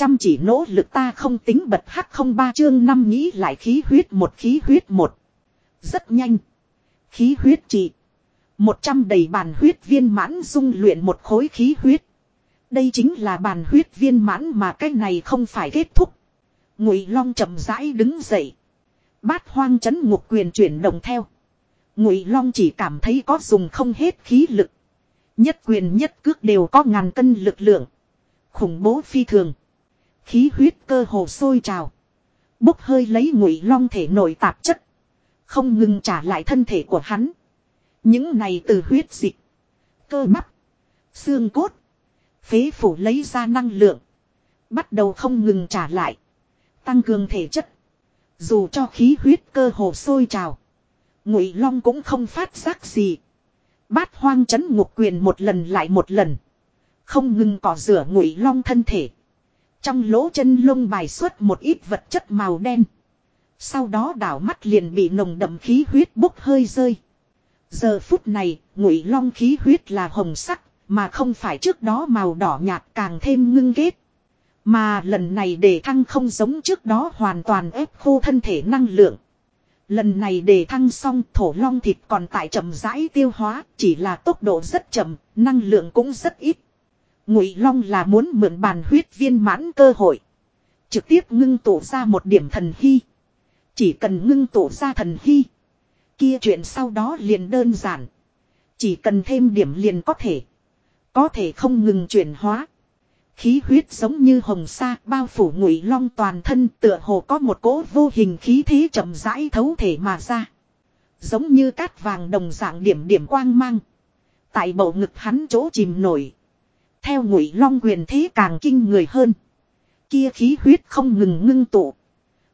Chăm chỉ nỗ lực ta không tính bật hắc không ba chương năm nghĩ lại khí huyết một khí huyết một. Rất nhanh. Khí huyết trị. Một trăm đầy bàn huyết viên mãn dung luyện một khối khí huyết. Đây chính là bàn huyết viên mãn mà cái này không phải kết thúc. Ngụy Long chậm rãi đứng dậy. Bát hoang chấn ngục quyền chuyển động theo. Ngụy Long chỉ cảm thấy có dùng không hết khí lực. Nhất quyền nhất cước đều có ngàn cân lực lượng. Khủng bố phi thường. Khí huyết cơ hồ sôi trào. Bốc hơi lấy Ngụy Long thể nội tạp chất. Không ngừng trả lại thân thể của hắn. Những này từ huyết dịch. Cơ bắp. Xương cốt. Phế phủ lấy ra năng lượng. Bắt đầu không ngừng trả lại. Tăng cường thể chất. Dù cho khí huyết cơ hồ sôi trào. Ngụy Long cũng không phát giác gì. Bát hoang chấn ngục quyền một lần lại một lần. Không ngừng cỏ rửa Ngụy Long thân thể. Trong lỗ chân lông bài xuất một ít vật chất màu đen. Sau đó đảo mắt liền bị nồng đậm khí huyết bốc hơi rơi. Giờ phút này, Ngụy Long khí huyết là hồng sắc, mà không phải trước đó màu đỏ nhạt càng thêm ngưng kết. Mà lần này đề thăng không giống trước đó hoàn toàn ép khô thân thể năng lượng. Lần này đề thăng xong thổ long thịt còn tại chậm rãi tiêu hóa, chỉ là tốc độ rất chậm, năng lượng cũng rất ít. Ngụy Long là muốn mượn bàn huyết viên mãn cơ hội. Trực tiếp ngưng tụ ra một điểm thần hy. Chỉ cần ngưng tụ ra thần hy. Kia chuyện sau đó liền đơn giản. Chỉ cần thêm điểm liền có thể. Có thể không ngừng chuyển hóa. Khí huyết giống như hồng sa bao phủ ngụy long toàn thân tựa hồ có một cỗ vô hình khí thế chậm rãi thấu thể mà ra. Giống như cát vàng đồng dạng điểm điểm quang mang. Tại bầu ngực hắn chỗ chìm nổi. Theo ngụy long quyền thế càng kinh người hơn. Kia khí huyết không ngừng ngưng tụ.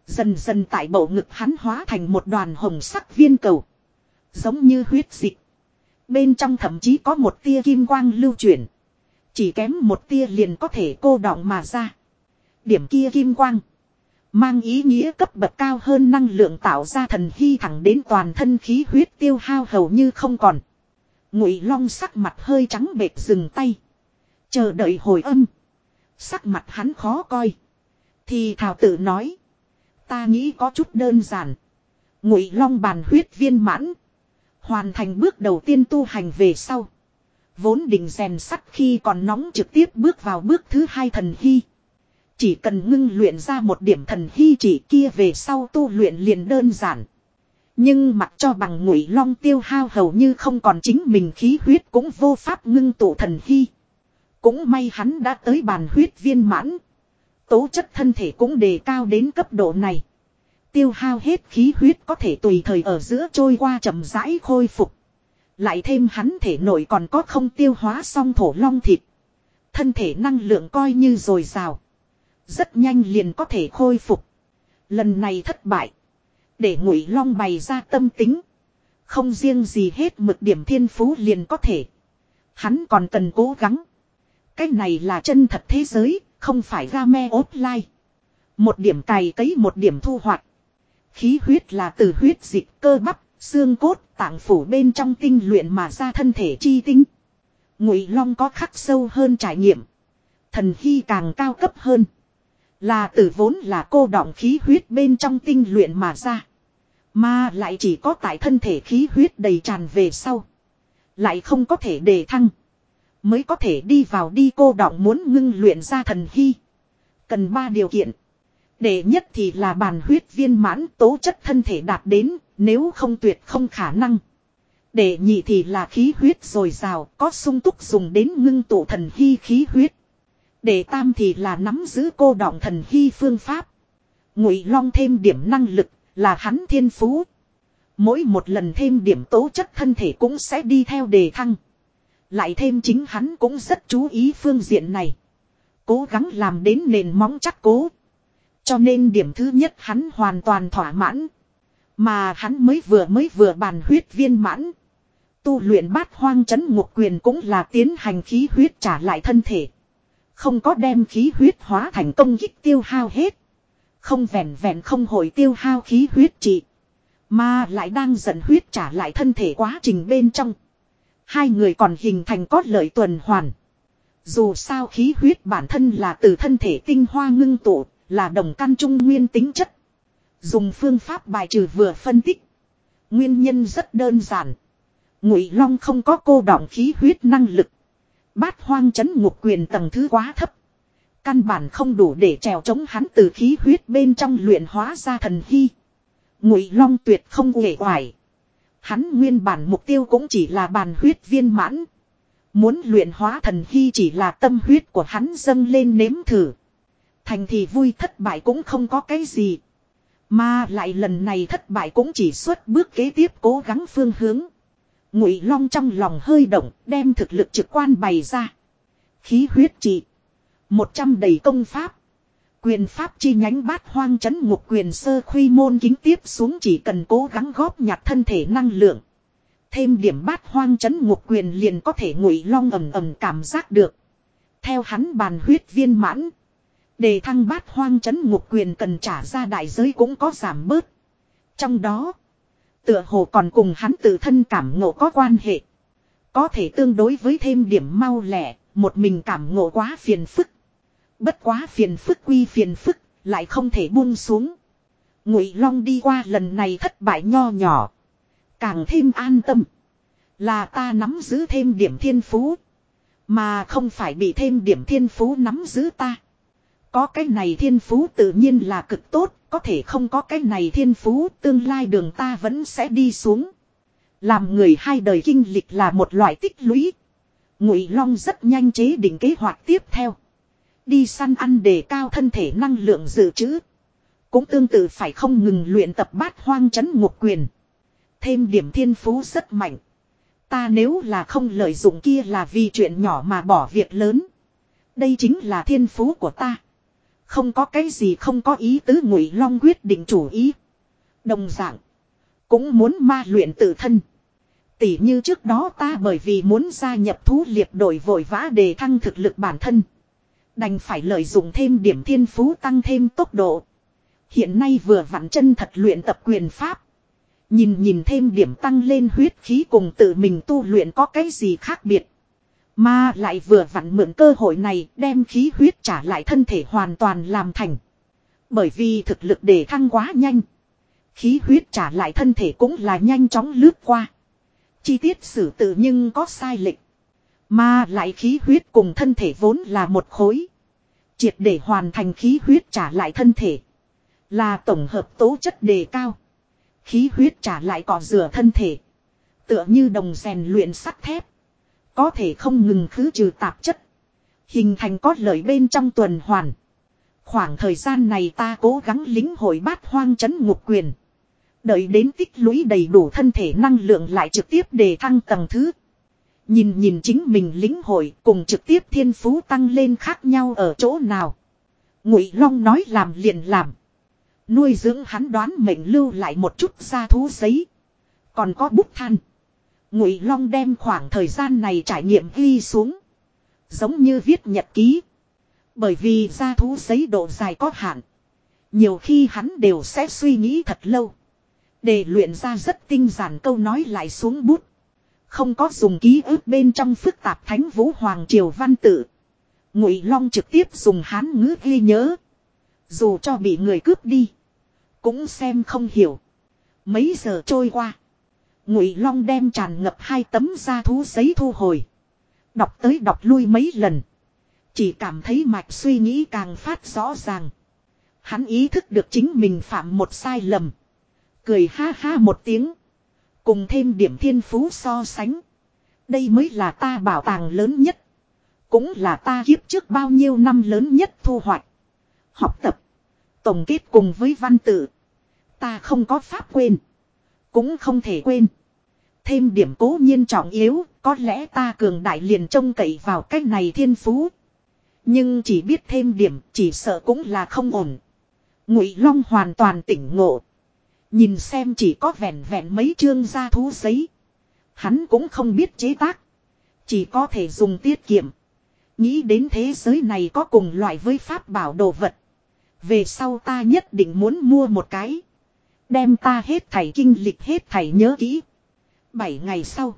Dần dần tại bầu ngực hắn hóa thành một đoàn hồng sắc viên cầu. Giống như huyết dịch. Bên trong thậm chí có một tia kim quang lưu chuyển. Chỉ kém một tia liền có thể cô đọng mà ra. Điểm kia kim quang. Mang ý nghĩa cấp bậc cao hơn năng lượng tạo ra thần hy thẳng đến toàn thân khí huyết tiêu hao hầu như không còn. Ngụy long sắc mặt hơi trắng bệt dừng tay. Chờ đợi hồi âm. Sắc mặt hắn khó coi. Thì thảo tự nói. Ta nghĩ có chút đơn giản. Ngụy long bàn huyết viên mãn. Hoàn thành bước đầu tiên tu hành về sau. Vốn định rèn sắt khi còn nóng trực tiếp bước vào bước thứ hai thần hy. Chỉ cần ngưng luyện ra một điểm thần hy chỉ kia về sau tu luyện liền đơn giản. Nhưng mặc cho bằng ngụy long tiêu hao hầu như không còn chính mình khí huyết cũng vô pháp ngưng tụ thần hy. Cũng may hắn đã tới bàn huyết viên mãn. Tố chất thân thể cũng đề cao đến cấp độ này. Tiêu hao hết khí huyết có thể tùy thời ở giữa trôi qua chậm rãi khôi phục. Lại thêm hắn thể nội còn có không tiêu hóa xong thổ long thịt. Thân thể năng lượng coi như dồi dào. Rất nhanh liền có thể khôi phục. Lần này thất bại. Để ngụy long bày ra tâm tính. Không riêng gì hết mực điểm thiên phú liền có thể. Hắn còn cần cố gắng. Cái này là chân thật thế giới, không phải game offline. Một điểm cày cấy một điểm thu hoạch. Khí huyết là từ huyết dịch cơ bắp, xương cốt, tạng phủ bên trong tinh luyện mà ra thân thể chi tinh. Ngụy Long có khắc sâu hơn trải nghiệm. Thần hy càng cao cấp hơn. Là từ vốn là cô đọng khí huyết bên trong tinh luyện mà ra. Mà lại chỉ có tại thân thể khí huyết đầy tràn về sau. Lại không có thể đề thăng. Mới có thể đi vào đi cô đọng muốn ngưng luyện ra thần hy. Cần ba điều kiện. để nhất thì là bàn huyết viên mãn tố chất thân thể đạt đến, nếu không tuyệt không khả năng. để nhị thì là khí huyết dồi dào, có sung túc dùng đến ngưng tụ thần hy khí huyết. để tam thì là nắm giữ cô đọng thần hy phương pháp. Ngụy long thêm điểm năng lực, là hắn thiên phú. Mỗi một lần thêm điểm tố chất thân thể cũng sẽ đi theo đề thăng. Lại thêm chính hắn cũng rất chú ý phương diện này. Cố gắng làm đến nền móng chắc cố. Cho nên điểm thứ nhất hắn hoàn toàn thỏa mãn. Mà hắn mới vừa mới vừa bàn huyết viên mãn. Tu luyện bát hoang chấn ngục quyền cũng là tiến hành khí huyết trả lại thân thể. Không có đem khí huyết hóa thành công kích tiêu hao hết. Không vẹn vẹn không hồi tiêu hao khí huyết trị. Mà lại đang dẫn huyết trả lại thân thể quá trình bên trong. Hai người còn hình thành có lợi tuần hoàn. Dù sao khí huyết bản thân là từ thân thể tinh hoa ngưng tụ, là đồng căn trung nguyên tính chất. Dùng phương pháp bài trừ vừa phân tích. Nguyên nhân rất đơn giản. Ngụy Long không có cô đọng khí huyết năng lực. Bát hoang chấn ngục quyền tầng thứ quá thấp. Căn bản không đủ để trèo chống hắn từ khí huyết bên trong luyện hóa ra thần hy. Ngụy Long tuyệt không uể oải. Hắn nguyên bản mục tiêu cũng chỉ là bàn huyết viên mãn. Muốn luyện hóa thần hy chỉ là tâm huyết của hắn dâng lên nếm thử. Thành thì vui thất bại cũng không có cái gì. Mà lại lần này thất bại cũng chỉ xuất bước kế tiếp cố gắng phương hướng. Ngụy Long trong lòng hơi động, đem thực lực trực quan bày ra. Khí huyết trị, một trăm đầy công pháp. Quyền pháp chi nhánh bát hoang chấn ngục quyền sơ khuy môn kính tiếp xuống chỉ cần cố gắng góp nhặt thân thể năng lượng. Thêm điểm bát hoang chấn ngục quyền liền có thể ngụy long ầm ầm cảm giác được. Theo hắn bàn huyết viên mãn. Đề thăng bát hoang chấn ngục quyền cần trả ra đại giới cũng có giảm bớt. Trong đó, tựa hồ còn cùng hắn tự thân cảm ngộ có quan hệ. Có thể tương đối với thêm điểm mau lẻ, một mình cảm ngộ quá phiền phức. Bất quá phiền phức quy phiền phức, lại không thể buông xuống. Ngụy Long đi qua lần này thất bại nho nhỏ. Càng thêm an tâm. Là ta nắm giữ thêm điểm thiên phú. Mà không phải bị thêm điểm thiên phú nắm giữ ta. Có cái này thiên phú tự nhiên là cực tốt, có thể không có cái này thiên phú tương lai đường ta vẫn sẽ đi xuống. Làm người hai đời kinh lịch là một loại tích lũy. Ngụy Long rất nhanh chế định kế hoạch tiếp theo. Đi săn ăn để cao thân thể năng lượng dự trữ. Cũng tương tự phải không ngừng luyện tập bát hoang chấn ngục quyền. Thêm điểm thiên phú rất mạnh. Ta nếu là không lợi dụng kia là vì chuyện nhỏ mà bỏ việc lớn. Đây chính là thiên phú của ta. Không có cái gì không có ý tứ ngụy long quyết định chủ ý. Đồng dạng. Cũng muốn ma luyện tự thân. Tỷ như trước đó ta bởi vì muốn gia nhập thú liệp đội vội vã để thăng thực lực bản thân. Đành phải lợi dụng thêm điểm thiên phú tăng thêm tốc độ. Hiện nay vừa vặn chân thật luyện tập quyền pháp. Nhìn nhìn thêm điểm tăng lên huyết khí cùng tự mình tu luyện có cái gì khác biệt. Mà lại vừa vặn mượn cơ hội này đem khí huyết trả lại thân thể hoàn toàn làm thành. Bởi vì thực lực để thăng quá nhanh. Khí huyết trả lại thân thể cũng là nhanh chóng lướt qua. Chi tiết xử tự nhưng có sai lệch. Mà lại khí huyết cùng thân thể vốn là một khối. Triệt để hoàn thành khí huyết trả lại thân thể. Là tổng hợp tố chất đề cao. Khí huyết trả lại cỏ rửa thân thể. Tựa như đồng rèn luyện sắt thép. Có thể không ngừng khứ trừ tạp chất. Hình thành có lợi bên trong tuần hoàn. Khoảng thời gian này ta cố gắng lính hội bát hoang chấn ngục quyền. Đợi đến tích lũy đầy đủ thân thể năng lượng lại trực tiếp đề thăng tầng thứ. Nhìn nhìn chính mình lính hội cùng trực tiếp thiên phú tăng lên khác nhau ở chỗ nào. Ngụy Long nói làm liền làm. Nuôi dưỡng hắn đoán mệnh lưu lại một chút gia thú giấy. Còn có bút than. Ngụy Long đem khoảng thời gian này trải nghiệm ghi xuống. Giống như viết nhật ký. Bởi vì gia thú giấy độ dài có hạn. Nhiều khi hắn đều sẽ suy nghĩ thật lâu. Để luyện ra rất tinh giản câu nói lại xuống bút. Không có dùng ký ức bên trong phức tạp thánh vũ hoàng triều văn tự. Ngụy Long trực tiếp dùng hán ngữ ghi nhớ. Dù cho bị người cướp đi. Cũng xem không hiểu. Mấy giờ trôi qua. Ngụy Long đem tràn ngập hai tấm da thú giấy thu hồi. Đọc tới đọc lui mấy lần. Chỉ cảm thấy mạch suy nghĩ càng phát rõ ràng. Hắn ý thức được chính mình phạm một sai lầm. Cười ha ha một tiếng. Cùng thêm điểm thiên phú so sánh. Đây mới là ta bảo tàng lớn nhất. Cũng là ta kiếp trước bao nhiêu năm lớn nhất thu hoạch. Học tập. Tổng kết cùng với văn tự. Ta không có pháp quên. Cũng không thể quên. Thêm điểm cố nhiên trọng yếu, có lẽ ta cường đại liền trông cậy vào cách này thiên phú. Nhưng chỉ biết thêm điểm, chỉ sợ cũng là không ổn. Ngụy Long hoàn toàn tỉnh ngộ. Nhìn xem chỉ có vẹn vẹn mấy chương gia thú giấy. Hắn cũng không biết chế tác. Chỉ có thể dùng tiết kiệm. Nghĩ đến thế giới này có cùng loại với pháp bảo đồ vật. Về sau ta nhất định muốn mua một cái. Đem ta hết thảy kinh lịch hết thảy nhớ kỹ. Bảy ngày sau.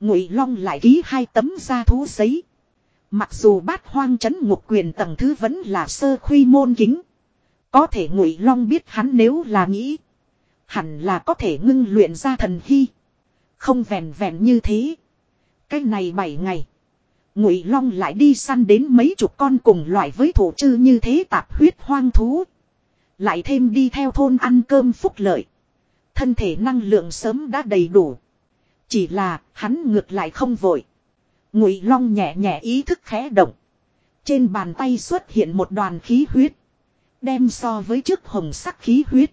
Ngụy Long lại ký hai tấm gia thú giấy. Mặc dù bát hoang chấn ngục quyền tầng thứ vẫn là sơ khuy môn kính. Có thể ngụy long biết hắn nếu là nghĩ. Hẳn là có thể ngưng luyện ra thần hy. Không vẹn vẹn như thế. Cái này bảy ngày. Ngụy long lại đi săn đến mấy chục con cùng loại với thủ trư như thế tạp huyết hoang thú. Lại thêm đi theo thôn ăn cơm phúc lợi. Thân thể năng lượng sớm đã đầy đủ. Chỉ là hắn ngược lại không vội. Ngụy long nhẹ nhẹ ý thức khẽ động. Trên bàn tay xuất hiện một đoàn khí huyết. Đem so với trước hồng sắc khí huyết.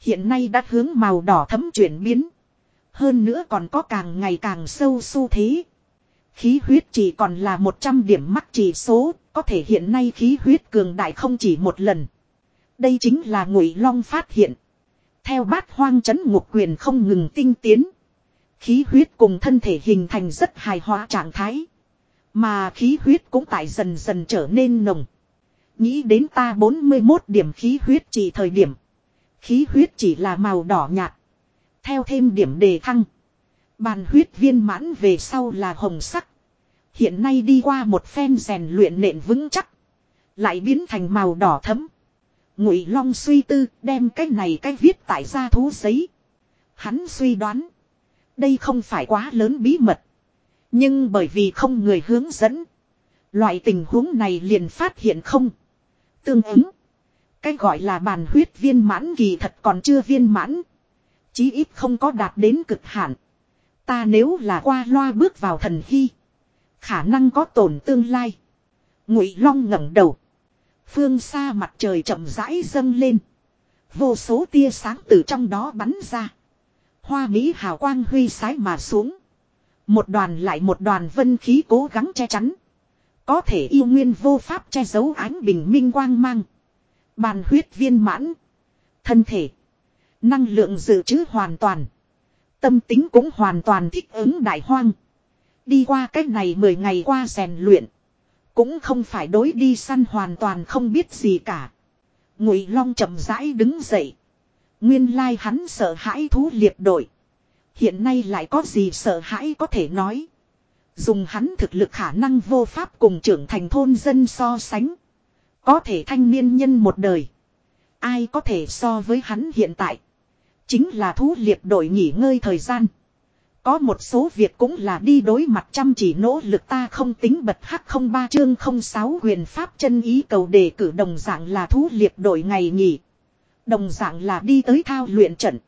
Hiện nay đã hướng màu đỏ thấm chuyển biến. Hơn nữa còn có càng ngày càng sâu xu thế. Khí huyết chỉ còn là 100 điểm mắc chỉ số, có thể hiện nay khí huyết cường đại không chỉ một lần. Đây chính là ngụy long phát hiện. Theo bát hoang chấn ngục quyền không ngừng tinh tiến. Khí huyết cùng thân thể hình thành rất hài hòa trạng thái. Mà khí huyết cũng tại dần dần trở nên nồng. Nghĩ đến ta 41 điểm khí huyết chỉ thời điểm. Khí huyết chỉ là màu đỏ nhạt. Theo thêm điểm đề thăng. Bàn huyết viên mãn về sau là hồng sắc. Hiện nay đi qua một phen rèn luyện nện vững chắc. Lại biến thành màu đỏ thấm. Ngụy Long suy tư, đem cái này cái viết tại gia thú giấy. Hắn suy đoán. Đây không phải quá lớn bí mật. Nhưng bởi vì không người hướng dẫn. Loại tình huống này liền phát hiện không. Tương ứng. Cái gọi là bàn huyết viên mãn kỳ thật còn chưa viên mãn. Chí ít không có đạt đến cực hạn. Ta nếu là qua loa bước vào thần hy. Khả năng có tổn tương lai. Ngụy Long ngẩng đầu. Phương xa mặt trời chậm rãi dâng lên. Vô số tia sáng từ trong đó bắn ra. Hoa Mỹ hào quang huy sái mà xuống. Một đoàn lại một đoàn vân khí cố gắng che chắn. Có thể yêu nguyên vô pháp che giấu ánh bình minh quang mang. Bàn huyết viên mãn. Thân thể. Năng lượng dự trữ hoàn toàn. Tâm tính cũng hoàn toàn thích ứng đại hoang. Đi qua cách này 10 ngày qua rèn luyện. Cũng không phải đối đi săn hoàn toàn không biết gì cả. Ngụy Long chậm rãi đứng dậy. Nguyên lai hắn sợ hãi thú liệt đội. Hiện nay lại có gì sợ hãi có thể nói. Dùng hắn thực lực khả năng vô pháp cùng trưởng thành thôn dân so sánh. Có thể thanh niên nhân một đời. Ai có thể so với hắn hiện tại. Chính là thú liệt đội nghỉ ngơi thời gian. Có một số việc cũng là đi đối mặt chăm chỉ nỗ lực ta không tính bật hắc không ba chương không sáu quyền pháp chân ý cầu đề cử đồng dạng là thú liệt đội ngày nghỉ. Đồng dạng là đi tới thao luyện trận.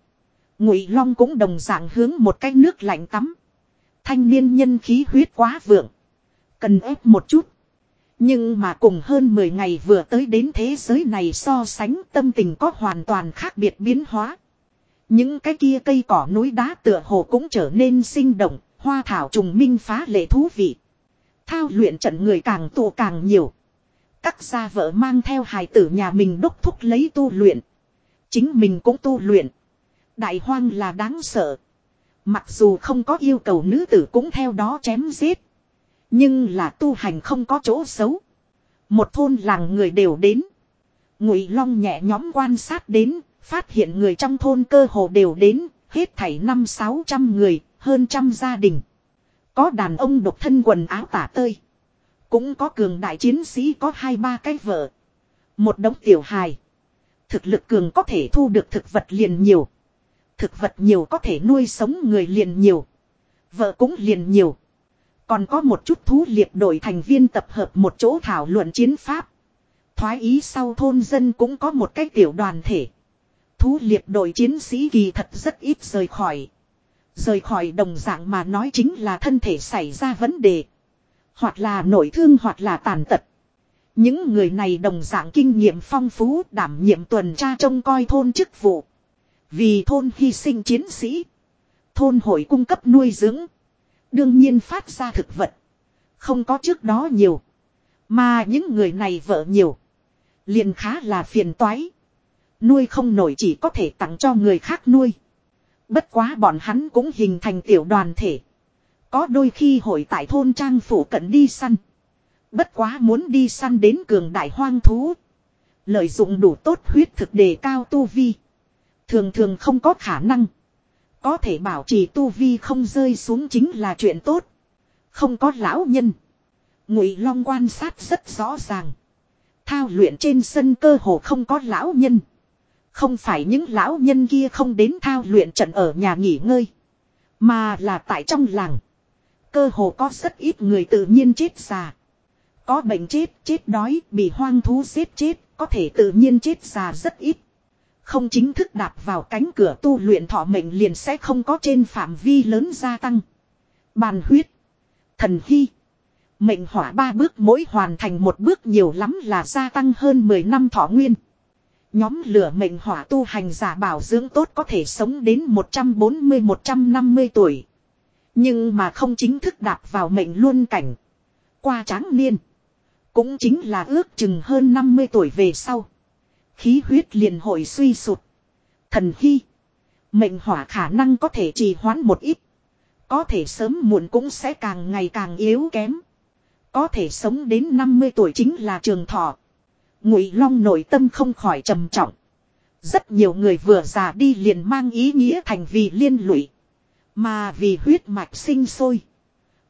Ngụy Long cũng đồng dạng hướng một cái nước lạnh tắm. Thanh niên nhân khí huyết quá vượng. Cần ép một chút. Nhưng mà cùng hơn 10 ngày vừa tới đến thế giới này so sánh tâm tình có hoàn toàn khác biệt biến hóa. Những cái kia cây cỏ núi đá tựa hồ cũng trở nên sinh động, hoa thảo trùng minh phá lệ thú vị. Thao luyện trận người càng tụ càng nhiều. Các gia vợ mang theo hài tử nhà mình đốc thúc lấy tu luyện. Chính mình cũng tu luyện. Đại hoang là đáng sợ. Mặc dù không có yêu cầu nữ tử cũng theo đó chém giết. Nhưng là tu hành không có chỗ xấu. Một thôn làng người đều đến. Ngụy Long nhẹ nhóm quan sát đến, phát hiện người trong thôn cơ hồ đều đến, hết thảy năm sáu trăm người, hơn trăm gia đình. Có đàn ông độc thân quần áo tả tơi. Cũng có cường đại chiến sĩ có hai ba cái vợ. Một đống tiểu hài. Thực lực cường có thể thu được thực vật liền nhiều. Thực vật nhiều có thể nuôi sống người liền nhiều. Vợ cũng liền nhiều. Còn có một chút thú liệt đội thành viên tập hợp một chỗ thảo luận chiến pháp. Thoái ý sau thôn dân cũng có một cái tiểu đoàn thể. Thú liệt đội chiến sĩ kỳ thật rất ít rời khỏi. Rời khỏi đồng dạng mà nói chính là thân thể xảy ra vấn đề. Hoặc là nội thương hoặc là tàn tật. Những người này đồng dạng kinh nghiệm phong phú, đảm nhiệm tuần tra trông coi thôn chức vụ. Vì thôn hy sinh chiến sĩ. Thôn hội cung cấp nuôi dưỡng. Đương nhiên phát ra thực vật. Không có trước đó nhiều. Mà những người này vợ nhiều. Liền khá là phiền toái. Nuôi không nổi chỉ có thể tặng cho người khác nuôi. Bất quá bọn hắn cũng hình thành tiểu đoàn thể. Có đôi khi hội tại thôn trang phủ cận đi săn. Bất quá muốn đi săn đến cường đại hoang thú. Lợi dụng đủ tốt huyết thực đề cao tu vi. Thường thường không có khả năng. Có thể bảo trì tu vi không rơi xuống chính là chuyện tốt. Không có lão nhân. Ngụy Long quan sát rất rõ ràng. Thao luyện trên sân cơ hồ không có lão nhân. Không phải những lão nhân kia không đến thao luyện trận ở nhà nghỉ ngơi. Mà là tại trong làng. Cơ hồ có rất ít người tự nhiên chết già. Có bệnh chết, chết đói, bị hoang thú giết chết, có thể tự nhiên chết già rất ít. Không chính thức đạp vào cánh cửa tu luyện thọ mệnh liền sẽ không có trên phạm vi lớn gia tăng. Bàn huyết. Thần hy. Mệnh hỏa ba bước mỗi hoàn thành một bước nhiều lắm là gia tăng hơn 10 năm thọ nguyên. Nhóm lửa mệnh hỏa tu hành giả bảo dưỡng tốt có thể sống đến 140-150 tuổi. Nhưng mà không chính thức đạp vào mệnh luôn cảnh. Qua tráng niên. Cũng chính là ước chừng hơn 50 tuổi về sau. Khí huyết liền hội suy sụt. Thần hy. Mệnh hỏa khả năng có thể trì hoãn một ít. Có thể sớm muộn cũng sẽ càng ngày càng yếu kém. Có thể sống đến 50 tuổi chính là trường thọ. Ngụy Long nội tâm không khỏi trầm trọng. Rất nhiều người vừa già đi liền mang ý nghĩa thành vì liên lụy. Mà vì huyết mạch sinh sôi.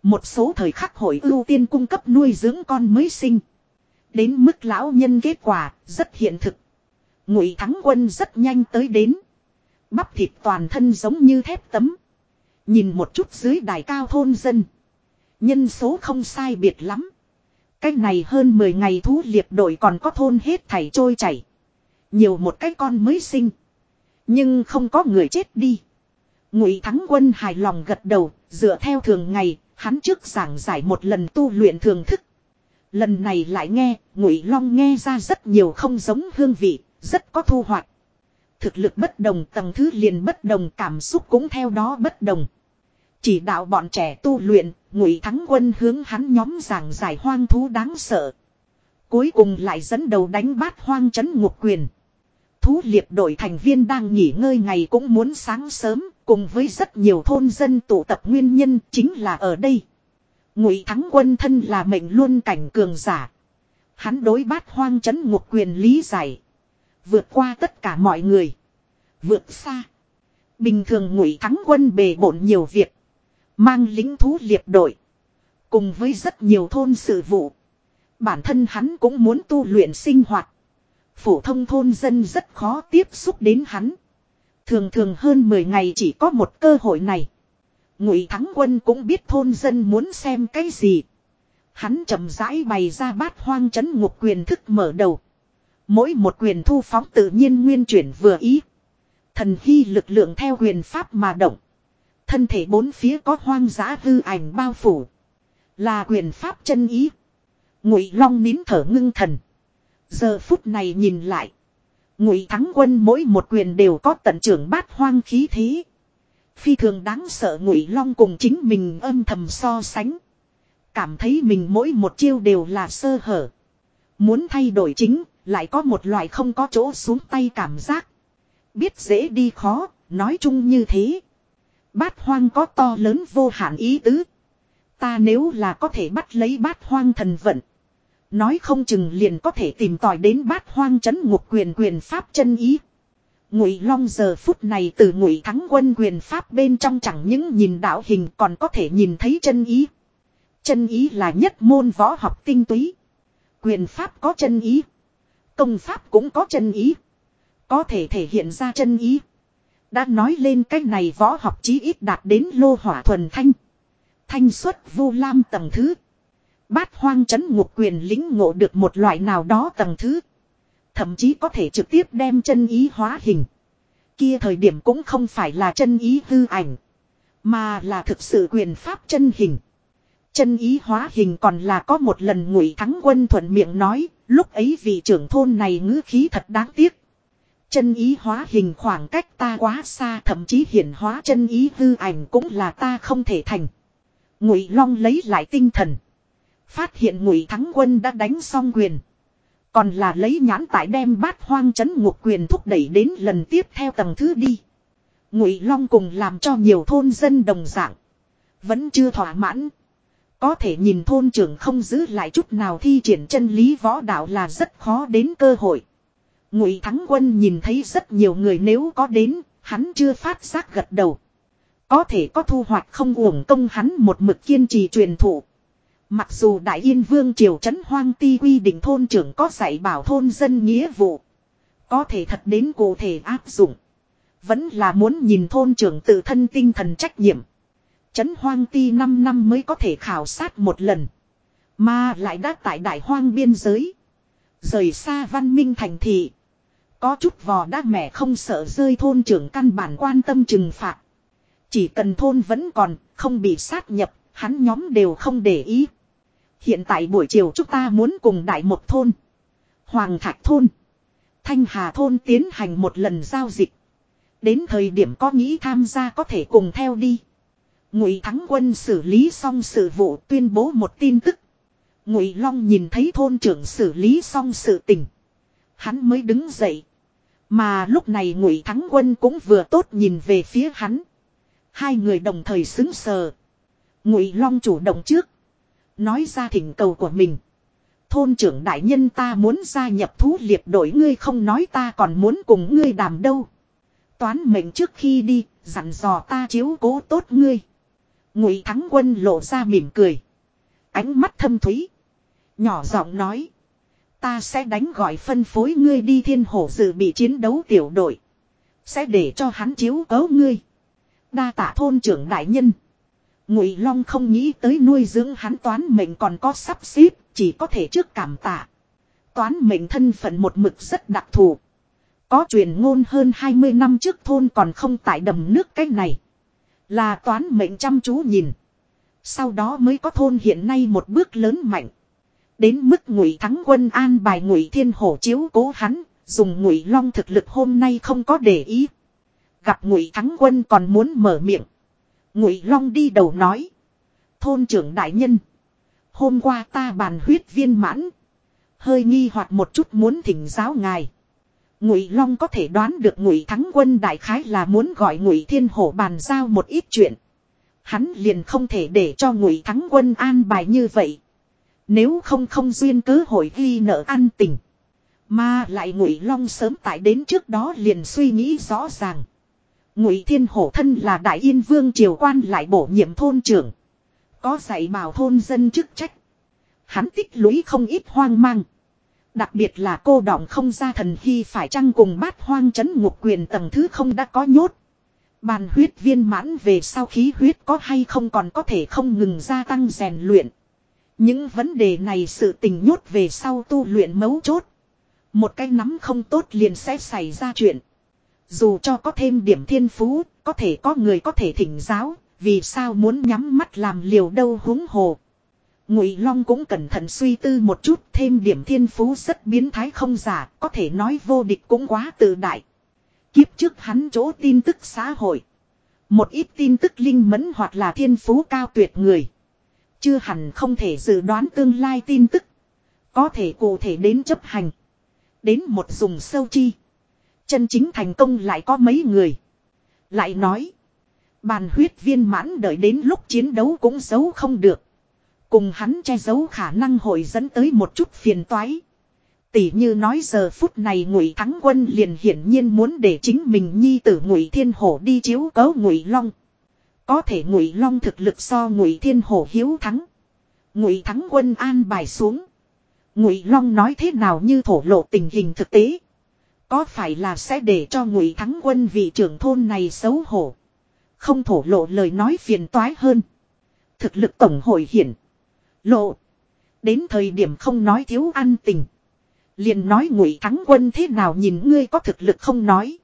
Một số thời khắc hội ưu tiên cung cấp nuôi dưỡng con mới sinh. Đến mức lão nhân kết quả rất hiện thực. Ngụy Thắng Quân rất nhanh tới đến. Bắp thịt toàn thân giống như thép tấm. Nhìn một chút dưới đài cao thôn dân. Nhân số không sai biệt lắm. Cách này hơn 10 ngày thú liệp đội còn có thôn hết thảy trôi chảy. Nhiều một cái con mới sinh. Nhưng không có người chết đi. Ngụy Thắng Quân hài lòng gật đầu, dựa theo thường ngày, hắn trước giảng giải một lần tu luyện thường thức. Lần này lại nghe, Ngụy Long nghe ra rất nhiều không giống hương vị, rất có thu hoạch. Thực lực bất đồng tầng thứ liền bất đồng cảm xúc cũng theo đó bất đồng. Chỉ đạo bọn trẻ tu luyện, ngụy thắng quân hướng hắn nhóm giảng giải hoang thú đáng sợ. Cuối cùng lại dẫn đầu đánh bát hoang chấn ngục quyền. Thú liệp đội thành viên đang nghỉ ngơi ngày cũng muốn sáng sớm, cùng với rất nhiều thôn dân tụ tập nguyên nhân chính là ở đây. Ngụy thắng quân thân là mệnh luôn cảnh cường giả. Hắn đối bát hoang chấn ngục quyền lý giải. Vượt qua tất cả mọi người. Vượt xa. Bình thường ngụy thắng quân bề bộn nhiều việc. Mang lính thú liệp đội. Cùng với rất nhiều thôn sự vụ. Bản thân hắn cũng muốn tu luyện sinh hoạt. Phổ thông thôn dân rất khó tiếp xúc đến hắn. Thường thường hơn 10 ngày chỉ có một cơ hội này. Ngụy Thắng Quân cũng biết thôn dân muốn xem cái gì. Hắn chậm rãi bày ra bát hoang chấn ngục quyền thức mở đầu. Mỗi một quyền thu phóng tự nhiên nguyên chuyển vừa ý. Thần hy lực lượng theo quyền pháp mà động. Thân thể bốn phía có hoang dã hư ảnh bao phủ. Là quyền pháp chân ý. Ngụy Long nín thở ngưng thần. Giờ phút này nhìn lại. Ngụy Thắng Quân mỗi một quyền đều có tận trưởng bát hoang khí thế. Phi thường đáng sợ Ngụy Long cùng chính mình âm thầm so sánh. Cảm thấy mình mỗi một chiêu đều là sơ hở. Muốn thay đổi chính, lại có một loại không có chỗ xuống tay cảm giác. Biết dễ đi khó, nói chung như thế. Bát hoang có to lớn vô hạn ý tứ. Ta nếu là có thể bắt lấy bát hoang thần vận. Nói không chừng liền có thể tìm tòi đến bát hoang chấn ngục quyền quyền pháp chân ý. Ngụy Long giờ phút này từ Ngụy Thắng Quân quyền pháp bên trong chẳng những nhìn đạo hình còn có thể nhìn thấy chân ý. Chân ý là nhất môn võ học tinh túy. Quyền pháp có chân ý. Công pháp cũng có chân ý. Có thể thể hiện ra chân ý. Đã nói lên cách này võ học chí ít đạt đến lô hỏa thuần thanh. Thanh xuất vu lam tầng thứ. Bát hoang chấn ngục quyền lĩnh ngộ được một loại nào đó tầng thứ. Thậm chí có thể trực tiếp đem chân ý hóa hình. Kia thời điểm cũng không phải là chân ý hư ảnh. Mà là thực sự quyền pháp chân hình. Chân ý hóa hình còn là có một lần ngụy thắng quân thuận miệng nói. Lúc ấy vị trưởng thôn này ngữ khí thật đáng tiếc. Chân ý hóa hình khoảng cách ta quá xa, thậm chí hiển hóa chân ý hư ảnh cũng là ta không thể thành. Ngụy Long lấy lại tinh thần. Phát hiện Ngụy Thắng Quân đã đánh xong quyền. Còn là lấy nhãn tại đem bát hoang chấn ngục quyền thúc đẩy đến lần tiếp theo tầng thứ đi. Ngụy Long cùng làm cho nhiều thôn dân đồng dạng. Vẫn chưa thỏa mãn. Có thể nhìn thôn trưởng không giữ lại chút nào thi triển chân lý võ đạo là rất khó đến cơ hội. Ngụy Thắng Quân nhìn thấy rất nhiều người nếu có đến, hắn chưa phát giác gật đầu. Có thể có thu hoạch không uổng công hắn một mực kiên trì truyền thụ. Mặc dù Đại Yên Vương Triều Trấn Hoang Ti quy định thôn trưởng có dạy bảo thôn dân nghĩa vụ. Có thể thật đến cụ thể áp dụng. Vẫn là muốn nhìn thôn trưởng tự thân tinh thần trách nhiệm. Trấn Hoang Ti 5 năm mới có thể khảo sát một lần. Mà lại đã tại đại hoang biên giới. Rời xa văn minh thành thị. Có chút vò đá mẹ không sợ rơi thôn trưởng căn bản quan tâm trừng phạt. Chỉ cần thôn vẫn còn, không bị sát nhập, hắn nhóm đều không để ý. Hiện tại buổi chiều chúng ta muốn cùng đại một thôn. Hoàng Thạch thôn. Thanh Hà thôn tiến hành một lần giao dịch. Đến thời điểm có nghĩ tham gia có thể cùng theo đi. Ngụy Thắng Quân xử lý xong sự vụ tuyên bố một tin tức. Ngụy Long nhìn thấy thôn trưởng xử lý xong sự tình. Hắn mới đứng dậy. Mà lúc này Ngụy Thắng Quân cũng vừa tốt nhìn về phía hắn. Hai người đồng thời xứng sờ. Ngụy Long chủ động trước. Nói ra thỉnh cầu của mình. Thôn trưởng đại nhân ta muốn gia nhập thú liệp đội ngươi không nói ta còn muốn cùng ngươi đàm đâu. Toán mệnh trước khi đi, dặn dò ta chiếu cố tốt ngươi. Ngụy Thắng Quân lộ ra mỉm cười. Ánh mắt thâm thúy. Nhỏ giọng nói. Ta sẽ đánh gọi phân phối ngươi đi thiên hổ dự bị chiến đấu tiểu đội. Sẽ để cho hắn chiếu cố ngươi. Đa tạ thôn trưởng đại nhân. Ngụy Long không nghĩ tới nuôi dưỡng hắn toán mệnh còn có sắp xếp, chỉ có thể trước cảm tạ. Toán mệnh thân phận một mực rất đặc thù. Có truyền ngôn hơn 20 năm trước thôn còn không tại đầm nước cái này. Là toán mệnh chăm chú nhìn. Sau đó mới có thôn hiện nay một bước lớn mạnh. Đến mức ngụy thắng quân an bài ngụy thiên hổ chiếu cố hắn, dùng ngụy long thực lực hôm nay không có để ý. Gặp ngụy thắng quân còn muốn mở miệng. Ngụy long đi đầu nói. Thôn trưởng đại nhân. Hôm qua ta bàn huyết viên mãn. Hơi nghi hoặc một chút muốn thỉnh giáo ngài. Ngụy Long có thể đoán được Ngụy Thắng Quân đại khái là muốn gọi Ngụy Thiên Hổ bàn giao một ít chuyện. Hắn liền không thể để cho Ngụy Thắng Quân an bài như vậy. Nếu không không duyên cớ hội ghi nợ an tình. Mà lại Ngụy Long sớm tại đến trước đó liền suy nghĩ rõ ràng. Ngụy Thiên Hổ thân là Đại Yên Vương triều quan lại bổ nhiệm thôn trưởng. Có dạy bảo thôn dân chức trách. Hắn tích lũy không ít hoang mang. Đặc biệt là cô đọng không ra thần hy phải chăng cùng bát hoang chấn ngục quyền tầng thứ không đã có nhốt. Bàn huyết viên mãn về sau khí huyết có hay không còn có thể không ngừng gia tăng rèn luyện. Những vấn đề này sự tình nhốt về sau tu luyện mấu chốt. Một cái nắm không tốt liền sẽ xảy ra chuyện. Dù cho có thêm điểm thiên phú, có thể có người có thể thỉnh giáo, vì sao muốn nhắm mắt làm liều đâu húng hồ. Ngụy Long cũng cẩn thận suy tư một chút, thêm điểm thiên phú rất biến thái không giả, có thể nói vô địch cũng quá tự đại. Kiếp trước hắn chỗ tin tức xã hội. Một ít tin tức linh mẫn hoặc là thiên phú cao tuyệt người. Chưa hẳn không thể dự đoán tương lai tin tức. Có thể cụ thể đến chấp hành. Đến một dùng sâu chi. Chân chính thành công lại có mấy người. Lại nói. Bàn huyết viên mãn đợi đến lúc chiến đấu cũng giấu không được. Cùng hắn che giấu khả năng hội dẫn tới một chút phiền toái. Tỷ như nói giờ phút này ngụy thắng quân liền hiển nhiên muốn để chính mình nhi tử ngụy thiên hổ đi chiếu cấu ngụy long. Có thể ngụy long thực lực so ngụy thiên hổ hiếu thắng. Ngụy thắng quân an bài xuống. Ngụy long nói thế nào như thổ lộ tình hình thực tế. Có phải là sẽ để cho ngụy thắng quân vị trưởng thôn này xấu hổ. Không thổ lộ lời nói phiền toái hơn. Thực lực tổng hội hiển. Lộ. Đến thời điểm không nói thiếu ăn tình. Liền nói ngụy thắng quân thế nào nhìn ngươi có thực lực không nói.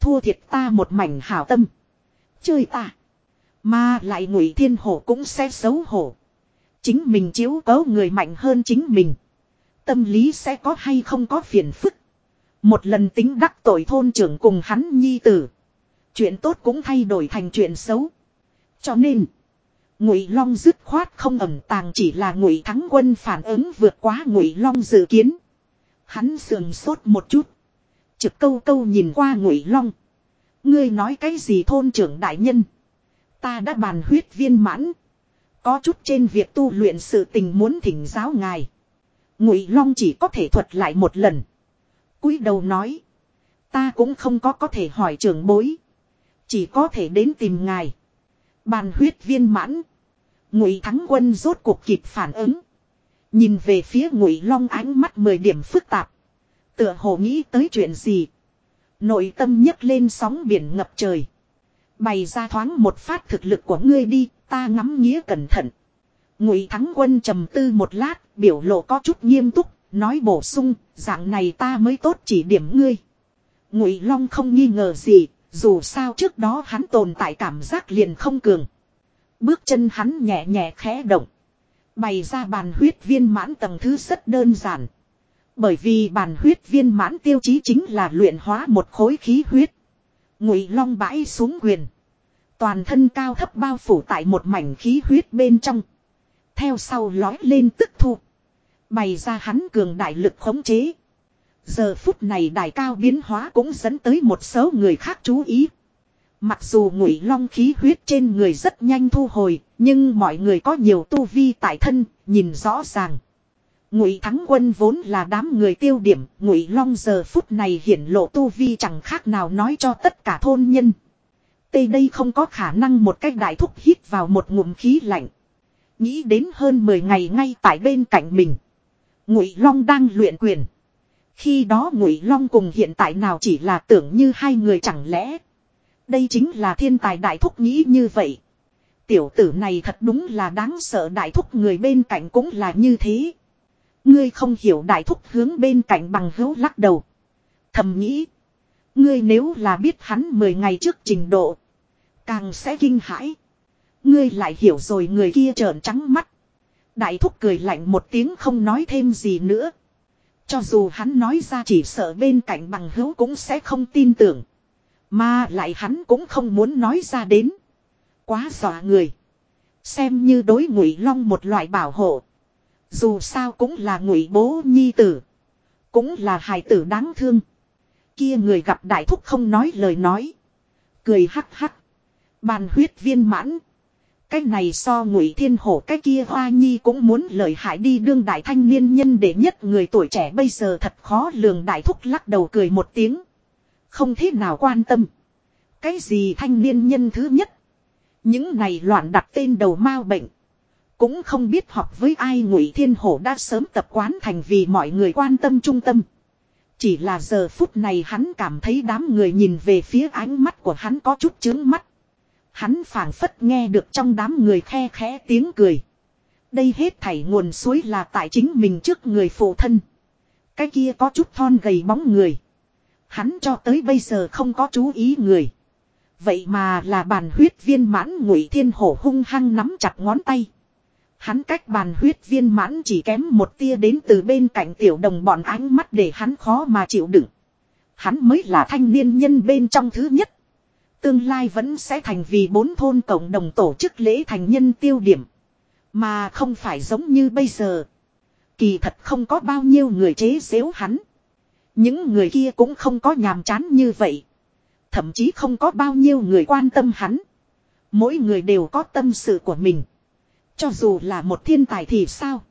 Thua thiệt ta một mảnh hảo tâm. Chơi ta. Mà lại ngụy thiên hổ cũng sẽ xấu hổ. Chính mình chiếu cố người mạnh hơn chính mình. Tâm lý sẽ có hay không có phiền phức. Một lần tính đắc tội thôn trưởng cùng hắn nhi tử. Chuyện tốt cũng thay đổi thành chuyện xấu. Cho nên. Ngụy Long dứt khoát không ẩm tàng chỉ là Ngụy Thắng Quân phản ứng vượt quá Ngụy Long dự kiến. Hắn sườn sốt một chút, trực câu câu nhìn qua Ngụy Long. Ngươi nói cái gì thôn trưởng đại nhân? Ta đã bàn huyết viên mãn, có chút trên việc tu luyện sự tình muốn thỉnh giáo ngài. Ngụy Long chỉ có thể thuật lại một lần. cúi đầu nói, ta cũng không có có thể hỏi trưởng bối, chỉ có thể đến tìm ngài. Bàn huyết viên mãn. Ngụy Thắng Quân rốt cuộc kịp phản ứng. Nhìn về phía Ngụy Long ánh mắt mười điểm phức tạp. Tựa hồ nghĩ tới chuyện gì. Nội tâm nhấc lên sóng biển ngập trời. Bày ra thoáng một phát thực lực của ngươi đi, ta ngắm nghĩa cẩn thận. Ngụy Thắng Quân trầm tư một lát, biểu lộ có chút nghiêm túc, nói bổ sung, dạng này ta mới tốt chỉ điểm ngươi. Ngụy Long không nghi ngờ gì, dù sao trước đó hắn tồn tại cảm giác liền không cường. Bước chân hắn nhẹ nhẹ khẽ động. Bày ra bàn huyết viên mãn tầng thứ rất đơn giản. Bởi vì bàn huyết viên mãn tiêu chí chính là luyện hóa một khối khí huyết. Ngụy long bãi xuống quyền. Toàn thân cao thấp bao phủ tại một mảnh khí huyết bên trong. Theo sau lói lên tức thu. Bày ra hắn cường đại lực khống chế. Giờ phút này đài cao biến hóa cũng dẫn tới một số người khác chú ý. Mặc dù ngụy long khí huyết trên người rất nhanh thu hồi, nhưng mọi người có nhiều tu vi tại thân, nhìn rõ ràng. Ngụy Thắng Quân vốn là đám người tiêu điểm, Ngụy Long giờ phút này hiển lộ tu vi chẳng khác nào nói cho tất cả thôn nhân. Tây đây không có khả năng một cách đại thúc hít vào một ngụm khí lạnh. Nghĩ đến hơn 10 ngày ngay tại bên cạnh mình. Ngụy Long đang luyện quyền. Khi đó Ngụy Long cùng hiện tại nào chỉ là tưởng như hai người chẳng lẽ. Đây chính là thiên tài đại thúc nghĩ như vậy. Tiểu tử này thật đúng là đáng sợ đại thúc người bên cạnh cũng là như thế. Ngươi không hiểu đại thúc hướng bên cạnh bằng hữu lắc đầu. Thầm nghĩ. Ngươi nếu là biết hắn 10 ngày trước trình độ. Càng sẽ kinh hãi. Ngươi lại hiểu rồi người kia trợn trắng mắt. Đại thúc cười lạnh một tiếng không nói thêm gì nữa. Cho dù hắn nói ra chỉ sợ bên cạnh bằng hữu cũng sẽ không tin tưởng. Mà lại hắn cũng không muốn nói ra đến. Quá dọa người. Xem như đối ngụy long một loại bảo hộ. Dù sao cũng là ngụy bố nhi tử. Cũng là hài tử đáng thương. Kia người gặp đại thúc không nói lời nói. Cười hắc hắc. Bàn huyết viên mãn. Cái này so ngụy thiên hổ cái kia hoa nhi cũng muốn lời hại đi đương đại thanh niên nhân để nhất người tuổi trẻ bây giờ thật khó lường đại thúc lắc đầu cười một tiếng. Không thế nào quan tâm. Cái gì thanh niên nhân thứ nhất. Những này loạn đặt tên đầu mao bệnh. Cũng không biết học với ai ngụy thiên hổ đã sớm tập quán thành vì mọi người quan tâm trung tâm. Chỉ là giờ phút này hắn cảm thấy đám người nhìn về phía ánh mắt của hắn có chút chướng mắt. Hắn phảng phất nghe được trong đám người khe khẽ tiếng cười. Đây hết thảy nguồn suối là tại chính mình trước người phụ thân. Cái kia có chút thon gầy bóng người. Hắn cho tới bây giờ không có chú ý người. Vậy mà là bàn huyết viên mãn ngụy thiên hổ hung hăng nắm chặt ngón tay. Hắn cách bàn huyết viên mãn chỉ kém một tia đến từ bên cạnh tiểu đồng bọn ánh mắt để hắn khó mà chịu đựng. Hắn mới là thanh niên nhân bên trong thứ nhất. Tương lai vẫn sẽ thành vì bốn thôn cộng đồng tổ chức lễ thành nhân tiêu điểm. Mà không phải giống như bây giờ. Kỳ thật không có bao nhiêu người chế xếu hắn. Những người kia cũng không có nhàm chán như vậy. Thậm chí không có bao nhiêu người quan tâm hắn. Mỗi người đều có tâm sự của mình. Cho dù là một thiên tài thì sao?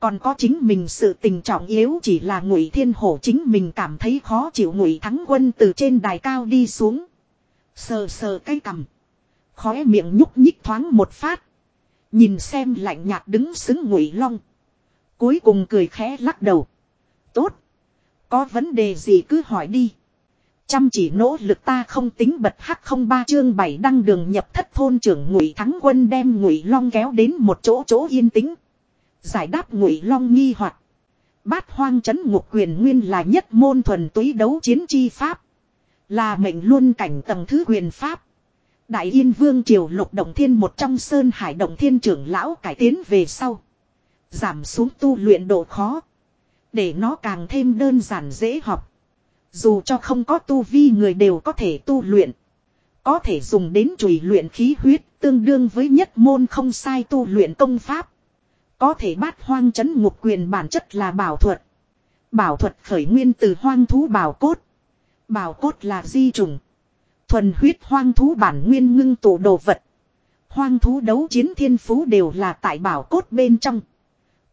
Còn có chính mình sự tình trọng yếu chỉ là ngụy thiên hổ chính mình cảm thấy khó chịu ngụy thắng quân từ trên đài cao đi xuống. Sờ sờ cái cằm. Khóe miệng nhúc nhích thoáng một phát. Nhìn xem lạnh nhạt đứng xứng ngụy long. Cuối cùng cười khẽ lắc đầu. Tốt. Có vấn đề gì cứ hỏi đi. Chăm chỉ nỗ lực ta không tính bật hắc không ba chương bảy đăng đường nhập thất thôn trưởng ngụy thắng quân đem ngụy long kéo đến một chỗ chỗ yên tĩnh. Giải đáp ngụy long nghi hoặc Bát hoang chấn ngục quyền nguyên là nhất môn thuần túy đấu chiến chi pháp. Là mệnh luôn cảnh tầng thứ quyền pháp. Đại Yên Vương Triều lục động thiên một trong sơn hải động thiên trưởng lão cải tiến về sau. Giảm xuống tu luyện độ khó. Để nó càng thêm đơn giản dễ học. Dù cho không có tu vi người đều có thể tu luyện. Có thể dùng đến chùy luyện khí huyết tương đương với nhất môn không sai tu luyện công pháp. Có thể bát hoang chấn ngục quyền bản chất là bảo thuật. Bảo thuật khởi nguyên từ hoang thú bảo cốt. Bảo cốt là di trùng. Thuần huyết hoang thú bản nguyên ngưng tụ đồ vật. Hoang thú đấu chiến thiên phú đều là tại bảo cốt bên trong.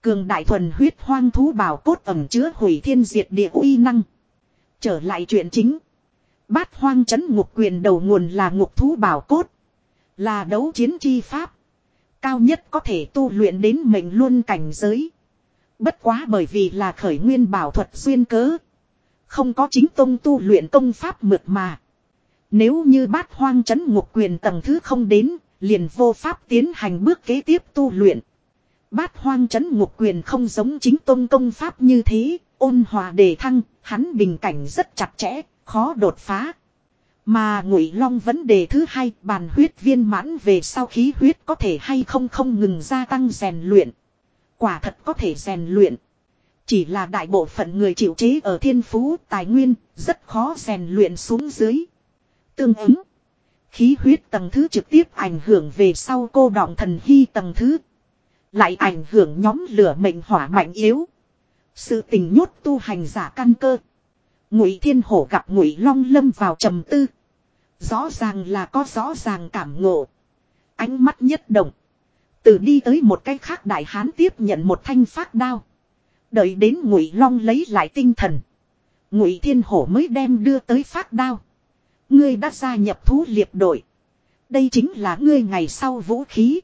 Cường đại thuần huyết hoang thú bảo cốt ẩm chứa hủy thiên diệt địa uy năng. Trở lại chuyện chính. Bát hoang chấn ngục quyền đầu nguồn là ngục thú bảo cốt. Là đấu chiến chi pháp. cao nhất có thể tu luyện đến mệnh luôn cảnh giới. Bất quá bởi vì là khởi nguyên bảo thuật duyên cớ. Không có chính tông tu luyện công pháp mượt mà. Nếu như bát hoang chấn ngục quyền tầng thứ không đến, liền vô pháp tiến hành bước kế tiếp tu luyện. Bát hoang chấn ngục quyền không giống chính tông công pháp như thế, ôn hòa đề thăng, hắn bình cảnh rất chặt chẽ, khó đột phá. Mà ngụy long vấn đề thứ hai, bàn huyết viên mãn về sau khí huyết có thể hay không không ngừng gia tăng rèn luyện. Quả thật có thể rèn luyện. Chỉ là đại bộ phận người chịu chế ở thiên phú, tài nguyên, rất khó rèn luyện xuống dưới. Tương ứng. Khí huyết tầng thứ trực tiếp ảnh hưởng về sau cô đọng thần hy tầng thứ. Lại ảnh hưởng nhóm lửa mệnh hỏa mạnh yếu. Sự tình nhốt tu hành giả căn cơ. Ngụy Thiên Hổ gặp Ngụy Long lâm vào trầm tư. Rõ ràng là có rõ ràng cảm ngộ. Ánh mắt nhất động. Từ đi tới một cái khác đại hán tiếp nhận một thanh phát đao. Đợi đến Ngụy Long lấy lại tinh thần. Ngụy Thiên Hổ mới đem đưa tới phát đao. Ngươi đã gia nhập thú liệp đội. Đây chính là ngươi ngày sau vũ khí.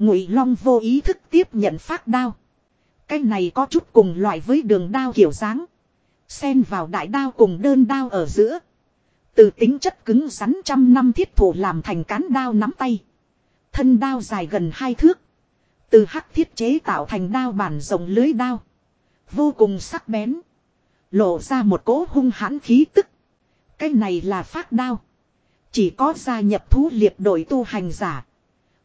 Ngụy Long vô ý thức tiếp nhận phát đao. Cái này có chút cùng loại với đường đao kiểu dáng. Xen vào đại đao cùng đơn đao ở giữa. Từ tính chất cứng rắn trăm năm thiết thủ làm thành cán đao nắm tay. Thân đao dài gần hai thước. Từ hắc thiết chế tạo thành đao bản rộng lưới đao. Vô cùng sắc bén. Lộ ra một cỗ hung hãn khí tức. Cái này là phát đao. Chỉ có gia nhập thú liệp đội tu hành giả.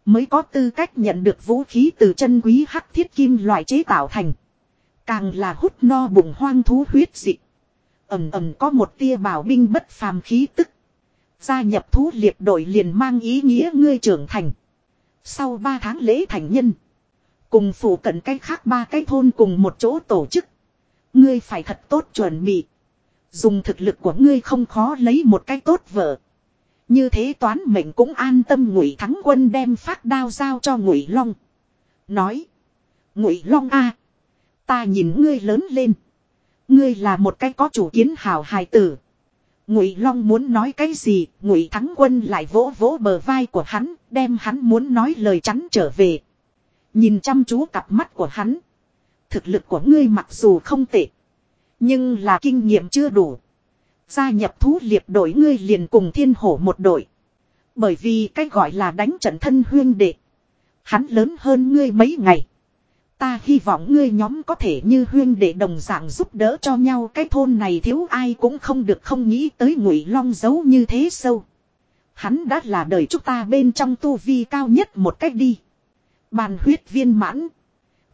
Mới có tư cách nhận được vũ khí từ chân quý hắc thiết kim loại chế tạo thành. Càng là hút no bụng hoang thú huyết dị. Ẩm ẩm có một tia bảo binh bất phàm khí tức. Gia nhập thú liệp đội liền mang ý nghĩa ngươi trưởng thành. Sau 3 tháng lễ thành nhân. Cùng phủ cận cách khác ba cái thôn cùng một chỗ tổ chức. Ngươi phải thật tốt chuẩn bị. Dùng thực lực của ngươi không khó lấy một cái tốt vợ. Như thế toán mệnh cũng an tâm ngụy thắng quân đem phát đao giao cho ngụy long. Nói. Ngụy long a Ta nhìn ngươi lớn lên. Ngươi là một cái có chủ kiến hào hài tử. Ngụy Long muốn nói cái gì, Ngụy Thắng Quân lại vỗ vỗ bờ vai của hắn, đem hắn muốn nói lời chắn trở về. Nhìn chăm chú cặp mắt của hắn. Thực lực của ngươi mặc dù không tệ, nhưng là kinh nghiệm chưa đủ. Gia nhập thú liệp đội ngươi liền cùng thiên hổ một đội. Bởi vì cách gọi là đánh trận thân huyên đệ. Hắn lớn hơn ngươi mấy ngày. Ta hy vọng ngươi nhóm có thể như huyên để đồng dạng giúp đỡ cho nhau cái thôn này thiếu ai cũng không được không nghĩ tới ngụy long giấu như thế sâu. Hắn đã là đời chúng ta bên trong tu vi cao nhất một cách đi. Bàn huyết viên mãn.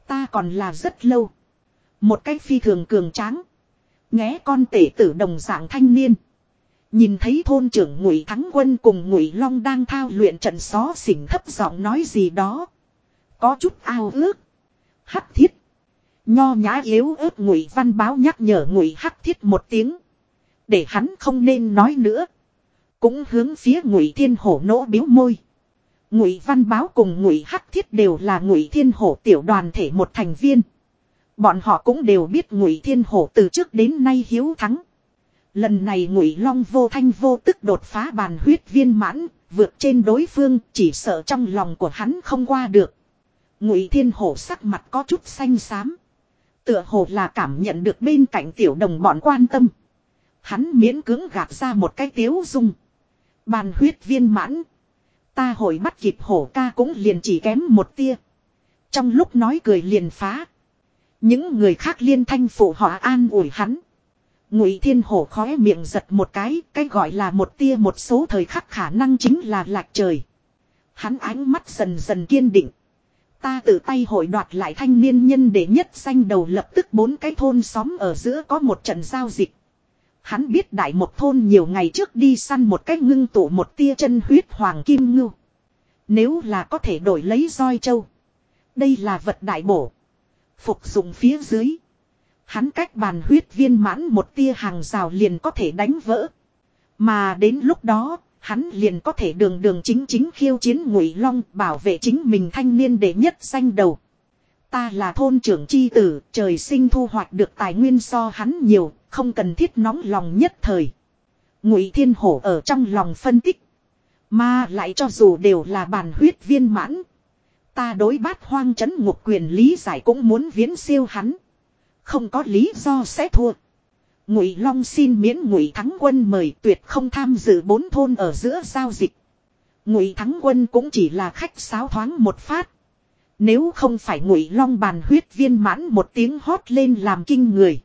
Ta còn là rất lâu. Một cách phi thường cường tráng nghe con tể tử đồng dạng thanh niên. Nhìn thấy thôn trưởng ngụy thắng quân cùng ngụy long đang thao luyện trận xó xỉnh thấp giọng nói gì đó. Có chút ao ước. Hắc thiết. Nho nhã yếu ớt ngụy văn báo nhắc nhở ngụy hắc thiết một tiếng. Để hắn không nên nói nữa. Cũng hướng phía ngụy thiên hổ nỗ biếu môi. Ngụy văn báo cùng ngụy hắc thiết đều là ngụy thiên hổ tiểu đoàn thể một thành viên. Bọn họ cũng đều biết ngụy thiên hổ từ trước đến nay hiếu thắng. Lần này ngụy long vô thanh vô tức đột phá bàn huyết viên mãn, vượt trên đối phương, chỉ sợ trong lòng của hắn không qua được. Ngụy Thiên Hổ sắc mặt có chút xanh xám. Tựa hồ là cảm nhận được bên cạnh tiểu đồng bọn quan tâm. Hắn miễn cưỡng gạt ra một cái tiếu dung. Bàn huyết viên mãn. Ta hồi bắt kịp hổ ca cũng liền chỉ kém một tia. Trong lúc nói cười liền phá. Những người khác liên thanh phụ họ an ủi hắn. Ngụy Thiên Hổ khóe miệng giật một cái, cái gọi là một tia một số thời khắc khả năng chính là lạc trời. Hắn ánh mắt dần dần kiên định. Ta tự tay hội đoạt lại thanh niên nhân để nhất danh đầu lập tức bốn cái thôn xóm ở giữa có một trận giao dịch. Hắn biết đại một thôn nhiều ngày trước đi săn một cách ngưng tụ một tia chân huyết hoàng kim ngưu. Nếu là có thể đổi lấy roi châu. Đây là vật đại bổ. Phục dụng phía dưới. Hắn cách bàn huyết viên mãn một tia hàng rào liền có thể đánh vỡ. Mà đến lúc đó, hắn liền có thể đường đường chính chính khiêu chiến ngụy long bảo vệ chính mình thanh niên để nhất danh đầu ta là thôn trưởng chi tử trời sinh thu hoạch được tài nguyên so hắn nhiều không cần thiết nóng lòng nhất thời ngụy thiên hổ ở trong lòng phân tích mà lại cho dù đều là bàn huyết viên mãn Ta đối bát hoang chấn ngục quyền lý giải cũng muốn viễn siêu hắn. Không có lý do sẽ thua. Ngụy Long xin miễn Ngụy Thắng Quân mời tuyệt không tham dự bốn thôn ở giữa giao dịch. Ngụy Thắng Quân cũng chỉ là khách sáo thoáng một phát. Nếu không phải Ngụy Long bàn huyết viên mãn một tiếng hót lên làm kinh người,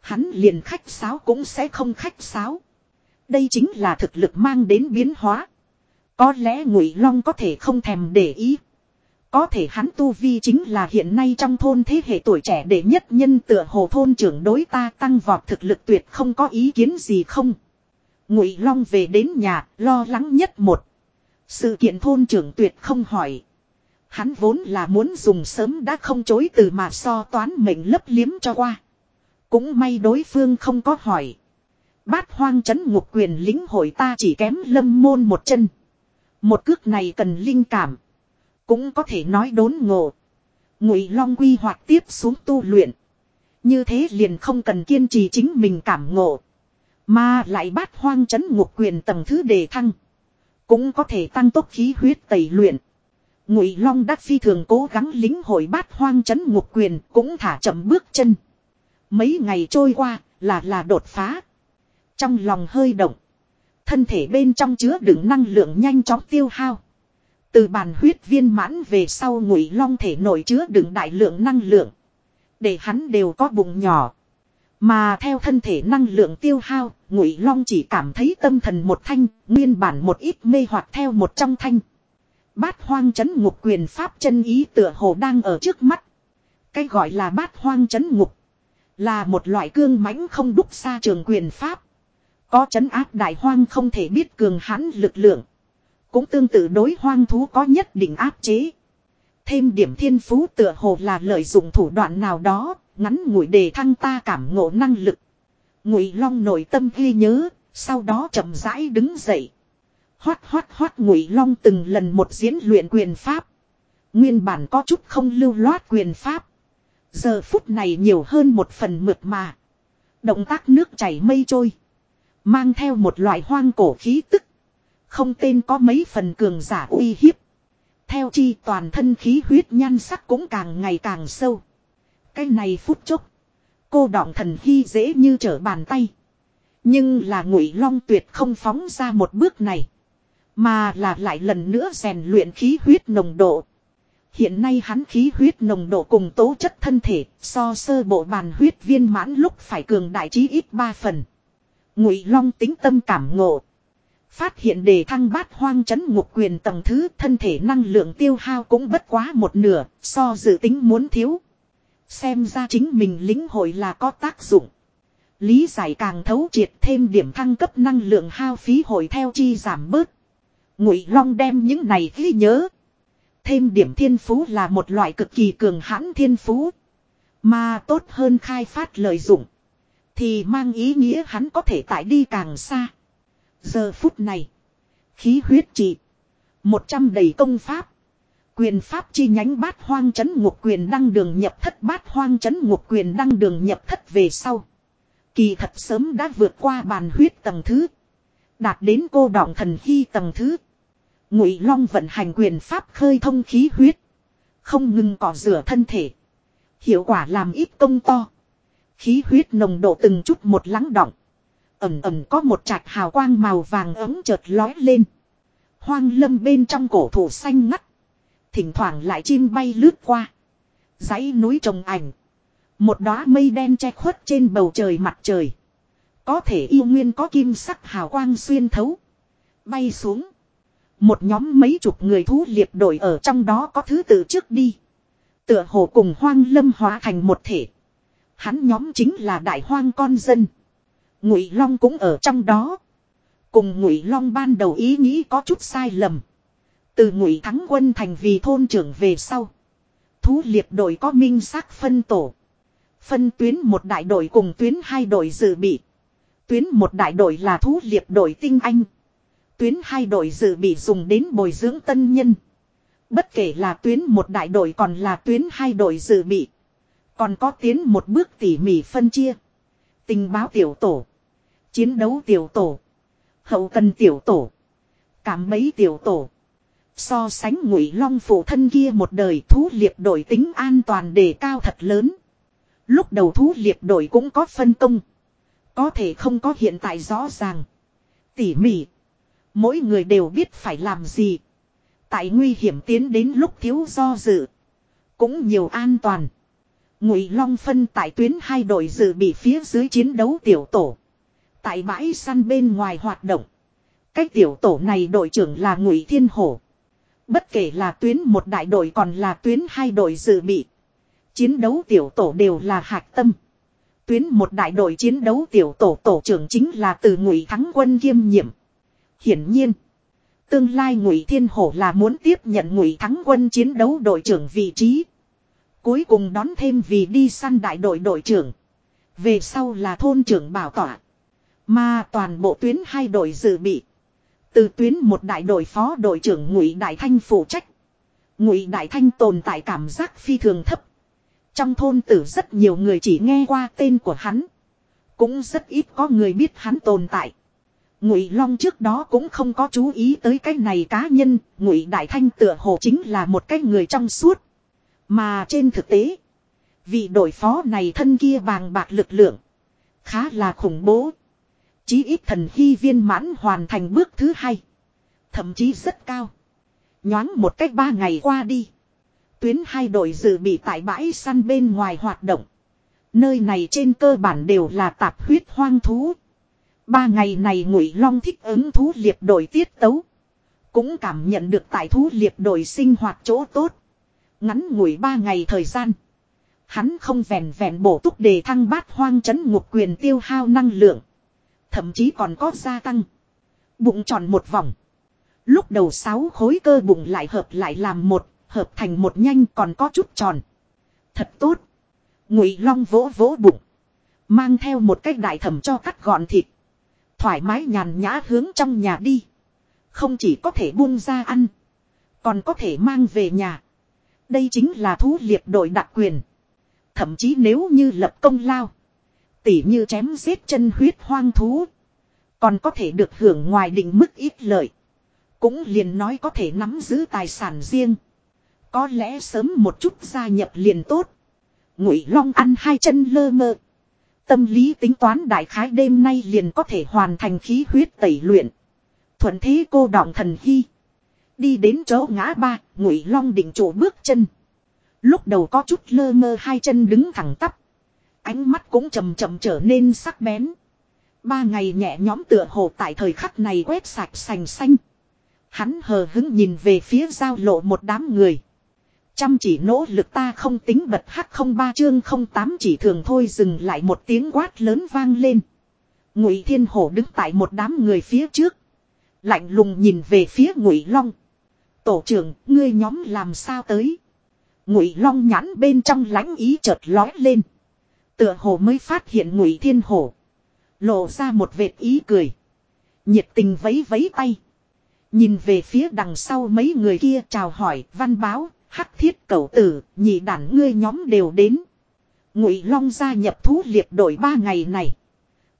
hắn liền khách sáo cũng sẽ không khách sáo. Đây chính là thực lực mang đến biến hóa. Có lẽ Ngụy Long có thể không thèm để ý. Có thể hắn tu vi chính là hiện nay trong thôn thế hệ tuổi trẻ đệ nhất nhân tựa hồ thôn trưởng đối ta tăng vọt thực lực tuyệt không có ý kiến gì không. Ngụy Long về đến nhà, lo lắng nhất một. Sự kiện thôn trưởng tuyệt không hỏi. Hắn vốn là muốn dùng sớm đã không chối từ mà so toán mệnh lấp liếm cho qua. Cũng may đối phương không có hỏi. Bát hoang chấn ngục quyền lính hội ta chỉ kém lâm môn một chân. Một cước này cần linh cảm. Cũng có thể nói đốn ngộ. Ngụy Long quy hoạch tiếp xuống tu luyện. Như thế liền không cần kiên trì chính mình cảm ngộ. Mà lại bát hoang chấn ngục quyền tầng thứ đề thăng. Cũng có thể tăng tốc khí huyết tẩy luyện. Ngụy Long đắc phi thường cố gắng lính hội bát hoang chấn ngục quyền cũng thả chậm bước chân. Mấy ngày trôi qua là là đột phá. Trong lòng hơi động. Thân thể bên trong chứa đựng năng lượng nhanh chóng tiêu hao. Từ bàn huyết viên mãn về sau ngụy long thể nổi chứa đựng đại lượng năng lượng. Để hắn đều có bụng nhỏ. Mà theo thân thể năng lượng tiêu hao, ngụy long chỉ cảm thấy tâm thần một thanh, nguyên bản một ít mê hoặc theo một trong thanh. Bát hoang chấn ngục quyền pháp chân ý tựa hồ đang ở trước mắt. Cái gọi là bát hoang chấn ngục. Là một loại cương mãnh không đúc xa trường quyền pháp. Có chấn áp đại hoang không thể biết cường hãn lực lượng. Cũng tương tự đối hoang thú có nhất định áp chế. Thêm điểm thiên phú tựa hồ là lợi dụng thủ đoạn nào đó, ngắn ngủi đề thăng ta cảm ngộ năng lực. Ngụy Long nội tâm ghi nhớ, sau đó chậm rãi đứng dậy. Hoát hoát hoát Ngụy Long từng lần một diễn luyện quyền pháp. Nguyên bản có chút không lưu loát quyền pháp. Giờ phút này nhiều hơn một phần mượt mà. Động tác nước chảy mây trôi. Mang theo một loại hoang cổ khí tức. Không tên có mấy phần cường giả uy hiếp. Theo chi toàn thân khí huyết nhan sắc cũng càng ngày càng sâu. Cái này phút chốc. Cô đọng thần hy dễ như trở bàn tay. Nhưng là ngụy long tuyệt không phóng ra một bước này. Mà là lại lần nữa rèn luyện khí huyết nồng độ. Hiện nay hắn khí huyết nồng độ cùng tố chất thân thể, so sơ bộ bàn huyết viên mãn lúc phải cường đại trí ít ba phần. Ngụy Long tính tâm cảm ngộ. Phát hiện đề thăng bát hoang chấn ngục quyền tầng thứ thân thể năng lượng tiêu hao cũng bất quá một nửa, so dự tính muốn thiếu. Xem ra chính mình lính hội là có tác dụng. Lý giải càng thấu triệt thêm điểm thăng cấp năng lượng hao phí hội theo chi giảm bớt. Ngụy Long đem những này ghi nhớ. Thêm điểm thiên phú là một loại cực kỳ cường hãn thiên phú. Mà tốt hơn khai phát lợi dụng. Thì mang ý nghĩa hắn có thể tải đi càng xa. Giờ phút này. Khí huyết trị. Một trăm đầy công pháp. Quyền pháp chi nhánh bát hoang chấn ngục quyền đăng đường nhập thất, bát hoang chấn ngục quyền đăng đường nhập thất về sau. Kỳ thật sớm đã vượt qua bàn huyết tầng thứ. Đạt đến cô đọng thần khi tầng thứ. Ngụy Long vận hành quyền pháp khơi thông khí huyết. Không ngừng cỏ rửa thân thể. Hiệu quả làm ít công to. Khí huyết nồng độ từng chút một lắng động. Ẩm ẩm có một trạch hào quang màu vàng ấm chợt lói lên. Hoang lâm bên trong cổ thụ xanh ngắt. Thỉnh thoảng lại chim bay lướt qua. dãy núi trồng ảnh. Một đóa mây đen che khuất trên bầu trời mặt trời. Có thể yêu nguyên có kim sắc hào quang xuyên thấu. Bay xuống. Một nhóm mấy chục người thú liệp đội ở trong đó có thứ tự trước đi. Tựa hồ cùng hoang lâm hóa thành một thể. Hắn nhóm chính là đại hoang con dân. Ngụy Long cũng ở trong đó. Cùng Ngụy Long ban đầu ý nghĩ có chút sai lầm. Từ Ngụy Thắng Quân thành vì thôn trưởng về sau, thú liệt đội có minh xác phân tổ. Phân tuyến một đại đội cùng tuyến hai đội dự bị. Tuyến một đại đội là thú liệt đội tinh anh. Tuyến hai đội dự bị dùng đến bồi dưỡng tân nhân. Bất kể là tuyến một đại đội còn là tuyến hai đội dự bị. Còn có tiến một bước tỉ mỉ phân chia. Tình báo tiểu tổ. Chiến đấu tiểu tổ. Hậu cần tiểu tổ. Cảm mấy tiểu tổ. So sánh ngụy long phụ thân kia một đời, thú liệp đội tính an toàn đề cao thật lớn. Lúc đầu thú liệp đội cũng có phân công. Có thể không có hiện tại rõ ràng. Tỉ mỉ. Mỗi người đều biết phải làm gì. Tại nguy hiểm tiến đến lúc thiếu do dự. Cũng nhiều an toàn. Ngụy Long phân tại tuyến hai đội dự bị phía dưới chiến đấu tiểu tổ. Tại bãi săn bên ngoài hoạt động. Cái tiểu tổ này đội trưởng là Ngụy Thiên Hổ. Bất kể là tuyến một đại đội còn là tuyến hai đội dự bị. Chiến đấu tiểu tổ đều là hạc tâm. Tuyến một đại đội chiến đấu tiểu tổ tổ trưởng chính là từ Ngụy Thắng Quân kiêm nhiệm. Hiển nhiên, tương lai Ngụy Thiên Hổ là muốn tiếp nhận Ngụy Thắng Quân chiến đấu đội trưởng vị trí. Cuối cùng đón thêm vì đi săn đại đội đội trưởng. Về sau là thôn trưởng bảo tỏa. Mà toàn bộ tuyến hai đội dự bị. Từ tuyến một đại đội phó đội trưởng Ngụy Đại Thanh phụ trách. Ngụy Đại Thanh tồn tại cảm giác phi thường thấp. Trong thôn tử rất nhiều người chỉ nghe qua tên của hắn. Cũng rất ít có người biết hắn tồn tại. Ngụy Long trước đó cũng không có chú ý tới cái này cá nhân, Ngụy Đại Thanh tựa hồ chính là một cái người trong suốt. Mà trên thực tế, vị đội phó này thân kia bàng bạc lực lượng, khá là khủng bố. Chí ít thần hy viên mãn hoàn thành bước thứ hai. Thậm chí rất cao. Nhoáng một cách ba ngày qua đi. Tuyến hai đội dự bị tại bãi săn bên ngoài hoạt động. Nơi này trên cơ bản đều là tạp huyết hoang thú. Ba ngày này ngụy long thích ứng thú liệp đội tiết tấu. Cũng cảm nhận được tại thú liệp đội sinh hoạt chỗ tốt. Ngắn ngủi ba ngày thời gian. Hắn không vẹn vẹn bổ túc đề thăng bát hoang chấn ngục quyền tiêu hao năng lượng. Thậm chí còn có gia tăng. Bụng tròn một vòng. Lúc đầu sáu khối cơ bụng lại hợp lại làm một, hợp thành một nhanh còn có chút tròn. Thật tốt. Ngụy Long vỗ vỗ bụng. Mang theo một cái đại thẩm cho cắt gọn thịt. Thoải mái nhàn nhã hướng trong nhà đi. Không chỉ có thể buông ra ăn. Còn có thể mang về nhà. Đây chính là thú liệt đội đặc quyền. Thậm chí nếu như lập công lao. Tỉ như chém giết chân huyết hoang thú. Còn có thể được hưởng ngoài định mức ít lợi. Cũng liền nói có thể nắm giữ tài sản riêng. Có lẽ sớm một chút gia nhập liền tốt. Ngụy Long ăn hai chân lơ mơ. Tâm lý tính toán đại khái đêm nay liền có thể hoàn thành khí huyết tẩy luyện. Thuận thế cô đọng thần hy. Đi đến chỗ ngã ba, Ngụy Long định chỗ bước chân. Lúc đầu có chút lơ mơ hai chân đứng thẳng tắp. Ánh mắt cũng chầm chậm trở nên sắc bén. Ba ngày nhẹ nhóm tựa hồ tại thời khắc này quét sạch sành xanh. Hắn hờ hứng nhìn về phía giao lộ một đám người. Chăm chỉ nỗ lực ta không tính bật hắc không ba chương không tám chỉ thường thôi dừng lại một tiếng quát lớn vang lên. Ngụy Thiên Hổ đứng tại một đám người phía trước. Lạnh lùng nhìn về phía Ngụy Long. Tổ trưởng, ngươi nhóm làm sao tới? Ngụy Long nhãn bên trong lãnh ý chợt lói lên. Tựa hồ mới phát hiện Ngụy Thiên Hổ. Lộ ra một vệt ý cười. Nhiệt tình vấy vấy tay. Nhìn về phía đằng sau mấy người kia chào hỏi văn báo, hắc thiết cầu tử, nhị đản ngươi nhóm đều đến. Ngụy Long gia nhập thú liệt đội ba ngày này.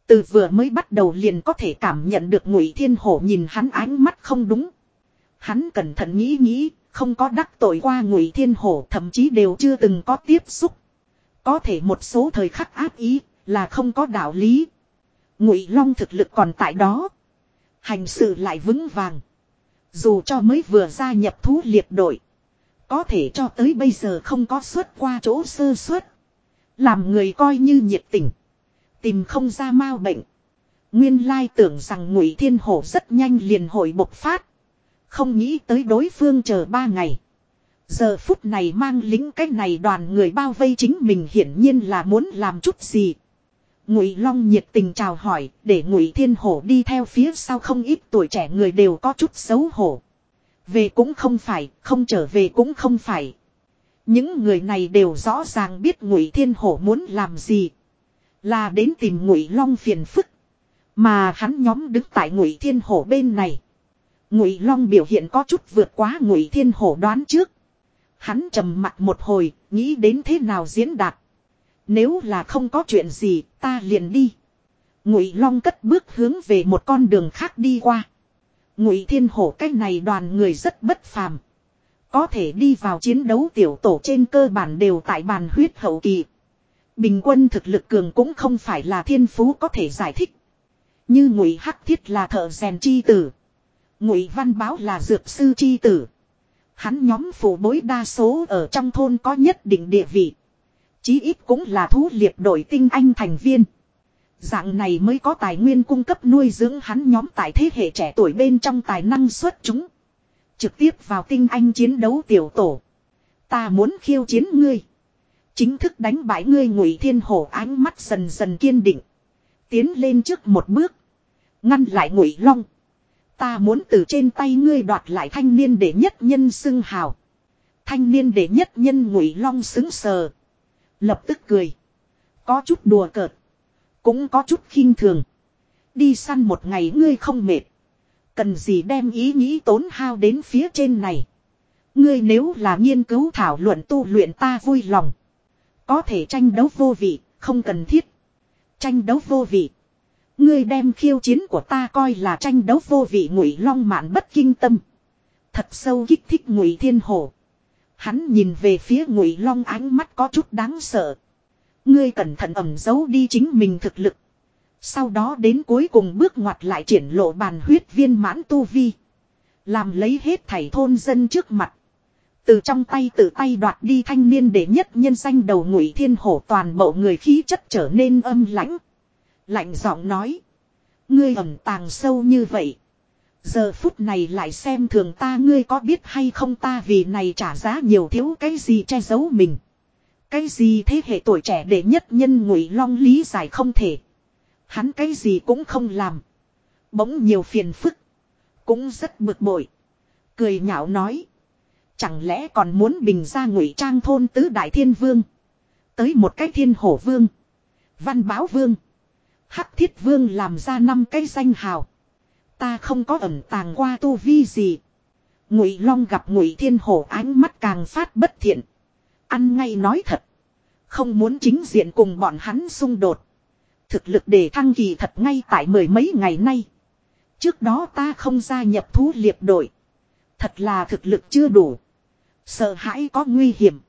Từ vừa mới bắt đầu liền có thể cảm nhận được Ngụy Thiên Hổ nhìn hắn ánh mắt không đúng. Hắn cẩn thận nghĩ nghĩ, không có đắc tội qua Ngụy Thiên Hổ, thậm chí đều chưa từng có tiếp xúc. Có thể một số thời khắc áp ý là không có đạo lý. Ngụy Long thực lực còn tại đó, hành sự lại vững vàng. Dù cho mới vừa gia nhập thú liệt đội. Có thể cho tới bây giờ không có xuất qua chỗ sơ suất. Làm người coi như nhiệt tình. Tìm không ra mau bệnh. Nguyên lai tưởng rằng ngụy thiên hổ rất nhanh liền hội bộc phát. Không nghĩ tới đối phương chờ ba ngày. Giờ phút này mang lính cái này đoàn người bao vây chính mình hiển nhiên là muốn làm chút gì. Ngụy Long nhiệt tình chào hỏi, để Ngụy Thiên Hổ đi theo phía sau không ít tuổi trẻ người đều có chút xấu hổ. Về cũng không phải, không trở về cũng không phải. Những người này đều rõ ràng biết Ngụy Thiên Hổ muốn làm gì, là đến tìm Ngụy Long phiền phức, mà hắn nhóm đứng tại Ngụy Thiên Hổ bên này. Ngụy Long biểu hiện có chút vượt quá Ngụy Thiên Hổ đoán trước. Hắn trầm mặt một hồi, nghĩ đến thế nào diễn đạt. Nếu là không có chuyện gì, ta liền đi. Ngụy Long cất bước hướng về một con đường khác đi qua. Ngụy Thiên Hổ cái này đoàn người rất bất phàm. Có thể đi vào chiến đấu tiểu tổ trên cơ bản đều tại bàn huyết hậu kỳ. Bình quân thực lực cường cũng không phải là thiên phú có thể giải thích. Như Ngụy Hắc Thiết là thợ rèn chi tử. Ngụy Văn Báo là dược sư chi tử. Hắn nhóm phụ bối đa số ở trong thôn có nhất định địa vị. Chí ít cũng là thú liệt đội tinh anh thành viên. Dạng này mới có tài nguyên cung cấp nuôi dưỡng hắn nhóm tại thế hệ trẻ tuổi bên trong tài năng xuất chúng. Trực tiếp vào tinh anh chiến đấu tiểu tổ. Ta muốn khiêu chiến ngươi. Chính thức đánh bại ngươi ngụy thiên hổ ánh mắt dần dần kiên định. Tiến lên trước một bước. Ngăn lại ngụy long. Ta muốn từ trên tay ngươi đoạt lại thanh niên để nhất nhân xưng hào. Thanh niên để nhất nhân ngụy long xứng sờ. Lập tức cười. Có chút đùa cợt. Cũng có chút khinh thường. Đi săn một ngày ngươi không mệt. Cần gì đem ý nghĩ tốn hao đến phía trên này. Ngươi nếu là nghiên cứu thảo luận tu luyện ta vui lòng. Có thể tranh đấu vô vị, không cần thiết. Tranh đấu vô vị. Ngươi đem khiêu chiến của ta coi là tranh đấu vô vị ngụy long mạn bất kinh tâm. Thật sâu kích thích ngụy thiên hổ. Hắn nhìn về phía ngụy long ánh mắt có chút đáng sợ. Ngươi cẩn thận ẩm giấu đi chính mình thực lực. Sau đó đến cuối cùng bước ngoặt lại triển lộ bàn huyết viên mãn tu vi. Làm lấy hết thảy thôn dân trước mặt. Từ trong tay tự tay đoạt đi thanh niên để nhất nhân danh đầu ngụy thiên hổ toàn bộ người khí chất trở nên âm lãnh. Lạnh giọng nói. Ngươi ẩm tàng sâu như vậy. Giờ phút này lại xem thường ta, ngươi có biết hay không ta vì này trả giá nhiều thiếu cái gì che giấu mình. Cái gì thế hệ tuổi trẻ để nhất nhân ngụy long lý giải không thể. Hắn cái gì cũng không làm. Bỗng nhiều phiền phức. Cũng rất bực bội. Cười nhạo nói. Chẳng lẽ còn muốn bình ra ngụy trang thôn tứ đại thiên vương. Tới một cái thiên hổ vương. Văn báo vương. Hắc thiết vương làm ra năm cái danh hào. Ta không có ẩn tàng qua tu vi gì. Ngụy Long gặp Ngụy Thiên Hổ ánh mắt càng phát bất thiện. Ăn ngay nói thật. Không muốn chính diện cùng bọn hắn xung đột. Thực lực để thăng kỳ thật ngay tại mười mấy ngày nay. Trước đó ta không gia nhập thú liệp đội. Thật là thực lực chưa đủ. Sợ hãi có nguy hiểm.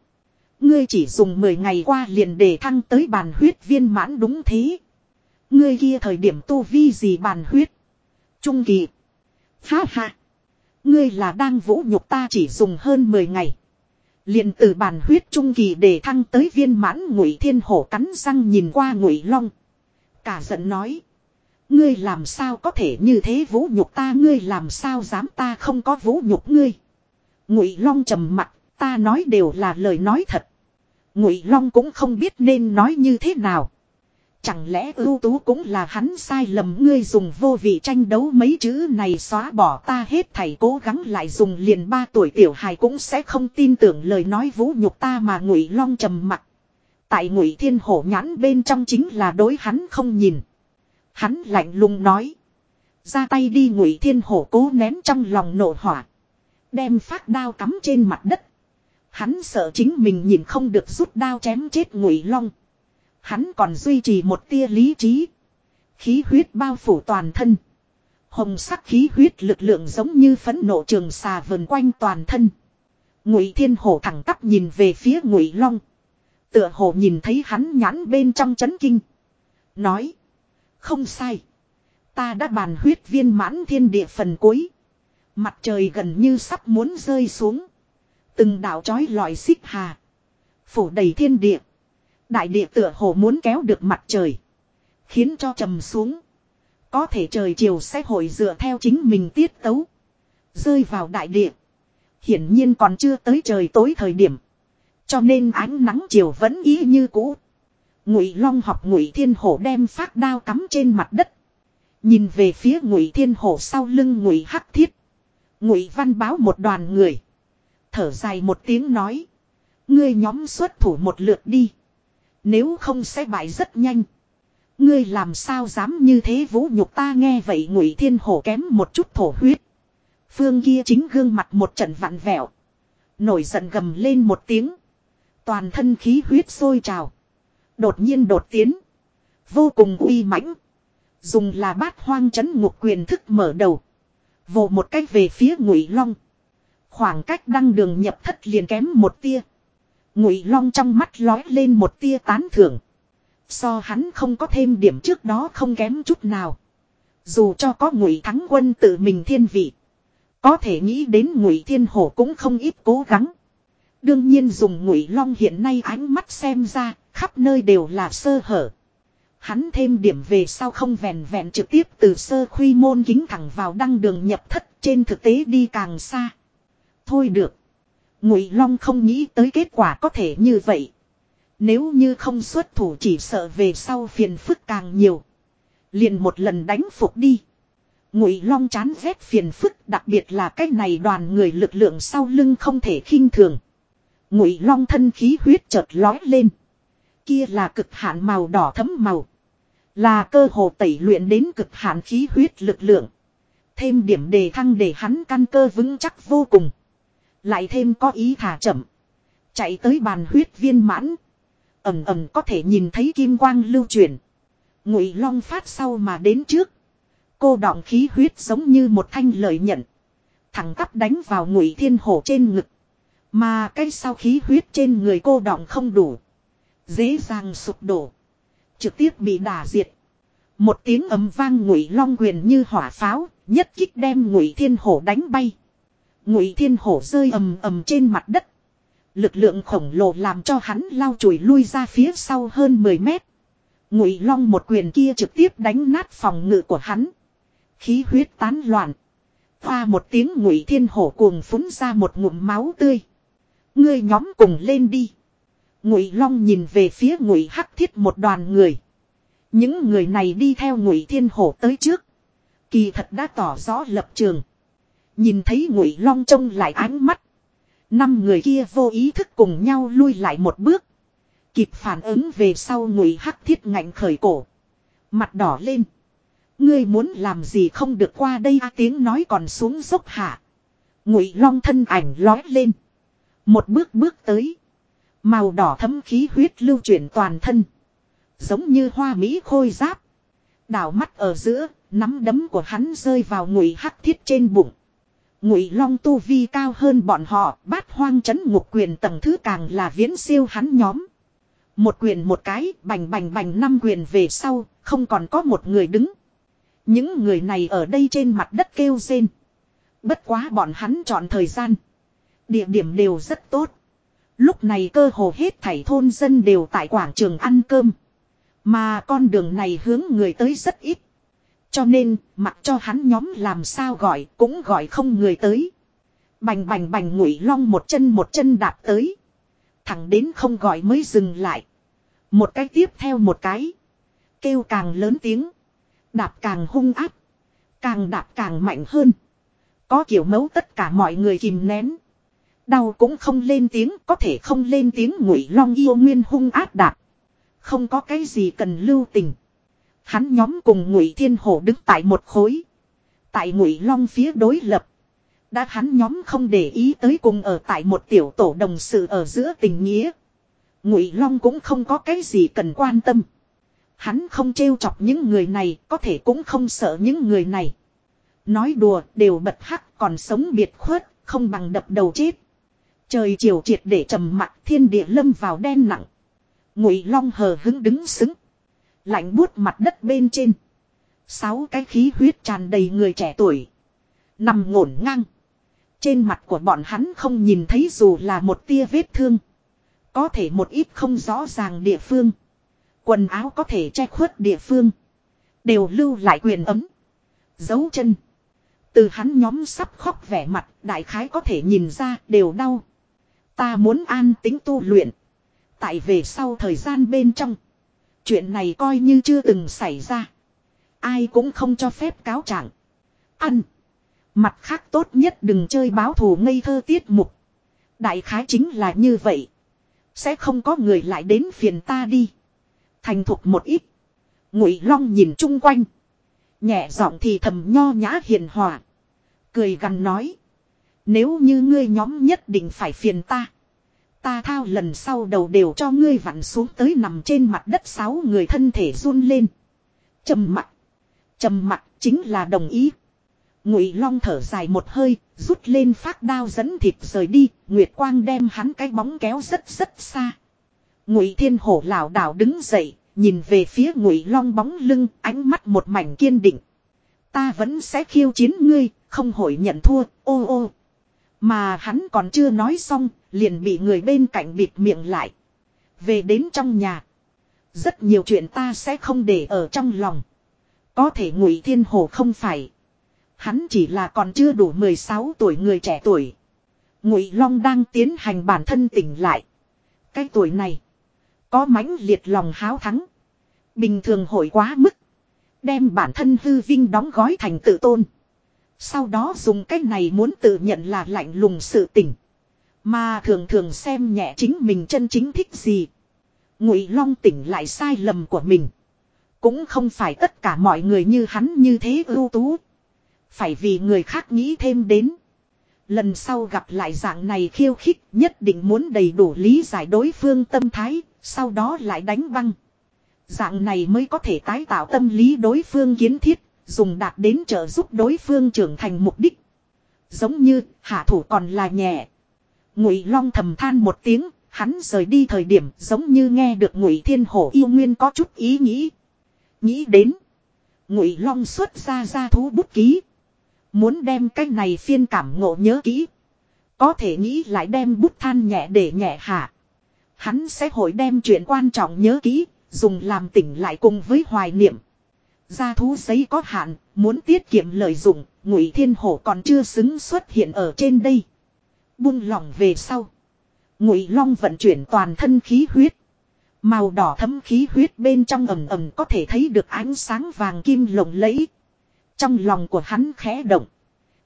Ngươi chỉ dùng 10 ngày qua liền để thăng tới bàn huyết viên mãn đúng thế. Ngươi kia thời điểm tu vi gì bàn huyết. Trung kỳ. Ha ha. Ngươi là đang vũ nhục ta chỉ dùng hơn 10 ngày. liền từ bàn huyết trung kỳ để thăng tới viên mãn ngụy thiên hổ cắn răng nhìn qua ngụy long. Cả giận nói. Ngươi làm sao có thể như thế vũ nhục ta ngươi làm sao dám ta không có vũ nhục ngươi. Ngụy Long trầm mặt, ta nói đều là lời nói thật. Ngụy Long cũng không biết nên nói như thế nào. Chẳng lẽ ưu tú cũng là hắn sai lầm ngươi dùng vô vị tranh đấu mấy chữ này xóa bỏ ta hết thảy cố gắng lại dùng liền ba tuổi tiểu hài cũng sẽ không tin tưởng lời nói vũ nhục ta mà ngụy long trầm mặc. Tại ngụy thiên hổ nhãn bên trong chính là đối hắn không nhìn. Hắn lạnh lùng nói. Ra tay đi ngụy thiên hổ cố nén trong lòng nổ hỏa. Đem phát đao cắm trên mặt đất. Hắn sợ chính mình nhìn không được rút đao chém chết ngụy long. Hắn còn duy trì một tia lý trí. Khí huyết bao phủ toàn thân. Hồng sắc khí huyết lực lượng giống như phấn nộ trường xà vần quanh toàn thân. Ngụy Thiên Hổ thẳng tắp nhìn về phía Ngụy Long. Tựa hồ nhìn thấy hắn nhãn bên trong chấn kinh. Nói. Không sai. Ta đã bàn huyết viên mãn thiên địa phần cuối. Mặt trời gần như sắp muốn rơi xuống. Từng đạo chói lọi xích hà. Phủ đầy thiên địa. Đại địa tựa hồ muốn kéo được mặt trời. Khiến cho trầm xuống. Có thể trời chiều sẽ hồi dựa theo chính mình tiết tấu. Rơi vào đại địa. Hiển nhiên còn chưa tới trời tối thời điểm. Cho nên ánh nắng chiều vẫn ý như cũ. Ngụy Long học Ngụy Thiên Hổ đem phát đao cắm trên mặt đất. Nhìn về phía Ngụy Thiên Hổ sau lưng Ngụy Hắc Thiết. Ngụy Văn báo một đoàn người. Thở dài một tiếng nói. Ngươi nhóm xuất thủ một lượt đi. Nếu không sẽ bại rất nhanh. Ngươi làm sao dám như thế vũ nhục ta nghe vậy ngụy thiên hổ kém một chút thổ huyết. Phương kia chính gương mặt một trận vặn vẹo. Nổi giận gầm lên một tiếng. Toàn thân khí huyết sôi trào. Đột nhiên đột tiến. Vô cùng uy mãnh. Dùng là bát hoang chấn ngục quyền thức mở đầu. Vồ một cách về phía ngụy long. Khoảng cách đăng đường nhập thất liền kém một tia. Ngụy long trong mắt lói lên một tia tán thưởng. So hắn không có thêm điểm trước đó không kém chút nào. Dù cho có ngụy thắng quân tự mình thiên vị. Có thể nghĩ đến ngụy thiên hổ cũng không ít cố gắng. Đương nhiên dùng ngụy long hiện nay ánh mắt xem ra, khắp nơi đều là sơ hở. Hắn thêm điểm về sau không vẹn vẹn trực tiếp từ sơ khuy môn kính thẳng vào đăng đường nhập thất trên thực tế đi càng xa. Thôi được. Ngụy Long không nghĩ tới kết quả có thể như vậy. Nếu như không xuất thủ chỉ sợ về sau phiền phức càng nhiều. Liền một lần đánh phục đi. Ngụy Long chán ghét phiền phức, đặc biệt là cái này đoàn người lực lượng sau lưng không thể khinh thường. Ngụy Long thân khí huyết chợt lói lên. Kia là cực hạn màu đỏ thấm màu. Là cơ hồ tẩy luyện đến cực hạn khí huyết lực lượng. Thêm điểm đề thăng để hắn căn cơ vững chắc vô cùng. Lại thêm có ý thả chậm. Chạy tới bàn huyết viên mãn. Ẩm ẩm có thể nhìn thấy kim quang lưu chuyển. Ngụy long phát sau mà đến trước. Cô đọng khí huyết giống như một thanh lợi nhận. Thẳng tắp đánh vào ngụy thiên hổ trên ngực. Mà cái sau khí huyết trên người cô đọng không đủ. Dễ dàng sụp đổ. Trực tiếp bị đả diệt. Một tiếng ầm vang ngụy long quyền như hỏa pháo, nhất kích đem ngụy thiên hổ đánh bay. Ngụy thiên hổ rơi ầm ầm trên mặt đất. Lực lượng khổng lồ làm cho hắn lao chùi lui ra phía sau hơn 10 mét. Ngụy long một quyền kia trực tiếp đánh nát phòng ngự của hắn. Khí huyết tán loạn. Hoa một tiếng ngụy thiên hổ cuồng phúng ra một ngụm máu tươi. Ngươi nhóm cùng lên đi. Ngụy long nhìn về phía ngụy hắc thiết một đoàn người. Những người này đi theo ngụy thiên hổ tới trước. Kỳ thật đã tỏ rõ lập trường. Nhìn thấy ngụy long trông lại ánh mắt. Năm người kia vô ý thức cùng nhau lui lại một bước. Kịp phản ứng về sau ngụy hắc thiết ngạnh khởi cổ. Mặt đỏ lên. Ngươi muốn làm gì không được qua đây a tiếng nói còn xuống dốc hạ. Ngụy long thân ảnh lói lên. Một bước bước tới. Màu đỏ thấm khí huyết lưu chuyển toàn thân. Giống như hoa mỹ khôi giáp. Đảo mắt ở giữa, nắm đấm của hắn rơi vào ngụy hắc thiết trên bụng. Ngụy long tu vi cao hơn bọn họ, bát hoang chấn ngục quyền tầng thứ càng là viễn siêu hắn nhóm. Một quyền một cái, bành bành bành năm quyền về sau, không còn có một người đứng. Những người này ở đây trên mặt đất kêu rên. Bất quá bọn hắn chọn thời gian. Địa điểm đều rất tốt. Lúc này cơ hồ hết thảy thôn dân đều tại quảng trường ăn cơm. Mà con đường này hướng người tới rất ít. Cho nên, mặc cho hắn nhóm làm sao gọi, cũng gọi không người tới. Bành bành bành ngụy long một chân một chân đạp tới. Thẳng đến không gọi mới dừng lại. Một cái tiếp theo một cái. Kêu càng lớn tiếng. Đạp càng hung áp. Càng đạp càng mạnh hơn. Có kiểu mấu tất cả mọi người kìm nén. Đau cũng không lên tiếng, có thể không lên tiếng ngụy long yêu nguyên hung áp đạp. Không có cái gì cần lưu tình. Hắn nhóm cùng ngụy thiên hổ đứng tại một khối. Tại ngụy long phía đối lập. Đã hắn nhóm không để ý tới cùng ở tại một tiểu tổ đồng sự ở giữa tình nghĩa. Ngụy long cũng không có cái gì cần quan tâm. Hắn không trêu chọc những người này, có thể cũng không sợ những người này. Nói đùa đều bật hắc còn sống biệt khuất, không bằng đập đầu chết. Trời chiều triệt để trầm mặc thiên địa lâm vào đen nặng. Ngụy long hờ hứng đứng xứng. Lạnh buốt mặt đất bên trên. Sáu cái khí huyết tràn đầy người trẻ tuổi. Nằm ngổn ngang. Trên mặt của bọn hắn không nhìn thấy dù là một tia vết thương. Có thể một ít không rõ ràng địa phương. Quần áo có thể che khuất địa phương. Đều lưu lại quyền ấm. Dấu chân. Từ hắn nhóm sắp khóc vẻ mặt, đại khái có thể nhìn ra đều đau. Ta muốn an tính tu luyện. Tại về sau thời gian bên trong. Chuyện này coi như chưa từng xảy ra. Ai cũng không cho phép cáo trạng. Ăn. Mặt khác tốt nhất đừng chơi báo thù ngây thơ tiết mục. Đại khái chính là như vậy. Sẽ không có người lại đến phiền ta đi. Thành thục một ít. Ngụy Long nhìn chung quanh. Nhẹ giọng thì thầm nho nhã hiền hòa. Cười gằn nói. Nếu như ngươi nhóm nhất định phải phiền ta. Ta thao lần sau đầu đều cho ngươi vặn xuống tới nằm trên mặt đất sáu người thân thể run lên. trầm mặt. trầm mặt chính là đồng ý. Ngụy Long thở dài một hơi, rút lên phát đao dẫn thịt rời đi, Nguyệt Quang đem hắn cái bóng kéo rất rất xa. Ngụy Thiên Hổ lảo đảo đứng dậy, nhìn về phía Ngụy Long bóng lưng, ánh mắt một mảnh kiên định. Ta vẫn sẽ khiêu chiến ngươi, không hội nhận thua, ô ô. Mà hắn còn chưa nói xong, liền bị người bên cạnh bịt miệng lại. Về đến trong nhà. Rất nhiều chuyện ta sẽ không để ở trong lòng. Có thể ngụy thiên hồ không phải. Hắn chỉ là còn chưa đủ 16 tuổi người trẻ tuổi. Ngụy Long đang tiến hành bản thân tỉnh lại. Cái tuổi này. Có mãnh liệt lòng háo thắng. Bình thường hội quá mức. Đem bản thân hư vinh đóng gói thành tự tôn. Sau đó dùng cái này muốn tự nhận là lạnh lùng sự tỉnh. Mà thường thường xem nhẹ chính mình chân chính thích gì. Ngụy Long tỉnh lại sai lầm của mình. Cũng không phải tất cả mọi người như hắn như thế ưu tú. Phải vì người khác nghĩ thêm đến. Lần sau gặp lại dạng này khiêu khích nhất định muốn đầy đủ lý giải đối phương tâm thái, sau đó lại đánh văng. Dạng này mới có thể tái tạo tâm lý đối phương kiến thiết, dùng đạt đến trợ giúp đối phương trưởng thành mục đích. Giống như hạ thủ còn là nhẹ. Ngụy Long thầm than một tiếng, hắn rời đi thời điểm giống như nghe được Ngụy Thiên Hổ yêu nguyên có chút ý nghĩ. Nghĩ đến, Ngụy Long xuất ra ra thú bút ký, muốn đem cái này phiên cảm ngộ nhớ kỹ, có thể nghĩ lại đem bút than nhẹ để nhẹ hạ. Hắn sẽ hội đem chuyện quan trọng nhớ kỹ, dùng làm tỉnh lại cùng với hoài niệm. Gia thú giấy có hạn, muốn tiết kiệm lợi dụng, ngụy thiên hổ còn chưa xứng xuất hiện ở trên đây. Buông lỏng về sau. Ngụy long vận chuyển toàn thân khí huyết. Màu đỏ thấm khí huyết bên trong ầm ầm có thể thấy được ánh sáng vàng kim lồng lẫy. Trong lòng của hắn khẽ động.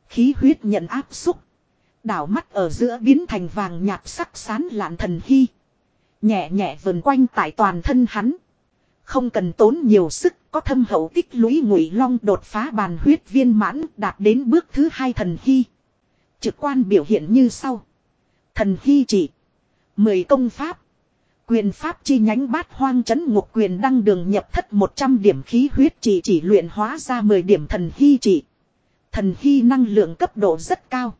Khí huyết nhận áp xúc. Đảo mắt ở giữa biến thành vàng nhạt sắc sán lạn thần hy. Nhẹ nhẹ vần quanh tại toàn thân hắn. Không cần tốn nhiều sức, có thâm hậu tích lũy ngụy long đột phá bàn huyết viên mãn đạt đến bước thứ hai thần hy. Trực quan biểu hiện như sau. Thần hy chỉ. Mười công pháp. Quyền pháp chi nhánh bát hoang chấn ngục quyền đăng đường nhập thất 100 điểm khí huyết chỉ chỉ luyện hóa ra 10 điểm thần hy chỉ. Thần hy năng lượng cấp độ rất cao.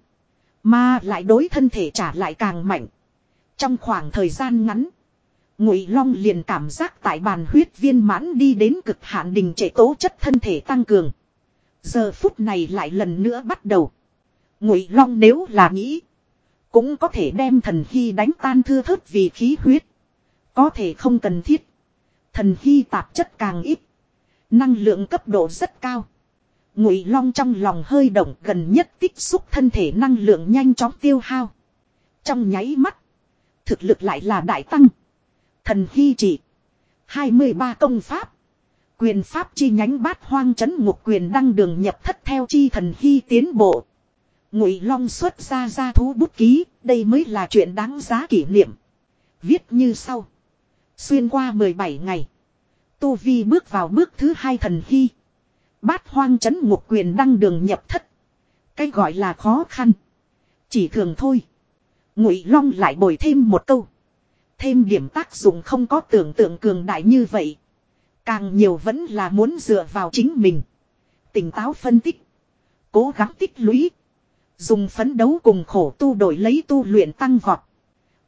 Mà lại đối thân thể trả lại càng mạnh. Trong khoảng thời gian ngắn. Ngụy Long liền cảm giác tại bàn huyết viên mãn đi đến cực hạn đình trệ tố chất thân thể tăng cường. Giờ phút này lại lần nữa bắt đầu. Ngụy Long nếu là nghĩ, cũng có thể đem thần hy đánh tan thưa thớt vì khí huyết. Có thể không cần thiết. Thần hy tạp chất càng ít, năng lượng cấp độ rất cao. Ngụy Long trong lòng hơi động, gần nhất tích xúc thân thể năng lượng nhanh chóng tiêu hao. Trong nháy mắt, thực lực lại là đại tăng. Thần hy trị. 23 công pháp. Quyền pháp chi nhánh bát hoang chấn ngục quyền đăng đường nhập thất theo chi thần hy tiến bộ. Ngụy Long xuất ra ra thú bút ký, đây mới là chuyện đáng giá kỷ niệm. Viết như sau. Xuyên qua 17 ngày. Tu Vi bước vào bước thứ hai thần hy. Bát hoang chấn ngục quyền đăng đường nhập thất. Cái gọi là khó khăn. Chỉ thường thôi. Ngụy Long lại bồi thêm một câu. Thêm điểm tác dụng không có tưởng tượng cường đại như vậy. Càng nhiều vẫn là muốn dựa vào chính mình. Tỉnh táo phân tích. Cố gắng tích lũy. Dùng phấn đấu cùng khổ tu đổi lấy tu luyện tăng vọt.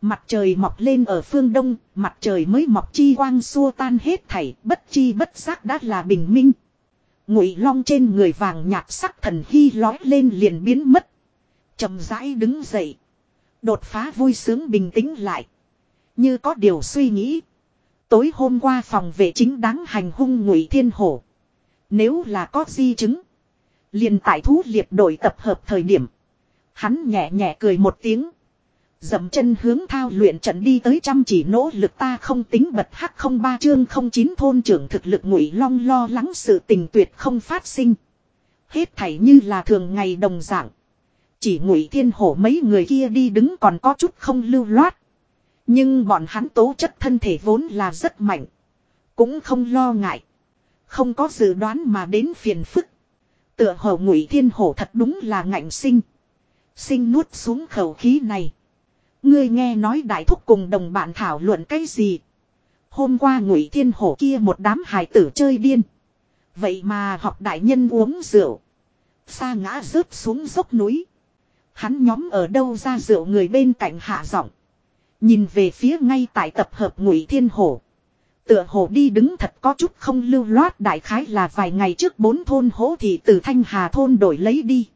Mặt trời mọc lên ở phương đông, mặt trời mới mọc chi quang xua tan hết thảy, bất chi bất giác đã là bình minh. Ngụy long trên người vàng nhạt sắc thần hy lói lên liền biến mất. chậm rãi đứng dậy. Đột phá vui sướng bình tĩnh lại. Như có điều suy nghĩ. Tối hôm qua phòng vệ chính đáng hành hung ngụy thiên hổ. Nếu là có di chứng. liền tại thú liệt đội tập hợp thời điểm. Hắn nhẹ nhẹ cười một tiếng. Dậm chân hướng thao luyện trận đi tới chăm chỉ nỗ lực ta không tính bật hắc không ba chương không chín thôn trưởng thực lực ngụy long lo lắng sự tình tuyệt không phát sinh. Hết thảy như là thường ngày đồng dạng. Chỉ ngụy thiên hổ mấy người kia đi đứng còn có chút không lưu loát. Nhưng bọn hắn tố chất thân thể vốn là rất mạnh. Cũng không lo ngại. Không có dự đoán mà đến phiền phức. Tựa hồ ngụy thiên hổ thật đúng là ngạnh sinh. Sinh nuốt xuống khẩu khí này. Ngươi nghe nói đại thúc cùng đồng bạn thảo luận cái gì. Hôm qua ngụy thiên hổ kia một đám hài tử chơi điên. Vậy mà học đại nhân uống rượu. Xa ngã rớt xuống dốc núi. Hắn nhóm ở đâu ra rượu người bên cạnh hạ giọng. Nhìn về phía ngay tại tập hợp ngụy thiên hổ. Tựa hồ đi đứng thật có chút không lưu loát đại khái là vài ngày trước bốn thôn hố thì từ thanh hà thôn đổi lấy đi.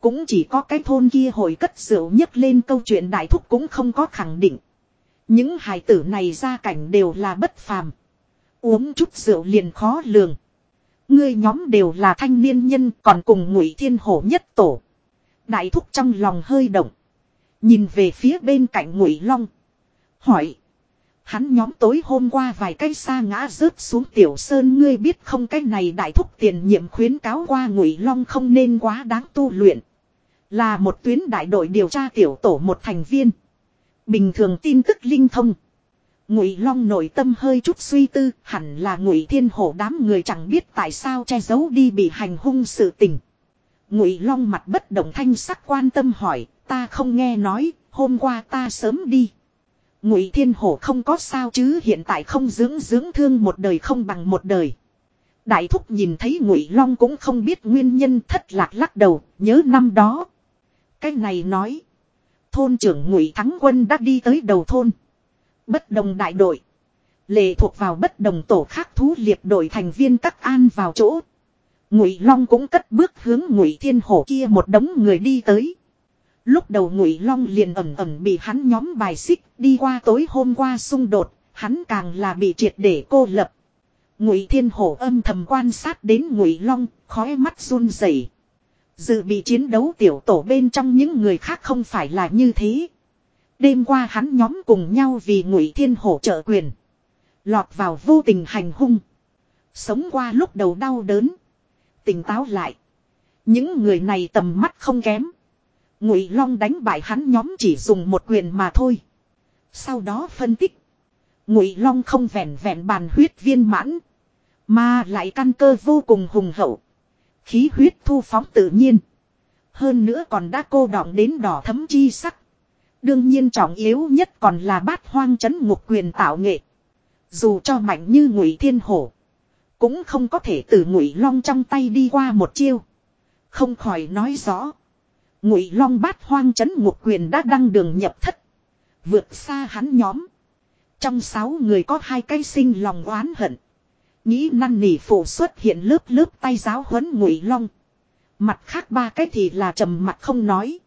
Cũng chỉ có cái thôn kia hồi cất rượu nhấc lên câu chuyện đại thúc cũng không có khẳng định. Những hài tử này ra cảnh đều là bất phàm. Uống chút rượu liền khó lường. Ngươi nhóm đều là thanh niên nhân còn cùng ngụy thiên hổ nhất tổ. Đại thúc trong lòng hơi động. Nhìn về phía bên cạnh ngụy long. Hỏi. Hắn nhóm tối hôm qua vài cây xa ngã rớt xuống tiểu sơn ngươi biết không cái này đại thúc tiền nhiệm khuyến cáo qua ngụy long không nên quá đáng tu luyện. Là một tuyến đại đội điều tra tiểu tổ một thành viên. Bình thường tin tức linh thông. Ngụy Long nội tâm hơi chút suy tư, hẳn là Ngụy Thiên Hổ đám người chẳng biết tại sao che giấu đi bị hành hung sự tình. Ngụy Long mặt bất động thanh sắc quan tâm hỏi, ta không nghe nói, hôm qua ta sớm đi. Ngụy Thiên Hổ không có sao chứ hiện tại không dưỡng dưỡng thương một đời không bằng một đời. Đại thúc nhìn thấy Ngụy Long cũng không biết nguyên nhân thất lạc lắc đầu, nhớ năm đó. Cái này nói, thôn trưởng Ngụy Thắng Quân đã đi tới đầu thôn. Bất đồng đại đội. Lệ thuộc vào bất đồng tổ khác thú liệt đội thành viên các an vào chỗ. Ngụy Long cũng cất bước hướng Ngụy Thiên Hổ kia một đống người đi tới. Lúc đầu Ngụy Long liền ẩm ẩm bị hắn nhóm bài xích, đi qua tối hôm qua xung đột, hắn càng là bị triệt để cô lập. Ngụy Thiên Hổ âm thầm quan sát đến Ngụy Long, khói mắt run rẩy. Dự bị chiến đấu tiểu tổ bên trong những người khác không phải là như thế. Đêm qua hắn nhóm cùng nhau vì ngụy thiên hổ trợ quyền. Lọt vào vô tình hành hung. Sống qua lúc đầu đau đớn. Tỉnh táo lại. Những người này tầm mắt không kém. Ngụy Long đánh bại hắn nhóm chỉ dùng một quyền mà thôi. Sau đó phân tích. Ngụy Long không vẹn vẹn bàn huyết viên mãn. Mà lại căn cơ vô cùng hùng hậu. Khí huyết thu phóng tự nhiên. Hơn nữa còn đã cô đọng đến đỏ thấm chi sắc. Đương nhiên trọng yếu nhất còn là bát hoang chấn ngục quyền tạo nghệ. Dù cho mạnh như ngụy thiên hổ. Cũng không có thể từ ngụy long trong tay đi qua một chiêu. Không khỏi nói rõ. Ngụy long bát hoang chấn ngục quyền đã đăng đường nhập thất. Vượt xa hắn nhóm. Trong sáu người có hai cái sinh lòng oán hận. Nghĩ năn nỉ phụ xuất hiện lớp lớp tay giáo huấn ngụy long. Mặt khác ba cái thì là trầm mặt không nói.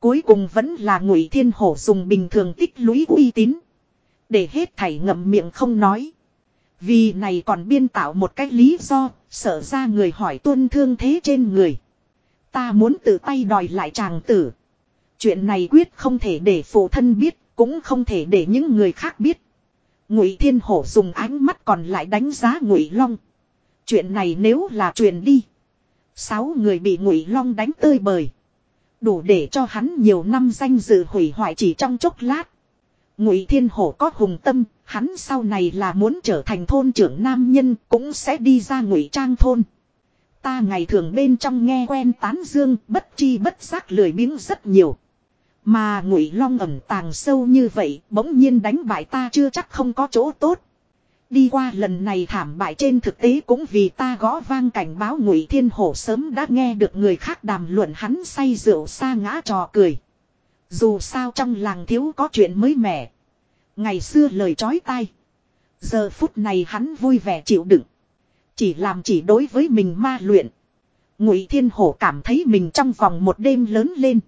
Cuối cùng vẫn là ngụy thiên hổ dùng bình thường tích lũy uy tín. Để hết thảy ngậm miệng không nói. Vì này còn biên tạo một cách lý do, sợ ra người hỏi tuân thương thế trên người. Ta muốn tự tay đòi lại chàng tử. Chuyện này quyết không thể để phụ thân biết, cũng không thể để những người khác biết. Ngụy Thiên Hổ dùng ánh mắt còn lại đánh giá Ngụy Long. Chuyện này nếu là truyền đi, sáu người bị Ngụy Long đánh tơi bời. Đủ để cho hắn nhiều năm danh dự hủy hoại chỉ trong chốc lát. Ngụy Thiên Hổ có hùng tâm, hắn sau này là muốn trở thành thôn trưởng nam nhân cũng sẽ đi ra ngụy trang thôn. Ta ngày thường bên trong nghe quen tán dương, bất chi bất giác lười biếng rất nhiều. Mà Ngụy Long ẩn tàng sâu như vậy, bỗng nhiên đánh bại ta chưa chắc không có chỗ tốt. Đi qua lần này thảm bại trên thực tế cũng vì ta gõ vang cảnh báo ngụy thiên hổ sớm đã nghe được người khác đàm luận hắn say rượu xa ngã trò cười. Dù sao trong làng thiếu có chuyện mới mẻ. Ngày xưa lời chói tai. Giờ phút này hắn vui vẻ chịu đựng. Chỉ làm chỉ đối với mình ma luyện. Ngụy thiên hổ cảm thấy mình trong vòng một đêm lớn lên.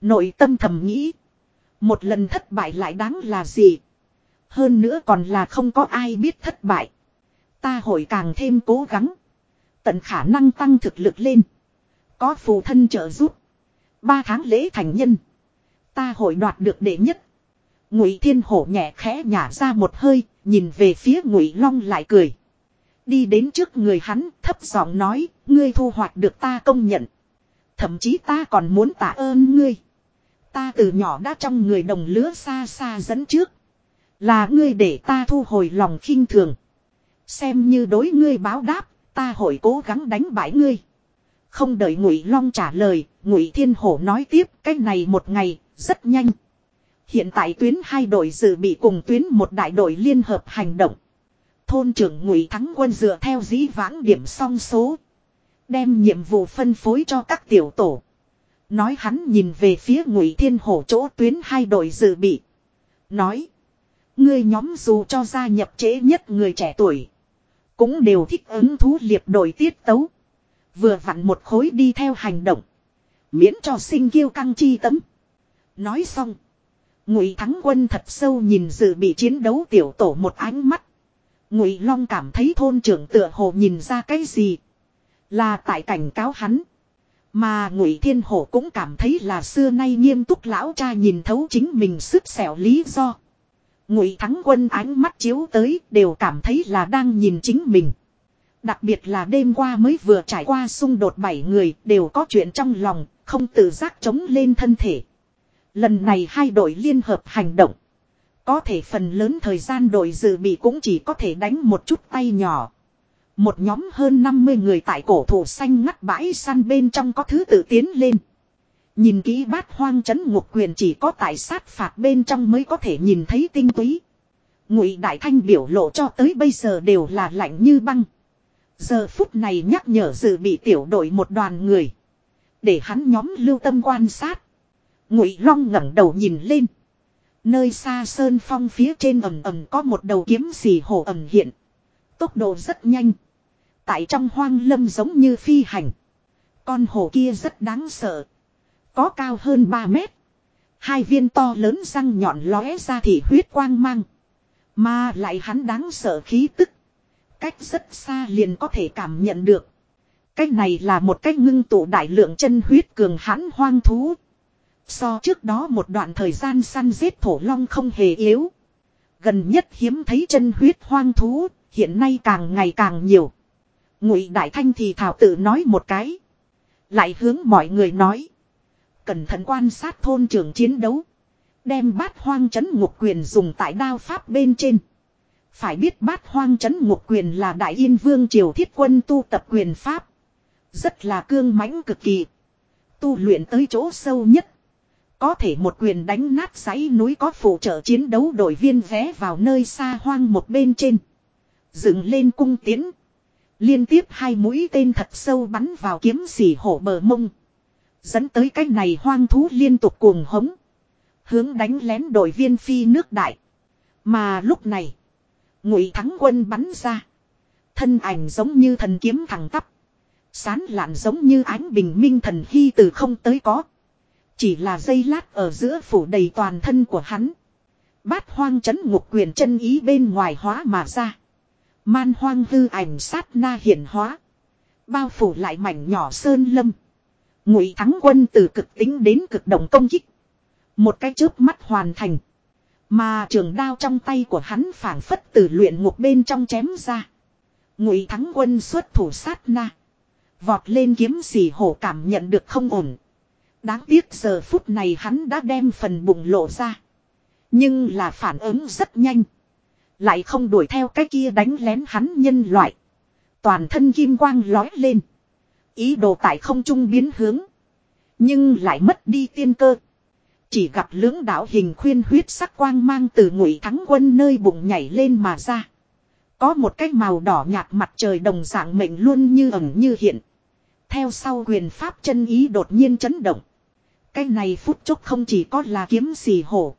Nội tâm thầm nghĩ. Một lần thất bại lại đáng là gì. Hơn nữa còn là không có ai biết thất bại. Ta hội càng thêm cố gắng. Tận khả năng tăng thực lực lên. Có phù thân trợ giúp. Ba tháng lễ thành nhân. Ta hội đoạt được đệ nhất. Ngụy Thiên Hổ nhẹ khẽ nhả ra một hơi, nhìn về phía Ngụy Long lại cười. Đi đến trước người hắn, thấp giọng nói, ngươi thu hoạch được ta công nhận. Thậm chí ta còn muốn tạ ơn ngươi. Ta từ nhỏ đã trong người đồng lứa xa xa dẫn trước. Là ngươi để ta thu hồi lòng khinh thường. Xem như đối ngươi báo đáp, ta hội cố gắng đánh bại ngươi. Không đợi Ngụy Long trả lời, Ngụy Thiên Hổ nói tiếp, cái này một ngày, rất nhanh. Hiện tại tuyến hai đội dự bị cùng tuyến một đại đội liên hợp hành động. Thôn trưởng Ngụy Thắng Quân dựa theo dĩ vãng điểm song số. Đem nhiệm vụ phân phối cho các tiểu tổ. Nói hắn nhìn về phía ngụy thiên hổ chỗ tuyến hai đội dự bị. Nói. Ngươi nhóm dù cho gia nhập trễ nhất người trẻ tuổi. Cũng đều thích ứng thú liệp đội tiết tấu. Vừa vặn một khối đi theo hành động. Miễn cho sinh kiêu căng chi tấm. Nói xong. Ngụy thắng quân thật sâu nhìn dự bị chiến đấu tiểu tổ một ánh mắt. Ngụy Long cảm thấy thôn trưởng tựa hồ nhìn ra cái gì. Là tại cảnh cáo hắn. Mà Ngụy Thiên Hổ cũng cảm thấy là xưa nay nghiêm túc lão cha nhìn thấu chính mình sức xẻo lý do. Ngụy Thắng Quân ánh mắt chiếu tới đều cảm thấy là đang nhìn chính mình. Đặc biệt là đêm qua mới vừa trải qua xung đột bảy người đều có chuyện trong lòng, không tự giác chống lên thân thể. Lần này hai đội liên hợp hành động. Có thể phần lớn thời gian đội dự bị cũng chỉ có thể đánh một chút tay nhỏ. Một nhóm hơn 50 người tại cổ thủ xanh ngắt bãi săn bên trong có thứ tự tiến lên. Nhìn kỹ bát hoang chấn ngục quyền chỉ có tại sát phạt bên trong mới có thể nhìn thấy tinh túy. Ngụy Đại Thanh biểu lộ cho tới bây giờ đều là lạnh như băng. Giờ phút này nhắc nhở dự bị tiểu đội một đoàn người. Để hắn nhóm lưu tâm quan sát. Ngụy Long ngẩng đầu nhìn lên. Nơi xa sơn phong phía trên ầm ầm có một đầu kiếm xì hổ ẩm hiện. Tốc độ rất nhanh. Tại trong hoang lâm giống như phi hành. Con hổ kia rất đáng sợ. Có cao hơn 3 mét. Hai viên to lớn răng nhọn lóe ra thì huyết quang mang. Mà lại hắn đáng sợ khí tức. Cách rất xa liền có thể cảm nhận được. Cách này là một cách ngưng tụ đại lượng chân huyết cường hãn hoang thú. So trước đó một đoạn thời gian săn giết thổ long không hề yếu. Gần nhất hiếm thấy chân huyết hoang thú, hiện nay càng ngày càng nhiều. Ngụy Đại Thanh thì thảo tự nói một cái. Lại hướng mọi người nói. Cẩn thận quan sát thôn trường chiến đấu. Đem bát hoang chấn ngục quyền dùng tại đao pháp bên trên. Phải biết bát hoang chấn ngục quyền là đại yên vương triều thiết quân tu tập quyền pháp. Rất là cương mãnh cực kỳ. Tu luyện tới chỗ sâu nhất. Có thể một quyền đánh nát dãy núi có phụ trợ chiến đấu đội viên vé vào nơi xa hoang một bên trên. Dựng lên cung tiến. Liên tiếp hai mũi tên thật sâu bắn vào kiếm xỉ hổ bờ mông. Dẫn tới cái này hoang thú liên tục cuồng hống. Hướng đánh lén đội viên phi nước đại. Mà lúc này. Ngụy thắng quân bắn ra. Thân ảnh giống như thần kiếm thẳng tắp. Sán lạn giống như ánh bình minh thần hy từ không tới có. Chỉ là dây lát ở giữa phủ đầy toàn thân của hắn. Bát hoang chấn ngục quyền chân ý bên ngoài hóa mà ra. Man hoang hư ảnh sát na hiển hóa. Bao phủ lại mảnh nhỏ sơn lâm. Ngụy thắng quân từ cực tính đến cực động công kích. Một cái chớp mắt hoàn thành. Mà trường đao trong tay của hắn phảng phất từ luyện ngục bên trong chém ra. Ngụy thắng quân xuất thủ sát na. Vọt lên kiếm xì hổ cảm nhận được không ổn. Đáng tiếc giờ phút này hắn đã đem phần bụng lộ ra. Nhưng là phản ứng rất nhanh. Lại không đuổi theo cái kia đánh lén hắn nhân loại. Toàn thân kim quang lói lên. Ý đồ tại không trung biến hướng. Nhưng lại mất đi tiên cơ. Chỉ gặp lưỡng đạo hình khuyên huyết sắc quang mang từ ngụy thắng quân nơi bụng nhảy lên mà ra. Có một cái màu đỏ nhạt mặt trời đồng dạng mệnh luôn như ẩn như hiện. Theo sau quyền pháp chân ý đột nhiên chấn động. Cái này phút chốc không chỉ có là kiếm xì hổ.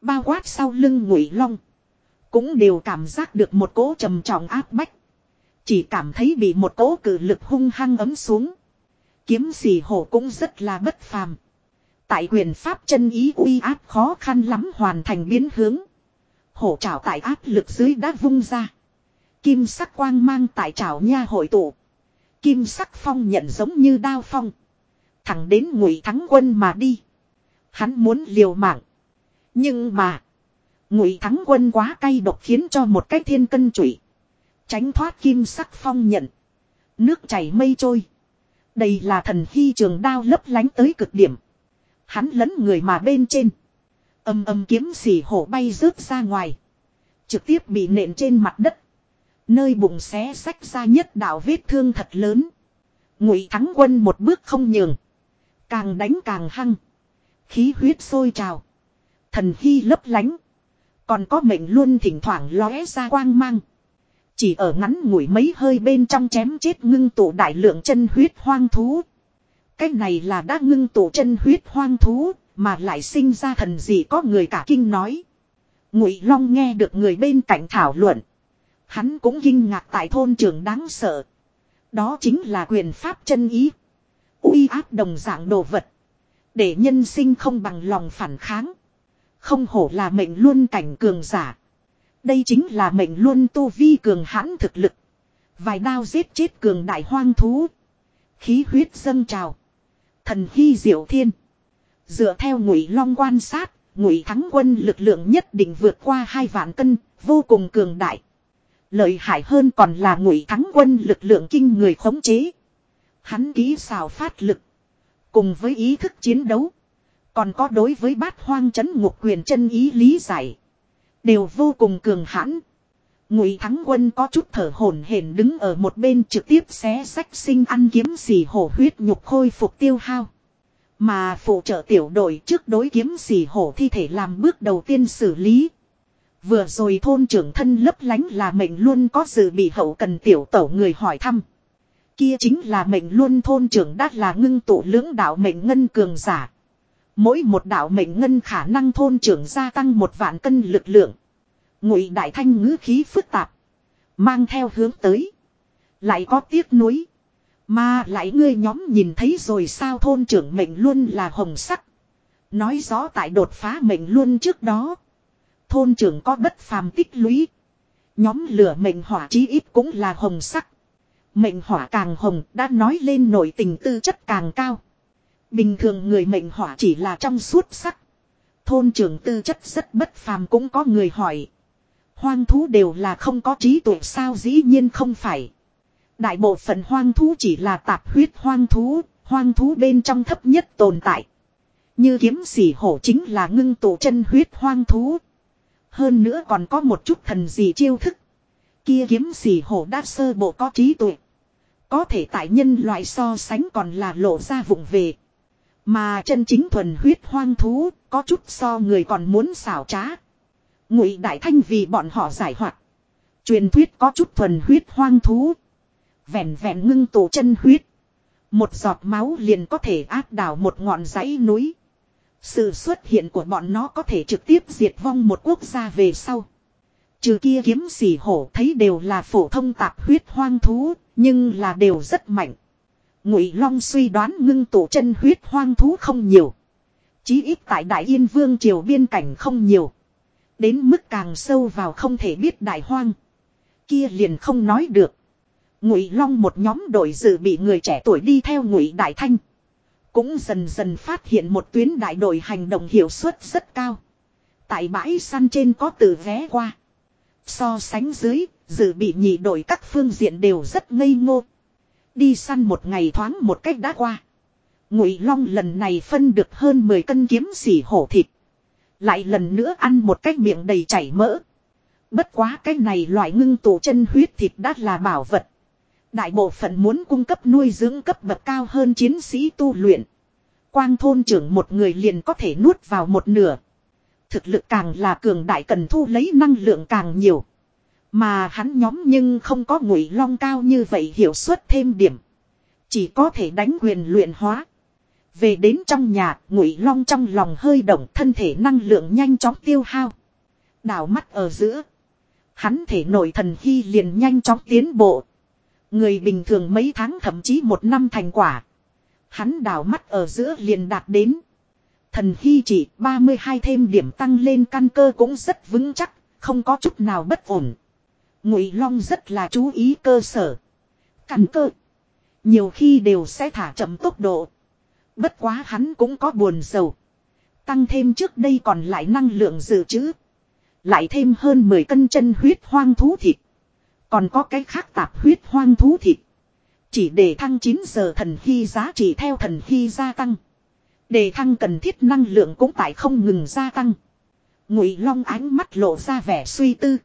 Bao quát sau lưng ngụy long. Cũng đều cảm giác được một cỗ trầm trọng áp bách. Chỉ cảm thấy bị một cỗ cử lực hung hăng ấm xuống. Kiếm xì hổ cũng rất là bất phàm. Tại quyền pháp chân ý uy áp khó khăn lắm hoàn thành biến hướng. Hổ trảo tại áp lực dưới đã vung ra. Kim sắc quang mang tại trảo nha hội tụ. Kim sắc phong nhận giống như đao phong. Thẳng đến ngụy thắng quân mà đi. Hắn muốn liều mạng. Nhưng mà. Ngụy thắng quân quá cay độc khiến cho một cái thiên cân trụy. Tránh thoát kim sắc phong nhận. Nước chảy mây trôi. Đây là thần hy trường đao lấp lánh tới cực điểm. Hắn lấn người mà bên trên. Âm âm kiếm xỉ hổ bay rớt ra ngoài. Trực tiếp bị nện trên mặt đất. Nơi bụng xé sách ra nhất đạo vết thương thật lớn. Ngụy thắng quân một bước không nhường. Càng đánh càng hăng. Khí huyết sôi trào. Thần hy lấp lánh. Còn có mệnh luôn thỉnh thoảng lóe ra quang mang. Chỉ ở ngắn ngủi mấy hơi bên trong chém chết ngưng tụ đại lượng chân huyết hoang thú. Cái này là đã ngưng tụ chân huyết hoang thú, mà lại sinh ra thần gì có người cả kinh nói. Ngụy Long nghe được người bên cạnh thảo luận. Hắn cũng kinh ngạc tại thôn trưởng đáng sợ. Đó chính là quyền pháp chân ý uy áp đồng dạng đồ vật. Để nhân sinh không bằng lòng phản kháng. Không hổ là mệnh luôn cảnh cường giả. Đây chính là mệnh luôn tu vi cường hãn thực lực. Vài đao giết chết cường đại hoang thú. Khí huyết dâng trào. Thần hy diệu thiên. Dựa theo ngụy long quan sát, ngụy thắng quân lực lượng nhất định vượt qua hai vạn cân, vô cùng cường đại. Lợi hại hơn còn là ngụy thắng quân lực lượng kinh người khống chế. Hắn ký xào phát lực. Cùng với ý thức chiến đấu. Còn có đối với bát hoang chấn ngục quyền chân ý lý giải. Đều vô cùng cường hãn. Ngụy thắng quân có chút thở hổn hển đứng ở một bên trực tiếp xé sách sinh ăn kiếm xì hổ huyết nhục khôi phục tiêu hao. Mà phụ trợ tiểu đội trước đối kiếm xì hổ thi thể làm bước đầu tiên xử lý. Vừa rồi thôn trưởng thân lấp lánh là mệnh luôn có dự bị hậu cần tiểu tẩu người hỏi thăm. Kia chính là mệnh luôn thôn trưởng đã là ngưng tụ lưỡng đạo mệnh ngân cường giả. Mỗi một đạo mệnh ngân khả năng thôn trưởng gia tăng một vạn cân lực lượng. Ngụy đại thanh ngữ khí phức tạp. Mang theo hướng tới. Lại có tiếc nuối. Mà lại ngươi nhóm nhìn thấy rồi sao thôn trưởng mệnh luôn là hồng sắc. Nói rõ tại đột phá mệnh luôn trước đó. Thôn trưởng có bất phàm tích lũy. Nhóm lửa mệnh hỏa chí ít cũng là hồng sắc. Mệnh hỏa càng hồng đã nói lên nội tình tư chất càng cao. Bình thường người mệnh hỏa chỉ là trong suốt sắc. Thôn trưởng tư chất rất bất phàm cũng có người hỏi. Hoang thú đều là không có trí tuệ sao dĩ nhiên không phải. Đại bộ phận hoang thú chỉ là tạp huyết hoang thú, hoang thú bên trong thấp nhất tồn tại. Như kiếm sỉ hổ chính là ngưng tụ chân huyết hoang thú. Hơn nữa còn có một chút thần dị chiêu thức. Kia kiếm sỉ hổ đã sơ bộ có trí tuệ. Có thể tại nhân loại so sánh còn là lộ ra vụng về. Mà chân chính thuần huyết hoang thú, có chút so người còn muốn xảo trá. Ngụy Đại Thanh vì bọn họ giải hoạt. Truyền thuyết có chút thuần huyết hoang thú. Vẹn vẹn ngưng tụ chân huyết. Một giọt máu liền có thể áp đảo một ngọn dãy núi. Sự xuất hiện của bọn nó có thể trực tiếp diệt vong một quốc gia về sau. Trừ kia kiếm xỉ hổ thấy đều là phổ thông tạp huyết hoang thú, nhưng là đều rất mạnh. Ngụy Long suy đoán ngưng tụ chân huyết hoang thú không nhiều. Chí ít tại Đại Yên Vương triều biên cảnh không nhiều. Đến mức càng sâu vào không thể biết đại hoang. Kia liền không nói được. Ngụy Long một nhóm đội dự bị người trẻ tuổi đi theo Ngụy Đại Thanh. Cũng dần dần phát hiện một tuyến đại đội hành động hiệu suất rất cao. Tại bãi săn trên có từ vé qua. So sánh dưới, dự bị nhị đội các phương diện đều rất ngây ngô. Đi săn một ngày thoáng một cách đã qua. Ngụy Long lần này phân được hơn 10 cân kiếm xỉ hổ thịt. Lại lần nữa ăn một cách miệng đầy chảy mỡ. Bất quá cái này loại ngưng tụ chân huyết thịt đã là bảo vật. Đại bộ phận muốn cung cấp nuôi dưỡng cấp bậc cao hơn chiến sĩ tu luyện. Quang thôn trưởng một người liền có thể nuốt vào một nửa. Thực lực càng là cường đại cần thu lấy năng lượng càng nhiều. Mà hắn nhóm nhưng không có ngụy long cao như vậy hiệu suất thêm điểm. Chỉ có thể đánh quyền luyện hóa. Về đến trong nhà, ngụy long trong lòng hơi động thân thể năng lượng nhanh chóng tiêu hao. Đảo mắt ở giữa. Hắn thể nội thần hy liền nhanh chóng tiến bộ. Người bình thường mấy tháng thậm chí một năm thành quả. Hắn đảo mắt ở giữa liền đạt đến. Thần hy chỉ 32 thêm điểm tăng lên căn cơ cũng rất vững chắc, không có chút nào bất ổn. Ngụy Long rất là chú ý cơ sở. Căn cơ. Nhiều khi đều sẽ thả chậm tốc độ. Bất quá hắn cũng có buồn sầu. Tăng thêm trước đây còn lại năng lượng dự trữ. Lại thêm hơn 10 cân chân huyết hoang thú thịt. Còn có cái khác tạp huyết hoang thú thịt. Chỉ để thăng 9 giờ thần hy giá trị theo thần hy gia tăng đề thăng cần thiết năng lượng cũng tại không ngừng gia tăng. Ngụy Long ánh mắt lộ ra vẻ suy tư.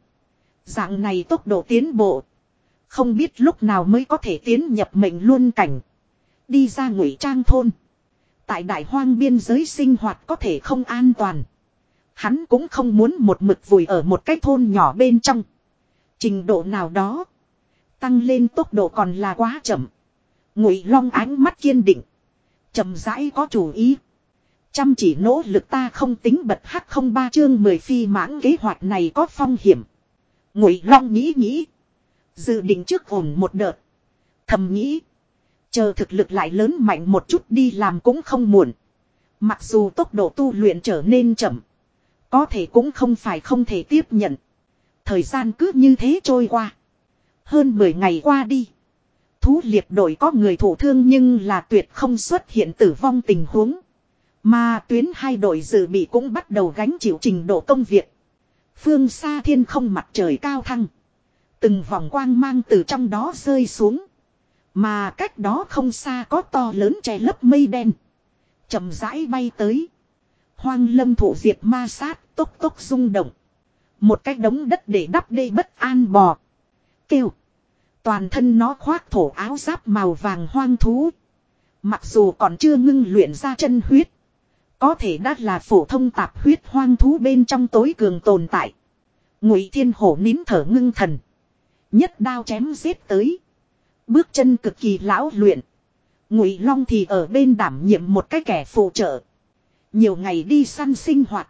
Dạng này tốc độ tiến bộ. Không biết lúc nào mới có thể tiến nhập mệnh luôn cảnh. Đi ra ngụy trang thôn. Tại đại hoang biên giới sinh hoạt có thể không an toàn. Hắn cũng không muốn một mực vùi ở một cái thôn nhỏ bên trong. Trình độ nào đó. Tăng lên tốc độ còn là quá chậm. Ngụy Long ánh mắt kiên định chậm rãi có chủ ý. Chăm chỉ nỗ lực ta không tính bật hắc không ba chương mười phi mãng kế hoạch này có phong hiểm. Ngụy Long nghĩ nghĩ. Dự định trước ổn một đợt. Thầm nghĩ. Chờ thực lực lại lớn mạnh một chút đi làm cũng không muộn. Mặc dù tốc độ tu luyện trở nên chậm. Có thể cũng không phải không thể tiếp nhận. Thời gian cứ như thế trôi qua. Hơn 10 ngày qua đi. Thú liệt đội có người thổ thương nhưng là tuyệt không xuất hiện tử vong tình huống. Mà tuyến hai đội dự bị cũng bắt đầu gánh chịu trình độ công việc. Phương xa thiên không mặt trời cao thăng. Từng vòng quang mang từ trong đó rơi xuống. Mà cách đó không xa có to lớn che lấp mây đen. chậm rãi bay tới. Hoang lâm thổ diệt ma sát, tốc tốc rung động. Một cái đống đất để đắp đê bất an bò. Kêu. Toàn thân nó khoác thổ áo giáp màu vàng hoang thú. Mặc dù còn chưa ngưng luyện ra chân huyết. Có thể đã là phổ thông tạp huyết hoang thú bên trong tối cường tồn tại. Ngụy thiên hổ nín thở ngưng thần. Nhất đao chém giết tới. Bước chân cực kỳ lão luyện. Ngụy Long thì ở bên đảm nhiệm một cái kẻ phụ trợ. Nhiều ngày đi săn sinh hoạt.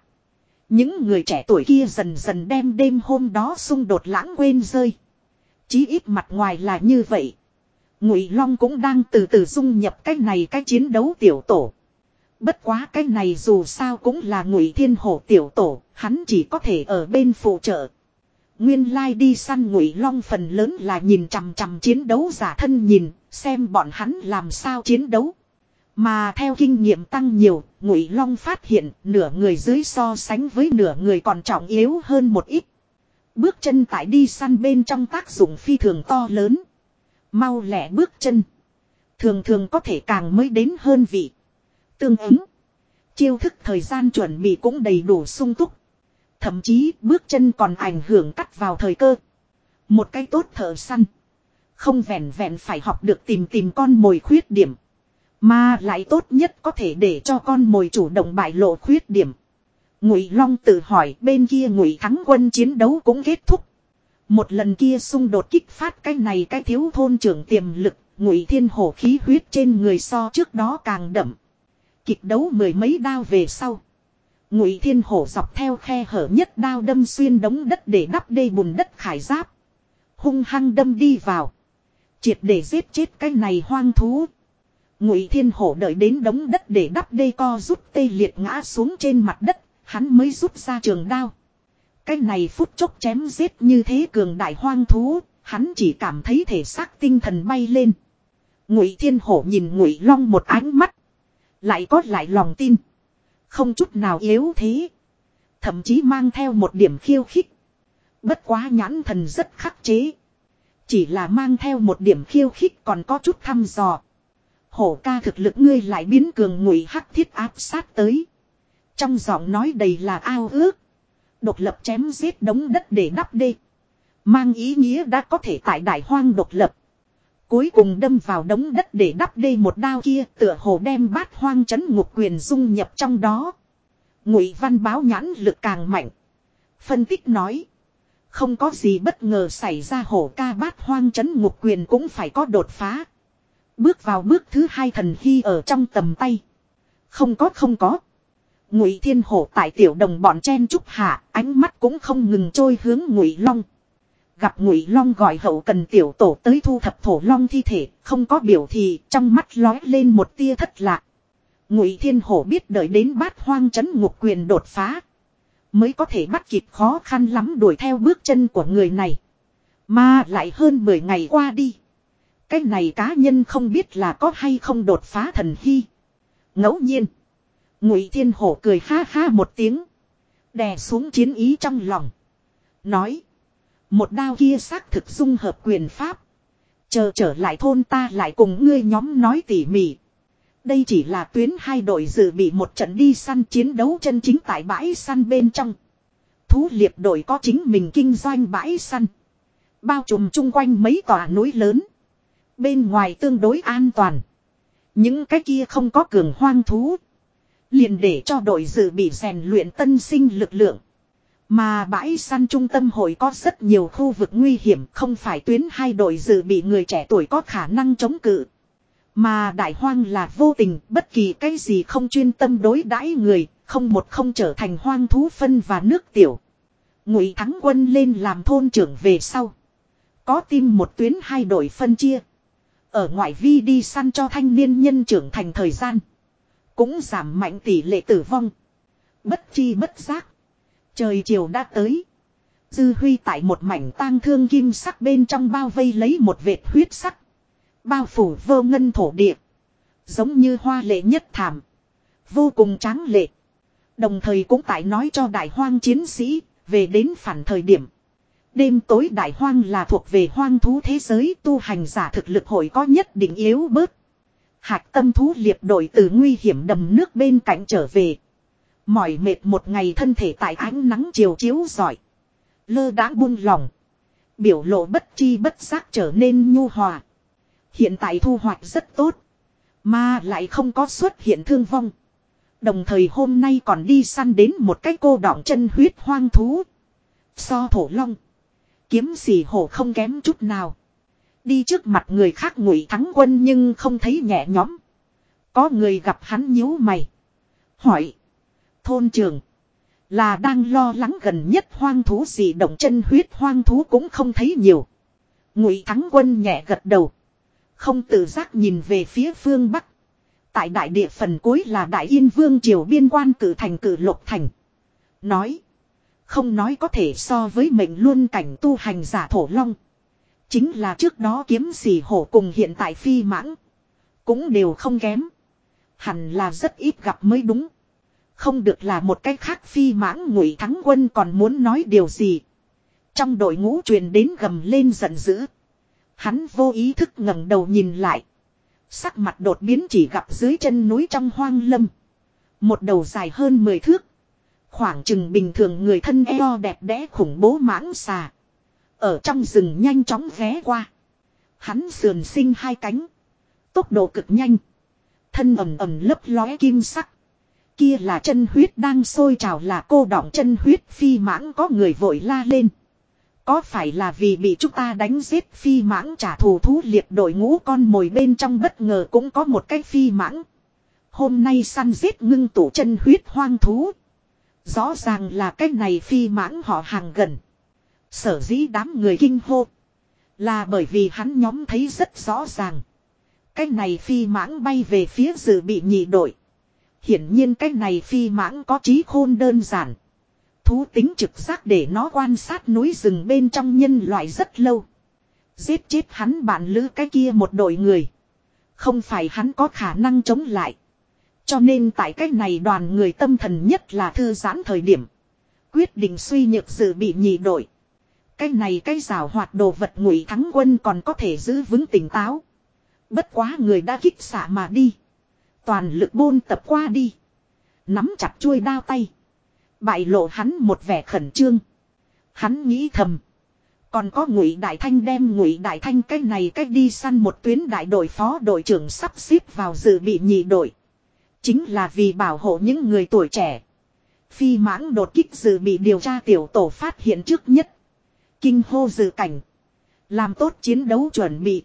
Những người trẻ tuổi kia dần dần đem đêm hôm đó xung đột lãng quên rơi. Chí ít mặt ngoài là như vậy. Ngụy Long cũng đang từ từ dung nhập cái này cái chiến đấu tiểu tổ. Bất quá cái này dù sao cũng là Ngụy Thiên Hổ tiểu tổ, hắn chỉ có thể ở bên phụ trợ. Nguyên lai like đi săn Ngụy Long phần lớn là nhìn chằm chằm chiến đấu giả thân nhìn, xem bọn hắn làm sao chiến đấu. Mà theo kinh nghiệm tăng nhiều, Ngụy Long phát hiện nửa người dưới so sánh với nửa người còn trọng yếu hơn một ít. Bước chân tại đi săn bên trong tác dụng phi thường to lớn. Mau lẻ bước chân. Thường thường có thể càng mới đến hơn vị. Tương ứng. Chiêu thức thời gian chuẩn bị cũng đầy đủ sung túc. Thậm chí bước chân còn ảnh hưởng cắt vào thời cơ. Một cái tốt thợ săn. Không vẹn vẹn phải học được tìm tìm con mồi khuyết điểm. Mà lại tốt nhất có thể để cho con mồi chủ động bại lộ khuyết điểm. Ngụy Long tự hỏi bên kia Ngụy thắng quân chiến đấu cũng kết thúc. Một lần kia xung đột kích phát cái này cái thiếu thôn trưởng tiềm lực, Ngụy Thiên Hổ khí huyết trên người so trước đó càng đậm. Kịch đấu mười mấy đao về sau. Ngụy Thiên Hổ dọc theo khe hở nhất đao đâm xuyên đống đất để đắp đê bùn đất khải giáp. Hung hăng đâm đi vào. Triệt để giết chết cái này hoang thú. Ngụy Thiên Hổ đợi đến đống đất để đắp đê co rút tê liệt ngã xuống trên mặt đất, hắn mới rút ra trường đao. Cái này phút chốc chém giết như thế cường đại hoang thú, hắn chỉ cảm thấy thể xác tinh thần bay lên. Ngụy Thiên Hổ nhìn Ngụy Long một ánh mắt, lại có lại lòng tin, không chút nào yếu thế, thậm chí mang theo một điểm khiêu khích. Bất quá nhãn thần rất khắc chế, chỉ là mang theo một điểm khiêu khích còn có chút thăm dò. Hổ ca thực lực ngươi lại biến cường ngụy hắc thiết áp sát tới. Trong giọng nói đầy là ao ước. Độc lập chém giết đống đất để đắp đê. Mang ý nghĩa đã có thể tại đại hoang độc lập. Cuối cùng đâm vào đống đất để đắp đê một đao kia tựa hồ đem bát hoang chấn ngục quyền dung nhập trong đó. Ngụy văn báo nhãn lực càng mạnh. Phân tích nói. Không có gì bất ngờ xảy ra hổ ca bát hoang chấn ngục quyền cũng phải có đột phá. Bước vào bước thứ hai thần hy ở trong tầm tay. Không có không có. Ngụy Thiên Hổ tại tiểu đồng bọn chen trúc hạ, ánh mắt cũng không ngừng trôi hướng Ngụy Long. Gặp Ngụy Long gọi hậu cần tiểu tổ tới thu thập thổ long thi thể, không có biểu thì trong mắt lói lên một tia thất lạc. Ngụy Thiên Hổ biết đợi đến bát hoang chấn ngục quyền đột phá, mới có thể bắt kịp khó khăn lắm đuổi theo bước chân của người này. Mà lại hơn 10 ngày qua đi. Cái này cá nhân không biết là có hay không đột phá thần hy. ngẫu nhiên. Ngụy Thiên Hổ cười ha ha một tiếng. Đè xuống chiến ý trong lòng. Nói. Một đao kia xác thực dung hợp quyền pháp. Chờ trở lại thôn ta lại cùng ngươi nhóm nói tỉ mỉ. Đây chỉ là tuyến hai đội dự bị một trận đi săn chiến đấu chân chính tại bãi săn bên trong. Thú liệp đội có chính mình kinh doanh bãi săn. Bao trùm chung quanh mấy tòa núi lớn. Bên ngoài tương đối an toàn. Những cái kia không có cường hoang thú. Liền để cho đội dự bị rèn luyện tân sinh lực lượng. Mà bãi săn trung tâm hội có rất nhiều khu vực nguy hiểm không phải tuyến hai đội dự bị người trẻ tuổi có khả năng chống cự. Mà đại hoang là vô tình bất kỳ cái gì không chuyên tâm đối đãi người, không một không trở thành hoang thú phân và nước tiểu. Ngụy thắng quân lên làm thôn trưởng về sau. Có tim một tuyến hai đội phân chia. Ở ngoại vi đi săn cho thanh niên nhân trưởng thành thời gian. Cũng giảm mạnh tỷ lệ tử vong. Bất chi bất giác. Trời chiều đã tới. Dư huy tại một mảnh tang thương kim sắc bên trong bao vây lấy một vệt huyết sắc. Bao phủ vô ngân thổ địa. Giống như hoa lệ nhất thảm. Vô cùng tráng lệ. Đồng thời cũng tại nói cho đại hoang chiến sĩ, về đến phản thời điểm. Đêm tối đại hoang là thuộc về hoang thú thế giới tu hành giả thực lực hội có nhất định yếu bớt. Hạc tâm thú liệp đội từ nguy hiểm đầm nước bên cạnh trở về. Mỏi mệt một ngày thân thể tại ánh nắng chiều chiếu giỏi. Lơ đãng buông lòng. Biểu lộ bất chi bất giác trở nên nhu hòa. Hiện tại thu hoạch rất tốt. Mà lại không có xuất hiện thương vong. Đồng thời hôm nay còn đi săn đến một cái cô đọng chân huyết hoang thú. So thổ long. Kiếm xì hổ không kém chút nào. Đi trước mặt người khác ngụy thắng quân nhưng không thấy nhẹ nhõm. Có người gặp hắn nhíu mày. Hỏi. Thôn trường. Là đang lo lắng gần nhất hoang thú gì động chân huyết hoang thú cũng không thấy nhiều. Ngụy thắng quân nhẹ gật đầu. Không tự giác nhìn về phía phương Bắc. Tại đại địa phần cuối là đại yên vương triều biên quan cử thành cử lục thành. Nói. Không nói có thể so với mệnh luôn cảnh tu hành giả thổ long. Chính là trước đó kiếm xỉ hổ cùng hiện tại phi mãng. Cũng đều không kém. Hẳn là rất ít gặp mới đúng. Không được là một cách khác phi mãng ngụy thắng quân còn muốn nói điều gì. Trong đội ngũ truyền đến gầm lên giận dữ. Hắn vô ý thức ngẩng đầu nhìn lại. Sắc mặt đột biến chỉ gặp dưới chân núi trong hoang lâm. Một đầu dài hơn 10 thước. Khoảng chừng bình thường người thân eo đẹp đẽ khủng bố mãng xà. Ở trong rừng nhanh chóng ghé qua. Hắn sườn sinh hai cánh. Tốc độ cực nhanh. Thân ẩm ẩm lấp lóe kim sắc. Kia là chân huyết đang sôi trào là cô đọng chân huyết phi mãng có người vội la lên. Có phải là vì bị chúng ta đánh giết phi mãng trả thù thú liệt đội ngũ con mồi bên trong bất ngờ cũng có một cái phi mãng. Hôm nay săn giết ngưng tủ chân huyết hoang thú. Rõ ràng là cái này phi mãng họ hàng gần. Sở dĩ đám người kinh hô. Là bởi vì hắn nhóm thấy rất rõ ràng. Cái này phi mãng bay về phía dự bị nhị đội. Hiển nhiên cái này phi mãng có trí khôn đơn giản. Thú tính trực giác để nó quan sát núi rừng bên trong nhân loại rất lâu. Giết chết hắn bạn lữ cái kia một đội người. Không phải hắn có khả năng chống lại. Cho nên tại cách này đoàn người tâm thần nhất là thư giãn thời điểm. Quyết định suy nhược dự bị nhị đội. Cái này cái rào hoạt đồ vật ngụy thắng quân còn có thể giữ vững tỉnh táo. Bất quá người đã kích xạ mà đi. Toàn lực bôn tập qua đi. Nắm chặt chuôi đao tay. Bại lộ hắn một vẻ khẩn trương. Hắn nghĩ thầm. Còn có ngụy đại thanh đem ngụy đại thanh cái này cách đi săn một tuyến đại đội phó đội trưởng sắp xếp vào dự bị nhị đội. Chính là vì bảo hộ những người tuổi trẻ. Phi mãng đột kích dự bị điều tra tiểu tổ phát hiện trước nhất. Kinh hô dự cảnh. Làm tốt chiến đấu chuẩn bị.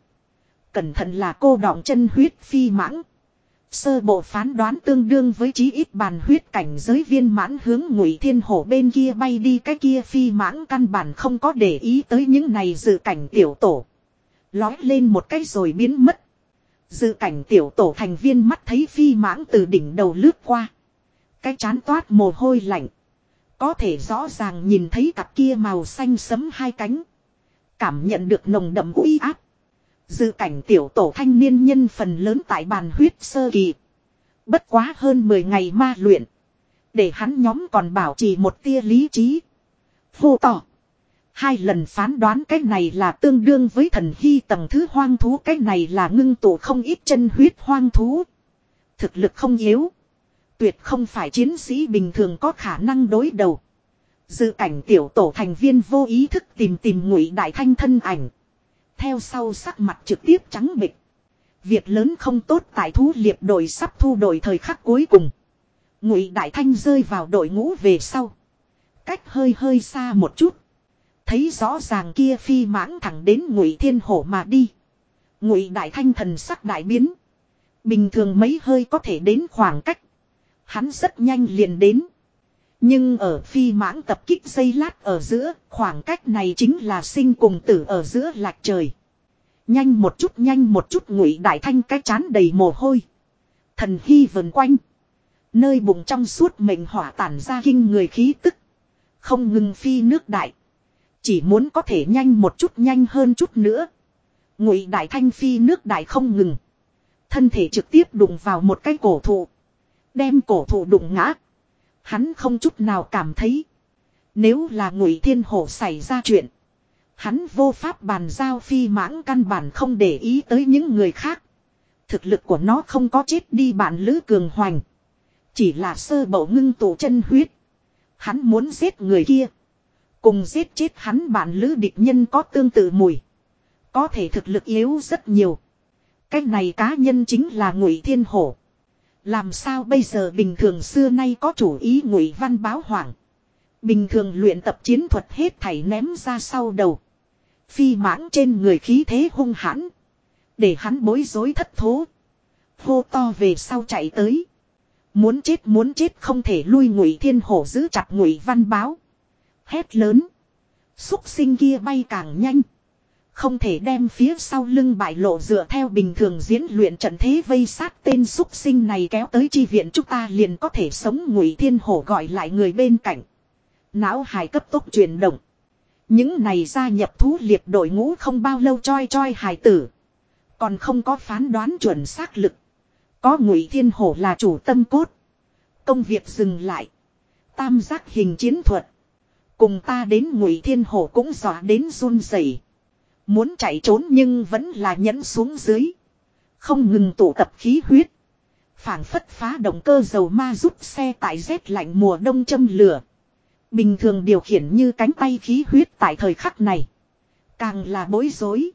Cẩn thận là cô đọng chân huyết phi mãng. Sơ bộ phán đoán tương đương với chí ít bàn huyết cảnh giới viên mãn hướng ngụy thiên hổ bên kia bay đi cái kia phi mãng căn bản không có để ý tới những này dự cảnh tiểu tổ. Lói lên một cái rồi biến mất. Dự cảnh tiểu tổ thành viên mắt thấy phi mãng từ đỉnh đầu lướt qua. Cái chán toát mồ hôi lạnh. Có thể rõ ràng nhìn thấy cặp kia màu xanh sấm hai cánh. Cảm nhận được nồng đậm uy áp. Dự cảnh tiểu tổ thanh niên nhân phần lớn tại bàn huyết sơ kỳ. Bất quá hơn 10 ngày ma luyện. Để hắn nhóm còn bảo trì một tia lý trí. Vô tỏ. Hai lần phán đoán cái này là tương đương với thần hy tầng thứ hoang thú cái này là ngưng tụ không ít chân huyết hoang thú. Thực lực không yếu. Tuyệt không phải chiến sĩ bình thường có khả năng đối đầu. Dự cảnh tiểu tổ thành viên vô ý thức tìm tìm ngụy đại thanh thân ảnh. Theo sau sắc mặt trực tiếp trắng bịch. Việc lớn không tốt tại thú liệp đội sắp thu đội thời khắc cuối cùng. Ngụy đại thanh rơi vào đội ngũ về sau. cách hơi hơi xa một chút. Thấy rõ ràng kia phi mãng thẳng đến ngụy thiên hổ mà đi. Ngụy đại thanh thần sắc đại biến. Bình thường mấy hơi có thể đến khoảng cách. Hắn rất nhanh liền đến. Nhưng ở phi mãng tập kích dây lát ở giữa, khoảng cách này chính là sinh cùng tử ở giữa lạc trời. Nhanh một chút nhanh một chút ngụy đại thanh cái chán đầy mồ hôi. Thần hy vần quanh. Nơi bụng trong suốt mệnh hỏa tản ra kinh người khí tức. Không ngừng phi nước đại. Chỉ muốn có thể nhanh một chút nhanh hơn chút nữa. Ngụy đại thanh phi nước đại không ngừng. Thân thể trực tiếp đụng vào một cái cổ thụ. Đem cổ thụ đụng ngã. Hắn không chút nào cảm thấy. Nếu là ngụy thiên hổ xảy ra chuyện. Hắn vô pháp bàn giao phi mãng căn bản không để ý tới những người khác. Thực lực của nó không có chết đi bản lữ cường hoành. Chỉ là sơ bậu ngưng tụ chân huyết. Hắn muốn giết người kia. Cùng giết chết hắn bản lữ địch nhân có tương tự mùi. Có thể thực lực yếu rất nhiều. Cách này cá nhân chính là ngụy thiên hổ. Làm sao bây giờ bình thường xưa nay có chủ ý ngụy văn báo hoảng. Bình thường luyện tập chiến thuật hết thảy ném ra sau đầu. Phi mãng trên người khí thế hung hãn. Để hắn bối rối thất thố. Hô to về sau chạy tới. Muốn chết muốn chết không thể lui ngụy thiên hổ giữ chặt ngụy văn báo. Hét lớn. Xúc sinh kia bay càng nhanh. Không thể đem phía sau lưng bại lộ dựa theo bình thường diễn luyện trận thế vây sát tên xúc sinh này kéo tới chi viện chúng ta liền có thể sống ngụy thiên hổ gọi lại người bên cạnh. Não hài cấp tốc chuyển động. Những này gia nhập thú liệt đội ngũ không bao lâu choi choi hài tử. Còn không có phán đoán chuẩn xác lực. Có ngụy thiên hổ là chủ tâm cốt. Công việc dừng lại. Tam giác hình chiến thuật. Cùng ta đến ngụy thiên hổ cũng dọa đến run rẩy. Muốn chạy trốn nhưng vẫn là nhẫn xuống dưới. Không ngừng tụ tập khí huyết. phảng phất phá động cơ dầu ma rút xe tại rét lạnh mùa đông châm lửa. Bình thường điều khiển như cánh tay khí huyết tại thời khắc này. Càng là bối rối.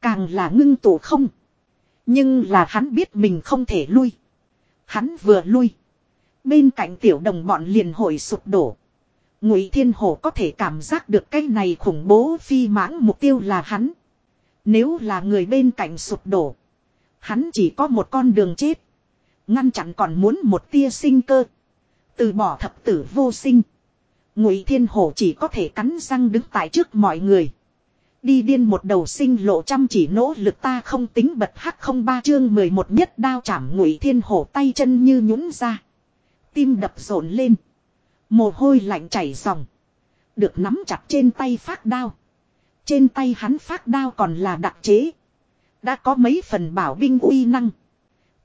Càng là ngưng tụ không. Nhưng là hắn biết mình không thể lui. Hắn vừa lui. Bên cạnh tiểu đồng bọn liền hội sụp đổ. Ngụy Thiên Hổ có thể cảm giác được cái này khủng bố phi mãng mục tiêu là hắn. Nếu là người bên cạnh sụp đổ. Hắn chỉ có một con đường chết. Ngăn chặn còn muốn một tia sinh cơ. Từ bỏ thập tử vô sinh. Ngụy Thiên Hổ chỉ có thể cắn răng đứng tại trước mọi người. Đi điên một đầu sinh lộ chăm chỉ nỗ lực ta không tính bật hắc không ba chương 11 nhất đao chạm Ngụy Thiên Hổ tay chân như nhũn ra. Tim đập rộn lên. Mồ hôi lạnh chảy ròng. Được nắm chặt trên tay phát đao. Trên tay hắn phát đao còn là đặc chế. Đã có mấy phần bảo binh uy năng.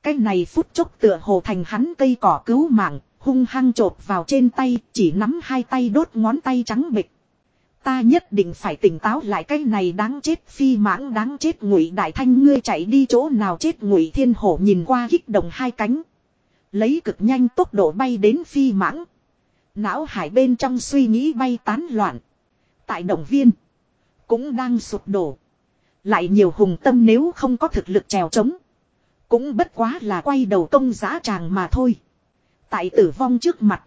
Cái này phút chốc tựa hồ thành hắn cây cỏ cứu mạng, hung hăng chộp vào trên tay, chỉ nắm hai tay đốt ngón tay trắng bịch. Ta nhất định phải tỉnh táo lại cái này đáng chết phi mãng đáng chết ngụy đại thanh ngươi chạy đi chỗ nào chết ngụy thiên hổ nhìn qua kích động hai cánh. Lấy cực nhanh tốc độ bay đến phi mãng. Não hải bên trong suy nghĩ bay tán loạn. Tại động viên. Cũng đang sụp đổ. Lại nhiều hùng tâm nếu không có thực lực trèo trống. Cũng bất quá là quay đầu công giá tràng mà thôi. Tại tử vong trước mặt.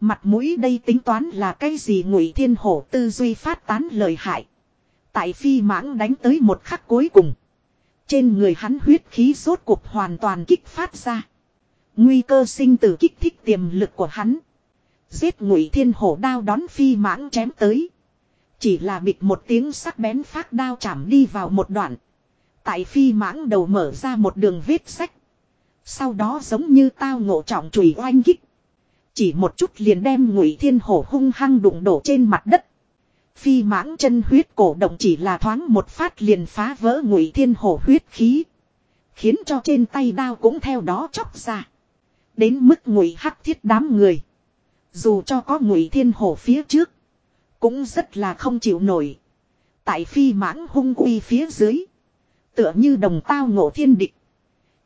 Mặt mũi đây tính toán là cái gì ngụy thiên hổ tư duy phát tán lời hại. Tại phi mãng đánh tới một khắc cuối cùng. Trên người hắn huyết khí rốt cuộc hoàn toàn kích phát ra. Nguy cơ sinh tử kích thích tiềm lực của hắn. Giết ngụy thiên hổ đao đón phi mãng chém tới. Chỉ là bịt một tiếng sắc bén phát đao chạm đi vào một đoạn. Tại phi mãng đầu mở ra một đường vết sách. Sau đó giống như tao ngộ trọng chùy oanh kích. Chỉ một chút liền đem ngụy thiên hổ hung hăng đụng đổ trên mặt đất. Phi mãng chân huyết cổ động chỉ là thoáng một phát liền phá vỡ ngụy thiên hổ huyết khí. Khiến cho trên tay đao cũng theo đó chóc ra. Đến mức ngụy hắc thiết đám người. Dù cho có ngụy thiên hổ phía trước. Cũng rất là không chịu nổi. Tại phi mãng hung uy phía dưới. Tựa như đồng tao ngộ thiên địch.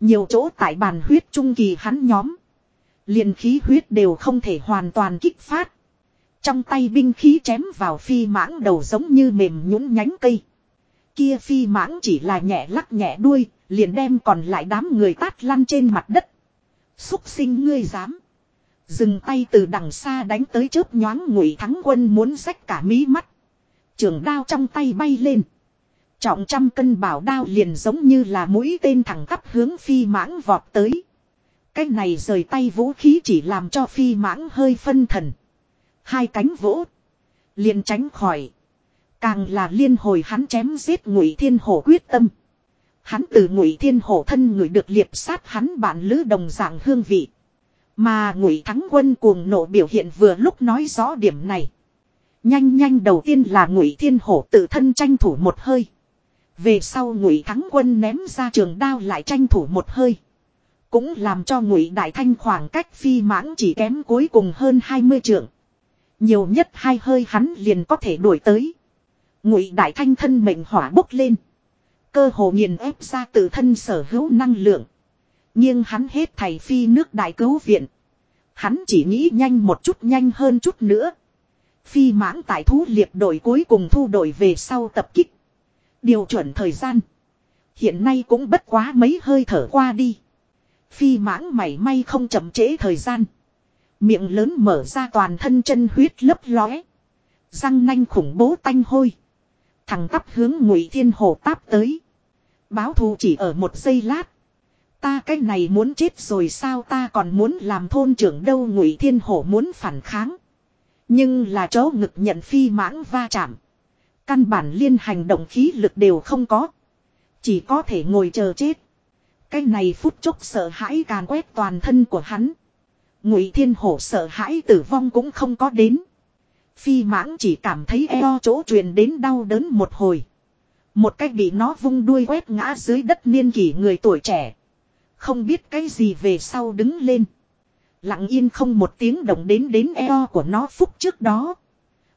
Nhiều chỗ tại bàn huyết trung kỳ hắn nhóm. liền khí huyết đều không thể hoàn toàn kích phát. Trong tay binh khí chém vào phi mãng đầu giống như mềm nhũn nhánh cây. Kia phi mãng chỉ là nhẹ lắc nhẹ đuôi, liền đem còn lại đám người tát lăn trên mặt đất. Xúc sinh ngươi dám. Dừng tay từ đằng xa đánh tới chớp nhoáng ngụy thắng quân muốn rách cả mí mắt. Trường đao trong tay bay lên. Trọng trăm cân bảo đao liền giống như là mũi tên thẳng tắp hướng phi mãng vọt tới. Cái này rời tay vũ khí chỉ làm cho phi mãng hơi phân thần. Hai cánh vỗ. Liền tránh khỏi. Càng là liên hồi hắn chém giết ngụy thiên hổ quyết tâm. Hắn từ ngụy thiên hổ thân người được liệp sát hắn bản lữ đồng dạng hương vị. Mà ngụy thắng quân cuồng nộ biểu hiện vừa lúc nói rõ điểm này. Nhanh nhanh đầu tiên là ngụy thiên hổ tự thân tranh thủ một hơi. Về sau ngụy thắng quân ném ra trường đao lại tranh thủ một hơi. Cũng làm cho ngụy đại thanh khoảng cách phi mãng chỉ kém cuối cùng hơn 20 trượng. Nhiều nhất hai hơi hắn liền có thể đuổi tới. Ngụy đại thanh thân mệnh hỏa bốc lên. Cơ hồ nghiền ép ra tự thân sở hữu năng lượng. Nhưng hắn hết thầy phi nước đại cứu viện. Hắn chỉ nghĩ nhanh một chút nhanh hơn chút nữa. Phi mãng tại thú liệp đội cuối cùng thu đội về sau tập kích. Điều chuẩn thời gian. Hiện nay cũng bất quá mấy hơi thở qua đi. Phi mãng mảy may không chậm trễ thời gian. Miệng lớn mở ra toàn thân chân huyết lấp lóe. Răng nanh khủng bố tanh hôi. Thằng tắp hướng ngụy thiên hồ táp tới. Báo thù chỉ ở một giây lát. Ta cái này muốn chết rồi sao ta còn muốn làm thôn trưởng đâu ngụy thiên hổ muốn phản kháng. Nhưng là chó ngực nhận phi mãng va chạm. Căn bản liên hành động khí lực đều không có. Chỉ có thể ngồi chờ chết. Cái này phút chốc sợ hãi càn quét toàn thân của hắn. Ngụy thiên hổ sợ hãi tử vong cũng không có đến. Phi mãng chỉ cảm thấy eo chỗ truyền đến đau đớn một hồi. Một cách bị nó vung đuôi quét ngã dưới đất niên kỷ người tuổi trẻ. Không biết cái gì về sau đứng lên. Lặng yên không một tiếng động đến đến eo của nó phút trước đó.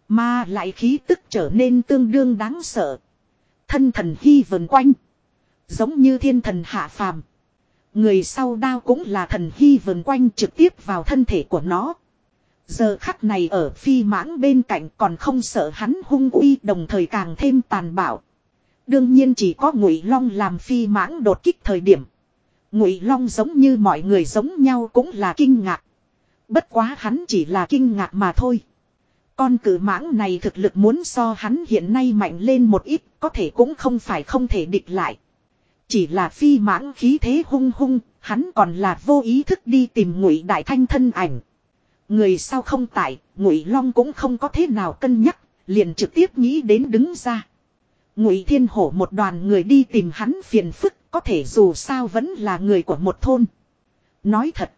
Mà lại khí tức trở nên tương đương đáng sợ. Thân thần hy vần quanh. Giống như thiên thần hạ phàm. Người sau đao cũng là thần hy vần quanh trực tiếp vào thân thể của nó. Giờ khắc này ở phi mãng bên cạnh còn không sợ hắn hung uy đồng thời càng thêm tàn bạo. Đương nhiên chỉ có ngụy long làm phi mãng đột kích thời điểm. Ngụy long giống như mọi người giống nhau cũng là kinh ngạc. Bất quá hắn chỉ là kinh ngạc mà thôi. Con cử mãng này thực lực muốn so hắn hiện nay mạnh lên một ít, có thể cũng không phải không thể địch lại. Chỉ là phi mãng khí thế hung hung, hắn còn là vô ý thức đi tìm ngụy đại thanh thân ảnh. Người sau không tại, ngụy long cũng không có thế nào cân nhắc, liền trực tiếp nghĩ đến đứng ra. Ngụy thiên hổ một đoàn người đi tìm hắn phiền phức, có thể dù sao vẫn là người của một thôn. Nói thật,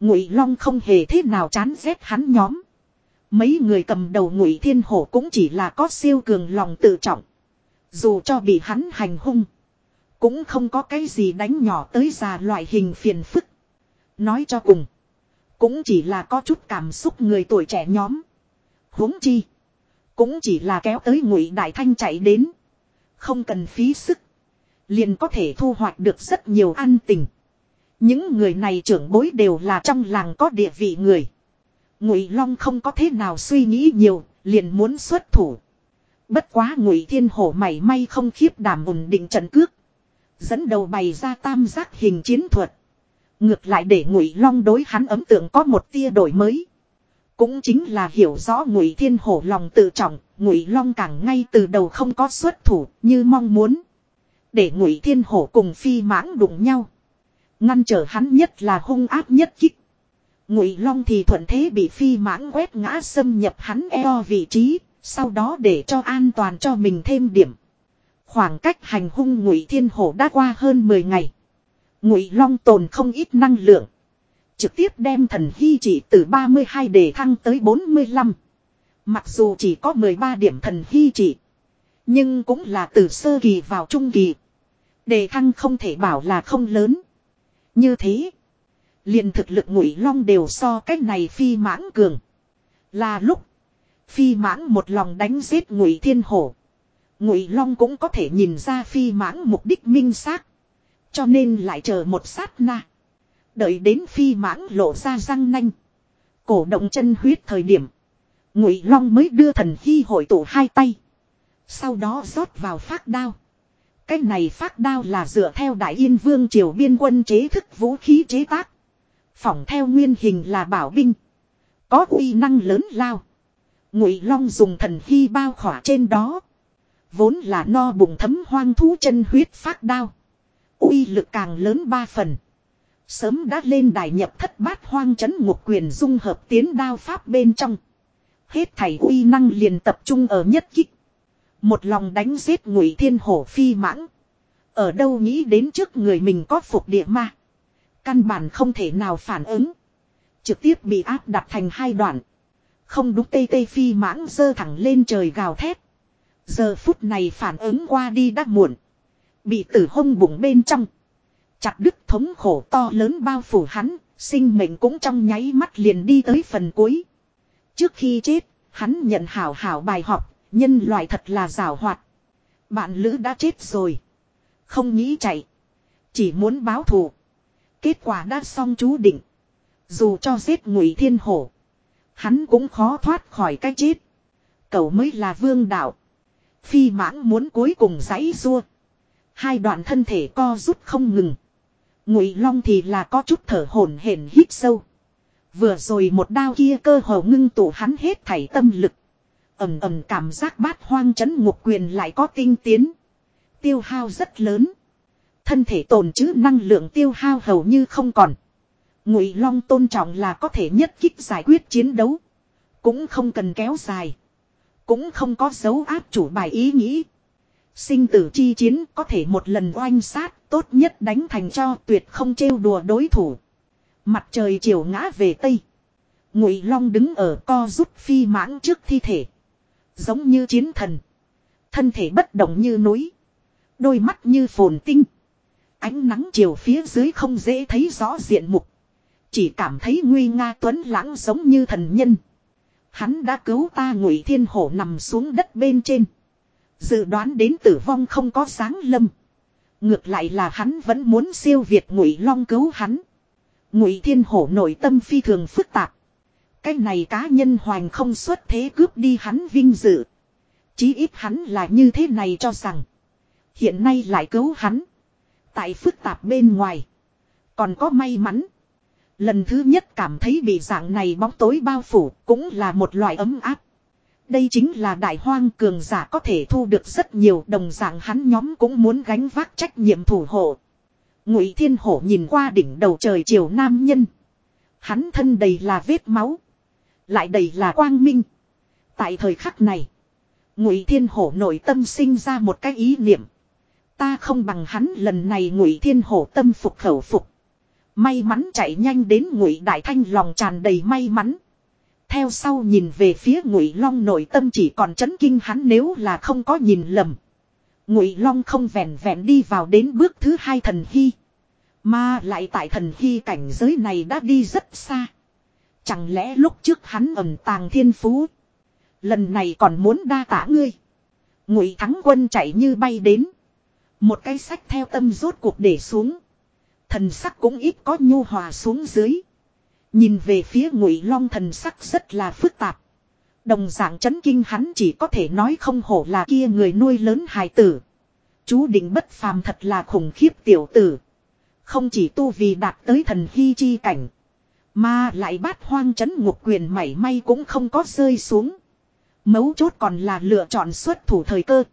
ngụy long không hề thế nào chán ghét hắn nhóm. Mấy người cầm đầu ngụy thiên hổ cũng chỉ là có siêu cường lòng tự trọng. Dù cho bị hắn hành hung. Cũng không có cái gì đánh nhỏ tới già loại hình phiền phức. Nói cho cùng. Cũng chỉ là có chút cảm xúc người tuổi trẻ nhóm. huống chi. Cũng chỉ là kéo tới ngụy đại thanh chạy đến. Không cần phí sức. Liền có thể thu hoạch được rất nhiều an tình. Những người này trưởng bối đều là trong làng có địa vị người. Ngụy Long không có thế nào suy nghĩ nhiều, liền muốn xuất thủ. Bất quá Ngụy Thiên Hổ mày may không khiếp đảm ổn định trận cước, dẫn đầu bày ra tam giác hình chiến thuật. Ngược lại để Ngụy Long đối hắn ấn tượng có một tia đổi mới. Cũng chính là hiểu rõ Ngụy Thiên Hổ lòng tự trọng, Ngụy Long càng ngay từ đầu không có xuất thủ như mong muốn. Để Ngụy Thiên Hổ cùng Phi Mãng đụng nhau, ngăn trở hắn nhất là hung ác nhất kích. Ngụy Long thì thuận thế bị phi mãng quét ngã xâm nhập hắn eo vị trí, sau đó để cho an toàn cho mình thêm điểm. Khoảng cách hành hung Ngụy Thiên Hổ đã qua hơn 10 ngày. Ngụy Long tồn không ít năng lượng, trực tiếp đem thần hy chỉ từ 32 đề thăng tới 45. Mặc dù chỉ có 13 điểm thần hy trị, nhưng cũng là từ sơ kỳ vào trung kỳ. Đề thăng không thể bảo là không lớn. Như thế, liền thực lực ngụy long đều so cách này phi mãng cường. Là lúc phi mãng một lòng đánh giết ngụy thiên hổ. Ngụy long cũng có thể nhìn ra phi mãng mục đích minh xác. Cho nên lại chờ một sát na. Đợi đến phi mãng lộ ra răng nanh. Cổ động chân huyết thời điểm ngụy long mới đưa thần hy hội tụ hai tay sau đó rót vào phát đao cái này phát đao là dựa theo đại yên vương triều biên quân chế thức vũ khí chế tác Phỏng theo nguyên hình là bảo binh. Có uy năng lớn lao. Ngụy Long dùng thần hy bao khỏa trên đó. Vốn là no bụng thấm hoang thú chân huyết phát đao. uy lực càng lớn ba phần. Sớm đã lên đài nhập thất bát hoang chấn ngục quyền dung hợp tiến đao pháp bên trong. Hết thảy uy năng liền tập trung ở nhất kích. Một lòng đánh giết ngụy thiên hổ phi mãng. Ở đâu nghĩ đến trước người mình có phục địa ma. Căn bản không thể nào phản ứng. Trực tiếp bị áp đặt thành hai đoạn. Không đúng tê tê phi mãng dơ thẳng lên trời gào thét. Giờ phút này phản ứng qua đi đã muộn. Bị tử hông bụng bên trong. Chặt đứt thống khổ to lớn bao phủ hắn, sinh mệnh cũng trong nháy mắt liền đi tới phần cuối. Trước khi chết, hắn nhận hảo hảo bài học, nhân loại thật là rào hoạt. Bạn lữ đã chết rồi. Không nghĩ chạy. Chỉ muốn báo thù. Kết quả đã xong chú định. Dù cho giết ngụy thiên hổ. Hắn cũng khó thoát khỏi cái chết. Cậu mới là vương đạo. Phi mãng muốn cuối cùng giãy rua. Hai đoạn thân thể co rút không ngừng. Ngụy long thì là có chút thở hổn hển hít sâu. Vừa rồi một đao kia cơ hồ ngưng tụ hắn hết thảy tâm lực ầm ầm cảm giác bát hoang chấn ngục quyền lại có tinh tiến. Tiêu hao rất lớn. Thân thể tồn trữ năng lượng tiêu hao hầu như không còn. Ngụy Long tôn trọng là có thể nhất kích giải quyết chiến đấu. Cũng không cần kéo dài. Cũng không có dấu áp chủ bài ý nghĩ. Sinh tử chi chiến có thể một lần oanh sát, tốt nhất đánh thành cho tuyệt không trêu đùa đối thủ. Mặt trời chiều ngã về tây. Ngụy Long đứng ở co rút phi mãng trước thi thể. Giống như chiến thần. Thân thể bất động như núi. Đôi mắt như phồn tinh. Ánh nắng chiều phía dưới không dễ thấy rõ diện mục. Chỉ cảm thấy nguy nga tuấn lãng giống như thần nhân. Hắn đã cứu ta ngụy thiên hổ nằm xuống đất bên trên. Dự đoán đến tử vong không có sáng lâm. Ngược lại là hắn vẫn muốn siêu việt ngụy long cứu hắn. Ngụy thiên hổ nội tâm phi thường phức tạp. Cái này cá nhân hoành không xuất thế cướp đi hắn vinh dự. Chí ít hắn là như thế này cho rằng. Hiện nay lại cứu hắn. Tại phức tạp bên ngoài. Còn có may mắn. Lần thứ nhất cảm thấy bị dạng này bóng tối bao phủ cũng là một loại ấm áp. Đây chính là đại hoang cường giả có thể thu được rất nhiều đồng dạng hắn nhóm cũng muốn gánh vác trách nhiệm thủ hộ. Ngụy Thiên Hổ nhìn qua đỉnh đầu trời chiều nam nhân. Hắn thân đầy là vết máu. Lại đầy là quang minh. Tại thời khắc này. Ngụy Thiên Hổ nội tâm sinh ra một cái ý niệm. Ta không bằng hắn lần này Ngụy Thiên Hổ tâm phục khẩu phục. May mắn chạy nhanh đến Ngụy Đại Thanh lòng tràn đầy may mắn. Theo sau nhìn về phía Ngụy Long nội tâm chỉ còn chấn kinh hắn nếu là không có nhìn lầm. Ngụy Long không vẹn vẹn đi vào đến bước thứ hai thần hy. Mà lại tại thần hy cảnh giới này đã đi rất xa. Chẳng lẽ lúc trước hắn ẩn tàng thiên phú. Lần này còn muốn đa tả ngươi. Ngụy thắng quân chạy như bay đến. Một cái sách theo tâm rốt cuộc để xuống. Thần sắc cũng ít có nhu hòa xuống dưới. Nhìn về phía ngụy long thần sắc rất là phức tạp. Đồng dạng chấn kinh hắn chỉ có thể nói không hổ là kia người nuôi lớn hài tử. Chú định bất phàm thật là khủng khiếp tiểu tử. Không chỉ tu vì đạt tới thần hy chi cảnh. Mà lại bát hoang chấn ngục quyền mảy may cũng không có rơi xuống. Mấu chốt còn là lựa chọn xuất thủ thời cơ.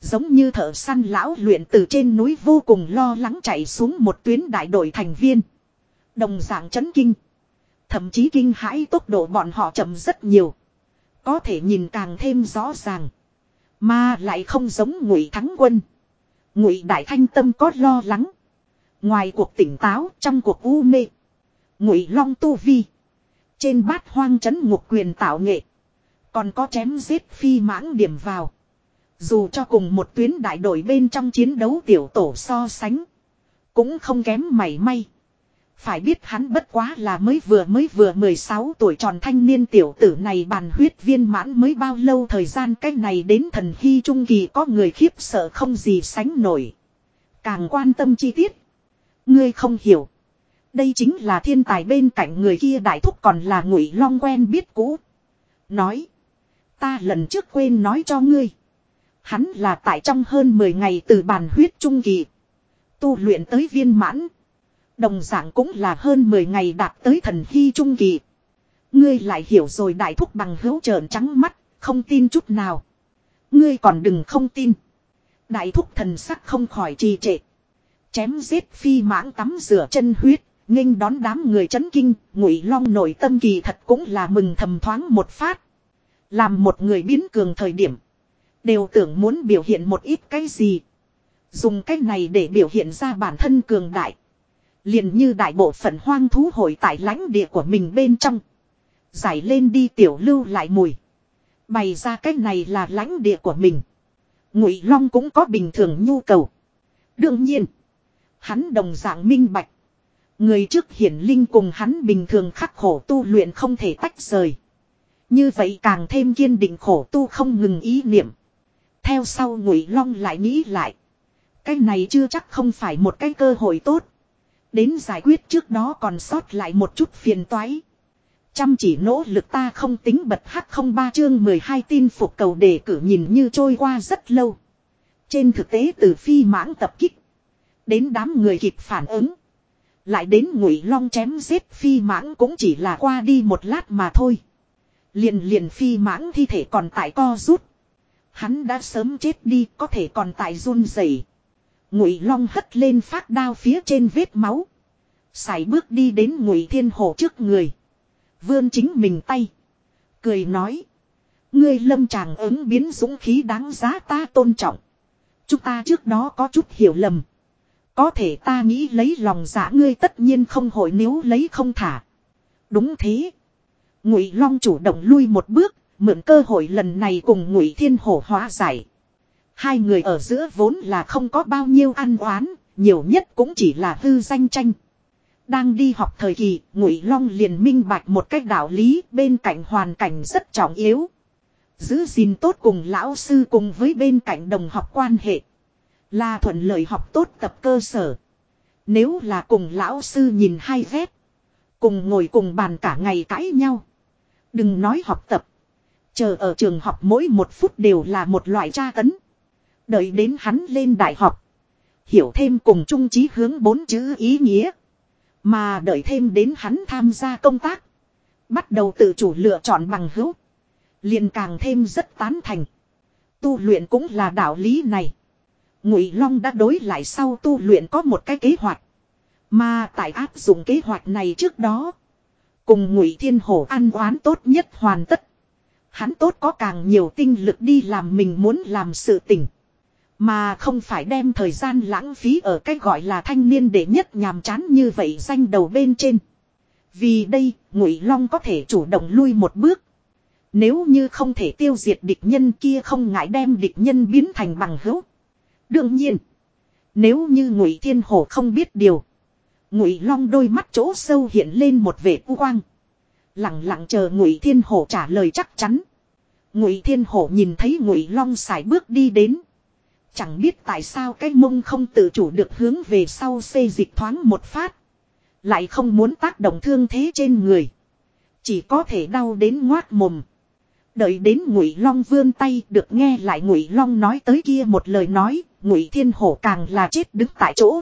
Giống như thợ săn lão luyện từ trên núi vô cùng lo lắng chạy xuống một tuyến đại đội thành viên. Đồng dạng chấn kinh. Thậm chí kinh hãi tốc độ bọn họ chậm rất nhiều. Có thể nhìn càng thêm rõ ràng. Mà lại không giống ngụy thắng quân. Ngụy đại thanh tâm có lo lắng. Ngoài cuộc tỉnh táo trong cuộc u mê. Ngụy long tu vi. Trên bát hoang trấn ngục quyền tạo nghệ. Còn có chém giết phi mãng điểm vào. Dù cho cùng một tuyến đại đội bên trong chiến đấu tiểu tổ so sánh. Cũng không kém mảy may. Phải biết hắn bất quá là mới vừa mới vừa 16 tuổi tròn thanh niên tiểu tử này bàn huyết viên mãn mới bao lâu thời gian cái này đến thần hy trung kỳ có người khiếp sợ không gì sánh nổi. Càng quan tâm chi tiết. Ngươi không hiểu. Đây chính là thiên tài bên cạnh người kia đại thúc còn là ngụy long quen biết cũ. Nói. Ta lần trước quên nói cho ngươi. Hắn là tại trong hơn 10 ngày từ bàn huyết trung kỳ. Tu luyện tới viên mãn. Đồng dạng cũng là hơn 10 ngày đạt tới thần hy trung kỳ. Ngươi lại hiểu rồi đại thúc bằng hữu trợn trắng mắt, không tin chút nào. Ngươi còn đừng không tin. Đại thúc thần sắc không khỏi trì trệ. Chém giết phi mãng tắm rửa chân huyết, nghênh đón đám người chấn kinh, ngụy long nội tâm kỳ thật cũng là mừng thầm thoáng một phát. Làm một người biến cường thời điểm. Đều tưởng muốn biểu hiện một ít cái gì. Dùng cách này để biểu hiện ra bản thân cường đại. liền như đại bộ phận hoang thú hội tại lãnh địa của mình bên trong. Giải lên đi tiểu lưu lại mùi. Bày ra cách này là lãnh địa của mình. Ngụy Long cũng có bình thường nhu cầu. Đương nhiên. Hắn đồng dạng minh bạch. Người trước hiển linh cùng hắn bình thường khắc khổ tu luyện không thể tách rời. Như vậy càng thêm kiên định khổ tu không ngừng ý niệm. Theo sau Ngụy Long lại nghĩ lại. Cái này chưa chắc không phải một cái cơ hội tốt. Đến giải quyết trước đó còn sót lại một chút phiền toái. Chăm chỉ nỗ lực ta không tính bật hắc không ba chương 12 tin phục cầu đề cử nhìn như trôi qua rất lâu. Trên thực tế từ phi mãng tập kích. Đến đám người kịp phản ứng. Lại đến ngụy long chém giết phi mãng cũng chỉ là qua đi một lát mà thôi. Liền liền phi mãng thi thể còn tại co rút. Hắn đã sớm chết đi, có thể còn tại run rẩy. Ngụy long hất lên phát đao phía trên vết máu. Xài bước đi đến ngụy thiên hồ trước người. Vươn chính mình tay. Cười nói. Ngươi lâm chàng ứng biến dũng khí đáng giá ta tôn trọng. Chúng ta trước đó có chút hiểu lầm. Có thể ta nghĩ lấy lòng giả dạ ngươi tất nhiên không hội nếu lấy không thả. Đúng thế. Ngụy Long chủ động lui một bước, mượn cơ hội lần này cùng Ngụy Thiên Hổ hóa giải. Hai người ở giữa vốn là không có bao nhiêu ăn oán, nhiều nhất cũng chỉ là hư danh tranh. Đang đi học thời kỳ, Ngụy Long liền minh bạch một cách đạo lý bên cạnh hoàn cảnh rất trọng yếu. Giữ gìn tốt cùng lão sư cùng với bên cạnh đồng học quan hệ. Là thuận lợi học tốt tập cơ sở. Nếu là cùng lão sư nhìn hay ghét. Cùng ngồi cùng bàn cả ngày cãi nhau. Đừng nói học tập. Chờ ở trường học mỗi một phút đều là một loại tra tấn. Đợi đến hắn lên đại học. Hiểu thêm cùng trung trí hướng bốn chữ ý nghĩa. Mà đợi thêm đến hắn tham gia công tác. Bắt đầu tự chủ lựa chọn bằng hữu. liền càng thêm rất tán thành. Tu luyện cũng là đạo lý này. Ngụy Long đã đối lại sau tu luyện có một cái kế hoạch. Mà tại áp dụng kế hoạch này trước đó. Cùng Ngụy Thiên Hổ an oán tốt nhất hoàn tất. Hắn tốt có càng nhiều tinh lực đi làm mình muốn làm sự tình. Mà không phải đem thời gian lãng phí ở cách gọi là thanh niên để nhất nhàm chán như vậy danh đầu bên trên. Vì đây, Ngụy Long có thể chủ động lui một bước. Nếu như không thể tiêu diệt địch nhân kia không ngại đem địch nhân biến thành bằng hữu. Đương nhiên, nếu như Ngụy Thiên Hổ không biết điều, Ngụy Long đôi mắt chỗ sâu hiện lên một vẻ u quang. Lặng lặng chờ Ngụy Thiên Hổ trả lời chắc chắn. Ngụy Thiên Hổ nhìn thấy Ngụy Long xài bước đi đến, chẳng biết tại sao cái mông không tự chủ được hướng về sau xê dịch thoáng một phát, lại không muốn tác động thương thế trên người, chỉ có thể đau đến ngoát mồm. Đợi đến Ngụy Long vươn tay, được nghe lại Ngụy Long nói tới kia một lời nói, Ngụy Thiên Hổ càng là chết đứng tại chỗ.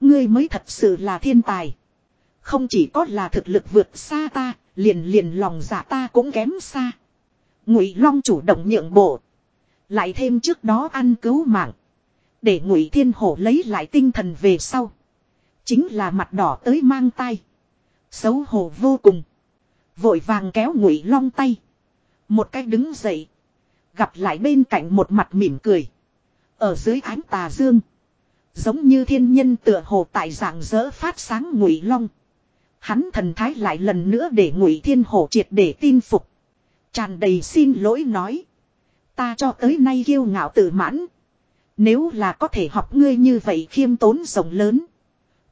Ngươi mới thật sự là thiên tài. Không chỉ có là thực lực vượt xa ta, liền liền lòng dạ ta cũng kém xa. Ngụy Long chủ động nhượng bộ, lại thêm trước đó ăn cứu mạng, để Ngụy Thiên Hổ lấy lại tinh thần về sau, chính là mặt đỏ tới mang tay, xấu hổ vô cùng, vội vàng kéo Ngụy Long tay, một cách đứng dậy, gặp lại bên cạnh một mặt mỉm cười. Ở dưới ánh tà dương. Giống như thiên nhân tựa hồ tại dạng dỡ phát sáng ngụy long. Hắn thần thái lại lần nữa để ngụy thiên hồ triệt để tin phục. Tràn đầy xin lỗi nói. Ta cho tới nay kiêu ngạo tự mãn. Nếu là có thể học ngươi như vậy khiêm tốn rộng lớn.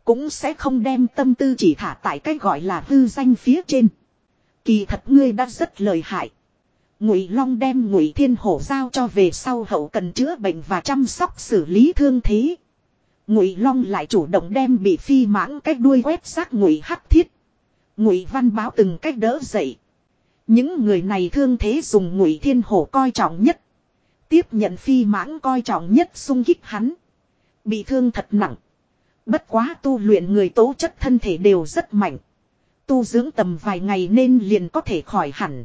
Cũng sẽ không đem tâm tư chỉ thả tại cái gọi là hư danh phía trên. Kỳ thật ngươi đã rất lời hại. Ngụy Long đem Ngụy Thiên Hổ giao cho về sau hậu cần chữa bệnh và chăm sóc xử lý thương thế. Ngụy Long lại chủ động đem bị phi mãng cách đuôi quét xác Ngụy Hắc Thiết. Ngụy Văn báo từng cách đỡ dậy. Những người này thương thế dùng Ngụy Thiên Hổ coi trọng nhất. Tiếp nhận phi mãng coi trọng nhất xung kích hắn. Bị thương thật nặng. Bất quá tu luyện người tố chất thân thể đều rất mạnh. Tu dưỡng tầm vài ngày nên liền có thể khỏi hẳn.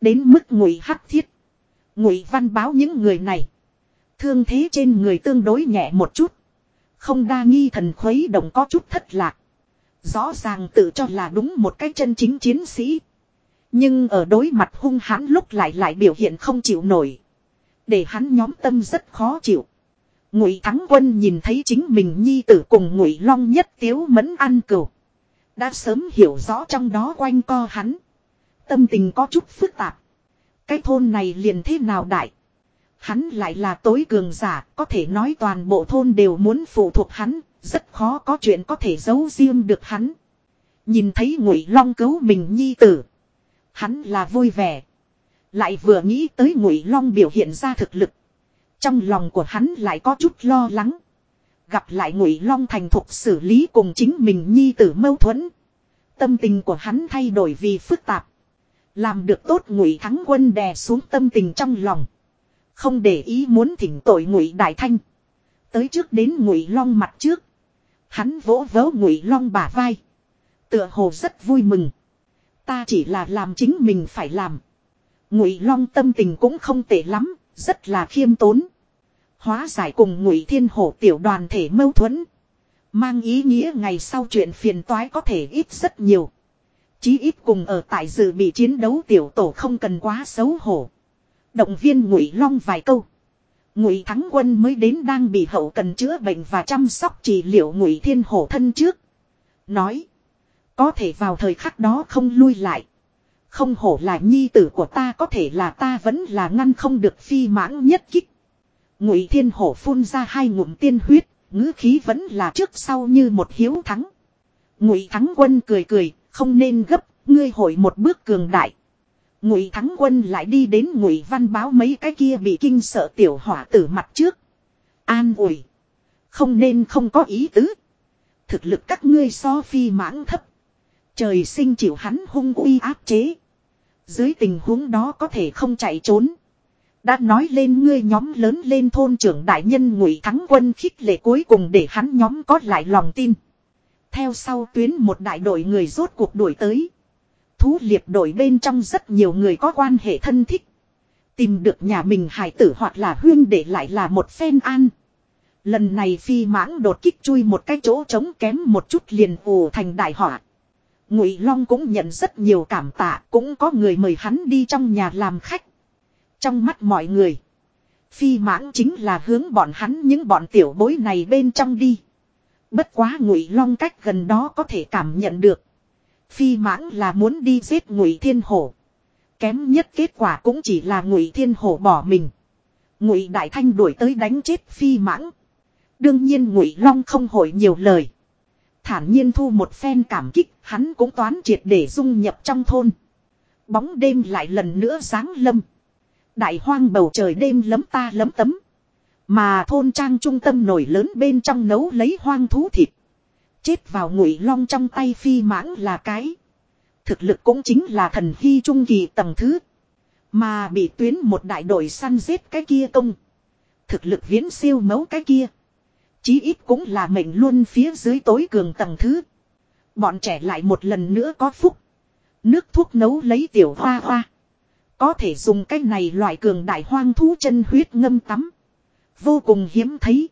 Đến mức ngụy hắc thiết. Ngụy văn báo những người này. Thương thế trên người tương đối nhẹ một chút. Không đa nghi thần khuấy động có chút thất lạc. Rõ ràng tự cho là đúng một cái chân chính chiến sĩ. Nhưng ở đối mặt hung hãn lúc lại lại biểu hiện không chịu nổi. Để hắn nhóm tâm rất khó chịu. Ngụy Thắng Quân nhìn thấy chính mình nhi tử cùng Ngụy Long nhất tiếu mẫn ăn cừu. Đã sớm hiểu rõ trong đó quanh co hắn. Tâm tình có chút phức tạp. Cái thôn này liền thế nào đại. Hắn lại là tối cường giả, có thể nói toàn bộ thôn đều muốn phụ thuộc hắn, rất khó có chuyện có thể giấu riêng được hắn. Nhìn thấy Ngụy Long cứu mình nhi tử, hắn là vui vẻ, lại vừa nghĩ tới Ngụy Long biểu hiện ra thực lực, trong lòng của hắn lại có chút lo lắng. Gặp lại Ngụy Long thành thục xử lý cùng chính mình nhi tử mâu thuẫn, tâm tình của hắn thay đổi vì phức tạp. Làm được tốt Ngụy Thắng Quân đè xuống tâm tình trong lòng. Không để ý muốn thỉnh tội ngụy đại thanh. Tới trước đến ngụy long mặt trước. Hắn vỗ vỗ ngụy long bả vai. Tựa hồ rất vui mừng. Ta chỉ là làm chính mình phải làm. Ngụy long tâm tình cũng không tệ lắm, rất là khiêm tốn. Hóa giải cùng ngụy thiên hổ tiểu đoàn thể mâu thuẫn. Mang ý nghĩa ngày sau chuyện phiền toái có thể ít rất nhiều. Chí ít cùng ở tại dự bị chiến đấu tiểu tổ không cần quá xấu hổ. Động viên ngụy long vài câu. Ngụy Thắng Quân mới đến đang bị hậu cần chữa bệnh và chăm sóc trị liệu Ngụy Thiên Hổ thân trước. Nói. Có thể vào thời khắc đó không lui lại. Không hổ là nhi tử của ta có thể là ta vẫn là ngăn không được phi mãng nhất kích. Ngụy Thiên Hổ phun ra hai ngụm tiên huyết, ngữ khí vẫn là trước sau như một hiếu thắng. Ngụy Thắng Quân cười cười, không nên gấp, ngươi hội một bước cường đại. Ngụy Thắng Quân lại đi đến Ngụy Văn báo mấy cái kia bị kinh sợ tiểu hỏa tử mặt trước. An ủi, không nên không có ý tứ. Thực lực các ngươi so phi mãng thấp. Trời sinh chịu hắn hung uy áp chế. Dưới tình huống đó có thể không chạy trốn. Đã nói lên ngươi nhóm lớn lên thôn trưởng đại nhân Ngụy Thắng Quân khích lệ cuối cùng để hắn nhóm có lại lòng tin. Theo sau tuyến một đại đội người rốt cuộc đuổi tới. Thú liệp đội bên trong rất nhiều người có quan hệ thân thích. Tìm được nhà mình hải tử hoặc là huyên để lại là một phen an. Lần này phi mãng đột kích chui một cái chỗ trống kém một chút liền ồ thành đại họa. Ngụy Long cũng nhận rất nhiều cảm tạ, cũng có người mời hắn đi trong nhà làm khách. Trong mắt mọi người, phi mãng chính là hướng bọn hắn những bọn tiểu bối này bên trong đi. Bất quá Ngụy Long cách gần đó có thể cảm nhận được. Phi mãng là muốn đi giết ngụy thiên hổ. Kém nhất kết quả cũng chỉ là ngụy thiên hổ bỏ mình. Ngụy đại thanh đuổi tới đánh chết phi mãng. Đương nhiên ngụy long không hội nhiều lời. Thản nhiên thu một phen cảm kích, hắn cũng toán triệt để dung nhập trong thôn. Bóng đêm lại lần nữa sáng lâm. Đại hoang bầu trời đêm lấm ta lấm tấm. Mà thôn trang trung tâm nổi lớn bên trong nấu lấy hoang thú thịt. Chết vào ngụy long trong tay phi mãng là cái. Thực lực cũng chính là thần hy trung kỳ tầng thứ. Mà bị tuyến một đại đội săn giết cái kia công. Thực lực viễn siêu mấu cái kia. Chí ít cũng là mệnh luôn phía dưới tối cường tầng thứ. Bọn trẻ lại một lần nữa có phúc. Nước thuốc nấu lấy tiểu hoa hoa. Có thể dùng cái này loại cường đại hoang thú chân huyết ngâm tắm. Vô cùng hiếm thấy.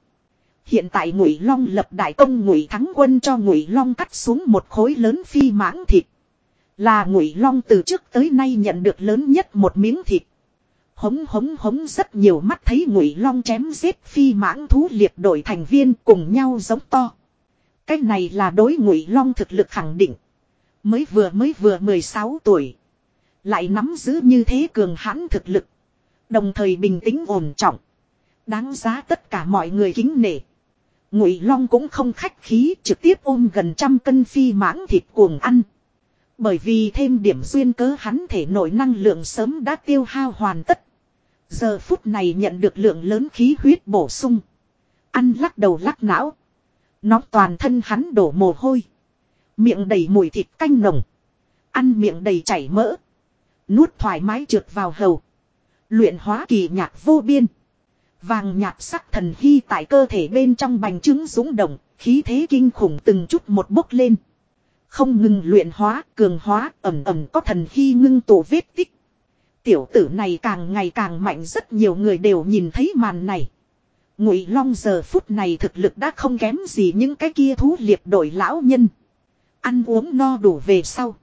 Hiện tại Ngụy Long lập đại công Ngụy Thắng Quân cho Ngụy Long cắt xuống một khối lớn phi mãng thịt. Là Ngụy Long từ trước tới nay nhận được lớn nhất một miếng thịt. Hống hống hống rất nhiều mắt thấy Ngụy Long chém giết phi mãng thú liệt đội thành viên cùng nhau giống to. Cái này là đối Ngụy Long thực lực khẳng định. Mới vừa mới vừa 16 tuổi. Lại nắm giữ như thế cường hãn thực lực. Đồng thời bình tĩnh ổn trọng. Đáng giá tất cả mọi người kính nể. Ngụy Long cũng không khách khí, trực tiếp ôm gần trăm cân phi mãng thịt cuồng ăn. Bởi vì thêm điểm duyên cớ hắn thể nội năng lượng sớm đã tiêu hao hoàn tất. Giờ phút này nhận được lượng lớn khí huyết bổ sung. Ăn lắc đầu lắc não. Nó toàn thân hắn đổ mồ hôi. Miệng đầy mùi thịt canh nồng. Ăn miệng đầy chảy mỡ. Nuốt thoải mái trượt vào hầu. Luyện hóa kỳ nhạc vô biên. Vàng nhạt sắc thần hy tại cơ thể bên trong bành trướng rúng động, khí thế kinh khủng từng chút một bốc lên. Không ngừng luyện hóa, cường hóa, ẩm ẩm có thần hy ngưng tổ vết tích. Tiểu tử này càng ngày càng mạnh rất nhiều người đều nhìn thấy màn này. Ngụy Long giờ phút này thực lực đã không kém gì những cái kia thú liệp đội lão nhân. Ăn uống no đủ về sau.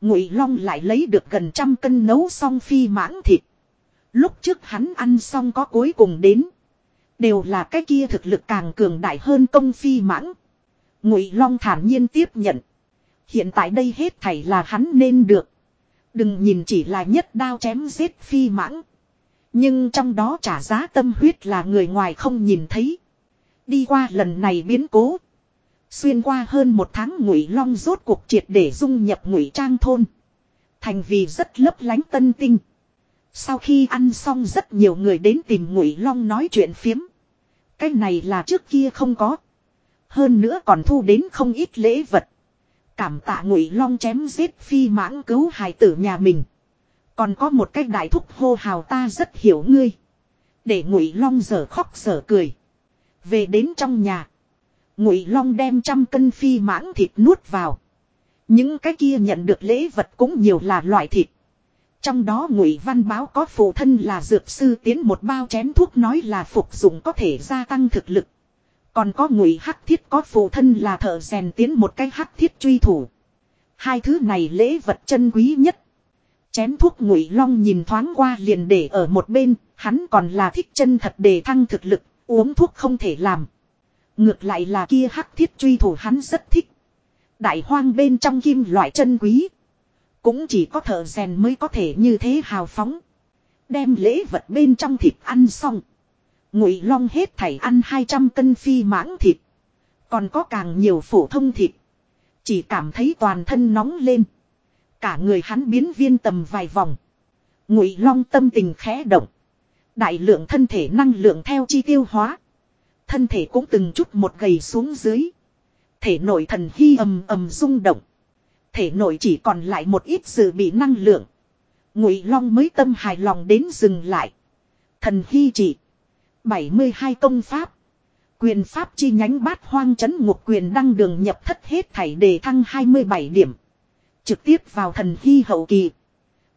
Ngụy Long lại lấy được gần trăm cân nấu xong phi mãng thịt. Lúc trước hắn ăn xong có cuối cùng đến. Đều là cái kia thực lực càng cường đại hơn công phi mãng. Ngụy Long thản nhiên tiếp nhận. Hiện tại đây hết thảy là hắn nên được. Đừng nhìn chỉ là nhất đao chém giết phi mãng. Nhưng trong đó trả giá tâm huyết là người ngoài không nhìn thấy. Đi qua lần này biến cố. Xuyên qua hơn một tháng ngụy long rốt cuộc triệt để dung nhập ngụy trang thôn. Thành vì rất lấp lánh tân tinh. Sau khi ăn xong rất nhiều người đến tìm ngụy long nói chuyện phiếm. Cái này là trước kia không có. Hơn nữa còn thu đến không ít lễ vật. Cảm tạ ngụy long chém giết phi mãng cứu hài tử nhà mình. Còn có một cái đại thúc hô hào ta rất hiểu ngươi. Để ngụy long giờ khóc giờ cười. Về đến trong nhà. Ngụy long đem trăm cân phi mãng thịt nuốt vào. Những cái kia nhận được lễ vật cũng nhiều là loại thịt. Trong đó ngụy văn báo có phụ thân là dược sư tiến một bao chén thuốc nói là phục dụng có thể gia tăng thực lực. Còn có ngụy hắc thiết có phụ thân là thợ rèn tiến một cái hắc thiết truy thủ. Hai thứ này lễ vật chân quý nhất. Chén thuốc ngụy long nhìn thoáng qua liền để ở một bên, hắn còn là thích chân thật để thăng thực lực, uống thuốc không thể làm. Ngược lại là kia hắc thiết truy thủ hắn rất thích. Đại hoang bên trong kim loại chân quý. Cũng chỉ có thợ rèn mới có thể như thế hào phóng. Đem lễ vật bên trong thịt ăn xong. Ngụy Long hết thảy ăn 200 cân phi mãng thịt. Còn có càng nhiều phổ thông thịt. Chỉ cảm thấy toàn thân nóng lên. Cả người hắn biến viên tầm vài vòng. Ngụy Long tâm tình khẽ động. Đại lượng thân thể năng lượng theo chi tiêu hóa. Thân thể cũng từng chút một gầy xuống dưới. Thể nội thần hy ầm ầm rung động. Thể nội chỉ còn lại một ít dự bị năng lượng. Ngụy Long mới tâm hài lòng đến dừng lại. Thần hy chỉ. 72 công pháp. Quyền pháp chi nhánh bát hoang chấn ngục quyền đăng đường nhập thất hết thảy đề thăng 27 điểm. Trực tiếp vào thần hy hậu kỳ.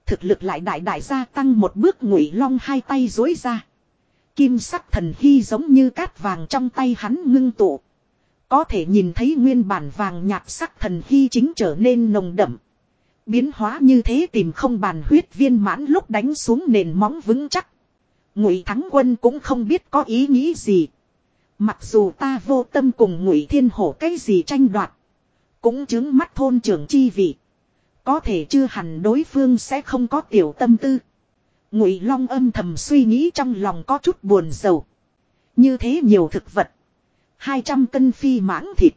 Thực lực lại đại đại gia tăng một bước ngụy long hai tay dối ra. Kim sắc thần hy giống như cát vàng trong tay hắn ngưng tụ. Có thể nhìn thấy nguyên bản vàng nhạt sắc thần hy chính trở nên nồng đậm. Biến hóa như thế tìm không bàn huyết viên mãn lúc đánh xuống nền móng vững chắc. Ngụy Thắng Quân cũng không biết có ý nghĩ gì. Mặc dù ta vô tâm cùng Ngụy Thiên Hổ cái gì tranh đoạt, cũng chứng mắt thôn trưởng chi vị. Có thể chưa hẳn đối phương sẽ không có tiểu tâm tư. Ngụy Long âm thầm suy nghĩ trong lòng có chút buồn rầu. Như thế nhiều thực vật, 200 cân phi mãng thịt,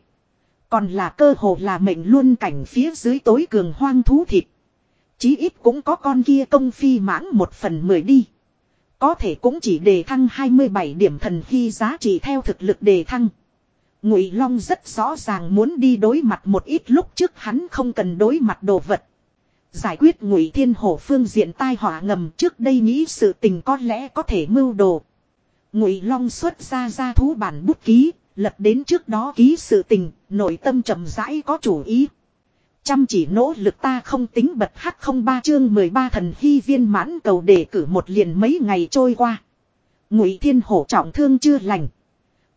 còn là cơ hồ là mệnh luôn cảnh phía dưới tối cường hoang thú thịt. Chí ít cũng có con kia công phi mãng một phần mười đi. Có thể cũng chỉ đề thăng 27 điểm thần khi giá trị theo thực lực đề thăng. Ngụy Long rất rõ ràng muốn đi đối mặt một ít lúc trước hắn không cần đối mặt đồ vật. Giải quyết Ngụy Thiên Hổ phương diện tai họa ngầm trước đây nghĩ sự tình có lẽ có thể mưu đồ. Ngụy Long xuất ra ra thú bản bút ký, lật đến trước đó ký sự tình, nội tâm trầm rãi có chủ ý. Chăm chỉ nỗ lực ta không tính bật hắc không ba chương 13 thần hy viên mãn cầu đề cử một liền mấy ngày trôi qua. Ngụy Thiên Hổ trọng thương chưa lành.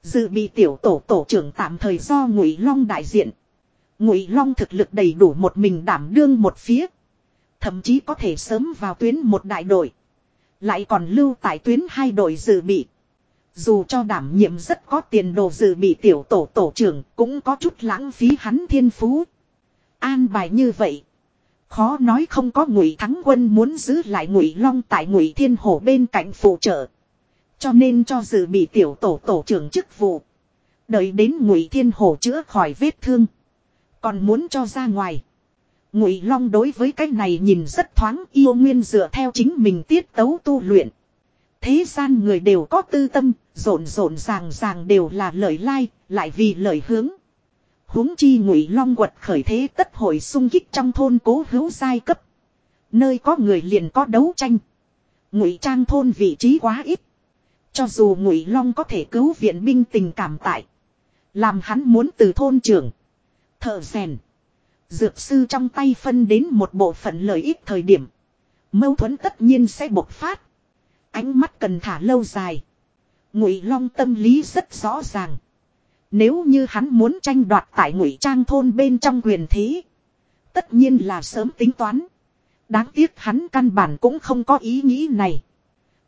Dự bị tiểu tổ tổ trưởng tạm thời do Ngụy Long đại diện. Ngụy Long thực lực đầy đủ một mình đảm đương một phía. Thậm chí có thể sớm vào tuyến một đại đội. Lại còn lưu tại tuyến hai đội dự bị. Dù cho đảm nhiệm rất có tiền đồ dự bị tiểu tổ tổ trưởng, cũng có chút lãng phí hắn thiên phú. An bài như vậy. Khó nói không có ngụy thắng quân muốn giữ lại ngụy long tại ngụy thiên hồ bên cạnh phụ trợ. Cho nên cho dự bị tiểu tổ tổ trưởng chức vụ. Đợi đến ngụy thiên hồ chữa khỏi vết thương. Còn muốn cho ra ngoài. Ngụy long đối với cái này nhìn rất thoáng, yêu nguyên dựa theo chính mình tiết tấu tu luyện. Thế gian người đều có tư tâm, rộn rộn ràng ràng đều là lời lai, lại vì lời hướng huống chi ngụy long quật khởi thế tất hội sung kích trong thôn cố hữu giai cấp nơi có người liền có đấu tranh ngụy trang thôn vị trí quá ít cho dù ngụy long có thể cứu viện binh tình cảm tại Làm hắn muốn từ thôn trưởng. Thợ rèn. Dược sư trong tay phân đến một bộ phận lợi ích thời điểm. Mâu thuẫn tất nhiên sẽ bộc phát. Ánh mắt cần thả lâu dài. Ngụy Long tâm lý rất rõ ràng. Nếu như hắn muốn tranh đoạt tại Ngụy Trang thôn bên trong quyền thế, tất nhiên là sớm tính toán. Đáng tiếc hắn căn bản cũng không có ý nghĩ này.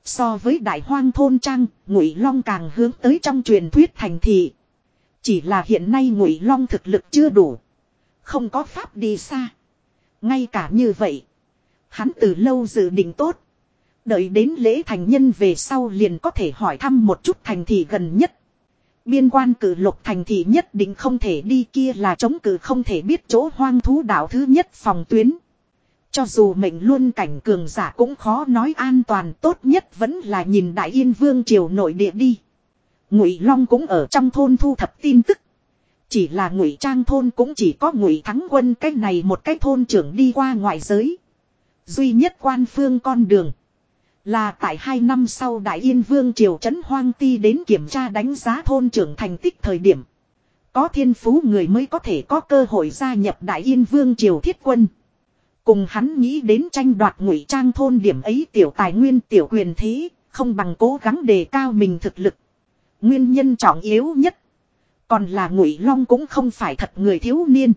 So với đại hoang thôn trang, Ngụy Long càng hướng tới trong truyền thuyết thành thị. Chỉ là hiện nay Ngụy Long thực lực chưa đủ, không có pháp đi xa. Ngay cả như vậy, hắn từ lâu dự định tốt, đợi đến lễ thành nhân về sau liền có thể hỏi thăm một chút thành thị gần nhất. Biên quan cử lục thành thị nhất định không thể đi kia là chống cử không thể biết chỗ hoang thú đảo thứ nhất phòng tuyến. Cho dù mệnh luôn cảnh cường giả cũng khó nói an toàn tốt nhất vẫn là nhìn đại yên vương triều nội địa đi. Ngụy Long cũng ở trong thôn thu thập tin tức. Chỉ là Ngụy Trang thôn cũng chỉ có Ngụy Thắng Quân cái này một cái thôn trưởng đi qua ngoại giới. Duy nhất quan phương con đường. Là tại hai năm sau Đại Yên Vương Triều Trấn Hoang Ti đến kiểm tra đánh giá thôn trưởng thành tích thời điểm. Có thiên phú người mới có thể có cơ hội gia nhập Đại Yên Vương Triều thiết quân. Cùng hắn nghĩ đến tranh đoạt ngụy trang thôn điểm ấy tiểu tài nguyên tiểu quyền thế, không bằng cố gắng đề cao mình thực lực. Nguyên nhân trọng yếu nhất. Còn là ngụy long cũng không phải thật người thiếu niên.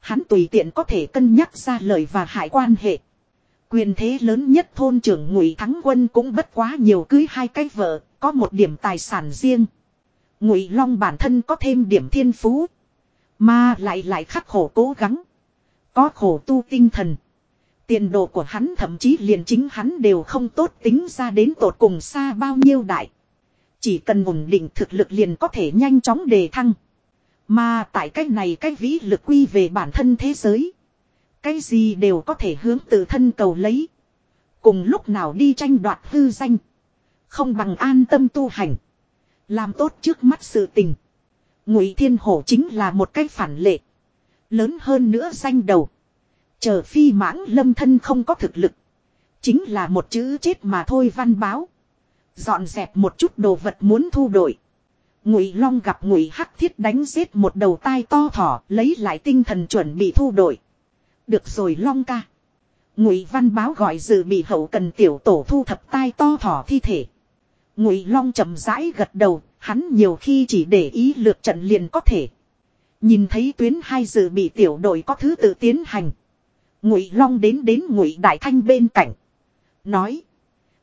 Hắn tùy tiện có thể cân nhắc ra lời và hại quan hệ. Quyền thế lớn nhất thôn trưởng ngụy thắng quân cũng bất quá nhiều cưới hai cái vợ, có một điểm tài sản riêng. Ngụy long bản thân có thêm điểm thiên phú. Mà lại lại khắc khổ cố gắng. Có khổ tu tinh thần. Tiền đồ của hắn thậm chí liền chính hắn đều không tốt tính ra đến tột cùng xa bao nhiêu đại. Chỉ cần ổn định thực lực liền có thể nhanh chóng đề thăng. Mà tại cách này cái vĩ lực quy về bản thân thế giới. Cái gì đều có thể hướng tự thân cầu lấy. Cùng lúc nào đi tranh đoạt hư danh. Không bằng an tâm tu hành. Làm tốt trước mắt sự tình. Ngụy Thiên Hổ chính là một cái phản lệ. Lớn hơn nữa danh đầu. Chờ phi mãng lâm thân không có thực lực. Chính là một chữ chết mà thôi văn báo. Dọn dẹp một chút đồ vật muốn thu đổi. Ngụy Long gặp Ngụy Hắc Thiết đánh giết một đầu tai to thỏ, lấy lại tinh thần chuẩn bị thu đổi. Được rồi Long ca. Ngụy Văn báo gọi dự bị hậu cần tiểu tổ thu thập tai to thỏ thi thể. Ngụy Long chậm rãi gật đầu, hắn nhiều khi chỉ để ý lượt trận liền có thể. Nhìn thấy tuyến hai dự bị tiểu đội có thứ tự tiến hành. Ngụy Long đến đến Ngụy Đại Thanh bên cạnh. Nói.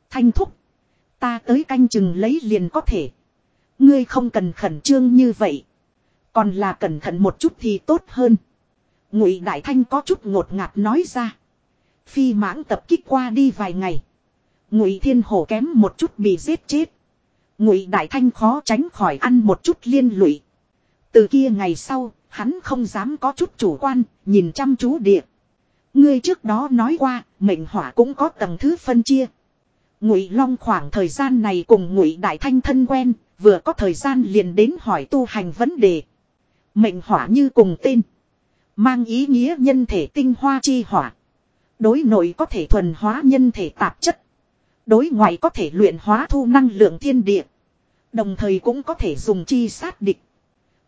Thanh thúc. Ta tới canh chừng lấy liền có thể. Ngươi không cần khẩn trương như vậy. Còn là cẩn thận một chút thì tốt hơn. Ngụy Đại Thanh có chút ngột ngạt nói ra. Phi mãng tập kích qua đi vài ngày. Ngụy Thiên Hổ kém một chút bị giết chết. Ngụy Đại Thanh khó tránh khỏi ăn một chút liên lụy. Từ kia ngày sau, hắn không dám có chút chủ quan, nhìn chăm chú địa. Ngươi trước đó nói qua, mệnh hỏa cũng có tầng thứ phân chia. Ngụy Long khoảng thời gian này cùng Ngụy Đại Thanh thân quen, vừa có thời gian liền đến hỏi tu hành vấn đề. Mệnh hỏa như cùng tên, mang ý nghĩa nhân thể tinh hoa chi hỏa. Đối nội có thể thuần hóa nhân thể tạp chất, đối ngoại có thể luyện hóa thu năng lượng thiên địa, đồng thời cũng có thể dùng chi sát địch.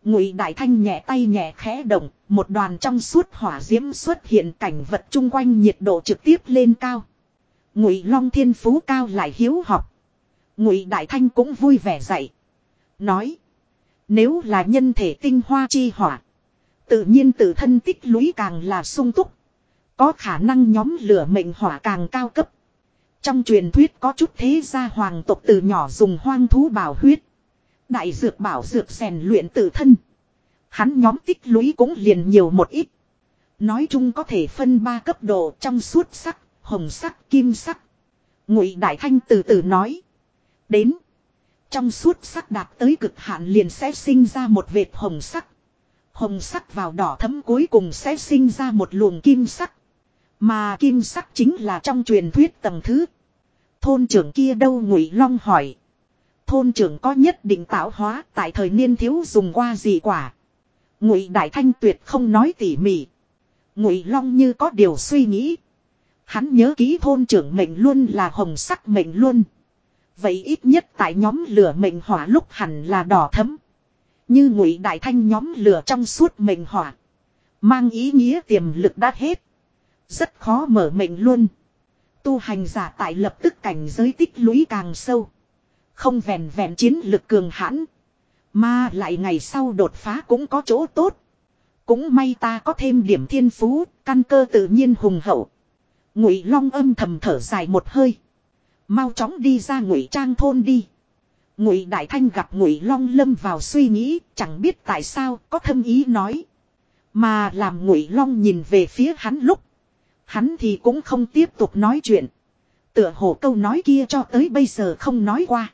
Ngụy Đại Thanh nhẹ tay nhẹ khẽ động, một đoàn trong suốt hỏa diễm xuất hiện cảnh vật chung quanh nhiệt độ trực tiếp lên cao. Ngụy Long Thiên Phú cao lại hiếu học. Ngụy Đại Thanh cũng vui vẻ dạy. Nói. Nếu là nhân thể tinh hoa chi hỏa. Tự nhiên tự thân tích lũy càng là sung túc. Có khả năng nhóm lửa mệnh hỏa càng cao cấp. Trong truyền thuyết có chút thế gia hoàng tộc từ nhỏ dùng hoang thú bảo huyết. Đại dược bảo dược rèn luyện tự thân. Hắn nhóm tích lũy cũng liền nhiều một ít. Nói chung có thể phân ba cấp độ trong suốt sắc, hồng sắc, kim sắc. Ngụy Đại Thanh từ từ nói. Đến. Trong suốt sắc đạt tới cực hạn liền sẽ sinh ra một vệt hồng sắc. Hồng sắc vào đỏ thấm cuối cùng sẽ sinh ra một luồng kim sắc. Mà kim sắc chính là trong truyền thuyết tầng thứ. Thôn trưởng kia đâu Ngụy Long hỏi. Thôn trưởng có nhất định tạo hóa, tại thời niên thiếu dùng qua gì quả. Ngụy Đại Thanh tuyệt không nói tỉ mỉ. Ngụy Long như có điều suy nghĩ. Hắn nhớ ký thôn trưởng mệnh luôn là hồng sắc mệnh luôn. Vậy ít nhất tại nhóm lửa mệnh hỏa lúc hẳn là đỏ thấm. Như ngụy đại thanh nhóm lửa trong suốt mệnh hỏa. Mang ý nghĩa tiềm lực đã hết. Rất khó mở mệnh luôn. Tu hành giả tại lập tức cảnh giới tích lũy càng sâu. Không vẹn vẹn chiến lực cường hãn. Mà lại ngày sau đột phá cũng có chỗ tốt. Cũng may ta có thêm điểm thiên phú, căn cơ tự nhiên hùng hậu. Ngụy Long âm thầm thở dài một hơi. Mau chóng đi ra Ngụy Trang thôn đi. Ngụy Đại Thanh gặp Ngụy Long lâm vào suy nghĩ, chẳng biết tại sao, có thâm ý nói. Mà làm Ngụy Long nhìn về phía hắn lúc, hắn thì cũng không tiếp tục nói chuyện. Tựa hồ câu nói kia cho tới bây giờ không nói qua.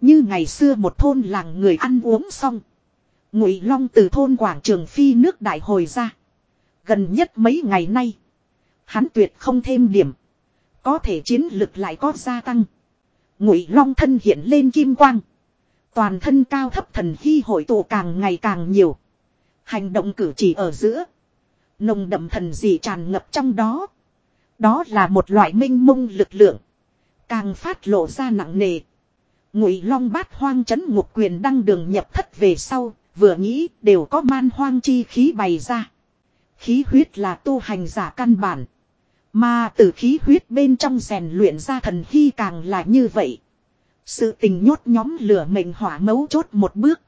Như ngày xưa một thôn làng người ăn uống xong. Ngụy Long từ thôn quảng trường phi nước đại hồi ra. Gần nhất mấy ngày nay. Hắn tuyệt không thêm điểm. Có thể chiến lực lại có gia tăng. Ngụy Long thân hiện lên kim quang. Toàn thân cao thấp thần hy hội tụ càng ngày càng nhiều. Hành động cử chỉ ở giữa. Nồng đậm thần dị tràn ngập trong đó. Đó là một loại minh mông lực lượng. Càng phát lộ ra nặng nề. Ngụy Long bát hoang chấn ngục quyền đăng đường nhập thất về sau, vừa nghĩ đều có man hoang chi khí bày ra. Khí huyết là tu hành giả căn bản. Mà từ khí huyết bên trong rèn luyện ra thần hy càng là như vậy. Sự tình nhốt nhóm lửa mệnh hỏa mấu chốt một bước.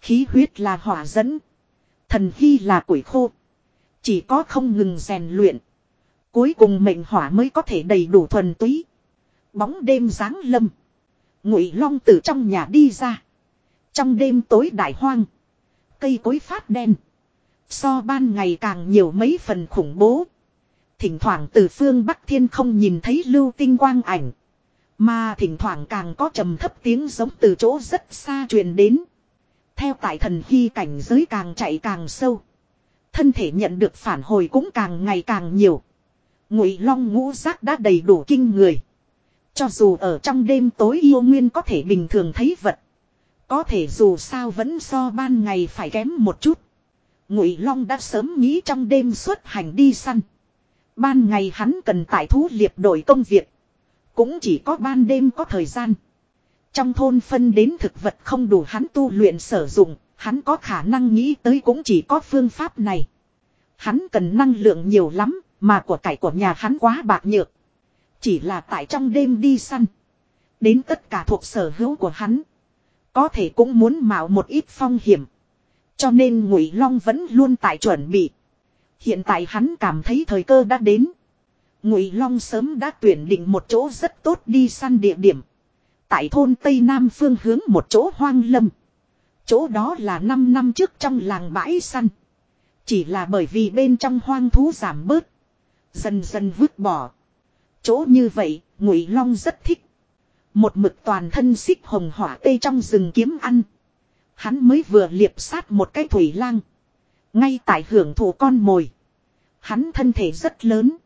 Khí huyết là hỏa dẫn. Thần hy là củi khô. Chỉ có không ngừng rèn luyện. Cuối cùng mệnh hỏa mới có thể đầy đủ thuần túy. Bóng đêm giáng lâm. Ngụy Long từ trong nhà đi ra. Trong đêm tối đại hoang. Cây cối phát đen. So ban ngày càng nhiều mấy phần khủng bố. Thỉnh thoảng từ phương Bắc Thiên không nhìn thấy lưu tinh quang ảnh. Mà thỉnh thoảng càng có trầm thấp tiếng giống từ chỗ rất xa truyền đến. Theo tại thần khi cảnh giới càng chạy càng sâu. Thân thể nhận được phản hồi cũng càng ngày càng nhiều. Ngụy long ngũ giác đã đầy đủ kinh người. Cho dù ở trong đêm tối yêu nguyên có thể bình thường thấy vật. Có thể dù sao vẫn so ban ngày phải kém một chút. Ngụy Long đã sớm nghĩ trong đêm xuất hành đi săn. Ban ngày hắn cần tại thú liệp đổi công việc. Cũng chỉ có ban đêm có thời gian. Trong thôn phân đến thực vật không đủ hắn tu luyện sử dụng, hắn có khả năng nghĩ tới cũng chỉ có phương pháp này. Hắn cần năng lượng nhiều lắm, mà của cải của nhà hắn quá bạc nhược. Chỉ là tại trong đêm đi săn. Đến tất cả thuộc sở hữu của hắn. Có thể cũng muốn mạo một ít phong hiểm. Cho nên Ngụy Long vẫn luôn tại chuẩn bị. Hiện tại hắn cảm thấy thời cơ đã đến. Ngụy Long sớm đã tuyển định một chỗ rất tốt đi săn địa điểm. Tại thôn Tây Nam phương hướng một chỗ hoang lâm. Chỗ đó là 5 năm trước trong làng bãi săn. Chỉ là bởi vì bên trong hoang thú giảm bớt. Dần dần vứt bỏ. Chỗ như vậy, Ngụy Long rất thích. Một mực toàn thân xích hồng hỏa tây trong rừng kiếm ăn. Hắn mới vừa liệp sát một cái thủy lang. Ngay tại hưởng thụ con mồi. Hắn thân thể rất lớn.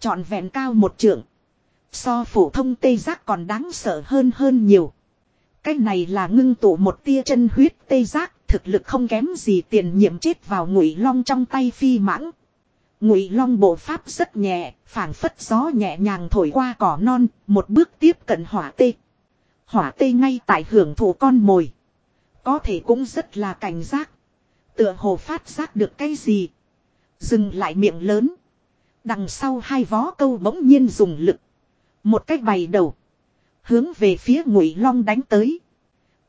Chọn vẹn cao một trượng. So phổ thông tê giác còn đáng sợ hơn hơn nhiều. Cái này là ngưng tụ một tia chân huyết tê giác, thực lực không kém gì tiền nhiệm chết vào ngụy long trong tay phi mãng. Ngụy long bộ pháp rất nhẹ, phảng phất gió nhẹ nhàng thổi qua cỏ non, một bước tiếp cận hỏa tê. Hỏa tê ngay tại hưởng thụ con mồi. Có thể cũng rất là cảnh giác. Tựa hồ phát giác được cái gì. Dừng lại miệng lớn. Đằng sau hai vó câu bỗng nhiên dùng lực. Một cách bày đầu. Hướng về phía ngụy long đánh tới.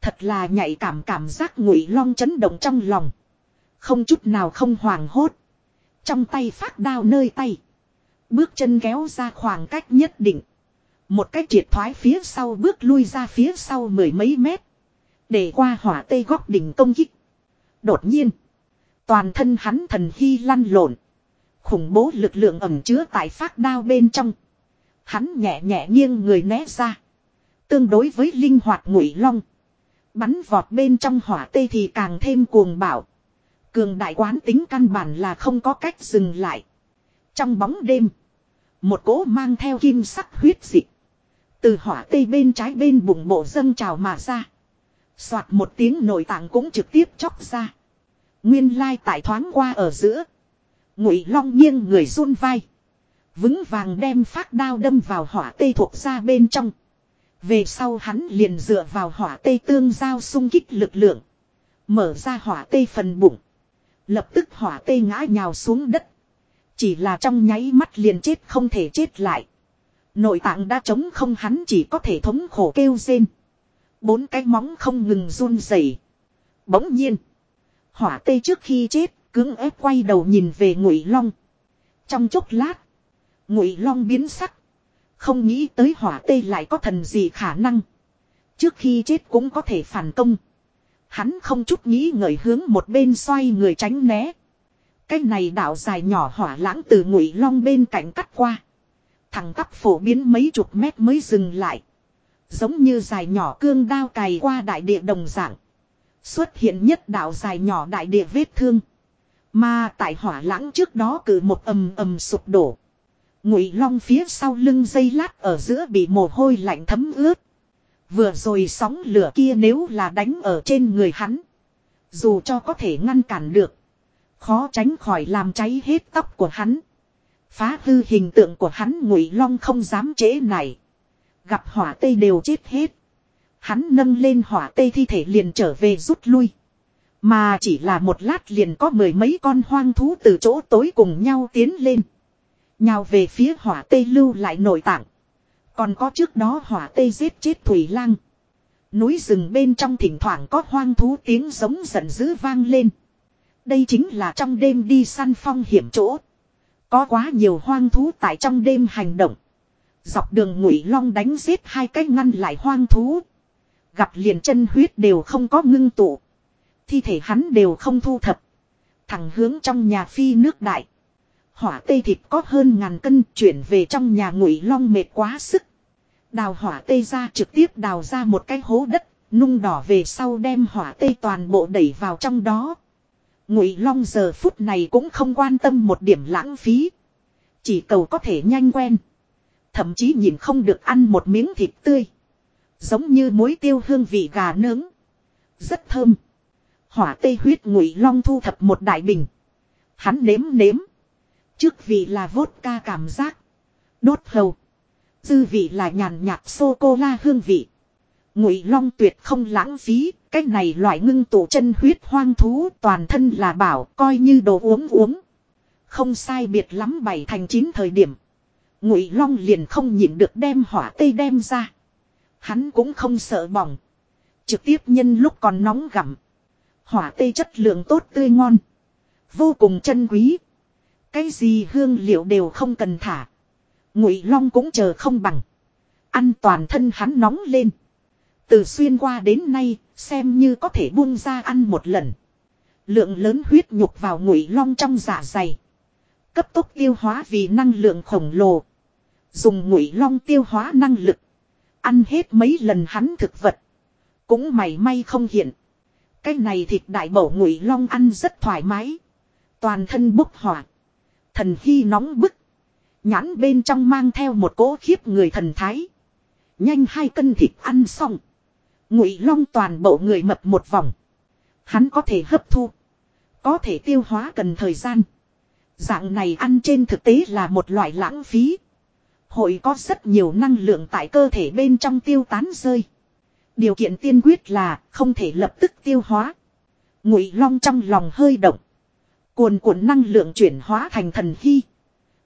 Thật là nhạy cảm cảm giác ngụy long chấn động trong lòng. Không chút nào không hoảng hốt. Trong tay phát đao nơi tay. Bước chân kéo ra khoảng cách nhất định. Một cách triệt thoái phía sau bước lui ra phía sau mười mấy mét. Để qua hỏa tây góc đỉnh công kích. Đột nhiên. Toàn thân hắn thần hy lăn lộn. Khủng bố lực lượng ẩm chứa tại phát đao bên trong. Hắn nhẹ nhẹ nghiêng người né ra. Tương đối với linh hoạt ngụy long. Bắn vọt bên trong hỏa tê thì càng thêm cuồng bạo. Cường đại quán tính căn bản là không có cách dừng lại. Trong bóng đêm. Một cỗ mang theo kim sắc huyết dịch. Từ hỏa tê bên trái bên bụng bộ dâng trào mà ra. Soạt một tiếng nội tạng cũng trực tiếp chóc ra. Nguyên lai tại thoáng qua ở giữa. Ngụy long nghiêng người run vai. Vững vàng đem phát đao đâm vào hỏa tây thuộc ra bên trong. Về sau hắn liền dựa vào hỏa tây tương giao xung kích lực lượng. Mở ra hỏa tây phần bụng. Lập tức hỏa tây ngã nhào xuống đất. Chỉ là trong nháy mắt liền chết không thể chết lại. Nội tạng đã trống không hắn chỉ có thể thống khổ kêu rên. Bốn cái móng không ngừng run rẩy. Bỗng nhiên. Hỏa tê trước khi chết, cưỡng ép quay đầu nhìn về ngụy long. Trong chốc lát. Ngụy long biến sắc. Không nghĩ tới hỏa tê lại có thần gì khả năng. Trước khi chết cũng có thể phản công. Hắn không chút nghĩ ngợi hướng một bên xoay người tránh né. Cái này đạo dài nhỏ hỏa lãng từ ngụy long bên cạnh cắt qua. Thằng tắp phổ biến mấy chục mét mới dừng lại. Giống như dài nhỏ cương đao cày qua đại địa đồng dạng. Xuất hiện nhất đạo dài nhỏ đại địa vết thương. Mà tại hỏa lãng trước đó cử một ầm ầm sụp đổ. Ngụy long phía sau lưng dây lát ở giữa bị mồ hôi lạnh thấm ướt. Vừa rồi sóng lửa kia nếu là đánh ở trên người hắn. Dù cho có thể ngăn cản được. Khó tránh khỏi làm cháy hết tóc của hắn. Phá hư hình tượng của hắn ngụy long không dám chế này. Gặp hỏa tây đều chết hết. Hắn nâng lên hỏa tây thi thể liền trở về rút lui. Mà chỉ là một lát liền có mười mấy con hoang thú từ chỗ tối cùng nhau tiến lên. Nhào về phía hỏa tây lưu lại nội tạng. Còn có trước đó hỏa tây giết chết thủy lang. Núi rừng bên trong thỉnh thoảng có hoang thú tiếng giống giận dữ vang lên. Đây chính là trong đêm đi săn phong hiểm chỗ. Có quá nhiều hoang thú tại trong đêm hành động. Dọc đường ngụy long đánh giết hai cái ngăn lại hoang thú. Gặp liền chân huyết đều không có ngưng tụ. Thi thể hắn đều không thu thập. Thẳng hướng trong nhà phi nước đại. Hỏa tê thịt có hơn ngàn cân chuyển về trong nhà ngụy long mệt quá sức. Đào hỏa tê ra trực tiếp đào ra một cái hố đất, nung đỏ về sau đem hỏa tê toàn bộ đẩy vào trong đó. Ngụy Long giờ phút này cũng không quan tâm một điểm lãng phí. Chỉ cầu có thể nhanh quen. Thậm chí nhìn không được ăn một miếng thịt tươi. Giống như muối tiêu hương vị gà nướng. Rất thơm. Hỏa tê huyết Ngụy Long thu thập một đại bình. Hắn nếm nếm. Trước vị là vốt ca cảm giác. Đốt hầu. Dư vị là nhàn nhạt sô-cô-la hương vị. Ngụy Long tuyệt không lãng phí, cái này loại ngưng tụ chân huyết hoang thú toàn thân là bảo, coi như đồ uống uống. Không sai biệt lắm bảy thành chín thời điểm. Ngụy Long liền không nhịn được đem hỏa tây đem ra. Hắn cũng không sợ bỏng. Trực tiếp nhân lúc còn nóng gặm. Hỏa tây chất lượng tốt tươi ngon. Vô cùng chân quý. Cái gì hương liệu đều không cần thả. Ngụy Long cũng chờ không bằng. Ăn toàn thân hắn nóng lên. Từ xuyên qua đến nay, xem như có thể buông ra ăn một lần. Lượng lớn huyết nhục vào ngụy long trong dạ dày. Cấp tốc tiêu hóa vì năng lượng khổng lồ. Dùng ngụy long tiêu hóa năng lực. Ăn hết mấy lần hắn thực vật. Cũng mày may không hiện. Cái này thịt đại bổ ngụy long ăn rất thoải mái. Toàn thân bốc hỏa. Thần khi nóng bức. Nhãn bên trong mang theo một cỗ khiếp người thần thái. Nhanh hai cân thịt ăn xong. Ngụy Long toàn bộ người mập một vòng. Hắn có thể hấp thu. Có thể tiêu hóa cần thời gian. Dạng này ăn trên thực tế là một loại lãng phí. Hội có rất nhiều năng lượng tại cơ thể bên trong tiêu tán rơi. Điều kiện tiên quyết là không thể lập tức tiêu hóa. Ngụy Long trong lòng hơi động. Cuồn cuộn năng lượng chuyển hóa thành thần hy.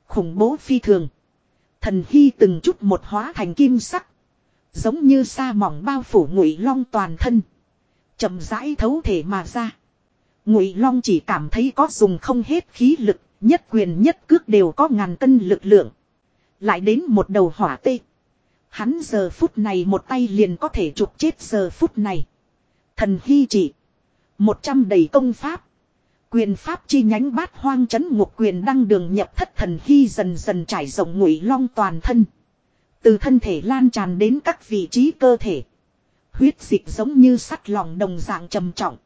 Khủng bố phi thường. Thần hy từng chút một hóa thành kim sắc. Giống như sa mỏng bao phủ ngụy long toàn thân. chậm rãi thấu thể mà ra. Ngụy long chỉ cảm thấy có dùng không hết khí lực, nhất quyền nhất cước đều có ngàn cân lực lượng. Lại đến một đầu hỏa tê. Hắn giờ phút này một tay liền có thể trục chết giờ phút này. Thần hy chỉ. Một trăm đầy công pháp. Quyền pháp chi nhánh bát hoang chấn ngục quyền đăng đường nhập thất thần hy dần dần trải rộng ngụy long toàn thân. Từ thân thể lan tràn đến các vị trí cơ thể. Huyết dịch giống như sắt lòng đồng dạng trầm trọng.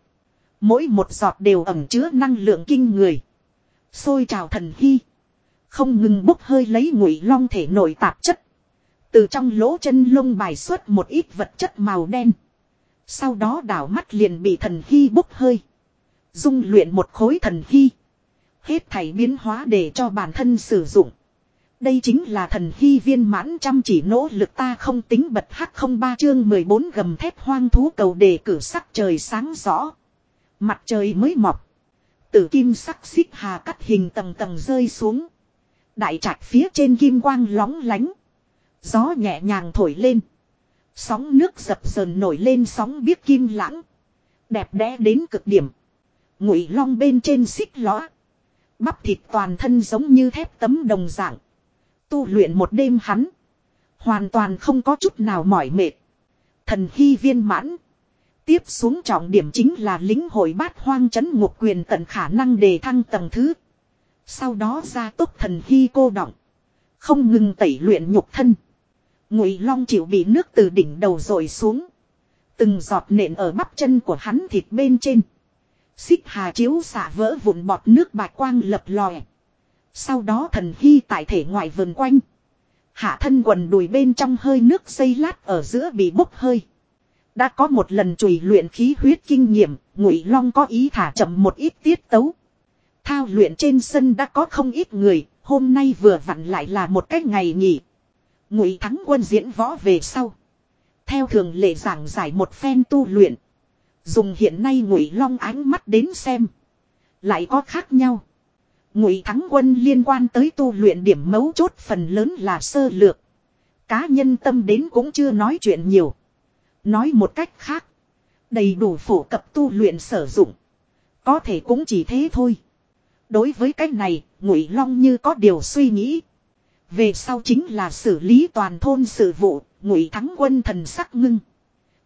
Mỗi một giọt đều ẩm chứa năng lượng kinh người. Xôi trào thần hy. Không ngừng bốc hơi lấy ngụy long thể nội tạp chất. Từ trong lỗ chân lông bài xuất một ít vật chất màu đen. Sau đó đảo mắt liền bị thần hy bốc hơi. Dung luyện một khối thần hy. Hết thảy biến hóa để cho bản thân sử dụng. Đây chính là thần hy viên mãn chăm chỉ nỗ lực ta không tính bật hắc không ba chương 14 gầm thép hoang thú cầu đề cử sắc trời sáng rõ. Mặt trời mới mọc. Tử kim sắc xích hà cắt hình tầng tầng rơi xuống. Đại trạch phía trên kim quang lóng lánh. Gió nhẹ nhàng thổi lên. Sóng nước dập dờn nổi lên sóng biết kim lãng. Đẹp đẽ đến cực điểm. Ngụy long bên trên xích lõa. Bắp thịt toàn thân giống như thép tấm đồng dạng. Tu luyện một đêm hắn. Hoàn toàn không có chút nào mỏi mệt. Thần hy viên mãn. Tiếp xuống trọng điểm chính là lính hội bát hoang chấn ngục quyền tận khả năng đề thăng tầng thứ. Sau đó ra tốc thần hy cô động. Không ngừng tẩy luyện nhục thân. Ngụy long chịu bị nước từ đỉnh đầu rồi xuống. Từng giọt nện ở bắp chân của hắn thịt bên trên. Xích hà chiếu xả vỡ vụn bọt nước bạc quang lập lòe. Sau đó thần hy tại thể ngoài vườn quanh. Hạ thân quần đùi bên trong hơi nước xây lát ở giữa bị bốc hơi. Đã có một lần chùi luyện khí huyết kinh nghiệm, Ngụy Long có ý thả chậm một ít tiết tấu. Thao luyện trên sân đã có không ít người, hôm nay vừa vặn lại là một cái ngày nghỉ. Ngụy Thắng Quân diễn võ về sau, theo thường lệ giảng giải một phen tu luyện, dùng hiện nay Ngụy Long ánh mắt đến xem, lại có khác nhau. Ngụy Thắng Quân liên quan tới tu luyện điểm mấu chốt phần lớn là sơ lược. Cá nhân tâm đến cũng chưa nói chuyện nhiều. Nói một cách khác. Đầy đủ phổ cập tu luyện sử dụng. Có thể cũng chỉ thế thôi. Đối với cách này, Ngụy Long như có điều suy nghĩ. Về sau chính là xử lý toàn thôn sự vụ, Ngụy Thắng Quân thần sắc ngưng.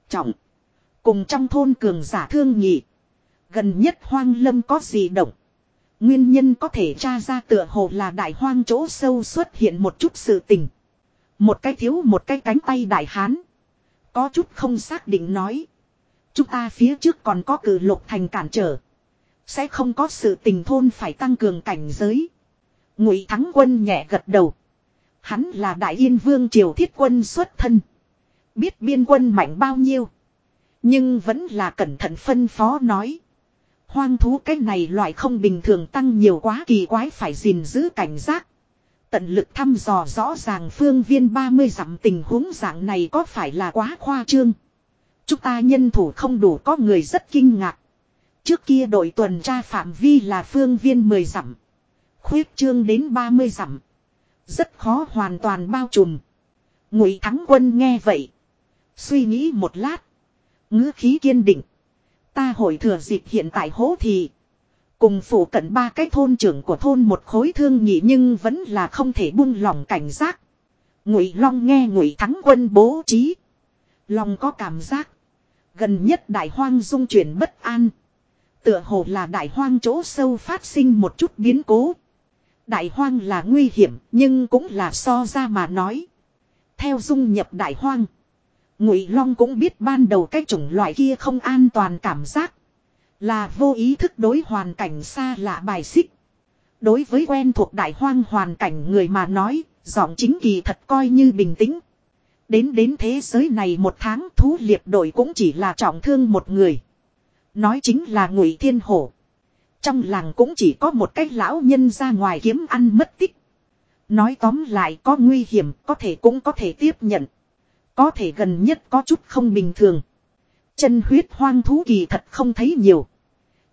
Trọng. Cùng trong thôn cường giả thương nhị. Gần nhất hoang lâm có gì động. Nguyên nhân có thể tra ra tựa hồ là đại hoang chỗ sâu xuất hiện một chút sự tình. Một cái thiếu một cái cánh tay đại hán. Có chút không xác định nói. Chúng ta phía trước còn có cử lục thành cản trở. Sẽ không có sự tình thôn phải tăng cường cảnh giới. Ngụy Thắng Quân nhẹ gật đầu. Hắn là Đại Yên Vương Triều Thiết Quân xuất thân. Biết biên quân mạnh bao nhiêu. Nhưng vẫn là cẩn thận phân phó nói. Hoang thú cái này loại không bình thường tăng nhiều quá kỳ quái phải gìn giữ cảnh giác. Tận lực thăm dò rõ ràng phương viên 30 dặm tình huống dạng này có phải là quá khoa trương. Chúng ta nhân thủ không đủ có người rất kinh ngạc. Trước kia đội tuần tra phạm vi là phương viên 10 dặm. Khuyết trương đến 30 dặm. Rất khó hoàn toàn bao trùm. Ngụy Thắng Quân nghe vậy. Suy nghĩ một lát. ngữ khí kiên định. Ta hội thừa dịp hiện tại hố thì. Cùng phủ cận ba cái thôn trưởng của thôn một khối thương nhị nhưng vẫn là không thể buông lòng cảnh giác. Ngụy Long nghe Ngụy Thắng Quân bố trí. Long có cảm giác. Gần nhất đại hoang dung chuyển bất an. Tựa hồ là đại hoang chỗ sâu phát sinh một chút biến cố. Đại hoang là nguy hiểm nhưng cũng là so ra mà nói. Theo dung nhập đại hoang. Ngụy Long cũng biết ban đầu cái chủng loại kia không an toàn cảm giác. Là vô ý thức đối hoàn cảnh xa lạ bài xích. Đối với quen thuộc đại hoang hoàn cảnh người mà nói, giọng chính kỳ thật coi như bình tĩnh. Đến đến thế giới này một tháng thú liệp đội cũng chỉ là trọng thương một người. Nói chính là ngụy thiên hổ. Trong làng cũng chỉ có một cái lão nhân ra ngoài kiếm ăn mất tích. Nói tóm lại có nguy hiểm, có thể cũng có thể tiếp nhận. Có thể gần nhất có chút không bình thường. Chân huyết hoang thú kỳ thật không thấy nhiều.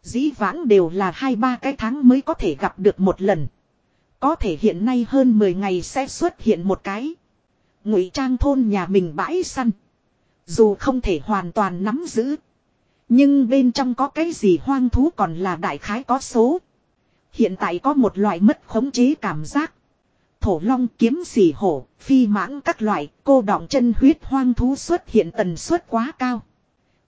Dĩ vãng đều là hai ba cái tháng mới có thể gặp được một lần. Có thể hiện nay hơn 10 ngày sẽ xuất hiện một cái. Ngụy trang thôn nhà mình bãi săn. Dù không thể hoàn toàn nắm giữ. Nhưng bên trong có cái gì hoang thú còn là đại khái có số. Hiện tại có một loại mất khống chế cảm giác. Thổ long kiếm xỉ hổ, phi mãng các loại, cô đọng chân huyết hoang thú xuất hiện tần suất quá cao.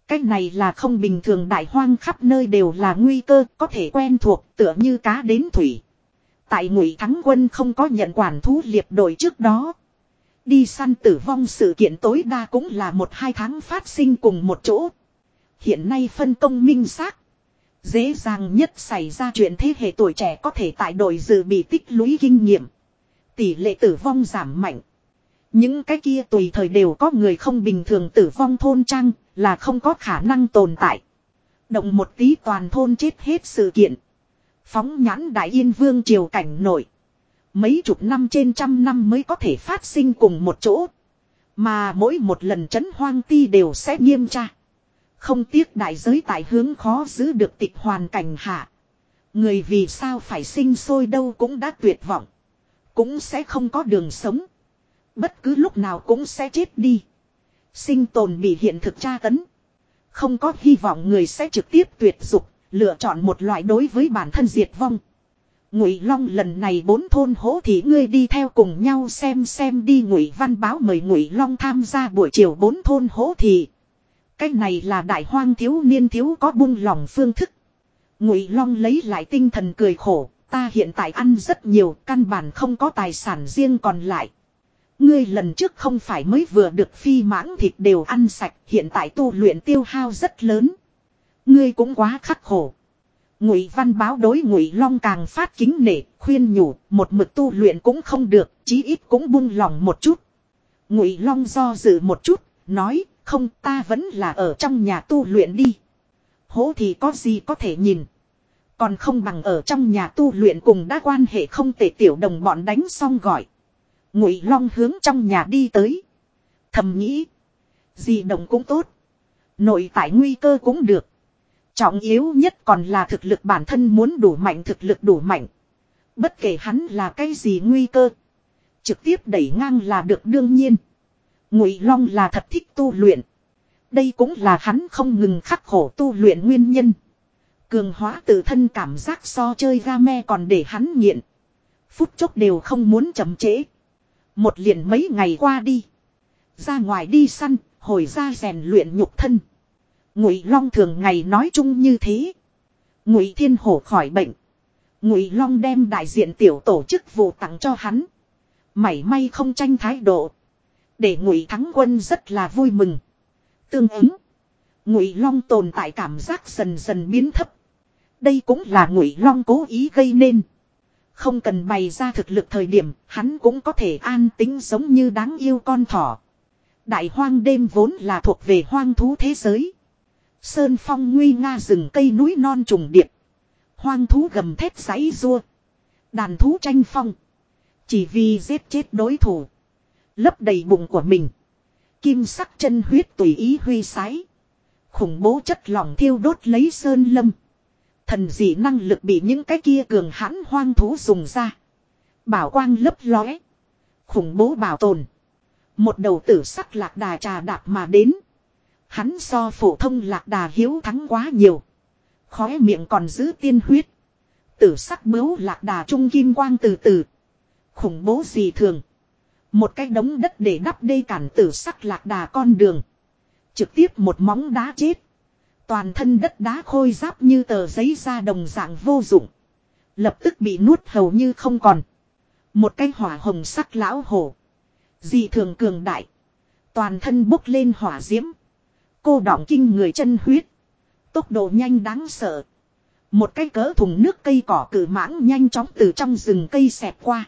Cái này là không bình thường đại hoang khắp nơi đều là nguy cơ có thể quen thuộc tựa như cá đến thủy. Tại ngụy thắng quân không có nhận quản thú liệp đội trước đó. Đi săn tử vong sự kiện tối đa cũng là một hai tháng phát sinh cùng một chỗ. Hiện nay phân công minh xác. Dễ dàng nhất xảy ra chuyện thế hệ tuổi trẻ có thể tại đội dự bị tích lũy kinh nghiệm. Tỷ lệ tử vong giảm mạnh. Những cái kia tùy thời đều có người không bình thường tử vong thôn trang là không có khả năng tồn tại. Động một tí toàn thôn chết hết sự kiện. Phóng nhãn đại yên vương triều cảnh nổi. Mấy chục năm trên trăm năm mới có thể phát sinh cùng một chỗ. Mà mỗi một lần chấn hoang ti đều sẽ nghiêm tra. Không tiếc đại giới tại hướng khó giữ được tịch hoàn cảnh hạ. Người vì sao phải sinh sôi đâu cũng đã tuyệt vọng. Cũng sẽ không có đường sống. Bất cứ lúc nào cũng sẽ chết đi. Sinh tồn bị hiện thực tra tấn. Không có hy vọng người sẽ trực tiếp tuyệt dục, lựa chọn một loại đối với bản thân diệt vong. Ngụy Long lần này bốn thôn hố thì ngươi đi theo cùng nhau xem xem đi Ngụy Văn báo mời Ngụy Long tham gia buổi chiều bốn thôn hố thì. Cái này là đại hoang thiếu niên thiếu có bung lòng phương thức. Ngụy Long lấy lại tinh thần cười khổ, ta hiện tại ăn rất nhiều, căn bản không có tài sản riêng còn lại. Ngươi lần trước không phải mới vừa được phi mãng thịt đều ăn sạch, hiện tại tu luyện tiêu hao rất lớn. Ngươi cũng quá khắc khổ. Ngụy Văn báo đối Ngụy Long càng phát kính nể, khuyên nhủ, một mực tu luyện cũng không được, chí ít cũng buông lòng một chút. Ngụy Long do dự một chút, nói, không, ta vẫn là ở trong nhà tu luyện đi. Hố thì có gì có thể nhìn. Còn không bằng ở trong nhà tu luyện cùng đã quan hệ không tệ tiểu đồng bọn đánh xong gọi. Ngụy Long hướng trong nhà đi tới. Thầm nghĩ. Gì đồng cũng tốt. Nội tại nguy cơ cũng được. Trọng yếu nhất còn là thực lực bản thân muốn đủ mạnh thực lực đủ mạnh. Bất kể hắn là cái gì nguy cơ. Trực tiếp đẩy ngang là được đương nhiên. Ngụy Long là thật thích tu luyện. Đây cũng là hắn không ngừng khắc khổ tu luyện nguyên nhân. Cường hóa tự thân cảm giác so chơi game còn để hắn nghiện. Phút chốc đều không muốn chậm trễ. Một liền mấy ngày qua đi. Ra ngoài đi săn, hồi ra rèn luyện nhục thân. Ngụy Long thường ngày nói chung như thế. Ngụy Thiên Hổ khỏi bệnh. Ngụy Long đem đại diện tiểu tổ chức vụ tặng cho hắn. Mảy may không tranh thái độ. Để Ngụy Thắng Quân rất là vui mừng. Tương ứng. Ngụy Long tồn tại cảm giác dần dần biến thấp. Đây cũng là Ngụy Long cố ý gây nên. Không cần bày ra thực lực thời điểm, hắn cũng có thể an tính giống như đáng yêu con thỏ. Đại hoang đêm vốn là thuộc về hoang thú thế giới. Sơn phong nguy nga rừng cây núi non trùng điệp. Hoang thú gầm thét giấy rua. Đàn thú tranh phong. Chỉ vì giết chết đối thủ. Lấp đầy bụng của mình. Kim sắc chân huyết tùy ý huy sái. Khủng bố chất lỏng thiêu đốt lấy sơn lâm. Thần dị năng lực bị những cái kia cường hãn hoang thú dùng ra. Bảo quang lấp lóe. Khủng bố bảo tồn. Một đầu tử sắc lạc đà trà đạp mà đến. Hắn so phổ thông lạc đà hiếu thắng quá nhiều. Khóe miệng còn giữ tiên huyết. Tử sắc bướu lạc đà trung kim quang từ từ. Khủng bố gì thường. Một cái đống đất để đắp đê cản tử sắc lạc đà con đường. Trực tiếp một móng đá chết. Toàn thân đất đá khôi giáp như tờ giấy ra đồng dạng vô dụng. Lập tức bị nuốt hầu như không còn. Một cái hỏa hồng sắc lão hổ. Dị thường cường đại. Toàn thân bốc lên hỏa diễm. Cô đọng kinh người chân huyết. Tốc độ nhanh đáng sợ. Một cái cỡ thùng nước cây cỏ cử mãng nhanh chóng từ trong rừng cây xẹt qua.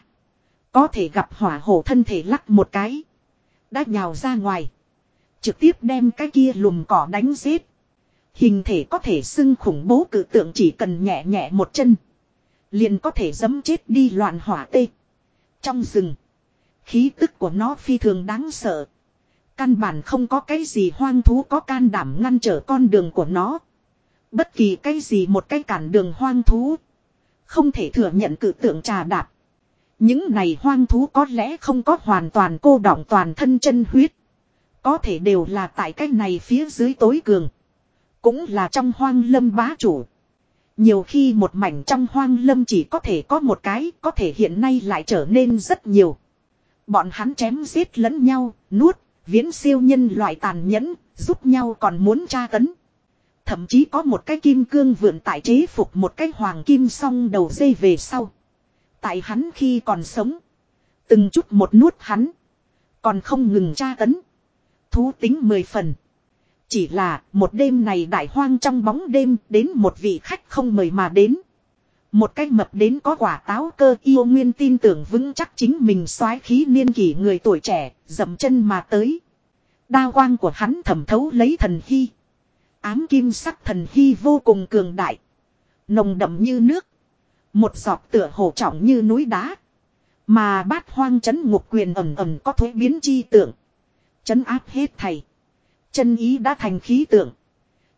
Có thể gặp hỏa hổ thân thể lắc một cái. Đã nhào ra ngoài. Trực tiếp đem cái kia lùm cỏ đánh giết. Hình thể có thể xưng khủng bố cử tượng chỉ cần nhẹ nhẹ một chân. Liền có thể dấm chết đi loạn hỏa tê. Trong rừng. Khí tức của nó phi thường đáng sợ. Căn bản không có cái gì hoang thú có can đảm ngăn trở con đường của nó. Bất kỳ cái gì một cái cản đường hoang thú. Không thể thừa nhận cử tượng trà đạp. Những này hoang thú có lẽ không có hoàn toàn cô đọng toàn thân chân huyết. Có thể đều là tại cái này phía dưới tối cường. Cũng là trong hoang lâm bá chủ. Nhiều khi một mảnh trong hoang lâm chỉ có thể có một cái, có thể hiện nay lại trở nên rất nhiều. Bọn hắn chém giết lẫn nhau, nuốt, viễn siêu nhân loại tàn nhẫn, giúp nhau còn muốn tra tấn. Thậm chí có một cái kim cương vượn tại chế phục một cái hoàng kim song đầu dây về sau. Tại hắn khi còn sống. Từng chút một nuốt hắn. Còn không ngừng tra tấn. Thú tính mười phần. Chỉ là một đêm này đại hoang trong bóng đêm đến một vị khách không mời mà đến. Một cái mập đến có quả táo cơ yêu nguyên tin tưởng vững chắc chính mình soái khí niên kỷ người tuổi trẻ, dậm chân mà tới. Đa quang của hắn thẩm thấu lấy thần hy. Ám kim sắc thần hy vô cùng cường đại. Nồng đậm như nước. Một giọt tựa hồ trọng như núi đá. Mà bát hoang chấn ngục quyền ẩm ẩm có thuế biến chi tượng. Chấn áp hết thầy. Chân ý đã thành khí tượng.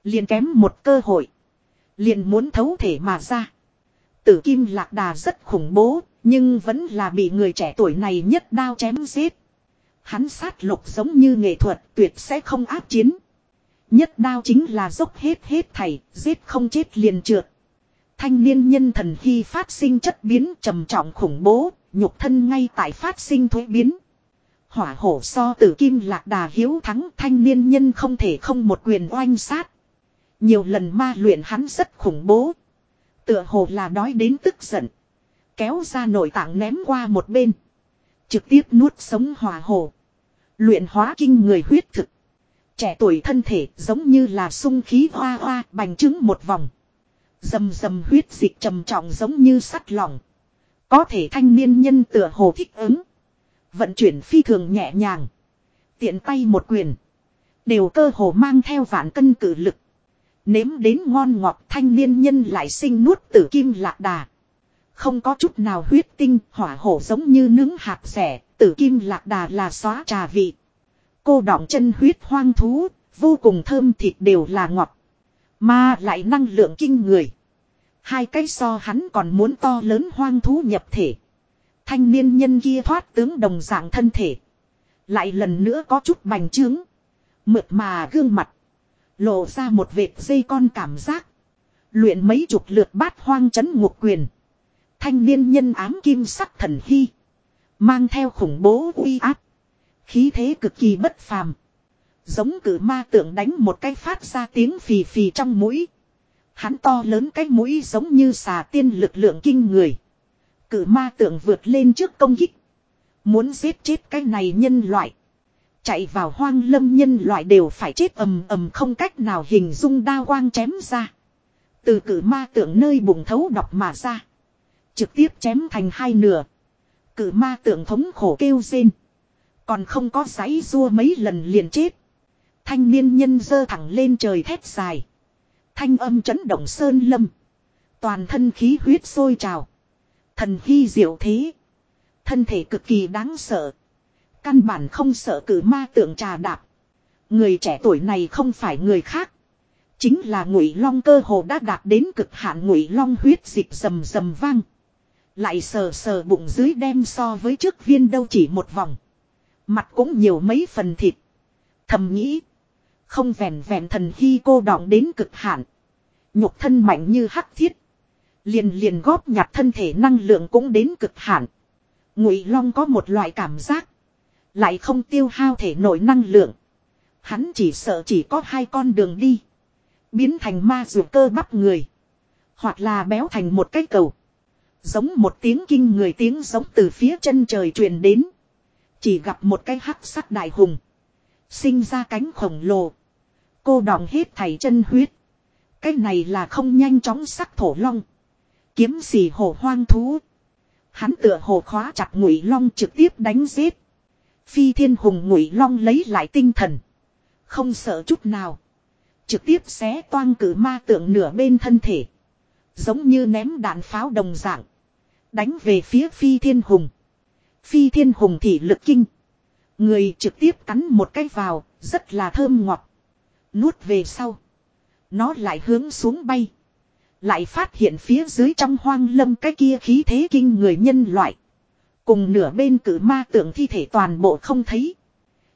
Liền kém một cơ hội. Liền muốn thấu thể mà ra. Tử kim lạc đà rất khủng bố, nhưng vẫn là bị người trẻ tuổi này nhất đao chém giết. Hắn sát lục giống như nghệ thuật tuyệt sẽ không áp chiến. Nhất đao chính là dốc hết hết thảy, giết không chết liền trượt. Thanh niên nhân thần khi phát sinh chất biến trầm trọng khủng bố, nhục thân ngay tại phát sinh thuế biến. Hỏa hổ so tử kim lạc đà hiếu thắng thanh niên nhân không thể không một quyền oanh sát. Nhiều lần ma luyện hắn rất khủng bố. Tựa hồ là đói đến tức giận. Kéo ra nội tạng ném qua một bên. Trực tiếp nuốt sống hỏa hổ. Luyện hóa kinh người huyết thực. Trẻ tuổi thân thể giống như là sung khí hoa hoa bành trứng một vòng. Dầm dầm huyết dịch trầm trọng giống như sắt lỏng. Có thể thanh niên nhân tựa hồ thích ứng. Vận chuyển phi thường nhẹ nhàng. Tiện tay một quyền. Đều cơ hồ mang theo vạn cân cử lực. Nếm đến ngon ngọt thanh niên nhân lại sinh nuốt tử kim lạc đà. Không có chút nào huyết tinh, hỏa hổ giống như nướng hạt rẻ, tử kim lạc đà là xóa trà vị. Cô đọng chân huyết hoang thú, vô cùng thơm thịt đều là ngọt. Mà lại năng lượng kinh người. Hai cái so hắn còn muốn to lớn hoang thú nhập thể. Thanh niên nhân kia thoát tướng đồng dạng thân thể. Lại lần nữa có chút bành trướng. Mượt mà gương mặt. Lộ ra một vệt dây con cảm giác. Luyện mấy chục lượt bát hoang chấn ngục quyền. Thanh niên nhân ám kim sắc thần hy. Mang theo khủng bố uy áp. Khí thế cực kỳ bất phàm. Giống cử ma tượng đánh một cái phát ra tiếng phì phì trong mũi. Hắn to lớn cái mũi giống như xà tiên lực lượng kinh người. Cử ma tượng vượt lên trước công kích. Muốn giết chết cái này nhân loại. Chạy vào hoang lâm nhân loại đều phải chết ầm ầm không cách nào hình dung đao quang chém ra. Từ cử ma tượng nơi bụng thấu đọc mà ra. Trực tiếp chém thành hai nửa. Cử ma tượng thống khổ kêu rên. Còn không có giấy rua mấy lần liền chết. Thanh niên nhân dơ thẳng lên trời thét dài. Thanh âm chấn động sơn lâm. Toàn thân khí huyết sôi trào. Thần hy diệu thế. Thân thể cực kỳ đáng sợ. Căn bản không sợ cử ma tượng trà đạp. Người trẻ tuổi này không phải người khác. Chính là ngụy long cơ hồ đã đạt đến cực hạn ngụy long huyết dịch rầm rầm vang. Lại sờ sờ bụng dưới đem so với trước viên đâu chỉ một vòng. Mặt cũng nhiều mấy phần thịt. Thầm nghĩ. Không vẹn vẹn thần hy cô đọng đến cực hạn. Nhục thân mạnh như hắc thiết. Liền liền góp nhặt thân thể năng lượng cũng đến cực hạn. Ngụy Long có một loại cảm giác. Lại không tiêu hao thể nội năng lượng. Hắn chỉ sợ chỉ có hai con đường đi. Biến thành ma rùa cơ bắp người. Hoặc là béo thành một cái cầu. Giống một tiếng kinh người tiếng giống từ phía chân trời truyền đến. Chỉ gặp một cái hắc sắc đại hùng. Sinh ra cánh khổng lồ. Cô đọng hết thảy chân huyết. Cái này là không nhanh chóng sắc thổ long. Kiếm xì hổ hoang thú. Hắn tựa hồ khóa chặt ngụy long trực tiếp đánh giết. Phi thiên hùng ngụy long lấy lại tinh thần. Không sợ chút nào. Trực tiếp xé toang cử ma tượng nửa bên thân thể. Giống như ném đạn pháo đồng dạng. Đánh về phía phi thiên hùng. Phi thiên hùng thị lực kinh. Người trực tiếp cắn một cái vào, rất là thơm ngọt. Nuốt về sau. Nó lại hướng xuống bay. Lại phát hiện phía dưới trong hoang lâm cái kia khí thế kinh người nhân loại. Cùng nửa bên cử ma tượng thi thể toàn bộ không thấy.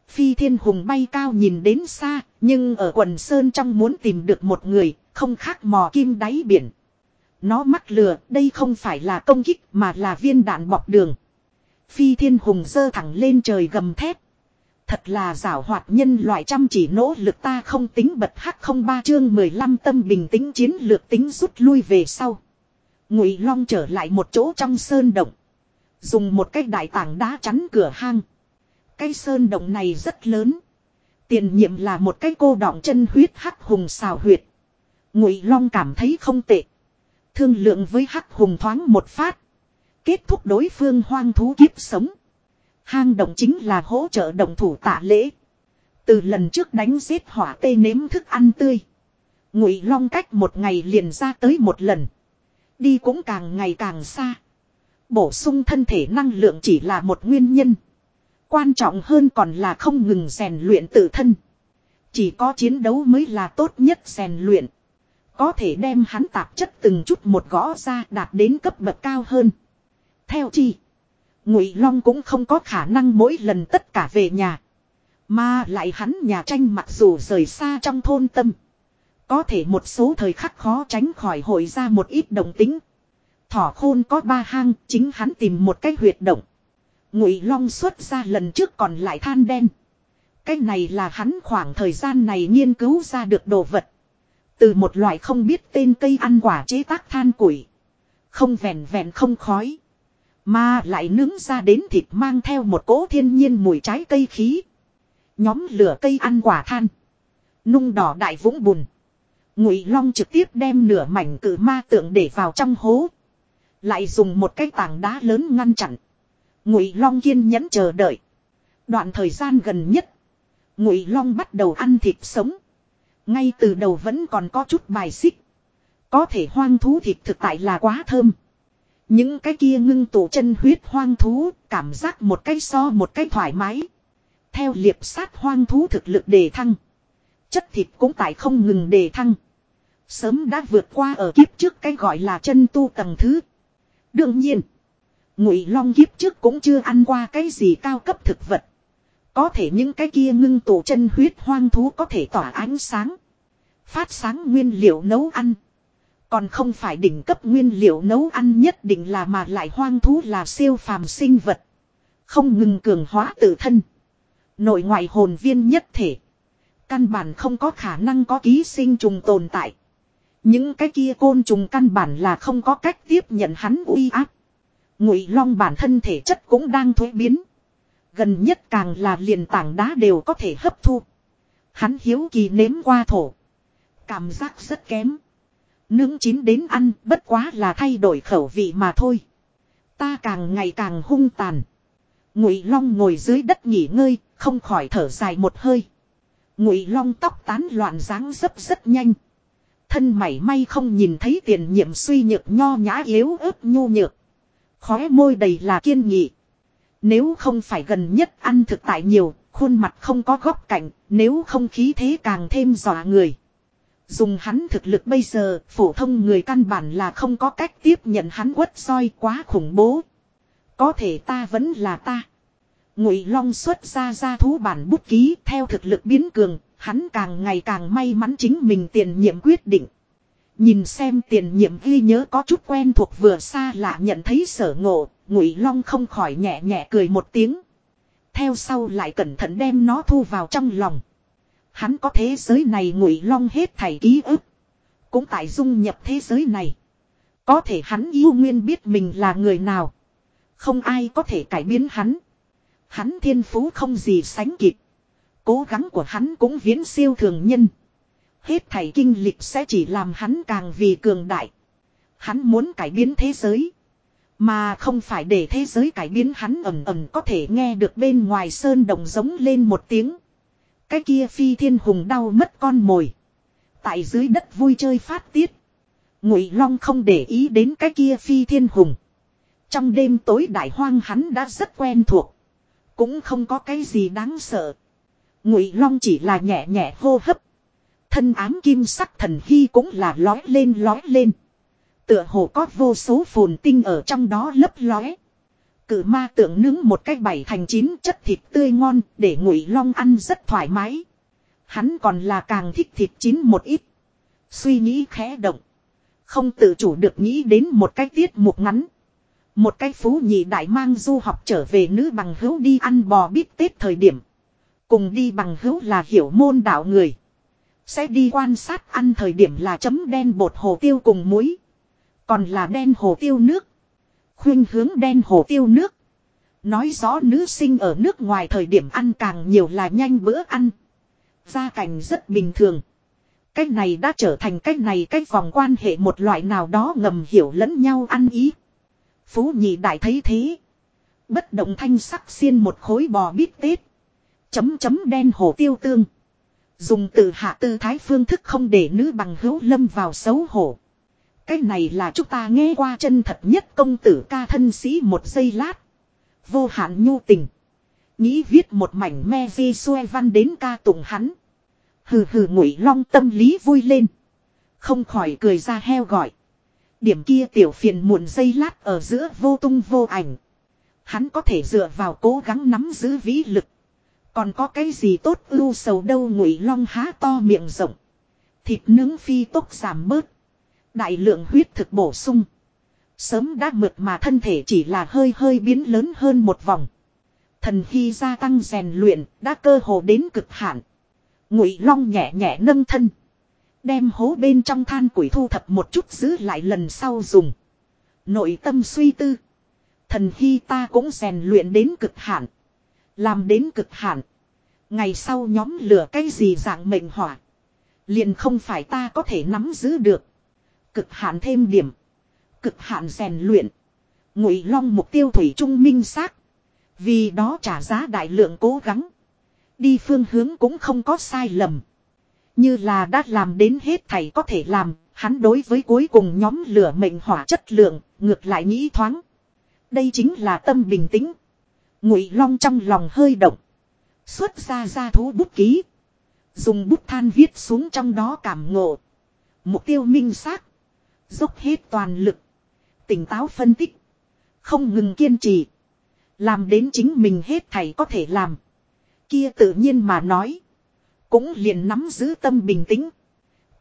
Phi thiên hùng bay cao nhìn đến xa, nhưng ở quần sơn trong muốn tìm được một người, không khác mò kim đáy biển. Nó mắc lừa, đây không phải là công kích mà là viên đạn bọc đường. Phi thiên hùng dơ thẳng lên trời gầm thép. Thật là giảo hoạt nhân loại chăm chỉ nỗ lực ta không tính bật hắc không ba chương 15 tâm bình tĩnh chiến lược tính rút lui về sau. Ngụy Long trở lại một chỗ trong sơn động. Dùng một cái đại tảng đá chắn cửa hang. Cái sơn động này rất lớn. Tiền nhiệm là một cái cô đọng chân huyết hắc hùng xào huyệt. Ngụy Long cảm thấy không tệ. Thương lượng với hắc hùng thoáng một phát. Kết thúc đối phương hoang thú kiếp sống. Hang động chính là hỗ trợ động thủ tạ lễ. Từ lần trước đánh giết hỏa tê nếm thức ăn tươi. Ngụy Long cách một ngày liền ra tới một lần. Đi cũng càng ngày càng xa. Bổ sung thân thể năng lượng chỉ là một nguyên nhân. Quan trọng hơn còn là không ngừng rèn luyện tự thân. Chỉ có chiến đấu mới là tốt nhất rèn luyện. Có thể đem hắn tạp chất từng chút một gõ ra đạt đến cấp bậc cao hơn. Theo chi. Ngụy Long cũng không có khả năng mỗi lần tất cả về nhà. Mà lại hắn nhà tranh mặc dù rời xa trong thôn tâm. Có thể một số thời khắc khó tránh khỏi hội ra một ít đồng tính. Thỏ khôn có ba hang, chính hắn tìm một cái huyệt động. Ngụy Long xuất ra lần trước còn lại than đen. Cái này là hắn khoảng thời gian này nghiên cứu ra được đồ vật. Từ một loại không biết tên cây ăn quả chế tác than củi. Không vẹn vẹn không khói. Mà lại nướng ra đến thịt mang theo một cỗ thiên nhiên mùi trái cây khí. Nhóm lửa cây ăn quả than. Nung đỏ đại vũng bùn. Ngụy Long trực tiếp đem nửa mảnh cử ma tượng để vào trong hố. Lại dùng một cái tảng đá lớn ngăn chặn. Ngụy Long kiên nhẫn chờ đợi. Đoạn thời gian gần nhất. Ngụy Long bắt đầu ăn thịt sống. Ngay từ đầu vẫn còn có chút bài xích. Có thể hoang thú thịt thực tại là quá thơm. Những cái kia ngưng tụ chân huyết hoang thú, cảm giác một cái so một cái thoải mái. Theo liệp sát hoang thú thực lực đề thăng. Chất thịt cũng tại không ngừng đề thăng. Sớm đã vượt qua ở kiếp trước cái gọi là chân tu tầng thứ. Đương nhiên, Ngụy Long kiếp trước cũng chưa ăn qua cái gì cao cấp thực vật. Có thể những cái kia ngưng tụ chân huyết hoang thú có thể tỏa ánh sáng. Phát sáng nguyên liệu nấu ăn. Còn không phải đỉnh cấp nguyên liệu nấu ăn nhất định là mà lại hoang thú là siêu phàm sinh vật. Không ngừng cường hóa tự thân. Nội ngoại hồn viên nhất thể. Căn bản không có khả năng có ký sinh trùng tồn tại. Những cái kia côn trùng căn bản là không có cách tiếp nhận hắn uy áp. Ngụy Long bản thân thể chất cũng đang thuế biến. Gần nhất càng là liền tảng đá đều có thể hấp thu. Hắn hiếu kỳ nếm qua thổ. Cảm giác rất kém. Nướng chín đến ăn bất quá là thay đổi khẩu vị mà thôi. Ta càng ngày càng hung tàn. Ngụy Long ngồi dưới đất nghỉ ngơi, không khỏi thở dài một hơi. Ngụy Long tóc tán loạn dáng dấp rất nhanh. Thân mảy may không nhìn thấy tiền nhiệm suy nhược nho nhã yếu ớt nhu nhược. Khóe môi đầy là kiên nghị. Nếu không phải gần nhất ăn thực tại nhiều, khuôn mặt không có góc cạnh, nếu không khí thế càng thêm dọa người. Dùng hắn thực lực bây giờ, phổ thông người căn bản là không có cách tiếp nhận hắn quất soi quá khủng bố. Có thể ta vẫn là ta. Ngụy Long xuất ra ra thú bản bút ký theo thực lực biến cường, hắn càng ngày càng may mắn chính mình tiền nhiệm quyết định. Nhìn xem tiền nhiệm ghi nhớ có chút quen thuộc vừa xa lạ nhận thấy sở ngộ, Ngụy Long không khỏi nhẹ nhẹ cười một tiếng. Theo sau lại cẩn thận đem nó thu vào trong lòng. Hắn có thế giới này Ngụy Long hết thảy ký ức, cũng tại dung nhập thế giới này. Có thể hắn yêu nguyên biết mình là người nào, không ai có thể cải biến hắn. Hắn thiên phú không gì sánh kịp. Cố gắng của hắn cũng viễn siêu thường nhân. Hết thảy kinh lịch sẽ chỉ làm hắn càng vì cường đại. Hắn muốn cải biến thế giới. Mà không phải để thế giới cải biến hắn ẩm ẩm có thể nghe được bên ngoài sơn đồng giống lên một tiếng. Cái kia phi thiên hùng đau mất con mồi. Tại dưới đất vui chơi phát tiết. Ngụy Long không để ý đến cái kia phi thiên hùng. Trong đêm tối đại hoang hắn đã rất quen thuộc. Cũng không có cái gì đáng sợ. Ngụy Long chỉ là nhẹ nhẹ hô hấp. Thân ám kim sắc thần hy cũng là lói lên lói lên. Tựa hồ có vô số phồn tinh ở trong đó lấp lóe. Cử ma tượng nướng một cách bảy thành chín chất thịt tươi ngon để ngụy long ăn rất thoải mái. Hắn còn là càng thích thịt chín một ít. Suy nghĩ khẽ động. Không tự chủ được nghĩ đến một cái tiết mục ngắn. Một cái phú nhị đại mang du học trở về nữ bằng hữu đi ăn bò bít tết thời điểm. Cùng đi bằng hữu là hiểu môn đạo người. Sẽ đi quan sát ăn thời điểm là chấm đen bột hồ tiêu cùng muối. Còn là đen hồ tiêu nước. Khuyên hướng đen hồ tiêu nước. Nói rõ nữ sinh ở nước ngoài thời điểm ăn càng nhiều là nhanh bữa ăn. Gia cảnh rất bình thường. Cách này đã trở thành cách này cách vòng quan hệ một loại nào đó ngầm hiểu lẫn nhau ăn ý. Phú nhị đại thấy thế. Bất động thanh sắc xiên một khối bò bít tết. Chấm chấm đen hồ tiêu tương. Dùng từ hạ tư thái phương thức không để nữ bằng hữu lâm vào xấu hổ. Cái này là chúng ta nghe qua chân thật nhất công tử ca thân sĩ một giây lát. Vô hạn nhu tình. Nghĩ viết một mảnh me vi xuê văn đến ca tụng hắn. Hừ hừ ngụy long tâm lý vui lên. Không khỏi cười ra heo gọi. Điểm kia tiểu phiền muộn giây lát ở giữa vô tung vô ảnh. Hắn có thể dựa vào cố gắng nắm giữ vĩ lực. Còn có cái gì tốt ưu sầu đâu ngụy long há to miệng rộng. Thịt nướng phi tốt giảm bớt. Đại lượng huyết thực bổ sung. Sớm đã mượt mà thân thể chỉ là hơi hơi biến lớn hơn một vòng. Thần khi gia tăng rèn luyện đã cơ hồ đến cực hạn. Ngụy long nhẹ nhẹ nâng thân. Đem hố bên trong than củi thu thập một chút giữ lại lần sau dùng. Nội tâm suy tư. Thần hy ta cũng rèn luyện đến cực hạn. Làm đến cực hạn. Ngày sau nhóm lửa cái gì dạng mệnh hỏa. Liền không phải ta có thể nắm giữ được. Cực hạn thêm điểm. Cực hạn rèn luyện. Ngụy long mục tiêu thủy trung minh xác. Vì đó trả giá đại lượng cố gắng. Đi phương hướng cũng không có sai lầm. Như là đã làm đến hết thảy có thể làm, hắn đối với cuối cùng nhóm lửa mệnh hỏa chất lượng, ngược lại nghĩ thoáng. Đây chính là tâm bình tĩnh. Ngụy Long trong lòng hơi động. Xuất ra ra thú bút ký. Dùng bút than viết xuống trong đó cảm ngộ. Mục tiêu minh xác. Dốc hết toàn lực. Tỉnh táo phân tích. Không ngừng kiên trì. Làm đến chính mình hết thảy có thể làm. Kia tự nhiên mà nói. Cũng liền nắm giữ tâm bình tĩnh.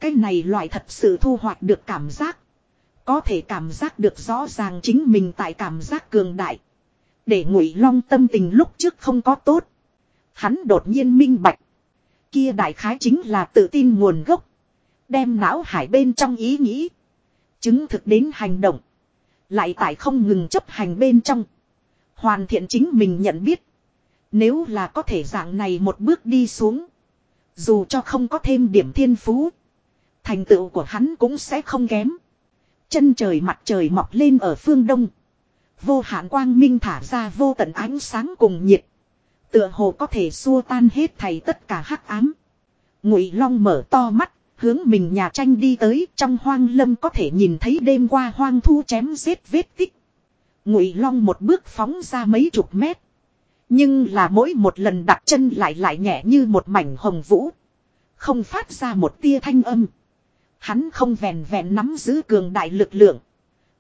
Cái này loại thật sự thu hoạch được cảm giác. Có thể cảm giác được rõ ràng chính mình tại cảm giác cường đại. Để ngụy long tâm tình lúc trước không có tốt. Hắn đột nhiên minh bạch. Kia đại khái chính là tự tin nguồn gốc. Đem não hải bên trong ý nghĩ. Chứng thực đến hành động. Lại tại không ngừng chấp hành bên trong. Hoàn thiện chính mình nhận biết. Nếu là có thể dạng này một bước đi xuống. Dù cho không có thêm điểm thiên phú. Thành tựu của hắn cũng sẽ không kém. Chân trời mặt trời mọc lên ở phương đông. Vô hạn quang minh thả ra vô tận ánh sáng cùng nhiệt. Tựa hồ có thể xua tan hết thầy tất cả hắc ám. Ngụy Long mở to mắt, hướng mình nhà tranh đi tới, trong hoang lâm có thể nhìn thấy đêm qua hoang thu chém giết vết tích. Ngụy Long một bước phóng ra mấy chục mét. Nhưng là mỗi một lần đặt chân lại lại nhẹ như một mảnh hồng vũ. Không phát ra một tia thanh âm. Hắn không vèn vèn nắm giữ cường đại lực lượng.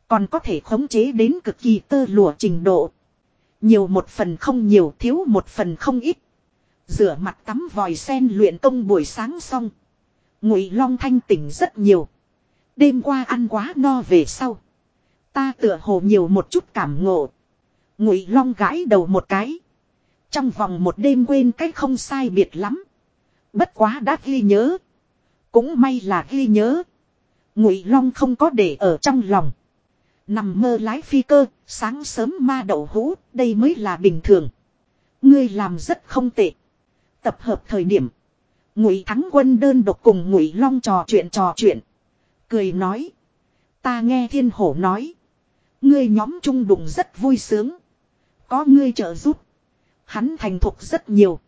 Còn có thể khống chế đến cực kỳ tơ lụa trình độ. Nhiều một phần không nhiều thiếu một phần không ít. Rửa mặt tắm vòi sen luyện công buổi sáng xong. Ngụy Long thanh tỉnh rất nhiều. Đêm qua ăn quá no về sau. Ta tựa hồ nhiều một chút cảm ngộ. Ngụy Long gãi đầu một cái. Trong vòng một đêm quên cách không sai biệt lắm. Bất quá đã ghi nhớ. Cũng may là ghi nhớ. Ngụy Long không có để ở trong lòng. Nằm mơ lái phi cơ, sáng sớm ma đậu hũ, đây mới là bình thường. Ngươi làm rất không tệ. Tập hợp thời điểm. Ngụy Thắng Quân đơn độc cùng Ngụy Long trò chuyện trò chuyện. Cười nói. Ta nghe thiên hổ nói. Ngươi nhóm trung đụng rất vui sướng. Có ngươi trợ giúp. Hắn thành thục rất nhiều.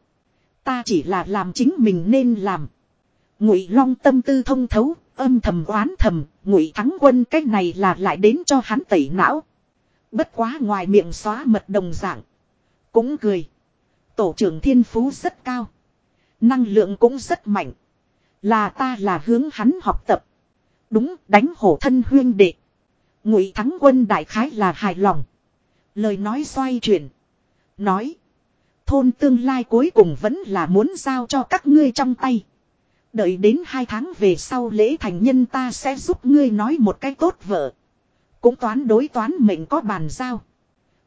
Ta chỉ là làm chính mình nên làm. Ngụy Long tâm tư thông thấu, âm thầm oán thầm, Ngụy Thắng Quân cái này là lại đến cho hắn tẩy não. Bất quá ngoài miệng xóa mật đồng dạng, cũng cười. Tổ trưởng Thiên Phú rất cao, năng lượng cũng rất mạnh, là ta là hướng hắn học tập. Đúng, đánh hổ thân huyên đệ. Ngụy Thắng Quân đại khái là hài lòng. Lời nói xoay chuyển, nói: Thôn tương lai cuối cùng vẫn là muốn giao cho các ngươi trong tay. Đợi đến hai tháng về sau lễ thành nhân ta sẽ giúp ngươi nói một cái tốt vợ. Cũng toán đối toán mệnh có bàn giao.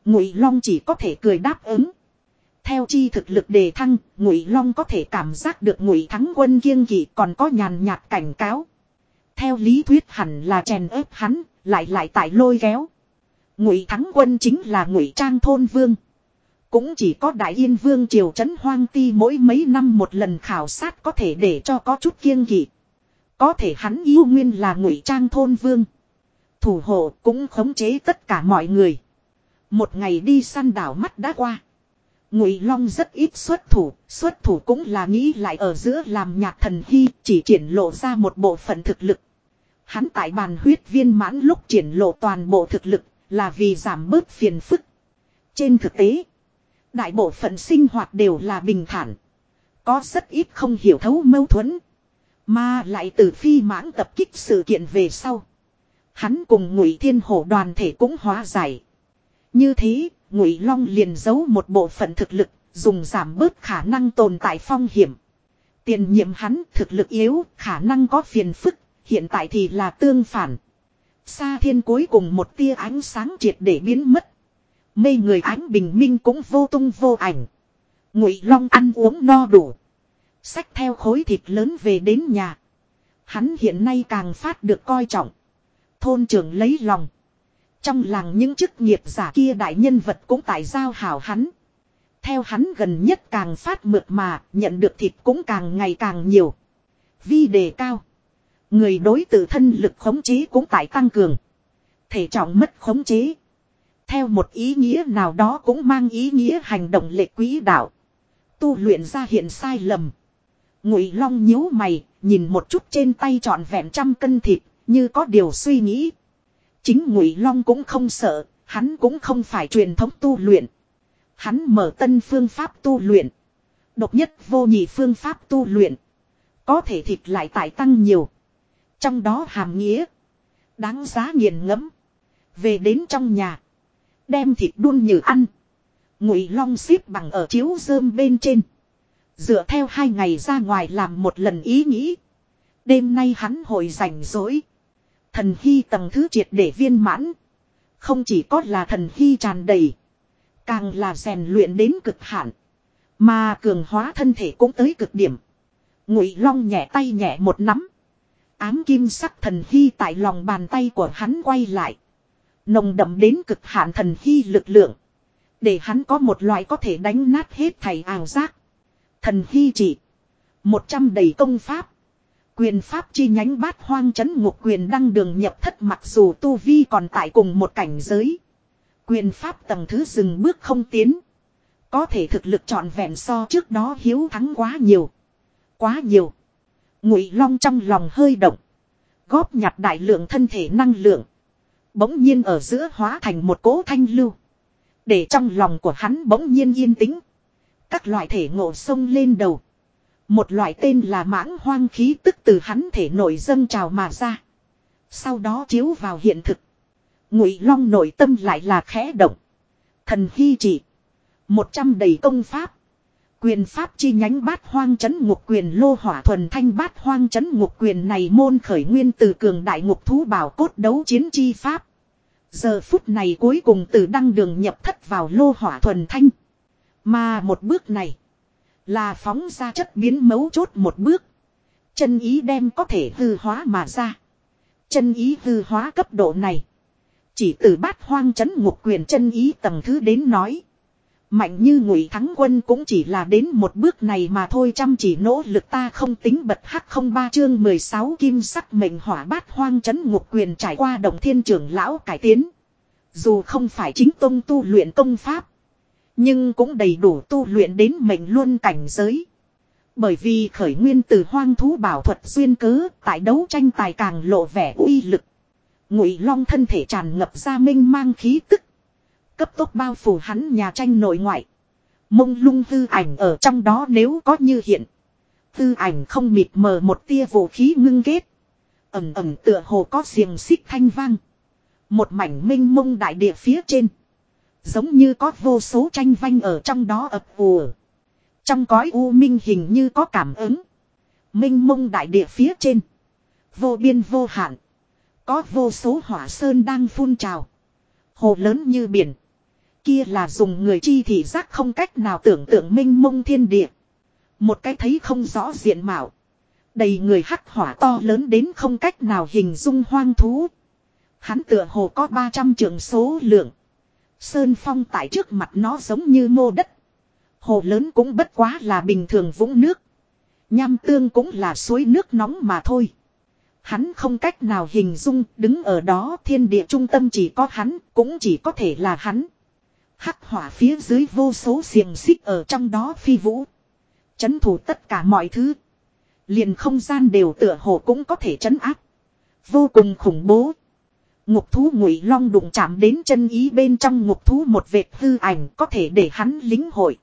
Ngụy Long chỉ có thể cười đáp ứng. Theo chi thực lực đề thăng, Ngụy Long có thể cảm giác được Ngụy Thắng Quân kiêng kỵ còn có nhàn nhạt cảnh cáo. Theo lý thuyết hẳn là chèn ép hắn, lại lại tại lôi kéo. Ngụy Thắng Quân chính là Ngụy Trang thôn vương. Cũng chỉ có Đại Yên Vương Triều Trấn Hoang Ti mỗi mấy năm một lần khảo sát có thể để cho có chút kiêng kỵ. Có thể hắn yêu nguyên là ngụy trang thôn vương. Thủ hộ cũng khống chế tất cả mọi người. Một ngày đi săn đảo mắt đã qua. Ngụy Long rất ít xuất thủ, xuất thủ cũng là nghĩ lại ở giữa làm nhạc thần hy, chỉ triển lộ ra một bộ phận thực lực. Hắn tại bàn huyết viên mãn lúc triển lộ toàn bộ thực lực, là vì giảm bớt phiền phức. Trên thực tế, Đại bộ phận sinh hoạt đều là bình thản. Có rất ít không hiểu thấu mâu thuẫn. Mà lại từ phi mãng tập kích sự kiện về sau. Hắn cùng ngụy thiên hổ đoàn thể cũng hóa giải. Như thế, ngụy long liền giấu một bộ phận thực lực, dùng giảm bớt khả năng tồn tại phong hiểm. Tiền nhiệm hắn thực lực yếu, khả năng có phiền phức, hiện tại thì là tương phản. Sa thiên cuối cùng một tia ánh sáng triệt để biến mất. Mây người ánh bình minh cũng vô tung vô ảnh. Ngụy Long ăn uống no đủ. Xách theo khối thịt lớn về đến nhà. Hắn hiện nay càng phát được coi trọng. Thôn trưởng lấy lòng. Trong làng những chức nghiệp giả kia đại nhân vật cũng tại giao hảo hắn. Theo hắn gần nhất càng phát mượt mà, nhận được thịt cũng càng ngày càng nhiều. Vi đề cao. Người đối tự thân lực khống chế cũng tại tăng cường. Thể trọng mất khống chế. Theo một ý nghĩa nào đó cũng mang ý nghĩa hành động lệ quỹ đạo. Tu luyện ra hiện sai lầm. Ngụy Long nhíu mày, nhìn một chút trên tay trọn vẹn trăm cân thịt, như có điều suy nghĩ. Chính Ngụy Long cũng không sợ, hắn cũng không phải truyền thống tu luyện. Hắn mở tân phương pháp tu luyện. Độc nhất vô nhị phương pháp tu luyện. Có thể thịt lại tại tăng nhiều. Trong đó hàm nghĩa. Đáng giá nghiền ngẫm. Về đến trong nhà. Đem thịt đun như ăn. Ngụy long xếp bằng ở chiếu rơm bên trên. Dựa theo hai ngày ra ngoài làm một lần ý nghĩ. Đêm nay hắn hồi rảnh rỗi. Thần hy tầng thứ triệt để viên mãn. Không chỉ có là thần hy tràn đầy. Càng là rèn luyện đến cực hạn. Mà cường hóa thân thể cũng tới cực điểm. Ngụy long nhẹ tay nhẹ một nắm. Ám kim sắc thần hy tại lòng bàn tay của hắn quay lại. Nồng đậm đến cực hạn thần hy lực lượng. Để hắn có một loại có thể đánh nát hết thầy ảo giác. Thần hy chỉ. Một trăm đầy công pháp. Quyền pháp chi nhánh bát hoang chấn ngục quyền đăng đường nhập thất mặc dù tu vi còn tại cùng một cảnh giới. Quyền pháp tầng thứ dừng bước không tiến. Có thể thực lực trọn vẹn so trước đó hiếu thắng quá nhiều. Quá nhiều. Ngụy Long trong lòng hơi động. Góp nhặt đại lượng thân thể năng lượng. Bỗng nhiên ở giữa hóa thành một cỗ thanh lưu. Để trong lòng của hắn bỗng nhiên yên tĩnh. Các loại thể ngộ sông lên đầu. Một loại tên là mãng hoang khí tức từ hắn thể nội dâng trào mà ra. Sau đó chiếu vào hiện thực. Ngụy Long nội tâm lại là khẽ động. Thần hy chỉ Một trăm đầy công pháp. Quyền pháp chi nhánh bát hoang chấn ngục quyền lô hỏa thuần thanh bát hoang chấn ngục quyền này môn khởi nguyên từ cường đại ngục thú bảo cốt đấu chiến chi pháp. Giờ phút này cuối cùng từ đăng đường nhập thất vào lô hỏa thuần thanh. Mà một bước này là phóng ra chất biến mấu chốt một bước. Chân ý đem có thể hư hóa mà ra. Chân ý hư hóa cấp độ này. Chỉ từ bát hoang chấn ngục quyền chân ý tầng thứ đến nói. Mạnh như ngụy thắng quân cũng chỉ là đến một bước này mà thôi, chăm chỉ nỗ lực ta không tính bật hắc không ba chương 16 kim sắc mệnh hỏa bát hoang chấn ngục quyền trải qua đồng thiên trưởng lão cải tiến. Dù không phải chính tông tu luyện công pháp. Nhưng cũng đầy đủ tu luyện đến mệnh luôn cảnh giới. Bởi vì khởi nguyên từ hoang thú bảo thuật duyên cớ, tại đấu tranh tài càng lộ vẻ uy lực. Ngụy long thân thể tràn ngập ra minh mang khí tức Cấp tốc bao phủ hắn nhà tranh nội ngoại. Mông lung hư ảnh ở trong đó nếu có như hiện. Hư ảnh không mịt mờ một tia vũ khí ngưng kết. Ẩm ẩm tựa hồ có xiềng xích thanh vang. Một mảnh minh mông đại địa phía trên. Giống như có vô số tranh vanh ở trong đó ập ùa. Trong cõi u minh hình như có cảm ứng. Minh mông đại địa phía trên. Vô biên vô hạn. Có vô số hỏa sơn đang phun trào. Hồ lớn như biển. Kia là dùng người chi thị giác không cách nào tưởng tượng minh mông thiên địa. Một cái thấy không rõ diện mạo. Đầy người hắc hỏa to lớn đến không cách nào hình dung hoang thú. Hắn tựa hồ có 300 trường số lượng. Sơn phong tại trước mặt nó giống như mô đất. Hồ lớn cũng bất quá là bình thường vũng nước. Nham tương cũng là suối nước nóng mà thôi. Hắn không cách nào hình dung đứng ở đó thiên địa trung tâm chỉ có hắn, cũng chỉ có thể là hắn. Hắc hỏa phía dưới vô số xiềng xích ở trong đó phi vũ. Chấn thủ tất cả mọi thứ. Liền không gian đều tựa hồ cũng có thể chấn áp. Vô cùng khủng bố. Ngục thú ngụy long đụng chạm đến chân ý bên trong ngục thú một vệt hư ảnh có thể để hắn lính hội.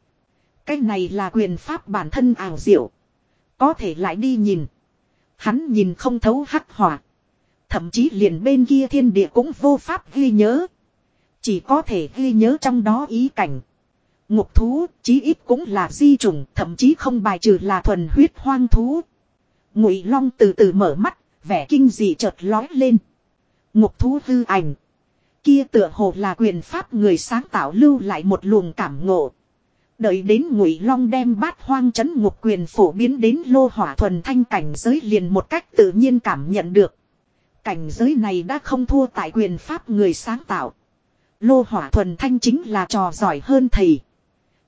Cái này là quyền pháp bản thân ảo diệu. Có thể lại đi nhìn. Hắn nhìn không thấu hắc hỏa. Thậm chí liền bên kia thiên địa cũng vô pháp ghi nhớ. Chỉ có thể ghi nhớ trong đó ý cảnh. Ngục thú, chí ít cũng là di trùng, thậm chí không bài trừ là thuần huyết hoang thú. Ngụy Long từ từ mở mắt, vẻ kinh dị chợt lói lên. Ngục thú hư ảnh. Kia tựa hồ là quyền pháp người sáng tạo lưu lại một luồng cảm ngộ. Đợi đến Ngụy Long đem bát hoang chấn ngục quyền phổ biến đến lô hỏa thuần thanh cảnh giới liền một cách tự nhiên cảm nhận được. Cảnh giới này đã không thua tại quyền pháp người sáng tạo. Lô hỏa thuần thanh chính là trò giỏi hơn thầy.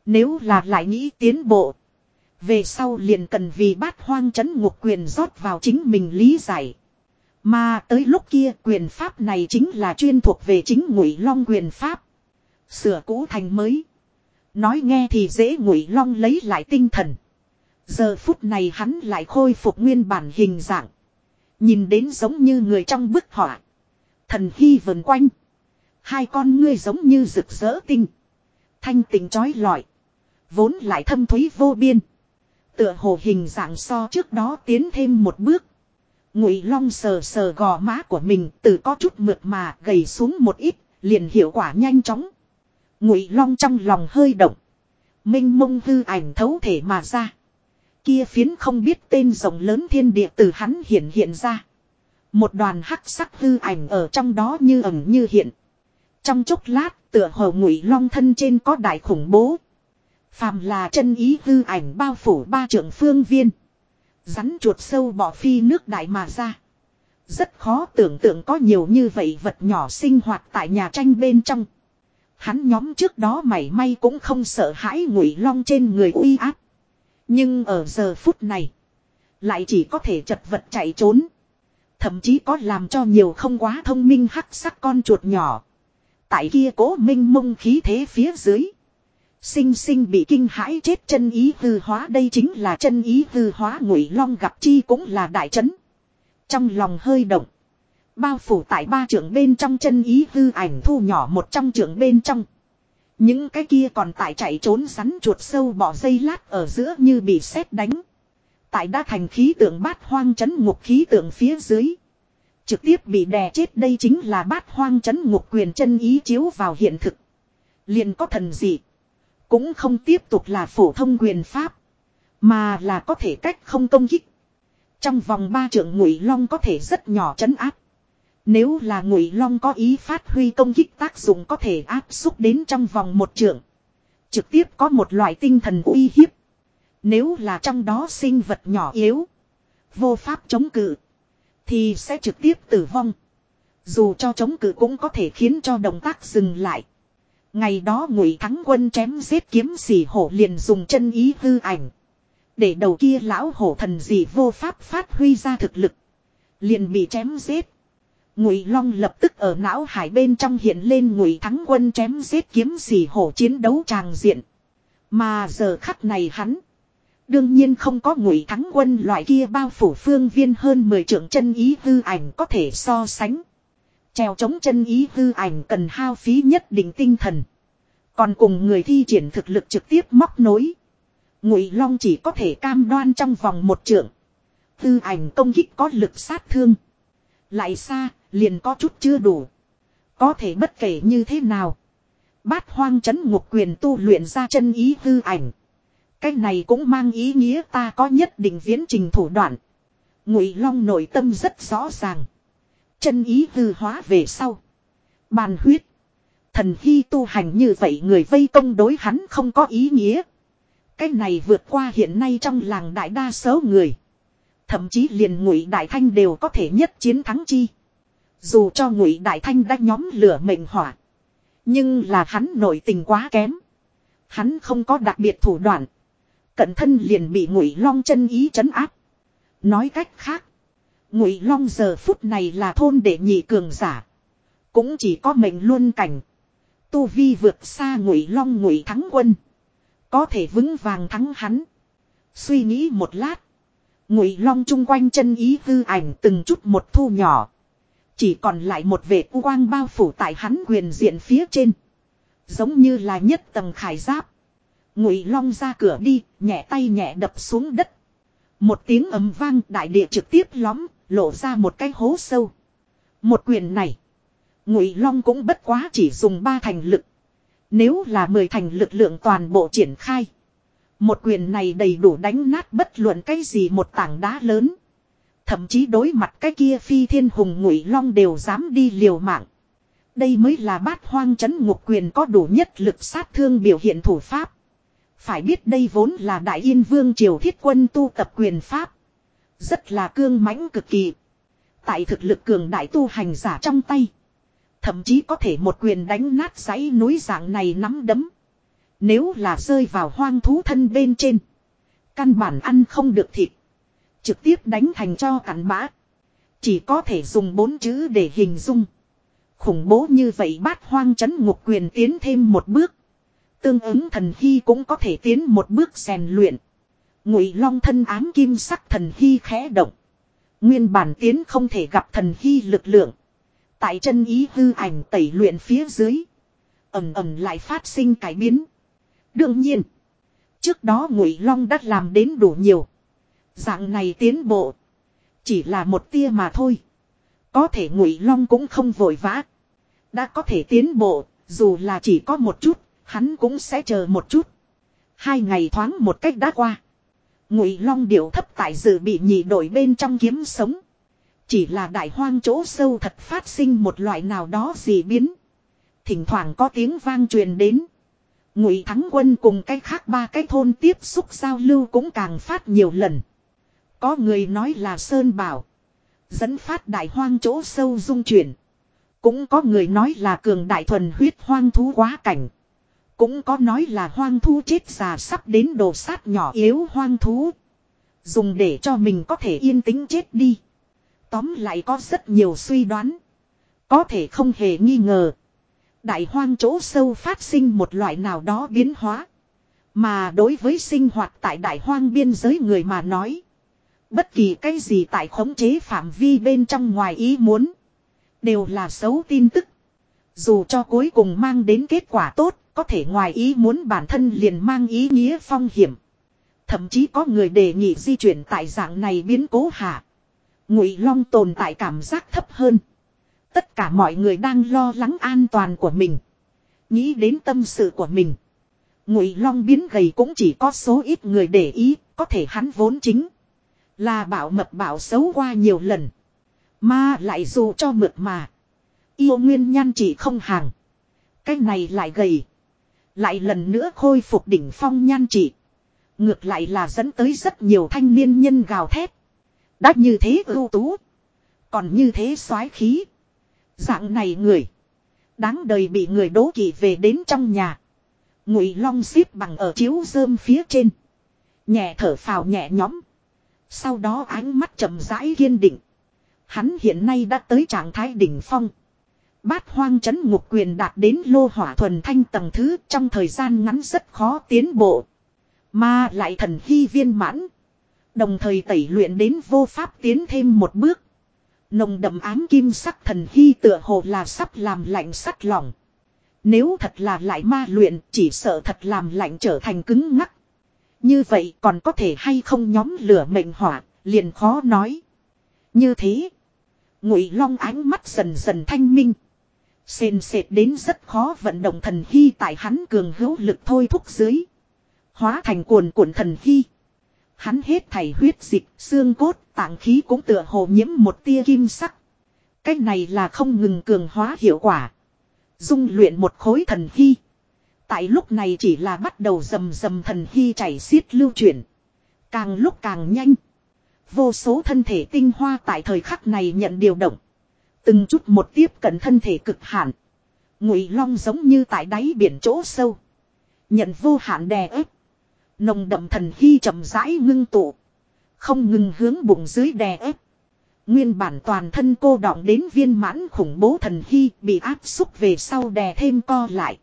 Nếu là lại nghĩ tiến bộ. Về sau liền cần vì bát hoang chấn ngục quyền rót vào chính mình lý giải. Mà tới lúc kia, quyền pháp này chính là chuyên thuộc về chính ngụy long quyền pháp. Sửa cũ thành mới. Nói nghe thì dễ ngụy long lấy lại tinh thần. Giờ phút này hắn lại khôi phục nguyên bản hình dạng. Nhìn đến giống như người trong bức họa. Thần hy vần quanh. Hai con ngươi giống như rực rỡ tinh. Thanh tình trói lọi. Vốn lại thâm thúy vô biên. Tựa hồ hình dạng so trước đó tiến thêm một bước. Ngụy Long sờ sờ gò má của mình từ có chút mượt mà gầy xuống một ít, liền hiệu quả nhanh chóng. Ngụy Long trong lòng hơi động. Minh mông hư ảnh thấu thể mà ra. Kia phiến không biết tên rộng lớn thiên địa từ hắn hiện hiện ra. Một đoàn hắc sắc hư ảnh ở trong đó như ẩn như hiện. Trong chốc lát, tựa hồ Ngụy Long thân trên có đại khủng bố. Phàm là chân ý hư ảnh bao phủ ba trưởng phương viên. Rắn chuột sâu bỏ phi nước đại mà ra. Rất khó tưởng tượng có nhiều như vậy vật nhỏ sinh hoạt tại nhà tranh bên trong. Hắn nhóm trước đó mảy may cũng không sợ hãi ngụy long trên người uy áp. Nhưng ở giờ phút này. Lại chỉ có thể chật vật chạy trốn. Thậm chí có làm cho nhiều không quá thông minh hắc sắc con chuột nhỏ. Tại kia cố minh mông khí thế phía dưới. Sinh sinh bị kinh hãi chết chân ý hư hóa, đây chính là chân ý hư hóa, ngụy long gặp chi cũng là đại trấn. Trong lòng hơi động. Bao phủ tại ba trưởng bên trong chân ý hư ảnh, thu nhỏ một trong trưởng bên trong. Những cái kia còn tại chạy trốn rắn chuột sâu bỏ dây lát ở giữa như bị sét đánh. Tại đã thành khí tượng bát hoang chấn ngục khí tượng phía dưới. Trực tiếp bị đè chết, đây chính là bát hoang chấn ngục quyền chân ý chiếu vào hiện thực. Liền có thần dị. Cũng không tiếp tục là phổ thông quyền pháp. Mà là có thể cách không công kích. Trong vòng ba trưởng ngụy long có thể rất nhỏ chấn áp. Nếu là ngụy long có ý phát huy công kích tác dụng có thể áp xúc đến trong vòng một trưởng. Trực tiếp có một loại tinh thần uy hiếp. Nếu là trong đó sinh vật nhỏ yếu. Vô pháp chống cự. Thì sẽ trực tiếp tử vong. Dù cho chống cự cũng có thể khiến cho động tác dừng lại. Ngày đó ngụy thắng quân chém giết kiếm xỉ hổ liền dùng chân ý hư ảnh. Để đầu kia lão hổ thần gì vô pháp phát huy ra thực lực. Liền bị chém giết. Ngụy Long lập tức ở não hải bên trong hiện lên Ngụy Thắng Quân chém giết kiếm xỉ hổ chiến đấu tràng diện. Mà giờ khắc này hắn, đương nhiên không có Ngụy Thắng Quân loại kia bao phủ phương viên hơn 10 trưởng chân ý hư ảnh có thể so sánh. Treo chống chân ý hư ảnh cần hao phí nhất định tinh thần. Còn cùng người thi triển thực lực trực tiếp móc nối. Ngụy Long chỉ có thể cam đoan trong vòng một trượng. Hư ảnh công kích có lực sát thương. Lại xa, liền có chút chưa đủ. Có thể bất kể như thế nào. Bát hoang chấn ngục quyền tu luyện ra chân ý hư ảnh. Cái này cũng mang ý nghĩa ta có nhất định viễn trình thủ đoạn. Ngụy Long nội tâm rất rõ ràng. Chân ý hư hóa về sau. Bàn huyết. Thần hy tu hành như vậy người vây công đối hắn không có ý nghĩa. Cái này vượt qua hiện nay trong làng đại đa số người. Thậm chí liền ngụy đại thanh đều có thể nhất chiến thắng chi. Dù cho ngụy đại thanh đã nhóm lửa mệnh hỏa. Nhưng là hắn nội tình quá kém. Hắn không có đặc biệt thủ đoạn. Cận thân liền bị ngụy long chân ý chấn áp. Nói cách khác. Ngụy long giờ phút này là thôn để nhị cường giả. Cũng chỉ có mệnh luôn cảnh. Tu vi vượt xa ngụy long ngụy thắng quân. Có thể vững vàng thắng hắn. Suy nghĩ một lát. Ngụy long chung quanh chân ý hư ảnh từng chút một thu nhỏ. Chỉ còn lại một vệ quang bao phủ tại hắn quyền diện phía trên. Giống như là nhất tầng khải giáp. Ngụy Long ra cửa đi, nhẹ tay nhẹ đập xuống đất. Một tiếng ầm vang đại địa trực tiếp lõm, lộ ra một cái hố sâu. Một quyền này, Ngụy Long cũng bất quá chỉ dùng ba thành lực. Nếu là mười thành lực lượng toàn bộ triển khai, một quyền này đầy đủ đánh nát bất luận cái gì một tảng đá lớn. Thậm chí đối mặt cái kia phi thiên hùng Ngụy Long đều dám đi liều mạng. Đây mới là bát hoang chấn ngục quyền có đủ nhất lực sát thương biểu hiện thủ pháp. Phải biết đây vốn là đại yên vương triều thiết quân tu tập quyền pháp. Rất là cương mãnh cực kỳ. Tại thực lực cường đại tu hành giả trong tay. Thậm chí có thể một quyền đánh nát dãy núi dạng này nắm đấm. Nếu là rơi vào hoang thú thân bên trên. Căn bản ăn không được thịt. Trực tiếp đánh thành cho cắn bã. Chỉ có thể dùng bốn chữ để hình dung. Khủng bố như vậy bát hoang chấn ngục quyền tiến thêm một bước. Tương ứng thần hy cũng có thể tiến một bước rèn luyện. Ngụy long thân ám kim sắc thần hy khẽ động. Nguyên bản tiến không thể gặp thần hy lực lượng. Tại chân ý hư ảnh tẩy luyện phía dưới. ầm ầm lại phát sinh cải biến. Đương nhiên. Trước đó Ngụy Long đã làm đến đủ nhiều. Dạng này tiến bộ. Chỉ là một tia mà thôi. Có thể Ngụy Long cũng không vội vã. Đã có thể tiến bộ, dù là chỉ có một chút, hắn cũng sẽ chờ một chút. Hai ngày thoáng một cách đã qua. Ngụy Long điệu thấp tại dự bị nhị đội bên trong kiếm sống. Chỉ là đại hoang chỗ sâu thật phát sinh một loại nào đó gì biến. Thỉnh thoảng có tiếng vang truyền đến. Ngụy Thắng Quân cùng cái khác ba cái thôn tiếp xúc giao lưu cũng càng phát nhiều lần. Có người nói là Sơn Bảo. Dẫn phát đại hoang chỗ sâu dung chuyển. Cũng có người nói là cường đại thuần huyết hoang thú quá cảnh. Cũng có nói là hoang thú chết già sắp đến đồ sát nhỏ yếu hoang thú. Dùng để cho mình có thể yên tĩnh chết đi. Tóm lại có rất nhiều suy đoán. Có thể không hề nghi ngờ. Đại hoang chỗ sâu phát sinh một loại nào đó biến hóa. Mà đối với sinh hoạt tại đại hoang biên giới người mà nói. Bất kỳ cái gì tại khống chế phạm vi bên trong ngoài ý muốn. Đều là xấu tin tức. Dù cho cuối cùng mang đến kết quả tốt, có thể ngoài ý muốn bản thân liền mang ý nghĩa phong hiểm. Thậm chí có người đề nghị di chuyển tại dạng này biến cố hạ. Ngụy Long tồn tại cảm giác thấp hơn. Tất cả mọi người đang lo lắng an toàn của mình. Nghĩ đến tâm sự của mình. Ngụy Long biến gầy cũng chỉ có số ít người để ý, có thể hắn vốn chính. Là bảo mập bảo xấu qua nhiều lần. Mà lại dù cho mượt mà. Yêu nguyên nhan chỉ không hàng. Cái này lại gầy. Lại lần nữa khôi phục đỉnh phong nhan chỉ. Ngược lại là dẫn tới rất nhiều thanh niên nhân gào thét. Đã như thế ưu tú. Còn như thế soái khí. Dạng này người. Đáng đời bị người đố kỵ về đến trong nhà. Ngụy long xếp bằng ở chiếu rơm phía trên. Nhẹ thở phào nhẹ nhõm. Sau đó ánh mắt chậm rãi kiên định. Hắn hiện nay đã tới trạng thái đỉnh phong. Bát hoang chấn ngục quyền đạt đến lô hỏa thuần thanh tầng thứ trong thời gian ngắn rất khó tiến bộ. Mà lại thần hy viên mãn. Đồng thời tẩy luyện đến vô pháp tiến thêm một bước. Nồng đậm ám kim sắc thần hy tựa hồ là sắp làm lạnh sắt lỏng. Nếu thật là lại ma luyện chỉ sợ thật làm lạnh trở thành cứng ngắc. Như vậy còn có thể hay không nhóm lửa mệnh hỏa, liền khó nói. Như thế, ngụy long ánh mắt dần dần thanh minh. Sền sệt đến rất khó vận động thần hy tại hắn cường hữu lực thôi thúc dưới. Hóa thành cuồn cuộn thần hy. Hắn hết thảy huyết dịch, xương cốt, tạng khí cũng tựa hồ nhiễm một tia kim sắc. Cái này là không ngừng cường hóa hiệu quả. Dung luyện một khối thần hy. Tại lúc này chỉ là bắt đầu rầm rầm thần hy chảy xiết lưu chuyển. Càng lúc càng nhanh. Vô số thân thể tinh hoa tại thời khắc này nhận điều động. Từng chút một tiếp cận thân thể cực hạn. Ngụy long giống như tại đáy biển chỗ sâu. Nhận vô hạn đè ép. Nồng đậm thần hy chậm rãi ngưng tụ. Không ngừng hướng bụng dưới đè ép. Nguyên bản toàn thân cô đọng đến viên mãn khủng bố thần hy bị áp xúc về sau đè thêm co lại.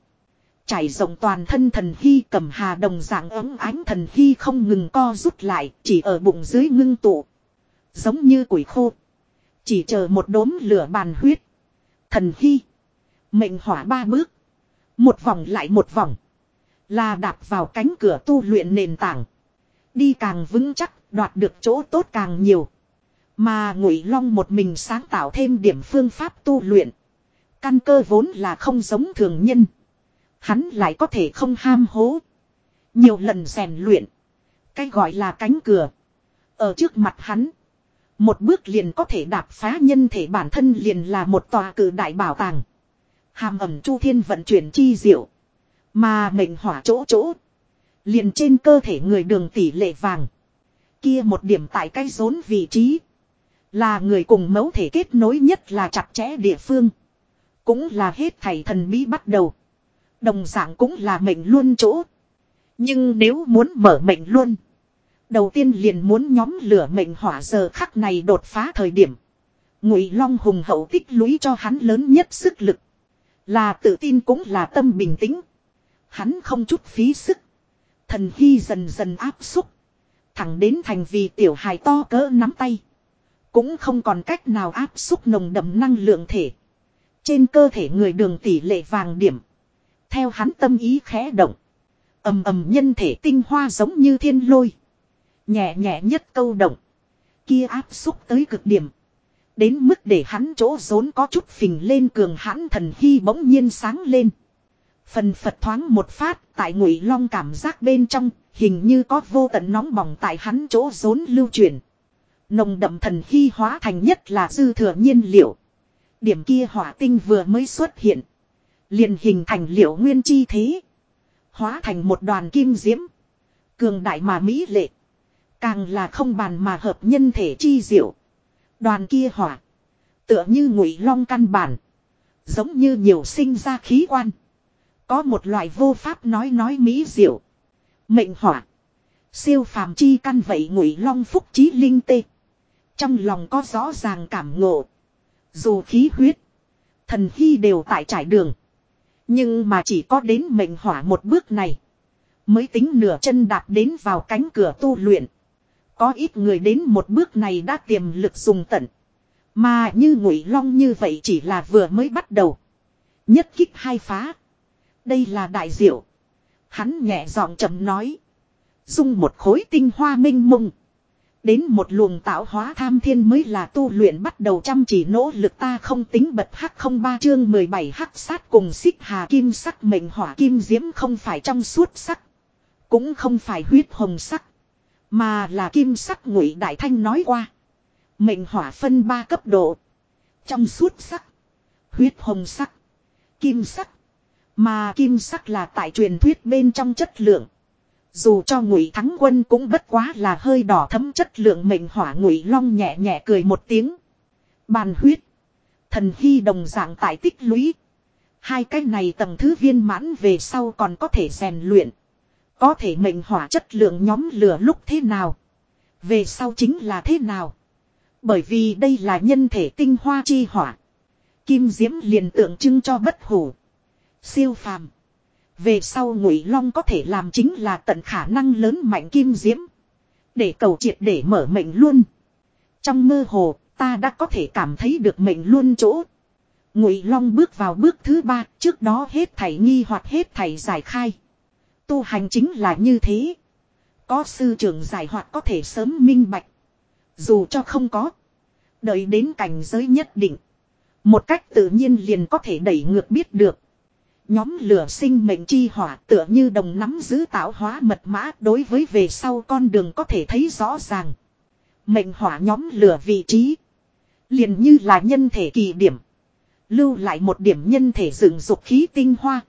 Trải rộng toàn thân thần hy cầm hà đồng dạng ấm ánh thần hy không ngừng co rút lại, chỉ ở bụng dưới ngưng tụ. Giống như củi khô. Chỉ chờ một đốm lửa bàn huyết. Thần hy. Mệnh hỏa ba bước. Một vòng lại một vòng. Là đạp vào cánh cửa tu luyện nền tảng. Đi càng vững chắc, đoạt được chỗ tốt càng nhiều. Mà Ngụy Long một mình sáng tạo thêm điểm phương pháp tu luyện. Căn cơ vốn là không giống thường nhân. Hắn lại có thể không ham hố. Nhiều lần rèn luyện. Cái gọi là cánh cửa. Ở trước mặt hắn. Một bước liền có thể đạp phá nhân thể bản thân liền là một tòa cử đại bảo tàng. Hàm ẩm chu thiên vận chuyển chi diệu. Mà mệnh hỏa chỗ chỗ. Liền trên cơ thể người đường tỷ lệ vàng. Kia một điểm tại cái rốn vị trí. Là người cùng mẫu thể kết nối nhất là chặt chẽ địa phương. Cũng là hết thầy thần bí bắt đầu. Đồng dạng cũng là mệnh luôn chỗ. Nhưng nếu muốn mở mệnh luôn. Đầu tiên liền muốn nhóm lửa mệnh hỏa giờ khắc này đột phá thời điểm. Ngụy Long hùng hậu tích lũy cho hắn lớn nhất sức lực. Là tự tin cũng là tâm bình tĩnh. Hắn không chút phí sức. Thần hy dần dần áp xúc. Thẳng đến thành vì tiểu hài to cỡ nắm tay. Cũng không còn cách nào áp xúc nồng đậm năng lượng thể. Trên cơ thể người đường tỷ lệ vàng điểm. Theo hắn tâm ý khẽ động. ầm ầm nhân thể tinh hoa giống như thiên lôi. Nhẹ nhẹ nhất câu động. Kia áp xúc tới cực điểm. Đến mức để hắn chỗ rốn có chút phình lên cường hãn thần hy bỗng nhiên sáng lên. Phần phật thoáng một phát tại ngụy long cảm giác bên trong, hình như có vô tận nóng bỏng tại hắn chỗ rốn lưu truyền. Nồng đậm thần hy hóa thành nhất là dư thừa nhiên liệu. Điểm kia hỏa tinh vừa mới xuất hiện. liền hình thành liệu nguyên chi thế. Hóa thành một đoàn kim diễm. Cường đại mà mỹ lệ. Càng là không bàn mà hợp nhân thể chi diệu. Đoàn kia hỏa. Tựa như ngụy long căn bản. Giống như nhiều sinh ra khí quan. Có một loại vô pháp nói nói mỹ diệu. Mệnh hỏa. Siêu phàm chi căn vậy ngụy long phúc trí linh tê. Trong lòng có rõ ràng cảm ngộ. Dù khí huyết. Thần hy đều tại trải đường. Nhưng mà chỉ có đến mệnh hỏa một bước này. Mới tính nửa chân đạp đến vào cánh cửa tu luyện. Có ít người đến một bước này đã tiềm lực dùng tận. Mà như ngụy long như vậy chỉ là vừa mới bắt đầu. Nhất kích hai phá. Đây là đại diệu. Hắn nhẹ giọng chậm nói. Dung một khối tinh hoa minh mông. Đến một luồng tạo hóa tham thiên mới là tu luyện bắt đầu chăm chỉ nỗ lực ta không tính bật hắc không ba chương 17 hắc sát cùng xích hà kim sắc mệnh hỏa kim diễm không phải trong suốt sắc. Cũng không phải huyết hồng sắc. Mà là kim sắc ngụy đại thanh nói qua. Mệnh hỏa phân ba cấp độ. Trong suốt sắc. Huyết hồng sắc. Kim sắc. Mà kim sắc là tại truyền thuyết bên trong chất lượng. Dù cho ngụy thắng quân cũng bất quá là hơi đỏ thấm chất lượng mệnh hỏa ngụy long nhẹ nhẹ cười một tiếng. Bàn huyết. Thần hy đồng dạng tại tích lũy. Hai cái này tầng thứ viên mãn về sau còn có thể rèn luyện. Có thể mệnh hỏa chất lượng nhóm lửa lúc thế nào. Về sau chính là thế nào. Bởi vì đây là nhân thể tinh hoa chi hỏa. Kim diễm liền tượng trưng cho bất hủ. Siêu phàm. Về sau ngụy long có thể làm chính là tận khả năng lớn mạnh kim diễm. Để cầu triệt để mở mệnh luôn. Trong mơ hồ, ta đã có thể cảm thấy được mệnh luôn chỗ. Ngụy long bước vào bước thứ ba, trước đó hết thảy nghi hoặc hết thảy giải khai. Tu hành chính là như thế. Có sư trưởng giải hoặc có thể sớm minh bạch. Dù cho không có. Đợi đến cảnh giới nhất định. Một cách tự nhiên liền có thể đẩy ngược biết được. Nhóm lửa sinh mệnh chi hỏa tựa như đồng nắm giữ tạo hóa mật mã đối với về sau con đường có thể thấy rõ ràng. Mệnh hỏa nhóm lửa vị trí. Liền như là nhân thể kỳ điểm. Lưu lại một điểm nhân thể dựng dục khí tinh hoa.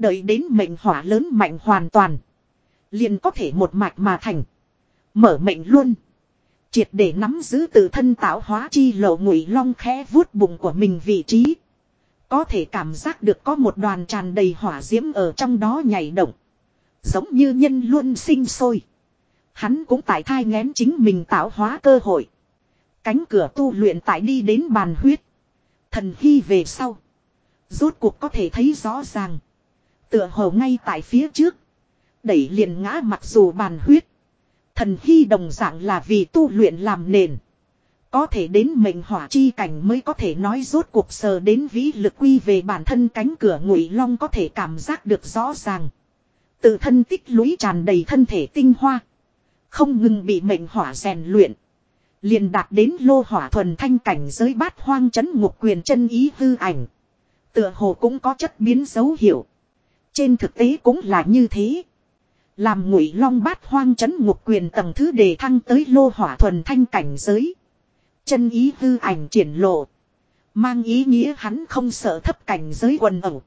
Đợi đến mệnh hỏa lớn mạnh hoàn toàn. Liền có thể một mạch mà thành. Mở mệnh luôn. Triệt để nắm giữ tự thân tạo hóa chi lộ ngụy long khẽ vuốt bụng của mình vị trí. Có thể cảm giác được có một đoàn tràn đầy hỏa diễm ở trong đó nhảy động. Giống như nhân luôn sinh sôi. Hắn cũng tại thai ngén chính mình tạo hóa cơ hội. Cánh cửa tu luyện tại đi đến bàn huyết. Thần hy về sau. Rốt cuộc có thể thấy rõ ràng. Tựa hồ ngay tại phía trước. Đẩy liền ngã mặc dù bàn huyết. Thần hy đồng dạng là vì tu luyện làm nền. Có thể đến mệnh hỏa chi cảnh mới có thể nói rốt cuộc sờ đến vĩ lực quy về bản thân cánh cửa ngụy long có thể cảm giác được rõ ràng. Tự thân tích lũy tràn đầy thân thể tinh hoa. Không ngừng bị mệnh hỏa rèn luyện. liền đạt đến lô hỏa thuần thanh cảnh giới bát hoang chấn ngục quyền chân ý hư ảnh. Tựa hồ cũng có chất biến dấu hiệu. Trên thực tế cũng là như thế. Làm ngụy long bát hoang chấn ngục quyền tầng thứ đề thăng tới lô hỏa thuần thanh cảnh giới. Chân ý hư ảnh triển lộ. Mang ý nghĩa hắn không sợ thấp cảnh giới quần ẩu.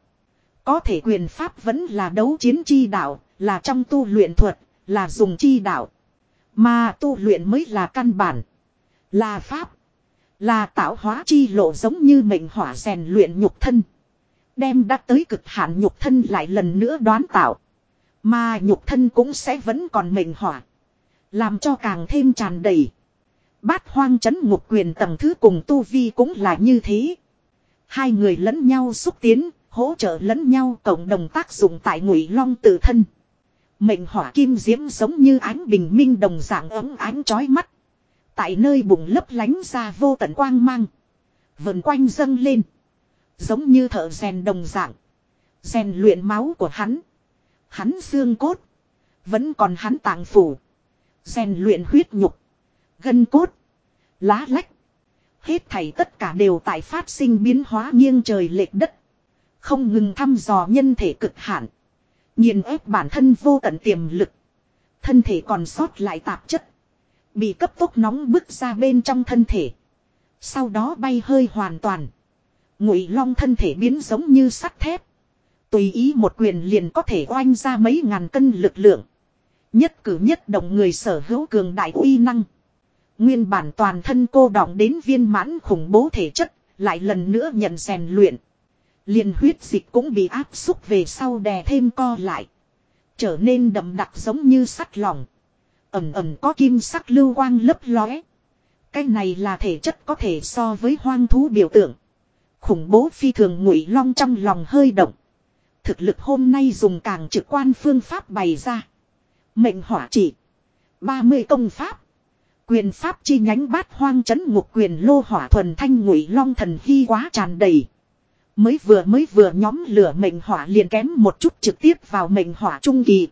Có thể quyền pháp vẫn là đấu chiến chi đạo, là trong tu luyện thuật, là dùng chi đạo. Mà tu luyện mới là căn bản. Là pháp. Là tạo hóa chi lộ giống như mệnh hỏa rèn luyện nhục thân. Đem đã tới cực hạn nhục thân lại lần nữa đoán tạo. Mà nhục thân cũng sẽ vẫn còn mệnh hỏa. Làm cho càng thêm tràn đầy. Bát hoang chấn ngục quyền tầng thứ cùng tu vi cũng là như thế. Hai người lẫn nhau xúc tiến, hỗ trợ lẫn nhau cộng đồng tác dụng tại ngụy long tự thân. Mệnh hỏa kim diễm giống như ánh bình minh đồng dạng ấm ánh chói mắt. Tại nơi bụng lấp lánh ra vô tận quang mang. Vần quanh dâng lên. Giống như thợ rèn đồng dạng. Rèn luyện máu của hắn. Hắn xương cốt. Vẫn còn hắn tạng phủ. Rèn luyện huyết nhục. Gân cốt. Lá lách. Hết thảy tất cả đều tại phát sinh biến hóa nghiêng trời lệch đất. Không ngừng thăm dò nhân thể cực hạn. Nhìn ép bản thân vô tận tiềm lực. Thân thể còn sót lại tạp chất. Bị cấp tốc nóng bức ra bên trong thân thể. Sau đó bay hơi hoàn toàn. Ngụy long thân thể biến giống như sắt thép. Tùy ý một quyền liền có thể oanh ra mấy ngàn cân lực lượng. Nhất cử nhất động người sở hữu cường đại uy năng. Nguyên bản toàn thân cô đọng đến viên mãn khủng bố thể chất, lại lần nữa nhận rèn luyện. liền huyết dịch cũng bị áp xúc về sau đè thêm co lại. Trở nên đậm đặc giống như sắt lỏng. Ẩm ẩm có kim sắc lưu quang lấp lóe. Cái này là thể chất có thể so với hoang thú biểu tượng. Khủng bố phi thường ngụy long trong lòng hơi động. Thực lực hôm nay dùng càng trực quan phương pháp bày ra. Mệnh hỏa chỉ ba mươi công pháp. Quyền pháp chi nhánh bát hoang chấn ngục quyền lô hỏa thuần thanh ngụy long thần hy quá tràn đầy. Mới vừa mới vừa nhóm lửa mệnh hỏa liền kém một chút trực tiếp vào mệnh hỏa trung kỳ.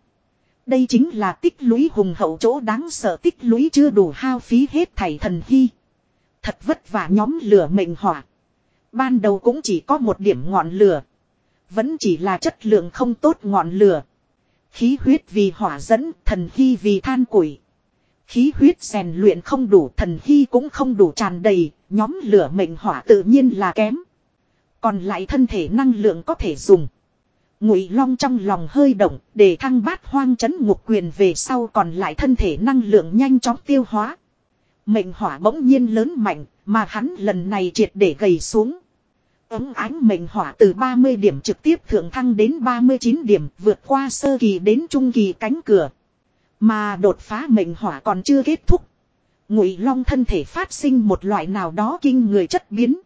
Đây chính là tích lũy hùng hậu chỗ đáng sợ tích lũy chưa đủ hao phí hết thảy thần hy. Thật vất vả nhóm lửa mệnh hỏa. Ban đầu cũng chỉ có một điểm ngọn lửa. Vẫn chỉ là chất lượng không tốt ngọn lửa. Khí huyết vì hỏa dẫn, thần hy vì than củi. Khí huyết rèn luyện không đủ, thần hy cũng không đủ tràn đầy, nhóm lửa mệnh hỏa tự nhiên là kém. Còn lại thân thể năng lượng có thể dùng. Ngụy Long trong lòng hơi động, để thăng bát hoang chấn ngục quyền về sau còn lại thân thể năng lượng nhanh chóng tiêu hóa. Mệnh hỏa bỗng nhiên lớn mạnh, mà hắn lần này triệt để gầy xuống. Ứng ánh mệnh hỏa từ 30 điểm trực tiếp thượng thăng đến 39 điểm, vượt qua sơ kỳ đến trung kỳ cánh cửa. Mà đột phá mệnh hỏa còn chưa kết thúc. Ngụy long thân thể phát sinh một loại nào đó kinh người chất biến.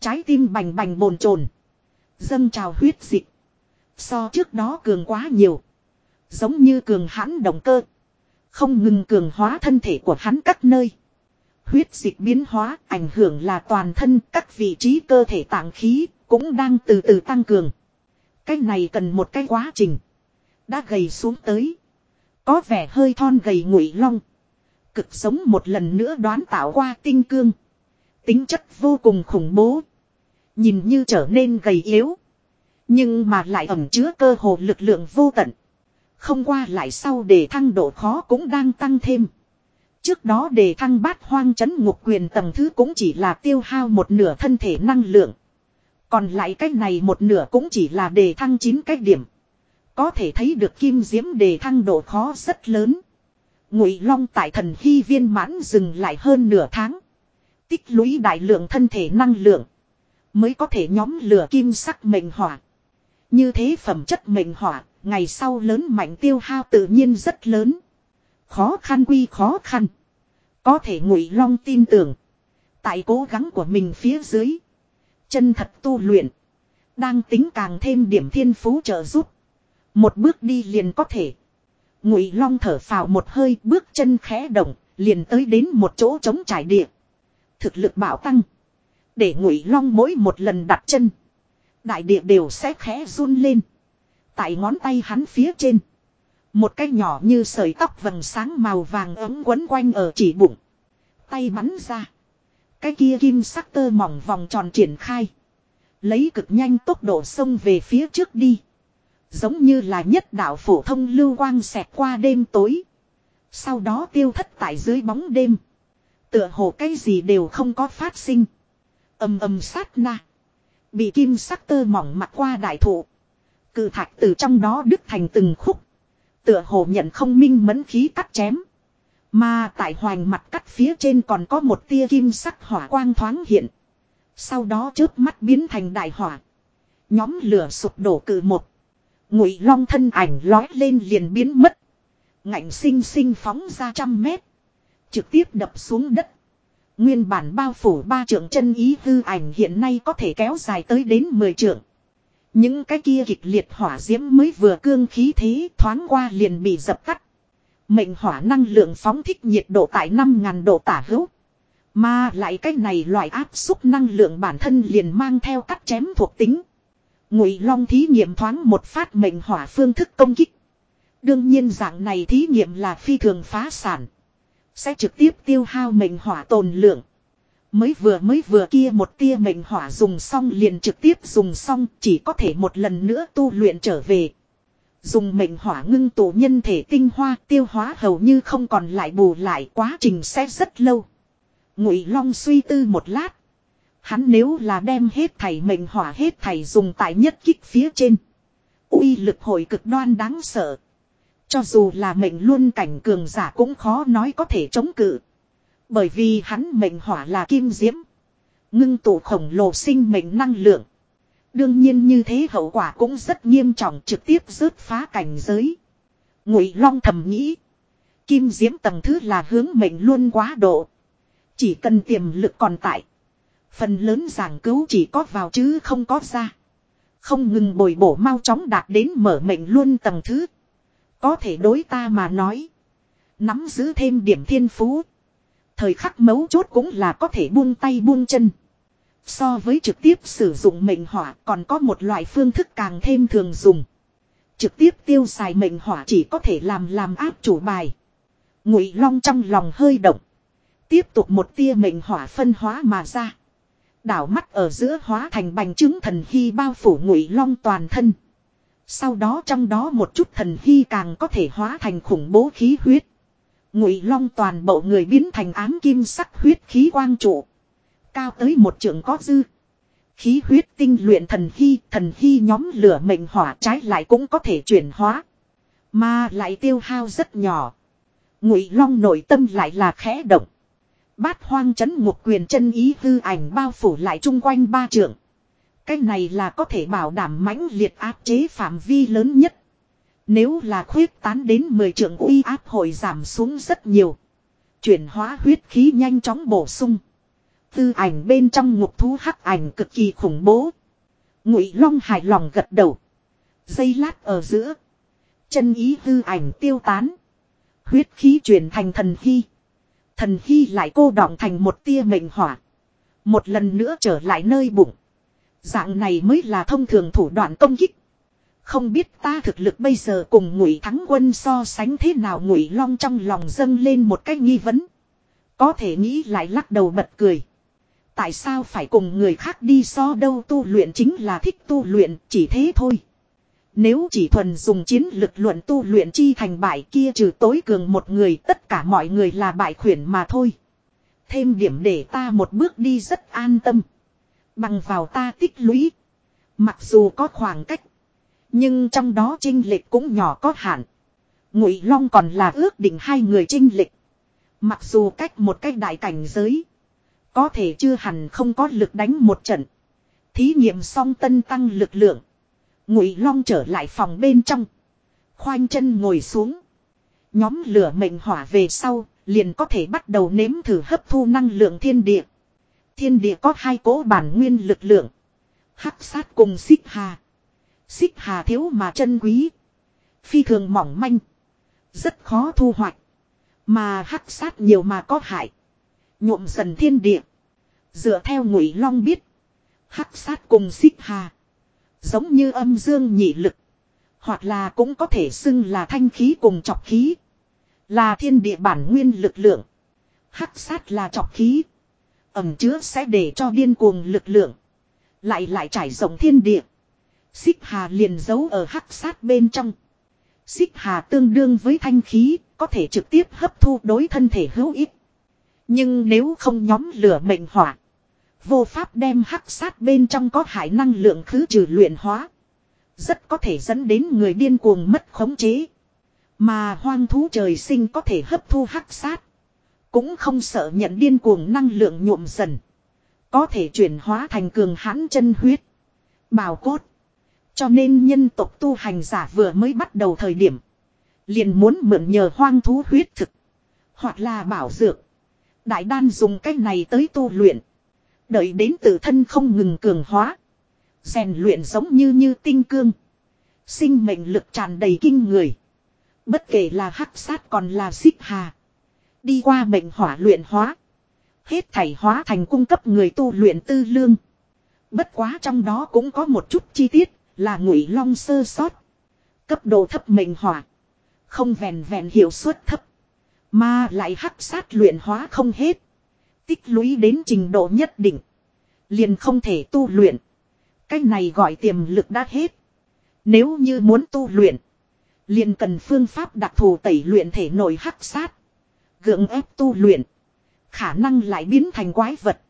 Trái tim bành bành bồn chồn Dâng trào huyết dịch. So trước đó cường quá nhiều. Giống như cường hãn động cơ. Không ngừng cường hóa thân thể của hắn các nơi. Huyết dịch biến hóa ảnh hưởng là toàn thân, các vị trí cơ thể tạng khí cũng đang từ từ tăng cường. Cái này cần một cái quá trình. Đã gầy xuống tới. Có vẻ hơi thon gầy ngụy long. Cực sống một lần nữa đoán tạo qua tinh cương. Tính chất vô cùng khủng bố. Nhìn như trở nên gầy yếu. Nhưng mà lại ẩm chứa cơ hồ lực lượng vô tận. Không qua lại sau để thăng độ khó cũng đang tăng thêm. Trước đó đề thăng bát hoang chấn ngục quyền tầng thứ cũng chỉ là tiêu hao một nửa thân thể năng lượng. Còn lại cách này một nửa cũng chỉ là đề thăng 9 cách điểm. Có thể thấy được kim diễm đề thăng độ khó rất lớn. Ngụy Long tại thần hy viên mãn dừng lại hơn nửa tháng. Tích lũy đại lượng thân thể năng lượng. Mới có thể nhóm lửa kim sắc mệnh hỏa. Như thế phẩm chất mệnh hỏa, ngày sau lớn mạnh tiêu hao tự nhiên rất lớn. Khó khăn quy khó khăn. Có thể ngụy long tin tưởng. Tại cố gắng của mình phía dưới. Chân thật tu luyện. Đang tính càng thêm điểm thiên phú trợ giúp. Một bước đi liền có thể. Ngụy long thở phào một hơi, bước chân khẽ động. Liền tới đến một chỗ trống trải địa. Thực lực bảo tăng. Để ngụy long mỗi một lần đặt chân. Đại địa đều sẽ khẽ run lên. Tại ngón tay hắn phía trên. Một cái nhỏ như sợi tóc vầng sáng màu vàng ấm quấn quanh ở chỉ bụng. Tay bắn ra. Cái kia kim sắc tơ mỏng vòng tròn triển khai. Lấy cực nhanh tốc độ xông về phía trước đi. Giống như là nhất đạo phổ thông lưu quang xẹt qua đêm tối. Sau đó tiêu thất tại dưới bóng đêm. Tựa hồ cái gì đều không có phát sinh. ầm ầm sát na. Bị kim sắc tơ mỏng mặt qua đại thụ. Cự thạch từ trong đó đứt thành từng khúc. Tựa hồ nhận không minh mẫn khí cắt chém. Mà tại hoành mặt cắt phía trên còn có một tia kim sắc hỏa quang thoáng hiện. Sau đó chớp mắt biến thành đại hỏa. Nhóm lửa sụp đổ cự một. Ngụy long thân ảnh lói lên liền biến mất. Ngạnh sinh sinh phóng ra trăm mét. Trực tiếp đập xuống đất. Nguyên bản bao phủ ba trượng chân ý hư ảnh hiện nay có thể kéo dài tới đến 10 trượng. Những cái kia kịch liệt hỏa diễm mới vừa cương khí thế thoáng qua liền bị dập tắt. Mệnh hỏa năng lượng phóng thích nhiệt độ tại 5.000 độ tả hữu. Mà lại cái này loại áp xúc năng lượng bản thân liền mang theo cắt chém thuộc tính. Ngụy Long thí nghiệm thoáng một phát mệnh hỏa phương thức công kích. Đương nhiên dạng này thí nghiệm là phi thường phá sản. Sẽ trực tiếp tiêu hao mệnh hỏa tồn lượng. Mới vừa mới vừa kia một tia mệnh hỏa dùng xong liền trực tiếp dùng xong, chỉ có thể một lần nữa tu luyện trở về. Dùng mệnh hỏa ngưng tụ nhân thể tinh hoa tiêu hóa hầu như không còn lại bù lại quá trình sẽ rất lâu. Ngụy Long suy tư một lát. Hắn nếu là đem hết thảy mệnh hỏa hết thảy dùng tại nhất kích phía trên. uy lực hồi cực đoan đáng sợ. Cho dù là mệnh luôn cảnh cường giả cũng khó nói có thể chống cự. Bởi vì hắn mệnh hỏa là kim diễm. Ngưng tụ khổng lồ sinh mệnh năng lượng. Đương nhiên như thế hậu quả cũng rất nghiêm trọng trực tiếp rớt phá cảnh giới. Ngụy Long thầm nghĩ. Kim diễm tầng thứ là hướng mệnh luôn quá độ. Chỉ cần tiềm lực còn tại. Phần lớn giảng cứu chỉ có vào chứ không có ra. Không ngừng bồi bổ mau chóng đạt đến mở mệnh luôn tầng thứ. Có thể đối ta mà nói. Nắm giữ thêm điểm thiên phú. Thời khắc mấu chốt cũng là có thể buông tay buông chân. So với trực tiếp sử dụng mệnh hỏa, còn có một loại phương thức càng thêm thường dùng. Trực tiếp tiêu xài mệnh hỏa chỉ có thể làm làm áp chủ bài. Ngụy Long trong lòng hơi động. Tiếp tục một tia mệnh hỏa phân hóa mà ra. Đảo mắt ở giữa hóa thành bành trứng thần hy bao phủ Ngụy Long toàn thân. Sau đó trong đó một chút thần hy càng có thể hóa thành khủng bố khí huyết. Ngụy Long toàn bộ người biến thành ám kim sắc huyết khí quang trụ. Cao tới một trường có dư. Khí huyết tinh luyện thần hy, thần hy nhóm lửa mệnh hỏa trái lại cũng có thể chuyển hóa. Mà lại tiêu hao rất nhỏ. Ngụy Long nội tâm lại là khẽ động. Bát hoang chấn ngục quyền chân ý hư ảnh bao phủ lại chung quanh ba trường. Cái này là có thể bảo đảm mãnh liệt áp chế phạm vi lớn nhất. Nếu là khuyết tán đến 10 trường uy áp hội giảm xuống rất nhiều. Chuyển hóa huyết khí nhanh chóng bổ sung. Tư ảnh bên trong ngục thú hắc ảnh cực kỳ khủng bố. Ngụy Long hài lòng gật đầu. Dây lát ở giữa. Chân ý hư ảnh tiêu tán. Huyết khí chuyển thành thần hy. Thần hy lại cô đọng thành một tia mệnh hỏa. Một lần nữa trở lại nơi bụng. Dạng này mới là thông thường thủ đoạn công kích. Không biết ta thực lực bây giờ cùng ngụy thắng quân so sánh thế nào, ngụy long trong lòng dâng lên một cái nghi vấn. Có thể nghĩ lại lắc đầu bật cười. Tại sao phải cùng người khác đi so đâu, tu luyện chính là thích tu luyện, chỉ thế thôi. Nếu chỉ thuần dùng chiến lực luận tu luyện chi thành bại kia trừ tối cường một người, tất cả mọi người là bại khuyển mà thôi. Thêm điểm để ta một bước đi rất an tâm. Bằng vào ta tích lũy. Mặc dù có khoảng cách. Nhưng trong đó trinh lệch cũng nhỏ có hạn. Ngụy Long còn là ước định hai người trinh lệch. Mặc dù cách một cách đại cảnh giới. Có thể chưa hẳn không có lực đánh một trận. Thí nghiệm xong tân tăng lực lượng. Ngụy Long trở lại phòng bên trong. Khoanh chân ngồi xuống. Nhóm lửa mệnh hỏa về sau, liền có thể bắt đầu nếm thử hấp thu năng lượng thiên địa. Thiên địa có hai cỗ bản nguyên lực lượng. Hắc sát cùng xích hà. Xích hà thiếu mà chân quý. Phi thường mỏng manh. Rất khó thu hoạch. Mà hắc sát nhiều mà có hại. Nhuộm dần thiên địa. Dựa theo ngụy long biết. Hắc sát cùng xích hà. Giống như âm dương nhị lực. Hoặc là cũng có thể xưng là thanh khí cùng chọc khí. Là thiên địa bản nguyên lực lượng. Hắc sát là chọc khí. Ẩm chứa sẽ để cho điên cuồng lực lượng. Lại lại trải rộng thiên địa. Xích hà liền giấu ở hắc sát bên trong. Xích hà tương đương với thanh khí, có thể trực tiếp hấp thu đối thân thể hữu ích. Nhưng nếu không nhóm lửa mệnh hỏa. Vô pháp đem hắc sát bên trong có hại năng lượng khứ trừ luyện hóa. Rất có thể dẫn đến người điên cuồng mất khống chế. Mà hoang thú trời sinh có thể hấp thu hắc sát. Cũng không sợ nhận điên cuồng năng lượng nhuộm dần. Có thể chuyển hóa thành cường hãn chân huyết. Bào cốt. Cho nên nhân tộc tu hành giả vừa mới bắt đầu thời điểm. Liền muốn mượn nhờ hoang thú huyết thực. Hoặc là bảo dược. Đại đan dùng cách này tới tu luyện. Đợi đến tự thân không ngừng cường hóa. rèn luyện giống như như tinh cương. Sinh mệnh lực tràn đầy kinh người. Bất kể là hắc sát còn là xích hà. Đi qua mệnh hỏa luyện hóa. Hết thảy hóa thành cung cấp người tu luyện tư lương. Bất quá trong đó cũng có một chút chi tiết là ngụy long sơ sót. Cấp độ thấp mệnh hỏa. Không vẹn vẹn hiệu suất thấp. Mà lại hắc sát luyện hóa không hết. Tích lũy đến trình độ nhất định. Liền không thể tu luyện. Cái này gọi tiềm lực đã hết. Nếu như muốn tu luyện. Liền cần phương pháp đặc thù tẩy luyện thể nội hắc sát. Gượng ép tu luyện. Khả năng lại biến thành quái vật.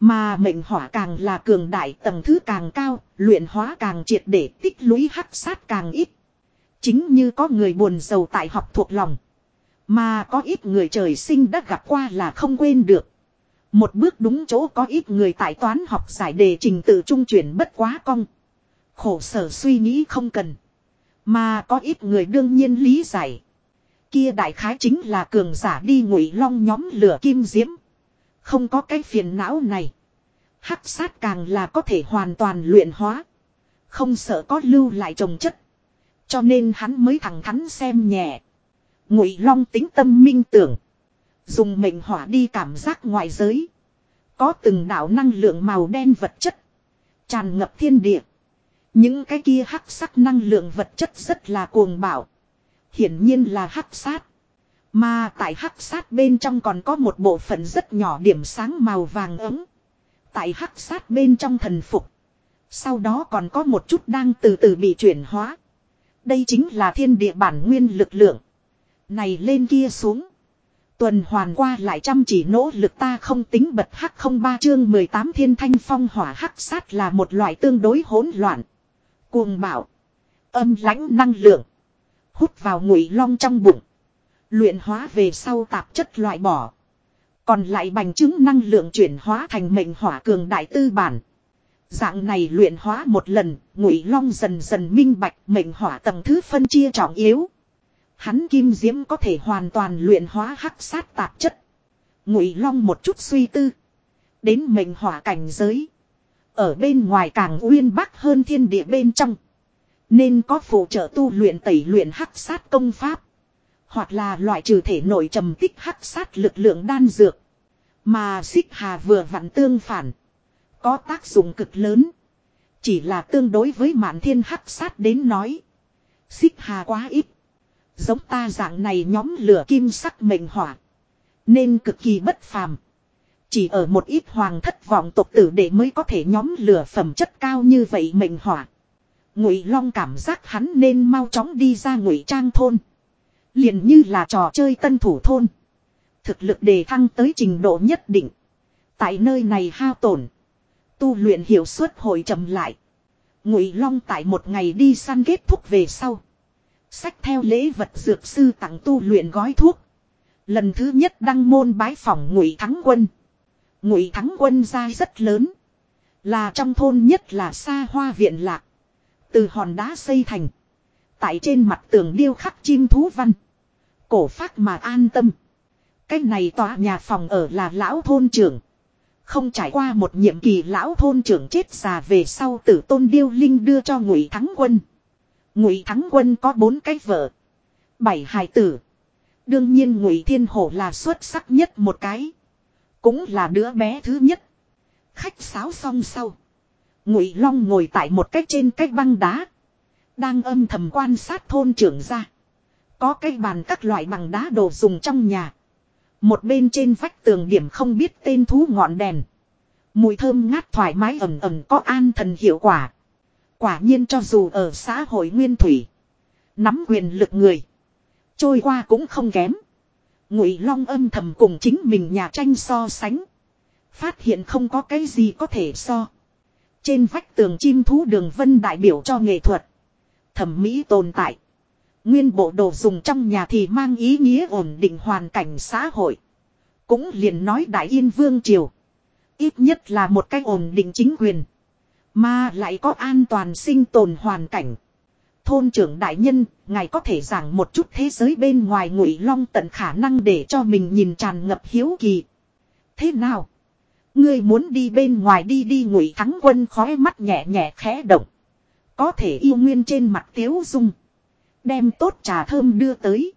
Mà mệnh hỏa càng là cường đại tầng thứ càng cao, luyện hóa càng triệt để tích lũy hắc sát càng ít. Chính như có người buồn giàu tại học thuộc lòng. Mà có ít người trời sinh đã gặp qua là không quên được. Một bước đúng chỗ có ít người tại toán học giải đề trình tự trung chuyển bất quá cong. Khổ sở suy nghĩ không cần. Mà có ít người đương nhiên lý giải. Kia đại khái chính là cường giả đi ngụy long nhóm lửa kim diễm. Không có cái phiền não này. Hắc sát càng là có thể hoàn toàn luyện hóa. Không sợ có lưu lại trồng chất. Cho nên hắn mới thẳng thắn xem nhẹ. Ngụy long tính tâm minh tưởng. Dùng mệnh hỏa đi cảm giác ngoại giới. Có từng đạo năng lượng màu đen vật chất. Tràn ngập thiên địa. Những cái kia hắc sắc năng lượng vật chất rất là cuồng bạo. Hiển nhiên là hắc sát. Mà tại hắc sát bên trong còn có một bộ phận rất nhỏ điểm sáng màu vàng ấm. Tại hắc sát bên trong thần phục. Sau đó còn có một chút đang từ từ bị chuyển hóa. Đây chính là thiên địa bản nguyên lực lượng. Này lên kia xuống. Tuần hoàn qua lại chăm chỉ nỗ lực ta không tính bật hắc không ba chương 18 thiên thanh phong hỏa hắc sát là một loại tương đối hỗn loạn. Cuồng bạo. Âm lãnh năng lượng. Hút vào ngụy long trong bụng. Luyện hóa về sau tạp chất loại bỏ. Còn lại bành chứng năng lượng chuyển hóa thành mệnh hỏa cường đại tư bản. Dạng này luyện hóa một lần, ngụy long dần dần minh bạch mệnh hỏa tầng thứ phân chia trọng yếu. Hắn kim diễm có thể hoàn toàn luyện hóa hắc sát tạp chất. Ngụy long một chút suy tư. Đến mệnh hỏa cảnh giới. Ở bên ngoài càng uyên bắc hơn thiên địa bên trong. Nên có phụ trợ tu luyện tẩy luyện hắc sát công pháp. Hoặc là loại trừ thể nội trầm tích hắc sát lực lượng đan dược. Mà xích hà vừa vặn tương phản. Có tác dụng cực lớn. Chỉ là tương đối với mạn thiên hắc sát đến nói. Xích hà quá ít. Giống ta dạng này nhóm lửa kim sắc mệnh hỏa. Nên cực kỳ bất phàm. Chỉ ở một ít hoàng thất vọng tộc tử để mới có thể nhóm lửa phẩm chất cao như vậy mệnh hỏa. Ngụy Long cảm giác hắn nên mau chóng đi ra Ngụy Trang thôn liền như là trò chơi tân thủ thôn. Thực lực đề thăng tới trình độ nhất định. Tại nơi này hao tổn. Tu luyện hiệu suất hồi chậm lại. Ngụy Long tại một ngày đi săn kết thúc về sau. Sách theo lễ vật dược sư tặng tu luyện gói thuốc. Lần thứ nhất đăng môn bái phỏng Ngụy Thắng Quân. Ngụy Thắng Quân ra rất lớn. Là trong thôn nhất là xa hoa viện lạc. Từ hòn đá xây thành. Tại trên mặt tường điêu khắc chim thú văn. Cổ phát mà an tâm. Cái này tòa nhà phòng ở là lão thôn trưởng. Không trải qua một nhiệm kỳ lão thôn trưởng chết già về sau tử tôn điêu linh đưa cho ngụy thắng quân. Ngụy thắng quân có bốn cái vợ. Bảy hài tử. Đương nhiên ngụy thiên hổ là xuất sắc nhất một cái. Cũng là đứa bé thứ nhất. Khách sáo xong sau. Ngụy long ngồi tại một cách trên cách băng đá. Đang âm thầm quan sát thôn trưởng ra. Có cây bàn các loại bằng đá đồ dùng trong nhà. Một bên trên vách tường điểm không biết tên thú ngọn đèn. Mùi thơm ngát thoải mái ẩm ẩm có an thần hiệu quả. Quả nhiên cho dù ở xã hội nguyên thủy. Nắm quyền lực người. Trôi qua cũng không kém. Ngụy Long âm thầm cùng chính mình nhà tranh so sánh. Phát hiện không có cái gì có thể so. Trên vách tường chim thú đường vân đại biểu cho nghệ thuật. Thẩm mỹ tồn tại. Nguyên bộ đồ dùng trong nhà thì mang ý nghĩa ổn định hoàn cảnh xã hội. Cũng liền nói Đại Yên Vương Triều. Ít nhất là một cách ổn định chính quyền. Mà lại có an toàn sinh tồn hoàn cảnh. Thôn trưởng đại nhân, ngài có thể giảng một chút thế giới bên ngoài ngụy long tận khả năng để cho mình nhìn tràn ngập hiếu kỳ. Thế nào? Ngươi muốn đi bên ngoài đi đi ngụy thắng quân khói mắt nhẹ nhẹ khẽ động. Có thể yêu nguyên trên mặt tiếu dung. Đem tốt trà thơm đưa tới.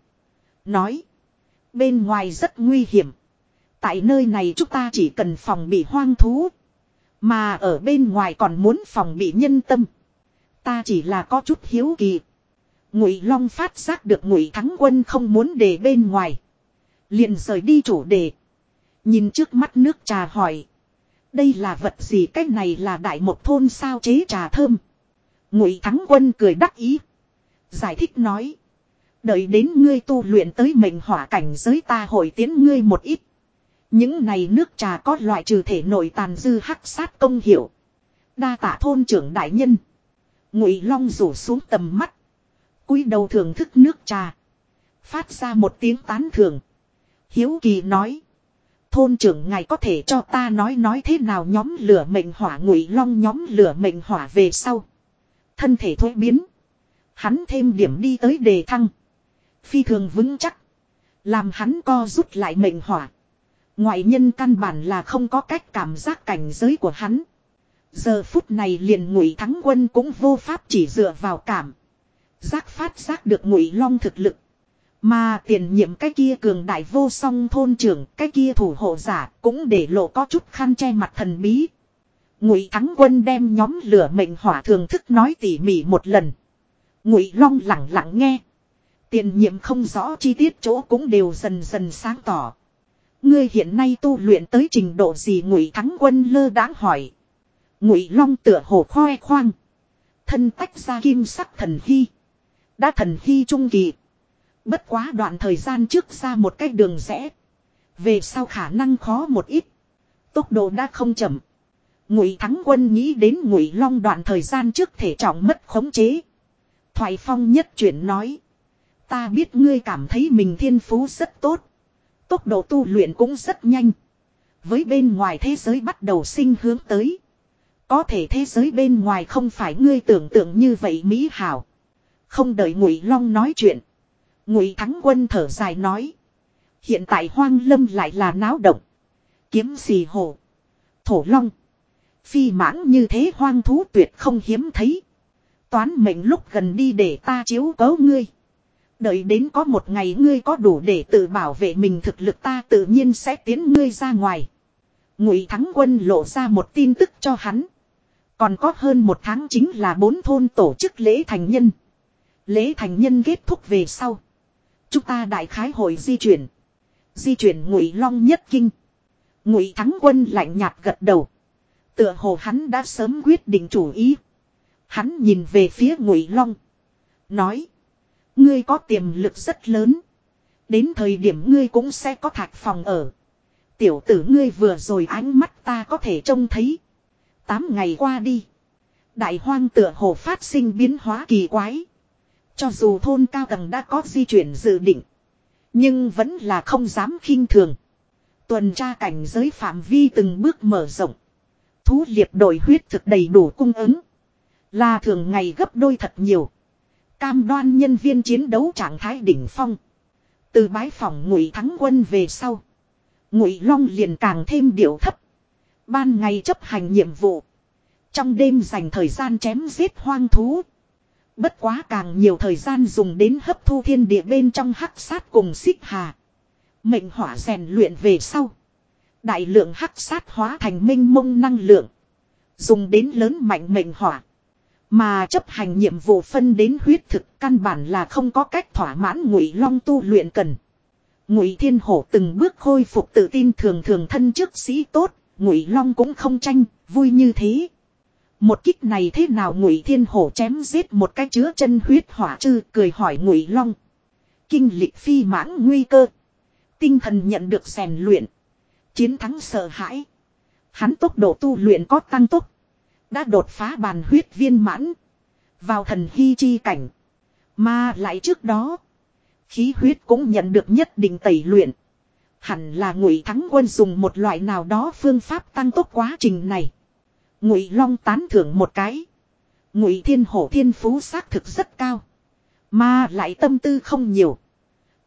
Nói. Bên ngoài rất nguy hiểm. Tại nơi này chúng ta chỉ cần phòng bị hoang thú. Mà ở bên ngoài còn muốn phòng bị nhân tâm. Ta chỉ là có chút hiếu kỳ. Ngụy Long phát giác được Ngụy Thắng Quân không muốn để bên ngoài. Liền rời đi chủ đề. Nhìn trước mắt nước trà hỏi. Đây là vật gì cách này là đại một thôn sao chế trà thơm. Ngụy Thắng Quân cười đắc ý. Giải thích nói. Đợi đến ngươi tu luyện tới mệnh hỏa cảnh giới ta hồi tiến ngươi một ít. Những này nước trà có loại trừ thể nội tàn dư hắc sát công hiệu. Đa tạ thôn trưởng đại nhân. Ngụy Long rủ xuống tầm mắt. cúi đầu thưởng thức nước trà. Phát ra một tiếng tán thưởng. Hiếu kỳ nói. Thôn trưởng ngài có thể cho ta nói nói thế nào nhóm lửa mệnh hỏa ngụy long nhóm lửa mệnh hỏa về sau. Thân thể thuế biến. Hắn thêm điểm đi tới đề thăng. Phi thường vững chắc. Làm hắn co rút lại mệnh hỏa. Ngoại nhân căn bản là không có cách cảm giác cảnh giới của hắn. Giờ phút này liền ngụy thắng quân cũng vô pháp chỉ dựa vào cảm. Giác phát giác được ngụy long thực lực. Mà tiền nhiệm cái kia cường đại vô song thôn trưởng, cái kia thủ hộ giả cũng để lộ có chút khăn che mặt thần bí. Ngụy Thắng Quân đem nhóm lửa mệnh hỏa thường thức nói tỉ mỉ một lần. Ngụy Long lặng lặng nghe. Tiền nhiệm không rõ chi tiết chỗ cũng đều dần dần sáng tỏ. Ngươi hiện nay tu luyện tới trình độ gì Ngụy Thắng Quân lơ đãng hỏi. Ngụy Long tựa hồ khoe khoang. Thân tách ra kim sắc thần hy. Đã thần hy trung kỳ. Bất quá đoạn thời gian trước ra một cái đường rẽ. Về sau khả năng khó một ít. Tốc độ đã không chậm. Ngụy Thắng Quân nghĩ đến Ngụy Long đoạn thời gian trước thể trọng mất khống chế. Thoại Phong nhất chuyển nói. Ta biết ngươi cảm thấy mình thiên phú rất tốt. Tốc độ tu luyện cũng rất nhanh. Với bên ngoài thế giới bắt đầu sinh hướng tới. Có thể thế giới bên ngoài không phải ngươi tưởng tượng như vậy mỹ hảo. Không đợi Ngụy Long nói chuyện. Ngụy Thắng Quân thở dài nói. Hiện tại hoang lâm lại là náo động. Kiếm xì hồ, Thổ long. Phi mãng như thế hoang thú tuyệt không hiếm thấy. Toán mệnh lúc gần đi để ta chiếu cấu ngươi. Đợi đến có một ngày ngươi có đủ để tự bảo vệ mình thực lực ta tự nhiên sẽ tiến ngươi ra ngoài. Ngụy Thắng Quân lộ ra một tin tức cho hắn. Còn có hơn một tháng chính là bốn thôn tổ chức lễ thành nhân. Lễ thành nhân kết thúc về sau. Chúng ta đại khái hội di chuyển. Di chuyển ngụy long nhất kinh. Ngụy thắng quân lạnh nhạt gật đầu. Tựa hồ hắn đã sớm quyết định chủ ý. Hắn nhìn về phía ngụy long. Nói. Ngươi có tiềm lực rất lớn. Đến thời điểm ngươi cũng sẽ có thạch phòng ở. Tiểu tử ngươi vừa rồi ánh mắt ta có thể trông thấy. Tám ngày qua đi. Đại hoang tựa hồ phát sinh biến hóa kỳ quái. Cho dù thôn cao tầng đã có di chuyển dự định. Nhưng vẫn là không dám khinh thường. Tuần tra cảnh giới phạm vi từng bước mở rộng. Thú liệp đội huyết thực đầy đủ cung ứng. Là thường ngày gấp đôi thật nhiều. Cam đoan nhân viên chiến đấu trạng thái đỉnh phong. Từ bái phòng ngụy thắng quân về sau. Ngụy Long liền càng thêm điệu thấp. Ban ngày chấp hành nhiệm vụ. Trong đêm dành thời gian chém giết hoang thú. Bất quá càng nhiều thời gian dùng đến hấp thu thiên địa bên trong hắc sát cùng xích hà. Mệnh hỏa rèn luyện về sau. Đại lượng hắc sát hóa thành minh mông năng lượng. Dùng đến lớn mạnh mệnh hỏa. Mà chấp hành nhiệm vụ phân đến huyết thực căn bản là không có cách thỏa mãn ngụy long tu luyện cần. Ngụy Thiên Hổ từng bước khôi phục tự tin thường thường thân trước sĩ tốt, Ngụy Long cũng không tranh, vui như thế. Một kích này thế nào Ngụy Thiên Hổ chém giết một cái chứa chân huyết hỏa chư, cười hỏi Ngụy Long. Kinh lịch phi mãng nguy cơ, tinh thần nhận được rèn luyện, chiến thắng sợ hãi. Hắn tốc độ tu luyện có tăng tốc, đã đột phá bàn huyết viên mãn, vào thần hy chi cảnh. Mà lại trước đó, Khí huyết cũng nhận được nhất định tẩy luyện. Hẳn là ngụy thắng quân dùng một loại nào đó phương pháp tăng tốc quá trình này. Ngụy Long tán thưởng một cái. Ngụy Thiên Hổ thiên phú xác thực rất cao. Mà lại tâm tư không nhiều.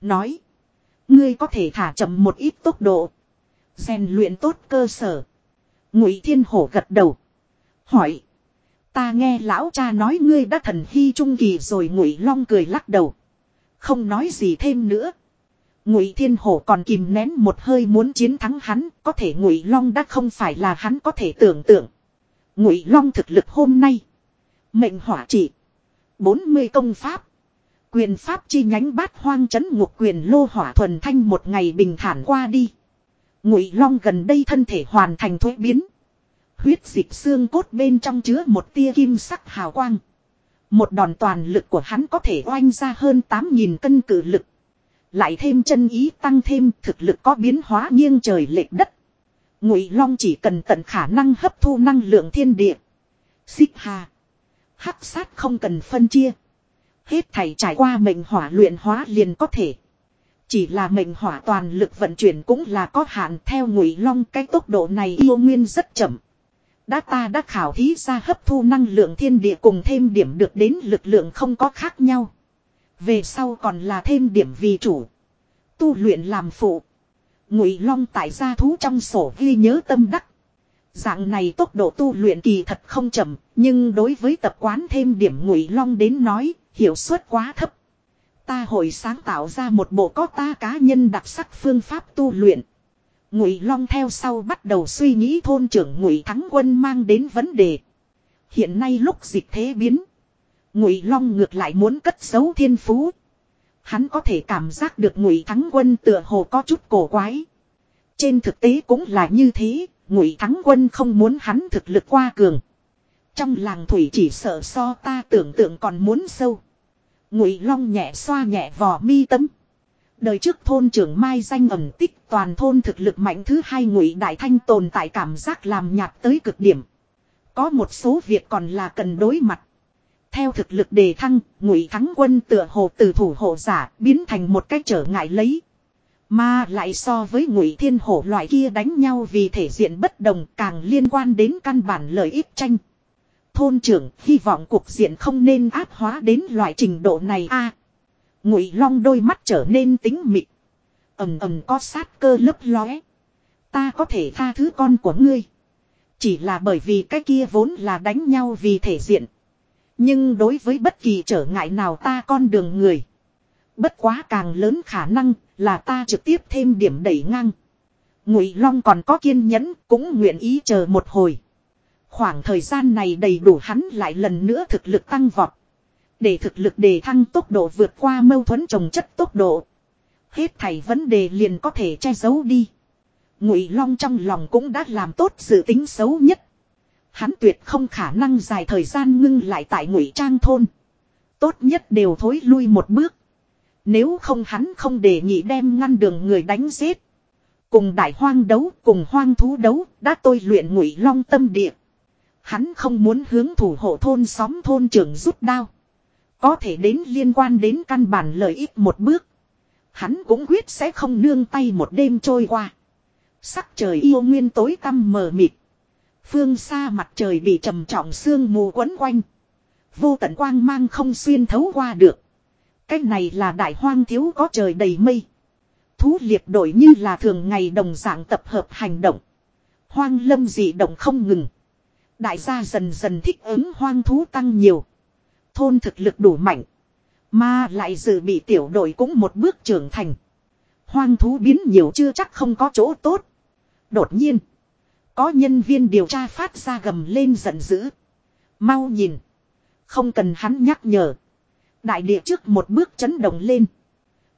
Nói. Ngươi có thể thả chậm một ít tốc độ rèn luyện tốt cơ sở. Ngụy Thiên Hổ gật đầu. Hỏi. Ta nghe lão cha nói ngươi đã thần hy trung kỳ rồi Ngụy Long cười lắc đầu. Không nói gì thêm nữa. Ngụy Thiên Hổ còn kìm nén một hơi muốn chiến thắng hắn, có thể Ngụy Long đã không phải là hắn có thể tưởng tượng. Ngụy Long thực lực hôm nay, mệnh hỏa trị, 40 công pháp, quyền pháp chi nhánh bát hoang chấn ngục quyền lô hỏa thuần thanh một ngày bình thản qua đi. Ngụy Long gần đây thân thể hoàn thành thuế biến. Huyết dịch xương cốt bên trong chứa một tia kim sắc hào quang. Một đòn toàn lực của hắn có thể oanh ra hơn 8.000 cân cử lực. Lại thêm chân ý tăng thêm, thực lực có biến hóa nghiêng trời lệch đất. Ngụy Long chỉ cần tận khả năng hấp thu năng lượng thiên địa. Xích hà. Hắc sát không cần phân chia. Hết thảy trải qua mệnh hỏa luyện hóa liền có thể. Chỉ là mệnh hỏa toàn lực vận chuyển cũng là có hạn theo Ngụy Long cái tốc độ này yêu nguyên rất chậm. Đã ta đã khảo thí ra hấp thu năng lượng thiên địa cùng thêm điểm được đến lực lượng không có khác nhau. Về sau còn là thêm điểm vì chủ. Tu luyện làm phụ. Ngụy Long tại gia thú trong sổ ghi nhớ tâm đắc. Dạng này tốc độ tu luyện kỳ thật không chậm, nhưng đối với tập quán thêm điểm Ngụy Long đến nói, hiệu suất quá thấp. Ta hồi sáng tạo ra một bộ có ta cá nhân đặc sắc phương pháp tu luyện. Ngụy Long theo sau bắt đầu suy nghĩ thôn trưởng Ngụy Thắng Quân mang đến vấn đề. Hiện nay lúc dịch thế biến, Ngụy Long ngược lại muốn cất giấu thiên phú. Hắn có thể cảm giác được Ngụy Thắng Quân tựa hồ có chút cổ quái. Trên thực tế cũng là như thế, Ngụy Thắng Quân không muốn hắn thực lực qua cường. Trong làng thủy chỉ sợ so ta tưởng tượng còn muốn sâu. Ngụy Long nhẹ xoa nhẹ vò mi tấm. Đời trước thôn trưởng Mai danh ẩn tích toàn thôn thực lực mạnh thứ hai ngụy đại thanh tồn tại cảm giác làm nhạt tới cực điểm. Có một số việc còn là cần đối mặt. Theo thực lực đề thăng, ngụy thắng quân tựa hồ từ thủ hộ giả biến thành một cách trở ngại lấy. Mà lại so với ngụy thiên hổ loại kia đánh nhau vì thể diện bất đồng càng liên quan đến căn bản lợi ích tranh. Thôn trưởng, hy vọng cuộc diện không nên áp hóa đến loại trình độ này a Ngụy Long đôi mắt trở nên tính mịt. Ầm ầm có sát cơ lấp lóe. Ta có thể tha thứ con của ngươi. Chỉ là bởi vì cái kia vốn là đánh nhau vì thể diện. Nhưng đối với bất kỳ trở ngại nào ta con đường người. Bất quá càng lớn khả năng là ta trực tiếp thêm điểm đẩy ngang. Ngụy Long còn có kiên nhẫn, cũng nguyện ý chờ một hồi. Khoảng thời gian này đầy đủ hắn lại lần nữa thực lực tăng vọt. Để thực lực đề thăng tốc độ vượt qua mâu thuẫn trồng chất tốc độ. Hết thảy vấn đề liền có thể che giấu đi. Ngụy Long trong lòng cũng đã làm tốt dự tính xấu nhất. Hắn tuyệt không khả năng dài thời gian ngưng lại tại Ngụy Trang thôn. Tốt nhất đều thối lui một bước. Nếu không hắn không để nhị đem ngăn đường người đánh giết. Cùng đại hoang đấu, cùng hoang thú đấu, đã tôi luyện Ngụy Long tâm địa. Hắn không muốn hướng thủ hộ thôn xóm thôn trưởng rút đao. Có thể đến liên quan đến căn bản lợi ích một bước. Hắn cũng quyết sẽ không nương tay một đêm trôi qua. Sắc trời yêu nguyên tối tăm mờ mịt. Phương xa mặt trời bị trầm trọng sương mù quấn quanh. Vô tận quang mang không xuyên thấu qua được. Cái này là đại hoang thiếu có trời đầy mây. Thú liệt đổi như là thường ngày đồng dạng tập hợp hành động. Hoang lâm dị động không ngừng. Đại gia dần dần thích ứng hoang thú tăng nhiều. Thôn thực lực đủ mạnh. Mà lại dự bị tiểu đội cũng một bước trưởng thành. Hoang thú biến nhiều chưa chắc không có chỗ tốt. Đột nhiên. Có nhân viên điều tra phát ra gầm lên giận dữ. Mau nhìn. Không cần hắn nhắc nhở. Đại địa trước một bước chấn động lên.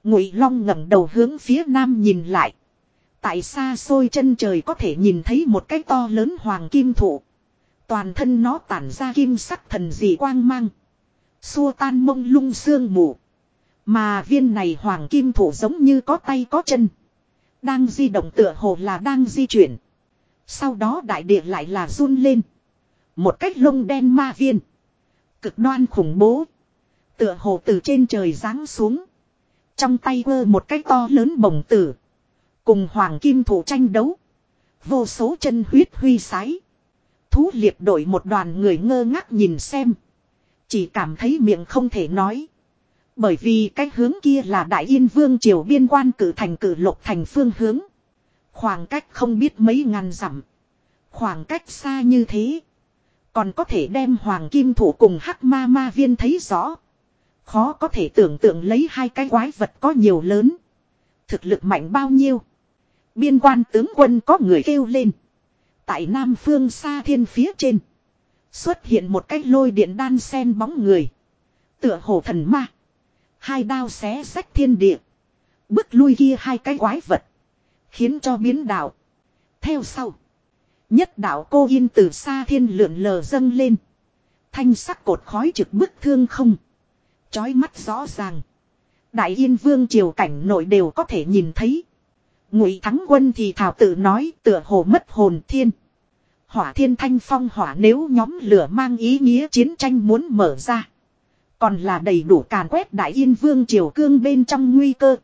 Ngụy Long ngẩng đầu hướng phía nam nhìn lại. Tại xa xôi chân trời có thể nhìn thấy một cái to lớn hoàng kim thụ. Toàn thân nó tản ra kim sắc thần dị quang mang. Xua tan mông lung sương mù. Mà viên này hoàng kim thủ giống như có tay có chân. Đang di động tựa hồ là đang di chuyển. Sau đó đại địa lại là run lên. Một cách lông đen ma viên. Cực đoan khủng bố. Tựa hồ từ trên trời giáng xuống. Trong tay vơ một cái to lớn bồng tử. Cùng hoàng kim thủ tranh đấu. Vô số chân huyết huy sái. Thú liệp đội một đoàn người ngơ ngác nhìn xem. Chỉ cảm thấy miệng không thể nói. Bởi vì cái hướng kia là Đại Yên Vương Triều biên quan cử thành cử lục thành phương hướng. Khoảng cách không biết mấy ngàn dặm. Khoảng cách xa như thế. Còn có thể đem Hoàng Kim Thủ cùng Hắc Ma Ma Viên thấy rõ. Khó có thể tưởng tượng lấy hai cái quái vật có nhiều lớn. Thực lực mạnh bao nhiêu. Biên quan tướng quân có người kêu lên. Tại Nam Phương xa thiên phía trên. Xuất hiện một cái lôi điện đan sen bóng người. Tựa hồ thần ma. Hai đao xé sách thiên địa. Bước lui kia hai cái quái vật. Khiến cho biến đạo. Theo sau. Nhất đạo cô yên từ xa thiên lượn lờ dâng lên. Thanh sắc cột khói trực bức thương không. Chói mắt rõ ràng. Đại yên vương triều cảnh nội đều có thể nhìn thấy. Ngụy thắng quân thì thảo tự nói tựa hồ mất hồn thiên. Hỏa thiên thanh phong hỏa nếu nhóm lửa mang ý nghĩa chiến tranh muốn mở ra. Còn là đầy đủ càn quét đại yên vương triều cương bên trong nguy cơ.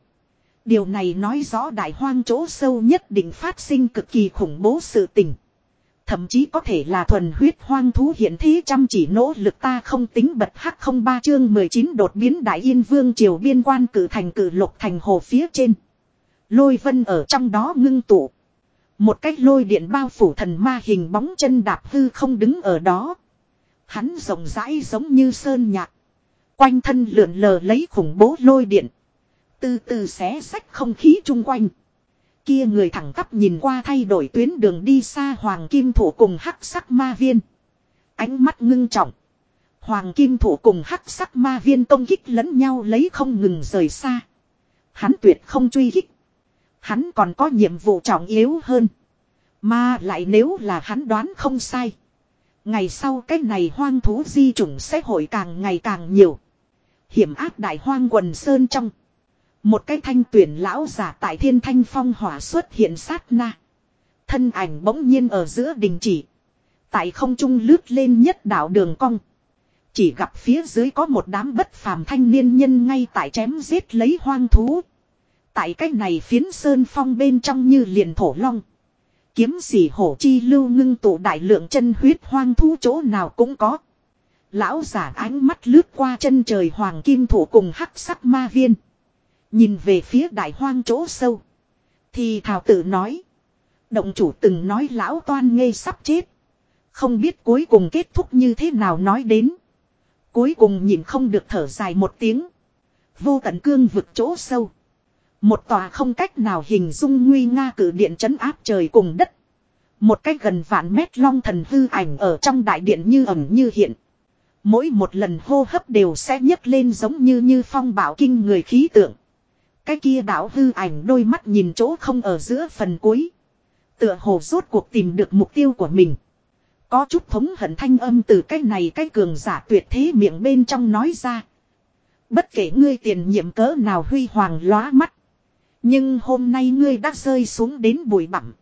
Điều này nói rõ đại hoang chỗ sâu nhất định phát sinh cực kỳ khủng bố sự tình. Thậm chí có thể là thuần huyết hoang thú hiện thế chăm chỉ nỗ lực ta không tính bật hắc không ba chương 19 đột biến đại yên vương triều biên quan cử thành cử lục thành hồ phía trên. Lôi vân ở trong đó ngưng tụ. Một cách lôi điện bao phủ thần ma hình bóng chân đạp hư không đứng ở đó. Hắn rộng rãi giống như sơn nhạc. Quanh thân lượn lờ lấy khủng bố lôi điện. Từ từ xé sách không khí chung quanh. Kia người thẳng tắp nhìn qua thay đổi tuyến đường đi xa Hoàng Kim Thủ cùng hắc sắc ma viên. Ánh mắt ngưng trọng. Hoàng Kim Thủ cùng hắc sắc ma viên công kích lẫn nhau lấy không ngừng rời xa. Hắn tuyệt không truy kích. Hắn còn có nhiệm vụ trọng yếu hơn. Mà lại nếu là hắn đoán không sai. Ngày sau cái này hoang thú di chủng sẽ hội càng ngày càng nhiều. Hiểm ác đại hoang quần sơn trong. Một cái thanh tuyển lão giả tại thiên thanh phong hỏa xuất hiện sát na. Thân ảnh bỗng nhiên ở giữa đình chỉ. Tại không trung lướt lên nhất đảo đường cong. Chỉ gặp phía dưới có một đám bất phàm thanh niên nhân ngay tại chém giết lấy hoang thú. Tại cái này phiến sơn phong bên trong như liền thổ long. Kiếm sỉ hổ chi lưu ngưng tụ đại lượng chân huyết hoang thú chỗ nào cũng có. Lão giả ánh mắt lướt qua chân trời hoàng kim thủ cùng hắc sắc ma viên. Nhìn về phía đại hoang chỗ sâu. Thì thảo tử nói. Động chủ từng nói lão toan ngây sắp chết. Không biết cuối cùng kết thúc như thế nào nói đến. Cuối cùng nhìn không được thở dài một tiếng. Vô tận cương vực chỗ sâu. Một tòa không cách nào hình dung nguy nga cử điện chấn áp trời cùng đất. Một cách gần vạn mét long thần hư ảnh ở trong đại điện như ẩm như hiện. Mỗi một lần hô hấp đều sẽ nhấc lên giống như như phong bảo kinh người khí tượng. Cái kia đảo hư ảnh đôi mắt nhìn chỗ không ở giữa phần cuối. Tựa hồ rốt cuộc tìm được mục tiêu của mình. Có chút thống hận thanh âm từ cái này cái cường giả tuyệt thế miệng bên trong nói ra. Bất kể ngươi tiền nhiệm cỡ nào huy hoàng lóa mắt. Nhưng hôm nay ngươi đã rơi xuống đến bụi bặm.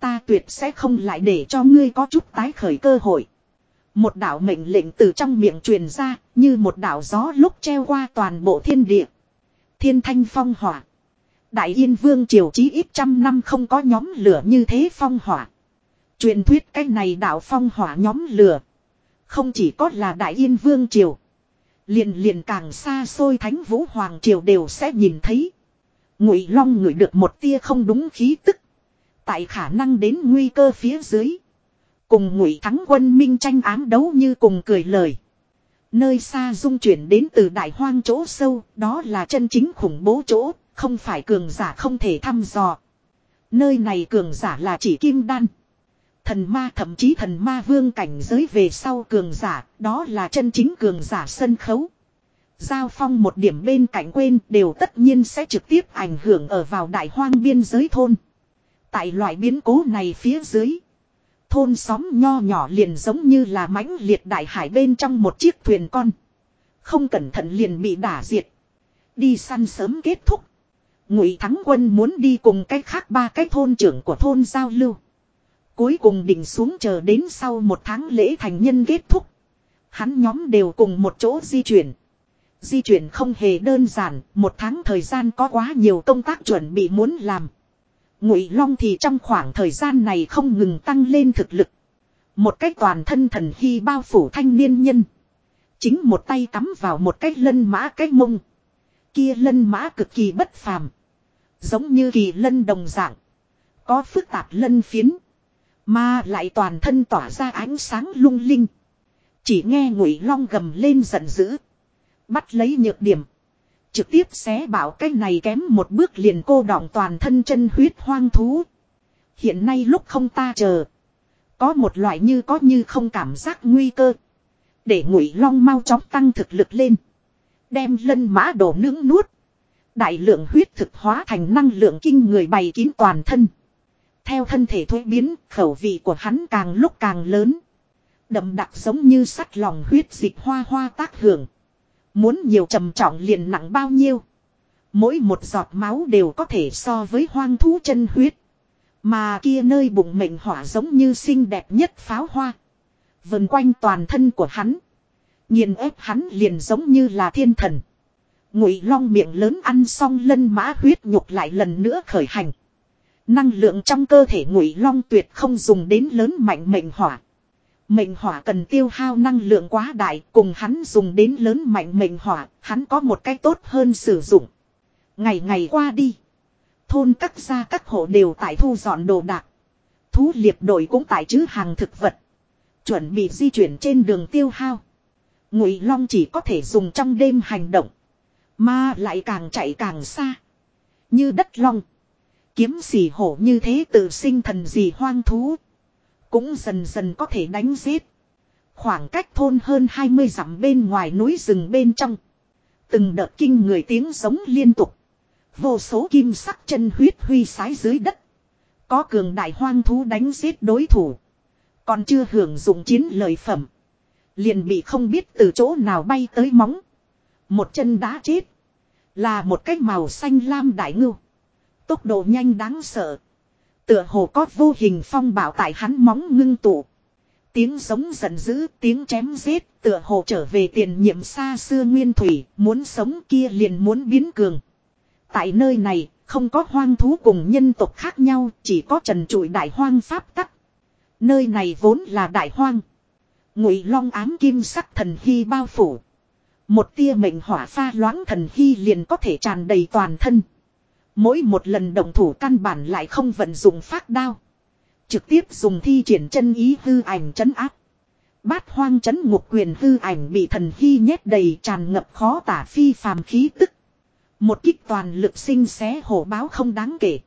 Ta tuyệt sẽ không lại để cho ngươi có chút tái khởi cơ hội. Một đạo mệnh lệnh từ trong miệng truyền ra, như một đạo gió lúc treo qua toàn bộ thiên địa. Thiên thanh phong hỏa. Đại Yên Vương triều chí ít trăm năm không có nhóm lửa như thế phong hỏa. Truyền thuyết cái này đạo phong hỏa nhóm lửa. Không chỉ có là Đại Yên Vương triều. Liền liền càng xa xôi Thánh Vũ Hoàng triều đều sẽ nhìn thấy. Ngụy Long ngửi được một tia không đúng khí tức. Tại khả năng đến nguy cơ phía dưới. Cùng Ngụy Thắng quân minh tranh ám đấu như cùng cười lời. Nơi xa dung chuyển đến từ đại hoang chỗ sâu, đó là chân chính khủng bố chỗ, không phải cường giả không thể thăm dò. Nơi này cường giả là chỉ kim đan. Thần ma thậm chí thần ma vương cảnh giới về sau cường giả, đó là chân chính cường giả sân khấu. Giao phong một điểm bên cạnh quên đều tất nhiên sẽ trực tiếp ảnh hưởng ở vào đại hoang biên giới thôn. Tại loại biến cố này phía dưới. Thôn xóm nho nhỏ liền giống như là mãnh liệt đại hải bên trong một chiếc thuyền con. Không cẩn thận liền bị đả diệt. Đi săn sớm kết thúc. Ngụy Thắng Quân muốn đi cùng cách khác ba cái thôn trưởng của thôn giao lưu. Cuối cùng định xuống chờ đến sau một tháng lễ thành nhân kết thúc. Hắn nhóm đều cùng một chỗ di chuyển. Di chuyển không hề đơn giản, một tháng thời gian có quá nhiều công tác chuẩn bị muốn làm. Ngụy Long thì trong khoảng thời gian này không ngừng tăng lên thực lực. Một cách toàn thân thần hy bao phủ thanh niên nhân. Chính một tay cắm vào một cách lân mã cách mông. Kia lân mã cực kỳ bất phàm. Giống như kỳ lân đồng dạng. Có phức tạp lân phiến. Mà lại toàn thân tỏa ra ánh sáng lung linh. Chỉ nghe ngụy long gầm lên giận dữ. Bắt lấy nhược điểm. Trực tiếp xé bảo cái này kém một bước liền cô đọng toàn thân chân huyết hoang thú. Hiện nay lúc không ta chờ. Có một loại như có như không cảm giác nguy cơ. Để ngụy long mau chóng tăng thực lực lên. Đem lân mã đổ nướng nuốt. Đại lượng huyết thực hóa thành năng lượng kinh người bày kín toàn thân. Theo thân thể thuế biến, khẩu vị của hắn càng lúc càng lớn. Đậm đặc giống như sắt lòng huyết dịch hoa hoa tác hưởng. Muốn nhiều trầm trọng liền nặng bao nhiêu. Mỗi một giọt máu đều có thể so với hoang thú chân huyết. Mà kia nơi bụng mệnh hỏa giống như xinh đẹp nhất pháo hoa. Vần quanh toàn thân của hắn. Nhìn ép hắn liền giống như là thiên thần. Ngụy long miệng lớn ăn xong lân mã huyết nhục lại lần nữa khởi hành. Năng lượng trong cơ thể ngụy long tuyệt không dùng đến lớn mạnh mệnh hỏa. Mệnh hỏa cần tiêu hao năng lượng quá đại cùng hắn dùng đến lớn mạnh mệnh hỏa, hắn có một cách tốt hơn sử dụng. Ngày ngày qua đi. Thôn các gia các hộ đều tại thu dọn đồ đạc. Thú liệp đội cũng tại chứ hàng thực vật. Chuẩn bị di chuyển trên đường tiêu hao. Ngụy Long chỉ có thể dùng trong đêm hành động. Mà lại càng chạy càng xa. Như đất long. Kiếm xì hổ như thế tự sinh thần gì hoang thú. Cũng dần dần có thể đánh giết. Khoảng cách thôn hơn 20 dặm bên ngoài núi rừng bên trong. Từng đợt kinh người tiếng giống liên tục. Vô số kim sắc chân huyết huy sái dưới đất. Có cường đại hoang thú đánh giết đối thủ. Còn chưa hưởng dụng chiến lợi phẩm. Liền bị không biết từ chỗ nào bay tới móng. Một chân đá chết. Là một cái màu xanh lam đại ngưu. Tốc độ nhanh đáng sợ. Tựa hồ có vô hình phong bảo tại hắn móng ngưng tụ. Tiếng sống giận dữ, tiếng chém giết, tựa hồ trở về tiền nhiệm xa xưa nguyên thủy, muốn sống kia liền muốn biến cường. Tại nơi này, không có hoang thú cùng nhân tộc khác nhau, chỉ có trần trụi đại hoang pháp tắc. Nơi này vốn là đại hoang. Ngụy long ám kim sắc thần hy bao phủ. Một tia mệnh hỏa pha loãng thần hy liền có thể tràn đầy toàn thân. Mỗi một lần động thủ căn bản lại không vận dụng phát đao. Trực tiếp dùng thi triển chân ý hư ảnh chấn áp. Bát hoang chấn ngục quyền hư ảnh bị thần hy nhét đầy tràn ngập khó tả phi phàm khí tức. Một kích toàn lực sinh xé hổ báo không đáng kể.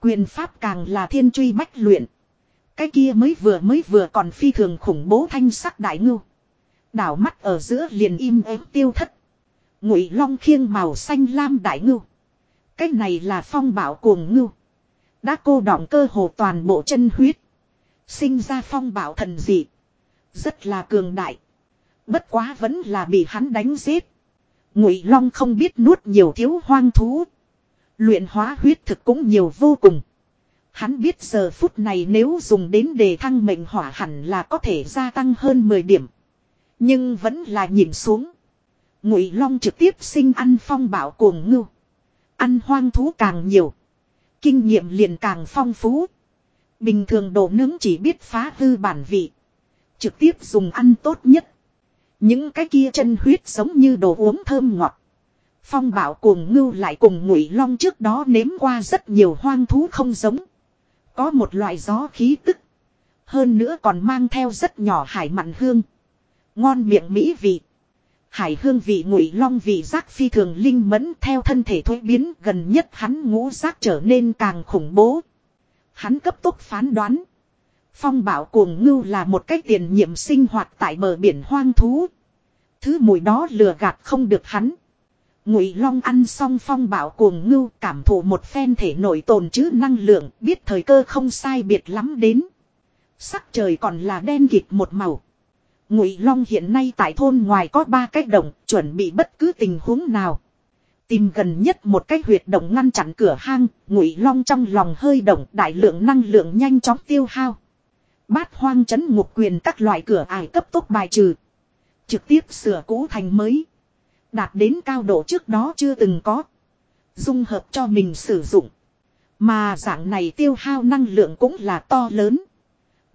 Quyền pháp càng là thiên truy bách luyện. Cái kia mới vừa mới vừa còn phi thường khủng bố thanh sắc đại ngưu. Đảo mắt ở giữa liền im ếm tiêu thất. Ngụy long khiêng màu xanh lam đại ngưu. Cái này là phong bảo cuồng ngưu. Đã cô đọng cơ hồ toàn bộ chân huyết. Sinh ra phong bảo thần dị. Rất là cường đại. Bất quá vẫn là bị hắn đánh giết. Ngụy Long không biết nuốt nhiều thiếu hoang thú. Luyện hóa huyết thực cũng nhiều vô cùng. Hắn biết giờ phút này nếu dùng đến đề thăng mệnh hỏa hẳn là có thể gia tăng hơn 10 điểm. Nhưng vẫn là nhìn xuống. Ngụy Long trực tiếp sinh ăn phong bảo cuồng ngưu. Ăn hoang thú càng nhiều. Kinh nghiệm liền càng phong phú. Bình thường đồ nướng chỉ biết phá hư bản vị. Trực tiếp dùng ăn tốt nhất. Những cái kia chân huyết giống như đồ uống thơm ngọt. Phong bảo cuồng ngưu lại cùng ngụy long trước đó nếm qua rất nhiều hoang thú không giống. Có một loại gió khí tức. Hơn nữa còn mang theo rất nhỏ hải mặn hương. Ngon miệng mỹ vị. Hải hương vị ngụy long vị giác phi thường linh mẫn theo thân thể thuế biến, gần nhất hắn ngũ giác trở nên càng khủng bố. Hắn cấp tốc phán đoán. Phong bảo cuồng ngưu là một cách tiền nhiệm sinh hoạt tại bờ biển hoang thú. Thứ mùi đó lừa gạt không được hắn. Ngụy Long ăn xong phong bảo cuồng ngưu cảm thụ một phen thể nội tồn trữ năng lượng, biết thời cơ không sai biệt lắm đến. Sắc trời còn là đen kịt một màu. Ngụy Long hiện nay tại thôn ngoài có ba cái đồng chuẩn bị bất cứ tình huống nào. Tìm gần nhất một cái huyệt động ngăn chặn cửa hang, Ngụy Long trong lòng hơi động đại lượng năng lượng nhanh chóng tiêu hao. Bát hoang chấn ngục quyền các loại cửa ải cấp tốc bài trừ. Trực tiếp sửa cũ thành mới. Đạt đến cao độ trước đó chưa từng có. Dung hợp cho mình sử dụng. Mà dạng này tiêu hao năng lượng cũng là to lớn.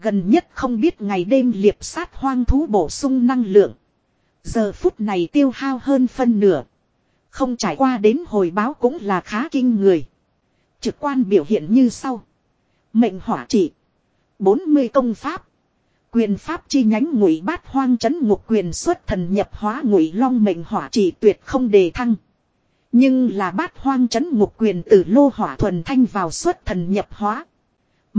Gần nhất không biết ngày đêm liệp sát hoang thú bổ sung năng lượng. Giờ phút này tiêu hao hơn phân nửa. Không trải qua đến hồi báo cũng là khá kinh người. Trực quan biểu hiện như sau. Mệnh hỏa trị. 40 công pháp. Quyền pháp chi nhánh ngụy bát hoang chấn ngục quyền xuất thần nhập hóa ngụy long mệnh hỏa trị tuyệt không đề thăng. Nhưng là bát hoang chấn ngục quyền từ lô hỏa thuần thanh vào xuất thần nhập hóa.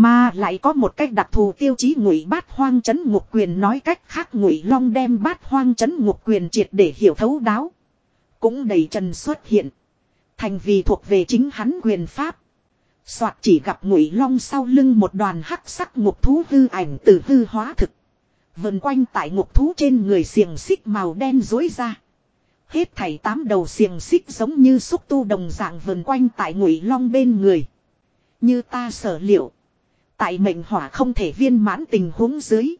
Mà lại có một cách đặc thù tiêu chí ngụy bát hoang chấn ngục quyền nói cách khác ngụy long đem bát hoang chấn ngục quyền triệt để hiểu thấu đáo. Cũng đầy trần xuất hiện. Thành vì thuộc về chính hắn quyền pháp. Soạt chỉ gặp ngụy long sau lưng một đoàn hắc sắc ngục thú hư ảnh từ hư hóa thực. Vần quanh tại ngục thú trên người xiềng xích màu đen dối ra. Hết thảy tám đầu xiềng xích giống như xúc tu đồng dạng vần quanh tại ngụy long bên người. Như ta sở liệu. Tại mệnh hỏa không thể viên mãn tình huống dưới.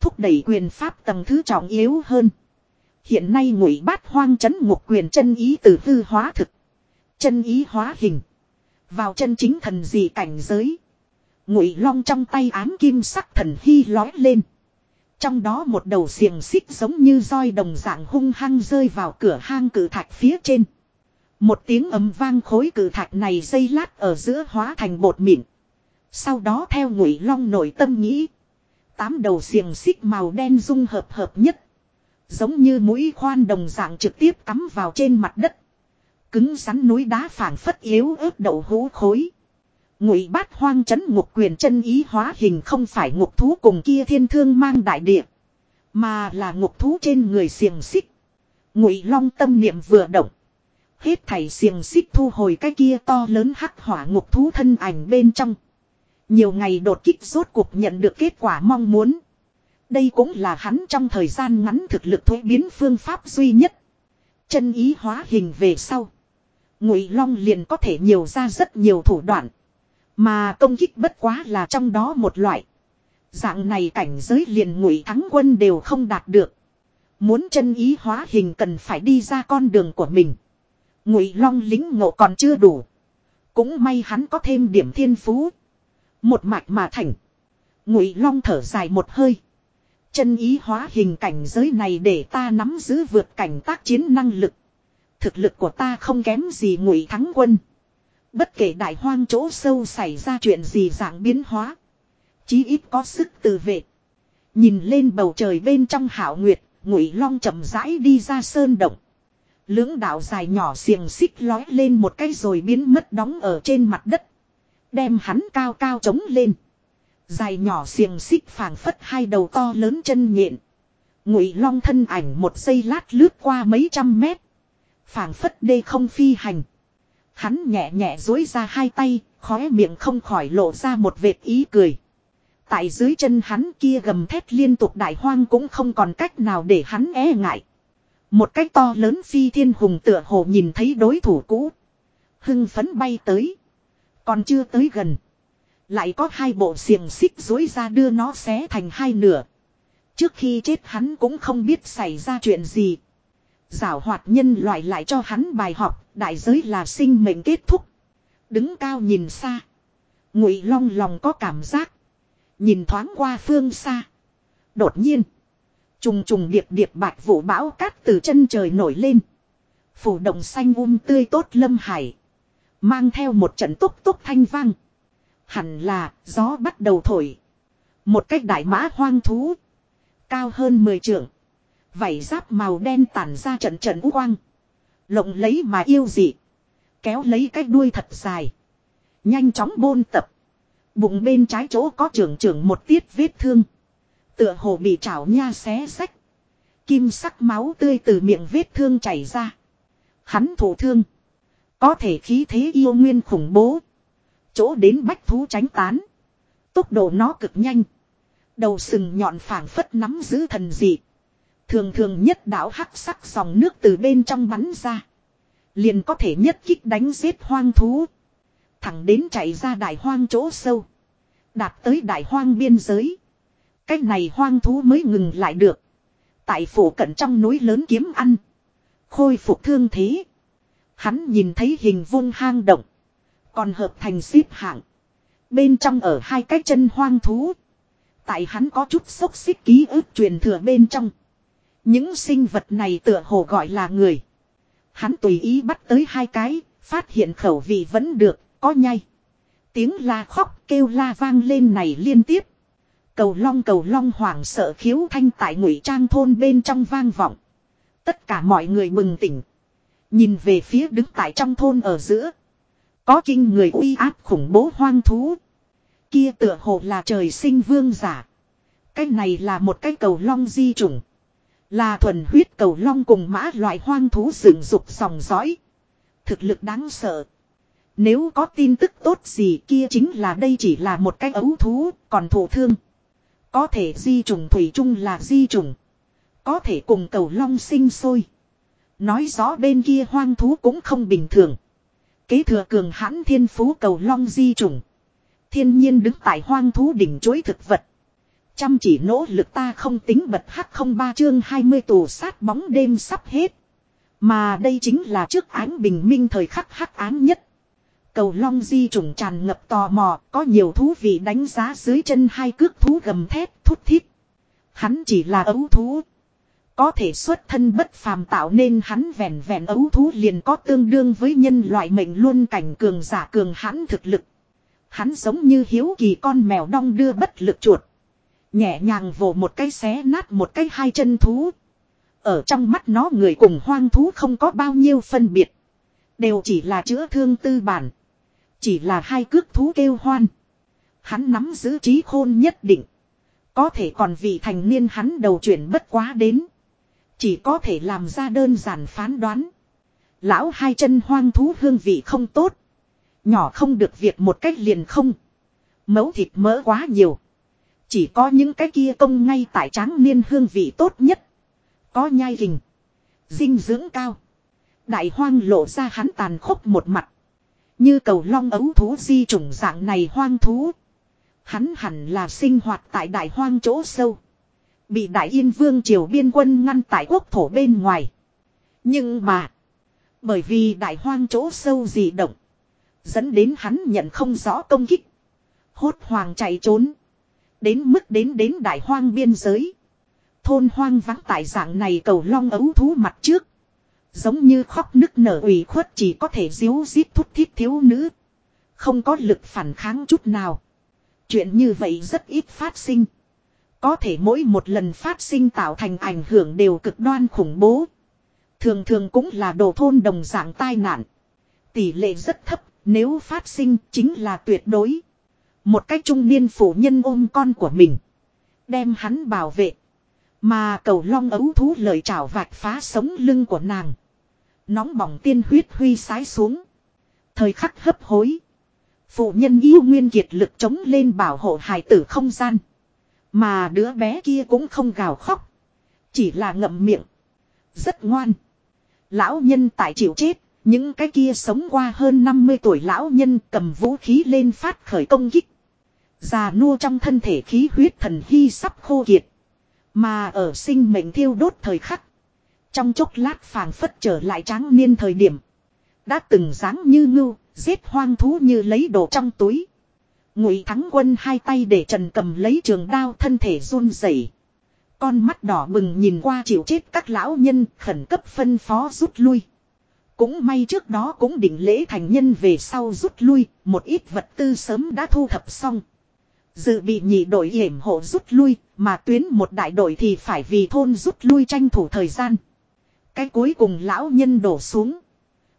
Thúc đẩy quyền pháp tầng thứ trọng yếu hơn. Hiện nay ngụy bát hoang chấn ngục quyền chân ý từ hư hóa thực. Chân ý hóa hình. Vào chân chính thần gì cảnh giới. Ngụy long trong tay ám kim sắc thần hy lói lên. Trong đó một đầu xiềng xích giống như roi đồng dạng hung hăng rơi vào cửa hang cử thạch phía trên. Một tiếng ấm vang khối cử thạch này dây lát ở giữa hóa thành bột mịn. Sau đó theo ngụy long nội tâm nghĩ. Tám đầu xiềng xích màu đen dung hợp hợp nhất. Giống như mũi khoan đồng dạng trực tiếp cắm vào trên mặt đất. Cứng rắn núi đá phảng phất yếu ớt đậu hũ khối. Ngụy bát hoang chấn ngục quyền chân ý hóa hình không phải ngục thú cùng kia thiên thương mang đại địa. Mà là ngục thú trên người xiềng xích. Ngụy long tâm niệm vừa động. Hết thảy xiềng xích thu hồi cái kia to lớn hắc hỏa ngục thú thân ảnh bên trong. Nhiều ngày đột kích rốt cuộc nhận được kết quả mong muốn. Đây cũng là hắn trong thời gian ngắn thực lực thuế biến phương pháp duy nhất. Chân ý hóa hình về sau. Ngụy Long liền có thể nhiều ra rất nhiều thủ đoạn. Mà công kích bất quá là trong đó một loại. Dạng này cảnh giới liền ngụy thắng quân đều không đạt được. Muốn chân ý hóa hình cần phải đi ra con đường của mình. Ngụy Long lính ngộ còn chưa đủ. Cũng may hắn có thêm điểm thiên phú. Một mạch mà thành. Ngụy Long thở dài một hơi. Chân ý hóa hình cảnh giới này để ta nắm giữ vượt cảnh tác chiến năng lực. Thực lực của ta không kém gì ngụy thắng quân. Bất kể đại hoang chỗ sâu xảy ra chuyện gì dạng biến hóa. Chí ít có sức tự vệ. Nhìn lên bầu trời bên trong hảo nguyệt, ngụy long chậm rãi đi ra sơn động. Lưỡng đạo dài nhỏ xiềng xích lói lên một cái rồi biến mất đóng ở trên mặt đất. Đem hắn cao cao trống lên. Dài nhỏ xiềng xích phảng phất hai đầu to lớn chân nhện. Ngụy long thân ảnh một giây lát lướt qua mấy trăm mét. phảng phất đê không phi hành. Hắn nhẹ nhẹ dối ra hai tay, khóe miệng không khỏi lộ ra một vệt ý cười. Tại dưới chân hắn kia gầm thét liên tục đại hoang cũng không còn cách nào để hắn e ngại. Một cách to lớn phi thiên hùng tựa hồ nhìn thấy đối thủ cũ. Hưng phấn bay tới. Còn chưa tới gần. Lại có hai bộ xiềng xích dối ra đưa nó xé thành hai nửa. Trước khi chết hắn cũng không biết xảy ra chuyện gì. Giảo hoạt nhân loại lại cho hắn bài học, đại giới là sinh mệnh kết thúc. Đứng cao nhìn xa. Ngụy long lòng có cảm giác. Nhìn thoáng qua phương xa. Đột nhiên. Trùng trùng điệp điệp bạch vụ bão cát từ chân trời nổi lên. Phủ động xanh um tươi tốt lâm hải. Mang theo một trận túc túc thanh vang. Hẳn là, gió bắt đầu thổi. Một cách đại mã hoang thú. Cao hơn 10 trượng. Vảy giáp màu đen tản ra trận trận u quang. Lộng lấy mà yêu dị. Kéo lấy cái đuôi thật dài. Nhanh chóng bôn tập. Bụng bên trái chỗ có trưởng trưởng một tiết vết thương. Tựa hồ bị chảo nha xé sách. Kim sắc máu tươi từ miệng vết thương chảy ra. Hắn thổ thương. Có thể khí thế yêu nguyên khủng bố. Chỗ đến bách thú tránh tán. Tốc độ nó cực nhanh. Đầu sừng nhọn phảng phất nắm giữ thần dị. Thường thường nhất đảo hắc sắc dòng nước từ bên trong bắn ra. Liền có thể nhất kích đánh giết hoang thú. Thẳng đến chạy ra đại hoang chỗ sâu. Đạt tới đại hoang biên giới. Cách này hoang thú mới ngừng lại được. Tại phủ cận trong núi lớn kiếm ăn. Khôi phục thương thế. Hắn nhìn thấy hình vuông hang động. Còn hợp thành xếp hạng. Bên trong ở hai cái chân hoang thú. Tại hắn có chút xốc xích ký ức truyền thừa bên trong. Những sinh vật này tựa hồ gọi là người. Hắn tùy ý bắt tới hai cái, phát hiện khẩu vị vẫn được, có nhai. Tiếng la khóc kêu la vang lên này liên tiếp. Cầu long cầu long hoảng sợ khiếu thanh tại ngụy trang thôn bên trong vang vọng. Tất cả mọi người bừng tỉnh. Nhìn về phía đứng tại trong thôn ở giữa. Có kinh người uy áp khủng bố hoang thú. Kia tựa hồ là trời sinh vương giả. Cái này là một cái cầu long di trùng. Là thuần huyết cầu long cùng mã loại hoang thú dựng dục sòng dõi. Thực lực đáng sợ. Nếu có tin tức tốt gì kia chính là đây chỉ là một cái ấu thú, còn thổ thương. Có thể di trùng thủy chung là di trùng. Có thể cùng cầu long sinh sôi. Nói rõ bên kia hoang thú cũng không bình thường. Kế thừa cường hãn thiên phú cầu long di trùng. Thiên nhiên đứng tại hoang thú đỉnh chối thực vật. Chăm chỉ nỗ lực ta không tính bật hắc không ba chương 20 tù sát bóng đêm sắp hết. Mà đây chính là trước ánh bình minh thời khắc hắc án nhất. Cầu long di trùng tràn ngập tò mò, có nhiều thú vị đánh giá dưới chân hai cước thú gầm thét thút thít. Hắn chỉ là ấu thú. Có thể xuất thân bất phàm tạo nên hắn vẹn vẹn ấu thú liền có tương đương với nhân loại mệnh luôn cảnh cường giả cường hãn thực lực. Hắn giống như hiếu kỳ con mèo đong đưa bất lực chuột. Nhẹ nhàng vồ một cái xé nát một cái hai chân thú. Ở trong mắt nó người cùng hoang thú không có bao nhiêu phân biệt. Đều chỉ là chữa thương tư bản. Chỉ là hai cước thú kêu hoan. Hắn nắm giữ trí khôn nhất định. Có thể còn vị thành niên hắn đầu chuyển bất quá đến. Chỉ có thể làm ra đơn giản phán đoán. Lão hai chân hoang thú hương vị không tốt. Nhỏ không được việc một cách liền không. Mấu thịt mỡ quá nhiều. Chỉ có những cái kia công ngay tại tráng niên hương vị tốt nhất. Có nhai hình. Dinh dưỡng cao. Đại hoang lộ ra hắn tàn khốc một mặt. Như cầu long ấu thú di trùng dạng này hoang thú. Hắn hẳn là sinh hoạt tại đại hoang chỗ sâu. Bị đại yên vương triều biên quân ngăn tại quốc thổ bên ngoài. Nhưng mà. Bởi vì đại hoang chỗ sâu dị động. Dẫn đến hắn nhận không rõ công kích. Hốt hoàng chạy trốn. Đến mức đến đến đại hoang biên giới. Thôn hoang vắng tại dạng này cầu long ấu thú mặt trước. Giống như khóc nức nở ủy khuất chỉ có thể díu dít thút thít thiếu nữ. Không có lực phản kháng chút nào. Chuyện như vậy rất ít phát sinh. Có thể mỗi một lần phát sinh tạo thành ảnh hưởng đều cực đoan khủng bố. Thường thường cũng là đồ thôn đồng dạng tai nạn. Tỷ lệ rất thấp, nếu phát sinh chính là tuyệt đối. Một cách trung niên phụ nhân ôm con của mình. Đem hắn bảo vệ. Mà cầu long ấu thú lời chào vạch phá sống lưng của nàng. Nóng bỏng tiên huyết huy sái xuống. Thời khắc hấp hối. Phụ nhân yêu nguyên kiệt lực chống lên bảo hộ hài tử không gian. Mà đứa bé kia cũng không gào khóc. Chỉ là ngậm miệng. Rất ngoan. Lão nhân tại chịu chết. Những cái kia sống qua hơn 50 tuổi lão nhân cầm vũ khí lên phát khởi công kích. Già nua trong thân thể khí huyết thần hy sắp khô kiệt. Mà ở sinh mệnh thiêu đốt thời khắc. Trong chốc lát phàng phất trở lại tráng niên thời điểm. Đã từng dáng như ngưu, giết hoang thú như lấy đồ trong túi. Ngụy thắng quân hai tay để trần cầm lấy trường đao thân thể run rẩy. Con mắt đỏ bừng nhìn qua chịu chết các lão nhân khẩn cấp phân phó rút lui. Cũng may trước đó cũng định lễ thành nhân về sau rút lui, một ít vật tư sớm đã thu thập xong. Dự bị nhị đội hiểm hộ rút lui, mà tuyến một đại đội thì phải vì thôn rút lui tranh thủ thời gian. Cái cuối cùng lão nhân đổ xuống.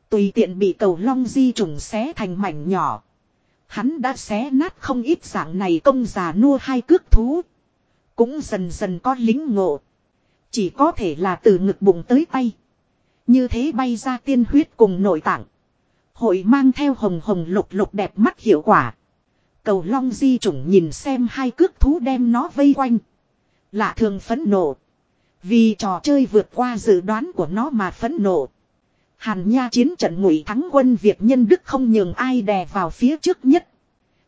Tùy tiện bị cầu long di trùng xé thành mảnh nhỏ. Hắn đã xé nát không ít dạng này công già nua hai cước thú. Cũng dần dần có lính ngộ. Chỉ có thể là từ ngực bụng tới tay. Như thế bay ra tiên huyết cùng nội tạng. Hội mang theo hồng hồng lục lục đẹp mắt hiệu quả. Cầu long di chủng nhìn xem hai cước thú đem nó vây quanh. Lạ thường phấn nộ. Vì trò chơi vượt qua dự đoán của nó mà phấn nộ. Hàn Nha chiến trận ngụy thắng quân Việt nhân Đức không nhường ai đè vào phía trước nhất.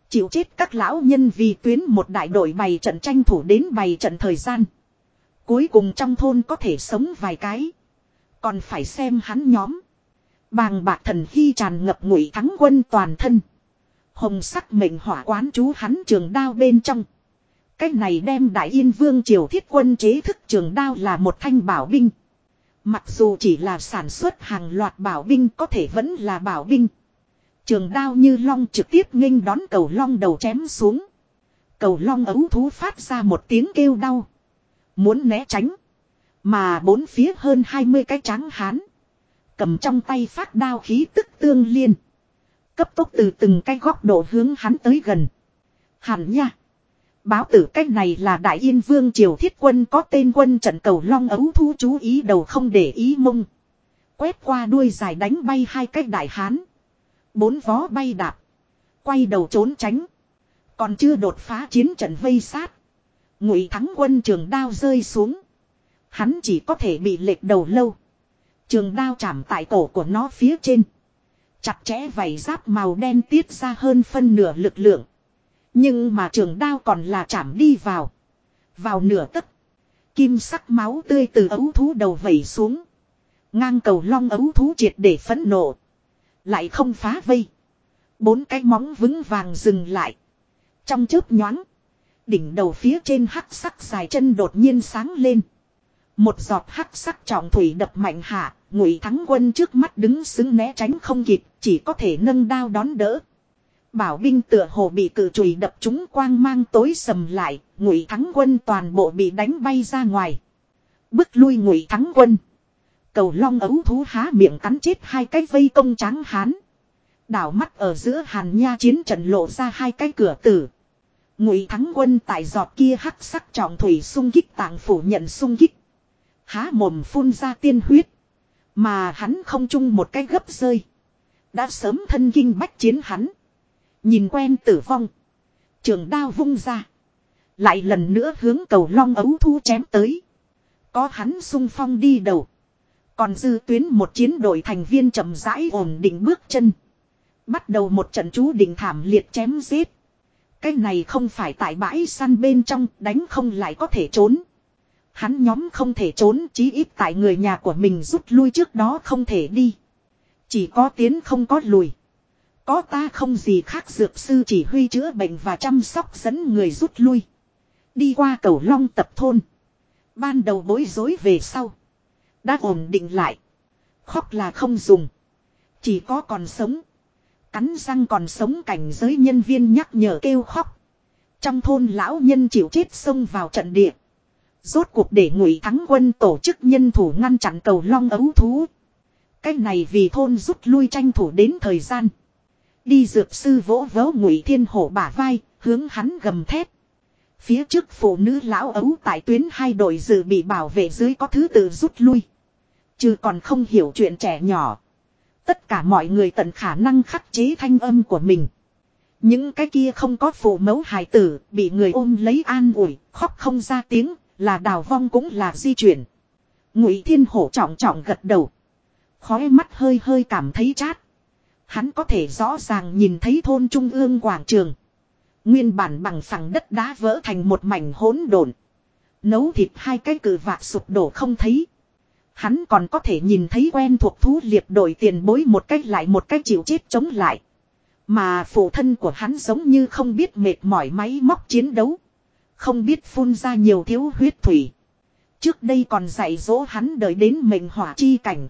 Chịu chết các lão nhân vì tuyến một đại đội bày trận tranh thủ đến bày trận thời gian. Cuối cùng trong thôn có thể sống vài cái. Còn phải xem hắn nhóm. Bàng bạc thần khi tràn ngập ngụy thắng quân toàn thân. Hồng sắc mệnh hỏa quán chú hắn trường đao bên trong. Cách này đem Đại Yên Vương Triều thiết quân chế thức trường đao là một thanh bảo binh. Mặc dù chỉ là sản xuất hàng loạt bảo binh có thể vẫn là bảo binh. Trường đao như long trực tiếp nghênh đón cầu long đầu chém xuống. Cầu long ấu thú phát ra một tiếng kêu đau. Muốn né tránh. Mà bốn phía hơn 20 cái trắng hán. Cầm trong tay phát đao khí tức tương liên. Cấp tốc từ từng cái góc độ hướng hắn tới gần. Hẳn nha. Báo tử cách này là Đại Yên Vương Triều Thiết Quân có tên quân trận cầu long ấu thu chú ý đầu không để ý mông. Quét qua đuôi dài đánh bay hai cách đại hán. Bốn vó bay đạp. Quay đầu trốn tránh. Còn chưa đột phá chiến trận vây sát. Ngụy thắng quân trường đao rơi xuống. Hắn chỉ có thể bị lệch đầu lâu. Trường đao chạm tại cổ của nó phía trên. Chặt chẽ vảy giáp màu đen tiết ra hơn phân nửa lực lượng. Nhưng mà trường đao còn là chạm đi vào. Vào nửa tấc. Kim sắc máu tươi từ ấu thú đầu vẩy xuống. Ngang cầu long ấu thú triệt để phẫn nộ. Lại không phá vây. Bốn cái móng vững vàng dừng lại. Trong chớp nhoáng. Đỉnh đầu phía trên hắc sắc dài chân đột nhiên sáng lên. Một giọt hắc sắc trọng thủy đập mạnh hạ, ngụy thắng quân trước mắt đứng xứng né tránh không kịp, chỉ có thể nâng đao đón đỡ. Bảo binh tựa hồ bị cự chùy đập chúng quang mang tối sầm lại, ngụy thắng quân toàn bộ bị đánh bay ra ngoài. Bước lui ngụy thắng quân. Cầu long ấu thú há miệng cắn chết hai cái vây công trắng hán. Đảo mắt ở giữa hàn nha chiến trận lộ ra hai cái cửa tử. Ngụy thắng quân tại giọt kia hắc sắc trọng thủy sung kích tạng phủ nhận sung kích. Há mồm phun ra tiên huyết. Mà hắn không chung một cái gấp rơi. Đã sớm thân kinh bách chiến hắn. Nhìn quen tử vong. Trường đao vung ra. Lại lần nữa hướng cầu long ấu thu chém tới. Có hắn sung phong đi đầu. Còn dư tuyến một chiến đội thành viên chậm rãi ổn định bước chân. Bắt đầu một trận chú định thảm liệt chém giết. Cái này không phải tại bãi săn bên trong, đánh không lại có thể trốn. Hắn nhóm không thể trốn, chí ít tại người nhà của mình rút lui trước đó không thể đi. Chỉ có tiến không có lùi. Có ta không gì khác dược sư chỉ huy chữa bệnh và chăm sóc dẫn người rút lui. Đi qua cầu long tập thôn. Ban đầu bối rối về sau. Đã ổn định lại. Khóc là không dùng. Chỉ có còn sống. Cắn răng còn sống cảnh giới nhân viên nhắc nhở kêu khóc. Trong thôn lão nhân chịu chết xông vào trận địa. Rốt cuộc để ngụy thắng quân tổ chức nhân thủ ngăn chặn cầu long ấu thú. Cái này vì thôn rút lui tranh thủ đến thời gian. Đi dược sư vỗ vỗ ngụy thiên hổ bả vai, hướng hắn gầm thét. Phía trước phụ nữ lão ấu tại tuyến hai đội dự bị bảo vệ dưới có thứ tự rút lui. Chứ còn không hiểu chuyện trẻ nhỏ. Tất cả mọi người tận khả năng khắc chế thanh âm của mình. Những cái kia không có phụ mẫu hài tử, bị người ôm lấy an ủi, khóc không ra tiếng, là đào vong cũng là di chuyển. Ngụy Thiên Hổ trọng trọng gật đầu. Khói mắt hơi hơi cảm thấy chát. Hắn có thể rõ ràng nhìn thấy thôn trung ương quảng trường. Nguyên bản bằng phẳng đất đá vỡ thành một mảnh hỗn độn. Nấu thịt hai cái cử vạc sụp đổ không thấy. Hắn còn có thể nhìn thấy quen thuộc thú liệp đổi tiền bối một cách lại một cách chịu chết chống lại. Mà phụ thân của hắn giống như không biết mệt mỏi máy móc chiến đấu. Không biết phun ra nhiều thiếu huyết thủy. Trước đây còn dạy dỗ hắn đợi đến mệnh hỏa chi cảnh.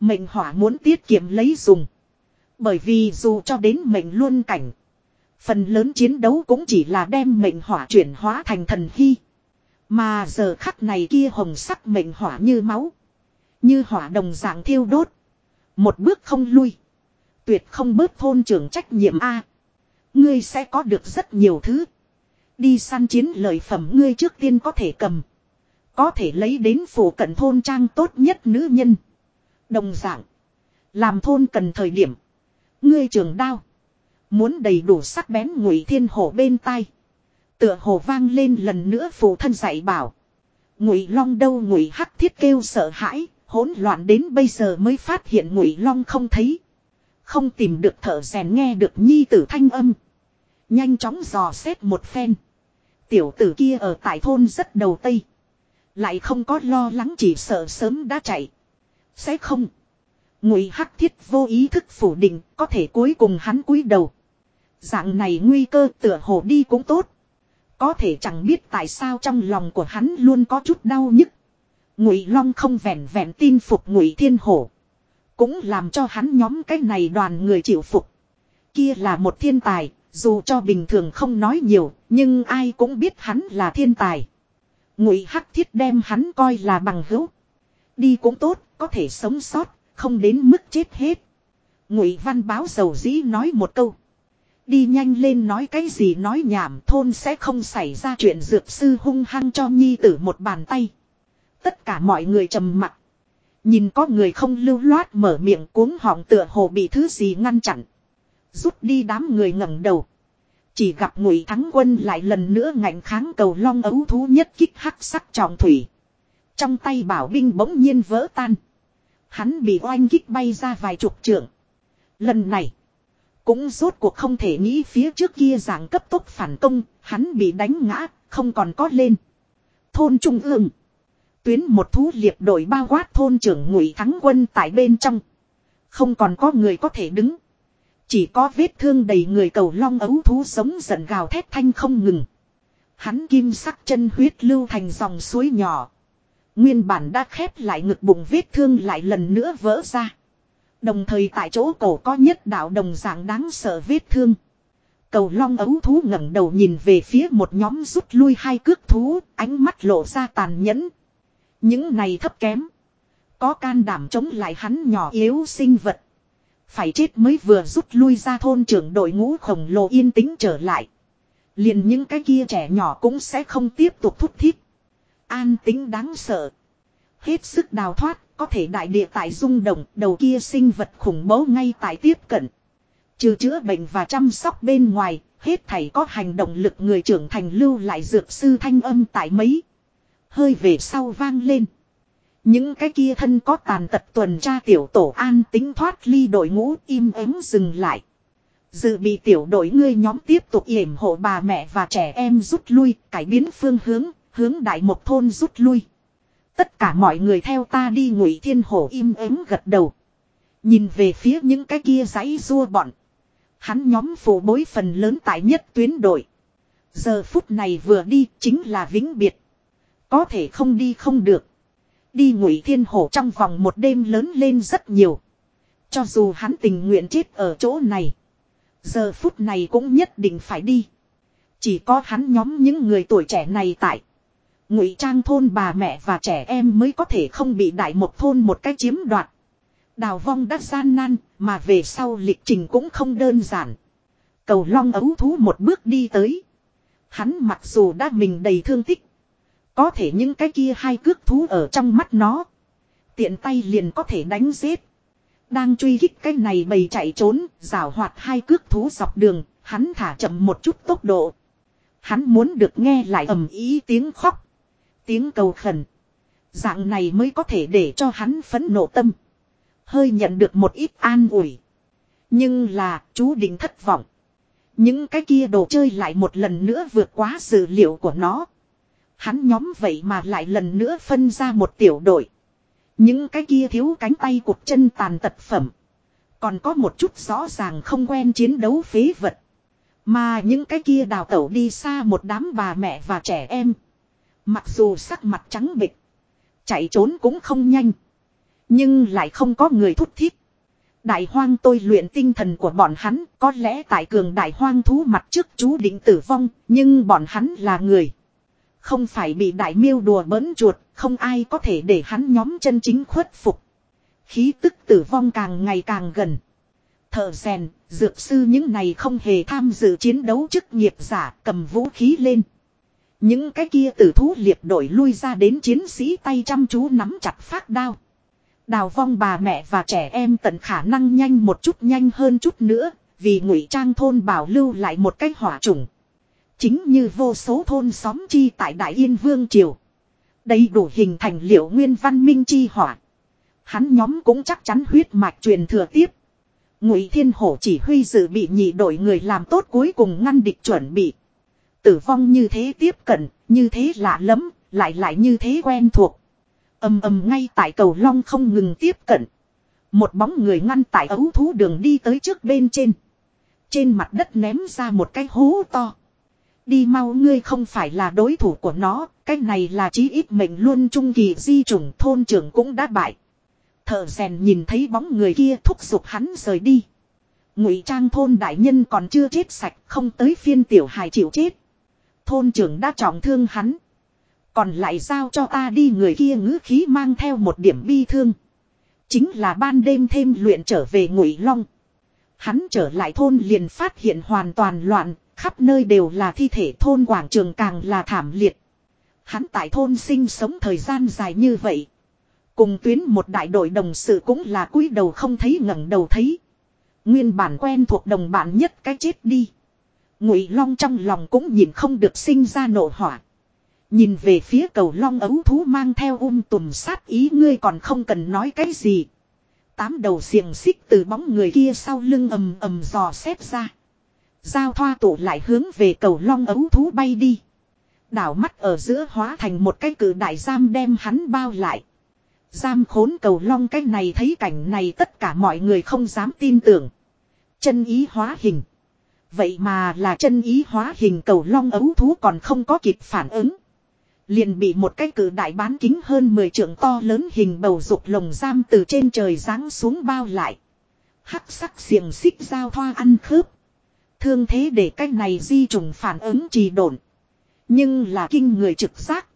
Mệnh hỏa muốn tiết kiệm lấy dùng. Bởi vì dù cho đến mệnh luôn cảnh. Phần lớn chiến đấu cũng chỉ là đem mệnh hỏa chuyển hóa thành thần hy. Mà giờ khắc này kia hồng sắc mệnh hỏa như máu. Như hỏa đồng dạng thiêu đốt. Một bước không lui. Tuyệt không bớt thôn trưởng trách nhiệm A. Ngươi sẽ có được rất nhiều thứ. Đi săn chiến lợi phẩm ngươi trước tiên có thể cầm. Có thể lấy đến phủ cận thôn trang tốt nhất nữ nhân. Đồng dạng. Làm thôn cần thời điểm. Ngươi trường đao. Muốn đầy đủ sắc bén ngụy thiên hổ bên tai. Tựa hồ vang lên lần nữa phụ thân dạy bảo. Ngụy long đâu ngụy hắc thiết kêu sợ hãi. Hỗn loạn đến bây giờ mới phát hiện ngụy long không thấy. Không tìm được thợ rèn nghe được nhi tử thanh âm. Nhanh chóng dò xét một phen. Tiểu tử kia ở tại thôn rất đầu tây. Lại không có lo lắng chỉ sợ sớm đã chạy. Sẽ không. Ngụy hắc thiết vô ý thức phủ định có thể cuối cùng hắn cúi đầu. Dạng này nguy cơ tựa hồ đi cũng tốt. Có thể chẳng biết tại sao trong lòng của hắn luôn có chút đau nhức. Ngụy Long không vẹn vẹn tin phục Ngụy Thiên Hổ, cũng làm cho hắn nhóm cái này đoàn người chịu phục. Kia là một thiên tài, dù cho bình thường không nói nhiều, nhưng ai cũng biết hắn là thiên tài. Ngụy Hắc Thiết đem hắn coi là bằng hữu. Đi cũng tốt, có thể sống sót, không đến mức chết hết. Ngụy Văn báo dầu dĩ nói một câu. Đi nhanh lên nói cái gì nói nhảm, thôn sẽ không xảy ra chuyện dược sư hung hăng cho nhi tử một bàn tay. Tất cả mọi người trầm mặc. Nhìn có người không lưu loát mở miệng cuống họng tựa hồ bị thứ gì ngăn chặn. Rút đi đám người ngẩng đầu. Chỉ gặp ngụy thắng quân lại lần nữa ngạnh kháng cầu long ấu thú nhất kích hắc sắc trọng thủy. Trong tay bảo binh bỗng nhiên vỡ tan. Hắn bị oanh kích bay ra vài chục trượng. Lần này. Cũng rốt cuộc không thể nghĩ phía trước kia dạng cấp tốc phản công. Hắn bị đánh ngã. Không còn có lên. Thôn trung ương. Tuyến một thú liệp đội bao quát thôn trưởng ngụy thắng quân tại bên trong. Không còn có người có thể đứng. Chỉ có vết thương đầy người cầu long ấu thú sống giận gào thét thanh không ngừng. Hắn kim sắc chân huyết lưu thành dòng suối nhỏ. Nguyên bản đã khép lại ngực bụng vết thương lại lần nữa vỡ ra. Đồng thời tại chỗ cổ có nhất đạo đồng dạng đáng sợ vết thương. Cầu long ấu thú ngẩng đầu nhìn về phía một nhóm rút lui hai cước thú, ánh mắt lộ ra tàn nhẫn. Những này thấp kém. Có can đảm chống lại hắn nhỏ yếu sinh vật. Phải chết mới vừa rút lui ra thôn trưởng đội ngũ khổng lồ yên tĩnh trở lại. Liền những cái kia trẻ nhỏ cũng sẽ không tiếp tục thúc thiết. An tính đáng sợ. Hết sức đào thoát, có thể đại địa tại rung động, đầu kia sinh vật khủng bố ngay tại tiếp cận. Trừ chữa bệnh và chăm sóc bên ngoài, hết thảy có hành động lực người trưởng thành lưu lại dược sư thanh âm tại mấy. Hơi về sau vang lên. Những cái kia thân có tàn tật tuần tra tiểu tổ an tính thoát ly đội ngũ im ắng dừng lại. Dự bị tiểu đội ngươi nhóm tiếp tục yểm hộ bà mẹ và trẻ em rút lui, cải biến phương hướng, hướng đại một thôn rút lui. Tất cả mọi người theo ta đi ngụy thiên hổ im ắng gật đầu. Nhìn về phía những cái kia giấy rua bọn. Hắn nhóm phụ bối phần lớn tại nhất tuyến đội. Giờ phút này vừa đi chính là vĩnh biệt. Có thể không đi không được. Đi ngụy thiên hổ trong vòng một đêm lớn lên rất nhiều. Cho dù hắn tình nguyện chết ở chỗ này. Giờ phút này cũng nhất định phải đi. Chỉ có hắn nhóm những người tuổi trẻ này tại. Ngụy trang thôn bà mẹ và trẻ em mới có thể không bị đại một thôn một cách chiếm đoạt. Đào vong đã gian nan, mà về sau lịch trình cũng không đơn giản. Cầu long ấu thú một bước đi tới. Hắn mặc dù đã mình đầy thương tích. Có thể những cái kia hai cước thú ở trong mắt nó. Tiện tay liền có thể đánh giết. Đang truy kích cái này bầy chạy trốn, rào hoạt hai cước thú dọc đường, hắn thả chậm một chút tốc độ. Hắn muốn được nghe lại ầm ý tiếng khóc. Tiếng cầu khẩn. Dạng này mới có thể để cho hắn phấn nộ tâm. Hơi nhận được một ít an ủi. Nhưng là, chú định thất vọng. Những cái kia đồ chơi lại một lần nữa vượt quá dữ liệu của nó. Hắn nhóm vậy mà lại lần nữa phân ra một tiểu đội. Những cái kia thiếu cánh tay cục chân tàn tật phẩm. Còn có một chút rõ ràng không quen chiến đấu phế vật. Mà những cái kia đào tẩu đi xa một đám bà mẹ và trẻ em. Mặc dù sắc mặt trắng bịch. Chạy trốn cũng không nhanh. Nhưng lại không có người thúc thiết. Đại hoang tôi luyện tinh thần của bọn hắn có lẽ tại cường đại hoang thú mặt trước chú định tử vong. Nhưng bọn hắn là người. Không phải bị đại miêu đùa bỡn chuột, không ai có thể để hắn nhóm chân chính khuất phục. Khí tức tử vong càng ngày càng gần. Thợ rèn, dược sư những này không hề tham dự chiến đấu chức nghiệp giả cầm vũ khí lên. Những cái kia tử thú liệp đổi lui ra đến chiến sĩ tay chăm chú nắm chặt phát đao. Đào vong bà mẹ và trẻ em tận khả năng nhanh một chút nhanh hơn chút nữa, vì ngụy trang thôn bảo lưu lại một cái hỏa trùng. Chính như vô số thôn xóm chi tại Đại Yên Vương Triều. Đầy đủ hình thành liệu nguyên văn minh chi hỏa. Hắn nhóm cũng chắc chắn huyết mạch truyền thừa tiếp. Ngụy Thiên Hổ chỉ huy dự bị nhị đội người làm tốt cuối cùng ngăn địch chuẩn bị. Tử vong như thế tiếp cận, như thế lạ lắm, lại lại như thế quen thuộc. ầm ầm ngay tại cầu long không ngừng tiếp cận. Một bóng người ngăn tại ấu thú đường đi tới trước bên trên. Trên mặt đất ném ra một cái hố to. Đi mau ngươi không phải là đối thủ của nó, cái này là chí ít mệnh luôn trung kỳ di trùng thôn trưởng cũng đã bại. Thợ rèn nhìn thấy bóng người kia thúc giục hắn rời đi. Ngụy trang thôn đại nhân còn chưa chết sạch, không tới phiên tiểu hài chịu chết. Thôn trưởng đã trọng thương hắn. Còn lại giao cho ta đi người kia ngữ khí mang theo một điểm bi thương. Chính là ban đêm thêm luyện trở về ngụy long. Hắn trở lại thôn liền phát hiện hoàn toàn loạn, khắp nơi đều là thi thể thôn quảng trường càng là thảm liệt. Hắn tại thôn sinh sống thời gian dài như vậy. Cùng tuyến một đại đội đồng sự cũng là cúi đầu không thấy ngẩng đầu thấy. Nguyên bản quen thuộc đồng bạn nhất cái chết đi. Ngụy Long trong lòng cũng nhìn không được sinh ra nộ hỏa. Nhìn về phía cầu long ấu thú mang theo um tùm sát ý, ngươi còn không cần nói cái gì. Tám đầu xiềng xích từ bóng người kia sau lưng ầm ầm dò xét ra. Giao thoa tụ lại hướng về cầu long ấu thú bay đi. Đảo mắt ở giữa hóa thành một cái cử đại giam đem hắn bao lại. Giam khốn cầu long cái này thấy cảnh này tất cả mọi người không dám tin tưởng. Chân ý hóa hình. Vậy mà là chân ý hóa hình cầu long ấu thú còn không có kịp phản ứng. Liền bị một cái cử đại bán kính hơn 10 trượng to lớn hình bầu dục lồng giam từ trên trời giáng xuống bao lại. Hắc sắc xiềng xích giao thoa ăn khớp. Thương thế để cái này di trùng phản ứng trì độn. Nhưng là kinh người trực giác.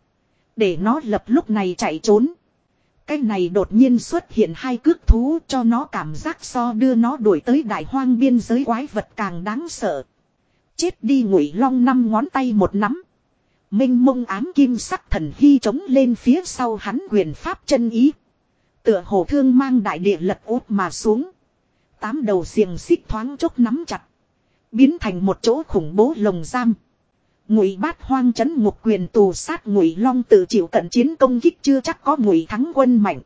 Để nó lập lúc này chạy trốn. Cái này đột nhiên xuất hiện hai cước thú cho nó cảm giác so đưa nó đuổi tới đại hoang biên giới quái vật càng đáng sợ. Chết đi ngụy long năm ngón tay một nắm. Minh mông ám kim sắc thần hy trống lên phía sau hắn quyền pháp chân ý. Tựa hồ thương mang đại địa lật út mà xuống. Tám đầu xiềng xích thoáng chốc nắm chặt. Biến thành một chỗ khủng bố lồng giam. Ngụy bát hoang chấn ngục quyền tù sát ngụy long tự chịu cận chiến công kích chưa chắc có ngụy thắng quân mạnh.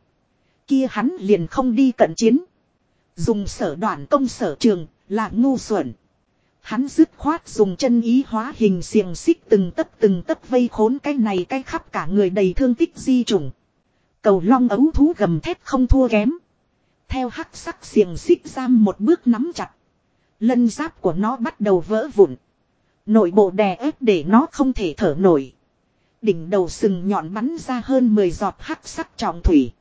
Kia hắn liền không đi cận chiến. Dùng sở đoạn công sở trường là ngu xuẩn. Hắn dứt khoát dùng chân ý hóa hình xiềng xích từng tấc từng tấc vây khốn cái này cái khắp cả người đầy thương tích di trùng. Cầu long ấu thú gầm thét không thua kém. Theo hắc sắc xiềng xích giam một bước nắm chặt. Lân giáp của nó bắt đầu vỡ vụn. Nội bộ đè ép để nó không thể thở nổi. Đỉnh đầu sừng nhọn bắn ra hơn 10 giọt hắc sắc trọng thủy.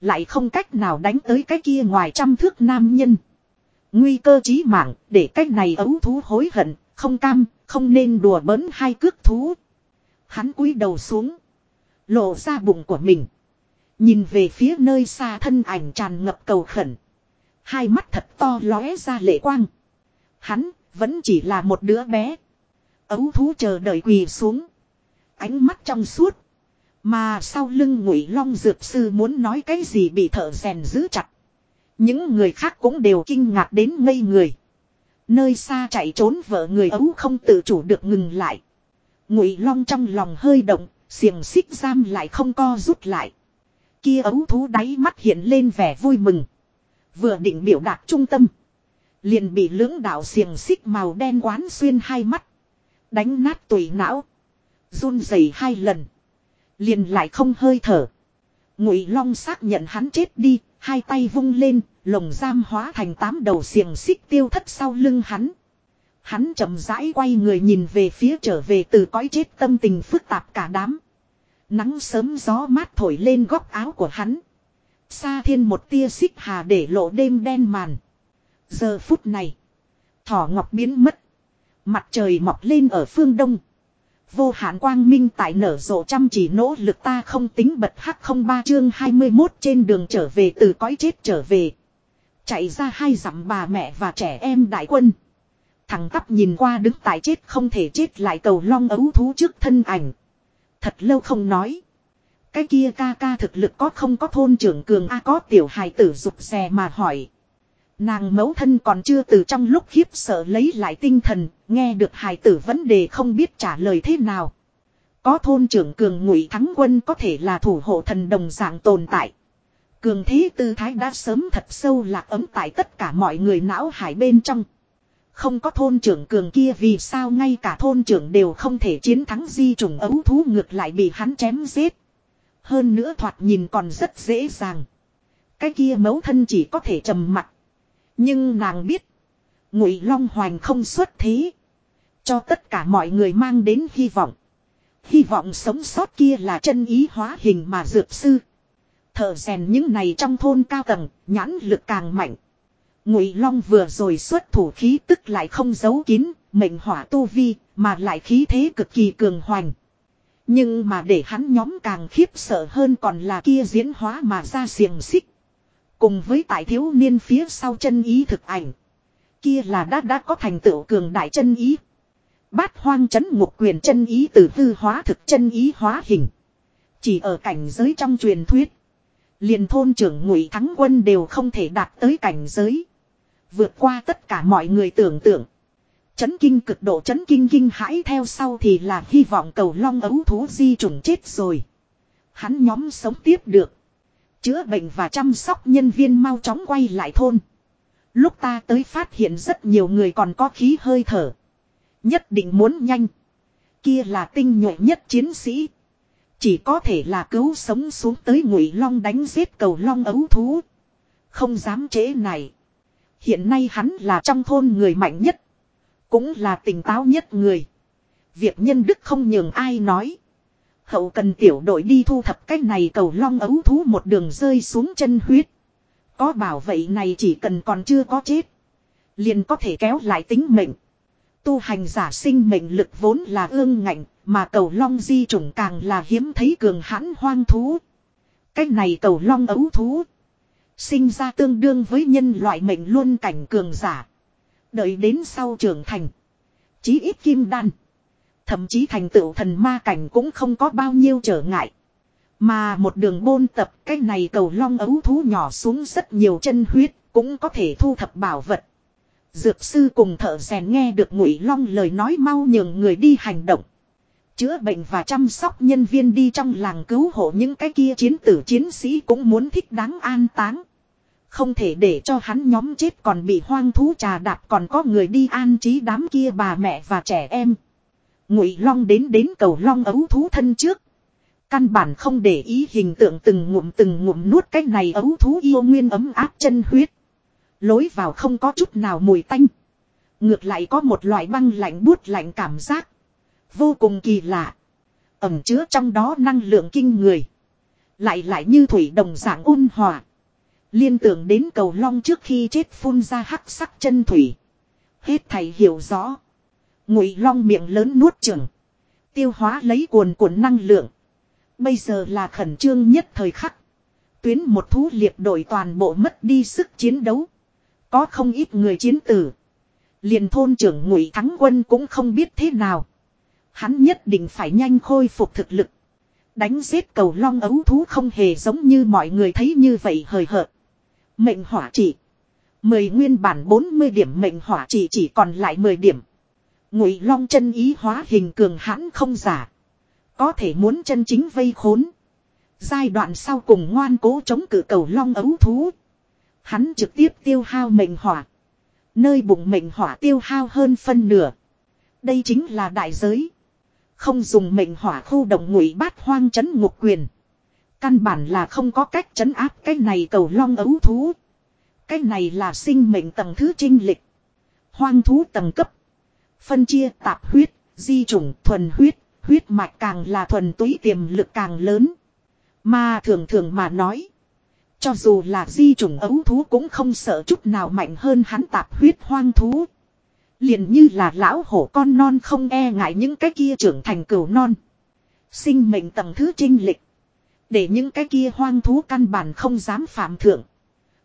Lại không cách nào đánh tới cái kia ngoài trăm thước nam nhân. Nguy cơ chí mạng để cái này ấu thú hối hận, không cam, không nên đùa bỡn hai cước thú. Hắn cúi đầu xuống. Lộ ra bụng của mình. Nhìn về phía nơi xa thân ảnh tràn ngập cầu khẩn. Hai mắt thật to lóe ra lệ quang. Hắn vẫn chỉ là một đứa bé. Ấu thú chờ đợi quỳ xuống. Ánh mắt trong suốt. Mà sau lưng ngụy long dược sư muốn nói cái gì bị thợ rèn giữ chặt. Những người khác cũng đều kinh ngạc đến ngây người. Nơi xa chạy trốn vợ người ấu không tự chủ được ngừng lại. Ngụy long trong lòng hơi động, xiềng xích giam lại không co rút lại. Kia ấu thú đáy mắt hiện lên vẻ vui mừng. Vừa định biểu đạt trung tâm. Liền bị lưỡng đạo xiềng xích màu đen quán xuyên hai mắt. Đánh nát tùy não. run rẩy hai lần. Liền lại không hơi thở. Ngụy Long xác nhận hắn chết đi, hai tay vung lên, lồng giam hóa thành tám đầu xiềng xích tiêu thất sau lưng hắn. Hắn chậm rãi quay người nhìn về phía trở về từ cõi chết tâm tình phức tạp cả đám. Nắng sớm gió mát thổi lên góc áo của hắn. Xa thiên một tia xích hà để lộ đêm đen màn. Giờ phút này. Thỏ ngọc biến mất. Mặt trời mọc lên ở phương đông. Vô hạn quang minh tại nở rộ chăm chỉ nỗ lực ta không tính bật hắc không ba chương 21 trên đường trở về từ cõi chết trở về. Chạy ra hai dặm bà mẹ và trẻ em đại quân. Thằng tắp nhìn qua đứng tại chết không thể chết lại cầu long ấu thú trước thân ảnh. Thật lâu không nói. Cái kia ca ca thực lực có không có thôn trưởng cường A có tiểu hài tử rụt xe mà hỏi. Nàng mẫu thân còn chưa từ trong lúc khiếp sợ lấy lại tinh thần, nghe được hài tử vấn đề không biết trả lời thế nào. Có thôn trưởng cường ngụy thắng quân có thể là thủ hộ thần đồng dạng tồn tại. Cường thế tư thái đã sớm thật sâu lạc ấm tại tất cả mọi người não hải bên trong. Không có thôn trưởng cường kia vì sao ngay cả thôn trưởng đều không thể chiến thắng di trùng ấu thú ngược lại bị hắn chém giết. Hơn nữa thoạt nhìn còn rất dễ dàng. Cái kia mấu thân chỉ có thể trầm mặt. Nhưng nàng biết. Ngụy Long Hoành không xuất thế. Cho tất cả mọi người mang đến hy vọng. Hy vọng sống sót kia là chân ý hóa hình mà dược sư. Thợ rèn những này trong thôn cao tầng, nhãn lực càng mạnh. Ngụy Long vừa rồi xuất thủ khí tức lại không giấu kín, mệnh hỏa tu vi, mà lại khí thế cực kỳ cường hoành. Nhưng mà để hắn nhóm càng khiếp sợ hơn còn là kia diễn hóa mà ra xiềng xích. Cùng với tại thiếu niên phía sau chân ý thực ảnh. Kia là đã đã có thành tựu cường đại chân ý. Bát hoang chấn ngục quyền chân ý từ hư hóa thực chân ý hóa hình. Chỉ ở cảnh giới trong truyền thuyết. liền thôn trưởng ngụy thắng quân đều không thể đạt tới cảnh giới. Vượt qua tất cả mọi người tưởng tượng. Chấn kinh cực độ chấn kinh kinh hãi theo sau thì là hy vọng cầu long ấu thú di trùng chết rồi. Hắn nhóm sống tiếp được. Chữa bệnh và chăm sóc nhân viên mau chóng quay lại thôn. Lúc ta tới phát hiện rất nhiều người còn có khí hơi thở. Nhất định muốn nhanh. Kia là tinh nhuệ nhất chiến sĩ. Chỉ có thể là cứu sống xuống tới ngụy long đánh giết cầu long ấu thú. Không dám chế này. Hiện nay hắn là trong thôn người mạnh nhất. Cũng là tỉnh táo nhất người. Việc nhân đức không nhường ai nói. Hậu cần tiểu đội đi thu thập cái này cầu long ấu thú một đường rơi xuống chân huyết. Có bảo vậy này chỉ cần còn chưa có chết. Liền có thể kéo lại tính mệnh. Tu hành giả sinh mệnh lực vốn là ương ngạnh, mà cầu long di trùng càng là hiếm thấy cường hãn hoang thú. Cái này cầu long ấu thú. Sinh ra tương đương với nhân loại mệnh luôn cảnh cường giả. Đợi đến sau trưởng thành. Chí ít kim đan. Thậm chí thành tựu thần ma cảnh cũng không có bao nhiêu trở ngại. Mà một đường bôn tập, cái này cầu long ấu thú nhỏ xuống rất nhiều chân huyết, cũng có thể thu thập bảo vật. Dược sư cùng thợ rèn nghe được ngụy long lời nói mau nhường người đi hành động. Chữa bệnh và chăm sóc nhân viên đi trong làng cứu hộ những cái kia chiến tử chiến sĩ cũng muốn thích đáng an táng. Không thể để cho hắn nhóm chết còn bị hoang thú trà đạp còn có người đi an trí đám kia bà mẹ và trẻ em. Ngụy Long đến đến cầu Long ấu thú thân trước. Căn bản không để ý hình tượng từng ngụm từng ngụm nuốt cái này ấu thú yêu nguyên ấm áp chân huyết. Lối vào không có chút nào mùi tanh. Ngược lại có một loại băng lạnh buốt lạnh cảm giác. Vô cùng kỳ lạ. Ẩm chứa trong đó năng lượng kinh người. Lại lại như thủy đồng dạng ôn hòa. Liên tưởng đến cầu long trước khi chết phun ra hắc sắc chân thủy. Hết thầy hiểu rõ. Ngụy long miệng lớn nuốt chừng. Tiêu hóa lấy cuồn cuộn năng lượng. Bây giờ là khẩn trương nhất thời khắc. Tuyến một thú liệt đội toàn bộ mất đi sức chiến đấu. Có không ít người chiến tử. Liền thôn trưởng ngụy thắng quân cũng không biết thế nào. Hắn nhất định phải nhanh khôi phục thực lực. Đánh giết cầu long ấu thú không hề giống như mọi người thấy như vậy hời hợt. Mệnh hỏa trị. Mười nguyên bản 40 điểm mệnh hỏa trị chỉ còn lại 10 điểm. Ngụy long chân ý hóa hình cường hãn không giả. Có thể muốn chân chính vây khốn. Giai đoạn sau cùng ngoan cố chống cự cầu long ấu thú. Hắn trực tiếp tiêu hao mệnh hỏa. Nơi bụng mệnh hỏa tiêu hao hơn phân nửa. Đây chính là đại giới. Không dùng mệnh hỏa khu động ngụy bát hoang chấn ngục quyền. Căn bản là không có cách chấn áp cái này cầu long ấu thú. Cái này là sinh mệnh tầng thứ trinh lịch. Hoang thú tầng cấp. Phân chia tạp huyết, di chủng thuần huyết, huyết mạch càng là thuần túy tiềm lực càng lớn. Mà thường thường mà nói. Cho dù là di chủng ấu thú cũng không sợ chút nào mạnh hơn hắn tạp huyết hoang thú. Liền như là lão hổ con non không e ngại những cái kia trưởng thành cửu non. Sinh mệnh tầng thứ trinh lịch. Để những cái kia hoang thú căn bản không dám phạm thượng.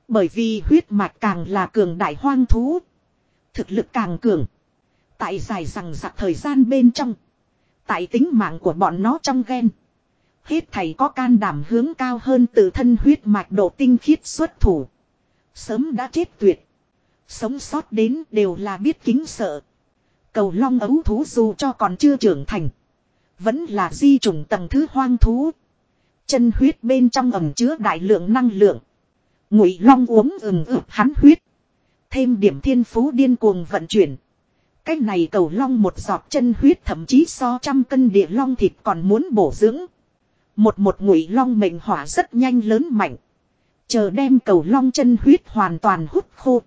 Bởi vì huyết mạch càng là cường đại hoang thú. Thực lực càng cường. Tại dài rằng giặc thời gian bên trong. Tại tính mạng của bọn nó trong ghen. Hết thầy có can đảm hướng cao hơn tự thân huyết mạch độ tinh khiết xuất thủ. Sớm đã chết tuyệt. Sống sót đến đều là biết kính sợ. Cầu long ấu thú dù cho còn chưa trưởng thành. Vẫn là di trùng tầng thứ hoang thú. Chân huyết bên trong ẩm chứa đại lượng năng lượng. Ngụy long uống ừng ực hắn huyết. Thêm điểm thiên phú điên cuồng vận chuyển. Cách này cầu long một giọt chân huyết thậm chí so trăm cân địa long thịt còn muốn bổ dưỡng. Một một ngụy long mệnh hỏa rất nhanh lớn mạnh. Chờ đem cầu long chân huyết hoàn toàn hút khô.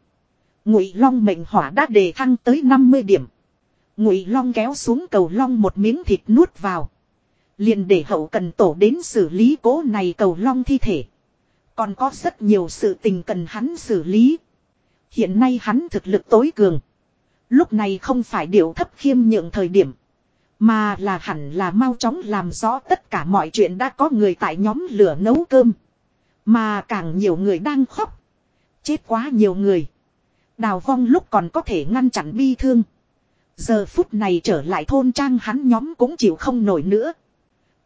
Ngụy long mệnh hỏa đã đề thăng tới 50 điểm. Ngụy long kéo xuống cầu long một miếng thịt nuốt vào. Liền để hậu cần tổ đến xử lý cố này cầu long thi thể. Còn có rất nhiều sự tình cần hắn xử lý. Hiện nay hắn thực lực tối cường. Lúc này không phải điều thấp khiêm nhượng thời điểm. Mà là hẳn là mau chóng làm rõ tất cả mọi chuyện đã có người tại nhóm lửa nấu cơm. Mà càng nhiều người đang khóc. Chết quá nhiều người. Đào vong lúc còn có thể ngăn chặn bi thương. Giờ phút này trở lại thôn trang hắn nhóm cũng chịu không nổi nữa.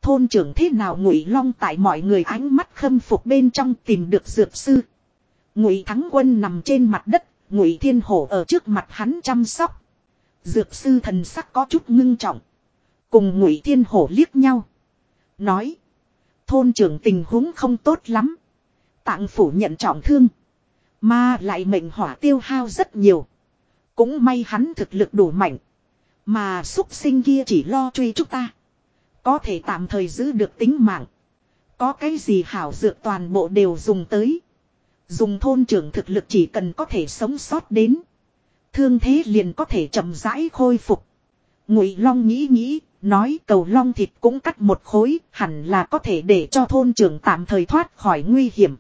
Thôn trưởng thế nào ngụy long tại mọi người ánh mắt khâm phục bên trong tìm được dược sư. Ngụy thắng quân nằm trên mặt đất, ngụy thiên hổ ở trước mặt hắn chăm sóc. Dược sư thần sắc có chút ngưng trọng. Cùng ngụy thiên hổ liếc nhau. Nói. Thôn trưởng tình huống không tốt lắm. Tạng phủ nhận trọng thương. Mà lại mệnh hỏa tiêu hao rất nhiều. Cũng may hắn thực lực đủ mạnh. Mà xúc sinh kia chỉ lo truy chúng ta. Có thể tạm thời giữ được tính mạng. Có cái gì hảo dược toàn bộ đều dùng tới. Dùng thôn trưởng thực lực chỉ cần có thể sống sót đến. Thương thế liền có thể chậm rãi khôi phục. Ngụy Long nghĩ nghĩ, nói cầu long thịt cũng cắt một khối, hẳn là có thể để cho thôn trưởng tạm thời thoát khỏi nguy hiểm.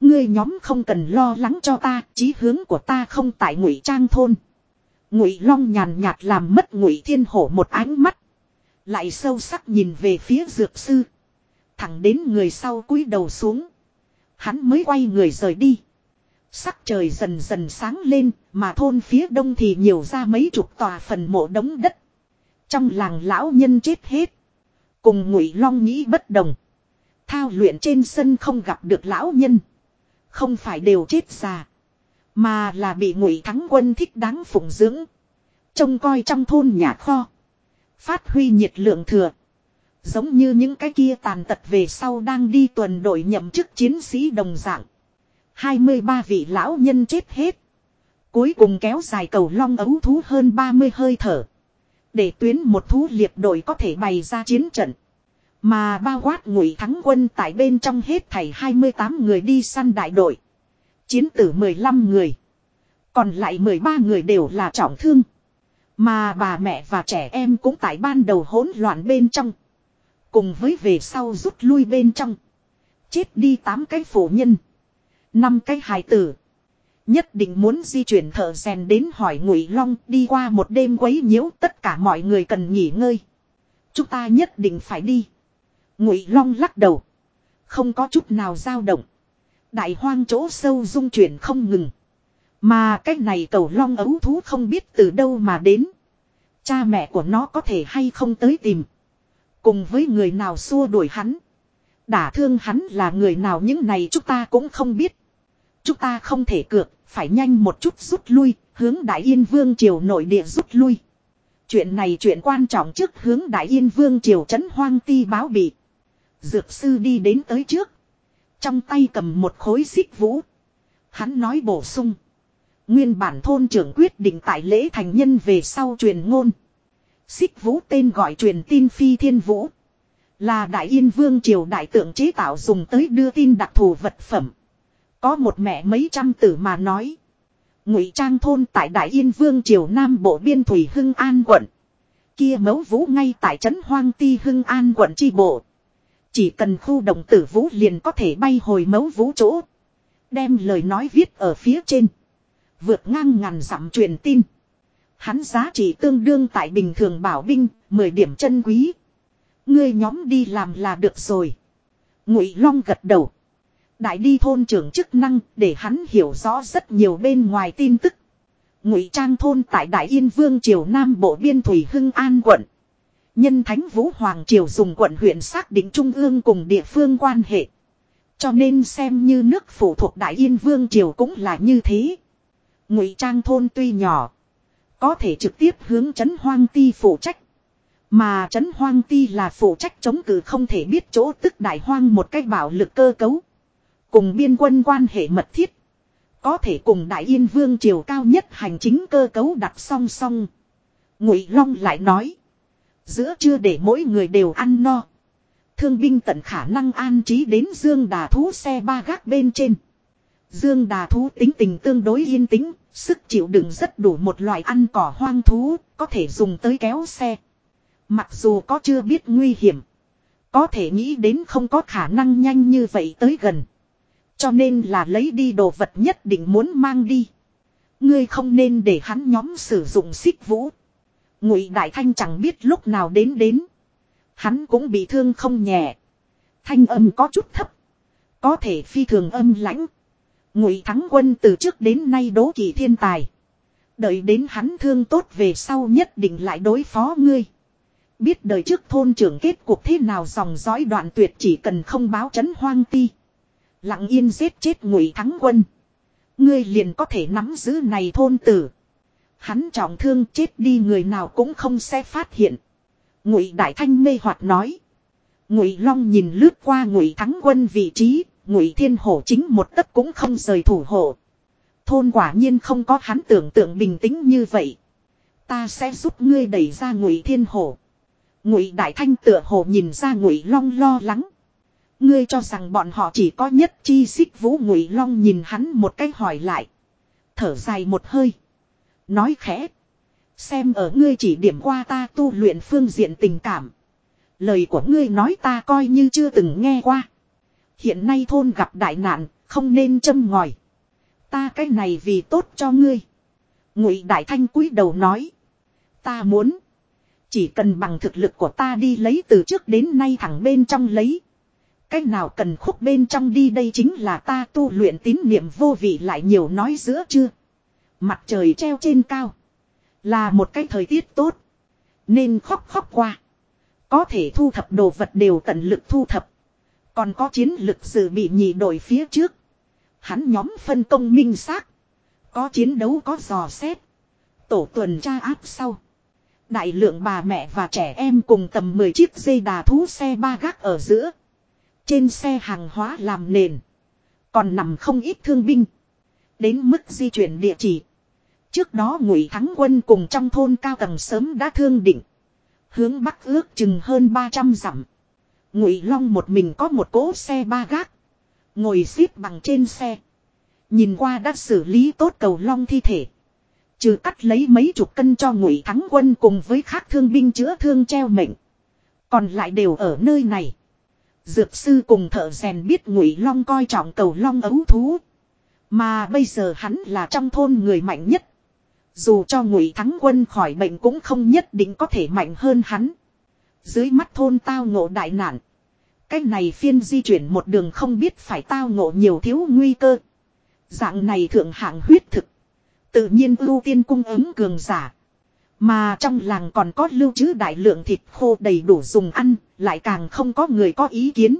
Ngươi nhóm không cần lo lắng cho ta, chí hướng của ta không tại Ngụy Trang thôn. Ngụy Long nhàn nhạt làm mất Ngụy Thiên Hổ một ánh mắt, lại sâu sắc nhìn về phía dược sư, thẳng đến người sau cúi đầu xuống, hắn mới quay người rời đi. Sắc trời dần dần sáng lên, mà thôn phía đông thì nhiều ra mấy chục tòa phần mộ đống đất. Trong làng lão nhân chết hết. Cùng ngụy long nghĩ bất đồng. Thao luyện trên sân không gặp được lão nhân. Không phải đều chết già. Mà là bị ngụy thắng quân thích đáng phụng dưỡng. Trông coi trong thôn nhà kho. Phát huy nhiệt lượng thừa. Giống như những cái kia tàn tật về sau đang đi tuần đội nhậm chức chiến sĩ đồng dạng. 23 vị lão nhân chết hết. Cuối cùng kéo dài cầu long ấu thú hơn 30 hơi thở. Để tuyến một thú liệp đội có thể bày ra chiến trận. Mà bao quát ngụy thắng quân tại bên trong hết thảy 28 người đi săn đại đội. Chiến tử 15 người. Còn lại 13 người đều là trọng thương. Mà bà mẹ và trẻ em cũng tại ban đầu hỗn loạn bên trong. Cùng với về sau rút lui bên trong. Chết đi tám cái phụ nhân. năm cái hài tử. Nhất định muốn di chuyển thợ rèn đến hỏi Ngụy Long đi qua một đêm quấy nhiễu tất cả mọi người cần nghỉ ngơi. Chúng ta nhất định phải đi. Ngụy Long lắc đầu. Không có chút nào dao động. Đại hoang chỗ sâu dung chuyển không ngừng. Mà cái này cầu long ấu thú không biết từ đâu mà đến. Cha mẹ của nó có thể hay không tới tìm. Cùng với người nào xua đuổi hắn. Đả thương hắn là người nào những này chúng ta cũng không biết. Chúng ta không thể cược, phải nhanh một chút rút lui, hướng Đại Yên Vương Triều nội địa rút lui. Chuyện này chuyện quan trọng trước hướng Đại Yên Vương Triều trấn hoang ti báo bị. Dược sư đi đến tới trước. Trong tay cầm một khối xích vũ. Hắn nói bổ sung. Nguyên bản thôn trưởng quyết định tại lễ thành nhân về sau truyền ngôn. Xích vũ tên gọi truyền tin phi thiên vũ. Là đại yên vương triều đại tượng chế tạo dùng tới đưa tin đặc thù vật phẩm. Có một mẹ mấy trăm tử mà nói. Ngụy trang thôn tại đại yên vương triều nam bộ biên thủy hưng an quận. Kia mấu vũ ngay tại trấn hoang ti hưng an quận tri bộ. Chỉ cần khu động tử vũ liền có thể bay hồi mấu vũ chỗ. Đem lời nói viết ở phía trên. Vượt ngang ngàn dặm truyền tin. Hắn giá trị tương đương tại bình thường bảo binh, 10 điểm chân quý. Ngươi nhóm đi làm là được rồi. Ngụy Long gật đầu. Đại đi thôn trưởng chức năng để hắn hiểu rõ rất nhiều bên ngoài tin tức. Ngụy Trang thôn tại Đại Yên Vương Triều Nam Bộ Biên Thủy Hưng An quận. Nhân Thánh Vũ Hoàng Triều dùng quận huyện xác định trung ương cùng địa phương quan hệ. Cho nên xem như nước phụ thuộc Đại Yên Vương Triều cũng là như thế. Ngụy Trang thôn tuy nhỏ. Có thể trực tiếp hướng Trấn Hoang Ti phụ trách. Mà Trấn Hoang Ti là phụ trách chống cự không thể biết chỗ tức Đại Hoang một cách bảo lực cơ cấu. Cùng biên quân quan hệ mật thiết. Có thể cùng Đại Yên Vương triều cao nhất hành chính cơ cấu đặt song song. Ngụy Long lại nói. Giữa chưa để mỗi người đều ăn no. Thương binh tận khả năng an trí đến Dương Đà Thú xe ba gác bên trên. Dương Đà Thú tính tình tương đối yên tĩnh, sức chịu đựng rất đủ một loại ăn cỏ hoang thú, có thể dùng tới kéo xe. Mặc dù có chưa biết nguy hiểm. Có thể nghĩ đến không có khả năng nhanh như vậy tới gần. Cho nên là lấy đi đồ vật nhất định muốn mang đi. Ngươi không nên để hắn nhóm sử dụng xích vũ. Ngụy Đại Thanh chẳng biết lúc nào đến đến. Hắn cũng bị thương không nhẹ. Thanh âm có chút thấp. Có thể phi thường âm lãnh. Ngụy Thắng Quân từ trước đến nay đố kỵ thiên tài. Đợi đến hắn thương tốt về sau nhất định lại đối phó ngươi. Biết đời trước thôn trưởng kết cuộc thế nào dòng dõi đoạn tuyệt chỉ cần không báo chấn hoang ti. Lặng yên giết chết ngụy thắng quân. Ngươi liền có thể nắm giữ này thôn tử. Hắn trọng thương chết đi người nào cũng không sẽ phát hiện. Ngụy Đại Thanh mê hoạt nói. Ngụy Long nhìn lướt qua Ngụy Thắng Quân vị trí, Ngụy Thiên Hổ chính một tấc cũng không rời thủ hộ. Thôn quả nhiên không có hắn tưởng tượng bình tĩnh như vậy. Ta sẽ giúp ngươi đẩy ra Ngụy Thiên Hổ. Ngụy Đại Thanh tựa hồ nhìn ra Ngụy Long lo lắng. Ngươi cho rằng bọn họ chỉ có nhất chi xích vũ ngụy long nhìn hắn một cách hỏi lại. Thở dài một hơi. Nói khẽ. Xem ở ngươi chỉ điểm qua ta tu luyện phương diện tình cảm. Lời của ngươi nói ta coi như chưa từng nghe qua. Hiện nay thôn gặp đại nạn, không nên châm ngòi. Ta cái này vì tốt cho ngươi. Ngụy Đại Thanh cúi đầu nói. Ta muốn. Chỉ cần bằng thực lực của ta đi lấy từ trước đến nay thẳng bên trong lấy. Cách nào cần khúc bên trong đi đây chính là ta tu luyện tín niệm vô vị lại nhiều nói giữa chưa. Mặt trời treo trên cao. Là một cái thời tiết tốt. Nên khóc khóc qua. Có thể thu thập đồ vật đều tận lực thu thập. Còn có chiến lực dự bị nhị đội phía trước. Hắn nhóm phân công minh xác. Có chiến đấu có dò xét. Tổ tuần tra áp sau. Đại lượng bà mẹ và trẻ em cùng tầm 10 chiếc dây đà thú xe ba gác ở giữa. Trên xe hàng hóa làm nền. Còn nằm không ít thương binh. Đến mức di chuyển địa chỉ. Trước đó ngụy thắng quân cùng trong thôn cao tầng sớm đã thương định. Hướng bắc ước chừng hơn 300 dặm. Ngụy Long một mình có một cỗ xe ba gác. Ngồi xếp bằng trên xe. Nhìn qua đã xử lý tốt cầu long thi thể. Trừ cắt lấy mấy chục cân cho ngụy thắng quân cùng với khác thương binh chữa thương treo mệnh. Còn lại đều ở nơi này. Dược sư cùng thợ rèn biết ngụy long coi trọng cầu long ấu thú. Mà bây giờ hắn là trong thôn người mạnh nhất. Dù cho ngụy thắng quân khỏi bệnh cũng không nhất định có thể mạnh hơn hắn. Dưới mắt thôn tao ngộ đại nạn. cách này phiên di chuyển một đường không biết phải tao ngộ nhiều thiếu nguy cơ. Dạng này thượng hạng huyết thực. Tự nhiên ưu tiên cung ứng cường giả. Mà trong làng còn có lưu trữ đại lượng thịt khô đầy đủ dùng ăn, lại càng không có người có ý kiến.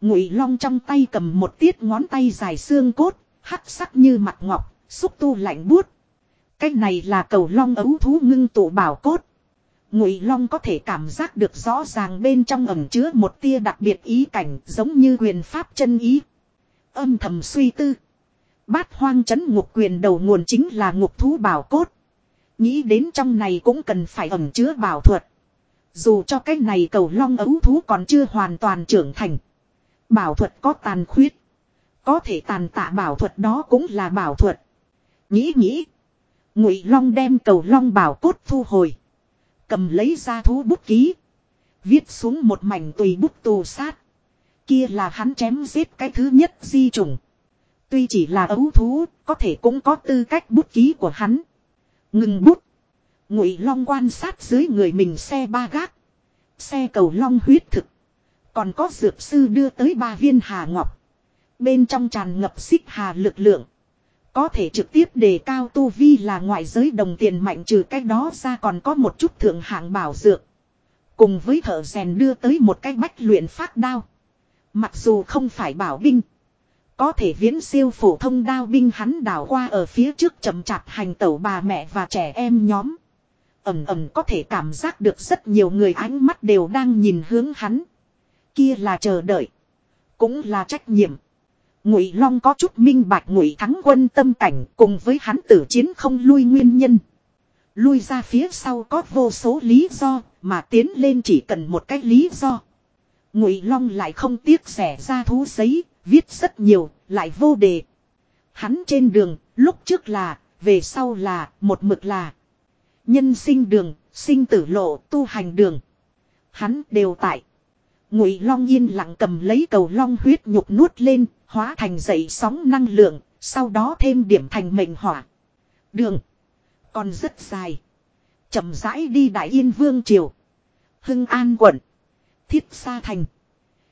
Ngụy Long trong tay cầm một tiết ngón tay dài xương cốt, hắc sắc như mặt ngọc, xúc tu lạnh buốt. Cái này là cầu long ấu thú ngưng tụ bảo cốt. Ngụy Long có thể cảm giác được rõ ràng bên trong ẩm chứa một tia đặc biệt ý cảnh giống như quyền pháp chân ý. Âm thầm suy tư. Bát hoang chấn ngục quyền đầu nguồn chính là ngục thú bảo cốt. Nghĩ đến trong này cũng cần phải ẩm chứa bảo thuật. Dù cho cái này cầu long ấu thú còn chưa hoàn toàn trưởng thành. Bảo thuật có tàn khuyết. Có thể tàn tạ bảo thuật đó cũng là bảo thuật. Nghĩ nghĩ. Ngụy long đem cầu long bảo cốt thu hồi. Cầm lấy ra thú bút ký. Viết xuống một mảnh tùy bút tù sát. Kia là hắn chém giết cái thứ nhất di trùng. Tuy chỉ là ấu thú, có thể cũng có tư cách bút ký của hắn. Ngừng bút. Ngụy Long quan sát dưới người mình xe ba gác. Xe cầu long huyết thực. Còn có dược sư đưa tới ba viên hà ngọc. Bên trong tràn ngập xích hà lực lượng. Có thể trực tiếp đề cao tu vi là ngoại giới đồng tiền mạnh trừ cái đó ra còn có một chút thượng hạng bảo dược. Cùng với thợ rèn đưa tới một cái bách luyện phát đao. Mặc dù không phải bảo binh. Có thể viễn siêu phổ thông đao binh hắn đảo qua ở phía trước chậm chạp hành tẩu bà mẹ và trẻ em nhóm. Ẩm ẩm có thể cảm giác được rất nhiều người ánh mắt đều đang nhìn hướng hắn. Kia là chờ đợi. Cũng là trách nhiệm. Ngụy Long có chút minh bạch Ngụy thắng quân tâm cảnh cùng với hắn tử chiến không lui nguyên nhân. Lui ra phía sau có vô số lý do, mà tiến lên chỉ cần một cái lý do. Ngụy Long lại không tiếc xẻ ra thú giấy, viết rất nhiều, lại vô đề. Hắn trên đường, lúc trước là, về sau là, một mực là. Nhân sinh đường, sinh tử lộ, tu hành đường. Hắn đều tại. Ngụy Long yên lặng cầm lấy cầu long huyết nhục nuốt lên, hóa thành dậy sóng năng lượng, sau đó thêm điểm thành mệnh hỏa. Đường còn rất dài. chậm rãi đi Đại Yên Vương Triều. Hưng An quận. Thiết Sa Thành.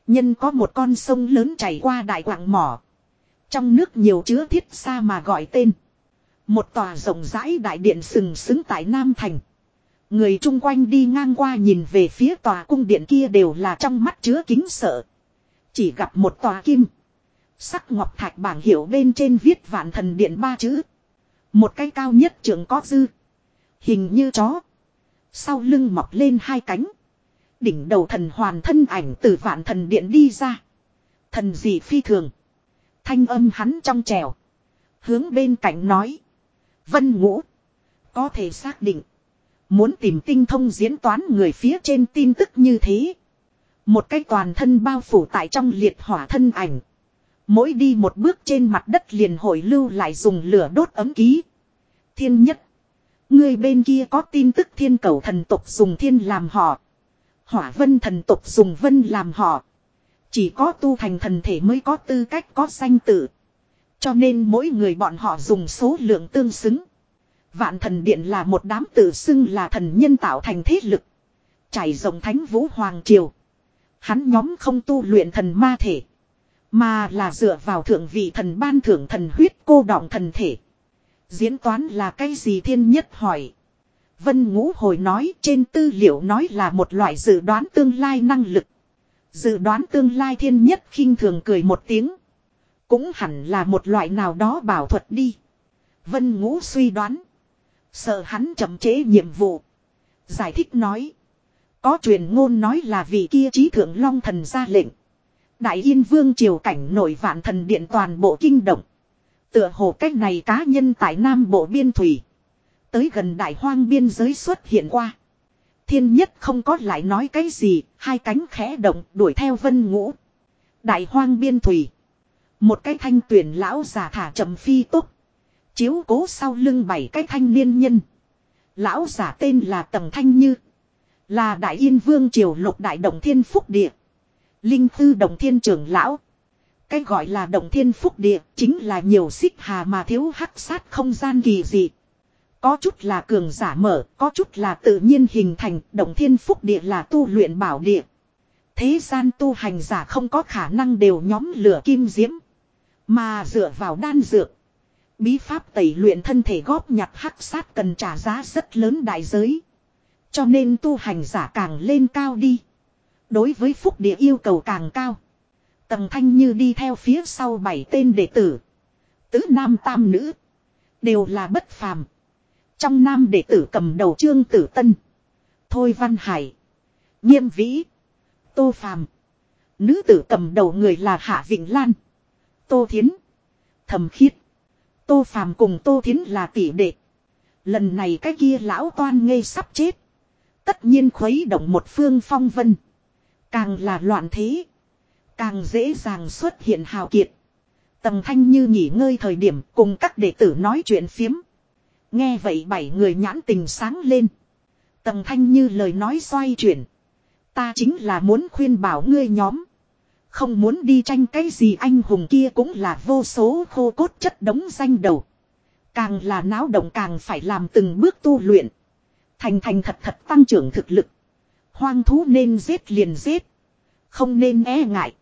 Nhân có một con sông lớn chảy qua đại quạng mỏ. Trong nước nhiều chứa thiết sa mà gọi tên. Một tòa rộng rãi đại điện sừng sững tại Nam Thành. Người chung quanh đi ngang qua nhìn về phía tòa cung điện kia đều là trong mắt chứa kính sợ. Chỉ gặp một tòa kim. Sắc ngọc thạch bảng hiệu bên trên viết vạn thần điện ba chữ. Một cái cao nhất trưởng có dư. Hình như chó. Sau lưng mọc lên hai cánh. Đỉnh đầu thần hoàn thân ảnh từ vạn thần điện đi ra. Thần gì phi thường. Thanh âm hắn trong trèo. Hướng bên cạnh nói. Vân ngũ. Có thể xác định. Muốn tìm tinh thông diễn toán người phía trên tin tức như thế. Một cái toàn thân bao phủ tại trong liệt hỏa thân ảnh. Mỗi đi một bước trên mặt đất liền hồi lưu lại dùng lửa đốt ấm ký. Thiên nhất. Người bên kia có tin tức thiên cầu thần tục dùng thiên làm họ. Hỏa vân thần tục dùng vân làm họ. Chỉ có tu thành thần thể mới có tư cách có danh tự. Cho nên mỗi người bọn họ dùng số lượng tương xứng. Vạn thần điện là một đám tự xưng là thần nhân tạo thành thế lực. Chảy rộng thánh vũ hoàng triều. Hắn nhóm không tu luyện thần ma thể. Mà là dựa vào thượng vị thần ban thưởng thần huyết cô đọng thần thể. Diễn toán là cái gì thiên nhất hỏi. Vân Ngũ hồi nói trên tư liệu nói là một loại dự đoán tương lai năng lực. Dự đoán tương lai thiên nhất khinh thường cười một tiếng. Cũng hẳn là một loại nào đó bảo thuật đi. Vân Ngũ suy đoán. Sợ hắn chậm chế nhiệm vụ. Giải thích nói. Có truyền ngôn nói là vị kia trí thượng long thần ra lệnh. Đại Yên Vương triều cảnh nổi vạn thần điện toàn bộ kinh động. Tựa hồ cách này cá nhân tại Nam Bộ Biên Thủy. Tới gần đại hoang biên giới xuất hiện qua. Thiên nhất không có lại nói cái gì, hai cánh khẽ động đuổi theo vân ngũ. Đại hoang biên thủy. Một cái thanh tuyển lão già thả chậm phi tốt. Chiếu cố sau lưng bảy cái thanh niên nhân. Lão giả tên là Tầng Thanh Như. Là Đại Yên Vương Triều Lục Đại Đồng Thiên Phúc Địa. Linh Tư Đồng Thiên trưởng Lão. Cái gọi là Đồng Thiên Phúc Địa chính là nhiều xích hà mà thiếu hắc sát không gian kỳ dị. Có chút là cường giả mở, có chút là tự nhiên hình thành, Đồng Thiên Phúc Địa là tu luyện bảo địa. Thế gian tu hành giả không có khả năng đều nhóm lửa kim diễm. Mà dựa vào đan dược. Bí pháp tẩy luyện thân thể góp nhặt hắc sát cần trả giá rất lớn đại giới. Cho nên tu hành giả càng lên cao đi. Đối với phúc địa yêu cầu càng cao. Tần thanh như đi theo phía sau bảy tên đệ tử. Tứ nam tam nữ. Đều là bất phàm. Trong nam đệ tử cầm đầu trương tử tân. Thôi văn hải. Nghiêm vĩ. Tô phàm. Nữ tử cầm đầu người là Hạ Vịnh Lan. Tô Thiến. Thầm khiết. Tô phàm cùng Tô Thiến là tỷ đệ. Lần này cái kia lão toan ngây sắp chết. Tất nhiên khuấy động một phương phong vân. Càng là loạn thế. Càng dễ dàng xuất hiện hào kiệt. Tầm thanh như nghỉ ngơi thời điểm cùng các đệ tử nói chuyện phiếm. Nghe vậy bảy người nhãn tình sáng lên. Tầm thanh như lời nói xoay chuyển. Ta chính là muốn khuyên bảo ngươi nhóm. Không muốn đi tranh cái gì anh hùng kia cũng là vô số khô cốt chất đống danh đầu. Càng là náo động càng phải làm từng bước tu luyện. Thành thành thật thật tăng trưởng thực lực. Hoang thú nên giết liền giết. Không nên e ngại.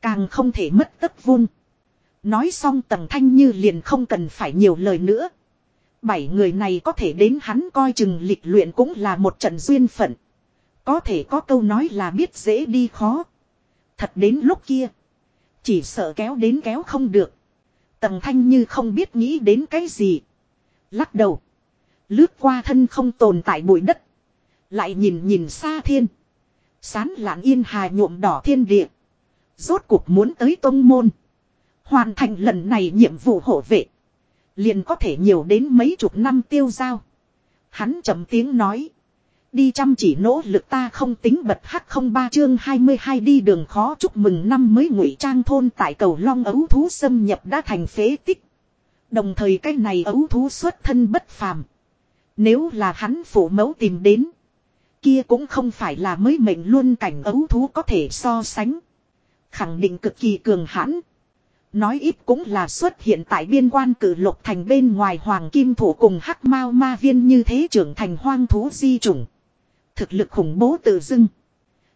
Càng không thể mất tất vung. Nói xong tầng thanh như liền không cần phải nhiều lời nữa. Bảy người này có thể đến hắn coi chừng lịch luyện cũng là một trận duyên phận. Có thể có câu nói là biết dễ đi khó. Thật đến lúc kia. Chỉ sợ kéo đến kéo không được. Tầng thanh như không biết nghĩ đến cái gì. Lắc đầu. Lướt qua thân không tồn tại bụi đất. Lại nhìn nhìn xa thiên. Sán lạn yên hà nhuộm đỏ thiên địa. Rốt cuộc muốn tới tông môn. Hoàn thành lần này nhiệm vụ hộ vệ. Liền có thể nhiều đến mấy chục năm tiêu giao. Hắn trầm tiếng nói. Đi chăm chỉ nỗ lực ta không tính bật hắc không ba chương 22 đi đường khó chúc mừng năm mới ngụy trang thôn tại cầu long ấu thú xâm nhập đã thành phế tích. Đồng thời cái này ấu thú xuất thân bất phàm. Nếu là hắn phụ mẫu tìm đến. Kia cũng không phải là mới mệnh luôn cảnh ấu thú có thể so sánh. Khẳng định cực kỳ cường hãn. Nói ít cũng là xuất hiện tại biên quan cử lục thành bên ngoài hoàng kim thủ cùng hắc mao ma viên như thế trưởng thành hoang thú di chủng. Thực lực khủng bố tự dưng.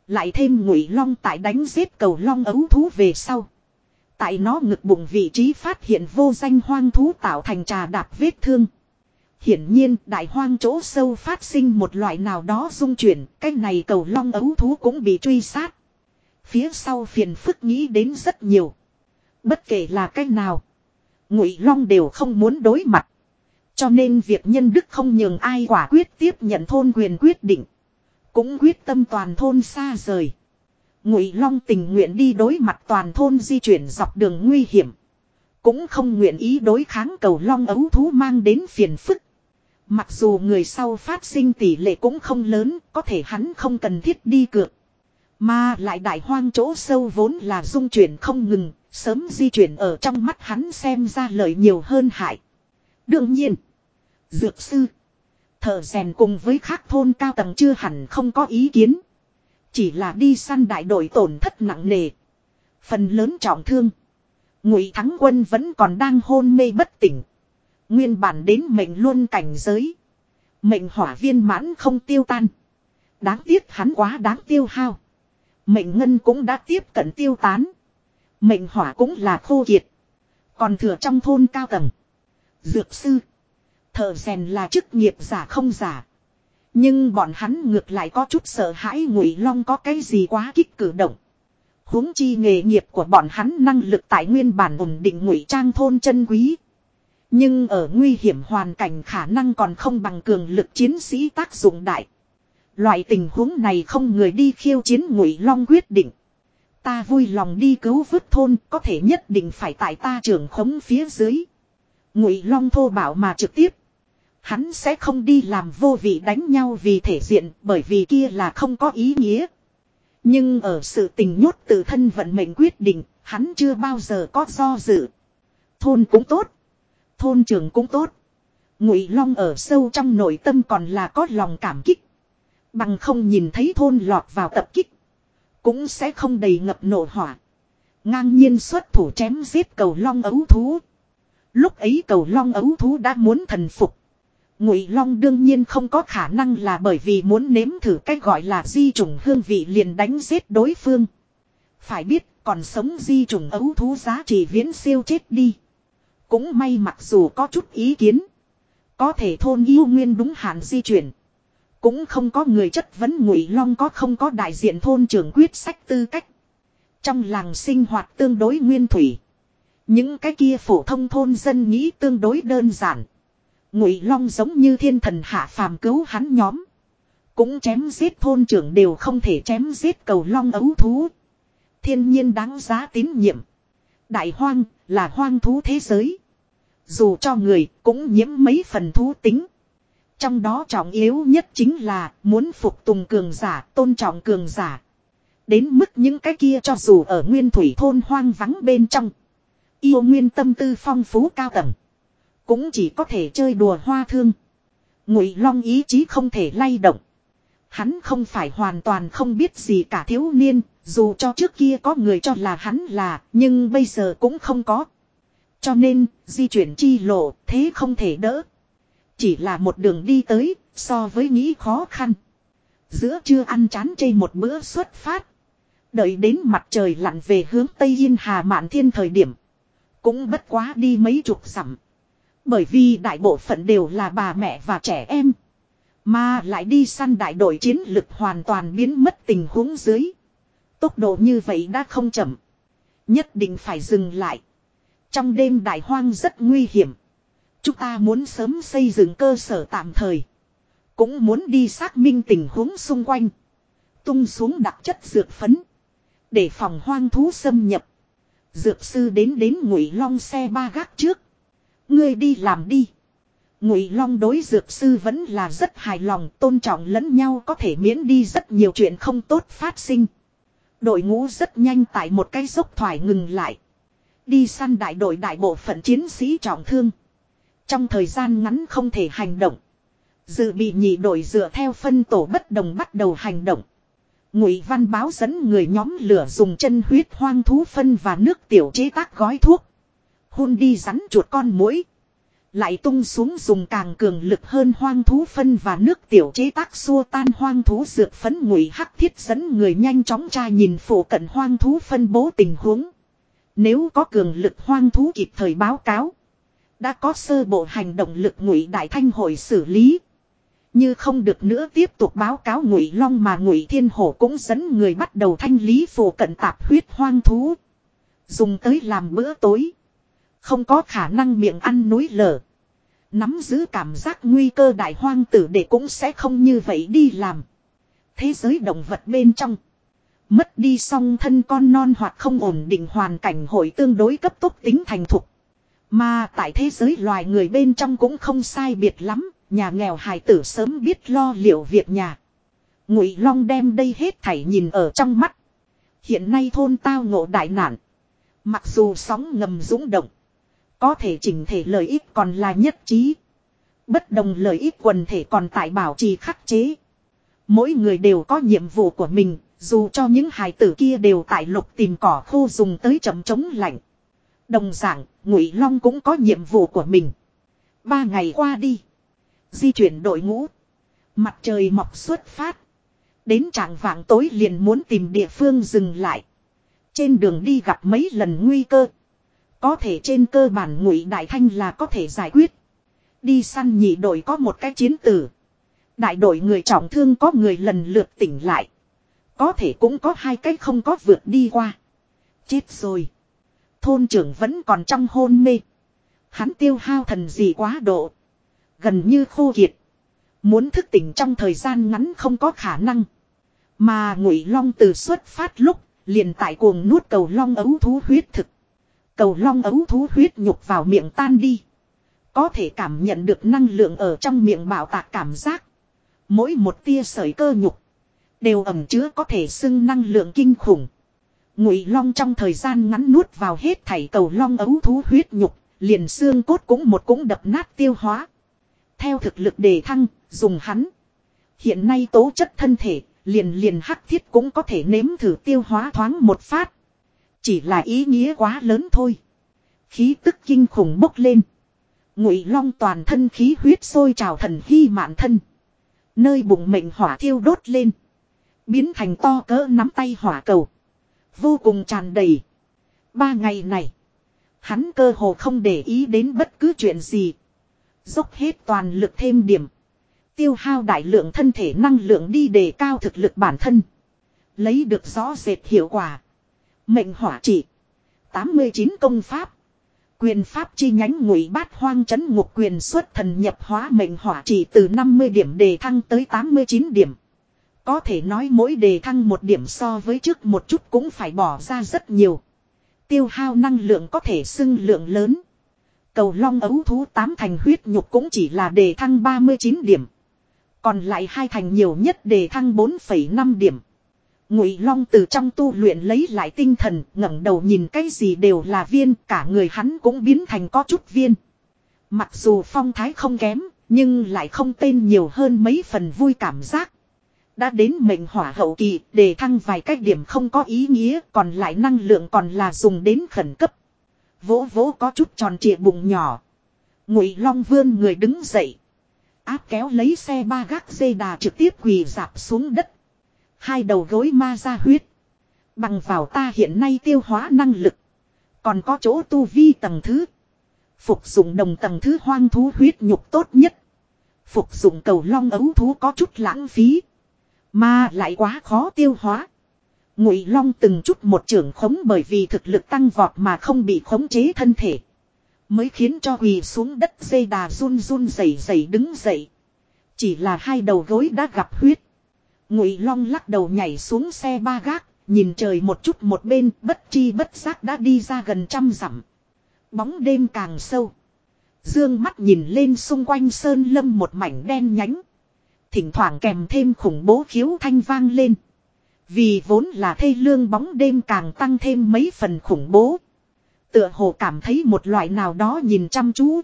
Lại thêm ngụy long tại đánh giết cầu long ấu thú về sau. Tại nó ngực bụng vị trí phát hiện vô danh hoang thú tạo thành trà đạp vết thương. Hiển nhiên đại hoang chỗ sâu phát sinh một loại nào đó dung chuyển, cái này cầu long ấu thú cũng bị truy sát. Phía sau phiền phức nghĩ đến rất nhiều. Bất kể là cách nào, Ngụy Long đều không muốn đối mặt. Cho nên việc nhân đức không nhường ai quả quyết tiếp nhận thôn quyền quyết định, cũng quyết tâm toàn thôn xa rời. Ngụy Long tình nguyện đi đối mặt toàn thôn di chuyển dọc đường nguy hiểm, cũng không nguyện ý đối kháng cầu long ấu thú mang đến phiền phức. Mặc dù người sau phát sinh tỷ lệ cũng không lớn, có thể hắn không cần thiết đi cược. Mà lại đại hoang chỗ sâu vốn là dung chuyển không ngừng, sớm di chuyển ở trong mắt hắn xem ra lợi nhiều hơn hại. Đương nhiên, dược sư, thợ rèn cùng với khác thôn cao tầng chưa hẳn không có ý kiến. Chỉ là đi săn đại đội tổn thất nặng nề. Phần lớn trọng thương. Ngụy Thắng Quân vẫn còn đang hôn mê bất tỉnh. Nguyên bản đến mệnh luôn cảnh giới. Mệnh hỏa viên mãn không tiêu tan. Đáng tiếc hắn quá đáng tiêu hao. Mệnh ngân cũng đã tiếp cận tiêu tán. Mệnh hỏa cũng là khô kiệt. Còn thừa trong thôn cao tầng. Dược sư. Thợ rèn là chức nghiệp giả không giả. Nhưng bọn hắn ngược lại có chút sợ hãi ngụy long có cái gì quá kích cử động. huống chi nghề nghiệp của bọn hắn năng lực tại nguyên bản ổn định ngụy trang thôn chân quý. Nhưng ở nguy hiểm hoàn cảnh khả năng còn không bằng cường lực chiến sĩ tác dụng đại. Loại tình huống này không người đi khiêu chiến ngụy long quyết định. Ta vui lòng đi cứu vớt thôn có thể nhất định phải tại ta trưởng khống phía dưới. Ngụy long thô bảo mà trực tiếp. Hắn sẽ không đi làm vô vị đánh nhau vì thể diện bởi vì kia là không có ý nghĩa. Nhưng ở sự tình nhốt từ thân vận mệnh quyết định, hắn chưa bao giờ có do dự. Thôn cũng tốt. Thôn trưởng cũng tốt. Ngụy Long ở sâu trong nội tâm còn là có lòng cảm kích. Bằng không nhìn thấy thôn lọt vào tập kích. Cũng sẽ không đầy ngập nổ hỏa. Ngang nhiên xuất thủ chém giết cầu long ấu thú. Lúc ấy cầu long ấu thú đã muốn thần phục. Ngụy Long đương nhiên không có khả năng là bởi vì muốn nếm thử cách gọi là di trùng hương vị liền đánh giết đối phương. Phải biết, còn sống di trùng ấu thú giá trị viễn siêu chết đi. Cũng may mặc dù có chút ý kiến. Có thể thôn yêu nguyên đúng hạn di chuyển. Cũng không có người chất vấn ngụy long có không có đại diện thôn trưởng quyết sách tư cách. Trong làng sinh hoạt tương đối nguyên thủy. Những cái kia phổ thông thôn dân nghĩ tương đối đơn giản. Ngụy long giống như thiên thần hạ phàm cứu hắn nhóm. Cũng chém giết thôn trưởng đều không thể chém giết cầu long ấu thú. Thiên nhiên đáng giá tín nhiệm. Đại hoang là hoang thú thế giới. Dù cho người cũng nhiễm mấy phần thú tính. Trong đó trọng yếu nhất chính là muốn phục tùng cường giả, tôn trọng cường giả. Đến mức những cái kia cho dù ở nguyên thủy thôn hoang vắng bên trong. Yêu nguyên tâm tư phong phú cao tầng. Cũng chỉ có thể chơi đùa hoa thương. Ngụy long ý chí không thể lay động. Hắn không phải hoàn toàn không biết gì cả thiếu niên, dù cho trước kia có người cho là hắn là, nhưng bây giờ cũng không có. Cho nên, di chuyển chi lộ, thế không thể đỡ. Chỉ là một đường đi tới, so với nghĩ khó khăn. Giữa trưa ăn chán chê một bữa xuất phát. Đợi đến mặt trời lặn về hướng Tây Yên Hà Mạn Thiên thời điểm. Cũng bất quá đi mấy chục dặm. Bởi vì đại bộ phận đều là bà mẹ và trẻ em. Mà lại đi săn đại đội chiến lực hoàn toàn biến mất tình huống dưới. Tốc độ như vậy đã không chậm. Nhất định phải dừng lại. Trong đêm đại hoang rất nguy hiểm. Chúng ta muốn sớm xây dựng cơ sở tạm thời. Cũng muốn đi xác minh tình huống xung quanh. Tung xuống đặc chất dược phấn. Để phòng hoang thú xâm nhập. Dược sư đến đến ngụy long xe ba gác trước. Ngươi đi làm đi. Ngụy Long đối dược sư vẫn là rất hài lòng, tôn trọng lẫn nhau có thể miễn đi rất nhiều chuyện không tốt phát sinh. Đội ngũ rất nhanh tại một cái dốc thoải ngừng lại. Đi săn đại đội đại bộ phận chiến sĩ trọng thương. Trong thời gian ngắn không thể hành động. Dự bị nhị đội dựa theo phân tổ bất đồng bắt đầu hành động. Ngụy Văn báo dẫn người nhóm lửa dùng chân huyết hoang thú phân và nước tiểu chế tác gói thuốc. hun đi rắn chuột con mũi. Lại tung xuống dùng càng cường lực hơn hoang thú phân và nước tiểu chế tác xua tan hoang thú dược phấn ngụy hắc thiết dẫn người nhanh chóng tra nhìn phổ cận hoang thú phân bố tình huống. Nếu có cường lực hoang thú kịp thời báo cáo. Đã có sơ bộ hành động lực ngụy đại thanh hội xử lý. Như không được nữa tiếp tục báo cáo ngụy long mà ngụy thiên hổ cũng dẫn người bắt đầu thanh lý phổ cận tạp huyết hoang thú. Dùng tới làm bữa tối. Không có khả năng miệng ăn núi lở. Nắm giữ cảm giác nguy cơ đại hoang tử để cũng sẽ không như vậy đi làm. Thế giới động vật bên trong. Mất đi song thân con non hoặc không ổn định hoàn cảnh hội tương đối cấp tốc tính thành thục. Mà tại thế giới loài người bên trong cũng không sai biệt lắm, nhà nghèo hài tử sớm biết lo liệu việc nhà. Ngụy Long đem đây hết thảy nhìn ở trong mắt. Hiện nay thôn tao ngộ đại nạn. Mặc dù sóng ngầm dũng động. Có thể chỉnh thể lợi ích còn là nhất trí. Bất đồng lợi ích quần thể còn tại bảo trì khắc chế. Mỗi người đều có nhiệm vụ của mình, dù cho những hài tử kia đều tại lục tìm cỏ khô dùng tới chấm chống lạnh. Đồng dạng, Ngụy Long cũng có nhiệm vụ của mình. Ba ngày qua đi. Di chuyển đội ngũ. Mặt trời mọc xuất phát. Đến trạng vạng tối liền muốn tìm địa phương dừng lại. Trên đường đi gặp mấy lần nguy cơ. Có thể trên cơ bản ngụy đại thanh là có thể giải quyết. Đi săn nhị đội có một cái chiến tử. Đại đội người trọng thương có người lần lượt tỉnh lại. Có thể cũng có hai cái không có vượt đi qua. Chết rồi. Thôn trưởng vẫn còn trong hôn mê. Hắn tiêu hao thần gì quá độ. Gần như khô kiệt. Muốn thức tỉnh trong thời gian ngắn không có khả năng. Mà ngụy long từ xuất phát lúc, liền tại cuồng nuốt cầu long ấu thú huyết thực. Cầu long ấu thú huyết nhục vào miệng tan đi. Có thể cảm nhận được năng lượng ở trong miệng bảo tạc cảm giác. Mỗi một tia sợi cơ nhục. Đều ẩm chứa có thể xưng năng lượng kinh khủng. Ngụy long trong thời gian ngắn nuốt vào hết thảy cầu long ấu thú huyết nhục. Liền xương cốt cũng một cũng đập nát tiêu hóa. Theo thực lực đề thăng, dùng hắn. Hiện nay tố chất thân thể, liền liền hắc thiết cũng có thể nếm thử tiêu hóa thoáng một phát. Chỉ là ý nghĩa quá lớn thôi. Khí tức kinh khủng bốc lên. Ngụy long toàn thân khí huyết sôi trào thần hy mạn thân. Nơi bụng mệnh hỏa thiêu đốt lên. Biến thành to cỡ nắm tay hỏa cầu. Vô cùng tràn đầy. Ba ngày này. Hắn cơ hồ không để ý đến bất cứ chuyện gì. Dốc hết toàn lực thêm điểm. Tiêu hao đại lượng thân thể năng lượng đi đề cao thực lực bản thân. Lấy được rõ rệt hiệu quả. Mệnh hỏa chỉ. 89 công pháp. Quyền pháp chi nhánh ngụy bát hoang chấn ngục quyền xuất thần nhập hóa mệnh hỏa chỉ từ 50 điểm đề thăng tới 89 điểm. Có thể nói mỗi đề thăng một điểm so với trước một chút cũng phải bỏ ra rất nhiều. Tiêu hao năng lượng có thể xưng lượng lớn. Cầu long ấu thú tám thành huyết nhục cũng chỉ là đề thăng 39 điểm. Còn lại hai thành nhiều nhất đề thăng 4,5 điểm. Ngụy Long từ trong tu luyện lấy lại tinh thần, ngẩng đầu nhìn cái gì đều là viên, cả người hắn cũng biến thành có chút viên. Mặc dù phong thái không kém, nhưng lại không tên nhiều hơn mấy phần vui cảm giác. Đã đến mệnh hỏa hậu kỳ, để thăng vài cách điểm không có ý nghĩa, còn lại năng lượng còn là dùng đến khẩn cấp. Vỗ vỗ có chút tròn trịa bụng nhỏ. Ngụy Long vươn người đứng dậy. Áp kéo lấy xe ba gác dây đà trực tiếp quỳ dạp xuống đất. Hai đầu gối ma ra huyết. Bằng vào ta hiện nay tiêu hóa năng lực. Còn có chỗ tu vi tầng thứ. Phục dụng đồng tầng thứ hoang thú huyết nhục tốt nhất. Phục dụng cầu long ấu thú có chút lãng phí. Mà lại quá khó tiêu hóa. Ngụy long từng chút một trưởng khống bởi vì thực lực tăng vọt mà không bị khống chế thân thể. Mới khiến cho quỳ xuống đất dây đà run run rẩy rẩy đứng dậy. Chỉ là hai đầu gối đã gặp huyết. Ngụy long lắc đầu nhảy xuống xe ba gác. Nhìn trời một chút một bên, bất chi bất giác đã đi ra gần trăm dặm. Bóng đêm càng sâu. Dương mắt nhìn lên xung quanh sơn lâm một mảnh đen nhánh. Thỉnh thoảng kèm thêm khủng bố khiếu thanh vang lên. Vì vốn là thê lương bóng đêm càng tăng thêm mấy phần khủng bố. Tựa hồ cảm thấy một loại nào đó nhìn chăm chú.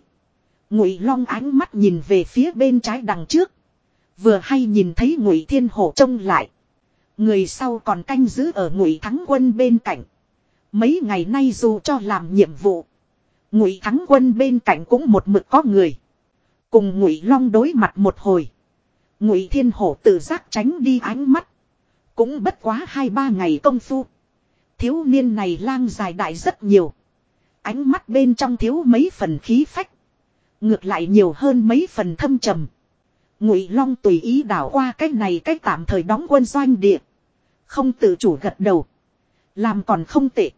Ngụy Long ánh mắt nhìn về phía bên trái đằng trước. Vừa hay nhìn thấy Ngụy Thiên Hổ trông lại. Người sau còn canh giữ ở Ngụy Thắng Quân bên cạnh. Mấy ngày nay dù cho làm nhiệm vụ, Ngụy Thắng Quân bên cạnh cũng một mực có người. Cùng Ngụy Long đối mặt một hồi, Ngụy Thiên Hổ tự giác tránh đi ánh mắt. Cũng bất quá hai ba ngày công phu. Thiếu niên này lang dài đại rất nhiều. Ánh mắt bên trong thiếu mấy phần khí phách. Ngược lại nhiều hơn mấy phần thâm trầm. Ngụy Long tùy ý đảo qua cách này cách tạm thời đóng quân doanh địa. Không tự chủ gật đầu. Làm còn không tệ.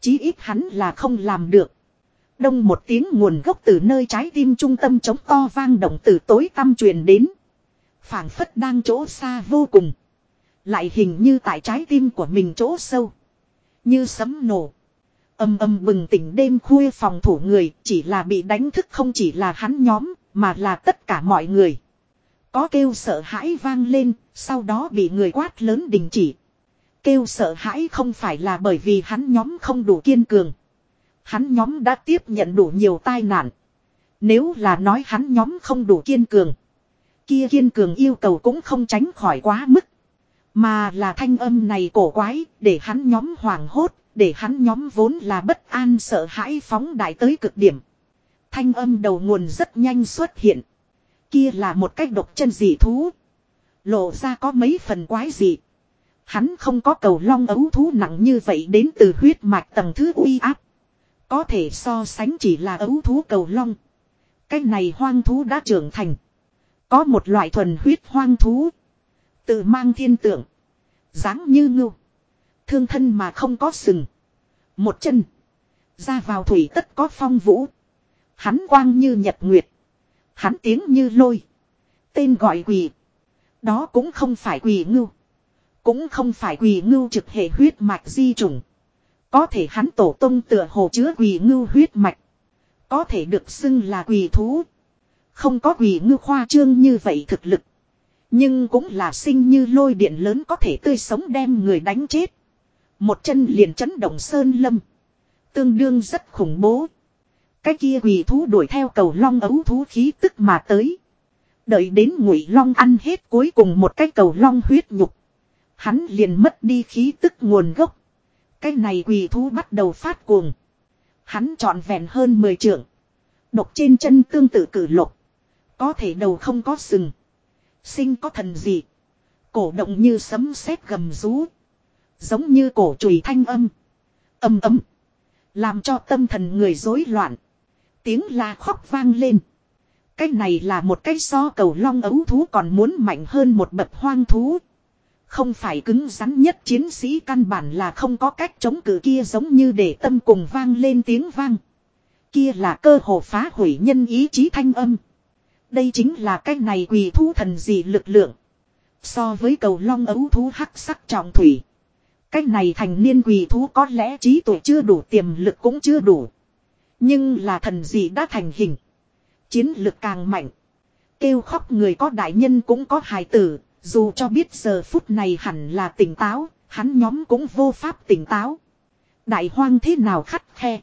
Chí ít hắn là không làm được. Đông một tiếng nguồn gốc từ nơi trái tim trung tâm chống to vang động từ tối tâm truyền đến. phảng phất đang chỗ xa vô cùng. Lại hình như tại trái tim của mình chỗ sâu. Như sấm nổ. Âm âm bừng tỉnh đêm khuya phòng thủ người chỉ là bị đánh thức không chỉ là hắn nhóm, mà là tất cả mọi người. Có kêu sợ hãi vang lên, sau đó bị người quát lớn đình chỉ. Kêu sợ hãi không phải là bởi vì hắn nhóm không đủ kiên cường. Hắn nhóm đã tiếp nhận đủ nhiều tai nạn. Nếu là nói hắn nhóm không đủ kiên cường. Kia kiên cường yêu cầu cũng không tránh khỏi quá mức. Mà là thanh âm này cổ quái, để hắn nhóm hoảng hốt, để hắn nhóm vốn là bất an sợ hãi phóng đại tới cực điểm. Thanh âm đầu nguồn rất nhanh xuất hiện. Kia là một cách độc chân dị thú. Lộ ra có mấy phần quái dị. Hắn không có cầu long ấu thú nặng như vậy đến từ huyết mạch tầng thứ uy áp. Có thể so sánh chỉ là ấu thú cầu long. Cái này hoang thú đã trưởng thành. Có một loại thuần huyết hoang thú. Tự mang thiên tượng. dáng như ngưu. Thương thân mà không có sừng. Một chân. Ra vào thủy tất có phong vũ. Hắn quang như nhật nguyệt. Hắn tiếng như lôi. Tên gọi quỷ. Đó cũng không phải quỷ ngưu. Cũng không phải quỷ ngưu trực hệ huyết mạch di trùng. Có thể hắn tổ tông tựa hồ chứa quỷ ngưu huyết mạch. Có thể được xưng là quỷ thú. Không có quỷ ngưu khoa trương như vậy thực lực. Nhưng cũng là sinh như lôi điện lớn có thể tươi sống đem người đánh chết. Một chân liền chấn động sơn lâm. Tương đương rất khủng bố. Cái kia quỷ thú đuổi theo cầu long ấu thú khí tức mà tới. Đợi đến ngụy long ăn hết cuối cùng một cái cầu long huyết nhục. Hắn liền mất đi khí tức nguồn gốc. Cái này quỷ thú bắt đầu phát cuồng. Hắn trọn vẹn hơn 10 trượng. Độc trên chân tương tự cử lục. Có thể đầu không có sừng. Sinh có thần gì. Cổ động như sấm sét gầm rú. Giống như cổ chùy thanh âm. Âm ấm. Làm cho tâm thần người rối loạn. Tiếng la khóc vang lên. Cái này là một cái so cầu long ấu thú còn muốn mạnh hơn một bậc hoang thú. Không phải cứng rắn nhất chiến sĩ căn bản là không có cách chống cự kia giống như để tâm cùng vang lên tiếng vang. Kia là cơ hồ phá hủy nhân ý chí thanh âm. Đây chính là cái này quỳ thú thần gì lực lượng. So với cầu long ấu thú hắc sắc trọng thủy. Cái này thành niên quỳ thú có lẽ trí tuệ chưa đủ, tiềm lực cũng chưa đủ. Nhưng là thần gì đã thành hình. Chiến lực càng mạnh. Kêu khóc người có đại nhân cũng có hài tử. Dù cho biết giờ phút này hẳn là tỉnh táo. Hắn nhóm cũng vô pháp tỉnh táo. Đại hoang thế nào khắt khe.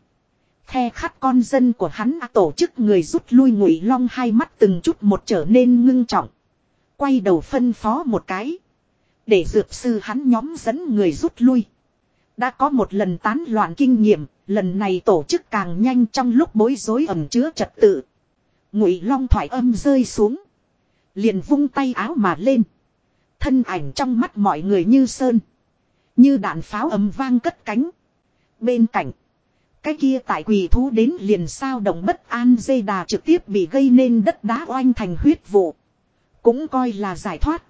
Khe khắt con dân của hắn tổ chức người rút lui ngụy long hai mắt từng chút một trở nên ngưng trọng. Quay đầu phân phó một cái. Để dược sư hắn nhóm dẫn người rút lui. Đã có một lần tán loạn kinh nghiệm, lần này tổ chức càng nhanh trong lúc bối rối ẩm chứa trật tự. Ngụy long thoại âm rơi xuống. Liền vung tay áo mà lên. Thân ảnh trong mắt mọi người như sơn. Như đạn pháo ấm vang cất cánh. Bên cạnh. Cái kia tại quỳ thú đến liền sao động bất an dây đà trực tiếp bị gây nên đất đá oanh thành huyết vụ. Cũng coi là giải thoát.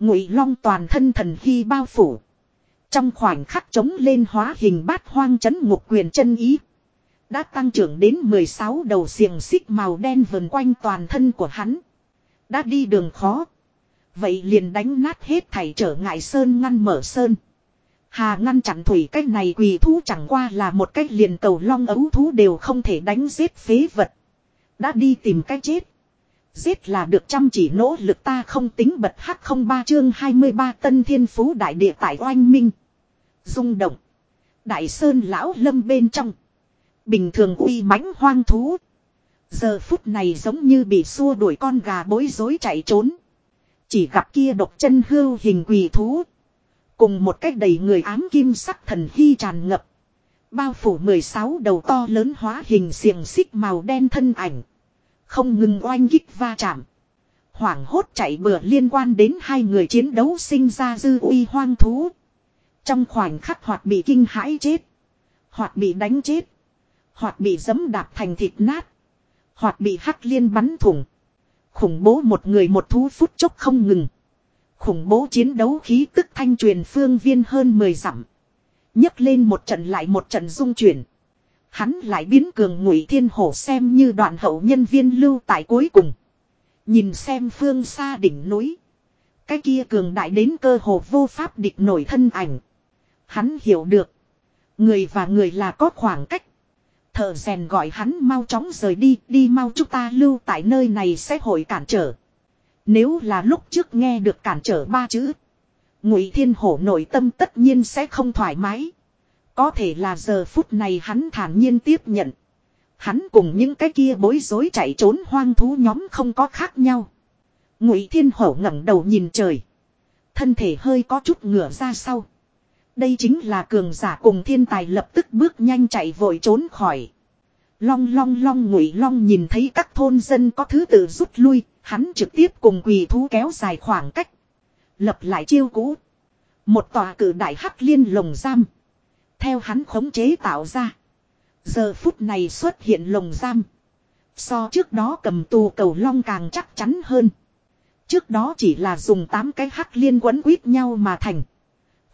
Ngụy long toàn thân thần khi bao phủ. Trong khoảnh khắc chống lên hóa hình bát hoang chấn ngục quyền chân ý. Đã tăng trưởng đến 16 đầu xiềng xích màu đen vần quanh toàn thân của hắn. Đã đi đường khó. Vậy liền đánh nát hết thảy trở ngại sơn ngăn mở sơn. Hà ngăn chặn thủy cách này quỳ thú chẳng qua là một cách liền cầu long ấu thú đều không thể đánh giết phế vật. Đã đi tìm cách chết. Giết là được chăm chỉ nỗ lực ta không tính bật hắc không ba chương 23 tân thiên phú đại địa tại oanh minh rung động. Đại sơn lão lâm bên trong. Bình thường uy mãnh hoang thú. Giờ phút này giống như bị xua đuổi con gà bối rối chạy trốn. Chỉ gặp kia độc chân hưu hình quỳ thú. Cùng một cách đầy người ám kim sắc thần hy tràn ngập. Bao phủ 16 đầu to lớn hóa hình xiềng xích màu đen thân ảnh. Không ngừng oanh kích va chạm. Hoảng hốt chạy bừa liên quan đến hai người chiến đấu sinh ra dư uy hoang thú. Trong khoảnh khắc hoặc bị kinh hãi chết. Hoặc bị đánh chết. Hoặc bị giấm đạp thành thịt nát. Hoặc bị hắc liên bắn thủng. Khủng bố một người một thú phút chốc không ngừng. Khủng bố chiến đấu khí tức thanh truyền phương viên hơn 10 dặm. nhấc lên một trận lại một trận dung chuyển. Hắn lại biến cường ngụy thiên hổ xem như đoạn hậu nhân viên lưu tại cuối cùng. Nhìn xem phương xa đỉnh núi. Cái kia cường đại đến cơ hồ vô pháp địch nổi thân ảnh. Hắn hiểu được. Người và người là có khoảng cách. Thợ rèn gọi hắn mau chóng rời đi, đi mau chúng ta lưu tại nơi này sẽ hội cản trở. Nếu là lúc trước nghe được cản trở ba chữ. Ngụy Thiên Hổ nội tâm tất nhiên sẽ không thoải mái. Có thể là giờ phút này hắn thản nhiên tiếp nhận. Hắn cùng những cái kia bối rối chạy trốn hoang thú nhóm không có khác nhau. Ngụy Thiên Hổ ngẩng đầu nhìn trời. Thân thể hơi có chút ngửa ra sau. Đây chính là cường giả cùng thiên tài lập tức bước nhanh chạy vội trốn khỏi. Long long long ngụy long nhìn thấy các thôn dân có thứ tự rút lui, hắn trực tiếp cùng quỳ thú kéo dài khoảng cách. Lập lại chiêu cũ. Một tòa cử đại hắc liên lồng giam. Theo hắn khống chế tạo ra. Giờ phút này xuất hiện lồng giam. So trước đó cầm tù cầu long càng chắc chắn hơn. Trước đó chỉ là dùng 8 cái hắc liên quấn quýt nhau mà thành.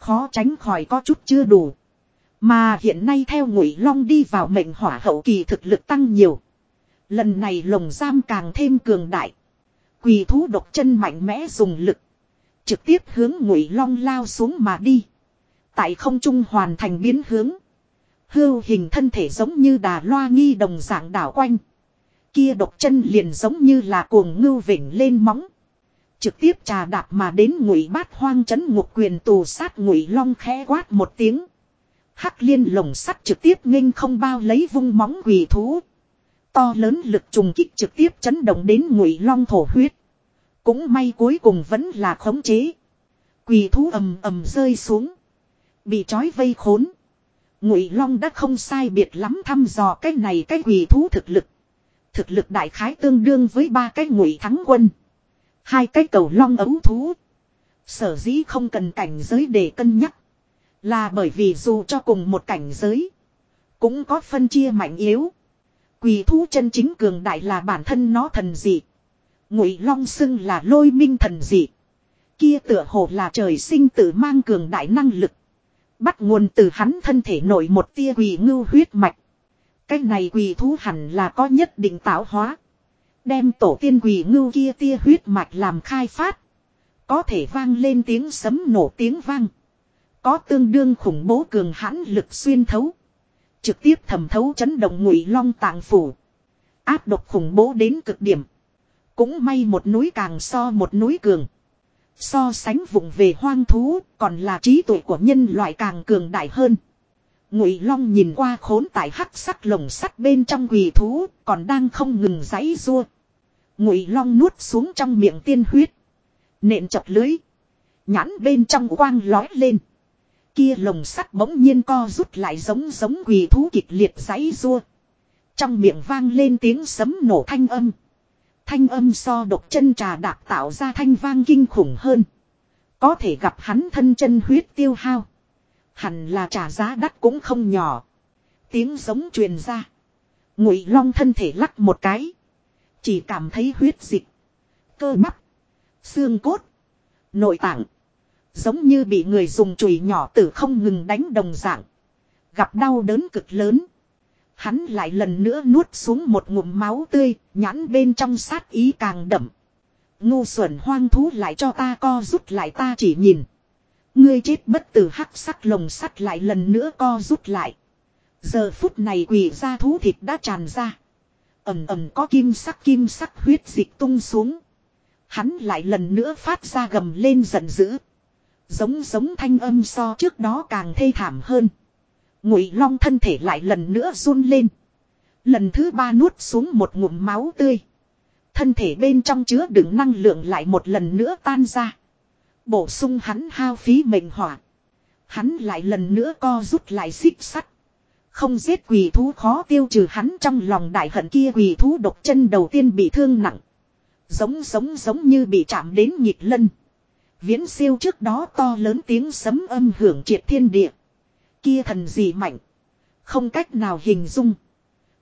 Khó tránh khỏi có chút chưa đủ. Mà hiện nay theo ngụy long đi vào mệnh hỏa hậu kỳ thực lực tăng nhiều. Lần này lồng giam càng thêm cường đại. Quỳ thú độc chân mạnh mẽ dùng lực. Trực tiếp hướng ngụy long lao xuống mà đi. Tại không trung hoàn thành biến hướng. Hưu hình thân thể giống như đà loa nghi đồng dạng đảo quanh. Kia độc chân liền giống như là cuồng ngưu vỉnh lên móng. Trực tiếp trà đạp mà đến ngụy bát hoang chấn ngục quyền tù sát ngụy long khẽ quát một tiếng. Hắc liên lồng sắt trực tiếp nghênh không bao lấy vung móng quỳ thú. To lớn lực trùng kích trực tiếp chấn động đến ngụy long thổ huyết. Cũng may cuối cùng vẫn là khống chế. Quỳ thú ầm ầm rơi xuống. Bị trói vây khốn. Ngụy long đã không sai biệt lắm thăm dò cái này cái quỳ thú thực lực. Thực lực đại khái tương đương với ba cái ngụy thắng quân. Hai cái cầu long ấu thú. Sở dĩ không cần cảnh giới để cân nhắc. Là bởi vì dù cho cùng một cảnh giới. Cũng có phân chia mạnh yếu. quỷ thú chân chính cường đại là bản thân nó thần dị. Ngụy long xưng là lôi minh thần dị. Kia tựa hồ là trời sinh tự mang cường đại năng lực. Bắt nguồn từ hắn thân thể nổi một tia quỷ ngưu huyết mạch. Cái này quỷ thú hẳn là có nhất định tạo hóa. Đem tổ tiên quỷ ngưu kia tia huyết mạch làm khai phát. Có thể vang lên tiếng sấm nổ tiếng vang. Có tương đương khủng bố cường hãn lực xuyên thấu. Trực tiếp thẩm thấu chấn động ngụy long tạng phủ. Áp độc khủng bố đến cực điểm. Cũng may một núi càng so một núi cường. So sánh vùng về hoang thú còn là trí tuệ của nhân loại càng cường đại hơn. Ngụy Long nhìn qua khốn tại hắc sắc lồng sắt bên trong quỳ thú, còn đang không ngừng giãy rua. Ngụy Long nuốt xuống trong miệng tiên huyết, nện chọc lưới, nhãn bên trong quang lói lên. Kia lồng sắt bỗng nhiên co rút lại giống giống quỳ thú kịch liệt giấy rua. Trong miệng vang lên tiếng sấm nổ thanh âm. Thanh âm so độc chân trà đạp tạo ra thanh vang kinh khủng hơn. Có thể gặp hắn thân chân huyết tiêu hao. Hẳn là trả giá đắt cũng không nhỏ. Tiếng giống truyền ra. Ngụy long thân thể lắc một cái. Chỉ cảm thấy huyết dịch. Cơ bắp. Xương cốt. Nội tạng. Giống như bị người dùng chùy nhỏ tử không ngừng đánh đồng dạng. Gặp đau đớn cực lớn. Hắn lại lần nữa nuốt xuống một ngụm máu tươi, nhãn bên trong sát ý càng đậm. Ngu xuẩn hoang thú lại cho ta co rút lại ta chỉ nhìn. Ngươi chết bất tử hắc sắc lồng sắt lại lần nữa co rút lại. Giờ phút này quỷ ra thú thịt đã tràn ra ầm ầm có kim sắc kim sắc huyết dịch tung xuống. Hắn lại lần nữa phát ra gầm lên giận dữ. Giống giống thanh âm so trước đó càng thê thảm hơn. Ngụy long thân thể lại lần nữa run lên. Lần thứ ba nuốt xuống một ngụm máu tươi. Thân thể bên trong chứa đựng năng lượng lại một lần nữa tan ra. Bổ sung hắn hao phí mệnh hỏa. Hắn lại lần nữa co rút lại xích sắt. Không giết quỷ thú khó tiêu trừ hắn trong lòng đại hận kia quỷ thú độc chân đầu tiên bị thương nặng. Giống giống giống như bị chạm đến nhịp lân. Viễn siêu trước đó to lớn tiếng sấm âm hưởng triệt thiên địa. Kia thần gì mạnh. Không cách nào hình dung.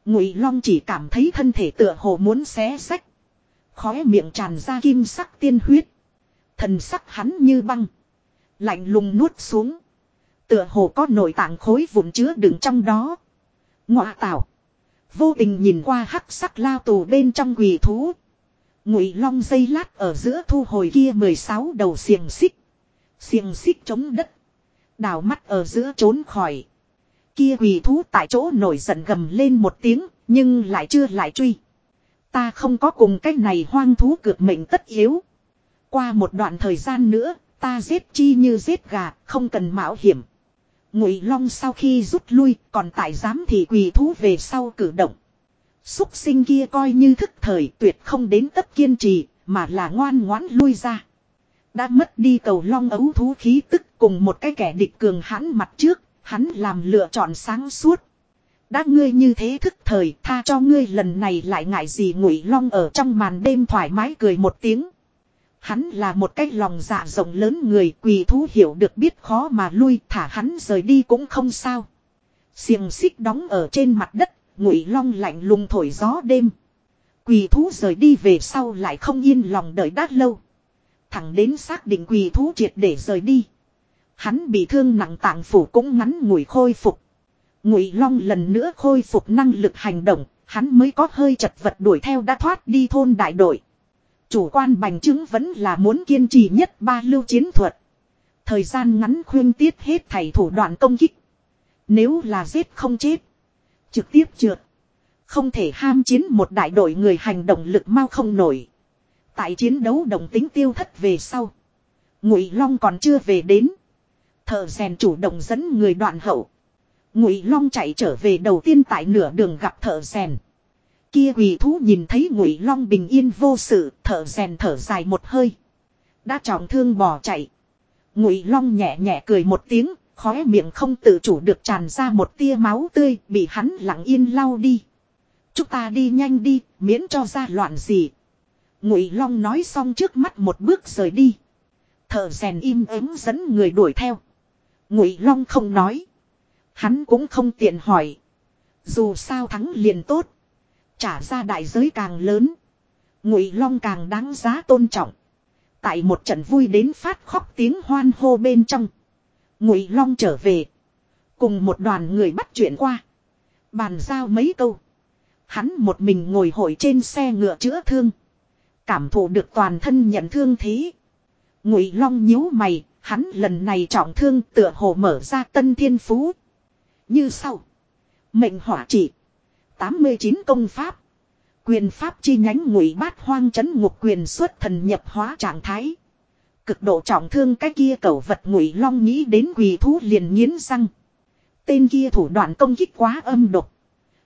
Ngụy Long chỉ cảm thấy thân thể tựa hồ muốn xé sách. Khóe miệng tràn ra kim sắc tiên huyết. Thần sắc hắn như băng. Lạnh lùng nuốt xuống. Tựa hồ có nội tạng khối vụn chứa đựng trong đó. Ngọa tạo. Vô tình nhìn qua hắc sắc lao tù bên trong quỳ thú. Ngụy long dây lát ở giữa thu hồi kia 16 đầu xiềng xích. Xiềng xích chống đất. Đào mắt ở giữa trốn khỏi. Kia quỳ thú tại chỗ nổi giận gầm lên một tiếng, nhưng lại chưa lại truy. Ta không có cùng cái này hoang thú cược mệnh tất yếu. Qua một đoạn thời gian nữa, ta giết chi như giết gà, không cần mạo hiểm. Ngụy Long sau khi rút lui, còn tại giám thị quỳ thú về sau cử động. Xúc sinh kia coi như thức thời tuyệt không đến tất kiên trì, mà là ngoan ngoãn lui ra. Đã mất đi cầu long ấu thú khí tức cùng một cái kẻ địch cường hãn mặt trước, hắn làm lựa chọn sáng suốt. Đã ngươi như thế thức thời, tha cho ngươi lần này lại ngại gì ngụy long ở trong màn đêm thoải mái cười một tiếng. Hắn là một cái lòng dạ rộng lớn người quỳ thú hiểu được biết khó mà lui thả hắn rời đi cũng không sao. Xiềng xích đóng ở trên mặt đất, ngụy long lạnh lùng thổi gió đêm. Quỳ thú rời đi về sau lại không yên lòng đợi đát lâu. Thẳng đến xác định quỳ thú triệt để rời đi. Hắn bị thương nặng tạng phủ cũng ngắn ngủi khôi phục. Ngụy Long lần nữa khôi phục năng lực hành động, hắn mới có hơi chật vật đuổi theo đã thoát đi thôn đại đội. Chủ quan bành chứng vẫn là muốn kiên trì nhất ba lưu chiến thuật. Thời gian ngắn khuyên tiết hết thảy thủ đoạn công kích. Nếu là giết không chết. Trực tiếp trượt. Không thể ham chiến một đại đội người hành động lực mau không nổi. Tại chiến đấu đồng tính tiêu thất về sau. Ngụy Long còn chưa về đến. Thợ rèn chủ động dẫn người đoạn hậu. Ngụy Long chạy trở về đầu tiên tại nửa đường gặp thợ rèn. Kia quỷ thú nhìn thấy Ngụy Long bình yên vô sự, thở rèn thở dài một hơi. Đã trọng thương bỏ chạy. Ngụy Long nhẹ nhẹ cười một tiếng, khóe miệng không tự chủ được tràn ra một tia máu tươi, bị hắn lặng yên lau đi. Chúng ta đi nhanh đi, miễn cho ra loạn gì. Ngụy Long nói xong trước mắt một bước rời đi. Thợ rèn im ắng dẫn người đuổi theo. Ngụy Long không nói. Hắn cũng không tiện hỏi. Dù sao thắng liền tốt. Trả ra đại giới càng lớn. Ngụy Long càng đáng giá tôn trọng. Tại một trận vui đến phát khóc tiếng hoan hô bên trong. Ngụy Long trở về. Cùng một đoàn người bắt chuyện qua. Bàn giao mấy câu. Hắn một mình ngồi hội trên xe ngựa chữa thương. Cảm thụ được toàn thân nhận thương thế. Ngụy Long nhíu mày, hắn lần này trọng thương tựa hồ mở ra tân thiên phú. Như sau. Mệnh hỏa trị. 89 công pháp. Quyền pháp chi nhánh ngụy bát hoang chấn ngục quyền xuất thần nhập hóa trạng thái. Cực độ trọng thương cái kia cẩu vật ngụy long nghĩ đến quỳ thú liền nghiến răng. Tên kia thủ đoạn công kích quá âm độc.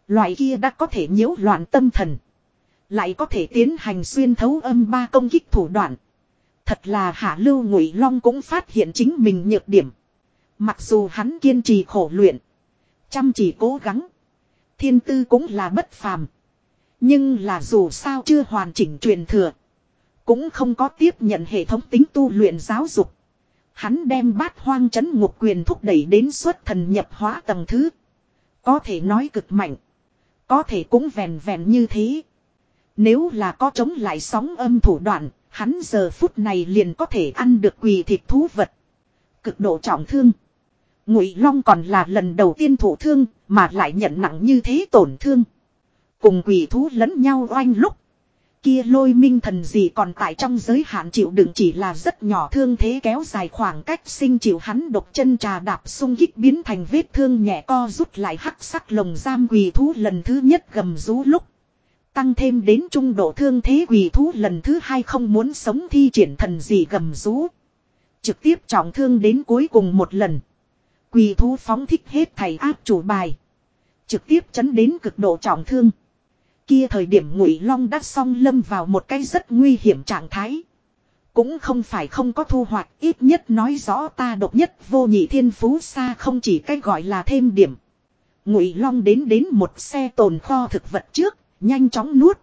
Loại kia đã có thể nhiễu loạn tâm thần. Lại có thể tiến hành xuyên thấu âm ba công kích thủ đoạn. Thật là hạ lưu ngụy long cũng phát hiện chính mình nhược điểm. Mặc dù hắn kiên trì khổ luyện. Chăm chỉ cố gắng. Thiên tư cũng là bất phàm. Nhưng là dù sao chưa hoàn chỉnh truyền thừa. Cũng không có tiếp nhận hệ thống tính tu luyện giáo dục. Hắn đem bát hoang chấn ngục quyền thúc đẩy đến xuất thần nhập hóa tầng thứ. Có thể nói cực mạnh. Có thể cũng vèn vèn như thế. Nếu là có chống lại sóng âm thủ đoạn, hắn giờ phút này liền có thể ăn được quỳ thịt thú vật. Cực độ trọng thương. Ngụy Long còn là lần đầu tiên thụ thương, mà lại nhận nặng như thế tổn thương. Cùng quỷ thú lẫn nhau oanh lúc. Kia lôi minh thần gì còn tại trong giới hạn chịu đựng chỉ là rất nhỏ thương thế kéo dài khoảng cách sinh chịu hắn độc chân trà đạp sung kích biến thành vết thương nhẹ co rút lại hắc sắc lồng giam quỷ thú lần thứ nhất gầm rú lúc. Tăng thêm đến trung độ thương thế quỷ thú lần thứ hai không muốn sống thi triển thần gì gầm rú. Trực tiếp trọng thương đến cuối cùng một lần. Quỳ thú phóng thích hết thầy áp chủ bài. Trực tiếp chấn đến cực độ trọng thương. Kia thời điểm ngụy long đã song lâm vào một cái rất nguy hiểm trạng thái. Cũng không phải không có thu hoạch ít nhất nói rõ ta độc nhất vô nhị thiên phú xa không chỉ cái gọi là thêm điểm. Ngụy long đến đến một xe tồn kho thực vật trước, nhanh chóng nuốt.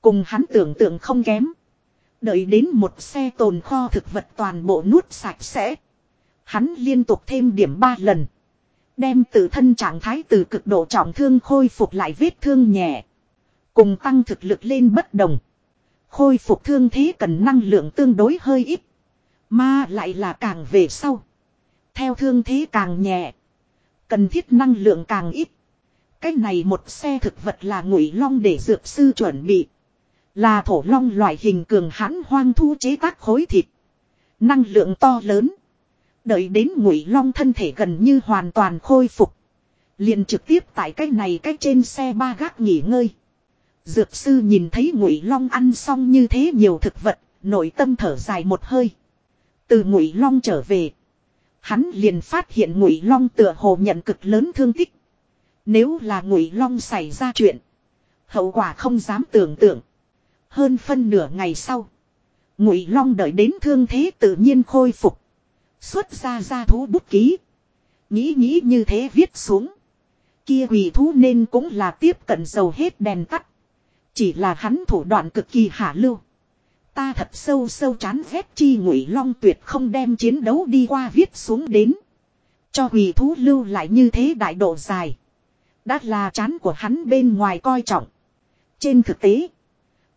Cùng hắn tưởng tượng không kém. Đợi đến một xe tồn kho thực vật toàn bộ nuốt sạch sẽ. Hắn liên tục thêm điểm ba lần. Đem tự thân trạng thái từ cực độ trọng thương khôi phục lại vết thương nhẹ. Cùng tăng thực lực lên bất đồng. Khôi phục thương thế cần năng lượng tương đối hơi ít. Mà lại là càng về sau. Theo thương thế càng nhẹ. Cần thiết năng lượng càng ít. Cái này một xe thực vật là ngụy long để dược sư chuẩn bị. Là thổ long loại hình cường hãn hoang thu chế tác khối thịt. Năng lượng to lớn. Đợi đến ngụy long thân thể gần như hoàn toàn khôi phục. liền trực tiếp tại cái này cách trên xe ba gác nghỉ ngơi. Dược sư nhìn thấy ngụy long ăn xong như thế nhiều thực vật, nội tâm thở dài một hơi. Từ ngụy long trở về. Hắn liền phát hiện ngụy long tựa hồ nhận cực lớn thương tích. Nếu là ngụy long xảy ra chuyện. Hậu quả không dám tưởng tượng. Hơn phân nửa ngày sau. Ngụy long đợi đến thương thế tự nhiên khôi phục. Xuất ra ra thú bút ký. Nghĩ nghĩ như thế viết xuống. Kia quỷ thú nên cũng là tiếp cận dầu hết đèn tắt. Chỉ là hắn thủ đoạn cực kỳ hạ lưu. Ta thật sâu sâu chán ghét chi ngụy long tuyệt không đem chiến đấu đi qua viết xuống đến. Cho quỷ thú lưu lại như thế đại độ dài. Đã là chán của hắn bên ngoài coi trọng. Trên thực tế.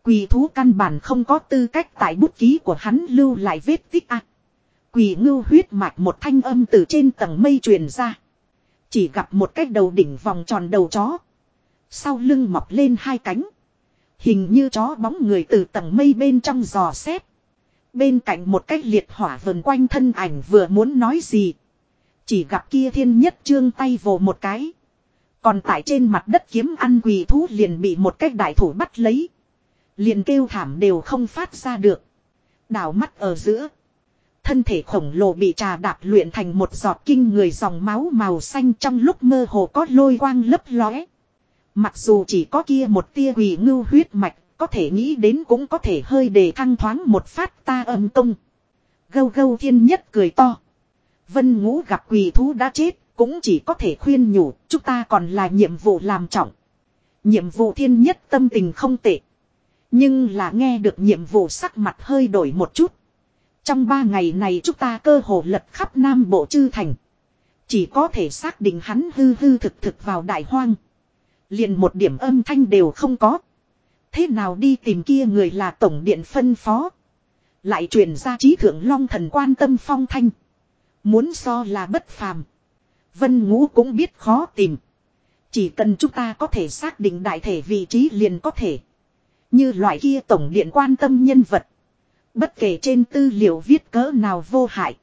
Quỷ thú căn bản không có tư cách tại bút ký của hắn lưu lại vết tích ác. Quỳ ngưu huyết mạch một thanh âm từ trên tầng mây truyền ra. Chỉ gặp một cái đầu đỉnh vòng tròn đầu chó. Sau lưng mọc lên hai cánh. Hình như chó bóng người từ tầng mây bên trong giò xét. Bên cạnh một cái liệt hỏa vần quanh thân ảnh vừa muốn nói gì. Chỉ gặp kia thiên nhất trương tay vồ một cái. Còn tại trên mặt đất kiếm ăn quỳ thú liền bị một cái đại thủ bắt lấy. Liền kêu thảm đều không phát ra được. Đảo mắt ở giữa. Thân thể khổng lồ bị trà đạp luyện thành một giọt kinh người dòng máu màu xanh trong lúc mơ hồ có lôi quang lấp lóe. Mặc dù chỉ có kia một tia quỷ ngưu huyết mạch, có thể nghĩ đến cũng có thể hơi đề thăng thoáng một phát ta âm công. Gâu gâu thiên nhất cười to. Vân ngũ gặp quỷ thú đã chết, cũng chỉ có thể khuyên nhủ, chúng ta còn là nhiệm vụ làm trọng. Nhiệm vụ thiên nhất tâm tình không tệ. Nhưng là nghe được nhiệm vụ sắc mặt hơi đổi một chút. Trong ba ngày này chúng ta cơ hồ lật khắp Nam Bộ Chư Thành. Chỉ có thể xác định hắn hư hư thực thực vào đại hoang. Liền một điểm âm thanh đều không có. Thế nào đi tìm kia người là tổng điện phân phó. Lại truyền ra trí thượng long thần quan tâm phong thanh. Muốn so là bất phàm. Vân ngũ cũng biết khó tìm. Chỉ cần chúng ta có thể xác định đại thể vị trí liền có thể. Như loại kia tổng điện quan tâm nhân vật. Bất kể trên tư liệu viết cỡ nào vô hại.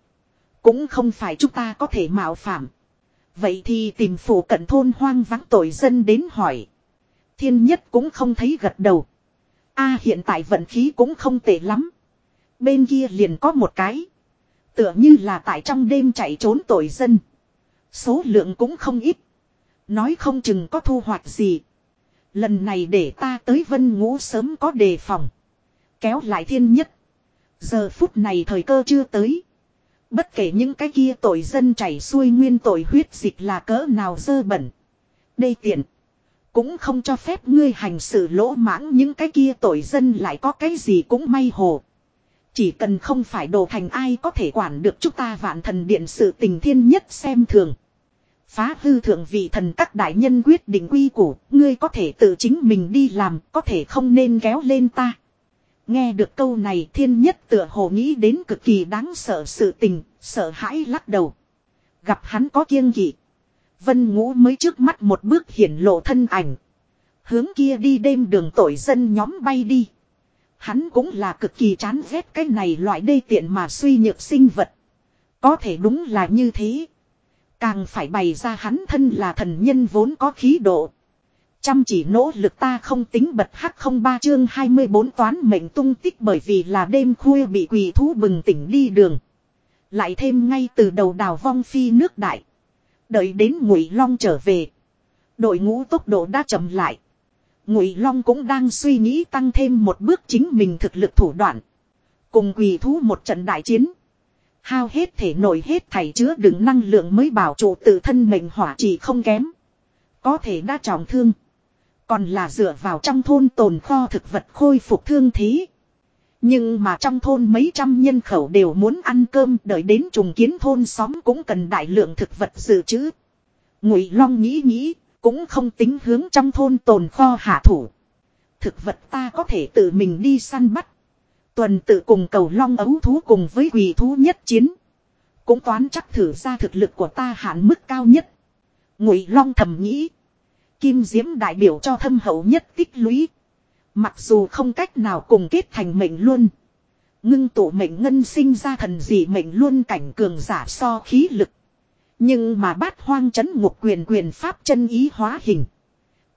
Cũng không phải chúng ta có thể mạo phạm. Vậy thì tìm phủ cận thôn hoang vắng tội dân đến hỏi. Thiên nhất cũng không thấy gật đầu. a à, hiện tại vận khí cũng không tệ lắm. Bên kia liền có một cái. Tựa như là tại trong đêm chạy trốn tội dân. Số lượng cũng không ít. Nói không chừng có thu hoạch gì. Lần này để ta tới vân ngũ sớm có đề phòng. Kéo lại thiên nhất. Giờ phút này thời cơ chưa tới. Bất kể những cái kia tội dân chảy xuôi nguyên tội huyết dịch là cỡ nào dơ bẩn. Đây tiện. Cũng không cho phép ngươi hành sự lỗ mãng những cái kia tội dân lại có cái gì cũng may hồ. Chỉ cần không phải đồ thành ai có thể quản được chúng ta vạn thần điện sự tình thiên nhất xem thường. Phá hư thượng vị thần các đại nhân quyết định quy củ, ngươi có thể tự chính mình đi làm, có thể không nên kéo lên ta. Nghe được câu này thiên nhất tựa hồ nghĩ đến cực kỳ đáng sợ sự tình, sợ hãi lắc đầu. Gặp hắn có kiêng kỵ. Vân ngũ mới trước mắt một bước hiển lộ thân ảnh. Hướng kia đi đêm đường tội dân nhóm bay đi. Hắn cũng là cực kỳ chán ghét cái này loại đê tiện mà suy nhược sinh vật. Có thể đúng là như thế. Càng phải bày ra hắn thân là thần nhân vốn có khí độ. Chăm chỉ nỗ lực ta không tính bật hắc không ba chương 24 toán mệnh tung tích bởi vì là đêm khuya bị quỷ thú bừng tỉnh đi đường. Lại thêm ngay từ đầu đào vong phi nước đại. Đợi đến ngụy long trở về. Đội ngũ tốc độ đã chậm lại. Ngụy long cũng đang suy nghĩ tăng thêm một bước chính mình thực lực thủ đoạn. Cùng quỷ thú một trận đại chiến. Hao hết thể nổi hết thảy chứa đựng năng lượng mới bảo trụ tự thân mệnh hỏa chỉ không kém. Có thể đã trọng thương. Còn là dựa vào trong thôn tồn kho thực vật khôi phục thương thế. Nhưng mà trong thôn mấy trăm nhân khẩu đều muốn ăn cơm đợi đến trùng kiến thôn xóm cũng cần đại lượng thực vật dự trữ. Ngụy Long nghĩ nghĩ, cũng không tính hướng trong thôn tồn kho hạ thủ. Thực vật ta có thể tự mình đi săn bắt. Tuần tự cùng cầu long ấu thú cùng với quỷ thú nhất chiến. Cũng toán chắc thử ra thực lực của ta hạn mức cao nhất. Ngụy long thầm nghĩ. Kim diễm đại biểu cho thâm hậu nhất tích lũy. Mặc dù không cách nào cùng kết thành mệnh luôn. Ngưng tụ mệnh ngân sinh ra thần dị mệnh luôn cảnh cường giả so khí lực. Nhưng mà bát hoang chấn ngục quyền quyền pháp chân ý hóa hình.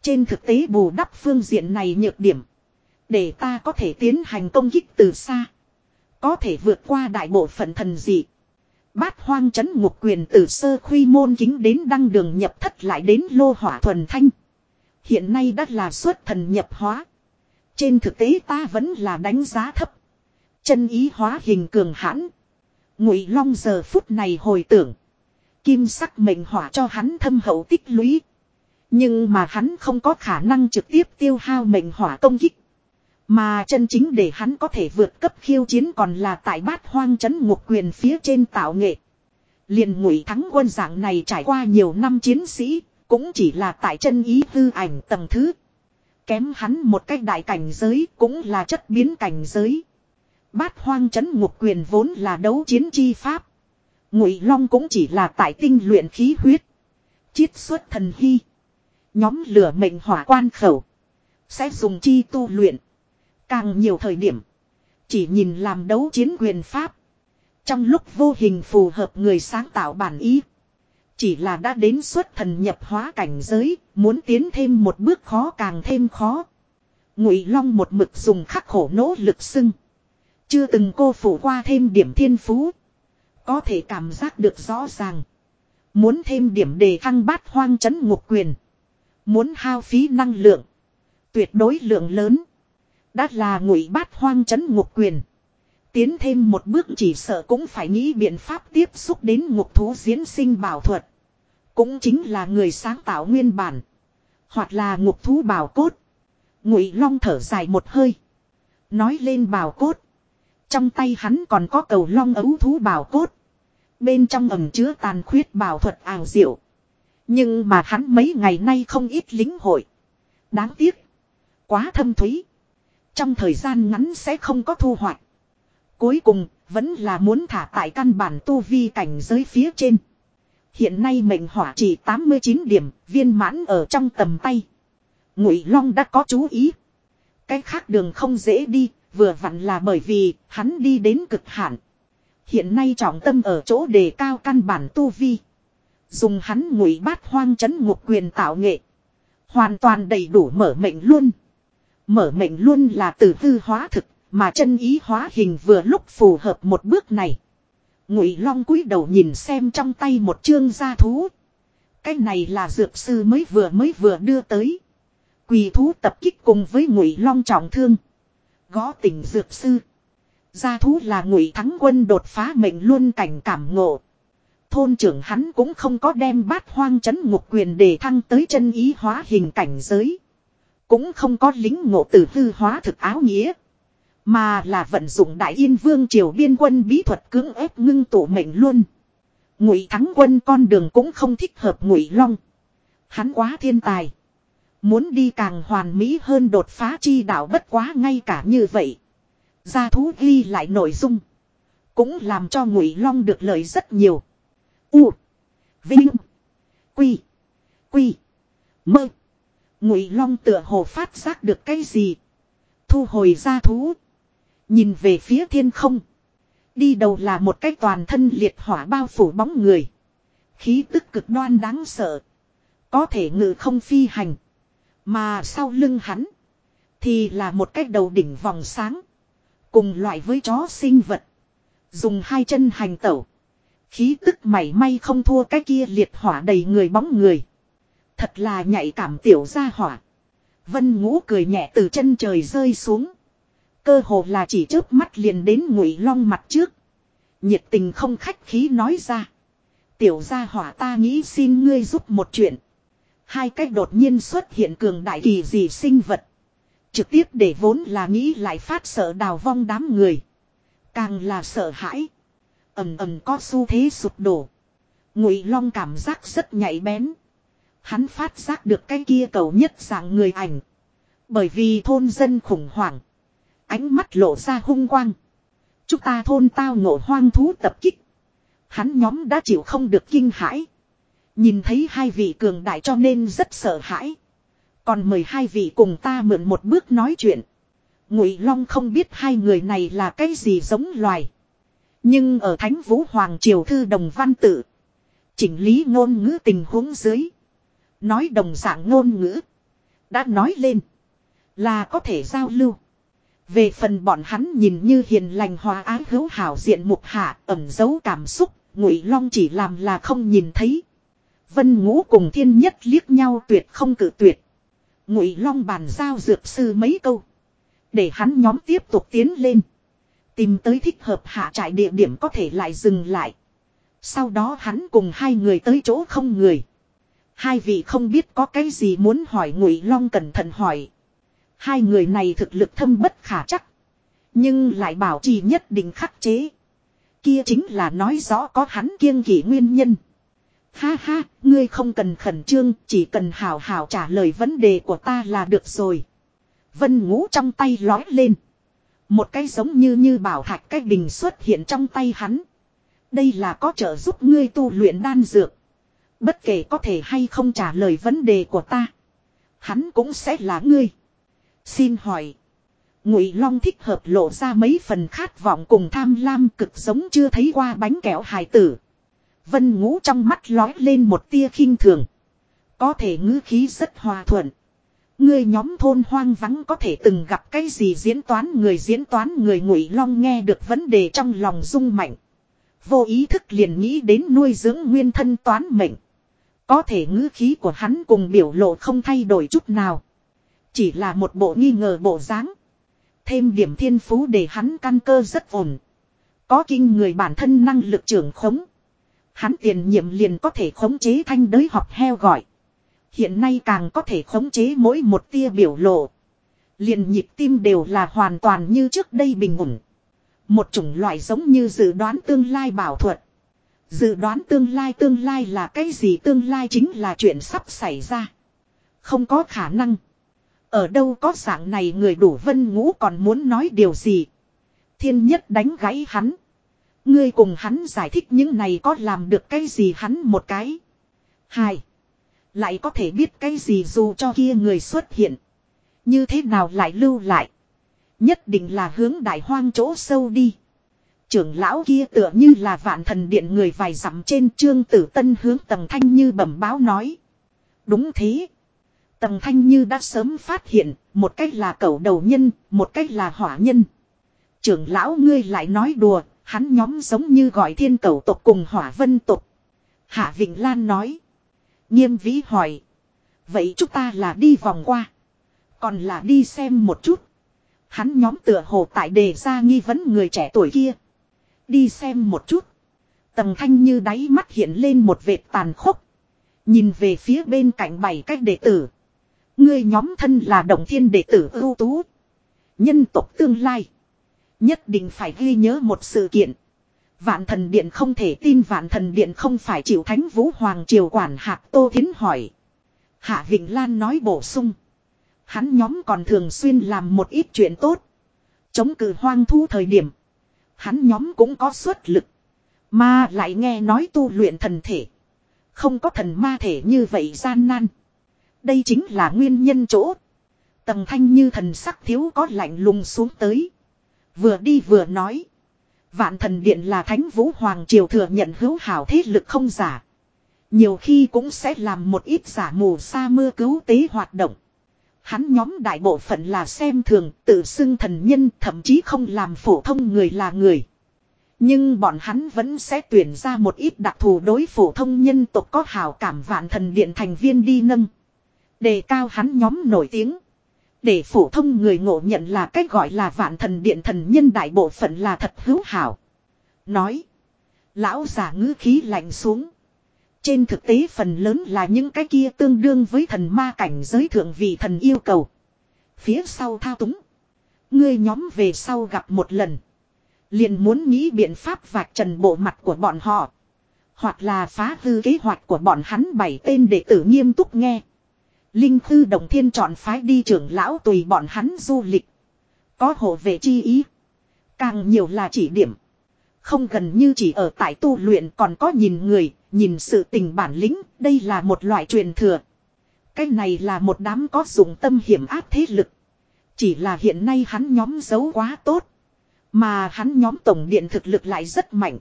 Trên thực tế bù đắp phương diện này nhược điểm. Để ta có thể tiến hành công kích từ xa. Có thể vượt qua đại bộ phận thần dị. Bát hoang chấn ngục quyền từ sơ khuy môn kính đến đăng đường nhập thất lại đến lô hỏa thuần thanh. Hiện nay đã là xuất thần nhập hóa. Trên thực tế ta vẫn là đánh giá thấp. Chân ý hóa hình cường hãn. Ngụy Long giờ phút này hồi tưởng. Kim sắc mệnh hỏa cho hắn thâm hậu tích lũy. Nhưng mà hắn không có khả năng trực tiếp tiêu hao mệnh hỏa công kích. Mà chân chính để hắn có thể vượt cấp khiêu chiến còn là tại bát hoang chấn ngục quyền phía trên tạo nghệ. liền ngụy thắng quân dạng này trải qua nhiều năm chiến sĩ, cũng chỉ là tại chân ý tư ảnh tầng thứ. Kém hắn một cách đại cảnh giới cũng là chất biến cảnh giới. Bát hoang chấn ngục quyền vốn là đấu chiến chi pháp. Ngụy Long cũng chỉ là tại tinh luyện khí huyết. Chiết xuất thần hy. Nhóm lửa mệnh hỏa quan khẩu. Sẽ dùng chi tu luyện. Càng nhiều thời điểm. Chỉ nhìn làm đấu chiến quyền pháp. Trong lúc vô hình phù hợp người sáng tạo bản ý. Chỉ là đã đến xuất thần nhập hóa cảnh giới. Muốn tiến thêm một bước khó càng thêm khó. Ngụy Long một mực dùng khắc khổ nỗ lực xưng. Chưa từng cô phủ qua thêm điểm thiên phú. Có thể cảm giác được rõ ràng. Muốn thêm điểm đề thăng bát hoang chấn ngục quyền. Muốn hao phí năng lượng. Tuyệt đối lượng lớn. Đã là ngụy bát hoang chấn ngục quyền. Tiến thêm một bước chỉ sợ cũng phải nghĩ biện pháp tiếp xúc đến ngục thú diễn sinh bảo thuật. Cũng chính là người sáng tạo nguyên bản. Hoặc là ngục thú bảo cốt. Ngụy long thở dài một hơi. Nói lên bảo cốt. Trong tay hắn còn có cầu long ấu thú bảo cốt. Bên trong ẩm chứa tàn khuyết bảo thuật ảo diệu. Nhưng mà hắn mấy ngày nay không ít lính hội. Đáng tiếc. Quá thâm thúy. Trong thời gian ngắn sẽ không có thu hoạch. Cuối cùng, vẫn là muốn thả tại căn bản tu vi cảnh giới phía trên. Hiện nay mệnh hỏa chỉ 89 điểm, viên mãn ở trong tầm tay. Ngụy Long đã có chú ý. Cái khác đường không dễ đi, vừa vặn là bởi vì hắn đi đến cực hạn. Hiện nay trọng tâm ở chỗ đề cao căn bản tu vi. Dùng hắn ngụy bát hoang chấn ngục quyền tạo nghệ. Hoàn toàn đầy đủ mở mệnh luôn. Mở mệnh luôn là từ hư hóa thực, mà chân ý hóa hình vừa lúc phù hợp một bước này. Ngụy Long cúi đầu nhìn xem trong tay một chương gia thú. Cái này là dược sư mới vừa mới vừa đưa tới. Quỳ thú tập kích cùng với Ngụy Long trọng thương. Gõ tỉnh dược sư. Gia thú là Ngụy Thắng Quân đột phá mệnh luôn cảnh cảm ngộ. Thôn trưởng hắn cũng không có đem bát hoang chấn ngục quyền để thăng tới chân ý hóa hình cảnh giới. Cũng không có lính ngộ từ hư hóa thực áo nghĩa. Mà là vận dụng đại yên vương triều biên quân bí thuật cưỡng ép ngưng tụ mệnh luôn. Ngụy Thắng Quân con đường cũng không thích hợp Ngụy Long. Hắn quá thiên tài. Muốn đi càng hoàn mỹ hơn đột phá chi đạo bất quá ngay cả như vậy. Gia thú ghi lại nội dung. Cũng làm cho Ngụy Long được lợi rất nhiều. U. Vinh. Quy. Quy. Mơ. Ngụy Long tựa hồ phát giác được cái gì. Thu hồi ra thú. Nhìn về phía thiên không. Đi đầu là một cái toàn thân liệt hỏa bao phủ bóng người. Khí tức cực đoan đáng sợ. Có thể ngự không phi hành. Mà sau lưng hắn. Thì là một cái đầu đỉnh vòng sáng. Cùng loại với chó sinh vật. Dùng hai chân hành tẩu. Khí tức mảy may không thua cái kia liệt hỏa đầy người bóng người. Thật là nhạy cảm tiểu ra hỏa. Vân ngũ cười nhẹ từ chân trời rơi xuống. Cơ hồ là chỉ trước mắt liền đến ngụy long mặt trước. Nhiệt tình không khách khí nói ra. Tiểu gia hỏa ta nghĩ xin ngươi giúp một chuyện. Hai cách đột nhiên xuất hiện cường đại kỳ dị sinh vật. Trực tiếp để vốn là nghĩ lại phát sợ đào vong đám người. Càng là sợ hãi. ầm ầm có xu thế sụp đổ. Ngụy Long cảm giác rất nhạy bén. Hắn phát giác được cái kia cầu nhất dạng người ảnh. Bởi vì thôn dân khủng hoảng. Ánh mắt lộ ra hung quang. Chúng ta thôn tao ngộ hoang thú tập kích. Hắn nhóm đã chịu không được kinh hãi. Nhìn thấy hai vị cường đại cho nên rất sợ hãi. Còn mời hai vị cùng ta mượn một bước nói chuyện. Ngụy Long không biết hai người này là cái gì giống loài. Nhưng ở Thánh Vũ Hoàng Triều Thư Đồng Văn Tự. Chỉnh lý ngôn ngữ tình huống dưới. Nói đồng dạng ngôn ngữ. Đã nói lên. Là có thể giao lưu. Về phần bọn hắn nhìn như hiền lành hòa ái hữu hảo diện mục hạ ẩm dấu cảm xúc. Ngụy Long chỉ làm là không nhìn thấy. Vân ngũ cùng thiên nhất liếc nhau tuyệt không cử tuyệt. Ngụy Long bàn giao dược sư mấy câu. Để hắn nhóm tiếp tục tiến lên. Tìm tới thích hợp hạ trại địa điểm có thể lại dừng lại. Sau đó hắn cùng hai người tới chỗ không người. Hai vị không biết có cái gì muốn hỏi Ngụy Long cẩn thận hỏi. Hai người này thực lực thâm bất khả chắc. Nhưng lại bảo trì nhất định khắc chế. Kia chính là nói rõ có hắn kiêng kỵ nguyên nhân. Ha ha, ngươi không cần khẩn trương, chỉ cần hào hào trả lời vấn đề của ta là được rồi. Vân ngũ trong tay lói lên. Một cái giống như như bảo thạch cái bình xuất hiện trong tay hắn. Đây là có trợ giúp ngươi tu luyện đan dược. Bất kể có thể hay không trả lời vấn đề của ta. Hắn cũng sẽ là ngươi. Xin hỏi. Ngụy Long thích hợp lộ ra mấy phần khát vọng cùng tham lam cực giống chưa thấy qua bánh kẹo hài tử. Vân ngũ trong mắt lói lên một tia khinh thường. Có thể ngữ khí rất hòa thuận. Người nhóm thôn hoang vắng có thể từng gặp cái gì diễn toán người diễn toán người ngụy long nghe được vấn đề trong lòng rung mạnh. Vô ý thức liền nghĩ đến nuôi dưỡng nguyên thân toán mệnh. Có thể ngữ khí của hắn cùng biểu lộ không thay đổi chút nào. Chỉ là một bộ nghi ngờ bộ dáng. Thêm điểm thiên phú để hắn căn cơ rất ổn. Có kinh người bản thân năng lực trưởng khống. Hắn tiền nhiệm liền có thể khống chế thanh đới học heo gọi. Hiện nay càng có thể khống chế mỗi một tia biểu lộ. Liền nhịp tim đều là hoàn toàn như trước đây bình ổn. Một chủng loại giống như dự đoán tương lai bảo thuật. Dự đoán tương lai tương lai là cái gì tương lai chính là chuyện sắp xảy ra. Không có khả năng. Ở đâu có dạng này người đủ vân ngũ còn muốn nói điều gì. Thiên nhất đánh gãy hắn. Ngươi cùng hắn giải thích những này có làm được cái gì hắn một cái. Hai. Lại có thể biết cái gì dù cho kia người xuất hiện. Như thế nào lại lưu lại. Nhất định là hướng đại hoang chỗ sâu đi. Trưởng lão kia tựa như là vạn thần điện người vài dặm trên trương tử tân hướng tầng thanh như bẩm báo nói. Đúng thế. Tầng thanh như đã sớm phát hiện, một cách là cẩu đầu nhân, một cách là hỏa nhân. Trưởng lão ngươi lại nói đùa, hắn nhóm giống như gọi thiên cẩu tộc cùng hỏa vân tộc. Hạ Vịnh Lan nói. Nghiêm vĩ hỏi. Vậy chúng ta là đi vòng qua. Còn là đi xem một chút. Hắn nhóm tựa hồ tại đề ra nghi vấn người trẻ tuổi kia. Đi xem một chút. Tầng thanh như đáy mắt hiện lên một vệt tàn khốc. Nhìn về phía bên cạnh bảy cách đệ tử. Ngươi nhóm thân là đồng thiên đệ tử ưu tú. Nhân tộc tương lai. Nhất định phải ghi nhớ một sự kiện. Vạn thần điện không thể tin vạn thần điện không phải chịu thánh vũ hoàng triều quản hạt Tô Thiến hỏi. Hạ Vịnh Lan nói bổ sung. Hắn nhóm còn thường xuyên làm một ít chuyện tốt. Chống cự hoang thu thời điểm. Hắn nhóm cũng có suất lực. Mà lại nghe nói tu luyện thần thể. Không có thần ma thể như vậy gian nan. Đây chính là nguyên nhân chỗ. Tầng thanh như thần sắc thiếu có lạnh lùng xuống tới. Vừa đi vừa nói. Vạn thần điện là thánh vũ hoàng triều thừa nhận hữu hảo thế lực không giả. Nhiều khi cũng sẽ làm một ít giả mù sa mưa cứu tế hoạt động. Hắn nhóm đại bộ phận là xem thường, tự xưng thần nhân, thậm chí không làm phổ thông người là người. Nhưng bọn hắn vẫn sẽ tuyển ra một ít đặc thù đối phổ thông nhân tộc có hào cảm vạn thần điện thành viên đi nâng. Đề cao hắn nhóm nổi tiếng. Để phổ thông người ngộ nhận là cách gọi là vạn thần điện thần nhân đại bộ phận là thật hữu hảo. Nói. Lão giả ngữ khí lạnh xuống. Trên thực tế phần lớn là những cái kia tương đương với thần ma cảnh giới thượng vị thần yêu cầu. Phía sau thao túng. Ngươi nhóm về sau gặp một lần. Liền muốn nghĩ biện pháp vạch trần bộ mặt của bọn họ. Hoặc là phá hư kế hoạch của bọn hắn bảy tên đệ tử nghiêm túc nghe. Linh Thư Đồng Thiên chọn phái đi trưởng lão tùy bọn hắn du lịch. Có hộ vệ chi ý. Càng nhiều là chỉ điểm. Không gần như chỉ ở tại tu luyện còn có nhìn người, nhìn sự tình bản lĩnh, đây là một loại truyền thừa. Cái này là một đám có dụng tâm hiểm áp thế lực. Chỉ là hiện nay hắn nhóm giấu quá tốt. Mà hắn nhóm tổng điện thực lực lại rất mạnh.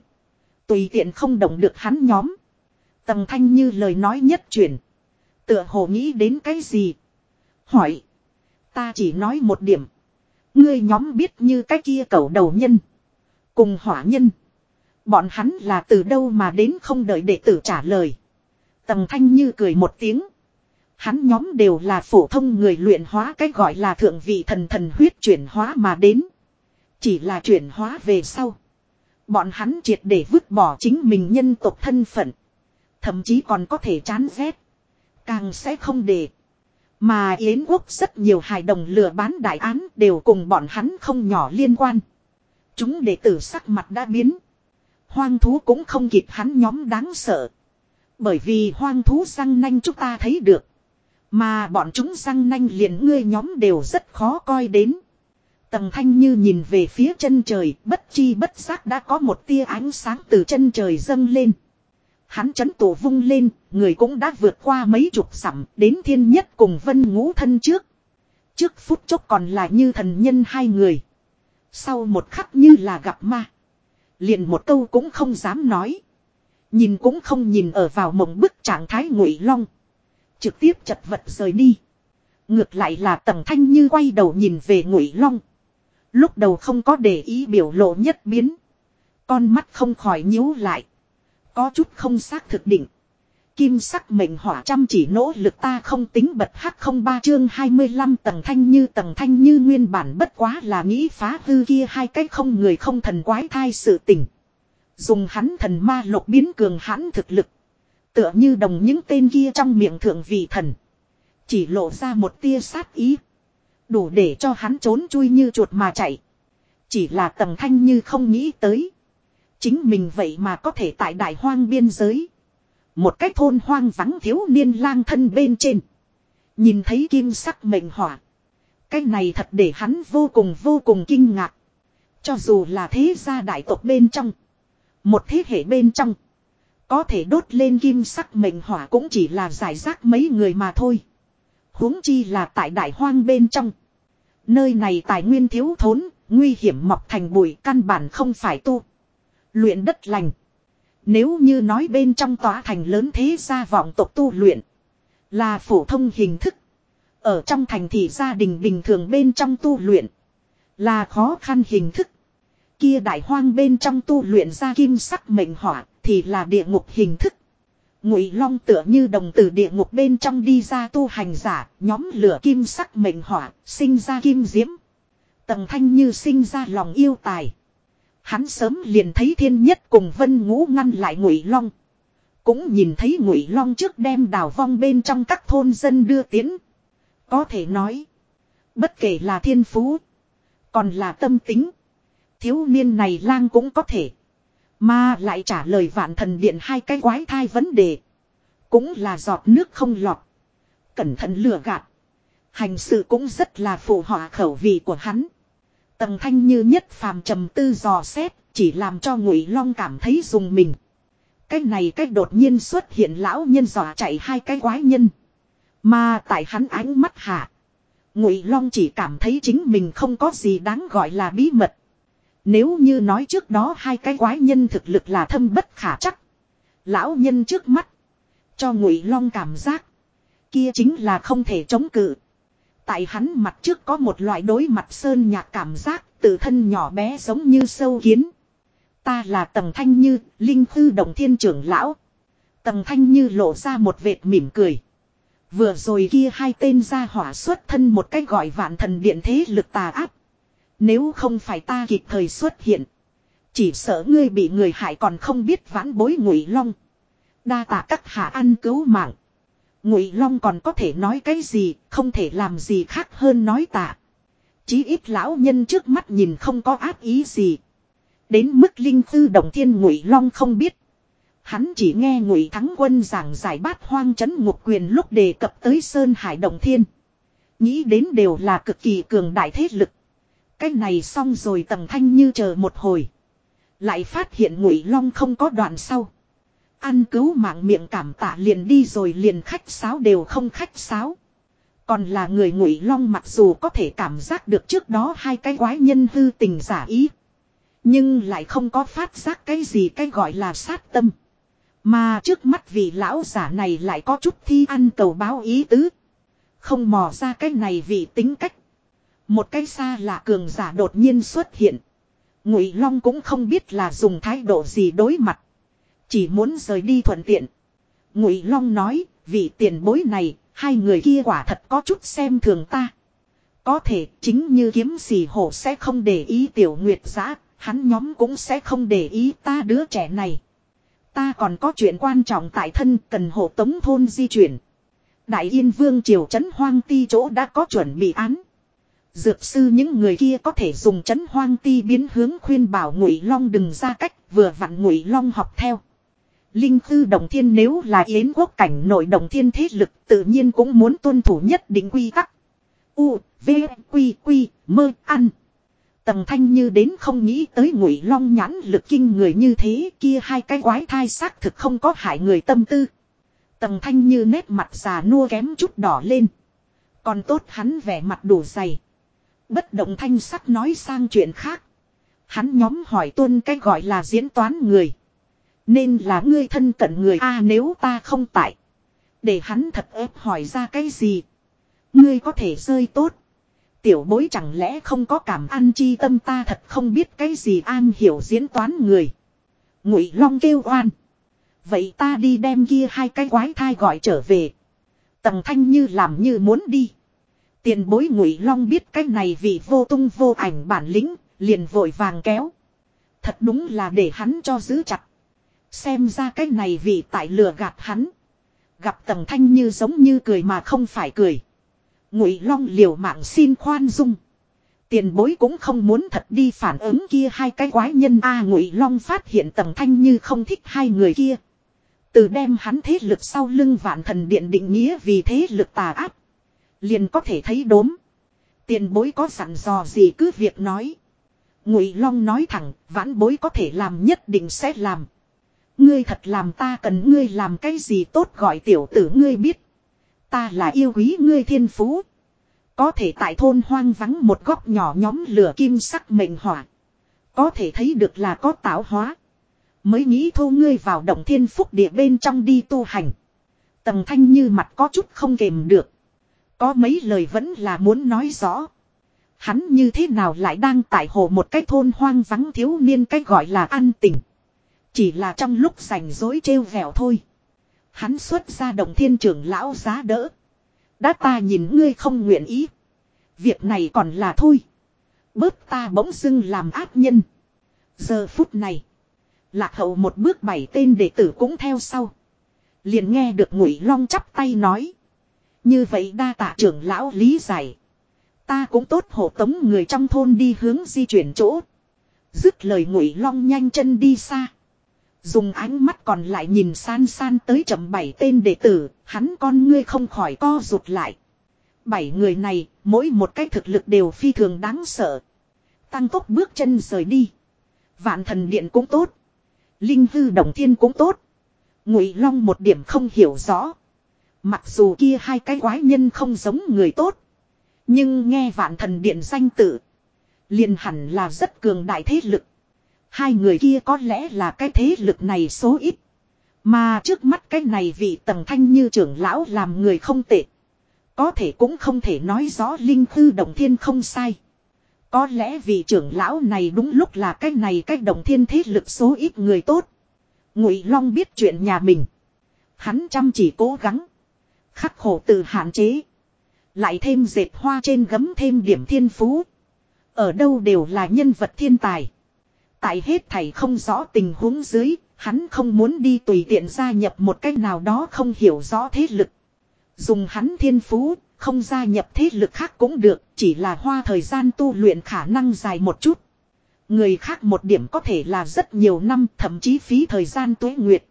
Tùy tiện không động được hắn nhóm. Tầng thanh như lời nói nhất truyền. Tựa hồ nghĩ đến cái gì? Hỏi. Ta chỉ nói một điểm. Ngươi nhóm biết như cái kia cầu đầu nhân. Cùng hỏa nhân. Bọn hắn là từ đâu mà đến không đợi đệ tử trả lời. Tầng thanh như cười một tiếng. Hắn nhóm đều là phổ thông người luyện hóa cái gọi là thượng vị thần thần huyết chuyển hóa mà đến. Chỉ là chuyển hóa về sau. Bọn hắn triệt để vứt bỏ chính mình nhân tộc thân phận. Thậm chí còn có thể chán ghét. Càng sẽ không để. Mà Yến quốc rất nhiều hài đồng lừa bán đại án đều cùng bọn hắn không nhỏ liên quan. Chúng đệ tử sắc mặt đã biến. Hoang thú cũng không kịp hắn nhóm đáng sợ. Bởi vì hoang thú răng nanh chúng ta thấy được. Mà bọn chúng răng nanh liền ngươi nhóm đều rất khó coi đến. Tầng thanh như nhìn về phía chân trời, bất chi bất giác đã có một tia ánh sáng từ chân trời dâng lên. Hắn chấn tổ vung lên, người cũng đã vượt qua mấy chục sẵm đến thiên nhất cùng vân ngũ thân trước. Trước phút chốc còn là như thần nhân hai người. Sau một khắc như là gặp ma. Liền một câu cũng không dám nói. Nhìn cũng không nhìn ở vào mộng bức trạng thái ngụy long. Trực tiếp chật vật rời đi. Ngược lại là tầng thanh như quay đầu nhìn về ngụy long. Lúc đầu không có để ý biểu lộ nhất biến. Con mắt không khỏi nhíu lại. Có chút không xác thực định. Kim sắc mệnh hỏa chăm chỉ nỗ lực ta không tính bật hắc không ba chương 25 tầng thanh như tầng thanh như nguyên bản bất quá là nghĩ phá hư kia hai cái không người không thần quái thai sự tình. Dùng hắn thần ma lục biến cường hãn thực lực. Tựa như đồng những tên kia trong miệng thượng vị thần. Chỉ lộ ra một tia sát ý. Đủ để cho hắn trốn chui như chuột mà chạy. Chỉ là tầng thanh như không nghĩ tới. Chính mình vậy mà có thể tại đại hoang biên giới. Một cái thôn hoang vắng thiếu niên lang thân bên trên. Nhìn thấy kim sắc mệnh hỏa. Cái này thật để hắn vô cùng vô cùng kinh ngạc. Cho dù là thế gia đại tộc bên trong. Một thế hệ bên trong. Có thể đốt lên kim sắc mệnh hỏa cũng chỉ là giải rác mấy người mà thôi huống chi là tại đại hoang bên trong. Nơi này tài nguyên thiếu thốn, nguy hiểm mọc thành bụi căn bản không phải tu. Luyện đất lành. Nếu như nói bên trong tòa thành lớn thế gia vọng tộc tu luyện. Là phổ thông hình thức. Ở trong thành thị gia đình bình thường bên trong tu luyện. Là khó khăn hình thức. Kia đại hoang bên trong tu luyện ra kim sắc mệnh hỏa thì là địa ngục hình thức. Ngụy Long tựa như đồng từ địa ngục bên trong đi ra tu hành giả, nhóm lửa kim sắc mệnh hỏa, sinh ra kim diễm. Tầng Thanh Như sinh ra lòng yêu tài. Hắn sớm liền thấy Thiên Nhất cùng Vân Ngũ ngăn lại Ngụy Long. Cũng nhìn thấy Ngụy Long trước đem đào vong bên trong các thôn dân đưa tiến. Có thể nói, bất kể là thiên phú, còn là tâm tính, thiếu niên này lang cũng có thể. Mà lại trả lời vạn thần điện hai cái quái thai vấn đề. Cũng là giọt nước không lọt. Cẩn thận lừa gạt. Hành sự cũng rất là phù họa khẩu vị của hắn. Tầng thanh như nhất phàm trầm tư dò xét, chỉ làm cho ngụy long cảm thấy dùng mình. Cái này cách đột nhiên xuất hiện lão nhân dò chạy hai cái quái nhân. Mà tại hắn ánh mắt hạ. Ngụy long chỉ cảm thấy chính mình không có gì đáng gọi là bí mật. Nếu như nói trước đó hai cái quái nhân thực lực là thâm bất khả chắc. Lão nhân trước mắt. Cho ngụy long cảm giác. Kia chính là không thể chống cự. Tại hắn mặt trước có một loại đối mặt sơn nhạc cảm giác, tự thân nhỏ bé giống như sâu kiến. Ta là Tầng Thanh Như, Linh Thư Đồng Thiên trưởng lão. Tầng Thanh Như lộ ra một vệt mỉm cười. Vừa rồi kia hai tên ra hỏa xuất thân một cách gọi vạn thần điện thế lực tà áp. Nếu không phải ta kịp thời xuất hiện. Chỉ sợ ngươi bị người hại còn không biết vãn bối ngụy long. Đa tạ các hạ ăn cứu mạng. Ngụy long còn có thể nói cái gì, không thể làm gì khác hơn nói tạ. Chí ít lão nhân trước mắt nhìn không có ác ý gì. Đến mức linh tư đồng thiên ngụy long không biết. Hắn chỉ nghe ngụy thắng quân giảng giải bát hoang chấn ngục quyền lúc đề cập tới Sơn Hải Đồng Thiên. Nghĩ đến đều là cực kỳ cường đại thế lực. Cái này xong rồi tầng thanh như chờ một hồi. Lại phát hiện ngụy long không có đoạn sau. Ăn cứu mạng miệng cảm tạ liền đi rồi liền khách sáo đều không khách sáo. Còn là người ngụy long mặc dù có thể cảm giác được trước đó hai cái quái nhân hư tình giả ý. Nhưng lại không có phát giác cái gì cái gọi là sát tâm. Mà trước mắt vị lão giả này lại có chút thi ăn cầu báo ý tứ. Không mò ra cái này vì tính cách. Một cái xa lạ cường giả đột nhiên xuất hiện. Ngụy Long cũng không biết là dùng thái độ gì đối mặt. Chỉ muốn rời đi thuận tiện. Ngụy Long nói, vị tiền bối này, hai người kia quả thật có chút xem thường ta. Có thể chính như kiếm xì hổ sẽ không để ý tiểu nguyệt giã, hắn nhóm cũng sẽ không để ý ta đứa trẻ này. Ta còn có chuyện quan trọng tại thân cần hộ tống thôn di chuyển. Đại Yên Vương Triều Trấn Hoang Ti chỗ đã có chuẩn bị án. Dược sư những người kia có thể dùng trấn hoang ti biến hướng khuyên bảo ngụy long đừng ra cách vừa vặn ngụy long học theo. Linh tư đồng thiên nếu là yến quốc cảnh nội đồng thiên thế lực tự nhiên cũng muốn tuân thủ nhất định quy tắc. U, V, Quy, Quy, mơ, ăn. Tầng thanh như đến không nghĩ tới ngụy long nhãn lực kinh người như thế kia hai cái quái thai xác thực không có hại người tâm tư. Tầng thanh như nét mặt già nua kém chút đỏ lên. Còn tốt hắn vẻ mặt đủ dày. Bất động thanh sắc nói sang chuyện khác. Hắn nhóm hỏi tuân cái gọi là diễn toán người. Nên là ngươi thân cận người a nếu ta không tại. Để hắn thật ép hỏi ra cái gì. Ngươi có thể rơi tốt. Tiểu bối chẳng lẽ không có cảm ăn chi tâm ta thật không biết cái gì an hiểu diễn toán người. Ngụy Long kêu oan. Vậy ta đi đem kia hai cái quái thai gọi trở về. tần thanh như làm như muốn đi. Tiền bối ngụy long biết cái này vì vô tung vô ảnh bản lĩnh, liền vội vàng kéo. Thật đúng là để hắn cho giữ chặt. Xem ra cái này vì tại lừa gạt hắn. Gặp tầng thanh như giống như cười mà không phải cười. Ngụy long liều mạng xin khoan dung. Tiền bối cũng không muốn thật đi phản ứng kia hai cái quái nhân a Ngụy Long phát hiện tầng thanh như không thích hai người kia. Từ đem hắn thế lực sau lưng vạn thần điện định nghĩa vì thế lực tà áp. Liền có thể thấy đốm. Tiền bối có sẵn dò gì cứ việc nói. Ngụy Long nói thẳng, vãn bối có thể làm nhất định sẽ làm. Ngươi thật làm ta cần ngươi làm cái gì tốt gọi tiểu tử ngươi biết. Ta là yêu quý ngươi thiên phú. Có thể tại thôn hoang vắng một góc nhỏ nhóm lửa kim sắc mệnh hỏa. Có thể thấy được là có tạo hóa. Mới nghĩ thu ngươi vào động thiên phúc địa bên trong đi tu hành. Tầng thanh như mặt có chút không kềm được. Có mấy lời vẫn là muốn nói rõ. Hắn như thế nào lại đang tại hồ một cái thôn hoang vắng thiếu niên cái gọi là an tình. Chỉ là trong lúc rảnh rối trêu vẻo thôi. Hắn xuất ra đồng thiên trưởng lão giá đỡ. Đã ta nhìn ngươi không nguyện ý. Việc này còn là thôi. Bớt ta bỗng dưng làm ác nhân. Giờ phút này. Lạc hậu một bước bảy tên đệ tử cũng theo sau. Liền nghe được ngụy long chắp tay nói. Như vậy đa tạ trưởng lão lý giải. Ta cũng tốt hộ tống người trong thôn đi hướng di chuyển chỗ. Dứt lời ngụy long nhanh chân đi xa. Dùng ánh mắt còn lại nhìn san san tới chậm bảy tên đệ tử, hắn con ngươi không khỏi co rụt lại. Bảy người này, mỗi một cái thực lực đều phi thường đáng sợ. Tăng tốc bước chân rời đi. Vạn thần điện cũng tốt. Linh hư đồng thiên cũng tốt. Ngụy Long một điểm không hiểu rõ. Mặc dù kia hai cái quái nhân không giống người tốt. Nhưng nghe vạn thần điện danh tự. liền hẳn là rất cường đại thế lực. Hai người kia có lẽ là cái thế lực này số ít. Mà trước mắt cái này vị tầng thanh như trưởng lão làm người không tệ. Có thể cũng không thể nói rõ linh thư đồng thiên không sai. Có lẽ vị trưởng lão này đúng lúc là cái này cái đồng thiên thế lực số ít người tốt. Ngụy Long biết chuyện nhà mình. Hắn chăm chỉ cố gắng. Khắc khổ từ hạn chế. Lại thêm dệt hoa trên gấm thêm điểm thiên phú. Ở đâu đều là nhân vật thiên tài. Tại hết thầy không rõ tình huống dưới, hắn không muốn đi tùy tiện gia nhập một cách nào đó không hiểu rõ thế lực. Dùng hắn thiên phú, không gia nhập thế lực khác cũng được, chỉ là hoa thời gian tu luyện khả năng dài một chút. Người khác một điểm có thể là rất nhiều năm, thậm chí phí thời gian tuế nguyệt.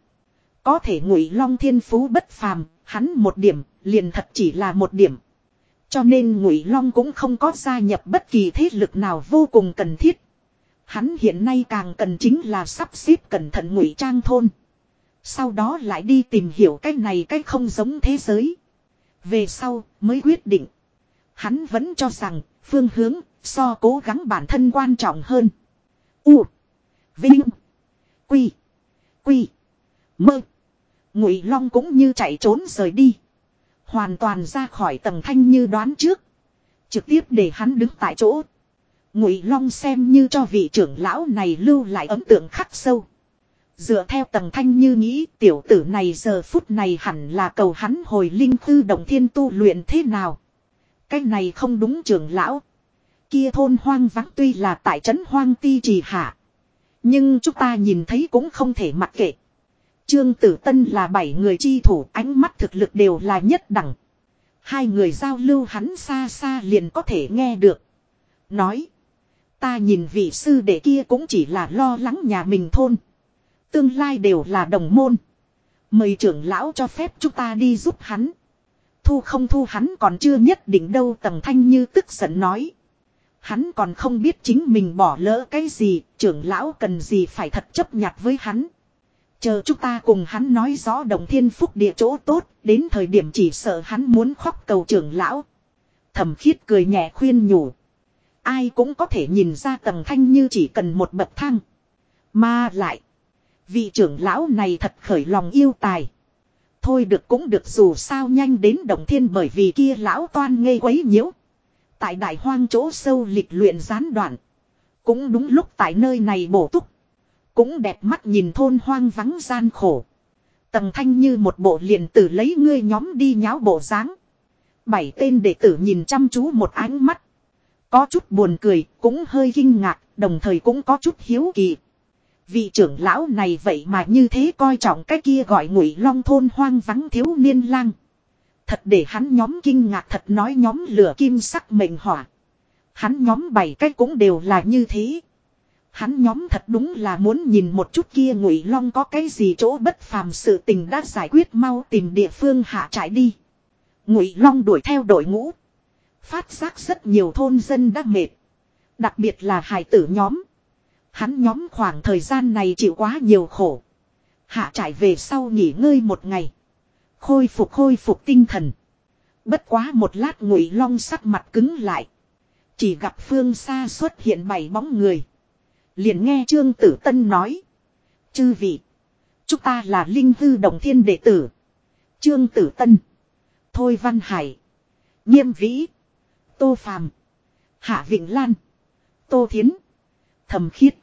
Có thể ngụy long thiên phú bất phàm, hắn một điểm, liền thật chỉ là một điểm. Cho nên ngụy long cũng không có gia nhập bất kỳ thế lực nào vô cùng cần thiết. Hắn hiện nay càng cần chính là sắp xếp cẩn thận ngụy trang thôn. Sau đó lại đi tìm hiểu cái này cái không giống thế giới. Về sau mới quyết định. Hắn vẫn cho rằng phương hướng so cố gắng bản thân quan trọng hơn. U. Vinh. Quy. Quy. Mơ. Ngụy Long cũng như chạy trốn rời đi. Hoàn toàn ra khỏi tầng thanh như đoán trước. Trực tiếp để hắn đứng tại chỗ. Ngụy Long xem như cho vị trưởng lão này lưu lại ấn tượng khắc sâu. Dựa theo tầng thanh như nghĩ, tiểu tử này giờ phút này hẳn là cầu hắn hồi linh tư đồng thiên tu luyện thế nào. Cái này không đúng trưởng lão. Kia thôn hoang vắng tuy là tại trấn hoang ti trì hạ. Nhưng chúng ta nhìn thấy cũng không thể mặc kệ. Trương Tử Tân là bảy người chi thủ, ánh mắt thực lực đều là nhất đẳng. Hai người giao lưu hắn xa xa liền có thể nghe được. Nói. Ta nhìn vị sư đệ kia cũng chỉ là lo lắng nhà mình thôn. Tương lai đều là đồng môn. Mời trưởng lão cho phép chúng ta đi giúp hắn. Thu không thu hắn còn chưa nhất định đâu tầng thanh như tức giận nói. Hắn còn không biết chính mình bỏ lỡ cái gì, trưởng lão cần gì phải thật chấp nhặt với hắn. Chờ chúng ta cùng hắn nói rõ đồng thiên phúc địa chỗ tốt, đến thời điểm chỉ sợ hắn muốn khóc cầu trưởng lão. Thẩm khiết cười nhẹ khuyên nhủ. Ai cũng có thể nhìn ra tầng thanh như chỉ cần một bậc thang. Mà lại. Vị trưởng lão này thật khởi lòng yêu tài. Thôi được cũng được dù sao nhanh đến đồng thiên bởi vì kia lão toan ngây quấy nhiễu. Tại đại hoang chỗ sâu lịch luyện gián đoạn. Cũng đúng lúc tại nơi này bổ túc. Cũng đẹp mắt nhìn thôn hoang vắng gian khổ. Tầng thanh như một bộ liền tử lấy ngươi nhóm đi nháo bộ dáng Bảy tên đệ tử nhìn chăm chú một ánh mắt. Có chút buồn cười, cũng hơi kinh ngạc, đồng thời cũng có chút hiếu kỳ. Vị trưởng lão này vậy mà như thế coi trọng cái kia gọi ngụy long thôn hoang vắng thiếu niên lang. Thật để hắn nhóm kinh ngạc thật nói nhóm lửa kim sắc mệnh hỏa. Hắn nhóm bảy cái cũng đều là như thế. Hắn nhóm thật đúng là muốn nhìn một chút kia ngụy long có cái gì chỗ bất phàm sự tình đã giải quyết mau tìm địa phương hạ trại đi. Ngụy long đuổi theo đội ngũ. Phát giác rất nhiều thôn dân đã mệt. Đặc biệt là hải tử nhóm. Hắn nhóm khoảng thời gian này chịu quá nhiều khổ. Hạ trải về sau nghỉ ngơi một ngày. Khôi phục khôi phục tinh thần. Bất quá một lát ngụy long sắc mặt cứng lại. Chỉ gặp phương xa xuất hiện bảy bóng người. Liền nghe Trương Tử Tân nói. Chư vị. Chúng ta là linh hư đồng thiên đệ tử. Trương Tử Tân. Thôi Văn Hải. Nghiêm Vĩ. Tô Phàm. Hạ Vịnh Lan. Tô Thiến. Thầm Khiết.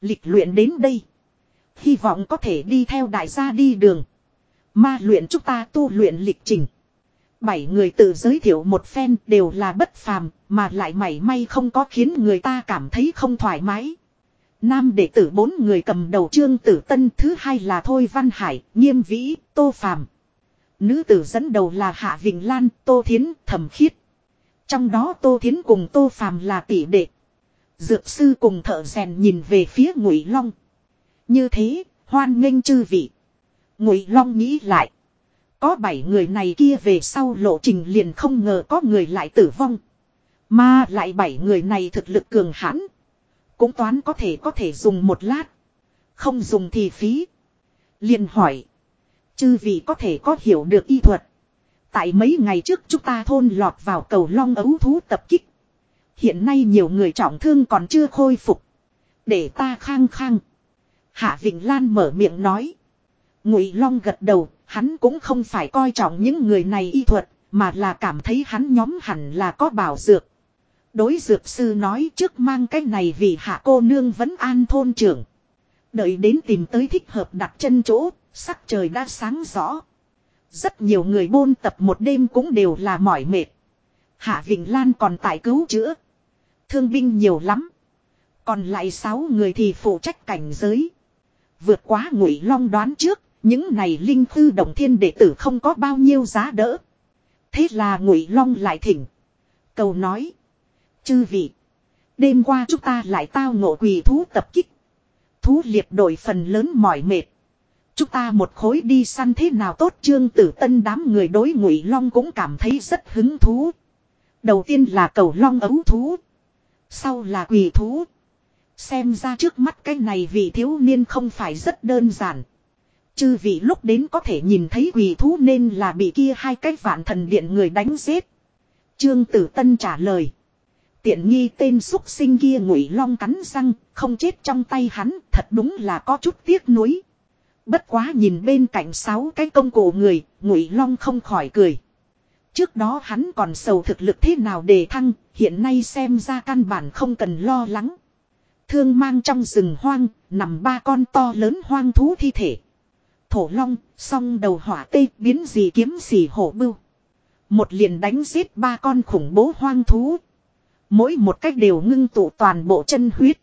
Lịch luyện đến đây. Hy vọng có thể đi theo đại gia đi đường. Ma luyện chúng ta tu luyện lịch trình. Bảy người tự giới thiệu một phen đều là bất phàm, mà lại mảy may không có khiến người ta cảm thấy không thoải mái. Nam đệ tử bốn người cầm đầu trương tử tân thứ hai là Thôi Văn Hải, Nghiêm Vĩ, Tô Phàm. Nữ tử dẫn đầu là Hạ Vịnh Lan, Tô Thiến, Thẩm Khiết. Trong đó Tô Thiến cùng Tô Phàm là tỷ đệ. Dược sư cùng thợ rèn nhìn về phía Ngụy Long. Như thế, Hoan nghênh chư vị. Ngụy Long nghĩ lại. Có bảy người này kia về sau lộ trình liền không ngờ có người lại tử vong. Mà lại bảy người này thực lực cường hãn. Cũng toán có thể có thể dùng một lát. Không dùng thì phí. Liền hỏi. Chư vị có thể có hiểu được y thuật. Tại mấy ngày trước chúng ta thôn lọt vào cầu long ấu thú tập kích. Hiện nay nhiều người trọng thương còn chưa khôi phục. Để ta khang khang. Hạ Vịnh Lan mở miệng nói. Ngụy Long gật đầu, hắn cũng không phải coi trọng những người này y thuật, mà là cảm thấy hắn nhóm hẳn là có bảo dược. Đối dược sư nói trước mang cái này vì hạ cô nương vẫn an thôn trưởng. Đợi đến tìm tới thích hợp đặt chân chỗ, sắc trời đã sáng rõ. Rất nhiều người buôn tập một đêm cũng đều là mỏi mệt. Hạ Vịnh Lan còn tại cứu chữa. Thương binh nhiều lắm. Còn lại 6 người thì phụ trách cảnh giới. Vượt quá ngụy long đoán trước, những này linh thư đồng thiên đệ tử không có bao nhiêu giá đỡ. Thế là ngụy long lại thỉnh. Cầu nói. Chư vị. Đêm qua chúng ta lại tao ngộ quỳ thú tập kích. Thú liệt đội phần lớn mỏi mệt. Chúng ta một khối đi săn thế nào tốt trương tử tân đám người đối ngụy long cũng cảm thấy rất hứng thú. Đầu tiên là cầu long ấu thú. Sau là quỳ thú. Xem ra trước mắt cái này vị thiếu niên không phải rất đơn giản. Chư vị lúc đến có thể nhìn thấy quỳ thú nên là bị kia hai cái vạn thần điện người đánh giết. Trương Tử Tân trả lời. Tiện nghi tên xuất sinh kia ngụy long cắn răng, không chết trong tay hắn, thật đúng là có chút tiếc nuối. Bất quá nhìn bên cạnh sáu cái công cụ người, ngụy long không khỏi cười. Trước đó hắn còn sầu thực lực thế nào để thăng, hiện nay xem ra căn bản không cần lo lắng. Thương mang trong rừng hoang, nằm ba con to lớn hoang thú thi thể. Thổ long, song đầu hỏa tê biến gì kiếm gì hổ bưu. Một liền đánh giết ba con khủng bố hoang thú. Mỗi một cách đều ngưng tụ toàn bộ chân huyết.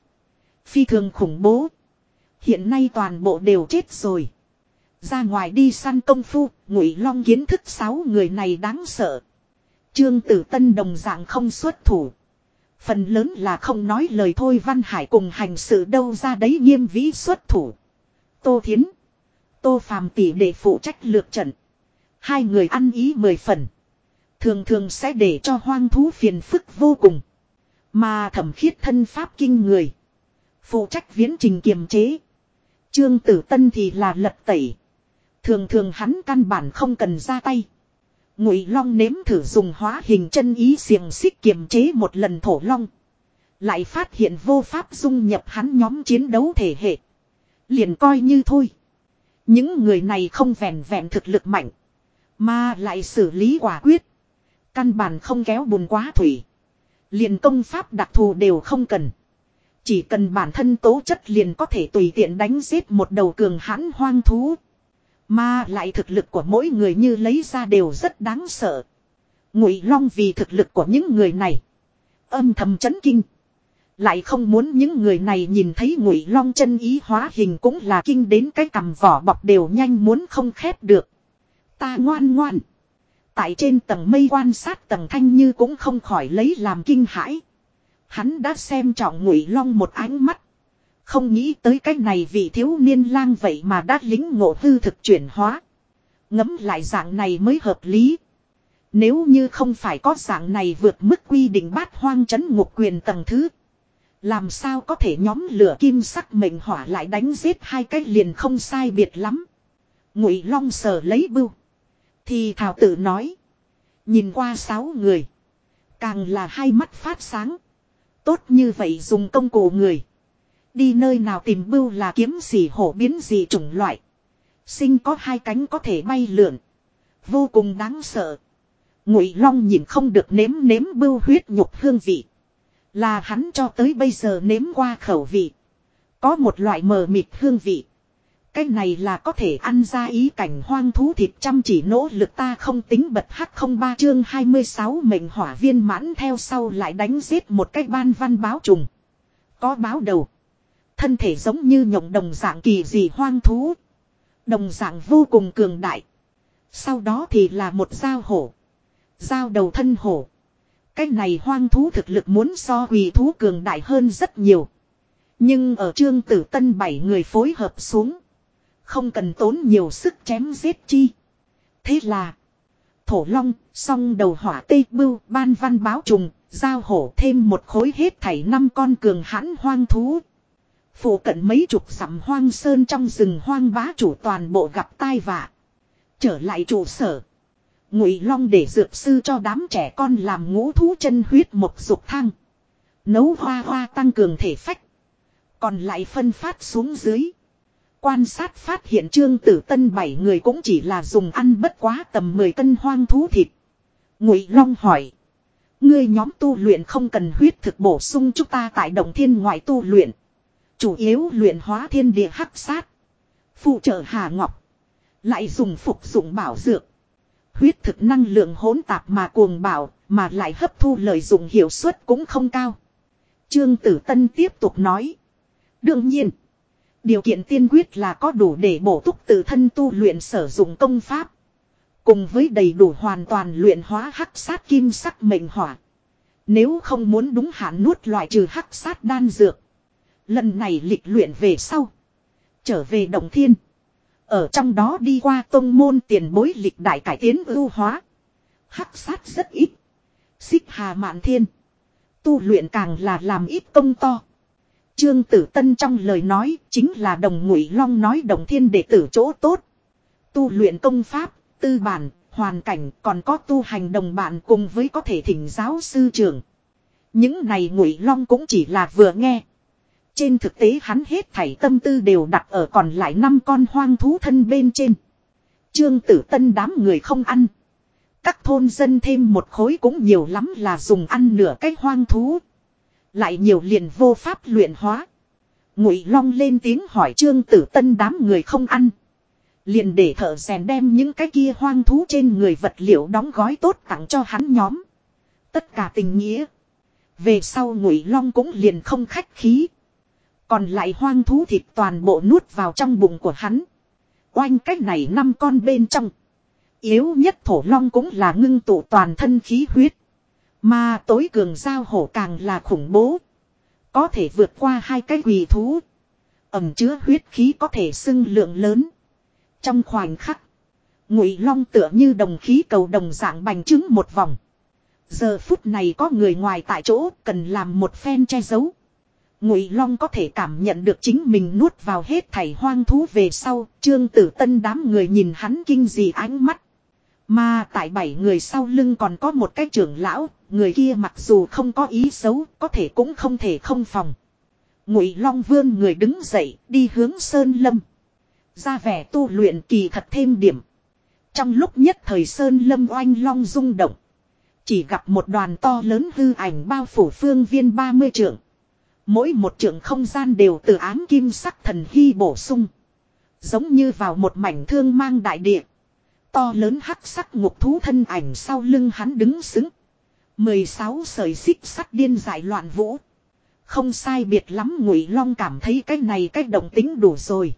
Phi thường khủng bố. Hiện nay toàn bộ đều chết rồi. Ra ngoài đi săn công phu, ngụy long kiến thức sáu người này đáng sợ. Trương tử tân đồng dạng không xuất thủ. Phần lớn là không nói lời thôi Văn Hải cùng hành sự đâu ra đấy nghiêm vĩ xuất thủ. Tô Thiến. Tô Phàm tỷ để phụ trách lược trận. Hai người ăn ý mười phần. Thường thường sẽ để cho hoang thú phiền phức vô cùng. Mà thẩm khiết thân pháp kinh người. Phụ trách viễn trình kiềm chế. Trương Tử Tân thì là lật tẩy. Thường thường hắn căn bản không cần ra tay. Ngụy Long nếm thử dùng hóa hình chân ý xiềng xích kiềm chế một lần thổ long. Lại phát hiện vô pháp dung nhập hắn nhóm chiến đấu thể hệ. Liền coi như thôi. Những người này không vẹn vẹn thực lực mạnh. Mà lại xử lý quả quyết. Căn bản không kéo bùn quá thủy. Liền công pháp đặc thù đều không cần. Chỉ cần bản thân tố chất liền có thể tùy tiện đánh giết một đầu cường hãn hoang thú. Mà lại thực lực của mỗi người như lấy ra đều rất đáng sợ. Ngụy Long vì thực lực của những người này. Âm thầm chấn kinh. Lại không muốn những người này nhìn thấy Ngụy Long chân ý hóa hình cũng là kinh đến cái cằm vỏ bọc đều nhanh muốn không khép được. Ta ngoan ngoan. Tại trên tầng mây quan sát tầng thanh như cũng không khỏi lấy làm kinh hãi. Hắn đã xem trọng Ngụy Long một ánh mắt. Không nghĩ tới cái này vì thiếu niên lang vậy mà đã lính ngộ hư thực chuyển hóa. Ngấm lại dạng này mới hợp lý. Nếu như không phải có dạng này vượt mức quy định bát hoang chấn ngục quyền tầng thứ. Làm sao có thể nhóm lửa kim sắc mệnh hỏa lại đánh giết hai cái liền không sai biệt lắm. Ngụy Long sờ lấy bưu. Thì thảo tự nói. Nhìn qua sáu người. Càng là hai mắt phát sáng. Tốt như vậy dùng công cụ người. Đi nơi nào tìm bưu là kiếm gì, hổ biến gì, chủng loại. Sinh có hai cánh có thể bay lượn. Vô cùng đáng sợ. Ngụy Long nhìn không được nếm nếm bưu huyết nhục hương vị. Là hắn cho tới bây giờ nếm qua khẩu vị. Có một loại mờ mịt hương vị. Cái này là có thể ăn ra ý cảnh hoang thú thịt chăm chỉ nỗ lực ta không tính bật h không ba chương 26 mệnh hỏa viên mãn theo sau lại đánh giết một cái ban văn báo trùng. Có báo đầu. Thân thể giống như nhộng đồng dạng kỳ dị hoang thú. Đồng dạng vô cùng cường đại. Sau đó thì là một dao hổ. Dao đầu thân hổ. Cái này hoang thú thực lực muốn so quỳ thú cường đại hơn rất nhiều. Nhưng ở trương tử tân bảy người phối hợp xuống. Không cần tốn nhiều sức chém giết chi. Thế là. Thổ long, song đầu hỏa tây bưu, ban văn báo trùng, giao hổ thêm một khối hết thảy năm con cường hãn hoang thú. Phủ cận mấy chục sắm hoang sơn trong rừng hoang bá chủ toàn bộ gặp tai vạ. Trở lại trụ sở. Ngụy Long để dược sư cho đám trẻ con làm ngũ thú chân huyết một dục thang. Nấu hoa hoa tăng cường thể phách. Còn lại phân phát xuống dưới. Quan sát phát hiện trương tử tân bảy người cũng chỉ là dùng ăn bất quá tầm 10 cân hoang thú thịt. Ngụy Long hỏi. Ngươi nhóm tu luyện không cần huyết thực bổ sung chúng ta tại đồng thiên ngoại tu luyện. Chủ yếu luyện hóa thiên địa hắc sát. Phụ trợ Hà Ngọc. Lại dùng phục dụng bảo dược. Huyết thực năng lượng hỗn tạp mà cuồng bảo, mà lại hấp thu lợi dụng hiệu suất cũng không cao. Trương Tử Tân tiếp tục nói. Đương nhiên, điều kiện tiên quyết là có đủ để bổ túc tự thân tu luyện sử dụng công pháp. Cùng với đầy đủ hoàn toàn luyện hóa hắc sát kim sắc mệnh hỏa. Nếu không muốn đúng hạn nuốt loại trừ hắc sát đan dược. Lần này lịch luyện về sau. Trở về động thiên. Ở trong đó đi qua tông môn tiền bối lịch đại cải tiến ưu hóa. Hắc sát rất ít. Xích hà mạn thiên. Tu luyện càng là làm ít công to. Trương Tử Tân trong lời nói chính là đồng ngụy long nói đồng thiên đệ tử chỗ tốt. Tu luyện công pháp, tư bản, hoàn cảnh còn có tu hành đồng bạn cùng với có thể thỉnh giáo sư trưởng. Những này ngụy long cũng chỉ là vừa nghe. Trên thực tế hắn hết thảy tâm tư đều đặt ở còn lại năm con hoang thú thân bên trên. Trương tử tân đám người không ăn. Các thôn dân thêm một khối cũng nhiều lắm là dùng ăn nửa cái hoang thú. Lại nhiều liền vô pháp luyện hóa. Ngụy Long lên tiếng hỏi Trương Tử Tân đám người không ăn. Liền để thợ rèn đem những cái kia hoang thú trên người vật liệu đóng gói tốt tặng cho hắn nhóm. Tất cả tình nghĩa. Về sau Ngụy Long cũng liền không khách khí. Còn lại hoang thú thịt toàn bộ nuốt vào trong bụng của hắn. Oanh cách này năm con bên trong. Yếu nhất thổ long cũng là ngưng tụ toàn thân khí huyết. Mà tối cường giao hổ càng là khủng bố. Có thể vượt qua hai cái quỷ thú. Ẩm chứa huyết khí có thể xưng lượng lớn. Trong khoảnh khắc. Ngụy long tựa như đồng khí cầu đồng dạng bành trứng một vòng. Giờ phút này có người ngoài tại chỗ cần làm một phen che giấu. Ngụy Long có thể cảm nhận được chính mình nuốt vào hết thảy hoang thú về sau, Trương Tử Tân đám người nhìn hắn kinh dị ánh mắt. Mà tại bảy người sau lưng còn có một cái trưởng lão, người kia mặc dù không có ý xấu, có thể cũng không thể không phòng. Ngụy Long vương người đứng dậy, đi hướng Sơn Lâm. Ra vẻ tu luyện kỳ thật thêm điểm. Trong lúc nhất thời Sơn Lâm oanh long rung động. Chỉ gặp một đoàn to lớn hư ảnh bao phủ phương viên 30 trượng. Mỗi một trượng không gian đều từ ám kim sắc thần hy bổ sung. Giống như vào một mảnh thương mang đại địa. To lớn hắc sắc ngục thú thân ảnh sau lưng hắn đứng xứng. 16 sợi xích sắt điên giải loạn vũ. Không sai biệt lắm ngụy long cảm thấy cái này cái động tính đủ rồi.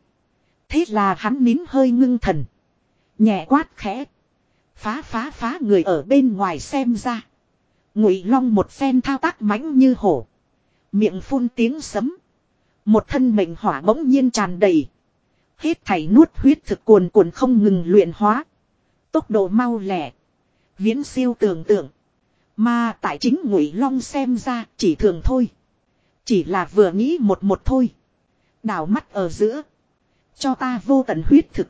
Thế là hắn nín hơi ngưng thần. Nhẹ quát khẽ. Phá phá phá người ở bên ngoài xem ra. Ngụy long một phen thao tác mãnh như hổ. Miệng phun tiếng sấm. Một thân mệnh hỏa bỗng nhiên tràn đầy. Hết thảy nuốt huyết thực cuồn cuộn không ngừng luyện hóa. Tốc độ mau lẻ. Viễn siêu tưởng tượng. Mà tại chính ngụy long xem ra chỉ thường thôi. Chỉ là vừa nghĩ một một thôi. Đảo mắt ở giữa. Cho ta vô tận huyết thực.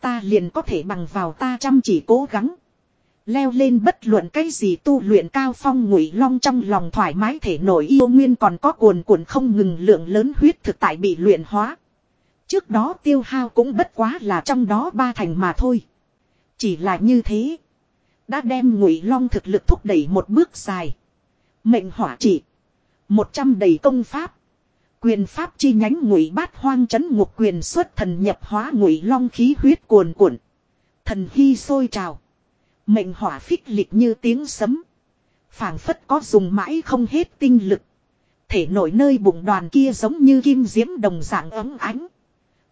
Ta liền có thể bằng vào ta chăm chỉ cố gắng. Leo lên bất luận cái gì tu luyện cao phong ngụy long trong lòng thoải mái thể nổi yêu nguyên còn có cuồn cuộn không ngừng lượng lớn huyết thực tại bị luyện hóa. Trước đó tiêu hao cũng bất quá là trong đó ba thành mà thôi. Chỉ là như thế. Đã đem ngụy long thực lực thúc đẩy một bước dài. Mệnh hỏa trị. Một trăm đầy công pháp. Quyền pháp chi nhánh ngụy bát hoang chấn ngục quyền xuất thần nhập hóa ngụy long khí huyết cuồn cuộn. Thần hy sôi trào. Mệnh hỏa phích lịch như tiếng sấm. phảng phất có dùng mãi không hết tinh lực. Thể nổi nơi bụng đoàn kia giống như kim diễm đồng dạng ấm ánh.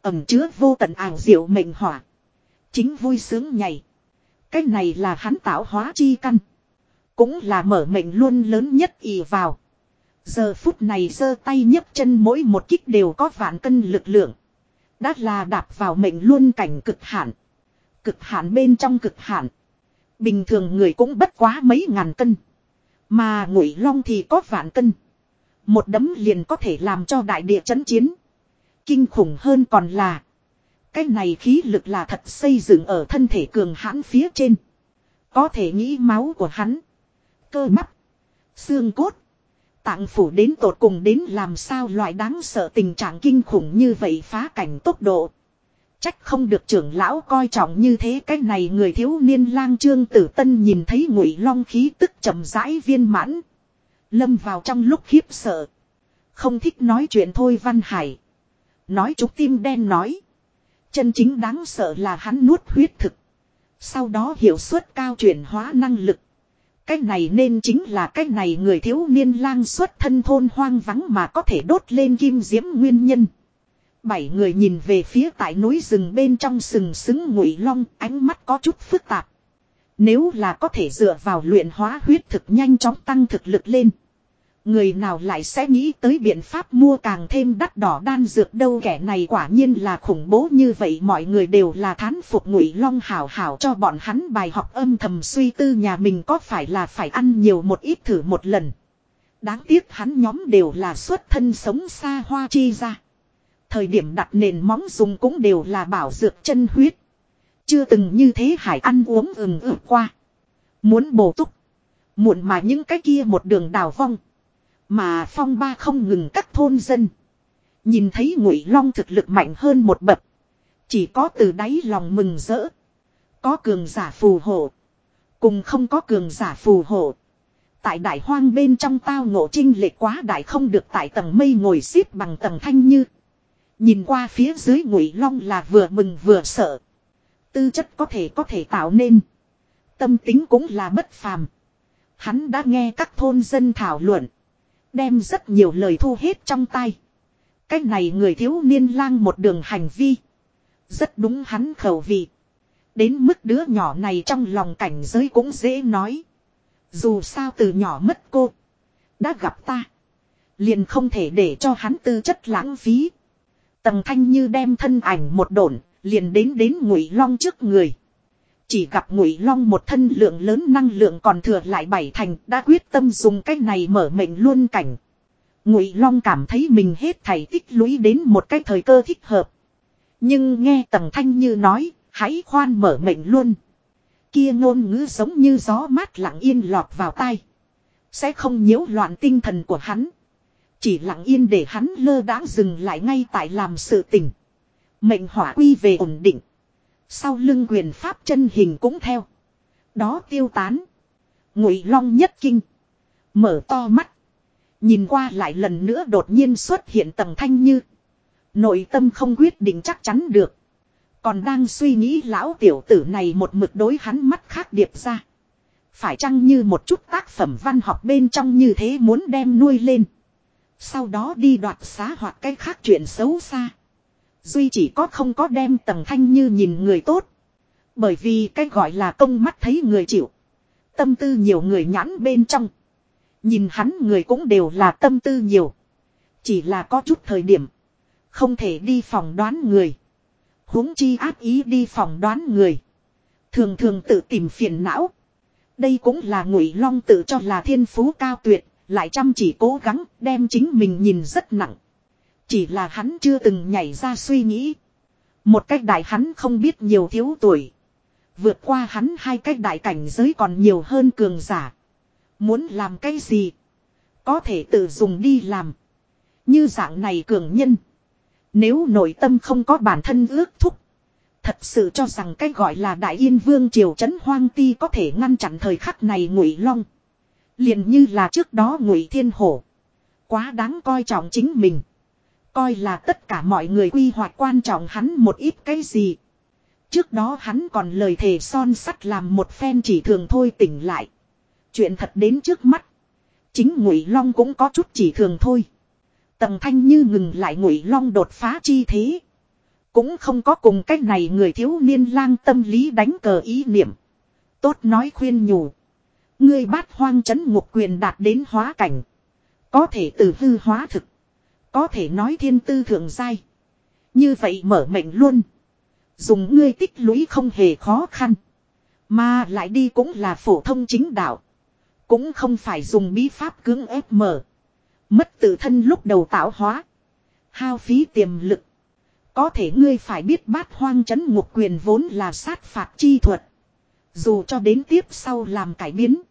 Ẩm chứa vô tận ảo diệu mệnh hỏa. Chính vui sướng nhảy. Cái này là hắn tạo hóa chi căn. Cũng là mở mệnh luôn lớn nhất ì vào. Giờ phút này giơ tay nhấc chân mỗi một kích đều có vạn cân lực lượng. Đã là đạp vào mệnh luôn cảnh cực hạn. Cực hạn bên trong cực hạn. Bình thường người cũng bất quá mấy ngàn cân. Mà ngụy long thì có vạn cân. Một đấm liền có thể làm cho đại địa chấn chiến. Kinh khủng hơn còn là. Cái này khí lực là thật xây dựng ở thân thể cường hãn phía trên. Có thể nghĩ máu của hắn. Cơ bắp. Xương cốt. Tạng phủ đến tột cùng đến làm sao loại đáng sợ tình trạng kinh khủng như vậy phá cảnh tốc độ. Trách không được trưởng lão coi trọng như thế, cái này người thiếu niên lang trương tử tân nhìn thấy ngụy long khí tức chậm rãi viên mãn. Lâm vào trong lúc khiếp sợ. Không thích nói chuyện thôi Văn Hải. Nói trúc tim đen nói. Chân chính đáng sợ là hắn nuốt huyết thực. Sau đó hiệu suất cao chuyển hóa năng lực. Cái này nên chính là cái này người thiếu niên lang xuất thân thôn hoang vắng mà có thể đốt lên kim diễm nguyên nhân. Bảy người nhìn về phía tại núi rừng bên trong sừng sững ngụy long, ánh mắt có chút phức tạp. Nếu là có thể dựa vào luyện hóa huyết thực nhanh chóng tăng thực lực lên. Người nào lại sẽ nghĩ tới biện pháp mua càng thêm đắt đỏ đan dược đâu kẻ này quả nhiên là khủng bố như vậy mọi người đều là thán phục ngụy long hảo hảo cho bọn hắn bài học âm thầm suy tư nhà mình có phải là phải ăn nhiều một ít thử một lần. Đáng tiếc hắn nhóm đều là xuất thân sống xa hoa chi ra. Thời điểm đặt nền móng dùng cũng đều là bảo dược chân huyết. Chưa từng như thế hải ăn uống ừng ực qua. Muốn bổ túc. Muộn mà những cái kia một đường đào vong. Mà phong ba không ngừng các thôn dân. Nhìn thấy ngụy long thực lực mạnh hơn một bậc. Chỉ có từ đáy lòng mừng rỡ. Có cường giả phù hộ. Cùng không có cường giả phù hộ. Tại đại hoang bên trong tao ngộ trinh lệ quá đại không được tại tầng mây ngồi xếp bằng tầng thanh như. Nhìn qua phía dưới ngụy long là vừa mừng vừa sợ. Tư chất có thể có thể tạo nên. Tâm tính cũng là bất phàm. Hắn đã nghe các thôn dân thảo luận. Đem rất nhiều lời thu hết trong tay. Cái này người thiếu niên lang một đường hành vi. Rất đúng hắn khẩu vị. Đến mức đứa nhỏ này trong lòng cảnh giới cũng dễ nói. Dù sao từ nhỏ mất cô. Đã gặp ta. Liền không thể để cho hắn tư chất lãng phí. Tầng thanh như đem thân ảnh một đồn. Liền đến đến ngụy long trước người. Chỉ gặp ngụy long một thân lượng lớn năng lượng còn thừa lại bảy thành đã quyết tâm dùng cách này mở mệnh luôn cảnh. Ngụy long cảm thấy mình hết thảy tích lũy đến một cái thời cơ thích hợp. Nhưng nghe tầng thanh như nói, hãy khoan mở mệnh luôn. Kia ngôn ngữ giống như gió mát lặng yên lọt vào tai. Sẽ không nhiễu loạn tinh thần của hắn. Chỉ lặng yên để hắn lơ đãng dừng lại ngay tại làm sự tình. Mệnh hỏa quy về ổn định. Sau lưng quyền pháp chân hình cũng theo. Đó tiêu tán. Ngụy long nhất kinh. Mở to mắt. Nhìn qua lại lần nữa đột nhiên xuất hiện tầng thanh như. Nội tâm không quyết định chắc chắn được. Còn đang suy nghĩ lão tiểu tử này một mực đối hắn mắt khác điệp ra. Phải chăng như một chút tác phẩm văn học bên trong như thế muốn đem nuôi lên. Sau đó đi đoạt xá hoặc cái khác chuyện xấu xa. Duy chỉ có không có đem tầng thanh như nhìn người tốt. Bởi vì cái gọi là công mắt thấy người chịu. Tâm tư nhiều người nhãn bên trong. Nhìn hắn người cũng đều là tâm tư nhiều. Chỉ là có chút thời điểm. Không thể đi phòng đoán người. huống chi áp ý đi phòng đoán người. Thường thường tự tìm phiền não. Đây cũng là ngụy long tự cho là thiên phú cao tuyệt. Lại chăm chỉ cố gắng đem chính mình nhìn rất nặng. Chỉ là hắn chưa từng nhảy ra suy nghĩ. Một cách đại hắn không biết nhiều thiếu tuổi. Vượt qua hắn hai cách đại cảnh giới còn nhiều hơn cường giả. Muốn làm cái gì? Có thể tự dùng đi làm. Như dạng này cường nhân. Nếu nội tâm không có bản thân ước thúc. Thật sự cho rằng cái gọi là Đại Yên Vương Triều Trấn Hoang Ti có thể ngăn chặn thời khắc này ngụy long. liền như là trước đó ngụy Thiên Hổ. Quá đáng coi trọng chính mình. Coi là tất cả mọi người quy hoạch quan trọng hắn một ít cái gì. Trước đó hắn còn lời thề son sắt làm một phen chỉ thường thôi tỉnh lại. Chuyện thật đến trước mắt. Chính Ngụy Long cũng có chút chỉ thường thôi. Tầm thanh như ngừng lại Ngụy Long đột phá chi thế. Cũng không có cùng cách này người thiếu niên lang tâm lý đánh cờ ý niệm. Tốt nói khuyên nhủ. Ngươi bát hoang chấn ngục quyền đạt đến hóa cảnh. Có thể từ hư hóa thực. Có thể nói thiên tư thượng giai. Như vậy mở mệnh luôn. Dùng ngươi tích lũy không hề khó khăn. Mà lại đi cũng là phổ thông chính đạo. Cũng không phải dùng bí pháp cưỡng ép mở. Mất tự thân lúc đầu tạo hóa. Hao phí tiềm lực. Có thể ngươi phải biết bát hoang chấn ngục quyền vốn là sát phạt chi thuật. Dù cho đến tiếp sau làm cải biến.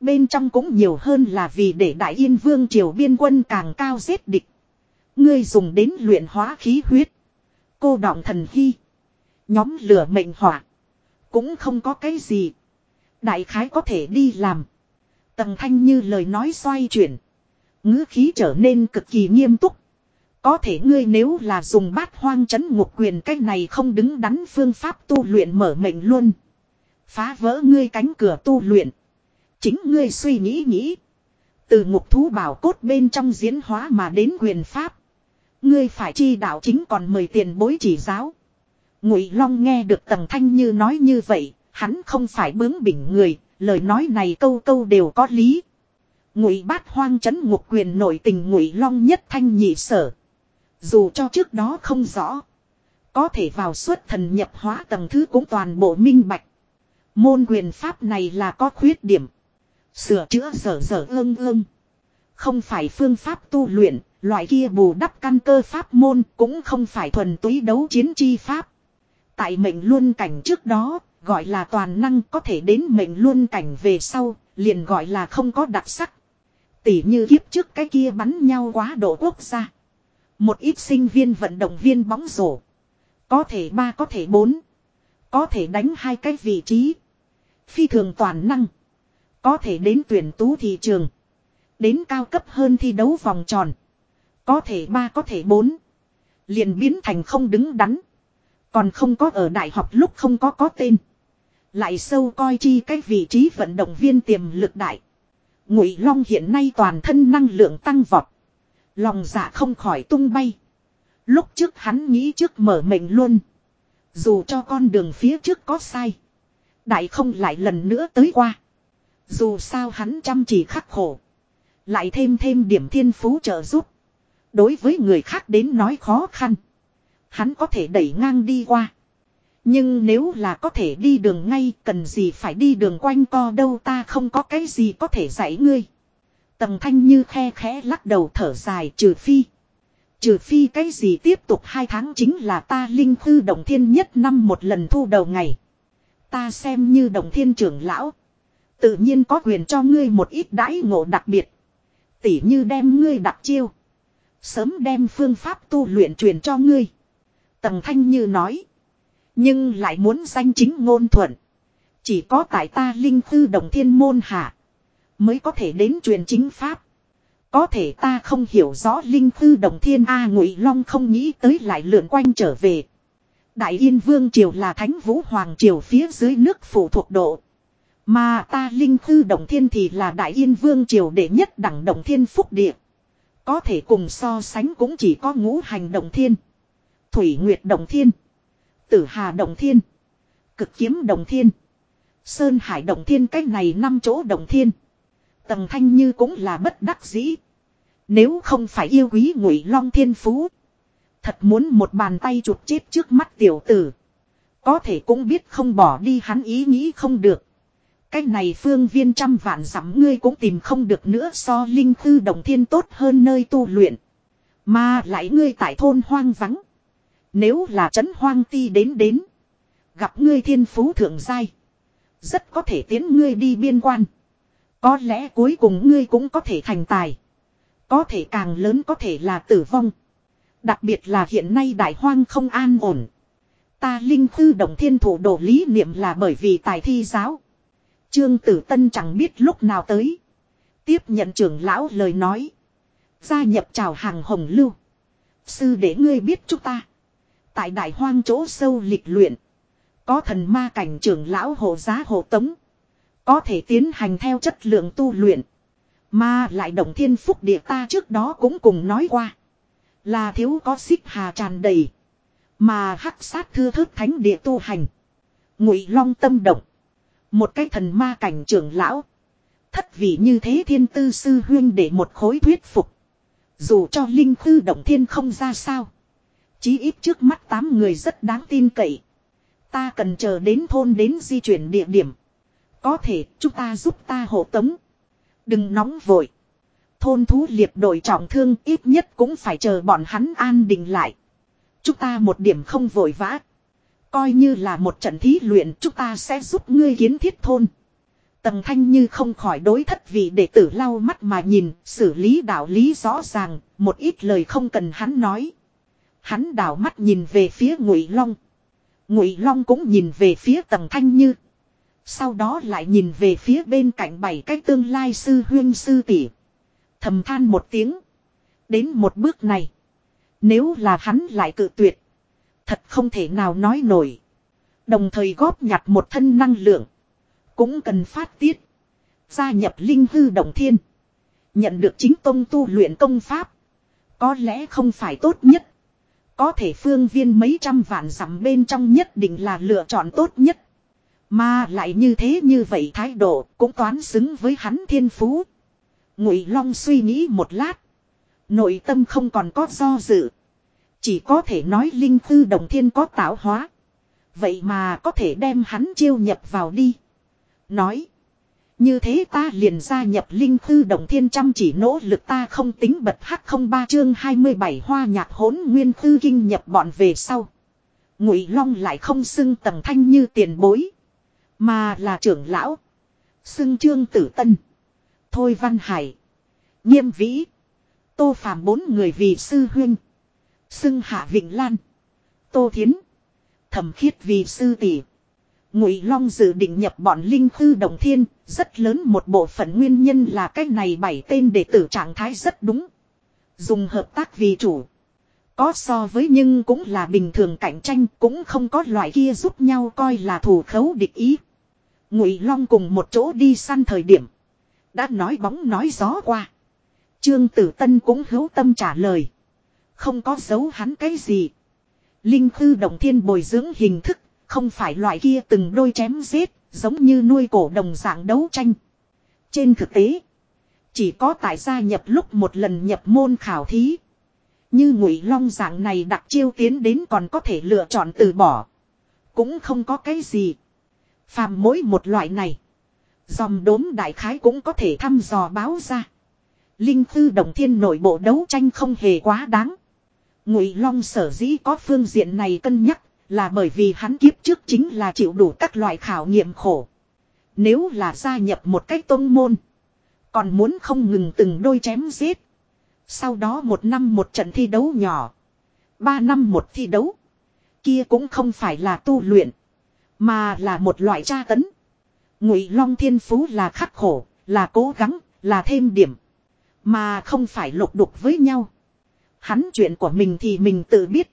Bên trong cũng nhiều hơn là vì để đại yên vương triều biên quân càng cao giết địch. Ngươi dùng đến luyện hóa khí huyết. Cô đọng thần hy. Nhóm lửa mệnh hỏa. Cũng không có cái gì. Đại khái có thể đi làm. Tầng thanh như lời nói xoay chuyển. ngữ khí trở nên cực kỳ nghiêm túc. Có thể ngươi nếu là dùng bát hoang chấn ngục quyền cách này không đứng đắn phương pháp tu luyện mở mệnh luôn. Phá vỡ ngươi cánh cửa tu luyện. Chính ngươi suy nghĩ nghĩ. Từ ngục thú bảo cốt bên trong diễn hóa mà đến quyền pháp. Ngươi phải chi đạo chính còn mời tiền bối chỉ giáo. Ngụy Long nghe được Tầng Thanh Như nói như vậy, hắn không phải bướng bỉnh người, lời nói này câu câu đều có lý. Ngụy Bát Hoang chấn ngục quyền nội tình Ngụy Long nhất thanh nhị sở. Dù cho trước đó không rõ, có thể vào suốt thần nhập hóa tầng thứ cũng toàn bộ minh bạch. Môn quyền pháp này là có khuyết điểm. Sửa chữa dở dở ương ương. Không phải phương pháp tu luyện, loại kia bù đắp căn cơ pháp môn cũng không phải thuần túy đấu chiến chi pháp. Tại mệnh luân cảnh trước đó, gọi là toàn năng có thể đến mệnh luân cảnh về sau, liền gọi là không có đặc sắc. Tỉ như kiếp trước cái kia bắn nhau quá độ quốc gia. Một ít sinh viên vận động viên bóng rổ. Có thể ba có thể bốn. Có thể đánh hai cái vị trí. Phi thường toàn năng. Có thể đến tuyển tú thị trường. Đến cao cấp hơn thi đấu vòng tròn. Có thể ba có thể bốn. Liền biến thành không đứng đắn. Còn không có ở đại học lúc không có có tên. Lại sâu coi chi cái vị trí vận động viên tiềm lực đại. Ngụy Long hiện nay toàn thân năng lượng tăng vọt. Lòng dạ không khỏi tung bay. Lúc trước hắn nghĩ trước mở mệnh luôn. Dù cho con đường phía trước có sai. Đại không lại lần nữa tới qua. Dù sao hắn chăm chỉ khắc khổ. Lại thêm thêm điểm thiên phú trợ giúp. Đối với người khác đến nói khó khăn. Hắn có thể đẩy ngang đi qua. Nhưng nếu là có thể đi đường ngay, cần gì phải đi đường quanh co đâu, ta không có cái gì có thể dạy ngươi. Tầm thanh như khe khẽ lắc đầu thở dài, trừ phi. Trừ phi cái gì tiếp tục hai tháng chính là ta linh thư động thiên nhất năm một lần thu đầu ngày. Ta xem như động thiên trưởng lão. Tự nhiên có quyền cho ngươi một ít đãi ngộ đặc biệt. Tỉ như đem ngươi đặt chiêu. Sớm đem phương pháp tu luyện truyền cho ngươi. Tầng thanh như nói. Nhưng lại muốn danh chính ngôn thuận. Chỉ có tại ta linh thư đồng thiên môn hạ. Mới có thể đến truyền chính pháp. Có thể ta không hiểu rõ linh thư đồng thiên A ngụy long không nghĩ tới lại lượn quanh trở về. Đại Yên Vương Triều là Thánh Vũ Hoàng Triều phía dưới nước phụ thuộc độ. Mà ta Linh Thư Đồng Thiên thì là Đại Yên Vương Triều đệ nhất đẳng Đồng Thiên Phúc Địa. Có thể cùng so sánh cũng chỉ có ngũ hành động Thiên. Thủy Nguyệt động Thiên. Tử Hà động Thiên. Cực Kiếm động Thiên. Sơn Hải động Thiên cách này năm chỗ động Thiên. Tầng Thanh Như cũng là bất đắc dĩ. Nếu không phải yêu quý ngụy long thiên phú. Thật muốn một bàn tay chụp chết trước mắt tiểu tử. Có thể cũng biết không bỏ đi hắn ý nghĩ không được. Cái này phương viên trăm vạn dặm ngươi cũng tìm không được nữa so linh tư đồng thiên tốt hơn nơi tu luyện. Mà lại ngươi tại thôn hoang vắng. Nếu là trấn hoang ti đến đến. Gặp ngươi thiên phú thượng giai. Rất có thể tiến ngươi đi biên quan. Có lẽ cuối cùng ngươi cũng có thể thành tài. Có thể càng lớn có thể là tử vong. Đặc biệt là hiện nay đại hoang không an ổn. Ta linh thư đồng thiên thủ đồ lý niệm là bởi vì tài thi giáo. Trương Tử Tân chẳng biết lúc nào tới. Tiếp nhận trưởng lão lời nói. Gia nhập chào hàng hồng lưu. Sư để ngươi biết chúng ta. Tại đại hoang chỗ sâu lịch luyện. Có thần ma cảnh trưởng lão hộ giá hộ tống. Có thể tiến hành theo chất lượng tu luyện. Mà lại đồng thiên phúc địa ta trước đó cũng cùng nói qua. Là thiếu có xích hà tràn đầy. Mà hắc sát thư thức thánh địa tu hành. Ngụy long tâm động. Một cái thần ma cảnh trưởng lão. Thất vị như thế thiên tư sư huyên để một khối thuyết phục. Dù cho linh tư động thiên không ra sao. Chí ít trước mắt tám người rất đáng tin cậy. Ta cần chờ đến thôn đến di chuyển địa điểm. Có thể, chúng ta giúp ta hộ tống. Đừng nóng vội. Thôn thú liệt đội trọng thương ít nhất cũng phải chờ bọn hắn an định lại. Chúng ta một điểm không vội vã. Coi như là một trận thí luyện chúng ta sẽ giúp ngươi kiến thiết thôn. Tầng thanh như không khỏi đối thất vị đệ tử lau mắt mà nhìn, xử lý đạo lý rõ ràng, một ít lời không cần hắn nói. Hắn đảo mắt nhìn về phía ngụy long. Ngụy long cũng nhìn về phía tầng thanh như. Sau đó lại nhìn về phía bên cạnh bảy cái tương lai sư huyên sư tỷ. Thầm than một tiếng. Đến một bước này. Nếu là hắn lại cự tuyệt. Thật không thể nào nói nổi. Đồng thời góp nhặt một thân năng lượng. Cũng cần phát tiết. Gia nhập linh hư động thiên. Nhận được chính tông tu luyện công pháp. Có lẽ không phải tốt nhất. Có thể phương viên mấy trăm vạn dặm bên trong nhất định là lựa chọn tốt nhất. Mà lại như thế như vậy thái độ cũng toán xứng với hắn thiên phú. Ngụy Long suy nghĩ một lát. Nội tâm không còn có do dự. Chỉ có thể nói linh thư đồng thiên có tạo hóa. Vậy mà có thể đem hắn chiêu nhập vào đi. Nói. Như thế ta liền gia nhập linh thư đồng thiên chăm chỉ nỗ lực ta không tính bật hắc không ba chương 27 hoa nhạc hỗn nguyên thư kinh nhập bọn về sau. Ngụy Long lại không xưng tầng thanh như tiền bối. Mà là trưởng lão. Xưng trương tử tân. Thôi Văn Hải. Nghiêm Vĩ. Tô Phàm bốn người vì sư huynh. Xưng Hạ Vịnh Lan. Tô Thiến. Thẩm khiết vì sư tỷ. Ngụy Long dự định nhập bọn linh khư đồng thiên, rất lớn một bộ phận nguyên nhân là cái này bảy tên đệ tử trạng thái rất đúng. Dùng hợp tác vì chủ. Có so với nhưng cũng là bình thường cạnh tranh, cũng không có loại kia giúp nhau coi là thủ khấu địch ý. Ngụy Long cùng một chỗ đi săn thời điểm, đã nói bóng nói gió qua. Trương Tử Tân cũng hữu tâm trả lời. Không có giấu hắn cái gì. Linh khư đồng thiên bồi dưỡng hình thức, không phải loại kia từng đôi chém giết, giống như nuôi cổ đồng dạng đấu tranh. Trên thực tế, chỉ có tại gia nhập lúc một lần nhập môn khảo thí. Như ngụy long dạng này đặc chiêu tiến đến còn có thể lựa chọn từ bỏ. Cũng không có cái gì. Phàm mỗi một loại này. Dòng đốm đại khái cũng có thể thăm dò báo ra. Linh thư đồng thiên nội bộ đấu tranh không hề quá đáng. Ngụy Long sở dĩ có phương diện này cân nhắc là bởi vì hắn kiếp trước chính là chịu đủ các loại khảo nghiệm khổ. Nếu là gia nhập một cách tôn môn, còn muốn không ngừng từng đôi chém giết. Sau đó một năm một trận thi đấu nhỏ, ba năm một thi đấu, kia cũng không phải là tu luyện, mà là một loại tra tấn. Ngụy Long Thiên Phú là khắc khổ, là cố gắng, là thêm điểm, mà không phải lục đục với nhau. Hắn chuyện của mình thì mình tự biết.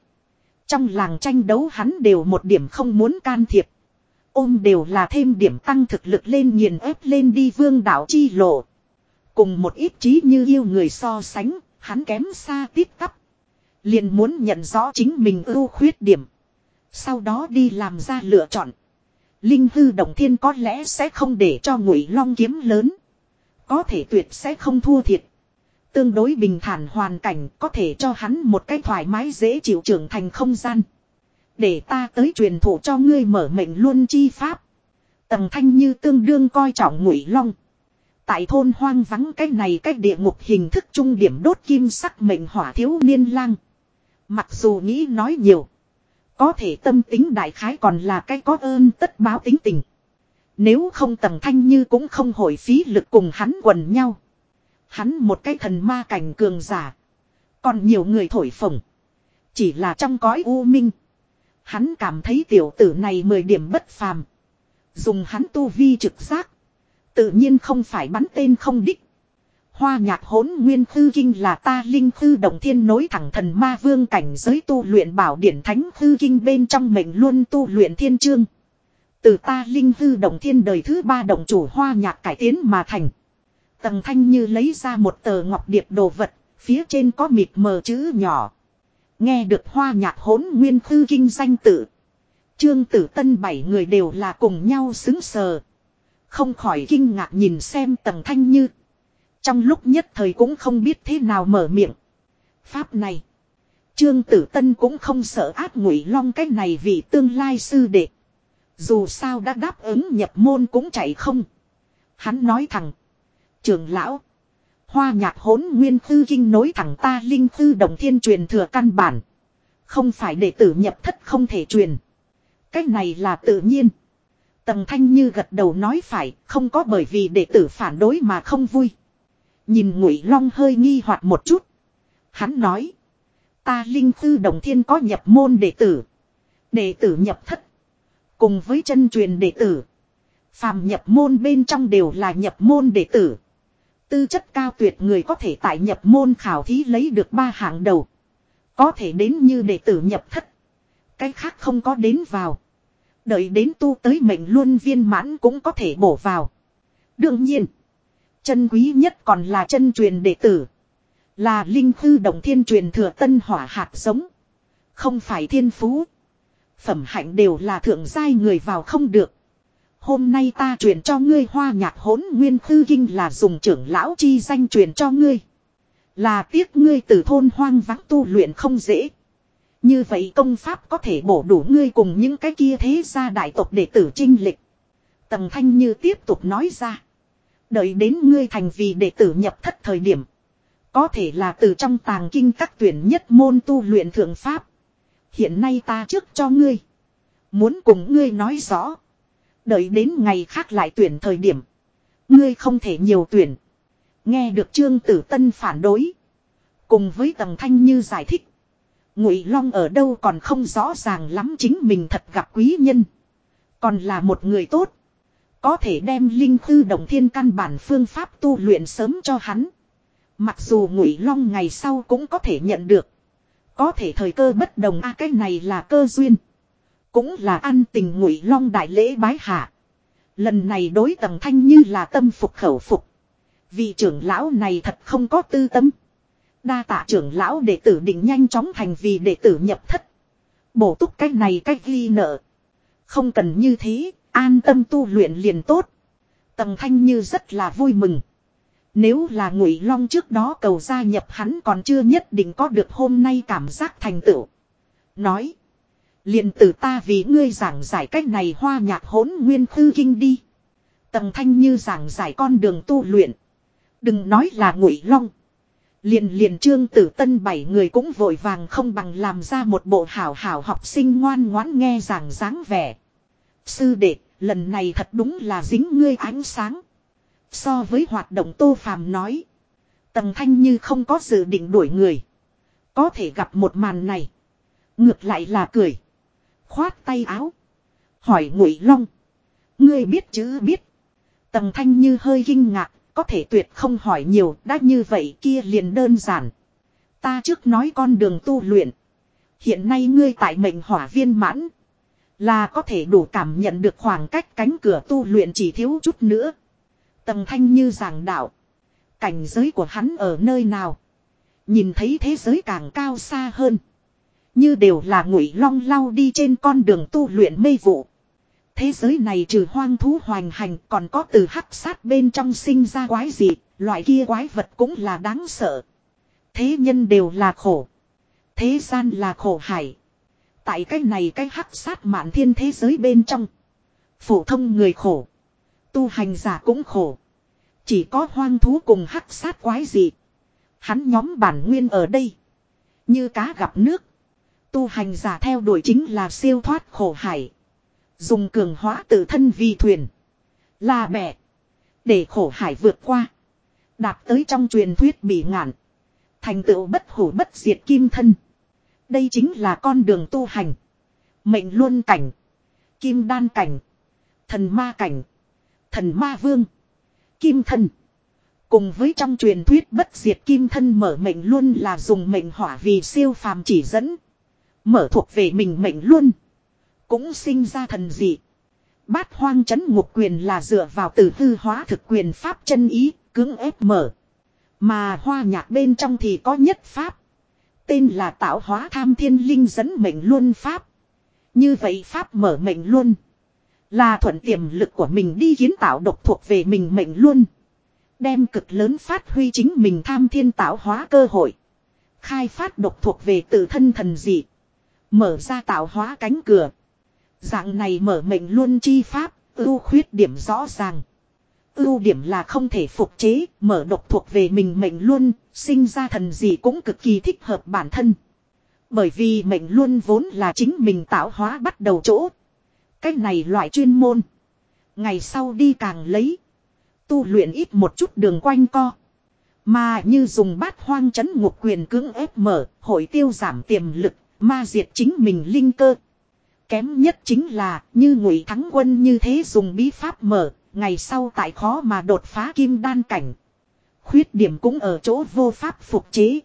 Trong làng tranh đấu hắn đều một điểm không muốn can thiệp. Ôm đều là thêm điểm tăng thực lực lên nghiền ép lên đi vương đạo chi lộ. Cùng một ít trí như yêu người so sánh, hắn kém xa tít tắp. Liền muốn nhận rõ chính mình ưu khuyết điểm. Sau đó đi làm ra lựa chọn. Linh hư động thiên có lẽ sẽ không để cho ngụy long kiếm lớn. Có thể tuyệt sẽ không thua thiệt. Tương đối bình thản hoàn cảnh có thể cho hắn một cái thoải mái dễ chịu trưởng thành không gian. Để ta tới truyền thụ cho ngươi mở mệnh luôn chi pháp. Tầng thanh như tương đương coi trọng ngụy long. Tại thôn hoang vắng cái này cái địa ngục hình thức trung điểm đốt kim sắc mệnh hỏa thiếu niên lang. Mặc dù nghĩ nói nhiều. Có thể tâm tính đại khái còn là cái có ơn tất báo tính tình. Nếu không tầng thanh như cũng không hồi phí lực cùng hắn quần nhau. Hắn một cái thần ma cảnh cường giả. Còn nhiều người thổi phồng. Chỉ là trong cõi u minh. Hắn cảm thấy tiểu tử này mười điểm bất phàm. Dùng hắn tu vi trực giác. Tự nhiên không phải bắn tên không đích. Hoa nhạc hốn nguyên khư kinh là ta linh khư động thiên nối thẳng thần ma vương cảnh giới tu luyện bảo điển thánh khư kinh bên trong mệnh luôn tu luyện thiên chương. Từ ta linh hư động thiên đời thứ ba động chủ hoa nhạc cải tiến mà thành. Tầng thanh như lấy ra một tờ ngọc điệp đồ vật, phía trên có mịt mờ chữ nhỏ. Nghe được hoa nhạc hỗn nguyên khư kinh danh tự. Trương tử tân bảy người đều là cùng nhau xứng sờ. Không khỏi kinh ngạc nhìn xem tầng thanh như. Trong lúc nhất thời cũng không biết thế nào mở miệng. Pháp này. Trương Tử Tân cũng không sợ ác ngụy long cái này vì tương lai sư đệ. Dù sao đã đáp ứng nhập môn cũng chạy không. Hắn nói thẳng. Trường lão. Hoa nhạc hỗn nguyên thư kinh nối thẳng ta linh thư đồng thiên truyền thừa căn bản. Không phải đệ tử nhập thất không thể truyền. Cái này là tự nhiên. Tầng thanh như gật đầu nói phải, không có bởi vì đệ tử phản đối mà không vui. Nhìn ngụy long hơi nghi hoặc một chút. Hắn nói. Ta linh tư đồng thiên có nhập môn đệ tử. Đệ tử nhập thất. Cùng với chân truyền đệ tử. Phàm nhập môn bên trong đều là nhập môn đệ tử. Tư chất cao tuyệt người có thể tại nhập môn khảo thí lấy được ba hạng đầu. Có thể đến như đệ tử nhập thất. Cái khác không có đến vào. Đợi đến tu tới mệnh luôn viên mãn cũng có thể bổ vào. Đương nhiên. Chân quý nhất còn là chân truyền đệ tử. Là linh hư động thiên truyền thừa tân hỏa hạt giống. Không phải thiên phú. Phẩm hạnh đều là thượng giai người vào không được. Hôm nay ta truyền cho ngươi hoa nhạc hỗn nguyên khư kinh là dùng trưởng lão chi danh truyền cho ngươi. Là tiếc ngươi từ thôn hoang vắng tu luyện không dễ. Như vậy công pháp có thể bổ đủ ngươi cùng những cái kia thế gia đại tộc đệ tử trinh lịch. Tầng thanh như tiếp tục nói ra. Đợi đến ngươi thành vì đệ tử nhập thất thời điểm. Có thể là từ trong tàng kinh các tuyển nhất môn tu luyện thượng pháp. Hiện nay ta trước cho ngươi. Muốn cùng ngươi nói rõ. Đợi đến ngày khác lại tuyển thời điểm. Ngươi không thể nhiều tuyển. Nghe được Trương Tử Tân phản đối. Cùng với Tầng Thanh Như giải thích. Ngụy Long ở đâu còn không rõ ràng lắm chính mình thật gặp quý nhân. Còn là một người tốt. Có thể đem linh thư đồng thiên căn bản phương pháp tu luyện sớm cho hắn. Mặc dù Ngụy Long ngày sau cũng có thể nhận được. Có thể thời cơ bất đồng a cái này là cơ duyên. Cũng là ăn tình Ngụy Long đại lễ bái hạ. Lần này đối tầng thanh như là tâm phục khẩu phục. Vị trưởng lão này thật không có tư tâm. Đa tạ trưởng lão đệ tử định nhanh chóng thành vì đệ tử nhập thất. Bổ túc cách này cách ghi nợ. Không cần như thế, an tâm tu luyện liền tốt. Tầng thanh như rất là vui mừng. Nếu là ngụy long trước đó cầu gia nhập hắn còn chưa nhất định có được hôm nay cảm giác thành tựu. Nói liền từ ta vì ngươi giảng giải cách này hoa nhạc hỗn nguyên thư kinh đi. Tầm thanh như giảng giải con đường tu luyện. Đừng nói là ngụy long. Liền liền trương tử tân bảy người cũng vội vàng không bằng làm ra một bộ hảo hảo học sinh ngoan ngoãn nghe giảng dáng vẻ. Sư đệ, lần này thật đúng là dính ngươi ánh sáng. So với hoạt động tô phàm nói. tầm thanh như không có dự định đuổi người. Có thể gặp một màn này. Ngược lại là cười. Khoát tay áo. Hỏi ngụy long. Ngươi biết chứ biết. Tầng thanh như hơi kinh ngạc có thể tuyệt không hỏi nhiều, đã như vậy kia liền đơn giản. Ta trước nói con đường tu luyện. Hiện nay ngươi tại mệnh hỏa viên mãn. Là có thể đủ cảm nhận được khoảng cách cánh cửa tu luyện chỉ thiếu chút nữa. Tầng thanh như giảng đạo. Cảnh giới của hắn ở nơi nào. Nhìn thấy thế giới càng cao xa hơn. Như đều là ngụy long lao đi trên con đường tu luyện mê vụ. Thế giới này trừ hoang thú hoành hành còn có từ hắc sát bên trong sinh ra quái gì, loại kia quái vật cũng là đáng sợ. Thế nhân đều là khổ. Thế gian là khổ hải. Tại cái này cái hắc sát mạn thiên thế giới bên trong. Phổ thông người khổ. Tu hành giả cũng khổ. Chỉ có hoang thú cùng hắc sát quái gì. Hắn nhóm bản nguyên ở đây. Như cá gặp nước. Tu hành giả theo đuổi chính là siêu thoát khổ hải. Dùng cường hóa tự thân vi thuyền. Là bẻ. Để khổ hải vượt qua. Đạt tới trong truyền thuyết bị ngạn. Thành tựu bất hủ bất diệt kim thân. Đây chính là con đường tu hành. Mệnh luân cảnh. Kim đan cảnh. Thần ma cảnh. Thần ma vương. Kim thân. Cùng với trong truyền thuyết bất diệt kim thân mở mệnh luân là dùng mệnh hỏa vì siêu phàm chỉ dẫn. Mở thuộc về mình mệnh luôn Cũng sinh ra thần dị. Bát hoang chấn ngục quyền là dựa vào từ hư hóa thực quyền pháp chân ý, cứng ép mở. Mà hoa nhạc bên trong thì có nhất pháp. Tên là tạo hóa tham thiên linh dẫn mệnh luân pháp. Như vậy pháp mở mệnh luân. Là thuận tiềm lực của mình đi kiến tạo độc thuộc về mình mệnh luân. Đem cực lớn phát huy chính mình tham thiên tạo hóa cơ hội. Khai phát độc thuộc về tự thân thần dị. Mở ra tạo hóa cánh cửa. Dạng này mở mệnh luôn chi pháp, ưu khuyết điểm rõ ràng. Ưu điểm là không thể phục chế, mở độc thuộc về mình mệnh luôn, sinh ra thần gì cũng cực kỳ thích hợp bản thân. Bởi vì mệnh luôn vốn là chính mình tạo hóa bắt đầu chỗ. Cách này loại chuyên môn. Ngày sau đi càng lấy. Tu luyện ít một chút đường quanh co. Mà như dùng bát hoang chấn ngục quyền cưỡng ép mở, hội tiêu giảm tiềm lực, ma diệt chính mình linh cơ. Kém nhất chính là, như ngụy thắng quân như thế dùng bí pháp mở, ngày sau tại khó mà đột phá kim đan cảnh. Khuyết điểm cũng ở chỗ vô pháp phục chế.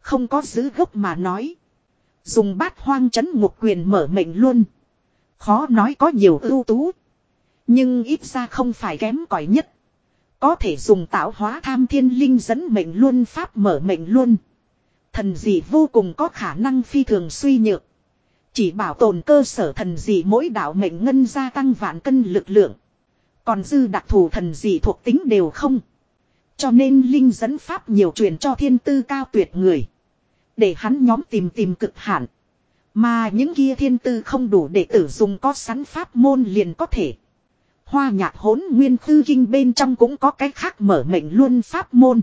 Không có giữ gốc mà nói. Dùng bát hoang chấn ngục quyền mở mệnh luôn. Khó nói có nhiều ưu tú. Nhưng ít ra không phải kém cỏi nhất. Có thể dùng tạo hóa tham thiên linh dẫn mệnh luôn pháp mở mệnh luôn. Thần dị vô cùng có khả năng phi thường suy nhược. Chỉ bảo tồn cơ sở thần dị mỗi đạo mệnh ngân gia tăng vạn cân lực lượng. Còn dư đặc thù thần dị thuộc tính đều không. Cho nên linh dẫn pháp nhiều truyền cho thiên tư cao tuyệt người. Để hắn nhóm tìm tìm cực hạn. Mà những kia thiên tư không đủ để tử dùng có sẵn pháp môn liền có thể. Hoa nhạc hỗn nguyên khư kinh bên trong cũng có cái khác mở mệnh luôn pháp môn.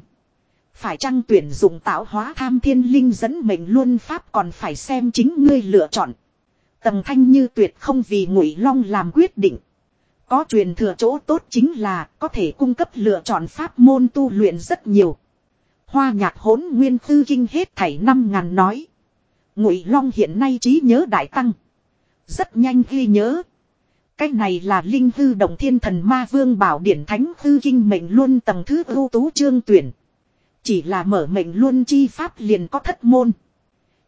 Phải chăng tuyển dụng tạo hóa tham thiên linh dẫn mệnh luôn pháp còn phải xem chính ngươi lựa chọn. Tầng thanh như tuyệt không vì ngụy long làm quyết định. Có truyền thừa chỗ tốt chính là có thể cung cấp lựa chọn pháp môn tu luyện rất nhiều. Hoa nhạc hỗn nguyên thư kinh hết thảy năm ngàn nói. Ngụy long hiện nay trí nhớ đại tăng. Rất nhanh ghi nhớ. Cái này là linh hư động thiên thần ma vương bảo điển thánh hư kinh mệnh luôn tầng thứ ưu tú trương tuyển. Chỉ là mở mệnh luôn chi pháp liền có thất môn.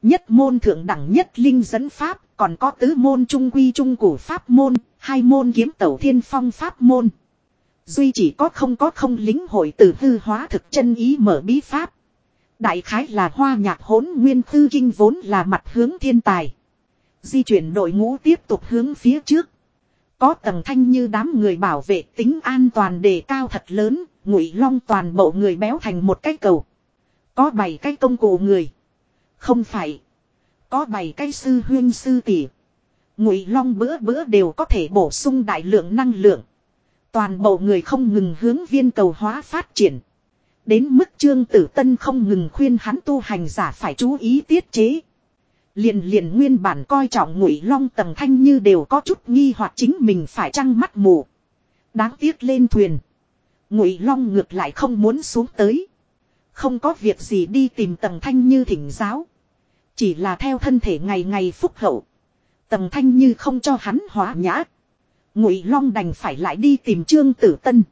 Nhất môn thượng đẳng nhất linh dẫn pháp, còn có tứ môn trung quy trung cổ pháp môn, hai môn kiếm tẩu thiên phong pháp môn. Duy chỉ có không có không lính hội từ hư hóa thực chân ý mở bí pháp. Đại khái là hoa nhạc hỗn nguyên hư kinh vốn là mặt hướng thiên tài. Di chuyển đội ngũ tiếp tục hướng phía trước. Có tầng thanh như đám người bảo vệ tính an toàn đề cao thật lớn, ngụy long toàn bộ người béo thành một cái cầu. Có bảy cái công cụ người. Không phải. Có bảy cái sư huyên sư tỷ. Ngụy long bữa bữa đều có thể bổ sung đại lượng năng lượng. Toàn bộ người không ngừng hướng viên cầu hóa phát triển. Đến mức trương tử tân không ngừng khuyên hắn tu hành giả phải chú ý tiết chế. Liền liền nguyên bản coi trọng ngụy long tầng thanh như đều có chút nghi hoặc chính mình phải trăng mắt mù. Đáng tiếc lên thuyền. Ngụy long ngược lại không muốn xuống tới. Không có việc gì đi tìm tầng thanh như thỉnh giáo. Chỉ là theo thân thể ngày ngày phúc hậu. Tầng thanh như không cho hắn hóa nhã. Ngụy long đành phải lại đi tìm trương tử tân.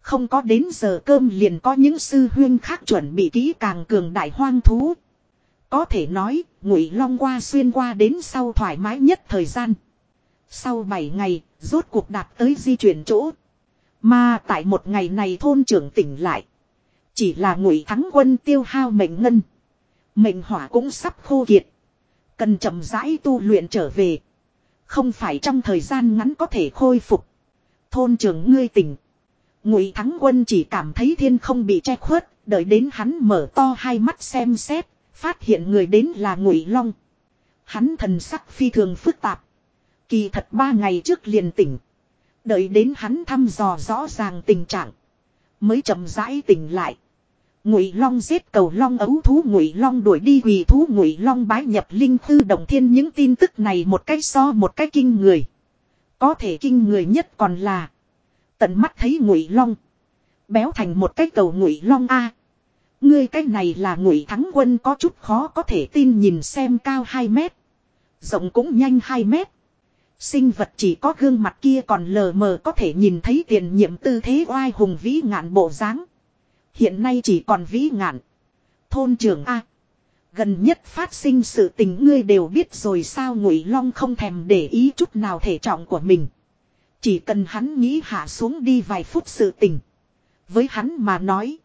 Không có đến giờ cơm liền có những sư huyên khác chuẩn bị kỹ càng cường đại hoang thú. Có thể nói, ngụy long qua xuyên qua đến sau thoải mái nhất thời gian. Sau 7 ngày, rốt cuộc đạt tới di chuyển chỗ. Mà tại một ngày này thôn trưởng tỉnh lại. Chỉ là ngụy thắng quân tiêu hao mệnh ngân. Mệnh hỏa cũng sắp khô kiệt. Cần chậm rãi tu luyện trở về. Không phải trong thời gian ngắn có thể khôi phục. Thôn trưởng ngươi tỉnh. Ngụy thắng quân chỉ cảm thấy thiên không bị che khuất. Đợi đến hắn mở to hai mắt xem xét. Phát hiện người đến là Ngụy Long. Hắn thần sắc phi thường phức tạp. Kỳ thật ba ngày trước liền tỉnh. Đợi đến hắn thăm dò rõ ràng tình trạng. Mới chậm rãi tỉnh lại. Ngụy Long giết cầu Long ấu thú, Ngụy Long đuổi đi quỳ thú, Ngụy Long bái nhập linh thư đồng thiên những tin tức này một cách so một cách kinh người. Có thể kinh người nhất còn là tận mắt thấy Ngụy Long béo thành một cái cầu Ngụy Long a. Ngươi cái này là Ngụy Thắng Quân có chút khó có thể tin nhìn xem cao 2 mét, rộng cũng nhanh 2 mét. Sinh vật chỉ có gương mặt kia còn lờ mờ có thể nhìn thấy tiền nhiệm tư thế oai hùng vĩ ngạn bộ dáng. Hiện nay chỉ còn vĩ ngạn. Thôn trưởng A. Gần nhất phát sinh sự tình ngươi đều biết rồi sao ngụy long không thèm để ý chút nào thể trọng của mình. Chỉ cần hắn nghĩ hạ xuống đi vài phút sự tình. Với hắn mà nói.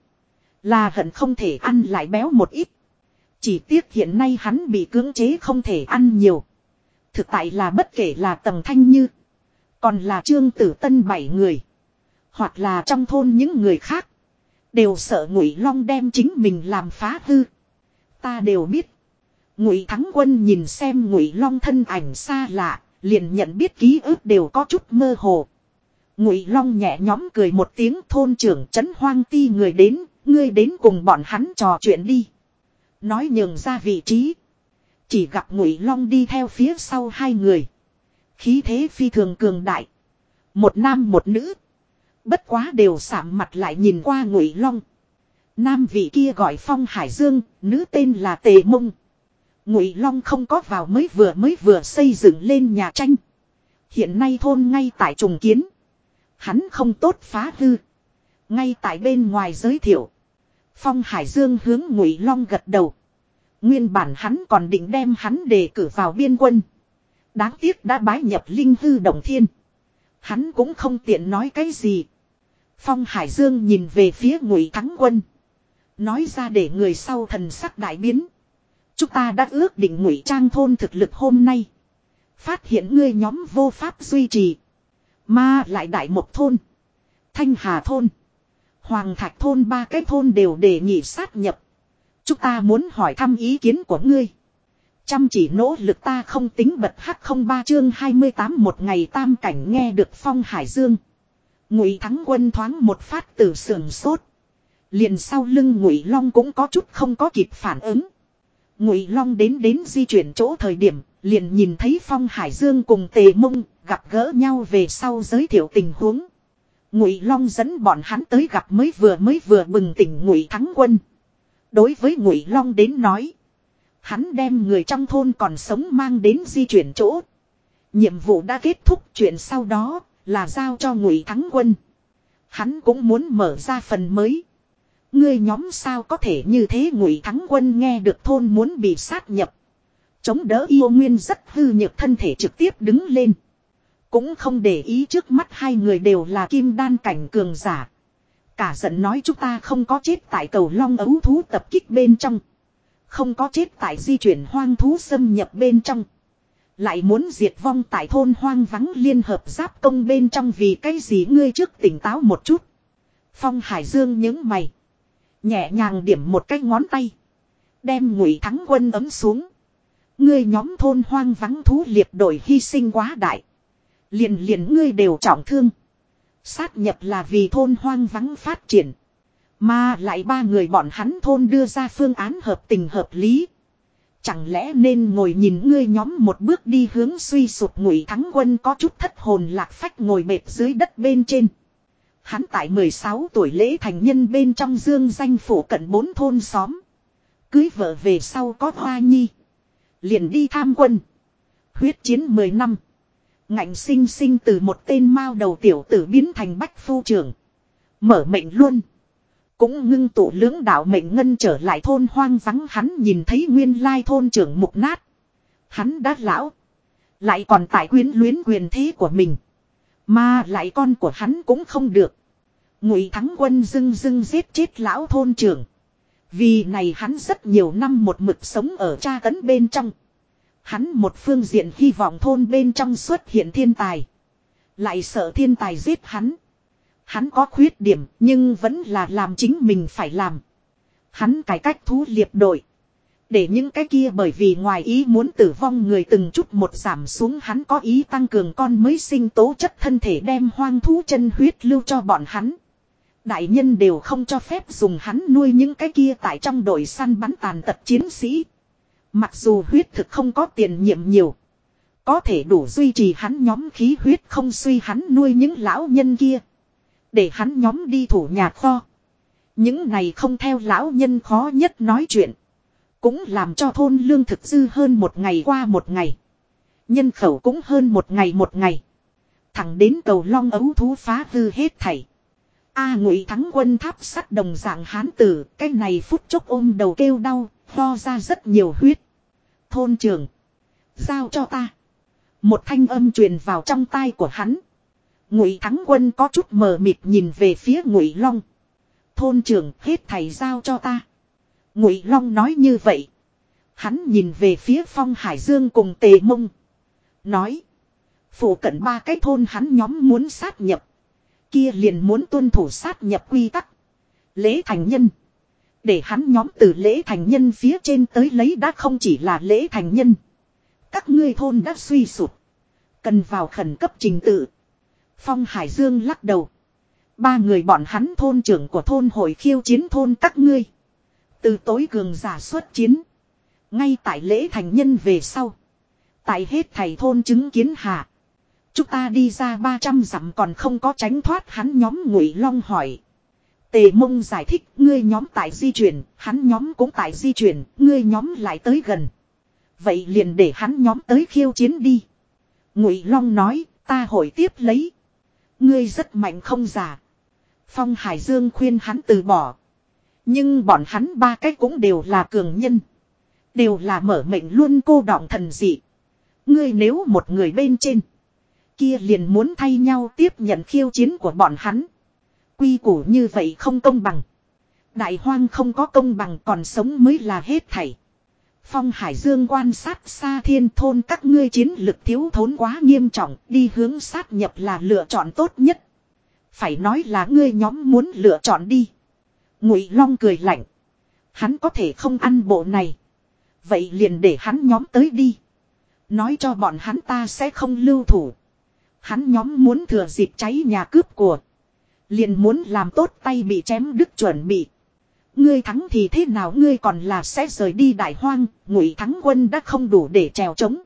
Là hận không thể ăn lại béo một ít. Chỉ tiếc hiện nay hắn bị cưỡng chế không thể ăn nhiều. Thực tại là bất kể là tầng thanh như. Còn là trương tử tân bảy người. Hoặc là trong thôn những người khác. Đều sợ ngụy long đem chính mình làm phá hư. Ta đều biết. Ngụy Thắng Quân nhìn xem Ngụy Long thân ảnh xa lạ, liền nhận biết ký ức đều có chút mơ hồ. Ngụy Long nhẹ nhõm cười một tiếng thôn trưởng trấn hoang ti người đến, ngươi đến cùng bọn hắn trò chuyện đi. Nói nhường ra vị trí. Chỉ gặp Ngụy Long đi theo phía sau hai người. Khí thế phi thường cường đại. Một nam một nữ. Bất quá đều sạm mặt lại nhìn qua Ngụy Long. Nam vị kia gọi Phong Hải Dương, nữ tên là Tề Mông. Ngụy Long không có vào mới vừa mới vừa xây dựng lên nhà tranh. Hiện nay thôn ngay tại trùng kiến. Hắn không tốt phá hư. Ngay tại bên ngoài giới thiệu. Phong Hải Dương hướng Ngụy Long gật đầu. Nguyên bản hắn còn định đem hắn đề cử vào biên quân. Đáng tiếc đã bái nhập linh hư đồng thiên. Hắn cũng không tiện nói cái gì. Phong Hải Dương nhìn về phía Ngụy Thắng Quân. Nói ra để người sau thần sắc đại biến. Chúng ta đã ước định ngụy trang thôn thực lực hôm nay. Phát hiện ngươi nhóm vô pháp duy trì. Mà lại đại một thôn. Thanh Hà thôn. Hoàng Thạch thôn ba cái thôn đều đề nghị sát nhập. Chúng ta muốn hỏi thăm ý kiến của ngươi. Chăm chỉ nỗ lực ta không tính bật hắc không ba chương 28 một ngày tam cảnh nghe được phong hải dương. Ngụy thắng quân thoáng một phát từ sườn sốt. Liền sau lưng ngụy long cũng có chút không có kịp phản ứng. Ngụy long đến đến di chuyển chỗ thời điểm, liền nhìn thấy phong hải dương cùng tề mông gặp gỡ nhau về sau giới thiệu tình huống. Ngụy long dẫn bọn hắn tới gặp mới vừa mới vừa bừng tỉnh ngụy thắng quân. Đối với Ngụy Long đến nói, hắn đem người trong thôn còn sống mang đến di chuyển chỗ. Nhiệm vụ đã kết thúc, chuyện sau đó là giao cho Ngụy Thắng Quân. Hắn cũng muốn mở ra phần mới. Ngươi nhóm sao có thể như thế Ngụy Thắng Quân nghe được thôn muốn bị sát nhập. Chống đỡ yêu nguyên rất hư nhược thân thể trực tiếp đứng lên. Cũng không để ý trước mắt hai người đều là kim đan cảnh cường giả. Cả giận nói chúng ta không có chết tại cầu long ấu thú tập kích bên trong. Không có chết tại di chuyển hoang thú xâm nhập bên trong. Lại muốn diệt vong tại thôn hoang vắng liên hợp giáp công bên trong vì cái gì ngươi trước tỉnh táo một chút. Phong Hải Dương những mày. Nhẹ nhàng điểm một cái ngón tay. Đem ngụy thắng quân ấm xuống. Ngươi nhóm thôn hoang vắng thú liệt đổi hy sinh quá đại. Liền liền ngươi đều trọng thương. Sát nhập là vì thôn hoang vắng phát triển. Mà lại ba người bọn hắn thôn đưa ra phương án hợp tình hợp lý. Chẳng lẽ nên ngồi nhìn ngươi nhóm một bước đi hướng suy sụp ngụy thắng quân có chút thất hồn lạc phách ngồi mệt dưới đất bên trên. Hắn tại 16 tuổi lễ thành nhân bên trong dương danh phủ cận bốn thôn xóm. Cưới vợ về sau có hoa nhi. Liền đi tham quân. Huyết chiến 10 năm. Ngạnh sinh sinh từ một tên mao đầu tiểu tử biến thành bách phu trưởng. Mở mệnh luôn. Cũng ngưng tụ lưỡng đạo mệnh ngân trở lại thôn hoang vắng hắn nhìn thấy nguyên lai thôn trưởng mục nát. Hắn đã lão. Lại còn tại quyến luyến quyền thế của mình. Mà lại con của hắn cũng không được. Ngụy thắng quân dưng dưng giết chết lão thôn trưởng. Vì này hắn rất nhiều năm một mực sống ở tra tấn bên trong. Hắn một phương diện hy vọng thôn bên trong xuất hiện thiên tài. Lại sợ thiên tài giết hắn. Hắn có khuyết điểm, nhưng vẫn là làm chính mình phải làm. Hắn cải cách thú liệp đội. Để những cái kia bởi vì ngoài ý muốn tử vong người từng chút một giảm xuống, hắn có ý tăng cường con mới sinh tố chất thân thể đem hoang thú chân huyết lưu cho bọn hắn. Đại nhân đều không cho phép dùng hắn nuôi những cái kia tại trong đội săn bắn tàn tật chiến sĩ. Mặc dù huyết thực không có tiền nhiệm nhiều. Có thể đủ duy trì hắn nhóm khí huyết không suy hắn nuôi những lão nhân kia. Để hắn nhóm đi thủ nhà kho. Những này không theo lão nhân khó nhất nói chuyện. Cũng làm cho thôn lương thực dư hơn một ngày qua một ngày. Nhân khẩu cũng hơn một ngày một ngày. Thẳng đến cầu long ấu thú phá hư hết thảy. A ngụy thắng quân tháp sắt đồng dạng hán tử. Cái này phút chốc ôm đầu kêu đau. Ho ra rất nhiều huyết. Thôn trường. Giao cho ta. Một thanh âm truyền vào trong tai của hắn. Ngụy Thắng Quân có chút mờ mịt nhìn về phía Ngụy Long. Thôn trưởng, hết thầy giao cho ta. Ngụy Long nói như vậy. Hắn nhìn về phía Phong Hải Dương cùng Tề Mông. Nói. Phủ cận ba cái thôn hắn nhóm muốn sát nhập. Kia liền muốn tuân thủ sát nhập quy tắc. Lễ thành nhân. Để hắn nhóm từ lễ thành nhân phía trên tới lấy đã không chỉ là lễ thành nhân. Các ngươi thôn đã suy sụp, Cần vào khẩn cấp trình tự. Phong Hải Dương lắc đầu. Ba người bọn hắn thôn trưởng của thôn hội khiêu chiến thôn các ngươi. Từ tối cường giả xuất chiến. Ngay tại lễ thành nhân về sau. Tại hết thầy thôn chứng kiến hạ. Chúng ta đi ra 300 dặm còn không có tránh thoát hắn nhóm ngụy long hỏi. Tề mông giải thích ngươi nhóm tại di chuyển, hắn nhóm cũng tại di chuyển, ngươi nhóm lại tới gần. Vậy liền để hắn nhóm tới khiêu chiến đi. Ngụy Long nói, ta hội tiếp lấy. Ngươi rất mạnh không giả. Phong Hải Dương khuyên hắn từ bỏ. Nhưng bọn hắn ba cách cũng đều là cường nhân. Đều là mở mệnh luôn cô đọng thần dị. Ngươi nếu một người bên trên. Kia liền muốn thay nhau tiếp nhận khiêu chiến của bọn hắn. Quy củ như vậy không công bằng. Đại hoang không có công bằng còn sống mới là hết thảy. Phong Hải Dương quan sát xa thiên thôn các ngươi chiến lực thiếu thốn quá nghiêm trọng, đi hướng sát nhập là lựa chọn tốt nhất. Phải nói là ngươi nhóm muốn lựa chọn đi. Ngụy Long cười lạnh. Hắn có thể không ăn bộ này. Vậy liền để hắn nhóm tới đi. Nói cho bọn hắn ta sẽ không lưu thủ. Hắn nhóm muốn thừa dịp cháy nhà cướp của. Liền muốn làm tốt tay bị chém đứt chuẩn bị. Ngươi thắng thì thế nào ngươi còn là sẽ rời đi đại hoang, ngụy thắng quân đã không đủ để trèo trống.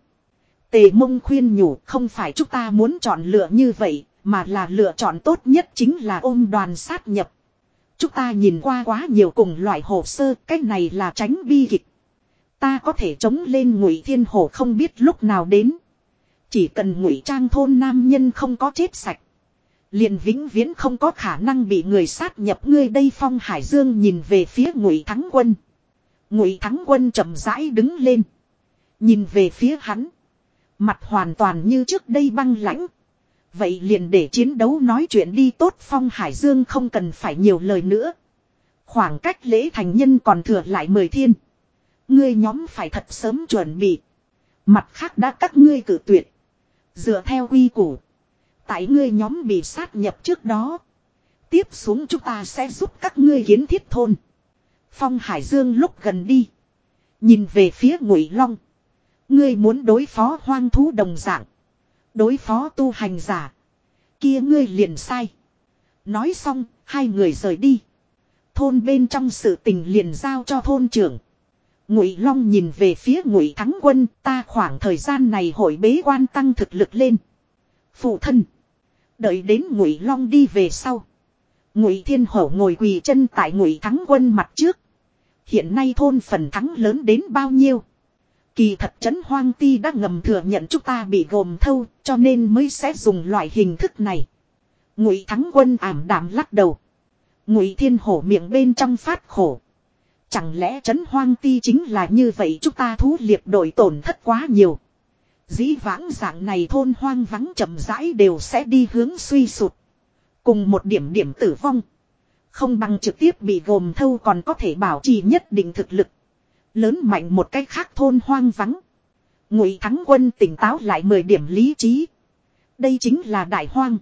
Tề mông khuyên nhủ không phải chúng ta muốn chọn lựa như vậy, mà là lựa chọn tốt nhất chính là ôm đoàn sát nhập. Chúng ta nhìn qua quá nhiều cùng loại hồ sơ, cái này là tránh bi kịch. Ta có thể chống lên ngụy thiên hồ không biết lúc nào đến. Chỉ cần ngụy trang thôn nam nhân không có chết sạch. Liền vĩnh viễn không có khả năng bị người sát nhập ngươi đây phong hải dương nhìn về phía ngụy thắng quân. Ngụy thắng quân chậm rãi đứng lên. Nhìn về phía hắn. Mặt hoàn toàn như trước đây băng lãnh. Vậy liền để chiến đấu nói chuyện đi tốt phong hải dương không cần phải nhiều lời nữa. Khoảng cách lễ thành nhân còn thừa lại mười thiên. Ngươi nhóm phải thật sớm chuẩn bị. Mặt khác đã các ngươi cử tuyệt. Dựa theo quy củ. Tại ngươi nhóm bị sát nhập trước đó. Tiếp xuống chúng ta sẽ giúp các ngươi kiến thiết thôn. Phong Hải Dương lúc gần đi. Nhìn về phía Ngụy Long. Ngươi muốn đối phó hoang thú đồng dạng. Đối phó tu hành giả. Kia ngươi liền sai. Nói xong, hai người rời đi. Thôn bên trong sự tình liền giao cho thôn trưởng. Ngụy Long nhìn về phía Ngụy Thắng Quân, ta khoảng thời gian này hội bế quan tăng thực lực lên. Phụ thân. Đợi đến Ngụy Long đi về sau. Ngụy Thiên Hổ ngồi quỳ chân tại Ngụy Thắng Quân mặt trước. Hiện nay thôn phần thắng lớn đến bao nhiêu? Kỳ thật Trấn hoang ti đã ngầm thừa nhận chúng ta bị gồm thâu, cho nên mới sẽ dùng loại hình thức này. Ngụy Thắng Quân ảm đạm lắc đầu. Ngụy Thiên Hổ miệng bên trong phát khổ. Chẳng lẽ Trấn hoang ti chính là như vậy chúng ta thú liệp đội tổn thất quá nhiều. Dĩ vãng dạng này thôn hoang vắng chậm rãi đều sẽ đi hướng suy sụt. Cùng một điểm điểm tử vong. Không bằng trực tiếp bị gồm thâu còn có thể bảo trì nhất định thực lực. Lớn mạnh một cách khác thôn hoang vắng. Ngụy thắng quân tỉnh táo lại 10 điểm lý trí. Đây chính là đại hoang.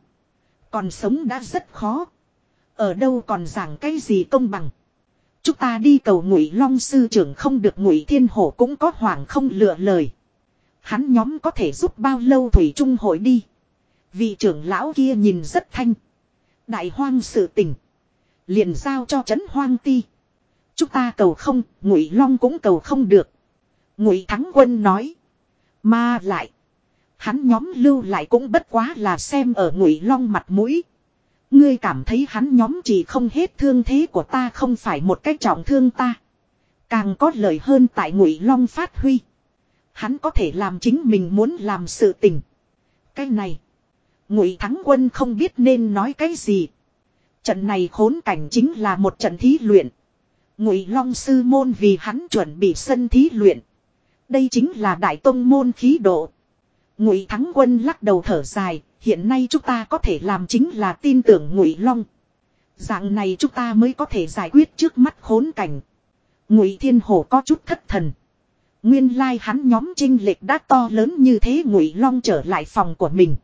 Còn sống đã rất khó. Ở đâu còn giảng cái gì công bằng. Chúng ta đi cầu ngụy long sư trưởng không được ngụy thiên hổ cũng có hoàng không lựa lời. Hắn nhóm có thể giúp bao lâu thủy trung hội đi. Vị trưởng lão kia nhìn rất thanh. Đại hoang sự tình. Liền giao cho trấn hoang ti. Chúng ta cầu không, ngụy long cũng cầu không được. Ngụy thắng quân nói. Mà lại. Hắn nhóm lưu lại cũng bất quá là xem ở ngụy long mặt mũi. Ngươi cảm thấy hắn nhóm chỉ không hết thương thế của ta không phải một cách trọng thương ta. Càng có lời hơn tại ngụy long phát huy. Hắn có thể làm chính mình muốn làm sự tình. Cái này. Ngụy thắng quân không biết nên nói cái gì. Trận này khốn cảnh chính là một trận thí luyện. Ngụy long sư môn vì hắn chuẩn bị sân thí luyện. Đây chính là đại tông môn khí độ. Ngụy thắng quân lắc đầu thở dài. Hiện nay chúng ta có thể làm chính là tin tưởng Ngụy long. Dạng này chúng ta mới có thể giải quyết trước mắt khốn cảnh. Ngụy thiên hổ có chút thất thần. Nguyên lai like hắn nhóm trinh lệch đã to lớn như thế ngụy long trở lại phòng của mình.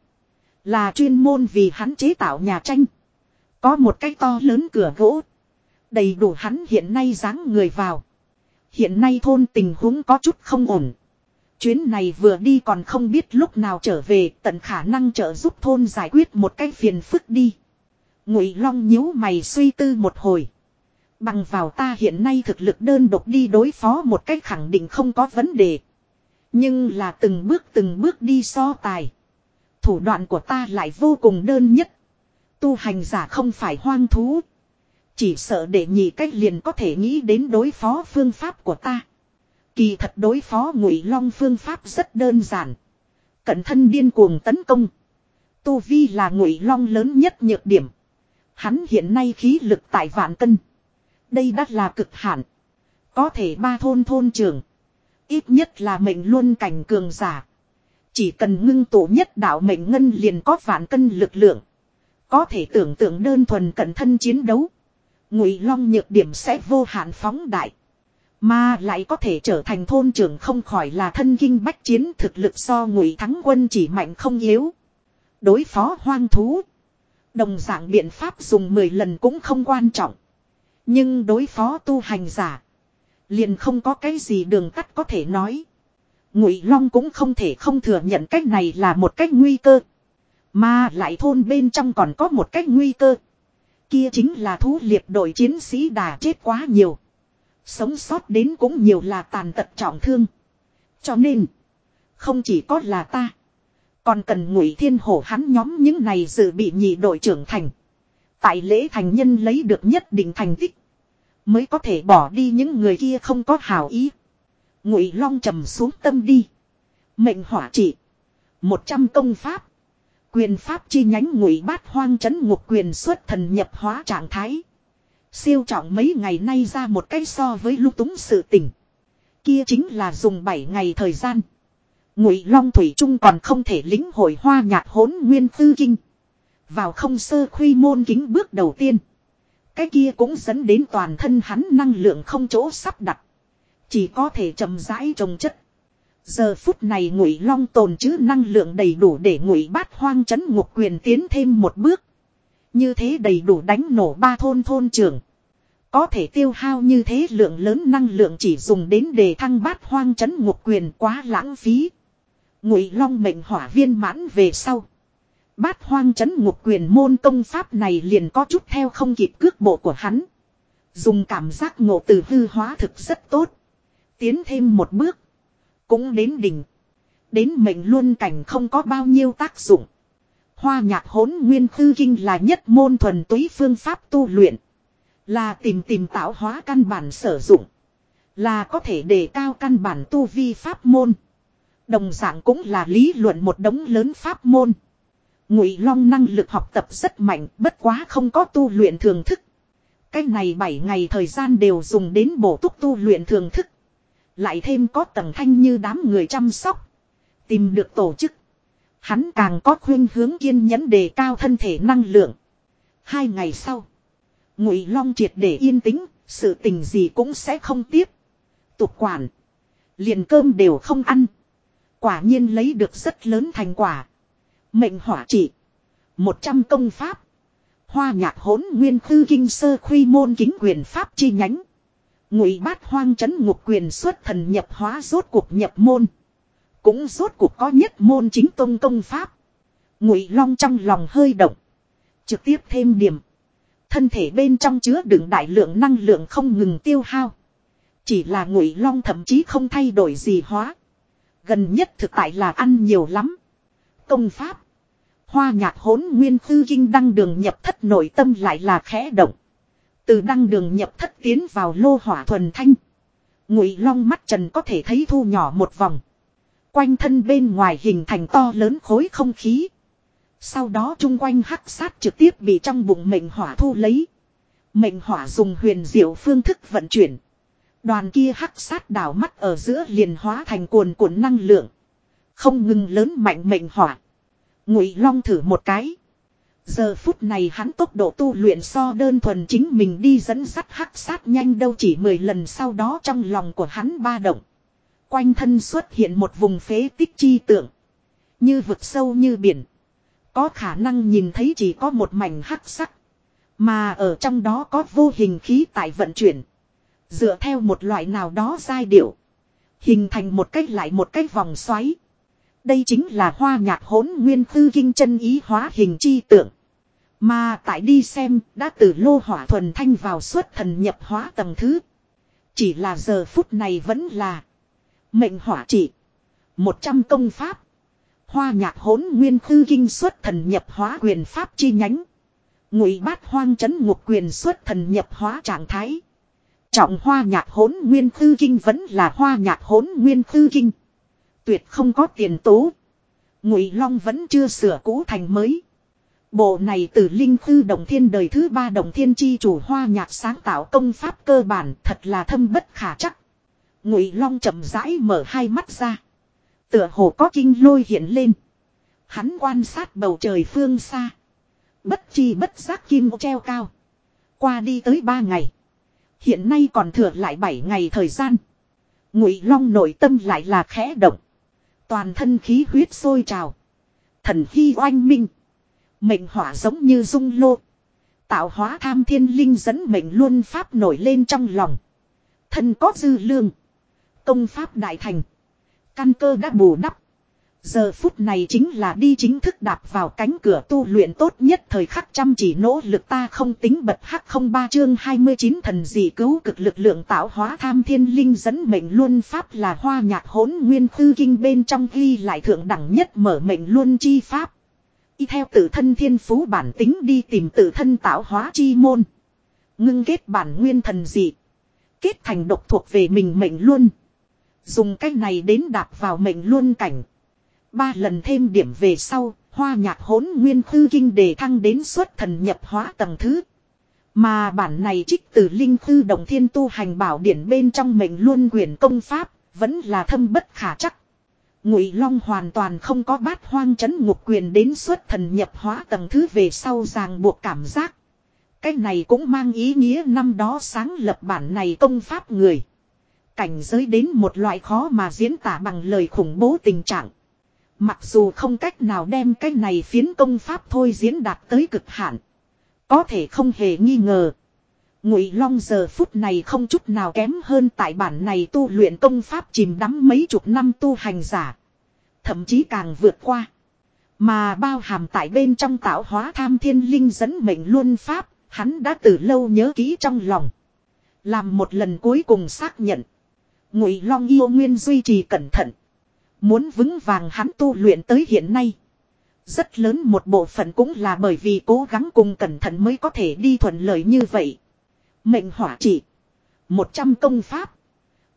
Là chuyên môn vì hắn chế tạo nhà tranh. Có một cái to lớn cửa gỗ. Đầy đủ hắn hiện nay dáng người vào. Hiện nay thôn tình huống có chút không ổn. Chuyến này vừa đi còn không biết lúc nào trở về, tận khả năng trợ giúp thôn giải quyết một cái phiền phức đi. Ngụy Long nhíu mày suy tư một hồi. Bằng vào ta hiện nay thực lực đơn độc đi đối phó một cách khẳng định không có vấn đề. Nhưng là từng bước từng bước đi so tài. Thủ đoạn của ta lại vô cùng đơn nhất. Tu hành giả không phải hoang thú. Chỉ sợ để nhị cách liền có thể nghĩ đến đối phó phương pháp của ta. Kỳ thật đối phó ngụy long phương pháp rất đơn giản. Cẩn thân điên cuồng tấn công. Tu vi là ngụy long lớn nhất nhược điểm. Hắn hiện nay khí lực tại vạn cân. Đây đã là cực hạn. Có thể ba thôn thôn trường. Ít nhất là mệnh luôn cảnh cường giả. Chỉ cần ngưng tụ nhất đạo mệnh ngân liền có vạn cân lực lượng. Có thể tưởng tượng đơn thuần cận thân chiến đấu. Ngụy Long nhược điểm sẽ vô hạn phóng đại. Mà lại có thể trở thành thôn trưởng không khỏi là thân kinh bách chiến thực lực so ngụy thắng quân chỉ mạnh không yếu. Đối phó hoang thú. Đồng dạng biện pháp dùng 10 lần cũng không quan trọng. Nhưng đối phó tu hành giả. Liền không có cái gì đường tắt có thể nói. Ngụy Long cũng không thể không thừa nhận cách này là một cách nguy cơ. Mà lại thôn bên trong còn có một cách nguy cơ. Kia chính là thú liệt đội chiến sĩ đà chết quá nhiều. Sống sót đến cũng nhiều là tàn tật trọng thương. Cho nên, không chỉ có là ta. Còn cần ngụy thiên hổ hắn nhóm những này dự bị nhị đội trưởng thành. Tại lễ thành nhân lấy được nhất định thành tích. Mới có thể bỏ đi những người kia không có hảo ý. Ngụy long trầm xuống tâm đi. Mệnh hỏa trị. Một trăm công pháp. Quyền pháp chi nhánh ngụy bát hoang chấn ngục quyền xuất thần nhập hóa trạng thái. Siêu trọng mấy ngày nay ra một cái so với lúc túng sự tình, Kia chính là dùng 7 ngày thời gian. Ngụy Long Thủy Trung còn không thể lính hội hoa nhạc hỗn nguyên tư kinh. Vào không sơ khuy môn kính bước đầu tiên. Cái kia cũng dẫn đến toàn thân hắn năng lượng không chỗ sắp đặt. Chỉ có thể chậm rãi trồng chất. Giờ phút này ngụy long tồn chứ năng lượng đầy đủ để ngụy bát hoang chấn ngục quyền tiến thêm một bước. Như thế đầy đủ đánh nổ ba thôn thôn trưởng. Có thể tiêu hao như thế lượng lớn năng lượng chỉ dùng đến để thăng bát hoang chấn ngục quyền quá lãng phí. Ngụy long mệnh hỏa viên mãn về sau. Bát hoang chấn ngục quyền môn công pháp này liền có chút theo không kịp cước bộ của hắn. Dùng cảm giác ngộ từ hư hóa thực rất tốt. Tiến thêm một bước. Cũng đến đỉnh. Đến mệnh luôn cảnh không có bao nhiêu tác dụng. Hoa nhạc hỗn nguyên tư kinh là nhất môn thuần túy phương pháp tu luyện. Là tìm tìm tạo hóa căn bản sử dụng. Là có thể đề cao căn bản tu vi pháp môn. Đồng dạng cũng là lý luận một đống lớn pháp môn. Ngụy Long năng lực học tập rất mạnh, bất quá không có tu luyện thường thức. Cái này 7 ngày thời gian đều dùng đến bổ túc tu luyện thường thức. Lại thêm có tầng thanh như đám người chăm sóc. Tìm được tổ chức. Hắn càng có khuyên hướng kiên nhẫn đề cao thân thể năng lượng. Hai ngày sau. Ngụy Long triệt để yên tĩnh, sự tình gì cũng sẽ không tiếp. Tục quản. Liền cơm đều không ăn. Quả nhiên lấy được rất lớn thành quả. Mệnh hỏa trị. một trăm công pháp. Hoa nhạc hỗn nguyên khư kinh sơ khuy môn kính quyền pháp chi nhánh. Ngụy bát hoang chấn ngục quyền xuất thần nhập hóa rốt cuộc nhập môn. Cũng rốt cuộc có nhất môn chính tông công pháp. Ngụy long trong lòng hơi động. Trực tiếp thêm điểm. Thân thể bên trong chứa đựng đại lượng năng lượng không ngừng tiêu hao. Chỉ là ngụy long thậm chí không thay đổi gì hóa. Gần nhất thực tại là ăn nhiều lắm. Công pháp. Hoa nhạc hỗn nguyên tư kinh đăng đường nhập thất nội tâm lại là khẽ động. Từ đăng đường nhập thất tiến vào lô hỏa thuần thanh. Ngụy long mắt trần có thể thấy thu nhỏ một vòng. Quanh thân bên ngoài hình thành to lớn khối không khí. Sau đó chung quanh hắc sát trực tiếp bị trong bụng mệnh hỏa thu lấy. Mệnh hỏa dùng huyền diệu phương thức vận chuyển. Đoàn kia hắc sát đảo mắt ở giữa liền hóa thành cuồn cuộn năng lượng. Không ngừng lớn mạnh mệnh hỏa. Ngụy Long thử một cái. Giờ phút này hắn tốc độ tu luyện so đơn thuần chính mình đi dẫn sắt hắc sát nhanh đâu chỉ 10 lần sau đó trong lòng của hắn ba động. Quanh thân xuất hiện một vùng phế tích chi tượng. Như vực sâu như biển. Có khả năng nhìn thấy chỉ có một mảnh hắc sắc. Mà ở trong đó có vô hình khí tại vận chuyển. Dựa theo một loại nào đó giai điệu. Hình thành một cách lại một cách vòng xoáy. Đây chính là hoa nhạc hỗn nguyên tư kinh chân ý hóa hình chi tượng. Mà tại đi xem, đã từ lô hỏa thuần thanh vào suốt thần nhập hóa tầng thứ. Chỉ là giờ phút này vẫn là mệnh hỏa trị. một trăm công pháp. Hoa nhạc hỗn nguyên tư kinh xuất thần nhập hóa quyền pháp chi nhánh. Ngụy bát hoang chấn ngục quyền xuất thần nhập hóa trạng thái. Trọng hoa nhạc hỗn nguyên tư kinh vẫn là hoa nhạc hỗn nguyên tư kinh. Tuyệt không có tiền tố. Ngụy Long vẫn chưa sửa cũ thành mới. Bộ này từ Linh Thư Đồng Thiên đời thứ ba Đồng Thiên chi chủ hoa nhạc sáng tạo công pháp cơ bản thật là thâm bất khả chắc. Ngụy Long chậm rãi mở hai mắt ra. Tựa hồ có kinh lôi hiện lên. Hắn quan sát bầu trời phương xa. Bất chi bất giác kim treo cao. Qua đi tới ba ngày. Hiện nay còn thừa lại bảy ngày thời gian. Ngụy Long nội tâm lại là khẽ động. Toàn thân khí huyết sôi trào. Thần hy oanh minh. Mệnh hỏa giống như dung lô. Tạo hóa tham thiên linh dẫn mệnh luôn pháp nổi lên trong lòng. Thân có dư lương. Công pháp đại thành. Căn cơ đã bù đắp. Giờ phút này chính là đi chính thức đạp vào cánh cửa tu luyện tốt nhất thời khắc chăm chỉ nỗ lực ta không tính bật hắc không ba chương 29 thần dị cứu cực lực lượng tạo hóa tham thiên linh dẫn mệnh luân pháp là hoa nhạc hỗn nguyên khư kinh bên trong ghi lại thượng đẳng nhất mở mệnh luân chi pháp. Y theo tự thân thiên phú bản tính đi tìm tự thân tạo hóa chi môn. Ngưng kết bản nguyên thần dị. Kết thành độc thuộc về mình mệnh luân. Dùng cách này đến đạp vào mệnh luân cảnh. Ba lần thêm điểm về sau, hoa nhạc hỗn nguyên thư kinh đề thăng đến xuất thần nhập hóa tầng thứ. Mà bản này trích từ linh thư đồng thiên tu hành bảo điển bên trong mình luôn quyền công pháp, vẫn là thâm bất khả chắc. Ngụy Long hoàn toàn không có bát hoang chấn ngục quyền đến xuất thần nhập hóa tầng thứ về sau ràng buộc cảm giác. Cái này cũng mang ý nghĩa năm đó sáng lập bản này công pháp người. Cảnh giới đến một loại khó mà diễn tả bằng lời khủng bố tình trạng. Mặc dù không cách nào đem cái này phiến công pháp thôi diễn đạt tới cực hạn. Có thể không hề nghi ngờ. Ngụy Long giờ phút này không chút nào kém hơn tại bản này tu luyện công pháp chìm đắm mấy chục năm tu hành giả. Thậm chí càng vượt qua. Mà bao hàm tại bên trong tạo hóa tham thiên linh dẫn mệnh luân pháp, hắn đã từ lâu nhớ kỹ trong lòng. Làm một lần cuối cùng xác nhận. Ngụy Long yêu nguyên duy trì cẩn thận. Muốn vững vàng hắn tu luyện tới hiện nay. Rất lớn một bộ phận cũng là bởi vì cố gắng cùng cẩn thận mới có thể đi thuận lợi như vậy. Mệnh hỏa chỉ một trăm công pháp.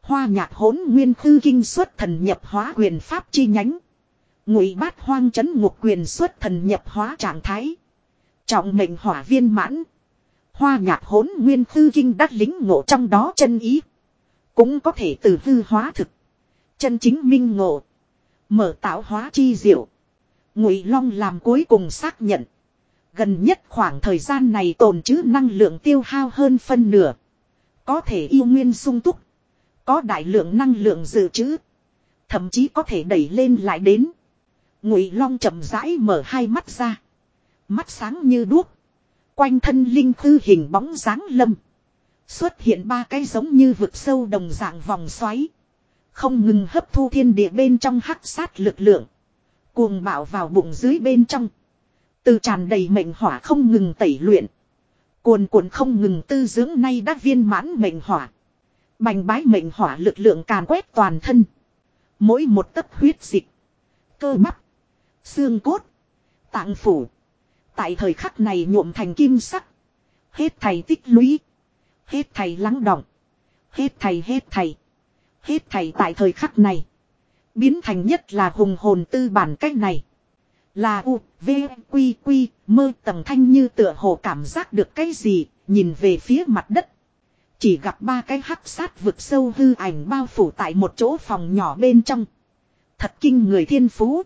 Hoa nhạc hỗn nguyên khư kinh xuất thần nhập hóa quyền pháp chi nhánh. Ngụy bát hoang chấn ngục quyền xuất thần nhập hóa trạng thái. Trọng mệnh hỏa viên mãn. Hoa nhạc hỗn nguyên khư kinh đắc lính ngộ trong đó chân ý. Cũng có thể từ hư hóa thực. Chân chính minh ngộ. Mở tạo hóa chi diệu. Ngụy Long làm cuối cùng xác nhận. Gần nhất khoảng thời gian này tồn trữ năng lượng tiêu hao hơn phân nửa. Có thể yêu nguyên sung túc. Có đại lượng năng lượng dự trữ. Thậm chí có thể đẩy lên lại đến. Ngụy Long chậm rãi mở hai mắt ra. Mắt sáng như đuốc. Quanh thân linh thư hình bóng dáng lâm. Xuất hiện ba cái giống như vực sâu đồng dạng vòng xoáy. Không ngừng hấp thu thiên địa bên trong hắc sát lực lượng. Cuồng bạo vào bụng dưới bên trong. Từ tràn đầy mệnh hỏa không ngừng tẩy luyện. Cuồn cuộn không ngừng tư dưỡng nay đã viên mãn mệnh hỏa. Bành bái mệnh hỏa lực lượng càn quét toàn thân. Mỗi một tấc huyết dịch. Cơ bắp. Xương cốt. Tạng phủ. Tại thời khắc này nhuộm thành kim sắc. Hết thầy tích lũy. Hết thầy lắng động. Hết thầy hết thầy. Hết thảy tại thời khắc này. Biến thành nhất là hùng hồn tư bản cách này. Là U, V, Quy, Quy, mơ tầng thanh như tựa hồ cảm giác được cái gì, nhìn về phía mặt đất. Chỉ gặp ba cái hắc sát vực sâu hư ảnh bao phủ tại một chỗ phòng nhỏ bên trong. Thật kinh người thiên phú.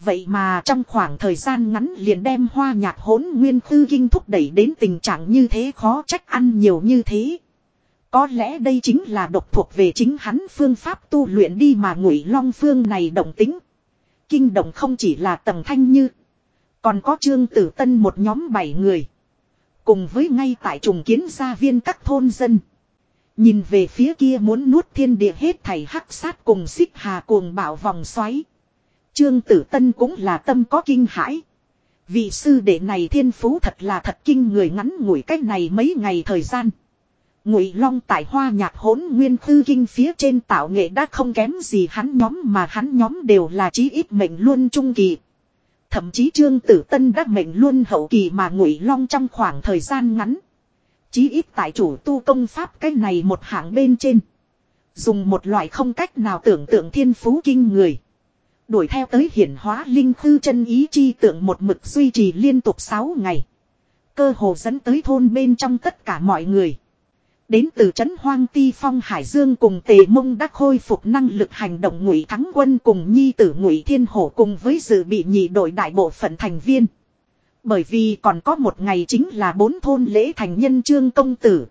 Vậy mà trong khoảng thời gian ngắn liền đem hoa nhạc hỗn nguyên tư kinh thúc đẩy đến tình trạng như thế khó trách ăn nhiều như thế. Có lẽ đây chính là độc thuộc về chính hắn phương pháp tu luyện đi mà ngụy long phương này động tính. Kinh động không chỉ là tầng thanh như. Còn có trương tử tân một nhóm bảy người. cùng với ngay tại trùng kiến gia viên các thôn dân. Nhìn về phía kia muốn nuốt thiên địa hết thảy hắc sát cùng xích hà cuồng bảo vòng xoáy. Trương Tử Tân cũng là tâm có kinh hãi. Vị sư đệ này thiên phú thật là thật kinh người ngắn ngủi cách này mấy ngày thời gian. Ngụy Long tại hoa nhạc hỗn nguyên tư kinh phía trên tạo nghệ đã không kém gì hắn nhóm mà hắn nhóm đều là chí ít mệnh luôn trung kỳ. Thậm chí Trương Tử Tân đã mệnh luôn hậu kỳ mà Ngụy Long trong khoảng thời gian ngắn. Chí ít tại chủ tu công pháp cái này một hạng bên trên. Dùng một loại không cách nào tưởng tượng thiên phú kinh người. Đuổi theo tới hiển hóa linh thư chân ý chi tượng một mực duy trì liên tục 6 ngày. Cơ hồ dẫn tới thôn bên trong tất cả mọi người. Đến từ trấn hoang ti phong Hải Dương cùng tề mông đã khôi phục năng lực hành động ngụy thắng quân cùng nhi tử ngụy thiên hổ cùng với dự bị nhị đội đại bộ phận thành viên. Bởi vì còn có một ngày chính là bốn thôn lễ thành nhân trương công tử.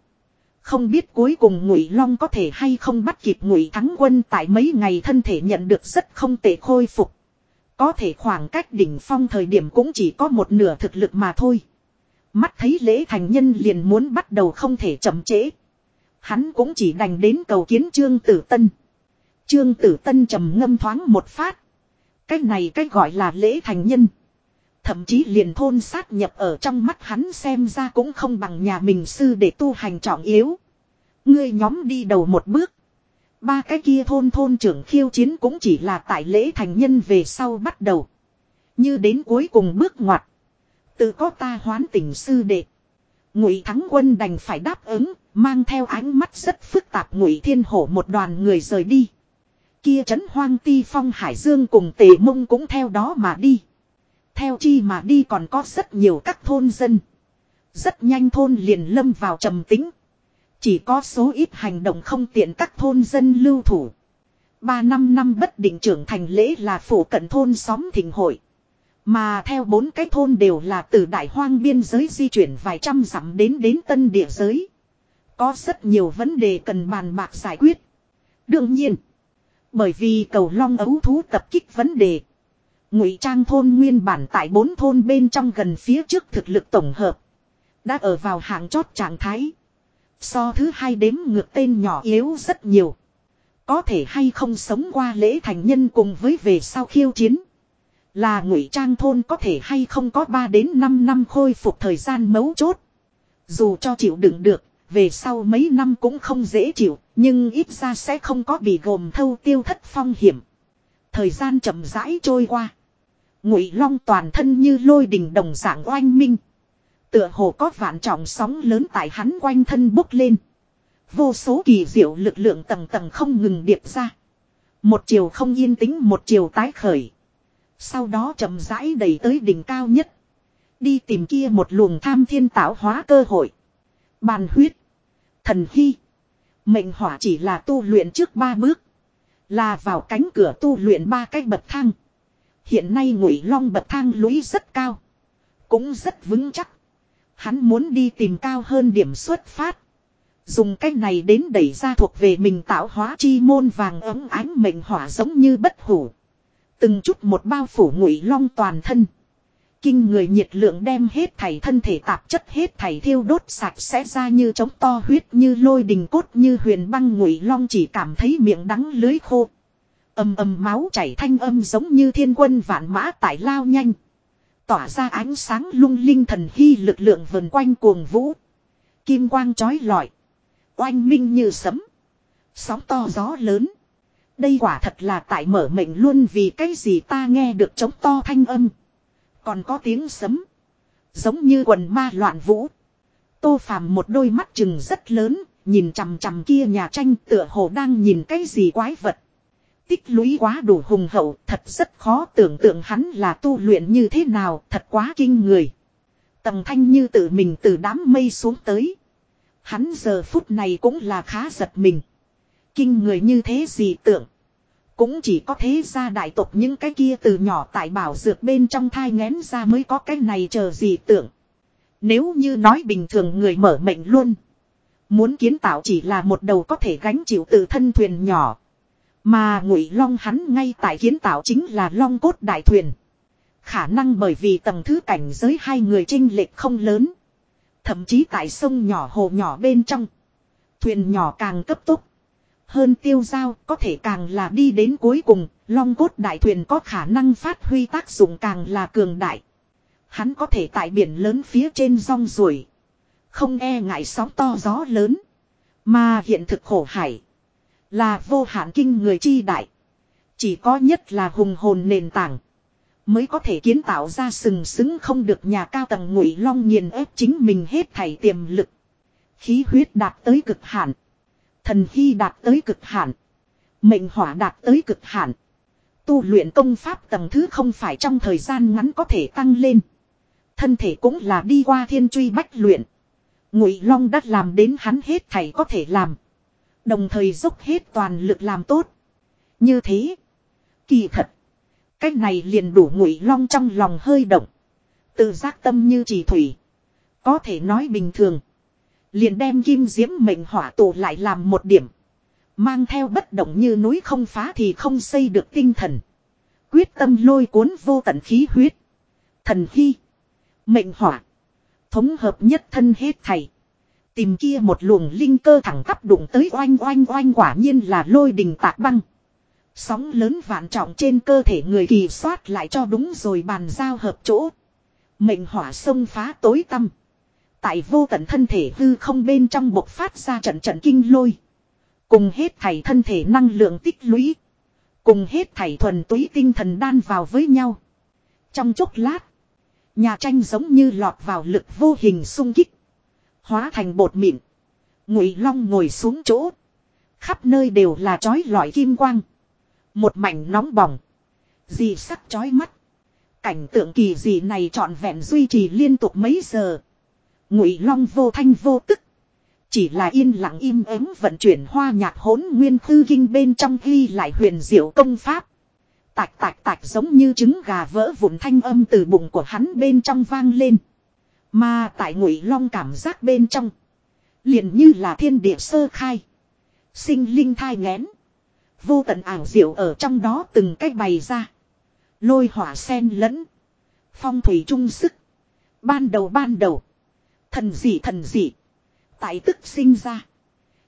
Không biết cuối cùng Ngụy Long có thể hay không bắt kịp Ngụy Thắng Quân tại mấy ngày thân thể nhận được rất không tệ khôi phục. Có thể khoảng cách đỉnh phong thời điểm cũng chỉ có một nửa thực lực mà thôi. Mắt thấy lễ thành nhân liền muốn bắt đầu không thể chậm trễ. Hắn cũng chỉ đành đến cầu kiến Trương Tử Tân. Trương Tử Tân trầm ngâm thoáng một phát. Cách này cách gọi là lễ thành nhân. Thậm chí liền thôn sát nhập ở trong mắt hắn xem ra cũng không bằng nhà mình sư để tu hành trọng yếu. Ngươi nhóm đi đầu một bước. Ba cái kia thôn thôn trưởng khiêu chiến cũng chỉ là tại lễ thành nhân về sau bắt đầu. Như đến cuối cùng bước ngoặt. Tự có ta hoán tình sư đệ. Ngụy thắng quân đành phải đáp ứng, mang theo ánh mắt rất phức tạp ngụy thiên hổ một đoàn người rời đi. Kia trấn hoang ti phong hải dương cùng tề mông cũng theo đó mà đi. Theo chi mà đi còn có rất nhiều các thôn dân. Rất nhanh thôn liền lâm vào trầm tính. Chỉ có số ít hành động không tiện các thôn dân lưu thủ. Ba năm năm bất định trưởng thành lễ là phủ cận thôn xóm thịnh hội. Mà theo bốn cái thôn đều là từ đại hoang biên giới di chuyển vài trăm dặm đến đến tân địa giới. Có rất nhiều vấn đề cần bàn bạc giải quyết. Đương nhiên, bởi vì cầu long ấu thú tập kích vấn đề. Ngụy trang thôn nguyên bản tại bốn thôn bên trong gần phía trước thực lực tổng hợp. Đã ở vào hạng chót trạng thái. So thứ hai đếm ngược tên nhỏ yếu rất nhiều. Có thể hay không sống qua lễ thành nhân cùng với về sau khiêu chiến. Là ngụy trang thôn có thể hay không có 3 đến 5 năm khôi phục thời gian mấu chốt. Dù cho chịu đựng được, về sau mấy năm cũng không dễ chịu, nhưng ít ra sẽ không có bị gồm thâu tiêu thất phong hiểm. Thời gian chậm rãi trôi qua. Ngụy Long toàn thân như lôi đình đồng dạng oanh minh. Tựa hồ có vạn trọng sóng lớn tại hắn quanh thân bốc lên. Vô số kỳ diệu lực lượng tầng tầng không ngừng điệp ra. Một chiều không yên tĩnh một chiều tái khởi. Sau đó chậm rãi đẩy tới đỉnh cao nhất. Đi tìm kia một luồng tham thiên tạo hóa cơ hội. Bàn huyết. Thần hy. Mệnh hỏa chỉ là tu luyện trước ba bước. Là vào cánh cửa tu luyện ba cái bậc thang. Hiện nay ngụy long bậc thang lũy rất cao. Cũng rất vững chắc. Hắn muốn đi tìm cao hơn điểm xuất phát. Dùng cách này đến đẩy ra thuộc về mình tạo hóa chi môn vàng ấm ánh mệnh hỏa giống như bất hủ. Từng chút một bao phủ ngụy long toàn thân. Kinh người nhiệt lượng đem hết thảy thân thể tạp chất, hết thảy thiêu đốt sạch sẽ ra như trống to huyết, như lôi đình cốt, như huyền băng ngụy long chỉ cảm thấy miệng đắng lưới khô. Âm âm máu chảy thanh âm giống như thiên quân vạn mã tại lao nhanh. Tỏa ra ánh sáng lung linh thần hy lực lượng vần quanh cuồng vũ. Kim quang chói lọi. Oanh minh như sấm. Sóng to gió lớn. Đây quả thật là tại mở mệnh luôn vì cái gì ta nghe được trống to thanh âm. Còn có tiếng sấm. Giống như quần ma loạn vũ. Tô phàm một đôi mắt chừng rất lớn, nhìn chằm chằm kia nhà tranh tựa hồ đang nhìn cái gì quái vật tích lũy quá đủ hùng hậu, thật rất khó tưởng tượng hắn là tu luyện như thế nào, thật quá kinh người. Tầng thanh như tự mình từ đám mây xuống tới. Hắn giờ phút này cũng là khá giật mình. Kinh người như thế gì tưởng. Cũng chỉ có thế ra đại tộc những cái kia từ nhỏ tại bảo dược bên trong thai ngén ra mới có cái này chờ gì tưởng. Nếu như nói bình thường người mở mệnh luôn. Muốn kiến tạo chỉ là một đầu có thể gánh chịu từ thân thuyền nhỏ. Mà ngụy long hắn ngay tại kiến tạo chính là long cốt đại thuyền. Khả năng bởi vì tầng thứ cảnh giới hai người trinh lệch không lớn. Thậm chí tại sông nhỏ hồ nhỏ bên trong. Thuyền nhỏ càng cấp tốc. Hơn tiêu giao có thể càng là đi đến cuối cùng, long cốt đại thuyền có khả năng phát huy tác dụng càng là cường đại. Hắn có thể tại biển lớn phía trên rong ruổi. Không e ngại sóng to gió lớn. Mà hiện thực khổ hải. Là vô hạn kinh người chi đại. Chỉ có nhất là hùng hồn nền tảng. Mới có thể kiến tạo ra sừng sững không được nhà cao tầng ngụy long nghiền ép chính mình hết thảy tiềm lực. Khí huyết đạt tới cực hạn. Thần hy đạt tới cực hạn. Mệnh hỏa đạt tới cực hạn. Tu luyện công pháp tầng thứ không phải trong thời gian ngắn có thể tăng lên. Thân thể cũng là đi qua thiên truy bách luyện. Ngụy Long đã làm đến hắn hết thảy có thể làm. Đồng thời dốc hết toàn lực làm tốt. Như thế. Kỳ thật. Cách này liền đủ Ngụy Long trong lòng hơi động. Tự giác tâm như trì thủy. Có thể nói bình thường. Liền đem kim diễm mệnh hỏa tổ lại làm một điểm. Mang theo bất động như núi không phá thì không xây được tinh thần. Quyết tâm lôi cuốn vô tận khí huyết. Thần hy. Mệnh hỏa. Thống hợp nhất thân hết thảy. Tìm kia một luồng linh cơ thẳng tắp đụng tới oanh oanh oanh quả nhiên là lôi đình tạc băng. Sóng lớn vạn trọng trên cơ thể người kỳ soát lại cho đúng rồi bàn giao hợp chỗ. Mệnh hỏa sông phá tối tâm. Tại vô tận thân thể hư không bên trong bộc phát ra trận trận kinh lôi. Cùng hết thảy thân thể năng lượng tích lũy. Cùng hết thảy thuần túy tinh thần đan vào với nhau. Trong chốc lát. Nhà tranh giống như lọt vào lực vô hình sung kích. Hóa thành bột mịn. Ngụy Long ngồi xuống chỗ. Khắp nơi đều là chói lọi kim quang. Một mảnh nóng bỏng. Dị sắc chói mắt. Cảnh tượng kỳ dị này trọn vẹn duy trì liên tục mấy giờ. Ngụy Long vô thanh vô tức. Chỉ là yên lặng im ắng vận chuyển hoa nhạc hỗn nguyên thư kinh bên trong ghi lại huyền diệu công pháp. Tạch tạch tạch giống như trứng gà vỡ vụn thanh âm từ bụng của hắn bên trong vang lên. Mà tại ngụy long cảm giác bên trong. Liền như là thiên địa sơ khai. Sinh linh thai ngén. Vô tận ảo diệu ở trong đó từng cách bày ra. Lôi hỏa sen lẫn. Phong thủy trung sức. Ban đầu ban đầu. Thần dị thần dị. Tại tức sinh ra.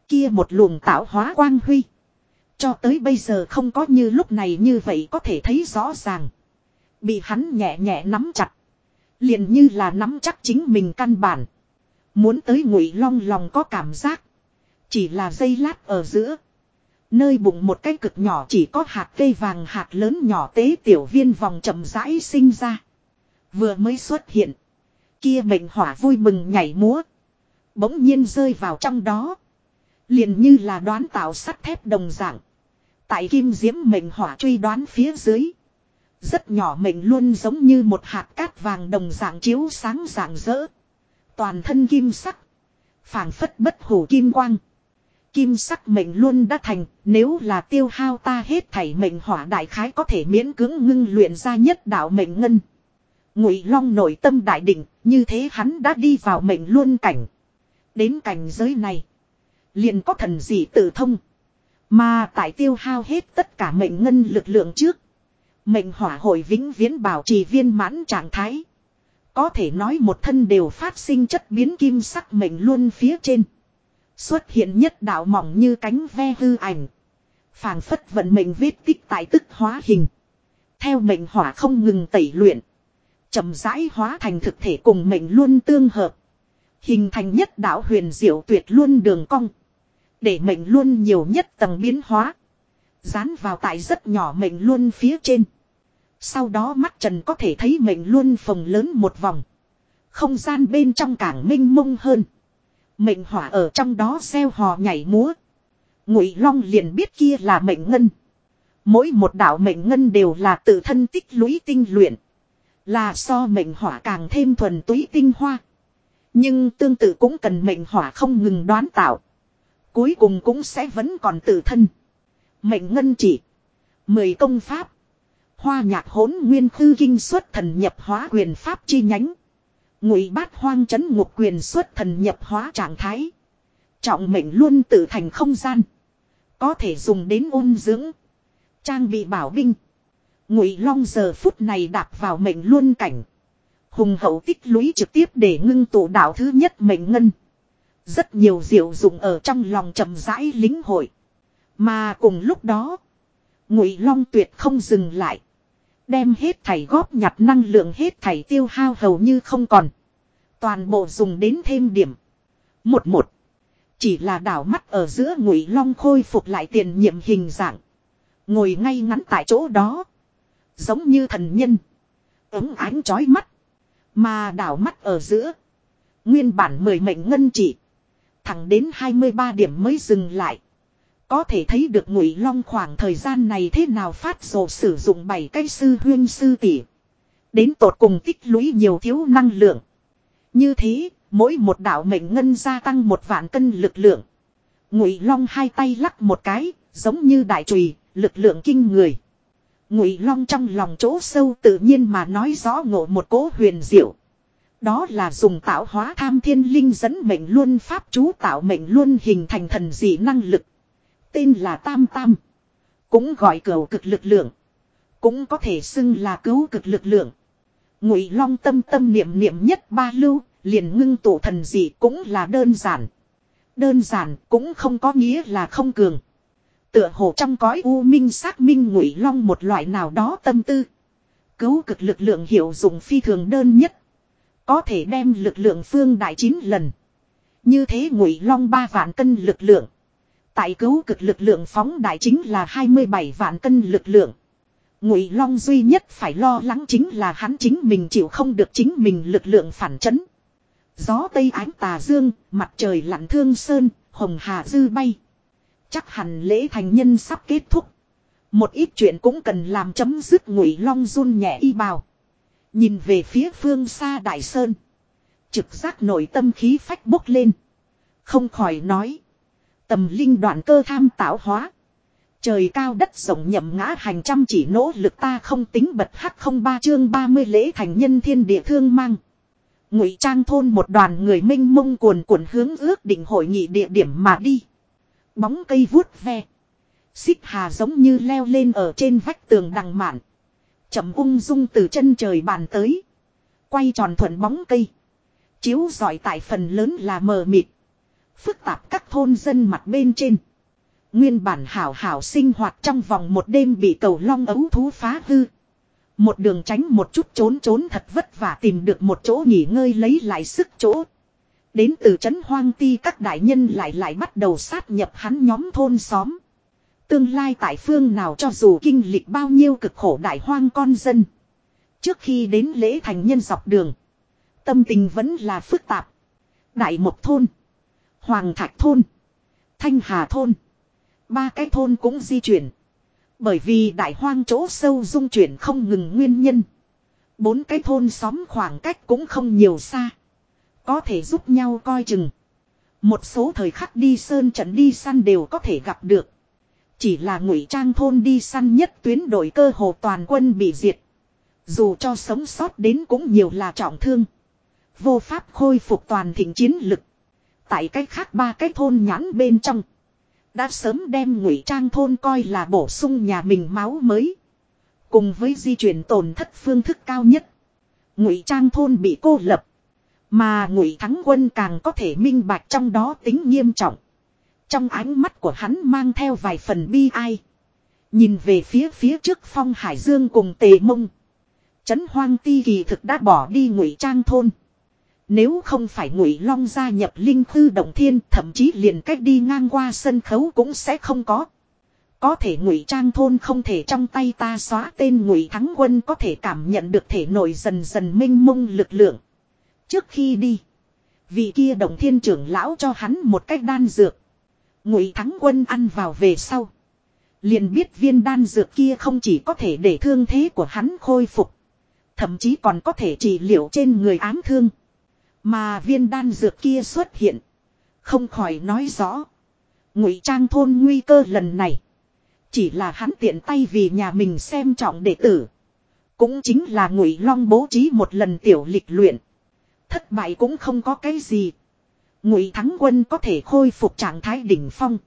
Kia một luồng tạo hóa quang huy. Cho tới bây giờ không có như lúc này như vậy có thể thấy rõ ràng. Bị hắn nhẹ nhẹ nắm chặt. Liền như là nắm chắc chính mình căn bản. Muốn tới ngụy long lòng có cảm giác. Chỉ là dây lát ở giữa. Nơi bụng một cái cực nhỏ chỉ có hạt cây vàng hạt lớn nhỏ tế tiểu viên vòng chậm rãi sinh ra. Vừa mới xuất hiện. Kia mệnh hỏa vui mừng nhảy múa. Bỗng nhiên rơi vào trong đó. Liền như là đoán tạo sắt thép đồng dạng. Tại kim diễm mệnh hỏa truy đoán phía dưới. Rất nhỏ mệnh luôn giống như một hạt cát vàng đồng dạng chiếu sáng dạng rỡ. Toàn thân kim sắc. phảng phất bất hủ kim quang. Kim sắc mệnh luôn đã thành, nếu là tiêu hao ta hết thảy mệnh hỏa đại khái có thể miễn cưỡng ngưng luyện ra nhất đạo mệnh ngân. Ngụy Long nội tâm đại định, như thế hắn đã đi vào mệnh luôn cảnh. Đến cảnh giới này, liền có thần gì tự thông. Mà tại tiêu hao hết tất cả mệnh ngân lực lượng trước. Mệnh hỏa hội vĩnh viễn bảo trì viên mãn trạng thái. Có thể nói một thân đều phát sinh chất biến kim sắc mệnh luôn phía trên. Xuất hiện nhất đạo mỏng như cánh ve hư ảnh. phảng phất vận mệnh vết tích tại tức hóa hình. Theo mệnh hỏa không ngừng tẩy luyện chậm rãi hóa thành thực thể cùng mệnh luôn tương hợp. Hình thành nhất đạo huyền diệu tuyệt luôn đường cong. Để mệnh luôn nhiều nhất tầng biến hóa. Dán vào tại rất nhỏ mệnh luôn phía trên. Sau đó mắt trần có thể thấy mệnh luôn phồng lớn một vòng. Không gian bên trong càng minh mông hơn. Mệnh hỏa ở trong đó xeo hò nhảy múa. Ngụy Long liền biết kia là mệnh ngân. Mỗi một đạo mệnh ngân đều là tự thân tích lũy tinh luyện. Là so mệnh hỏa càng thêm thuần túy tinh hoa. Nhưng tương tự cũng cần mệnh hỏa không ngừng đoán tạo. Cuối cùng cũng sẽ vẫn còn tự thân. Mệnh ngân chỉ. Mười công pháp. Hoa nhạc hỗn nguyên khư kinh xuất thần nhập hóa quyền pháp chi nhánh. Ngụy bát hoang chấn ngục quyền xuất thần nhập hóa trạng thái. Trọng mệnh luôn tự thành không gian. Có thể dùng đến ôn dưỡng. Trang bị bảo binh. Ngụy long giờ phút này đạp vào mệnh luôn cảnh. Hùng hậu tích lũy trực tiếp để ngưng tụ đạo thứ nhất mệnh ngân. Rất nhiều diệu dụng ở trong lòng chậm rãi lính hội. Mà cùng lúc đó, Ngụy Long tuyệt không dừng lại. Đem hết thảy góp nhặt năng lượng hết thảy tiêu hao hầu như không còn. Toàn bộ dùng đến thêm điểm. Một một. Chỉ là đảo mắt ở giữa Ngụy Long khôi phục lại tiền nhiệm hình dạng. Ngồi ngay ngắn tại chỗ đó. Giống như thần nhân. Ứng ánh chói mắt. Mà đảo mắt ở giữa. Nguyên bản mười mệnh ngân chỉ. Thẳng đến 23 điểm mới dừng lại. Có thể thấy được ngụy long khoảng thời gian này thế nào phát rồ sử dụng bảy cây sư huyên sư tỷ. Đến tột cùng tích lũy nhiều thiếu năng lượng. Như thế, mỗi một đạo mệnh ngân gia tăng một vạn cân lực lượng. Ngụy long hai tay lắc một cái, giống như đại trùy, lực lượng kinh người. Ngụy long trong lòng chỗ sâu tự nhiên mà nói rõ ngộ một cố huyền diệu. Đó là dùng tạo hóa tham thiên linh dẫn mệnh luôn pháp chú tạo mệnh luôn hình thành thần dị năng lực. Tên là Tam Tam. Cũng gọi cầu cực lực lượng. Cũng có thể xưng là cứu cực lực lượng. Ngụy Long tâm tâm niệm niệm nhất ba lưu, liền ngưng tụ thần dị cũng là đơn giản. Đơn giản cũng không có nghĩa là không cường. Tựa hồ trong cõi u minh xác minh Ngụy Long một loại nào đó tâm tư. Cứu cực lực lượng hiệu dụng phi thường đơn nhất. Có thể đem lực lượng phương đại chín lần. Như thế Ngụy Long ba vạn cân lực lượng. Tại cứu cực lực lượng phóng đại chính là 27 vạn cân lực lượng. Ngụy Long duy nhất phải lo lắng chính là hắn chính mình chịu không được chính mình lực lượng phản chấn. Gió tây ánh tà dương, mặt trời lặn thương sơn, hồng hà dư bay. Chắc hẳn lễ thành nhân sắp kết thúc. Một ít chuyện cũng cần làm chấm dứt Ngụy Long run nhẹ y bào. Nhìn về phía phương xa đại sơn. Trực giác nội tâm khí phách bốc lên. Không khỏi nói. Tầm linh đoạn cơ tham tạo hóa. Trời cao đất rộng nhậm ngã hành trăm chỉ nỗ lực ta không tính bật hắc không ba chương 30 lễ thành nhân thiên địa thương mang. Ngụy trang thôn một đoàn người minh mông cuồn cuộn hướng ước định hội nghị địa điểm mà đi. Bóng cây vuốt ve. Xích hà giống như leo lên ở trên vách tường đằng mạn. Chậm ung dung từ chân trời bàn tới. Quay tròn thuận bóng cây. Chiếu giỏi tại phần lớn là mờ mịt. Phức tạp các thôn dân mặt bên trên. Nguyên bản hảo hảo sinh hoạt trong vòng một đêm bị cầu long ấu thú phá hư. Một đường tránh một chút trốn trốn thật vất vả tìm được một chỗ nghỉ ngơi lấy lại sức chỗ. Đến từ trấn hoang ti các đại nhân lại lại bắt đầu sát nhập hắn nhóm thôn xóm. Tương lai tại phương nào cho dù kinh lịch bao nhiêu cực khổ đại hoang con dân. Trước khi đến lễ thành nhân dọc đường. Tâm tình vẫn là phức tạp. Đại một thôn. Hoàng Thạch Thôn. Thanh Hà Thôn. Ba cái thôn cũng di chuyển. Bởi vì đại hoang chỗ sâu dung chuyển không ngừng nguyên nhân. Bốn cái thôn xóm khoảng cách cũng không nhiều xa. Có thể giúp nhau coi chừng. Một số thời khắc đi sơn trận đi săn đều có thể gặp được. Chỉ là ngụy trang thôn đi săn nhất tuyến đội cơ hồ toàn quân bị diệt. Dù cho sống sót đến cũng nhiều là trọng thương. Vô pháp khôi phục toàn thịnh chiến lực. Tại cách khác ba cái thôn nhãn bên trong. Đã sớm đem ngụy trang thôn coi là bổ sung nhà mình máu mới. Cùng với di chuyển tổn thất phương thức cao nhất. Ngụy trang thôn bị cô lập. Mà ngụy thắng quân càng có thể minh bạch trong đó tính nghiêm trọng. Trong ánh mắt của hắn mang theo vài phần bi ai. Nhìn về phía phía trước phong hải dương cùng tề mông. Trấn hoang ti kỳ thực đã bỏ đi ngụy trang thôn. Nếu không phải ngụy long gia nhập linh thư động thiên, thậm chí liền cách đi ngang qua sân khấu cũng sẽ không có. Có thể ngụy trang thôn không thể trong tay ta xóa tên ngụy thắng quân có thể cảm nhận được thể nội dần dần minh mông lực lượng. Trước khi đi, vị kia động thiên trưởng lão cho hắn một cách đan dược. Ngụy thắng quân ăn vào về sau. Liền biết viên đan dược kia không chỉ có thể để thương thế của hắn khôi phục. Thậm chí còn có thể trị liệu trên người ám thương. Mà viên đan dược kia xuất hiện. Không khỏi nói rõ. Ngụy trang thôn nguy cơ lần này. Chỉ là hắn tiện tay vì nhà mình xem trọng đệ tử. Cũng chính là ngụy long bố trí một lần tiểu lịch luyện. Thất bại cũng không có cái gì. Ngụy thắng quân có thể khôi phục trạng thái đỉnh phong.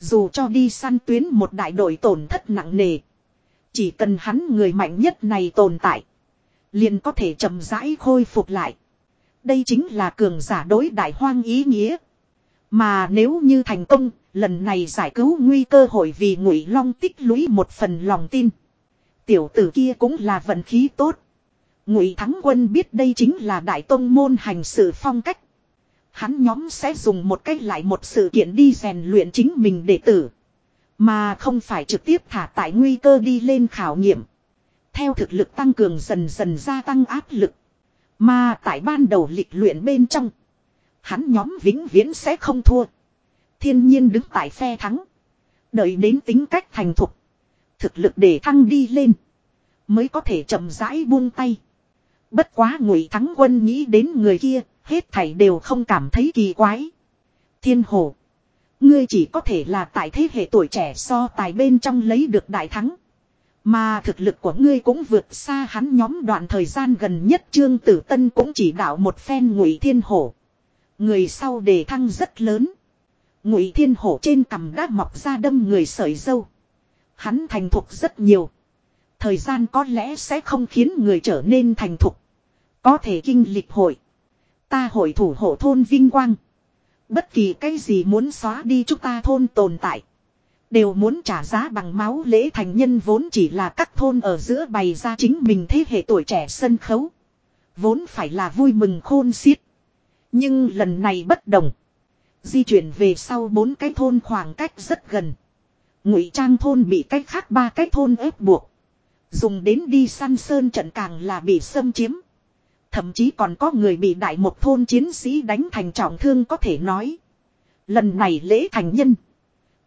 Dù cho đi săn tuyến một đại đội tổn thất nặng nề. Chỉ cần hắn người mạnh nhất này tồn tại. Liền có thể chậm rãi khôi phục lại. Đây chính là cường giả đối đại hoang ý nghĩa. Mà nếu như thành công, lần này giải cứu nguy cơ hội vì ngụy long tích lũy một phần lòng tin. Tiểu tử kia cũng là vận khí tốt. Ngụy Thắng Quân biết đây chính là đại tông môn hành sự phong cách. Hắn nhóm sẽ dùng một cách lại một sự kiện đi rèn luyện chính mình đệ tử. Mà không phải trực tiếp thả tại nguy cơ đi lên khảo nghiệm. Theo thực lực tăng cường dần dần gia tăng áp lực. Mà tại ban đầu lịch luyện bên trong. Hắn nhóm vĩnh viễn sẽ không thua. Thiên nhiên đứng tại phe thắng. Đợi đến tính cách thành thục. Thực lực để thăng đi lên. Mới có thể chậm rãi buông tay. Bất quá ngụy thắng quân nghĩ đến người kia. Hết thảy đều không cảm thấy kỳ quái. Thiên hồ. Ngươi chỉ có thể là tại thế hệ tuổi trẻ so tài bên trong lấy được đại thắng. Mà thực lực của ngươi cũng vượt xa hắn nhóm đoạn thời gian gần nhất Trương Tử Tân cũng chỉ đạo một phen ngụy thiên hổ. Người sau đề thăng rất lớn. Ngụy thiên hổ trên cằm đã mọc ra đâm người sợi dâu. Hắn thành thục rất nhiều. Thời gian có lẽ sẽ không khiến người trở nên thành thục. Có thể kinh lịch hội. Ta hội thủ hộ thôn vinh quang. Bất kỳ cái gì muốn xóa đi chúng ta thôn tồn tại. Đều muốn trả giá bằng máu lễ thành nhân vốn chỉ là các thôn ở giữa bày ra chính mình thế hệ tuổi trẻ sân khấu. Vốn phải là vui mừng khôn xiết. Nhưng lần này bất đồng. Di chuyển về sau bốn cái thôn khoảng cách rất gần. Ngụy trang thôn bị cách khác ba cái thôn ép buộc. Dùng đến đi săn sơn trận càng là bị xâm chiếm. Thậm chí còn có người bị đại một thôn chiến sĩ đánh thành trọng thương có thể nói. Lần này lễ thành nhân.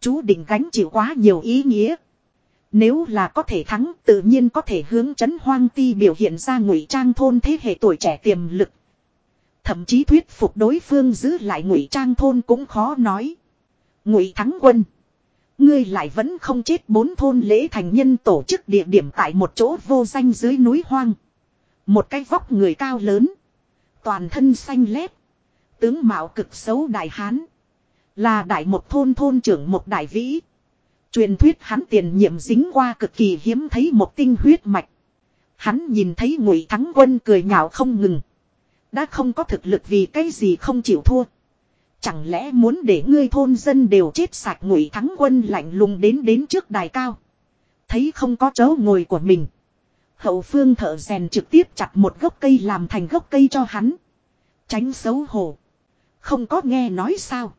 Chú định gánh chịu quá nhiều ý nghĩa. Nếu là có thể thắng, tự nhiên có thể hướng chấn hoang ti biểu hiện ra ngụy trang thôn thế hệ tuổi trẻ tiềm lực. Thậm chí thuyết phục đối phương giữ lại ngụy trang thôn cũng khó nói. Ngụy thắng quân. Ngươi lại vẫn không chết bốn thôn lễ thành nhân tổ chức địa điểm tại một chỗ vô danh dưới núi hoang. Một cái vóc người cao lớn. Toàn thân xanh lép Tướng mạo cực xấu đại hán. Là đại một thôn thôn trưởng một đại vĩ. Truyền thuyết hắn tiền nhiệm dính qua cực kỳ hiếm thấy một tinh huyết mạch. Hắn nhìn thấy ngụy thắng quân cười nhạo không ngừng. Đã không có thực lực vì cái gì không chịu thua. Chẳng lẽ muốn để ngươi thôn dân đều chết sạch ngụy thắng quân lạnh lùng đến đến trước đài cao. Thấy không có chỗ ngồi của mình. Hậu phương thợ rèn trực tiếp chặt một gốc cây làm thành gốc cây cho hắn. Tránh xấu hổ. Không có nghe nói sao.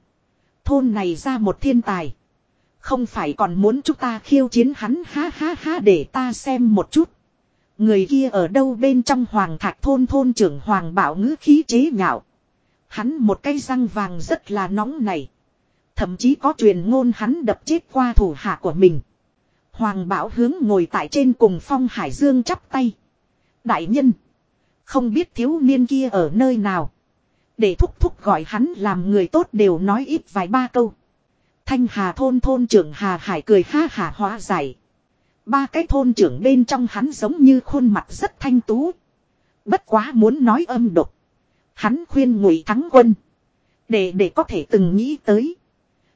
Thôn này ra một thiên tài. Không phải còn muốn chúng ta khiêu chiến hắn, ha ha ha, để ta xem một chút. Người kia ở đâu bên trong hoàng thạch thôn thôn trưởng hoàng bảo ngữ khí chế nhạo. Hắn một cây răng vàng rất là nóng này. Thậm chí có truyền ngôn hắn đập chết qua thủ hạ của mình. Hoàng Bảo hướng ngồi tại trên cùng phong Hải Dương chắp tay. Đại nhân. Không biết thiếu niên kia ở nơi nào. Để thúc thúc gọi hắn làm người tốt đều nói ít vài ba câu. Thanh Hà thôn thôn trưởng Hà Hải cười ha hà hóa giải. Ba cái thôn trưởng bên trong hắn giống như khuôn mặt rất thanh tú. Bất quá muốn nói âm độc. Hắn khuyên ngụy thắng quân. Để để có thể từng nghĩ tới.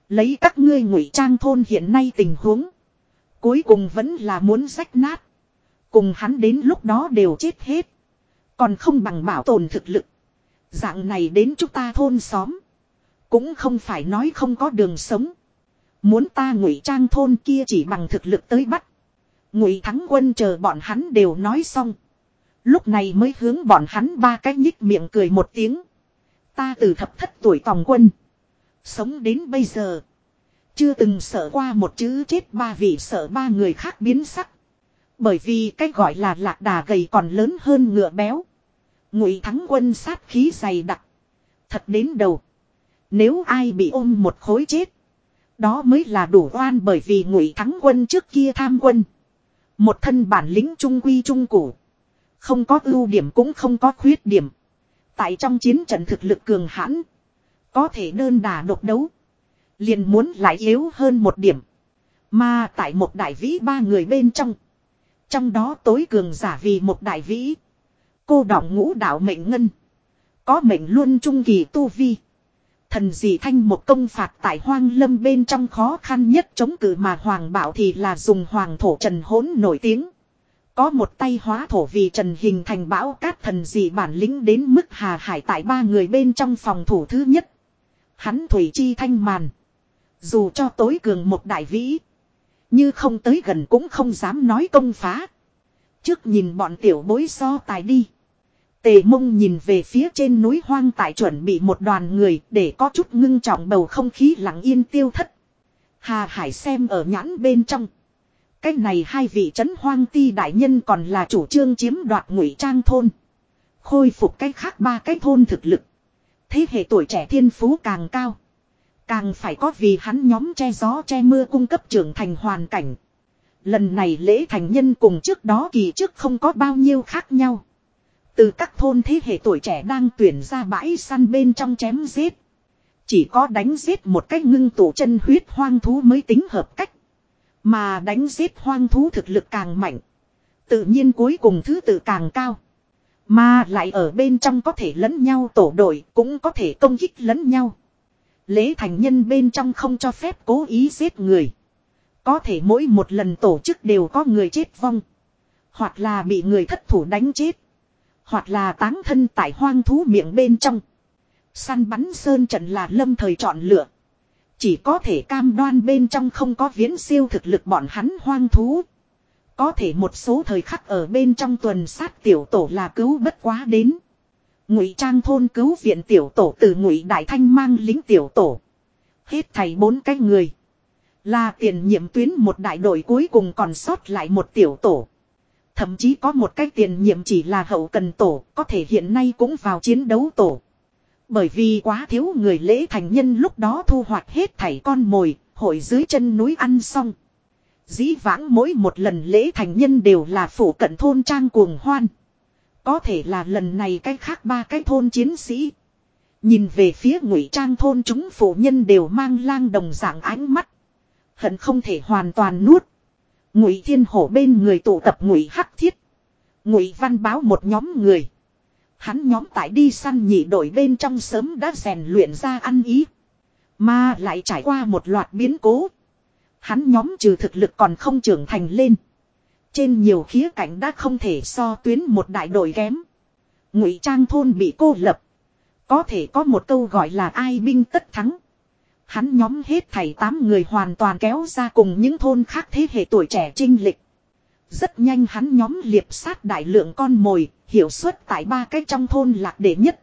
Lấy các ngươi ngụy trang thôn hiện nay tình huống. Cuối cùng vẫn là muốn rách nát. Cùng hắn đến lúc đó đều chết hết. Còn không bằng bảo tồn thực lực. Dạng này đến chúng ta thôn xóm. Cũng không phải nói không có đường sống. Muốn ta ngụy trang thôn kia chỉ bằng thực lực tới bắt. Ngụy thắng quân chờ bọn hắn đều nói xong. Lúc này mới hướng bọn hắn ba cái nhích miệng cười một tiếng. Ta từ thập thất tuổi tòng quân. Sống đến bây giờ. Chưa từng sợ qua một chữ chết ba vị sợ ba người khác biến sắc. Bởi vì cái gọi là lạc đà gầy còn lớn hơn ngựa béo. Ngụy thắng quân sát khí dày đặc. Thật đến đầu. Nếu ai bị ôm một khối chết. Đó mới là đủ oan bởi vì ngụy thắng quân trước kia tham quân. Một thân bản lĩnh trung quy trung củ. Không có ưu điểm cũng không có khuyết điểm. Tại trong chiến trận thực lực cường hãn. Có thể đơn đà độc đấu. Liền muốn lại yếu hơn một điểm. Mà tại một đại vĩ ba người bên trong. Trong đó tối cường giả vì một đại vĩ. Cô đọng ngũ đạo mệnh ngân. Có mệnh luôn trung kỳ tu vi. Thần dị thanh một công phạt tại hoang lâm bên trong khó khăn nhất chống cự mà hoàng bảo thì là dùng hoàng thổ trần hỗn nổi tiếng. Có một tay hóa thổ vì trần hình thành bão cát thần dị bản lĩnh đến mức hà hải tại ba người bên trong phòng thủ thứ nhất. Hắn thủy chi thanh màn. Dù cho tối cường một đại vĩ. Như không tới gần cũng không dám nói công phá. Trước nhìn bọn tiểu bối so tài đi. Tề mông nhìn về phía trên núi hoang tại chuẩn bị một đoàn người để có chút ngưng trọng bầu không khí lặng yên tiêu thất. Hà Hải xem ở nhãn bên trong. Cái này hai vị trấn hoang ti đại nhân còn là chủ trương chiếm đoạt ngụy trang thôn. Khôi phục cái khác ba cái thôn thực lực. Thế hệ tuổi trẻ thiên phú càng cao. Càng phải có vì hắn nhóm che gió che mưa cung cấp trưởng thành hoàn cảnh. Lần này lễ thành nhân cùng trước đó kỳ trước không có bao nhiêu khác nhau. Từ các thôn thế hệ tuổi trẻ đang tuyển ra bãi săn bên trong chém giết. Chỉ có đánh giết một cách ngưng tụ chân huyết hoang thú mới tính hợp cách. Mà đánh giết hoang thú thực lực càng mạnh. Tự nhiên cuối cùng thứ tự càng cao. Mà lại ở bên trong có thể lẫn nhau tổ đội, cũng có thể công kích lẫn nhau. Lễ thành nhân bên trong không cho phép cố ý giết người. Có thể mỗi một lần tổ chức đều có người chết vong. Hoặc là bị người thất thủ đánh chết. Hoặc là táng thân tại hoang thú miệng bên trong. Săn bắn sơn trận là lâm thời chọn lựa. Chỉ có thể cam đoan bên trong không có viễn siêu thực lực bọn hắn hoang thú. Có thể một số thời khắc ở bên trong tuần sát tiểu tổ là cứu bất quá đến. Ngụy Trang thôn cứu viện tiểu tổ từ Ngụy Đại Thanh mang lính tiểu tổ. Hết thầy bốn cái người. Là tiền nhiệm tuyến một đại đội cuối cùng còn sót lại một tiểu tổ. Thậm chí có một cái tiền nhiệm chỉ là hậu cần tổ, có thể hiện nay cũng vào chiến đấu tổ. Bởi vì quá thiếu người lễ thành nhân lúc đó thu hoạch hết thảy con mồi, hội dưới chân núi ăn xong. Dĩ vãng mỗi một lần lễ thành nhân đều là phủ cận thôn trang cuồng hoan. Có thể là lần này cái khác ba cái thôn chiến sĩ. Nhìn về phía ngụy trang thôn chúng phụ nhân đều mang lang đồng dạng ánh mắt. Hận không thể hoàn toàn nuốt. Ngụy thiên hổ bên người tụ tập ngụy hắc thiết. Ngụy văn báo một nhóm người. Hắn nhóm tại đi săn nhị đội bên trong sớm đã rèn luyện ra ăn ý. Mà lại trải qua một loạt biến cố. Hắn nhóm trừ thực lực còn không trưởng thành lên. Trên nhiều khía cạnh đã không thể so tuyến một đại đội kém. Ngụy trang thôn bị cô lập. Có thể có một câu gọi là ai binh tất thắng. Hắn nhóm hết thảy tám người hoàn toàn kéo ra cùng những thôn khác thế hệ tuổi trẻ trinh lịch. Rất nhanh hắn nhóm liệp sát đại lượng con mồi, hiểu suất tại ba cái trong thôn lạc đệ nhất.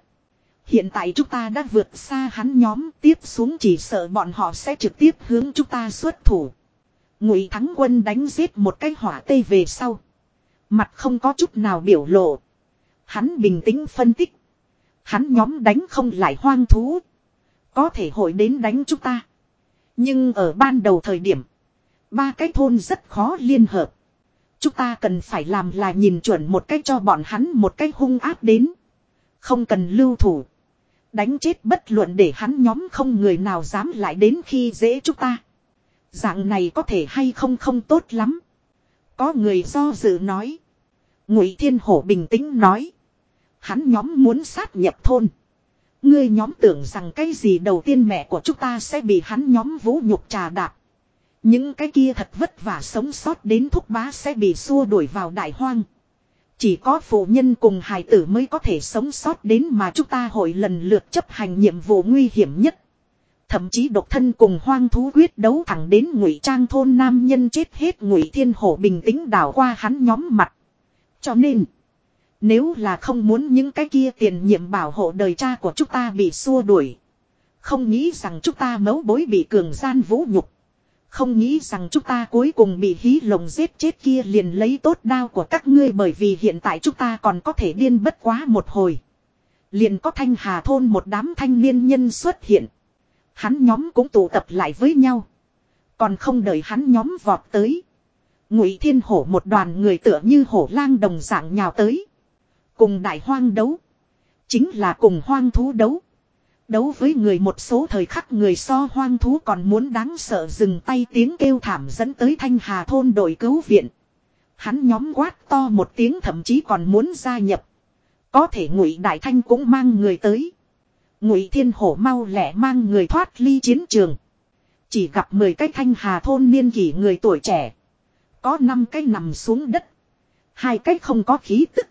Hiện tại chúng ta đã vượt xa hắn nhóm tiếp xuống chỉ sợ bọn họ sẽ trực tiếp hướng chúng ta xuất thủ. Ngụy thắng quân đánh giết một cái hỏa tây về sau. Mặt không có chút nào biểu lộ. Hắn bình tĩnh phân tích. Hắn nhóm đánh không lại hoang thú. Có thể hội đến đánh chúng ta. Nhưng ở ban đầu thời điểm. Ba cái thôn rất khó liên hợp. Chúng ta cần phải làm là nhìn chuẩn một cách cho bọn hắn một cách hung áp đến. Không cần lưu thủ. Đánh chết bất luận để hắn nhóm không người nào dám lại đến khi dễ chúng ta. Dạng này có thể hay không không tốt lắm. Có người do dự nói. Ngụy Thiên Hổ bình tĩnh nói. Hắn nhóm muốn sát nhập thôn. Ngươi nhóm tưởng rằng cái gì đầu tiên mẹ của chúng ta sẽ bị hắn nhóm vũ nhục trà đạp. Những cái kia thật vất vả sống sót đến thúc bá sẽ bị xua đuổi vào đại hoang. Chỉ có phụ nhân cùng hài tử mới có thể sống sót đến mà chúng ta hội lần lượt chấp hành nhiệm vụ nguy hiểm nhất. Thậm chí độc thân cùng hoang thú quyết đấu thẳng đến ngụy trang thôn nam nhân chết hết ngụy thiên hổ bình tĩnh đảo qua hắn nhóm mặt. Cho nên, nếu là không muốn những cái kia tiền nhiệm bảo hộ đời cha của chúng ta bị xua đuổi. Không nghĩ rằng chúng ta mấu bối bị cường gian vũ nhục. Không nghĩ rằng chúng ta cuối cùng bị hí lồng giết chết kia liền lấy tốt đao của các ngươi bởi vì hiện tại chúng ta còn có thể điên bất quá một hồi. Liền có thanh hà thôn một đám thanh niên nhân xuất hiện. Hắn nhóm cũng tụ tập lại với nhau. Còn không đợi hắn nhóm vọt tới. Ngụy thiên hổ một đoàn người tựa như hổ lang đồng dạng nhào tới. Cùng đại hoang đấu. Chính là cùng hoang thú đấu. Đấu với người một số thời khắc người so hoang thú còn muốn đáng sợ dừng tay tiếng kêu thảm dẫn tới thanh hà thôn đội cứu viện. Hắn nhóm quát to một tiếng thậm chí còn muốn gia nhập. Có thể ngụy đại thanh cũng mang người tới. Ngụy thiên hổ mau lẹ mang người thoát ly chiến trường. Chỉ gặp 10 cái thanh hà thôn niên kỷ người tuổi trẻ. Có 5 cái nằm xuống đất. Hai cái không có khí tức.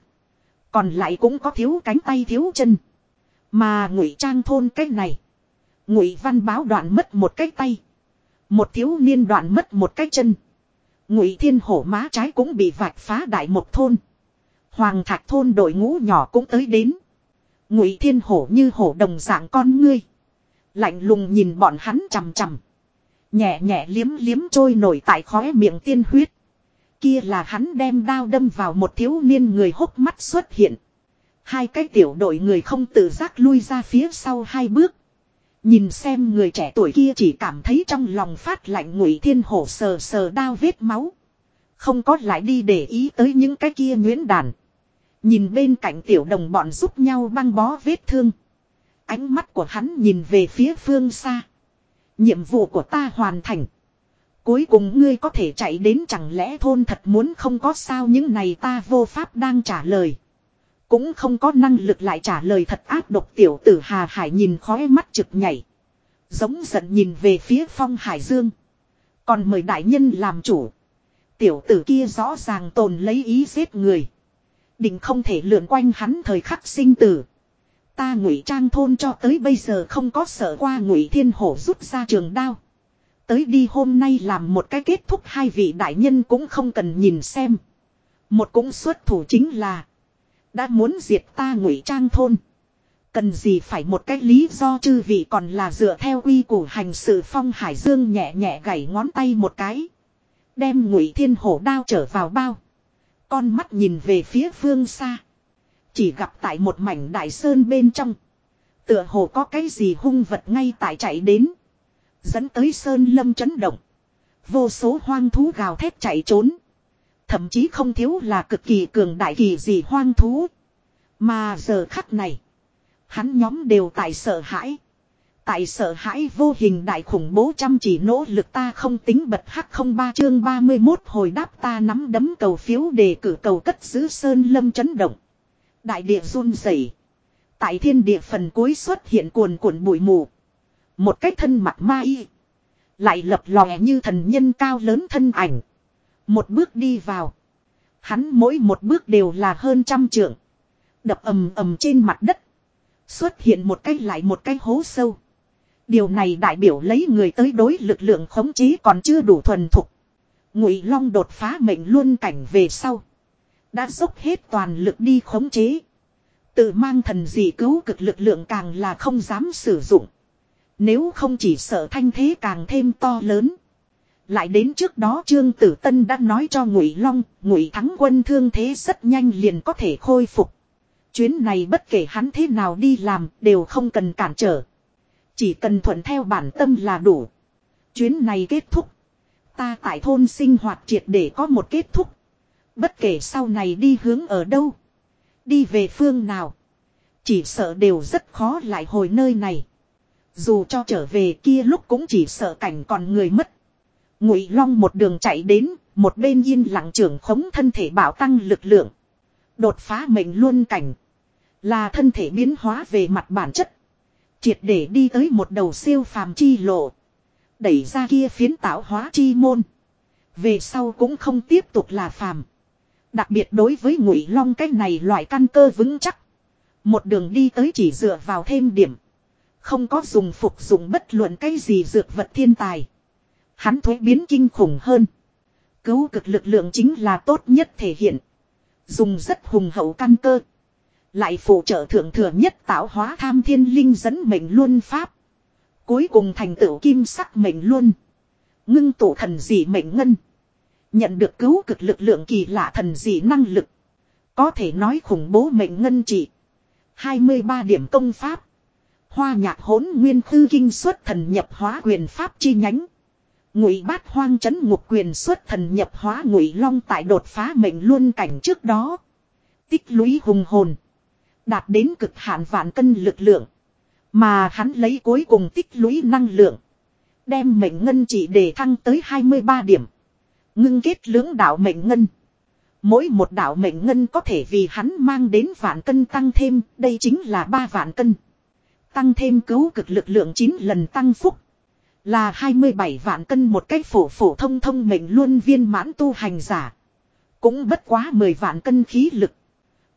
Còn lại cũng có thiếu cánh tay thiếu chân. Mà ngụy trang thôn cách này. Ngụy văn báo đoạn mất một cái tay. Một thiếu niên đoạn mất một cái chân. Ngụy thiên hổ má trái cũng bị vạch phá đại một thôn. Hoàng thạch thôn đội ngũ nhỏ cũng tới đến. Ngụy thiên hổ như hổ đồng dạng con ngươi. Lạnh lùng nhìn bọn hắn chằm chằm. Nhẹ nhẹ liếm liếm trôi nổi tại khóe miệng tiên huyết. Kia là hắn đem đao đâm vào một thiếu niên người hốc mắt xuất hiện. Hai cái tiểu đội người không tự giác lui ra phía sau hai bước. Nhìn xem người trẻ tuổi kia chỉ cảm thấy trong lòng phát lạnh ngụy thiên hổ sờ sờ đao vết máu. Không có lại đi để ý tới những cái kia nguyễn đàn. Nhìn bên cạnh tiểu đồng bọn giúp nhau băng bó vết thương. Ánh mắt của hắn nhìn về phía phương xa. Nhiệm vụ của ta hoàn thành. Cuối cùng ngươi có thể chạy đến chẳng lẽ thôn thật muốn không có sao những này ta vô pháp đang trả lời. Cũng không có năng lực lại trả lời thật ác độc tiểu tử Hà Hải nhìn khói mắt trực nhảy. Giống giận nhìn về phía phong Hải Dương. Còn mời đại nhân làm chủ. Tiểu tử kia rõ ràng tồn lấy ý giết người. Định không thể lượn quanh hắn thời khắc sinh tử. Ta ngụy trang thôn cho tới bây giờ không có sợ qua ngụy thiên hổ rút ra trường đao. Tới đi hôm nay làm một cái kết thúc hai vị đại nhân cũng không cần nhìn xem. Một cũng xuất thủ chính là. Đã muốn diệt ta ngụy trang thôn. Cần gì phải một cái lý do chư vị còn là dựa theo quy củ hành sự phong hải dương nhẹ nhẹ gảy ngón tay một cái. Đem ngụy thiên hổ đao trở vào bao. Con mắt nhìn về phía phương xa. Chỉ gặp tại một mảnh đại sơn bên trong. Tựa hồ có cái gì hung vật ngay tại chạy đến. Dẫn tới sơn lâm chấn động. Vô số hoang thú gào thét chạy trốn. Thậm chí không thiếu là cực kỳ cường đại kỳ gì hoang thú. Mà giờ khắc này. Hắn nhóm đều tại sợ hãi. Tại sợ hãi vô hình đại khủng bố chăm chỉ nỗ lực ta không tính bật hắc không ba chương 31 hồi đáp ta nắm đấm cầu phiếu đề cử cầu cất giữ sơn lâm chấn động. Đại địa run rẩy. Tại thiên địa phần cuối xuất hiện cuồn cuộn bụi mù. Một cái thân mặt ma y. Lại lập lòe như thần nhân cao lớn thân ảnh. Một bước đi vào. Hắn mỗi một bước đều là hơn trăm trượng. Đập ầm ầm trên mặt đất. Xuất hiện một cái lại một cái hố sâu. Điều này đại biểu lấy người tới đối lực lượng khống chế còn chưa đủ thuần thục. Ngụy Long đột phá mệnh luôn cảnh về sau. Đã dốc hết toàn lực đi khống chế. Tự mang thần gì cứu cực lực lượng càng là không dám sử dụng. Nếu không chỉ sợ thanh thế càng thêm to lớn. Lại đến trước đó Trương Tử Tân đã nói cho Ngụy Long, Ngụy Thắng Quân thương thế rất nhanh liền có thể khôi phục. Chuyến này bất kể hắn thế nào đi làm đều không cần cản trở. Chỉ cần thuận theo bản tâm là đủ. Chuyến này kết thúc. Ta tại thôn sinh hoạt triệt để có một kết thúc. Bất kể sau này đi hướng ở đâu. Đi về phương nào. Chỉ sợ đều rất khó lại hồi nơi này. Dù cho trở về kia lúc cũng chỉ sợ cảnh còn người mất. Ngụy Long một đường chạy đến, một bên yên lặng trưởng khống thân thể bảo tăng lực lượng. Đột phá mệnh luôn cảnh. Là thân thể biến hóa về mặt bản chất. Triệt để đi tới một đầu siêu phàm chi lộ. Đẩy ra kia phiến tạo hóa chi môn. Về sau cũng không tiếp tục là phàm. Đặc biệt đối với ngụy long cái này loại căn cơ vững chắc. Một đường đi tới chỉ dựa vào thêm điểm. Không có dùng phục dụng bất luận cái gì dược vật thiên tài. Hắn thuế biến kinh khủng hơn. Cứu cực lực lượng chính là tốt nhất thể hiện. Dùng rất hùng hậu căn cơ. Lại phụ trợ thượng thừa nhất tạo hóa tham thiên linh dẫn mệnh luân pháp. Cuối cùng thành tựu kim sắc mệnh luân. Ngưng tụ thần dị mệnh ngân. Nhận được cứu cực lực lượng kỳ lạ thần dị năng lực. Có thể nói khủng bố mệnh ngân trị. 23 điểm công pháp. Hoa nhạc hỗn nguyên khư kinh xuất thần nhập hóa quyền pháp chi nhánh. Ngụy bát hoang chấn ngục quyền xuất thần nhập hóa ngụy long tại đột phá mệnh luân cảnh trước đó. Tích lũy hùng hồn. Đạt đến cực hạn vạn cân lực lượng. Mà hắn lấy cuối cùng tích lũy năng lượng. Đem mệnh ngân chỉ để thăng tới 23 điểm. Ngưng kết lưỡng đạo mệnh ngân. Mỗi một đạo mệnh ngân có thể vì hắn mang đến vạn cân tăng thêm, đây chính là ba vạn cân. Tăng thêm cứu cực lực lượng 9 lần tăng phúc. Là 27 vạn cân một cách phổ phổ thông thông mệnh luôn viên mãn tu hành giả. Cũng bất quá 10 vạn cân khí lực.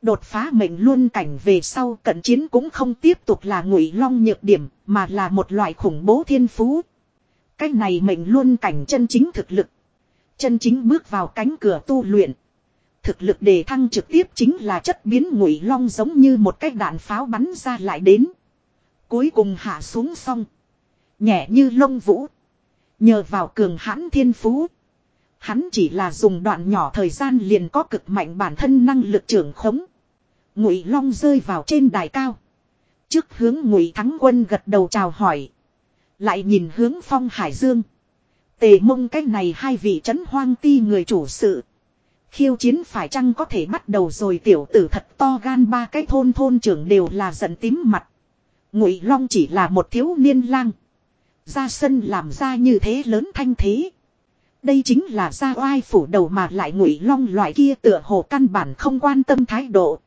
Đột phá mệnh luôn cảnh về sau cận chiến cũng không tiếp tục là ngụy long nhược điểm, mà là một loại khủng bố thiên phú. Cái này mệnh luôn cảnh chân chính thực lực. Chân chính bước vào cánh cửa tu luyện. Thực lực đề thăng trực tiếp chính là chất biến ngụy long giống như một cái đạn pháo bắn ra lại đến. Cuối cùng hạ xuống xong. Nhẹ như lông vũ. Nhờ vào cường hãn thiên phú. Hắn chỉ là dùng đoạn nhỏ thời gian liền có cực mạnh bản thân năng lực trưởng khống. Ngụy Long rơi vào trên đài cao. Trước hướng Ngụy Thắng Quân gật đầu chào hỏi. Lại nhìn hướng Phong Hải Dương. Tề mông cái này hai vị trấn hoang ti người chủ sự. Khiêu chiến phải chăng có thể bắt đầu rồi tiểu tử thật to gan ba cái thôn thôn trưởng đều là giận tím mặt. Ngụy Long chỉ là một thiếu niên lang. Ra sân làm ra như thế lớn thanh thế. Đây chính là ra oai phủ đầu mà lại Ngụy Long loại kia tựa hồ căn bản không quan tâm thái độ.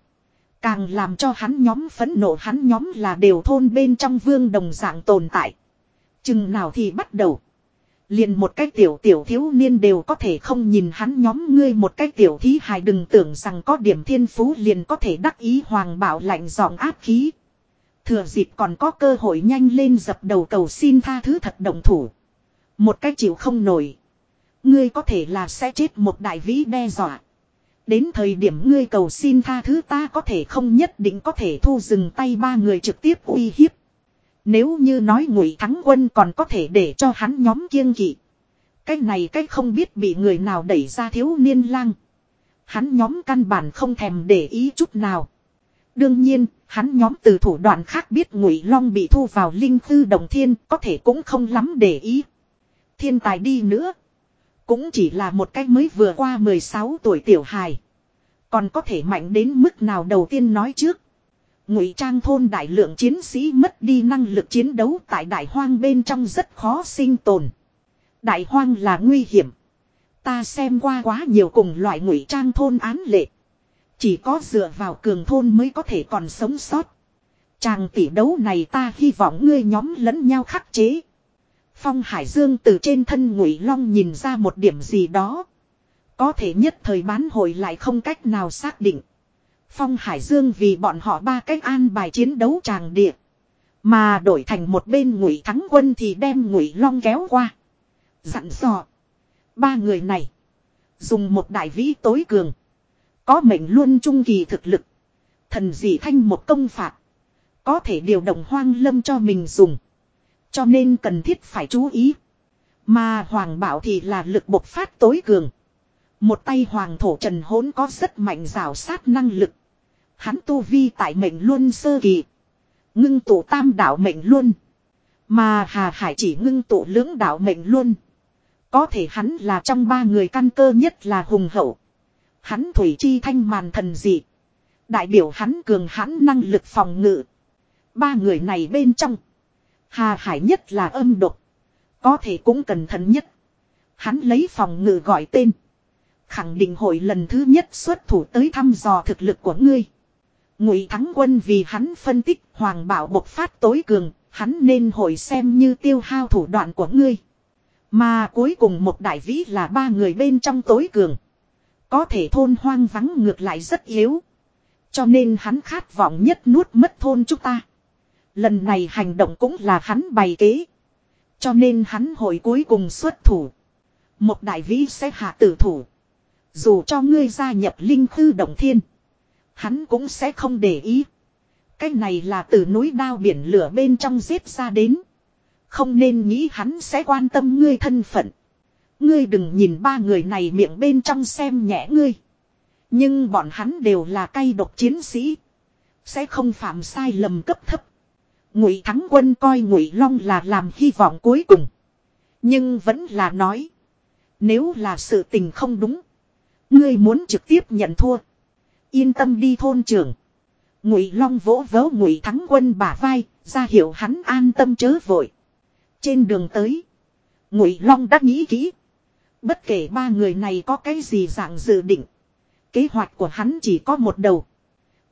Càng làm cho hắn nhóm phẫn nộ hắn nhóm là đều thôn bên trong vương đồng dạng tồn tại. Chừng nào thì bắt đầu. Liền một cái tiểu tiểu thiếu niên đều có thể không nhìn hắn nhóm ngươi một cái tiểu thí hài đừng tưởng rằng có điểm thiên phú liền có thể đắc ý hoàng bảo lạnh giọng áp khí. Thừa dịp còn có cơ hội nhanh lên dập đầu cầu xin tha thứ thật động thủ. Một cách chịu không nổi. Ngươi có thể là sẽ chết một đại vĩ đe dọa. Đến thời điểm ngươi cầu xin tha thứ ta có thể không nhất định có thể thu dừng tay ba người trực tiếp uy hiếp. Nếu như nói ngụy thắng quân còn có thể để cho hắn nhóm kiêng kỵ. Cái này cái không biết bị người nào đẩy ra thiếu niên lang. Hắn nhóm căn bản không thèm để ý chút nào. Đương nhiên, hắn nhóm từ thủ đoạn khác biết ngụy long bị thu vào linh thư đồng thiên có thể cũng không lắm để ý. Thiên tài đi nữa. Cũng chỉ là một cái mới vừa qua 16 tuổi tiểu hài. Còn có thể mạnh đến mức nào đầu tiên nói trước. Ngụy trang thôn đại lượng chiến sĩ mất đi năng lực chiến đấu tại đại hoang bên trong rất khó sinh tồn. Đại hoang là nguy hiểm. Ta xem qua quá nhiều cùng loại ngụy trang thôn án lệ. Chỉ có dựa vào cường thôn mới có thể còn sống sót. Chàng tỷ đấu này ta hy vọng ngươi nhóm lẫn nhau khắc chế. Phong Hải Dương từ trên thân Ngụy Long nhìn ra một điểm gì đó. Có thể nhất thời bán hồi lại không cách nào xác định. Phong Hải Dương vì bọn họ ba cách an bài chiến đấu tràng địa. Mà đổi thành một bên ngụy thắng quân thì đem ngụy long kéo qua. Dặn dò. Ba người này. Dùng một đại vĩ tối cường. Có mệnh luôn trung kỳ thực lực. Thần dị thanh một công phạt. Có thể điều động hoang lâm cho mình dùng. Cho nên cần thiết phải chú ý. Mà hoàng bảo thì là lực bộc phát tối cường. Một tay hoàng thổ trần hốn có rất mạnh rào sát năng lực. Hắn tu vi tại mệnh luân sơ kỳ. Ngưng tụ tam đạo mệnh luân. Mà Hà Hải chỉ ngưng tụ lưỡng đạo mệnh luân. Có thể hắn là trong ba người căn cơ nhất là hùng hậu. Hắn thủy chi thanh màn thần dị. Đại biểu hắn cường hắn năng lực phòng ngự. Ba người này bên trong. Hà Hải nhất là âm độc. Có thể cũng cẩn thận nhất. Hắn lấy phòng ngự gọi tên. Khẳng định hội lần thứ nhất xuất thủ tới thăm dò thực lực của ngươi. Ngụy Thắng Quân vì hắn phân tích Hoàng Bảo bộc phát tối cường, hắn nên hội xem như tiêu hao thủ đoạn của ngươi. Mà cuối cùng một đại vĩ là ba người bên trong tối cường. Có thể thôn hoang vắng ngược lại rất yếu. Cho nên hắn khát vọng nhất nuốt mất thôn chúng ta. Lần này hành động cũng là hắn bày kế. Cho nên hắn hồi cuối cùng xuất thủ. Một đại vĩ sẽ hạ tử thủ. Dù cho ngươi gia nhập linh khư động thiên. Hắn cũng sẽ không để ý. Cái này là từ núi đao biển lửa bên trong giết ra đến. Không nên nghĩ hắn sẽ quan tâm ngươi thân phận. Ngươi đừng nhìn ba người này miệng bên trong xem nhẹ ngươi. Nhưng bọn hắn đều là cay độc chiến sĩ. Sẽ không phạm sai lầm cấp thấp. Ngụy Thắng Quân coi Ngụy Long là làm hy vọng cuối cùng. Nhưng vẫn là nói. Nếu là sự tình không đúng. Ngươi muốn trực tiếp nhận thua. Yên tâm đi thôn trưởng. Ngụy Long vỗ vỗ Ngụy Thắng Quân bả vai, ra hiệu hắn an tâm chớ vội. Trên đường tới, Ngụy Long đã nghĩ kỹ. Bất kể ba người này có cái gì dạng dự định, kế hoạch của hắn chỉ có một đầu.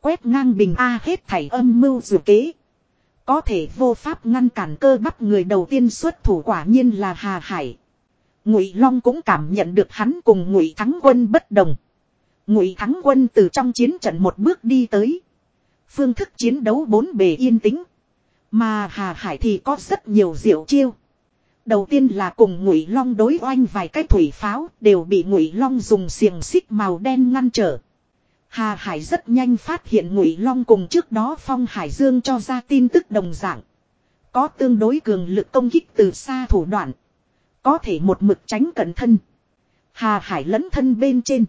Quét ngang bình A hết thảy âm mưu dự kế. Có thể vô pháp ngăn cản cơ bắp người đầu tiên xuất thủ quả nhiên là Hà Hải. Ngụy Long cũng cảm nhận được hắn cùng Ngụy Thắng Quân bất đồng. Ngụy thắng quân từ trong chiến trận một bước đi tới. Phương thức chiến đấu bốn bề yên tĩnh. Mà Hà Hải thì có rất nhiều diệu chiêu. Đầu tiên là cùng Ngụy Long đối oanh vài cái thủy pháo, đều bị Ngụy Long dùng xiềng xích màu đen ngăn trở. Hà Hải rất nhanh phát hiện Ngụy Long cùng trước đó Phong Hải Dương cho ra tin tức đồng dạng. Có tương đối cường lực công kích từ xa thủ đoạn. Có thể một mực tránh cẩn thân. Hà Hải lẫn thân bên trên.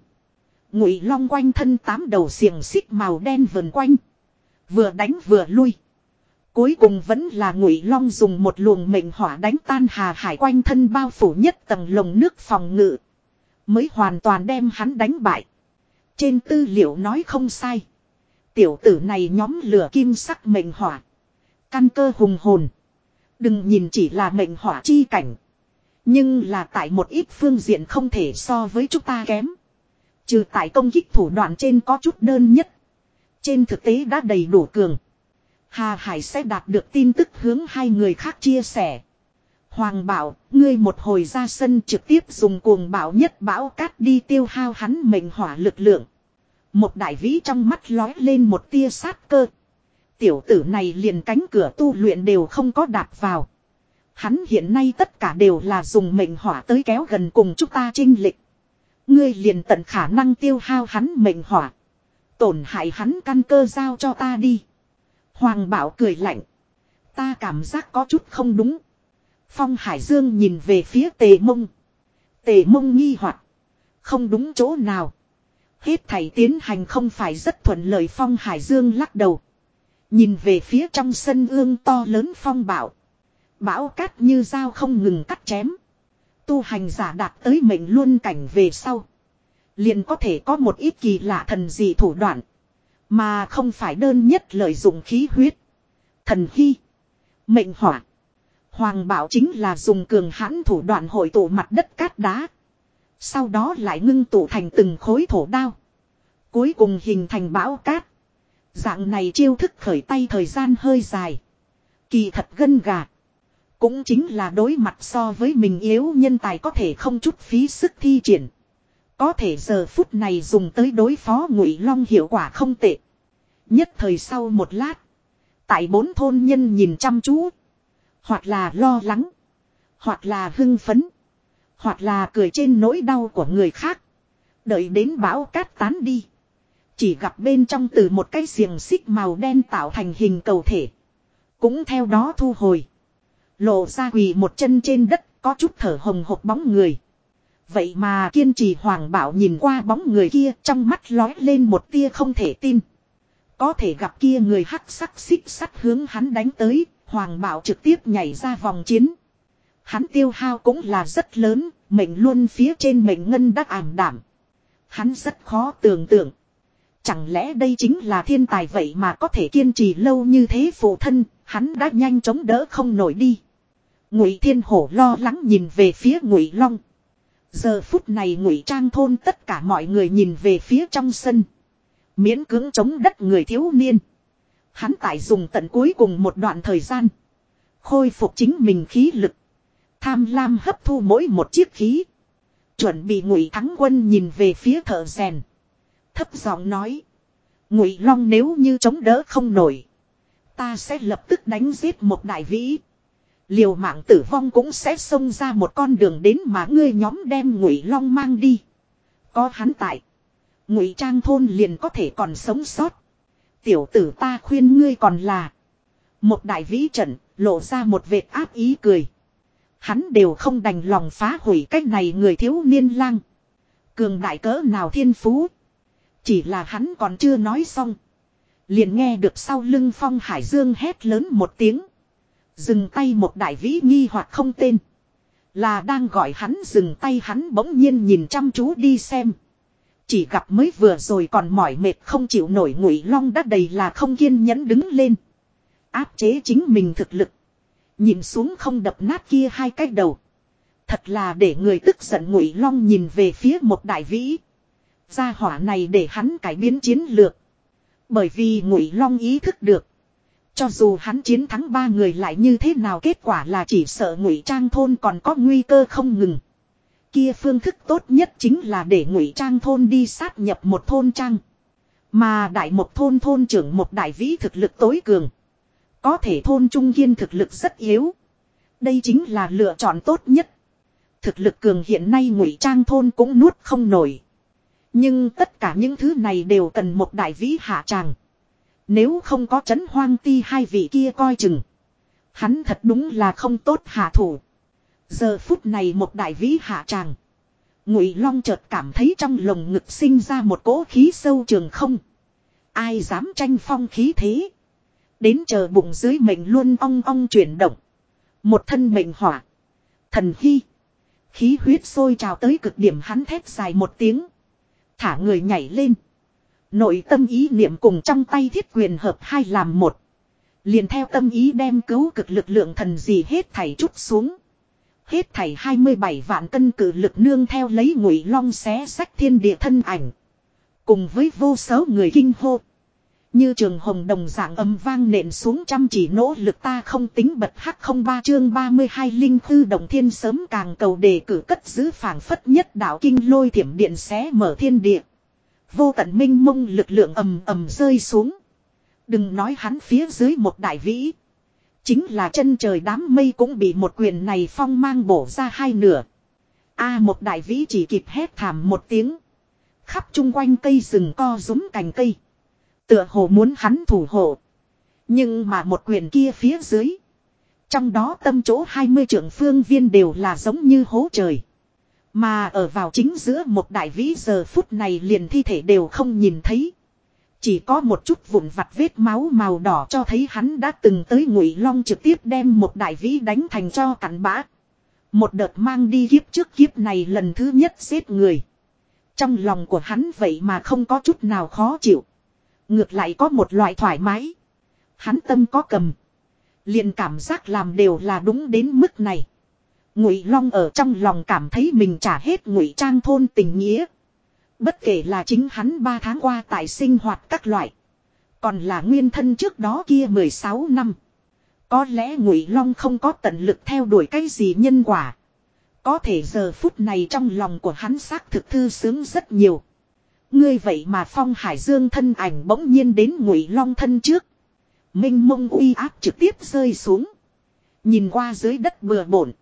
Ngụy Long quanh thân tám đầu xiềng xích màu đen vần quanh. Vừa đánh vừa lui. Cuối cùng vẫn là Ngụy Long dùng một luồng mệnh hỏa đánh tan Hà Hải quanh thân bao phủ nhất tầng lồng nước phòng ngự. Mới hoàn toàn đem hắn đánh bại. Trên tư liệu nói không sai. Tiểu tử này nhóm lửa kim sắc mệnh hỏa. Căn cơ hùng hồn. Đừng nhìn chỉ là mệnh hỏa chi cảnh. Nhưng là tại một ít phương diện không thể so với chúng ta kém. Trừ tại công kích thủ đoạn trên có chút đơn nhất. Trên thực tế đã đầy đủ cường. Hà Hải sẽ đạt được tin tức hướng hai người khác chia sẻ. Hoàng bảo, ngươi một hồi ra sân trực tiếp dùng cuồng bảo nhất bão cát đi tiêu hao hắn mệnh hỏa lực lượng. Một đại vĩ trong mắt lói lên một tia sát cơ. Tiểu tử này liền cánh cửa tu luyện đều không có đạp vào. Hắn hiện nay tất cả đều là dùng mệnh hỏa tới kéo gần cùng chúng ta trinh lịch. Ngươi liền tận khả năng tiêu hao hắn mệnh hỏa. Tổn hại hắn căn cơ giao cho ta đi. Hoàng bảo cười lạnh. Ta cảm giác có chút không đúng. Phong Hải Dương nhìn về phía tề mông. Tề mông nghi hoặc Không đúng chỗ nào. Hết thảy tiến hành không phải rất thuận lợi, Phong Hải Dương lắc đầu. Nhìn về phía trong sân ương to lớn phong bảo. Bão cát như dao không ngừng cắt chém. Tu hành giả đạt tới mệnh luôn cảnh về sau. Liền có thể có một ít kỳ lạ thần dị thủ đoạn. Mà không phải đơn nhất lợi dụng khí huyết. Thần hy. Mệnh hỏa. Hoàng bảo chính là dùng cường hãn thủ đoạn hội tụ mặt đất cát đá. Sau đó lại ngưng tụ thành từng khối thổ đao. Cuối cùng hình thành bão cát. Dạng này chiêu thức khởi tay thời gian hơi dài. Kỳ thật gân gà. Cũng chính là đối mặt so với mình yếu nhân tài có thể không chút phí sức thi triển. Có thể giờ phút này dùng tới đối phó ngụy long hiệu quả không tệ. Nhất thời sau một lát. Tại bốn thôn nhân nhìn chăm chú. Hoặc là lo lắng. Hoặc là hưng phấn. Hoặc là cười trên nỗi đau của người khác. Đợi đến bão cát tán đi. Chỉ gặp bên trong từ một cái xiềng xích màu đen tạo thành hình cầu thể. Cũng theo đó thu hồi. Lộ ra quỳ một chân trên đất, có chút thở hồng hộp bóng người. Vậy mà kiên trì hoàng bảo nhìn qua bóng người kia trong mắt lói lên một tia không thể tin. Có thể gặp kia người hắc sắc xích sắt hướng hắn đánh tới, hoàng bảo trực tiếp nhảy ra vòng chiến. Hắn tiêu hao cũng là rất lớn, mệnh luôn phía trên mệnh ngân đắc ảm đảm. Hắn rất khó tưởng tượng. Chẳng lẽ đây chính là thiên tài vậy mà có thể kiên trì lâu như thế phụ thân, hắn đã nhanh chóng đỡ không nổi đi. Ngụy Thiên Hổ lo lắng nhìn về phía Ngụy Long. Giờ phút này Ngụy Trang thôn tất cả mọi người nhìn về phía trong sân. Miễn cưỡng chống đất người thiếu niên. Hắn tại dùng tận cuối cùng một đoạn thời gian. Khôi phục chính mình khí lực. Tham lam hấp thu mỗi một chiếc khí. Chuẩn bị ngụy thắng quân nhìn về phía thợ rèn. Thấp giọng nói. Ngụy Long nếu như chống đỡ không nổi. Ta sẽ lập tức đánh giết một đại vĩ. Liều mạng tử vong cũng sẽ xông ra một con đường đến mà ngươi nhóm đem Ngụy Long mang đi. Có hắn tại. Ngụy Trang thôn liền có thể còn sống sót. Tiểu tử ta khuyên ngươi còn là. Một đại vĩ trận, lộ ra một vệt áp ý cười. Hắn đều không đành lòng phá hủy cách này người thiếu niên lang. Cường đại cỡ nào thiên phú. Chỉ là hắn còn chưa nói xong. Liền nghe được sau lưng phong hải dương hét lớn một tiếng. Dừng tay một đại vĩ nghi hoặc không tên. Là đang gọi hắn dừng tay hắn bỗng nhiên nhìn chăm chú đi xem. Chỉ gặp mới vừa rồi còn mỏi mệt không chịu nổi ngụy long đã đầy là không kiên nhẫn đứng lên. Áp chế chính mình thực lực. Nhìn xuống không đập nát kia hai cái đầu. Thật là để người tức giận ngụy long nhìn về phía một đại vĩ. Gia hỏa này để hắn cải biến chiến lược. Bởi vì ngụy long ý thức được. Cho dù hắn chiến thắng ba người lại như thế nào, kết quả là chỉ sợ ngụy trang thôn còn có nguy cơ không ngừng. Kia phương thức tốt nhất chính là để ngụy trang thôn đi sát nhập một thôn trang. Mà đại một thôn thôn trưởng một đại vĩ thực lực tối cường. Có thể thôn trung kiên thực lực rất yếu. Đây chính là lựa chọn tốt nhất. Thực lực cường hiện nay ngụy trang thôn cũng nuốt không nổi. Nhưng tất cả những thứ này đều cần một đại vĩ hạ tràng. Nếu không có chấn hoang ti hai vị kia coi chừng. Hắn thật đúng là không tốt hạ thủ. Giờ phút này một đại vĩ hạ tràng. Ngụy Long chợt cảm thấy trong lồng ngực sinh ra một cỗ khí sâu trường không. Ai dám tranh phong khí thế. Đến chờ bụng dưới mệnh luôn ong ong chuyển động. Một thân mệnh hỏa. Thần hy. Khí huyết sôi trào tới cực điểm hắn thét dài một tiếng. Thả người nhảy lên. Nội tâm ý niệm cùng trong tay thiết quyền hợp hai làm một. Liền theo tâm ý đem cứu cực lực lượng thần gì hết thảy chút xuống. Hết thảy 27 vạn cân cử lực nương theo lấy ngụy long xé sách thiên địa thân ảnh. Cùng với vô số người kinh hô. Như trường hồng đồng dạng âm vang nện xuống chăm chỉ nỗ lực ta không tính bật hắc không ba chương 32 linh thư đồng thiên sớm càng cầu đề cử cất giữ phảng phất nhất đạo kinh lôi thiểm điện xé mở thiên địa. Vô tận minh mông lực lượng ầm ầm rơi xuống. Đừng nói hắn phía dưới một đại vĩ. Chính là chân trời đám mây cũng bị một quyền này phong mang bổ ra hai nửa. A, một đại vĩ chỉ kịp hét thảm một tiếng. Khắp chung quanh cây rừng co rúm cành cây. Tựa hồ muốn hắn thủ hộ. Nhưng mà một quyền kia phía dưới. Trong đó tâm chỗ 20 trưởng phương viên đều là giống như hố trời. Mà ở vào chính giữa một đại vĩ giờ phút này liền thi thể đều không nhìn thấy. Chỉ có một chút vụn vặt vết máu màu đỏ cho thấy hắn đã từng tới ngụy long trực tiếp đem một đại vĩ đánh thành cho cặn bã. Một đợt mang đi kiếp trước kiếp này lần thứ nhất giết người. Trong lòng của hắn vậy mà không có chút nào khó chịu. Ngược lại có một loại thoải mái. Hắn tâm có cầm. liền cảm giác làm đều là đúng đến mức này. Ngụy Long ở trong lòng cảm thấy mình trả hết ngụy trang thôn tình nghĩa. Bất kể là chính hắn ba tháng qua tại sinh hoạt các loại. Còn là nguyên thân trước đó kia 16 năm. Có lẽ Ngụy Long không có tận lực theo đuổi cái gì nhân quả. Có thể giờ phút này trong lòng của hắn xác thực thư sướng rất nhiều. Ngươi vậy mà Phong Hải Dương thân ảnh bỗng nhiên đến Ngụy Long thân trước. Minh mông uy áp trực tiếp rơi xuống. Nhìn qua dưới đất bừa bổn.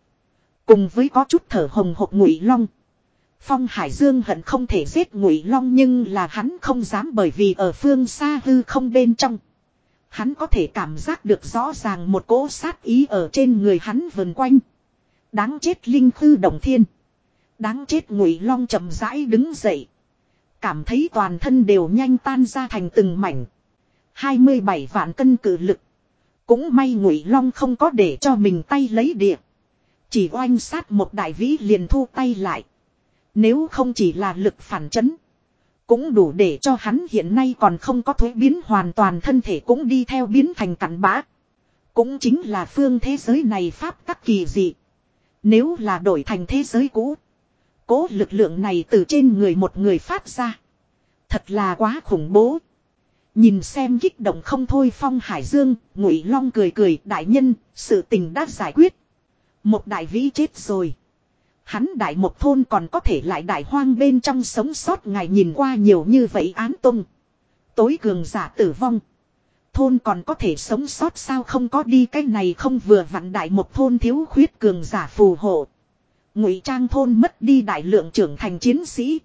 Cùng với có chút thở hồng hộc Ngụy Long. Phong Hải Dương hận không thể giết Ngụy Long nhưng là hắn không dám bởi vì ở phương xa hư không bên trong. Hắn có thể cảm giác được rõ ràng một cỗ sát ý ở trên người hắn vần quanh. Đáng chết linh khư đồng thiên. Đáng chết Ngụy Long chậm rãi đứng dậy. Cảm thấy toàn thân đều nhanh tan ra thành từng mảnh. 27 vạn cân cử lực. Cũng may Ngụy Long không có để cho mình tay lấy địa. Chỉ oanh sát một đại vĩ liền thu tay lại. Nếu không chỉ là lực phản chấn. Cũng đủ để cho hắn hiện nay còn không có thuế biến hoàn toàn thân thể cũng đi theo biến thành cặn bã. Cũng chính là phương thế giới này pháp tắc kỳ dị. Nếu là đổi thành thế giới cũ. Cố lực lượng này từ trên người một người phát ra. Thật là quá khủng bố. Nhìn xem kích động không thôi Phong Hải Dương, Ngụy Long cười cười, đại nhân, sự tình đã giải quyết. Một đại vĩ chết rồi. Hắn đại một thôn còn có thể lại đại hoang bên trong sống sót ngài nhìn qua nhiều như vậy án tung. Tối cường giả tử vong. Thôn còn có thể sống sót sao không có đi cái này không vừa vặn đại một thôn thiếu khuyết cường giả phù hộ. Ngụy trang thôn mất đi đại lượng trưởng thành chiến sĩ.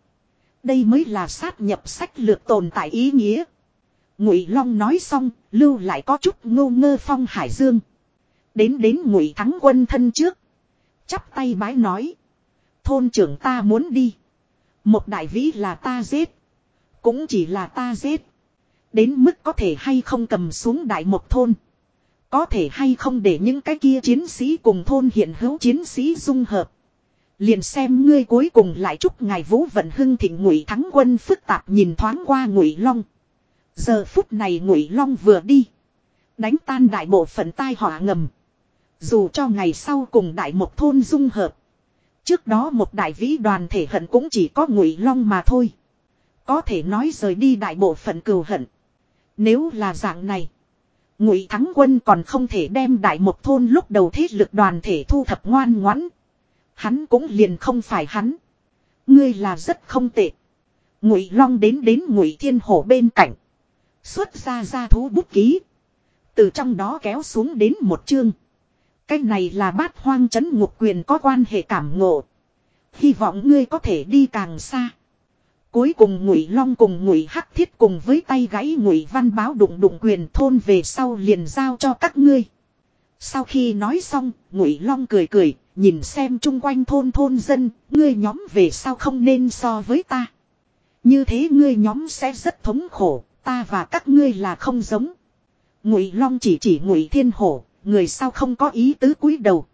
Đây mới là sát nhập sách lược tồn tại ý nghĩa. Ngụy Long nói xong, lưu lại có chút ngô ngơ phong hải dương. Đến đến Ngụy thắng quân thân trước. Chắp tay bái nói. Thôn trưởng ta muốn đi. Một đại vĩ là ta giết. Cũng chỉ là ta giết. Đến mức có thể hay không cầm xuống đại một thôn. Có thể hay không để những cái kia chiến sĩ cùng thôn hiện hữu chiến sĩ dung hợp. Liền xem ngươi cuối cùng lại chúc ngài vũ vận hưng thịnh ngụy thắng quân phức tạp nhìn thoáng qua ngụy long. Giờ phút này ngụy long vừa đi. Đánh tan đại bộ phận tai họa ngầm. Dù cho ngày sau cùng đại một thôn dung hợp. Trước đó một đại vĩ đoàn thể hận cũng chỉ có ngụy long mà thôi. Có thể nói rời đi đại bộ phận cừu hận. Nếu là dạng này. Ngụy thắng quân còn không thể đem đại một thôn lúc đầu thế lực đoàn thể thu thập ngoan ngoãn. Hắn cũng liền không phải hắn. Ngươi là rất không tệ. Ngụy Long đến đến Ngụy Thiên Hổ bên cạnh. Xuất ra ra thú bút ký. Từ trong đó kéo xuống đến một chương. Cái này là bát hoang chấn ngục quyền có quan hệ cảm ngộ. Hy vọng ngươi có thể đi càng xa. Cuối cùng Ngụy Long cùng Ngụy Hắc Thiết cùng với tay gãy Ngụy Văn báo đụng đụng quyền thôn về sau liền giao cho các ngươi. Sau khi nói xong, Ngụy Long cười cười, nhìn xem chung quanh thôn thôn dân, ngươi nhóm về sau không nên so với ta. Như thế ngươi nhóm sẽ rất thống khổ, ta và các ngươi là không giống. Ngụy Long chỉ chỉ Ngụy Thiên Hổ, người sao không có ý tứ cúi đầu.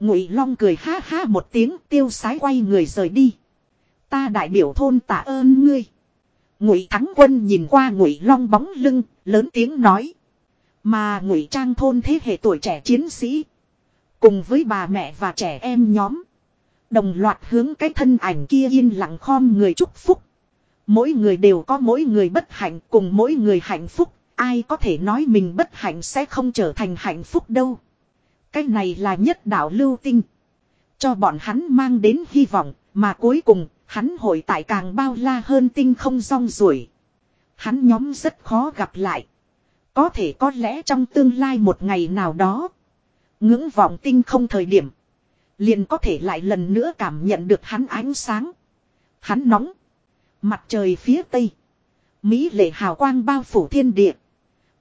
Ngụy Long cười ha ha một tiếng, tiêu sái quay người rời đi. Ta đại biểu thôn tạ ơn ngươi. Ngụy Thắng Quân nhìn qua Ngụy Long bóng lưng, lớn tiếng nói: "Mà Ngụy Trang thôn thế hệ tuổi trẻ chiến sĩ, cùng với bà mẹ và trẻ em nhóm, đồng loạt hướng cái thân ảnh kia yên lặng khom người chúc phúc. Mỗi người đều có mỗi người bất hạnh cùng mỗi người hạnh phúc, ai có thể nói mình bất hạnh sẽ không trở thành hạnh phúc đâu. Cái này là nhất đạo lưu tinh. Cho bọn hắn mang đến hy vọng, mà cuối cùng, hắn hội tại càng bao la hơn tinh không rong ruổi. Hắn nhóm rất khó gặp lại. Có thể có lẽ trong tương lai một ngày nào đó. Ngưỡng vọng tinh không thời điểm. Liền có thể lại lần nữa cảm nhận được hắn ánh sáng. Hắn nóng. Mặt trời phía tây. Mỹ lệ hào quang bao phủ thiên địa.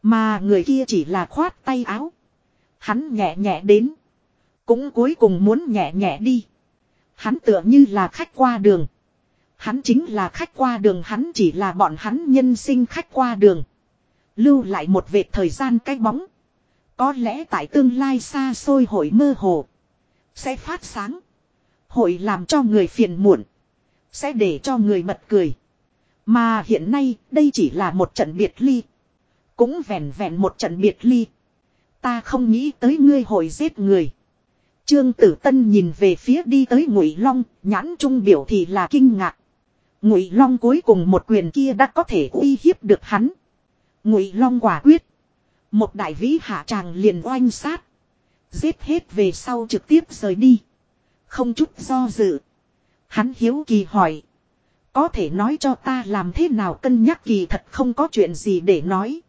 Mà người kia chỉ là khoát tay áo. Hắn nhẹ nhẹ đến. Cũng cuối cùng muốn nhẹ nhẹ đi. Hắn tựa như là khách qua đường. Hắn chính là khách qua đường, hắn chỉ là bọn hắn nhân sinh khách qua đường. Lưu lại một vệt thời gian cái bóng. Có lẽ tại tương lai xa xôi hội mơ hồ. Sẽ phát sáng. Hội làm cho người phiền muộn. Sẽ để cho người bật cười. Mà hiện nay đây chỉ là một trận biệt ly. Cũng vẹn vẹn một trận biệt ly. Ta không nghĩ tới ngươi hồi giết người. Trương Tử Tân nhìn về phía đi tới Ngụy Long, nhãn trung biểu thì là kinh ngạc. Ngụy Long cuối cùng một quyền kia đã có thể uy hiếp được hắn. Ngụy Long quả quyết, một đại vĩ hạ tràng liền oanh sát, giết hết về sau trực tiếp rời đi, không chút do dự. Hắn hiếu kỳ hỏi, có thể nói cho ta làm thế nào cân nhắc kỳ thật không có chuyện gì để nói.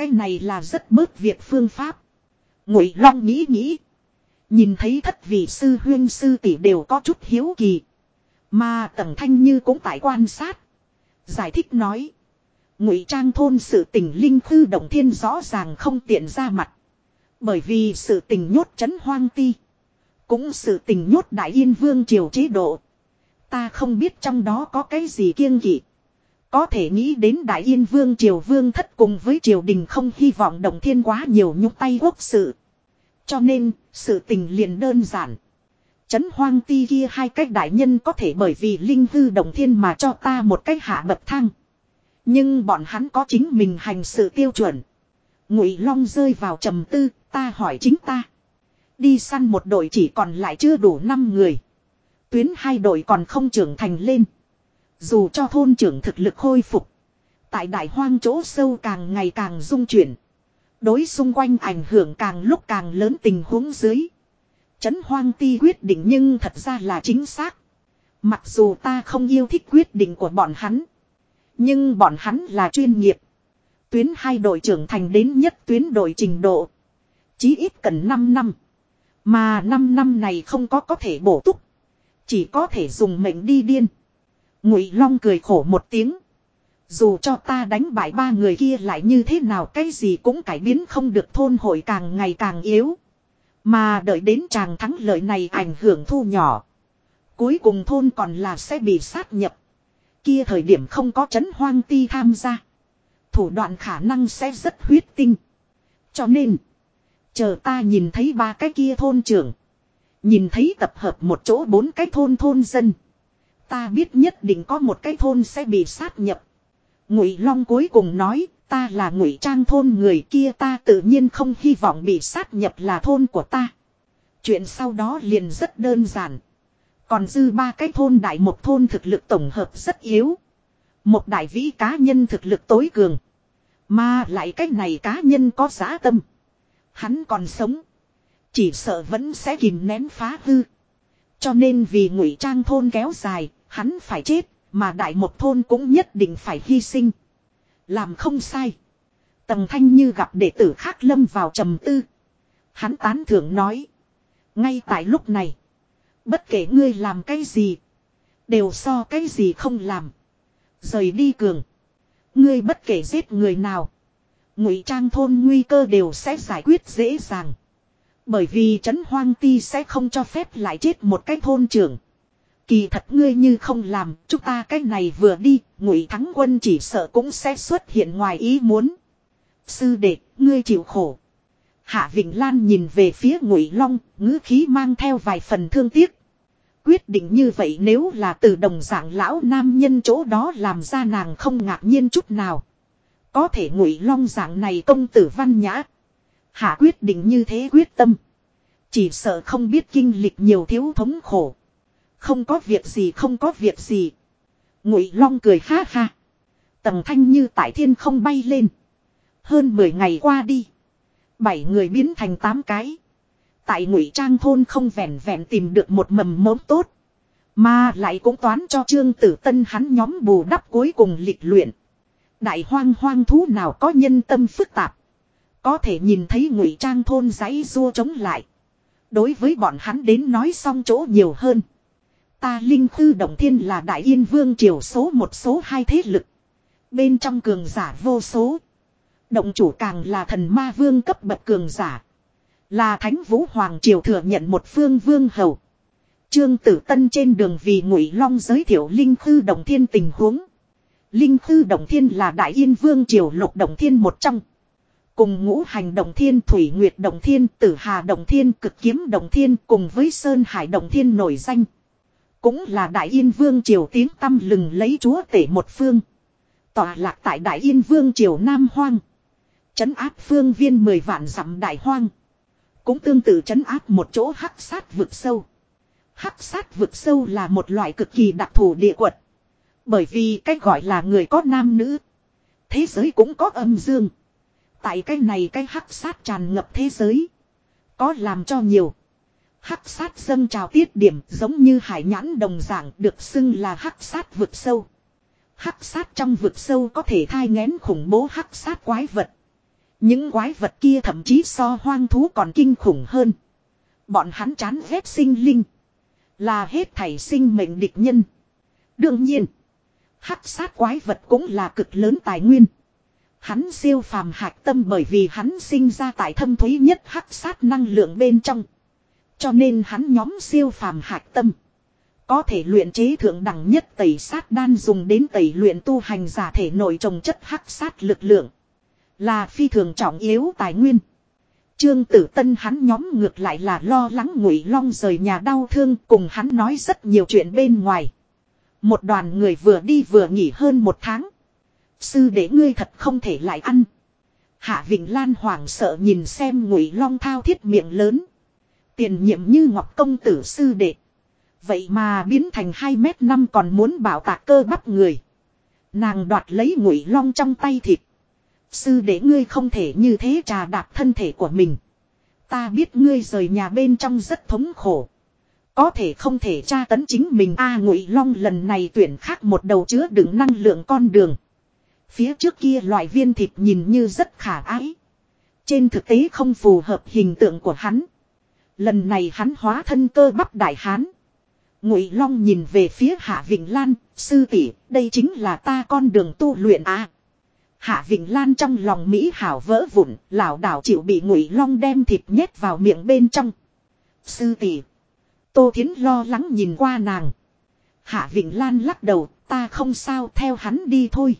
Cái này là rất bớt việc phương pháp. Ngụy Long nghĩ nghĩ. Nhìn thấy thất vị sư huyên sư tỷ đều có chút hiếu kỳ. Mà Tần Thanh Như cũng tại quan sát. Giải thích nói. Ngụy trang thôn sự tình linh khư động thiên rõ ràng không tiện ra mặt. Bởi vì sự tình nhốt chấn hoang ti. Cũng sự tình nhốt đại yên vương triều chế độ. Ta không biết trong đó có cái gì kiêng kỵ. Có thể nghĩ đến Đại Yên Vương Triều Vương thất cùng với triều đình không hy vọng động thiên quá nhiều nhúc tay quốc sự. Cho nên, sự tình liền đơn giản. Chấn hoang ti kia hai cách đại nhân có thể bởi vì linh hư động thiên mà cho ta một cách hạ bậc thang. Nhưng bọn hắn có chính mình hành sự tiêu chuẩn. Ngụy Long rơi vào trầm tư, ta hỏi chính ta. Đi săn một đội chỉ còn lại chưa đủ 5 người. Tuyến hai đội còn không trưởng thành lên. Dù cho thôn trưởng thực lực khôi phục. Tại đại hoang chỗ sâu càng ngày càng dung chuyển. Đối xung quanh ảnh hưởng càng lúc càng lớn tình huống dưới. Chấn hoang ti quyết định nhưng thật ra là chính xác. Mặc dù ta không yêu thích quyết định của bọn hắn. Nhưng bọn hắn là chuyên nghiệp. Tuyến hai đội trưởng thành đến nhất tuyến đội trình độ. Chí ít cần 5 năm. Mà 5 năm này không có có thể bổ túc. Chỉ có thể dùng mệnh đi điên. Ngụy Long cười khổ một tiếng. Dù cho ta đánh bại ba người kia lại như thế nào cái gì cũng cải biến không được thôn hội càng ngày càng yếu. Mà đợi đến chàng thắng lợi này ảnh hưởng thu nhỏ. Cuối cùng thôn còn là sẽ bị sát nhập. Kia thời điểm không có chấn hoang ti tham gia. Thủ đoạn khả năng sẽ rất huyết tinh. Cho nên. Chờ ta nhìn thấy ba cái kia thôn trưởng. Nhìn thấy tập hợp một chỗ bốn cái thôn thôn dân. Ta biết nhất định có một cái thôn sẽ bị sát nhập. Ngụy Long cuối cùng nói, ta là Ngụy Trang thôn người kia ta tự nhiên không hy vọng bị sát nhập là thôn của ta. Chuyện sau đó liền rất đơn giản. Còn dư ba cái thôn đại một thôn thực lực tổng hợp rất yếu. Một đại vĩ cá nhân thực lực tối cường. Mà lại cái này cá nhân có giá tâm. Hắn còn sống. Chỉ sợ vẫn sẽ kìm nén phá hư. Cho nên vì ngụy trang thôn kéo dài, hắn phải chết, mà đại một thôn cũng nhất định phải hy sinh. Làm không sai. Tầng thanh như gặp đệ tử khác lâm vào trầm tư. Hắn tán thưởng nói. Ngay tại lúc này. Bất kể ngươi làm cái gì. Đều so cái gì không làm. Rời đi cường. Ngươi bất kể giết người nào. Ngụy trang thôn nguy cơ đều sẽ giải quyết dễ dàng. Bởi vì trấn hoang ti sẽ không cho phép lại chết một cái thôn trưởng. Kỳ thật ngươi như không làm, chúng ta cái này vừa đi, ngụy thắng quân chỉ sợ cũng sẽ xuất hiện ngoài ý muốn. Sư đệ, ngươi chịu khổ. Hạ Vịnh Lan nhìn về phía ngụy long, ngữ khí mang theo vài phần thương tiếc. Quyết định như vậy nếu là từ đồng dạng lão nam nhân chỗ đó làm ra nàng không ngạc nhiên chút nào. Có thể ngụy long dạng này công tử văn nhã. Hạ quyết định như thế quyết tâm. Chỉ sợ không biết kinh lịch nhiều thiếu thống khổ. Không có việc gì, không có việc gì. Ngụy long cười ha ha. Tầng thanh như tại thiên không bay lên. Hơn 10 ngày qua đi. Bảy người biến thành tám cái. Tại ngụy trang thôn không vẹn vẹn tìm được một mầm mống tốt. Mà lại cũng toán cho trương tử tân hắn nhóm bù đắp cuối cùng lịch luyện. Đại hoang hoang thú nào có nhân tâm phức tạp. Có thể nhìn thấy ngụy trang thôn giấy rua chống lại. Đối với bọn hắn đến nói xong chỗ nhiều hơn. Ta linh khư động thiên là đại yên vương triều số một số hai thế lực. Bên trong cường giả vô số. Động chủ càng là thần ma vương cấp bậc cường giả. Là thánh vũ hoàng triều thừa nhận một phương vương hầu. Trương Tử Tân trên đường vì Ngụy Long giới thiệu Linh Khư Đồng Thiên tình huống. Linh Khư Đồng Thiên là Đại Yên Vương triều lục Đồng Thiên một trong. Cùng ngũ hành Đồng Thiên, Thủy Nguyệt Đồng Thiên, Tử Hà Đồng Thiên, Cực Kiếm Đồng Thiên cùng với Sơn Hải Đồng Thiên nổi danh. Cũng là Đại Yên Vương triều tiếng tâm lừng lấy chúa tể một phương. Tòa lạc tại Đại Yên Vương triều Nam Hoang. Chấn áp phương viên mười vạn dặm đại hoang. Cũng tương tự chấn áp một chỗ hắc sát vực sâu. Hắc sát vực sâu là một loại cực kỳ đặc thù địa quật. Bởi vì cái gọi là người có nam nữ. Thế giới cũng có âm dương. Tại cái này cái hắc sát tràn ngập thế giới. Có làm cho nhiều. Hắc sát dâng trào tiết điểm giống như hải nhãn đồng dạng được xưng là hắc sát vực sâu. Hắc sát trong vực sâu có thể thai ngén khủng bố hắc sát quái vật. Những quái vật kia thậm chí so hoang thú còn kinh khủng hơn. Bọn hắn chán ghét sinh linh. Là hết thảy sinh mệnh địch nhân. Đương nhiên. Hắc sát quái vật cũng là cực lớn tài nguyên. Hắn siêu phàm hạc tâm bởi vì hắn sinh ra tại thâm thúy nhất hắc sát năng lượng bên trong. Cho nên hắn nhóm siêu phàm hạc tâm. Có thể luyện chế thượng đẳng nhất tẩy sát đan dùng đến tẩy luyện tu hành giả thể nội trồng chất hắc sát lực lượng. Là phi thường trọng yếu tài nguyên. Trương Tử Tân hắn nhóm ngược lại là lo lắng Ngụy Long rời nhà đau thương cùng hắn nói rất nhiều chuyện bên ngoài. Một đoàn người vừa đi vừa nghỉ hơn một tháng. Sư để ngươi thật không thể lại ăn. Hạ Vịnh Lan hoảng sợ nhìn xem Ngụy Long thao thiết miệng lớn. Tiền nhiệm như Ngọc Công Tử sư đệ. Vậy mà biến thành 2 mét năm còn muốn bảo tạc cơ bắp người. Nàng đoạt lấy Ngụy Long trong tay thịt. Sư đệ ngươi không thể như thế trà đạp thân thể của mình. Ta biết ngươi rời nhà bên trong rất thống khổ. Có thể không thể tra tấn chính mình A, ngụy long lần này tuyển khác một đầu chứa đựng năng lượng con đường. Phía trước kia loại viên thịt nhìn như rất khả ái. Trên thực tế không phù hợp hình tượng của hắn. Lần này hắn hóa thân cơ bắp đại hán. Ngụy Long nhìn về phía Hạ Vịnh Lan, sư tỷ, đây chính là ta con đường tu luyện à. Hạ Vịnh Lan trong lòng Mỹ hảo vỡ vụn, lảo đảo chịu bị Ngụy Long đem thịt nhét vào miệng bên trong. Sư tỷ, Tô Thiến lo lắng nhìn qua nàng. Hạ Vịnh Lan lắc đầu, ta không sao theo hắn đi thôi.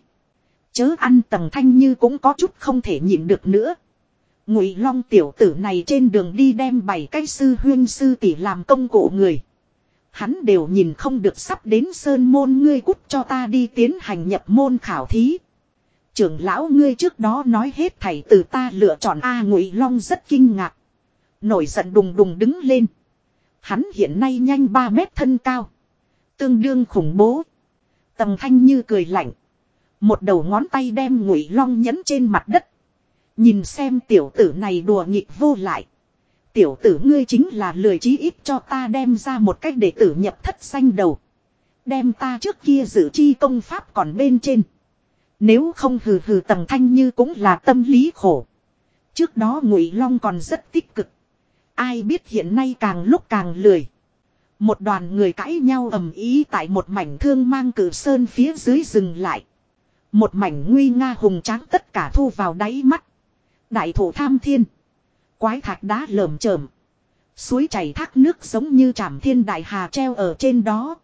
Chớ ăn tầng thanh như cũng có chút không thể nhịn được nữa. Ngụy Long tiểu tử này trên đường đi đem bảy cái sư huyên sư tỷ làm công cụ người. Hắn đều nhìn không được sắp đến sơn môn ngươi cút cho ta đi tiến hành nhập môn khảo thí trưởng lão ngươi trước đó nói hết thảy từ ta lựa chọn A Ngụy Long rất kinh ngạc. Nổi giận đùng đùng đứng lên. Hắn hiện nay nhanh 3 mét thân cao. Tương đương khủng bố. tầm thanh như cười lạnh. Một đầu ngón tay đem Ngụy Long nhấn trên mặt đất. Nhìn xem tiểu tử này đùa nghịch vô lại. Tiểu tử ngươi chính là lười chí ít cho ta đem ra một cách để tử nhập thất xanh đầu. Đem ta trước kia dự chi công pháp còn bên trên. Nếu không hừ hừ tầng thanh như cũng là tâm lý khổ. Trước đó ngụy long còn rất tích cực. Ai biết hiện nay càng lúc càng lười. Một đoàn người cãi nhau ầm ý tại một mảnh thương mang cử sơn phía dưới dừng lại. Một mảnh nguy nga hùng tráng tất cả thu vào đáy mắt. Đại thủ tham thiên. Quái thạch đá lởm chởm. Suối chảy thác nước giống như trảm thiên đại hà treo ở trên đó.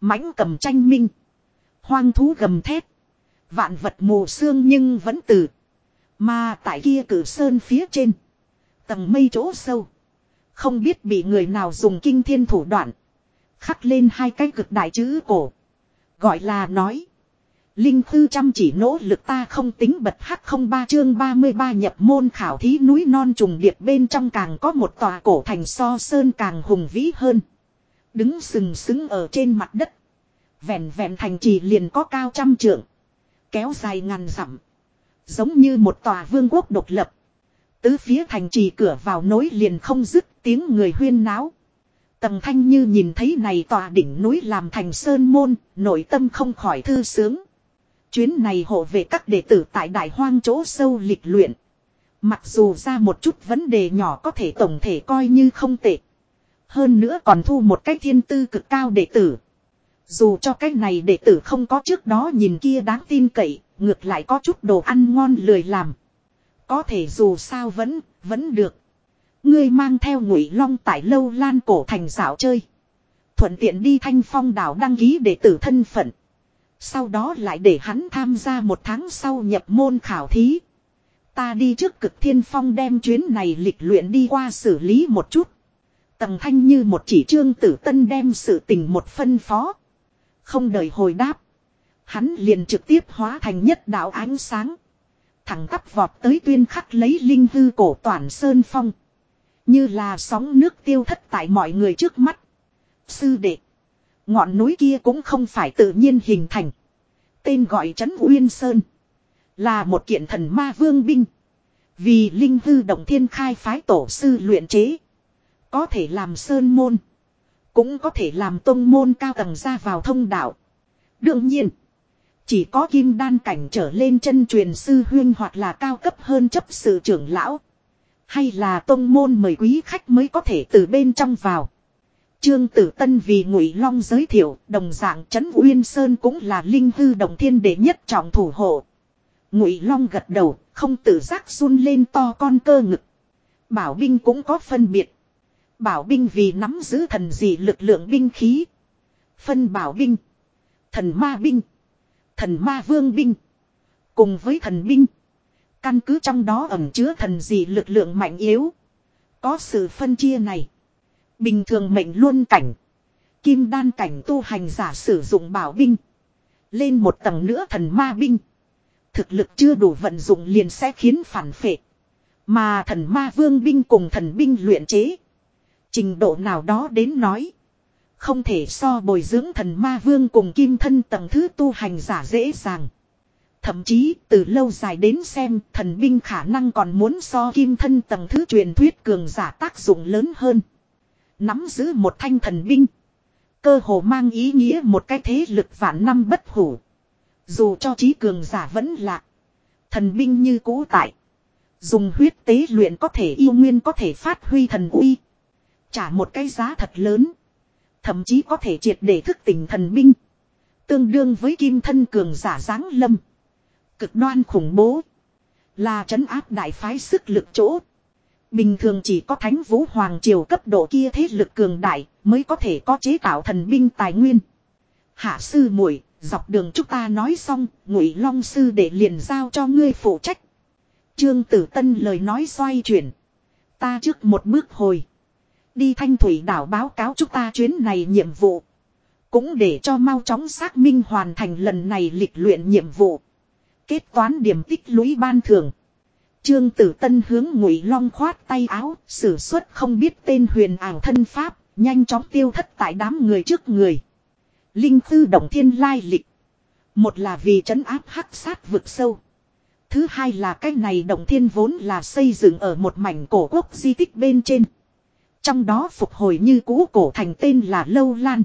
mãnh cầm tranh minh. Hoang thú gầm thét. Vạn vật mù xương nhưng vẫn từ. Mà tại kia cử sơn phía trên. Tầng mây chỗ sâu. Không biết bị người nào dùng kinh thiên thủ đoạn. Khắc lên hai cái cực đại chữ cổ. Gọi là nói. Linh Thư chăm chỉ nỗ lực ta không tính bật hắc không ba chương 33 nhập môn khảo thí núi non trùng điệp bên trong càng có một tòa cổ thành so sơn càng hùng vĩ hơn. Đứng sừng sững ở trên mặt đất. Vẹn vẹn thành trì liền có cao trăm trượng. Kéo dài ngàn dặm. Giống như một tòa vương quốc độc lập. Tứ phía thành trì cửa vào nối liền không dứt tiếng người huyên náo. Tầng thanh như nhìn thấy này tòa đỉnh núi làm thành sơn môn, nội tâm không khỏi thư sướng. Chuyến này hộ về các đệ tử tại đại hoang chỗ sâu lịch luyện. Mặc dù ra một chút vấn đề nhỏ có thể tổng thể coi như không tệ. Hơn nữa còn thu một cách thiên tư cực cao đệ tử. Dù cho cái này đệ tử không có trước đó nhìn kia đáng tin cậy, ngược lại có chút đồ ăn ngon lười làm. Có thể dù sao vẫn, vẫn được. Ngươi mang theo ngụy long tại lâu lan cổ thành dạo chơi. Thuận tiện đi thanh phong đảo đăng ký đệ tử thân phận. Sau đó lại để hắn tham gia một tháng sau nhập môn khảo thí. Ta đi trước cực thiên phong đem chuyến này lịch luyện đi qua xử lý một chút. tần thanh như một chỉ trương tử tân đem sự tình một phân phó. Không đợi hồi đáp. Hắn liền trực tiếp hóa thành nhất đạo ánh sáng. Thẳng tắp vọt tới tuyên khắc lấy linh hư cổ toàn sơn phong. Như là sóng nước tiêu thất tại mọi người trước mắt. Sư đệ. Ngọn núi kia cũng không phải tự nhiên hình thành. Tên gọi Trấn Uyên Sơn. Là một kiện thần ma vương binh. Vì linh hư động thiên khai phái tổ sư luyện chế. Có thể làm sơn môn. Cũng có thể làm tông môn cao tầng ra vào thông đạo. Đương nhiên. Chỉ có kim đan cảnh trở lên chân truyền sư huyên hoặc là cao cấp hơn chấp sự trưởng lão. Hay là tông môn mời quý khách mới có thể từ bên trong vào. Trương Tử Tân vì Ngụy Long giới thiệu, đồng dạng trấn Uyên Sơn cũng là linh hư đồng thiên đệ nhất trọng thủ hộ. Ngụy Long gật đầu, không tự giác run lên to con cơ ngực. Bảo binh cũng có phân biệt. Bảo binh vì nắm giữ thần dị lực lượng binh khí. Phân bảo binh, thần ma binh, thần ma vương binh, cùng với thần binh. Căn cứ trong đó ẩn chứa thần dị lực lượng mạnh yếu. Có sự phân chia này. Bình thường mệnh luôn cảnh. Kim đan cảnh tu hành giả sử dụng bảo binh. Lên một tầng nữa thần ma binh. Thực lực chưa đủ vận dụng liền sẽ khiến phản phệ. Mà thần ma vương binh cùng thần binh luyện chế. Trình độ nào đó đến nói. Không thể so bồi dưỡng thần ma vương cùng kim thân tầng thứ tu hành giả dễ dàng. Thậm chí, từ lâu dài đến xem, thần binh khả năng còn muốn so kim thân tầng thứ truyền thuyết cường giả tác dụng lớn hơn. Nắm giữ một thanh thần binh. Cơ hồ mang ý nghĩa một cái thế lực vạn năm bất hủ. Dù cho trí cường giả vẫn là Thần binh như cũ tại. Dùng huyết tế luyện có thể yêu nguyên có thể phát huy thần uy. Trả một cái giá thật lớn. Thậm chí có thể triệt để thức tỉnh thần binh. Tương đương với kim thân cường giả giáng lâm. Cực đoan khủng bố. Là trấn áp đại phái sức lực chỗ. Bình thường chỉ có thánh vũ hoàng triều cấp độ kia thế lực cường đại mới có thể có chế tạo thần binh tài nguyên. Hạ sư muội dọc đường chúng ta nói xong, ngụy long sư để liền giao cho ngươi phụ trách. Trương Tử Tân lời nói xoay chuyển. Ta trước một bước hồi. Đi thanh thủy đảo báo cáo chúng ta chuyến này nhiệm vụ. Cũng để cho mau chóng xác minh hoàn thành lần này lịch luyện nhiệm vụ. Kết toán điểm tích lũy ban thường. Trương Tử Tân hướng Ngụy Long khoát tay áo, sử xuất không biết tên huyền ảo thân pháp, nhanh chóng tiêu thất tại đám người trước người. Linh Tư động thiên lai lịch. Một là vì trấn áp hắc sát vực sâu. Thứ hai là cái này động thiên vốn là xây dựng ở một mảnh cổ quốc di tích bên trên. Trong đó phục hồi như cũ cổ thành tên là Lâu Lan.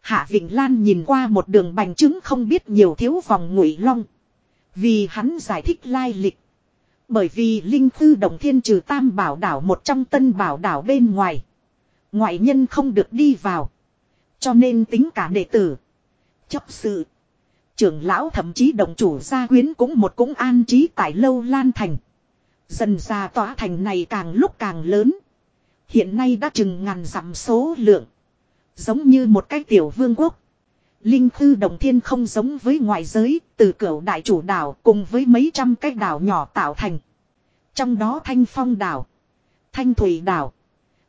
Hạ Vịnh Lan nhìn qua một đường bành chứng không biết nhiều thiếu vòng ngụy long. Vì hắn giải thích lai lịch. Bởi vì Linh thư đồng Thiên trừ tam bảo đảo một trong tân bảo đảo bên ngoài. Ngoại nhân không được đi vào. Cho nên tính cả đệ tử. Chấp sự. Trưởng lão thậm chí đồng chủ gia quyến cũng một cũng an trí tại lâu lan thành. Dần ra tỏa thành này càng lúc càng lớn. Hiện nay đã chừng ngàn dặm số lượng. Giống như một cái tiểu vương quốc. Linh thư đồng thiên không giống với ngoại giới, từ cửu đại chủ đảo cùng với mấy trăm cái đảo nhỏ tạo thành. Trong đó thanh phong đảo, thanh thủy đảo,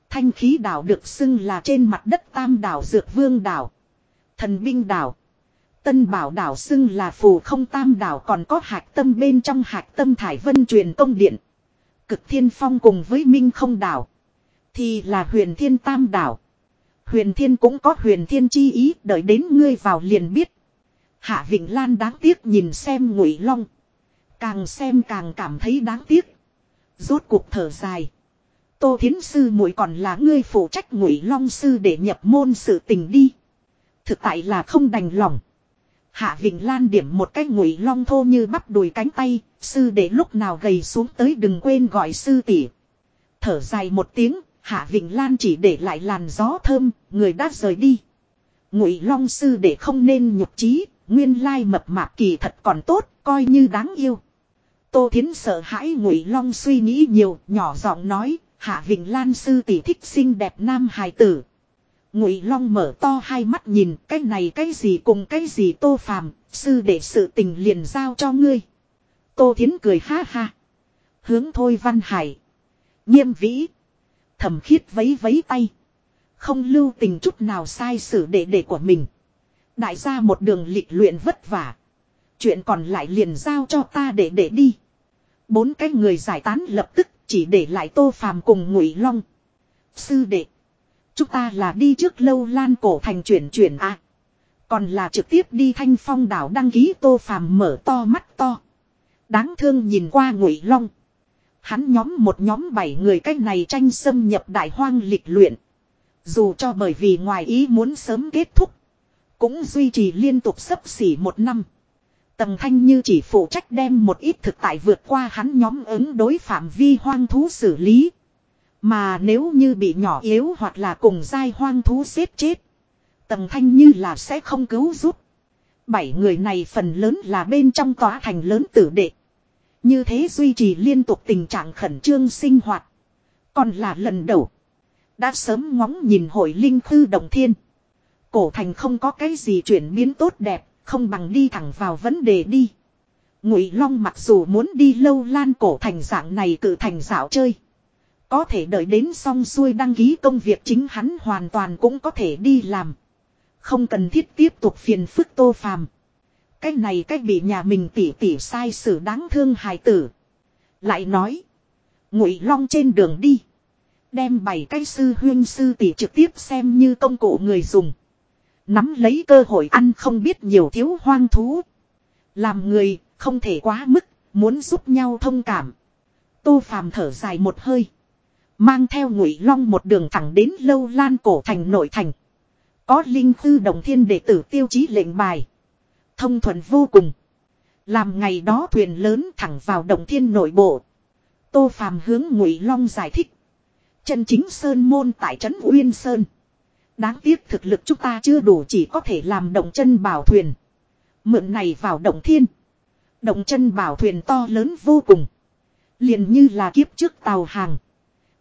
thanh khí đảo được xưng là trên mặt đất tam đảo dược vương đảo, thần binh đảo. Tân bảo đảo xưng là phù không tam đảo còn có hạc tâm bên trong hạc tâm thải vân truyền công điện. Cực thiên phong cùng với minh không đảo. Thì là huyền thiên tam đảo. Huyền thiên cũng có huyền thiên chi ý đợi đến ngươi vào liền biết. Hạ Vịnh Lan đáng tiếc nhìn xem ngụy long. Càng xem càng cảm thấy đáng tiếc. Rốt cuộc thở dài. Tô Thiến Sư muội còn là ngươi phụ trách ngụy long sư để nhập môn sự tình đi. Thực tại là không đành lòng. Hạ Vịnh Lan điểm một cái ngụy long thô như bắp đùi cánh tay, sư để lúc nào gầy xuống tới đừng quên gọi sư tỷ. Thở dài một tiếng, Hạ Vịnh Lan chỉ để lại làn gió thơm, người đã rời đi. Ngụy Long sư để không nên nhục trí, nguyên lai mập mạp kỳ thật còn tốt, coi như đáng yêu. Tô Thiến sợ hãi Ngụy Long suy nghĩ nhiều, nhỏ giọng nói, Hạ Vịnh Lan sư tỷ thích xinh đẹp nam hài tử. Ngụy Long mở to hai mắt nhìn, cái này cái gì cùng cái gì Tô Phàm, sư để sự tình liền giao cho ngươi. Tô Thiến cười ha ha. Hướng Thôi Văn Hải. Nghiêm vĩ. Thẩm khiết vấy vấy tay. Không lưu tình chút nào sai sử đệ đệ của mình. Đại gia một đường lịch luyện vất vả. Chuyện còn lại liền giao cho ta để để đi. Bốn cái người giải tán lập tức chỉ để lại tô phàm cùng ngụy long. Sư đệ. Chúng ta là đi trước lâu lan cổ thành chuyển chuyển à. Còn là trực tiếp đi thanh phong đảo đăng ký tô phàm mở to mắt to. Đáng thương nhìn qua ngụy long. Hắn nhóm một nhóm bảy người cách này tranh xâm nhập đại hoang lịch luyện. Dù cho bởi vì ngoài ý muốn sớm kết thúc. Cũng duy trì liên tục sấp xỉ một năm. Tầng thanh như chỉ phụ trách đem một ít thực tại vượt qua hắn nhóm ứng đối phạm vi hoang thú xử lý. Mà nếu như bị nhỏ yếu hoặc là cùng dai hoang thú xếp chết. Tầng thanh như là sẽ không cứu giúp. Bảy người này phần lớn là bên trong tòa thành lớn tử đệ. Như thế duy trì liên tục tình trạng khẩn trương sinh hoạt. Còn là lần đầu. Đã sớm ngóng nhìn hội linh khư đồng thiên. Cổ thành không có cái gì chuyển biến tốt đẹp, không bằng đi thẳng vào vấn đề đi. Ngụy Long mặc dù muốn đi lâu lan cổ thành dạng này cử thành dạo chơi. Có thể đợi đến xong xuôi đăng ký công việc chính hắn hoàn toàn cũng có thể đi làm. Không cần thiết tiếp tục phiền phức tô phàm. Cái này cách bị nhà mình tỉ tỉ sai xử đáng thương hài tử. Lại nói. Ngụy long trên đường đi. Đem bảy cái sư huyên sư tỷ trực tiếp xem như công cụ người dùng. Nắm lấy cơ hội ăn không biết nhiều thiếu hoang thú. Làm người không thể quá mức, muốn giúp nhau thông cảm. Tô phàm thở dài một hơi. Mang theo ngụy long một đường thẳng đến lâu lan cổ thành nội thành. Có linh thư đồng thiên đệ tử tiêu chí lệnh bài. Thông thuận vô cùng. Làm ngày đó thuyền lớn thẳng vào động thiên nội bộ. Tô Phàm hướng Ngụy Long giải thích. Chân chính sơn môn tại trấn Uyên Sơn. Đáng tiếc thực lực chúng ta chưa đủ chỉ có thể làm động chân bảo thuyền. Mượn này vào động thiên. Động chân bảo thuyền to lớn vô cùng. liền như là kiếp trước tàu hàng.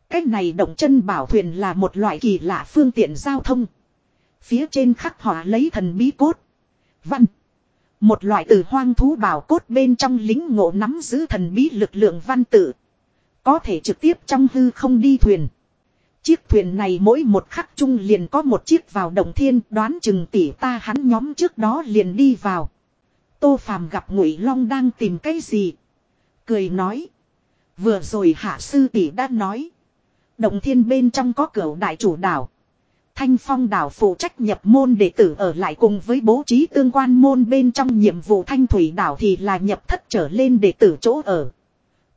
Cách này động chân bảo thuyền là một loại kỳ lạ phương tiện giao thông. Phía trên khắc họa lấy thần bí cốt. Văn. Một loại từ hoang thú bảo cốt bên trong lính ngộ nắm giữ thần bí lực lượng văn tự. Có thể trực tiếp trong hư không đi thuyền. Chiếc thuyền này mỗi một khắc chung liền có một chiếc vào đồng thiên, đoán chừng tỷ ta hắn nhóm trước đó liền đi vào. Tô Phàm gặp Ngụy Long đang tìm cái gì. Cười nói. Vừa rồi hạ sư tỷ đã nói. Động thiên bên trong có cửa đại chủ đảo. Thanh phong đảo phụ trách nhập môn đệ tử ở lại cùng với bố trí tương quan môn bên trong nhiệm vụ thanh thủy đảo thì là nhập thất trở lên đệ tử chỗ ở.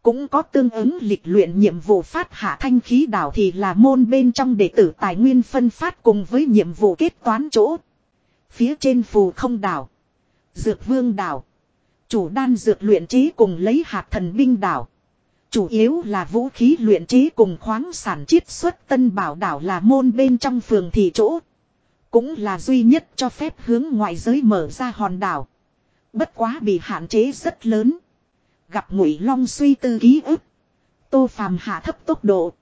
Cũng có tương ứng lịch luyện nhiệm vụ phát hạ thanh khí đảo thì là môn bên trong đệ tử tài nguyên phân phát cùng với nhiệm vụ kết toán chỗ. Phía trên phù không đảo. Dược vương đảo. Chủ đan dược luyện trí cùng lấy hạt thần binh đảo. Chủ yếu là vũ khí luyện chế cùng khoáng sản chiết xuất tân bảo đảo là môn bên trong phường thị chỗ. Cũng là duy nhất cho phép hướng ngoại giới mở ra hòn đảo. Bất quá bị hạn chế rất lớn. Gặp ngụy long suy tư ký ức. Tô phàm hạ thấp tốc độ.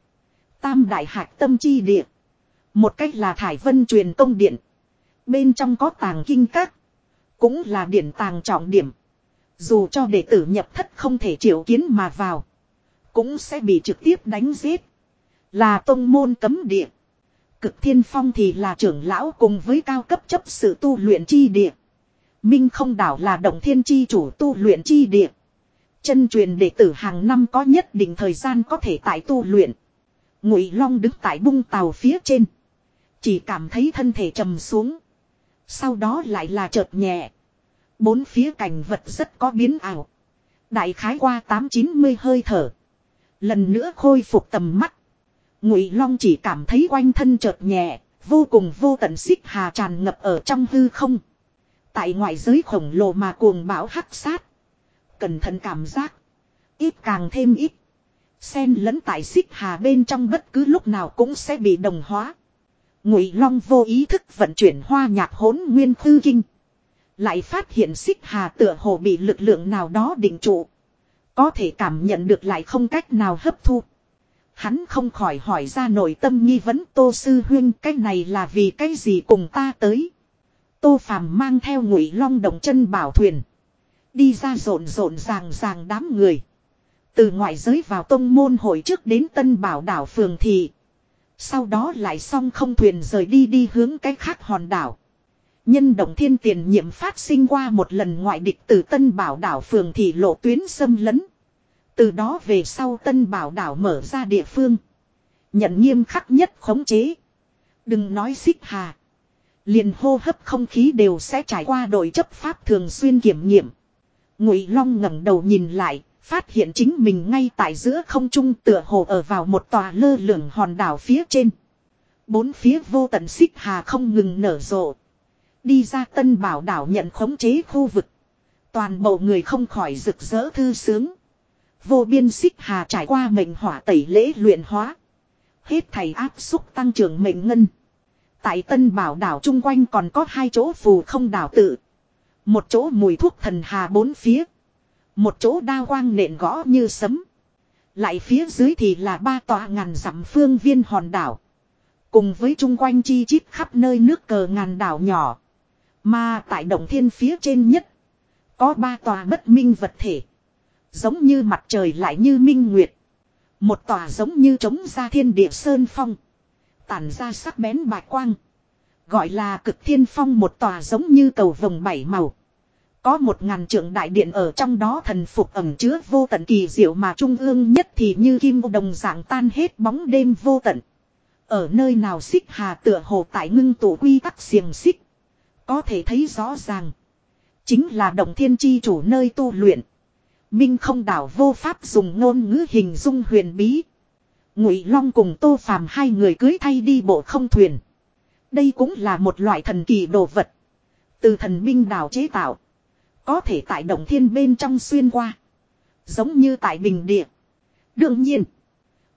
Tam đại hạc tâm chi địa. Một cách là thải vân truyền công điện. Bên trong có tàng kinh các. Cũng là điển tàng trọng điểm. Dù cho đệ tử nhập thất không thể triệu kiến mà vào. Cũng sẽ bị trực tiếp đánh giết. Là tông môn cấm địa. Cực thiên phong thì là trưởng lão cùng với cao cấp chấp sự tu luyện chi địa. Minh không đảo là động thiên chi chủ tu luyện chi địa. Chân truyền đệ tử hàng năm có nhất định thời gian có thể tại tu luyện. Ngụy Long đứng tại bung tàu phía trên. Chỉ cảm thấy thân thể trầm xuống. Sau đó lại là chợt nhẹ. Bốn phía cảnh vật rất có biến ảo. Đại khái qua tám chín mươi hơi thở. Lần nữa khôi phục tầm mắt. Ngụy Long chỉ cảm thấy quanh thân chợt nhẹ, vô cùng vô tận xích hà tràn ngập ở trong hư không. Tại ngoại giới khổng lồ mà cuồng bão hắc sát. Cẩn thận cảm giác. Ít càng thêm ít. Xen lẫn tại xích hà bên trong bất cứ lúc nào cũng sẽ bị đồng hóa. Ngụy Long vô ý thức vận chuyển hoa nhạc hỗn nguyên khư kinh. Lại phát hiện xích hà tựa hồ bị lực lượng nào đó định trụ. Có thể cảm nhận được lại không cách nào hấp thu. Hắn không khỏi hỏi ra nội tâm nghi vấn, Tô Sư Huyên cái này là vì cái gì cùng ta tới. Tô Phàm mang theo ngụy long động chân bảo thuyền. Đi ra rộn rộn ràng ràng đám người. Từ ngoại giới vào tông môn hội trước đến tân bảo đảo phường thị. Sau đó lại xong không thuyền rời đi đi hướng cái khác hòn đảo. Nhân động thiên tiền nhiệm phát sinh qua một lần ngoại địch từ tân bảo đảo phường thị lộ tuyến xâm lấn. Từ đó về sau tân bảo đảo mở ra địa phương. Nhận nghiêm khắc nhất khống chế. Đừng nói xích hà. Liền hô hấp không khí đều sẽ trải qua đội chấp pháp thường xuyên kiểm nghiệm. Ngụy Long ngẩng đầu nhìn lại, phát hiện chính mình ngay tại giữa không trung tựa hồ ở vào một tòa lơ lửng hòn đảo phía trên. Bốn phía vô tận xích hà không ngừng nở rộ. Đi ra tân bảo đảo nhận khống chế khu vực. Toàn bộ người không khỏi rực rỡ thư sướng. Vô biên xích hà trải qua mệnh hỏa tẩy lễ luyện hóa. Hết thầy áp xúc tăng trưởng mệnh ngân. Tại tân bảo đảo chung quanh còn có hai chỗ phù không đảo tự. Một chỗ mùi thuốc thần hà bốn phía. Một chỗ đao quang nện gõ như sấm. Lại phía dưới thì là ba tòa ngàn dặm phương viên hòn đảo. Cùng với chung quanh chi chít khắp nơi nước cờ ngàn đảo nhỏ. Mà tại động thiên phía trên nhất. Có ba tòa bất minh vật thể. Giống như mặt trời lại như minh nguyệt. Một tòa giống như trống ra thiên địa sơn phong. Tản ra sắc bén bạch quang. Gọi là cực thiên phong một tòa giống như cầu vồng bảy màu. Có một ngàn trượng đại điện ở trong đó thần phục ẩm chứa vô tận kỳ diệu mà trung ương nhất thì như kim đồng dạng tan hết bóng đêm vô tận. Ở nơi nào xích hà tựa hồ tại ngưng tụ quy tắc xiềng xích. Có thể thấy rõ ràng. Chính là động thiên chi chủ nơi tu luyện. Minh không đảo vô pháp dùng ngôn ngữ hình dung huyền bí. Ngụy Long cùng Tô Phàm hai người cưới thay đi bộ không thuyền. Đây cũng là một loại thần kỳ đồ vật. Từ thần minh đảo chế tạo. Có thể tại động thiên bên trong xuyên qua. Giống như tại bình địa. Đương nhiên.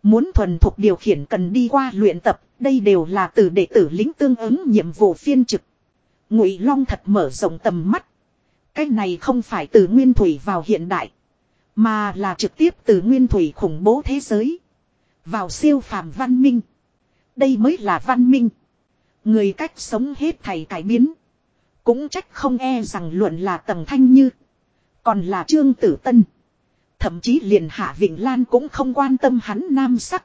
Muốn thuần thục điều khiển cần đi qua luyện tập. Đây đều là từ đệ tử lính tương ứng nhiệm vụ phiên trực. Ngụy Long thật mở rộng tầm mắt. Cái này không phải từ nguyên thủy vào hiện đại. Mà là trực tiếp từ nguyên thủy khủng bố thế giới. Vào siêu phàm văn minh. Đây mới là văn minh. Người cách sống hết thầy cải biến. Cũng trách không e rằng luận là tầng thanh như. Còn là trương tử tân. Thậm chí liền hạ Vịnh Lan cũng không quan tâm hắn nam sắc.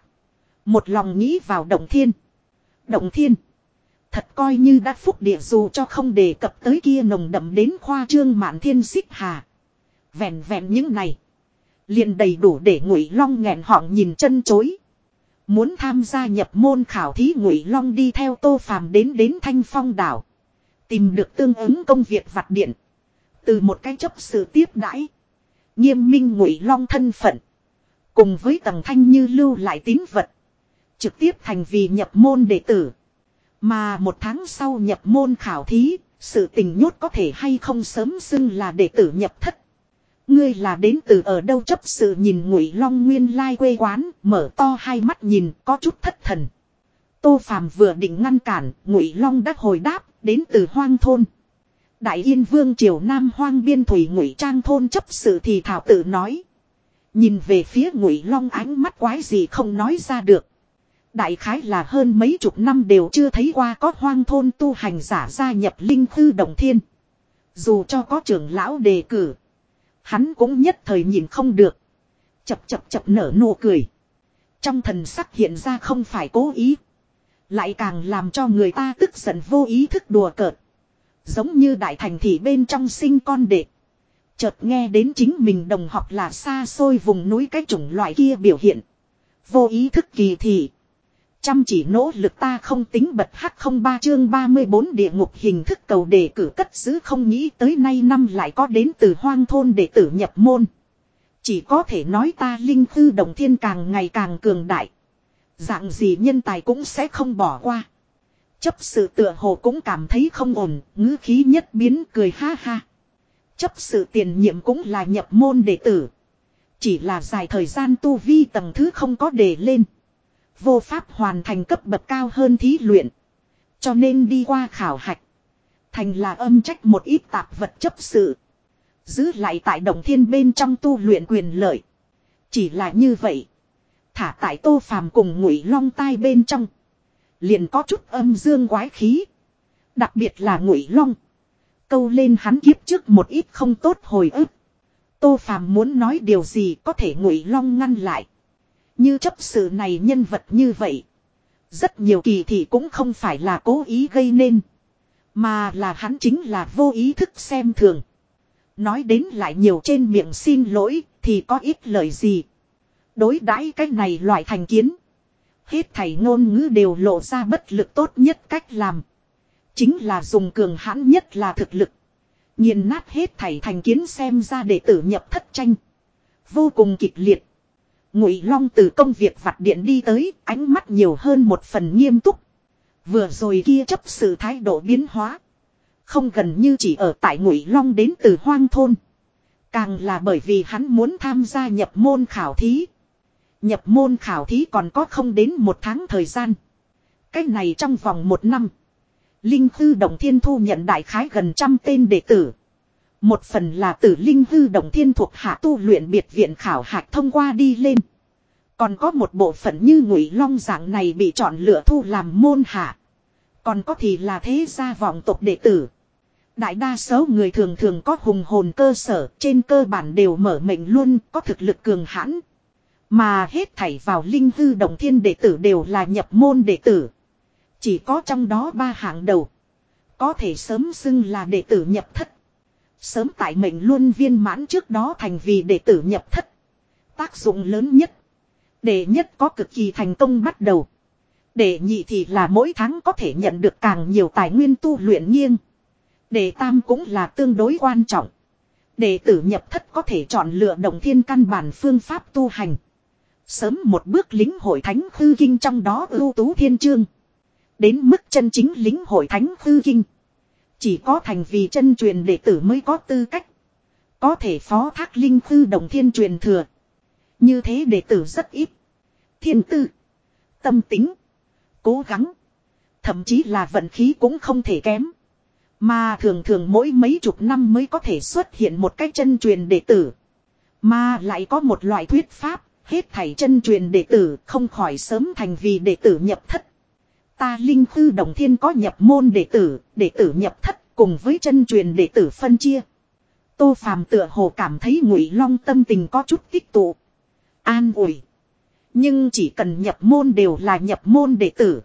Một lòng nghĩ vào động thiên. Động thiên. Thật coi như đã phúc địa dù cho không đề cập tới kia nồng đậm đến khoa trương mạn thiên xích hà. Vẹn vẹn những này. Liền đầy đủ để ngụy long nghẹn họng nhìn chân chối. Muốn tham gia nhập môn khảo thí ngụy long đi theo tô phàm đến đến thanh phong đảo. Tìm được tương ứng công việc vặt điện. Từ một cái chấp sự tiếp đãi. Nghiêm minh ngụy long thân phận. Cùng với tầng thanh như lưu lại tín vật. Trực tiếp thành vì nhập môn đệ tử. Mà một tháng sau nhập môn khảo thí, sự tình nhốt có thể hay không sớm xưng là đệ tử nhập thất. Ngươi là đến từ ở đâu chấp sự nhìn ngụy long nguyên lai quê quán, mở to hai mắt nhìn, có chút thất thần. Tô Phàm vừa định ngăn cản, ngụy long đã hồi đáp, đến từ hoang thôn. Đại Yên Vương triều Nam Hoang biên thủy ngụy trang thôn chấp sự thì thảo tự nói. Nhìn về phía ngụy long ánh mắt quái gì không nói ra được. Đại khái là hơn mấy chục năm đều chưa thấy qua có hoang thôn tu hành giả gia nhập linh khư đồng thiên. Dù cho có trưởng lão đề cử. Hắn cũng nhất thời nhìn không được. Chập chập chập nở nụ cười. Trong thần sắc hiện ra không phải cố ý. Lại càng làm cho người ta tức giận vô ý thức đùa cợt. Giống như đại thành thị bên trong sinh con đệ. Chợt nghe đến chính mình đồng học là xa xôi vùng núi cái chủng loại kia biểu hiện. Vô ý thức kỳ thị. Chăm chỉ nỗ lực ta không tính bật hắc không ba chương 34 địa ngục hình thức cầu đề cử cất giữ không nghĩ tới nay năm lại có đến từ hoang thôn đệ tử nhập môn. Chỉ có thể nói ta linh thư đồng thiên càng ngày càng cường đại. Dạng gì nhân tài cũng sẽ không bỏ qua. Chấp sự tựa hồ cũng cảm thấy không ổn, ngữ khí nhất biến cười ha ha. Chấp sự tiền nhiệm cũng là nhập môn đệ tử. Chỉ là dài thời gian tu vi tầng thứ không có đề lên. Vô pháp hoàn thành cấp bậc cao hơn thí luyện. Cho nên đi qua khảo hạch. Thành là âm trách một ít tạp vật chấp sự. Giữ lại tại đồng thiên bên trong tu luyện quyền lợi. Chỉ là như vậy. Thả tại tô phàm cùng ngụy long tai bên trong. Liền có chút âm dương quái khí. Đặc biệt là ngụy long. Câu lên hắn kiếp trước một ít không tốt hồi ức. Tô phàm muốn nói điều gì có thể ngụy long ngăn lại. Như chấp sự này nhân vật như vậy. Rất nhiều kỳ thị cũng không phải là cố ý gây nên. Mà là hắn chính là vô ý thức xem thường. Nói đến lại nhiều trên miệng xin lỗi thì có ít lời gì. Đối đãi cách này loại thành kiến. Hết thảy ngôn ngữ đều lộ ra bất lực tốt nhất cách làm. Chính là dùng cường hãn nhất là thực lực. Nhìn nát hết thảy thành kiến xem ra đệ tử nhập thất tranh. Vô cùng kịch liệt. Ngụy Long từ công việc vặt điện đi tới, ánh mắt nhiều hơn một phần nghiêm túc. Vừa rồi kia chấp sự thái độ biến hóa, không gần như chỉ ở tại Ngụy Long đến từ hoang thôn, càng là bởi vì hắn muốn tham gia nhập môn khảo thí. Nhập môn khảo thí còn có không đến một tháng thời gian. Cái này trong vòng một năm, Linh Tư Đồng Thiên thu nhận đại khái gần trăm tên đệ tử. Một phần là tử linh hư động thiên thuộc hạ tu luyện biệt viện khảo hạch thông qua đi lên. Còn có một bộ phận như ngụy long dạng này bị chọn lựa thu làm môn hạ. Còn có thì là thế gia vọng tộc đệ tử. Đại đa số người thường thường có hùng hồn cơ sở, trên cơ bản đều mở mệnh luôn, có thực lực cường hãn. Mà hết thảy vào linh hư động thiên đệ tử đều là nhập môn đệ tử. Chỉ có trong đó ba hạng đầu. Có thể sớm xưng là đệ tử nhập thất. Sớm tại mệnh luôn viên mãn trước đó thành vì đệ tử nhập thất. Tác dụng lớn nhất. Đệ nhất có cực kỳ thành công bắt đầu. Đệ nhị thì là mỗi tháng có thể nhận được càng nhiều tài nguyên tu luyện nghiêng. Đệ tam cũng là tương đối quan trọng. Đệ tử nhập thất có thể chọn lựa đồng thiên căn bản phương pháp tu hành. Sớm một bước lính hội thánh khư kinh trong đó ưu tú thiên chương. Đến mức chân chính lính hội thánh khư kinh. Chỉ có thành vì chân truyền đệ tử mới có tư cách. Có thể phó thác linh thư đồng thiên truyền thừa. Như thế đệ tử rất ít. Thiên tư. Tâm tính. Cố gắng. Thậm chí là vận khí cũng không thể kém. Mà thường thường mỗi mấy chục năm mới có thể xuất hiện một cái chân truyền đệ tử. Mà lại có một loại thuyết pháp, hết thảy chân truyền đệ tử không khỏi sớm thành vì đệ tử nhập thất. Ta linh tư đồng thiên có nhập môn đệ tử, đệ tử nhập thất cùng với chân truyền đệ tử phân chia. Tô phàm tựa hồ cảm thấy ngụy long tâm tình có chút tích tụ. An ủi. Nhưng chỉ cần nhập môn đều là nhập môn đệ tử.